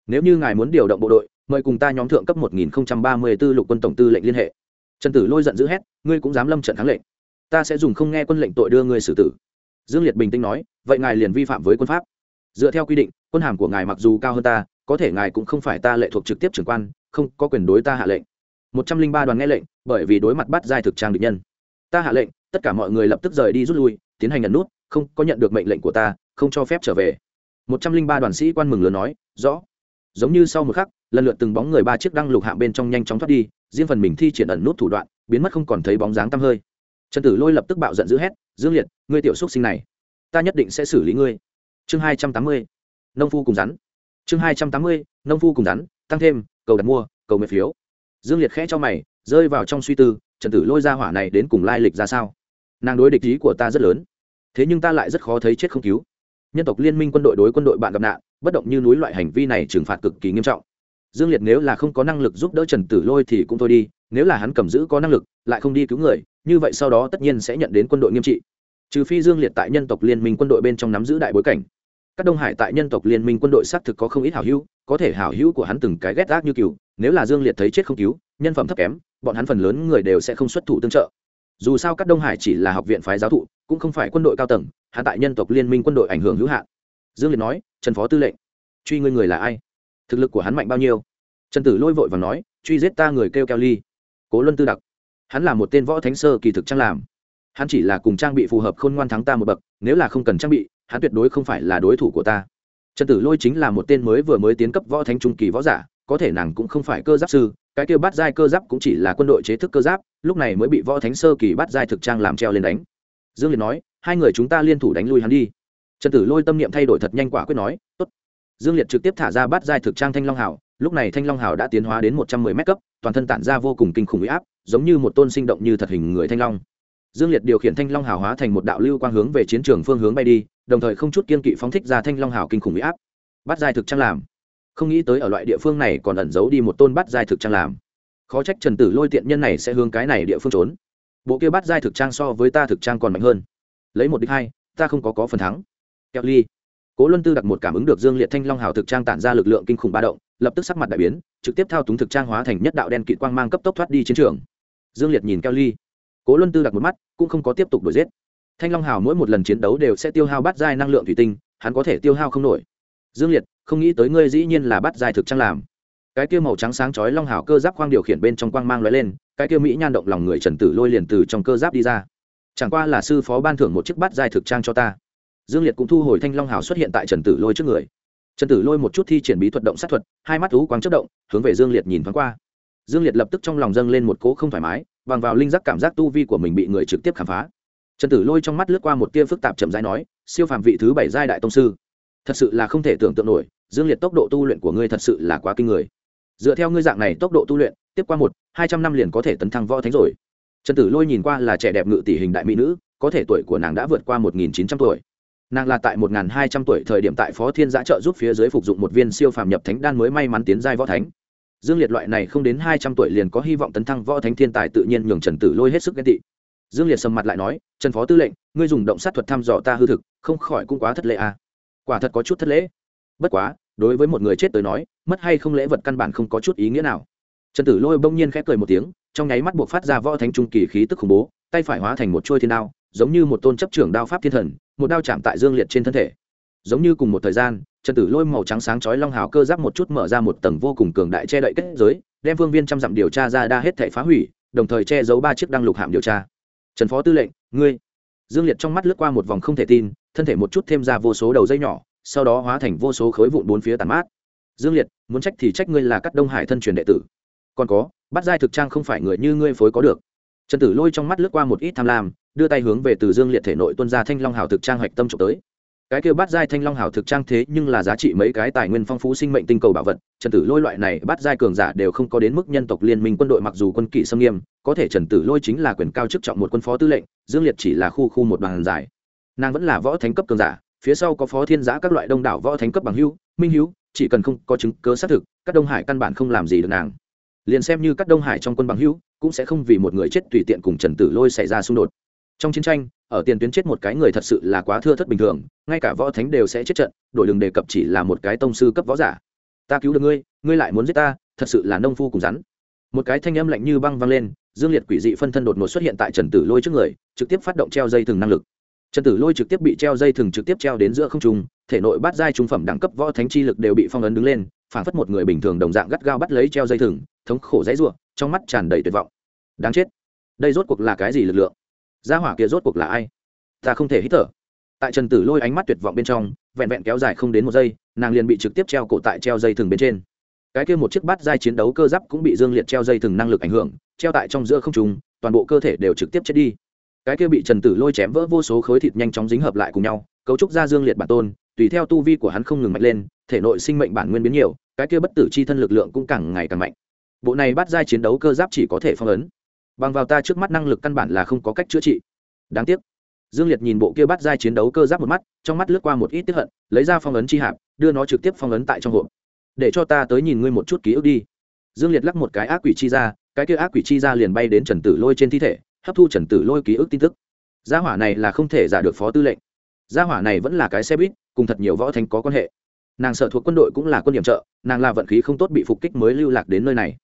Nếu như ngài muốn điều động bộ đội, mời cùng ta nhóm thượng cấp một nghìn ba mươi b ố lục quân tổng tư lệnh liên hệ. Trần tử lôi giận dữ hét, ngươi cũng dám lâm trận kháng lệnh. Ta sẽ dùng không nghe quân lệnh tội đưa ngươi xử tử. Dương liệt bình tĩnh nói, vậy ngài liền vi phạm với quân pháp. Dựa theo quy định, quân hàm của ngài mặc dù cao hơn ta có thể ngài cũng không phải ta lệ thuộc trực tiếp trưởng quan, không có quyền đối ta hạ lệnh. Một trăm linh ba đoàn nghe lệnh, bởi vì đối mặt bắt giai thực trang địch nhân. Ta hạ lệnh, tất cả mọi người lập tức rời đi rút lui, tiến hành nhận nút, không có nhận được mệnh lệnh của ta, không cho phép trở về. Một trăm linh ba đoàn sĩ quan mừng lớn nói, rõ. Giống như sau một khắc, lần lượt từng bóng người ba chiếc đăng lục hạ bên trong nhanh chóng thoát đi, riêng phần mình thi triển ẩn nút thủ đoạn, biến mất không còn thấy bóng dáng tăm hơi. Trần tử lôi lập tức bạo giận dữ hét, dương liệt, ngươi tiểu xúc sinh này, ta nhất định sẽ xử lý ngươi. Chương hai trăm tám mươi, nông phu cùng rắn chương hai trăm tám mươi, nông phu cùng rắn, tăng thêm, cầu đặt mua, cầu nguyện phiếu. Dương liệt khẽ cho mày, rơi vào trong suy tư, trần tử lôi ra hỏa này đến cùng lai lịch ra sao? Nàng đối địch ý của ta rất lớn, thế nhưng ta lại rất khó thấy chết không cứu. Nhân tộc liên minh quân đội đối quân đội bạn gặp nạn, bất động như núi loại hành vi này trừng phạt cực kỳ nghiêm trọng. Dương liệt nếu là không có năng lực giúp đỡ trần tử lôi thì cũng thôi đi, nếu là hắn cầm giữ có năng lực, lại không đi cứu người, như vậy sau đó tất nhiên sẽ nhận đến quân đội nghiêm trị. Trừ phi dương liệt tại nhân tộc liên minh quân đội bên trong nắm giữ đại bối cảnh các đông hải tại nhân tộc liên minh quân đội xác thực có không ít hảo hữu, có thể hảo hữu của hắn từng cái ghét ác như cừu, nếu là dương liệt thấy chết không cứu, nhân phẩm thấp kém, bọn hắn phần lớn người đều sẽ không xuất thủ tương trợ. Dù sao các đông hải chỉ là học viện phái giáo thụ, cũng không phải quân đội cao tầng hạ tại nhân tộc liên minh quân đội ảnh hưởng hữu hạn. Dương liệt nói, trần phó tư lệnh, truy ngươi người là ai? Thực lực của hắn mạnh bao nhiêu? Trần tử lôi vội và nói, truy giết ta người kêu keo ly. Cố luân tư đặc, hắn là một tên võ thánh sơ kỳ thực trang làm. Hắn chỉ là cùng trang bị phù hợp khôn ngoan thắng ta một bậc, nếu là không cần trang bị hắn tuyệt đối không phải là đối thủ của ta. Trần tử lôi chính là một tên mới vừa mới tiến cấp võ thánh trung kỳ võ giả, có thể nàng cũng không phải cơ giáp sư, cái kêu bắt giai cơ giáp cũng chỉ là quân đội chế thức cơ giáp, lúc này mới bị võ thánh sơ kỳ bắt giai thực trang làm treo lên đánh. Dương liệt nói, hai người chúng ta liên thủ đánh lui hắn đi. Trần tử lôi tâm niệm thay đổi thật nhanh quả quyết nói, tốt. Dương liệt trực tiếp thả ra bắt giai thực trang thanh long hảo lúc này thanh long hào đã tiến hóa đến một trăm mười m cấp, toàn thân tản ra vô cùng kinh khủng huy áp, giống như một tôn sinh động như thật hình người thanh long. Dương liệt điều khiển thanh long hào hóa thành một đạo lưu quang hướng về chiến trường phương hướng bay đi đồng thời không chút kiên kỵ phóng thích ra thanh long hào kinh khủng huy áp. Bắt giai thực trang làm. Không nghĩ tới ở loại địa phương này còn ẩn giấu đi một tôn bắt giai thực trang làm. Khó trách trần tử lôi tiện nhân này sẽ hướng cái này địa phương trốn. Bộ kia bắt giai thực trang so với ta thực trang còn mạnh hơn. Lấy một đích hai, ta không có có phần thắng. Kẹo ly. Cố luân tư đặt một cảm ứng được dương liệt thanh long hào thực trang tản ra lực lượng kinh khủng ba động, lập tức sắc mặt đại biến, trực tiếp thao túng thực trang hóa thành nhất đạo đen kỵ quang mang cấp tốc thoát đi chiến trường. Dương liệt nhìn keo ly. Cố luân tư đặt một mắt, cũng không có tiếp tục đuổi giết thanh long hào mỗi một lần chiến đấu đều sẽ tiêu hao bát giai năng lượng thủy tinh, hắn có thể tiêu hao không nổi. Dương liệt, không nghĩ tới ngươi dĩ nhiên là bát giai thực trang làm. Cái kia màu trắng sáng chói long hào cơ giáp khoang điều khiển bên trong quang mang lóe lên, cái kia mỹ nhan động lòng người trần tử lôi liền từ trong cơ giáp đi ra. Chẳng qua là sư phó ban thưởng một chiếc bát giai thực trang cho ta. Dương liệt cũng thu hồi thanh long hào xuất hiện tại trần tử lôi trước người. Trần tử lôi một chút thi triển bí thuật động sát thuật, hai mắt thú quang chất động, hướng về dương liệt nhìn thoáng qua. Dương liệt lập tức trong lòng dâng lên một cỗ không thoải mái, bằng vào linh giác cảm giác tu vi của mình bị người trực tiếp khám phá trần tử lôi trong mắt lướt qua một tia phức tạp chậm rãi nói, siêu phàm vị thứ bảy giai đại tông sư, thật sự là không thể tưởng tượng nổi, dương liệt tốc độ tu luyện của ngươi thật sự là quá kinh người. Dựa theo ngươi dạng này tốc độ tu luyện, tiếp qua một, hai trăm năm liền có thể tấn thăng võ thánh rồi. Trần tử lôi nhìn qua là trẻ đẹp ngự tỷ hình đại mỹ nữ, có thể tuổi của nàng đã vượt qua một nghìn chín trăm tuổi. Nàng là tại một nghìn hai trăm tuổi thời điểm tại phó thiên giã trợ giúp phía dưới phục dụng một viên siêu phàm nhập thánh đan mới may mắn tiến giai võ thánh. Dương liệt loại này không đến hai trăm tuổi liền có hy vọng tấn thăng võ thánh thiên tài tự nhiên nhường trần tử lôi hết sức ghen tị dương liệt sầm mặt lại nói, trần phó tư lệnh, ngươi dùng động sát thuật thăm dò ta hư thực, không khỏi cũng quá thất lễ à. quả thật có chút thất lễ. Bất quá, đối với một người chết tới nói, mất hay không lễ vật căn bản không có chút ý nghĩa nào. Trần tử lôi bỗng nhiên khép cười một tiếng, trong nháy mắt buộc phát ra võ thánh trung kỳ khí tức khủng bố, tay phải hóa thành một trôi thiên đao, giống như một tôn chấp trưởng đao pháp thiên thần, một đao chạm tại dương liệt trên thân thể. Giống như cùng một thời gian, trần tử lôi màu trắng sáng chói long hào cơ giáp một chút mở ra một tầng vô cùng cường đại che đậy kết giới, đem phương viên trăm dặm điều tra ra đa hết thể phá hủy, đồng thời che giấu ba chiếc đăng lục hạm điều tra trần phó tư lệnh, ngươi. Dương liệt trong mắt lướt qua một vòng không thể tin, thân thể một chút thêm ra vô số đầu dây nhỏ, sau đó hóa thành vô số khối vụn bốn phía tàn mát. Dương liệt, muốn trách thì trách ngươi là các đông hải thân truyền đệ tử. Còn có, bắt giai thực trang không phải người như ngươi phối có được. Trần tử lôi trong mắt lướt qua một ít tham lam, đưa tay hướng về từ dương liệt thể nội tuân ra thanh long hào thực trang hạch tâm trộm tới cái kêu bắt giai thanh long hảo thực trang thế nhưng là giá trị mấy cái tài nguyên phong phú sinh mệnh tinh cầu bảo vật, trần tử lôi loại này bắt giai cường giả đều không có đến mức nhân tộc liên minh quân đội mặc dù quân kỵ xâm nghiêm, có thể trần tử lôi chính là quyền cao chức trọng một quân phó tư lệnh, dương liệt chỉ là khu khu một bằng giải. Nàng vẫn là võ thánh cấp cường giả, phía sau có phó thiên giã các loại đông đảo võ thánh cấp bằng hưu minh hữu chỉ cần không có chứng cớ xác thực, các đông hải căn bản không làm gì được nàng. Liền xem như các đông hải trong quân bằng hữu, cũng sẽ không vì một người chết tùy tiện cùng trần tử lôi xảy ra xung đột. Trong chiến tranh ở tiền tuyến chết một cái người thật sự là quá thưa thất bình thường, ngay cả võ thánh đều sẽ chết trận, đổi đường đề cập chỉ là một cái tông sư cấp võ giả. Ta cứu được ngươi ngươi lại muốn giết ta, thật sự là nông phu cùng rắn. Một cái thanh âm lạnh như băng vang lên, dương liệt quỷ dị phân thân đột ngột xuất hiện tại trần tử lôi trước người, trực tiếp phát động treo dây thừng năng lực. Trần tử lôi trực tiếp bị treo dây thừng trực tiếp treo đến giữa không trung, thể nội bát giai trung phẩm đẳng cấp võ thánh chi lực đều bị phong ấn đứng lên phản phất một người bình thường đồng dạng gắt gao bắt lấy treo dây thừng, thống khổ dãy ruộng trong mắt tràn đầy tuyệt vọng. Đáng chết. Đây rốt cuộc là cái gì lực lượng? Gia hỏa kia rốt cuộc là ai? Ta không thể hít thở. Tại trần tử lôi ánh mắt tuyệt vọng bên trong, vẹn vẹn kéo dài không đến một giây, nàng liền bị trực tiếp treo cổ tại treo dây thừng bên trên. Cái kia một chiếc bát giai chiến đấu cơ giáp cũng bị dương liệt treo dây thừng năng lực ảnh hưởng, treo tại trong giữa không trùng toàn bộ cơ thể đều trực tiếp chết đi. Cái kia bị trần tử lôi chém vỡ vô số khối thịt nhanh chóng dính hợp lại cùng nhau, cấu trúc ra dương liệt bản tôn, tùy theo tu vi của hắn không ngừng mạnh lên, thể nội sinh mệnh bản nguyên biến nhiều, cái kia bất tử c h i thân lực lượng cũng càng ngày càng mạnh. Bộ này bắt giai chiến đấu cơ giáp chỉ có thể phong ấn bằng vào ta trước mắt năng lực căn bản là không có cách chữa trị. Đáng tiếc. Dương liệt nhìn bộ kia bắt giai chiến đấu cơ giáp một mắt, trong mắt lướt qua một ít tiếp hận, lấy ra phong ấn chi hạp, đưa nó trực tiếp phong ấn tại trong hộp. Để cho ta tới nhìn ngươi một chút ký ức đi. Dương liệt lắc một cái ác quỷ chi ra, cái kia ác quỷ chi ra liền bay đến trần tử lôi trên thi thể, hấp thu trần tử lôi ký ức tin tức. Gia hỏa này là không thể giả được phó tư lệnh. Gia hỏa này vẫn là cái xe buýt, cùng thật nhiều võ thành có quan hệ. Nàng sợ thuộc quân đội cũng là quân điểm trợ, nàng là vận khí không tốt bị phục kích mới lưu lạc đến nơi này.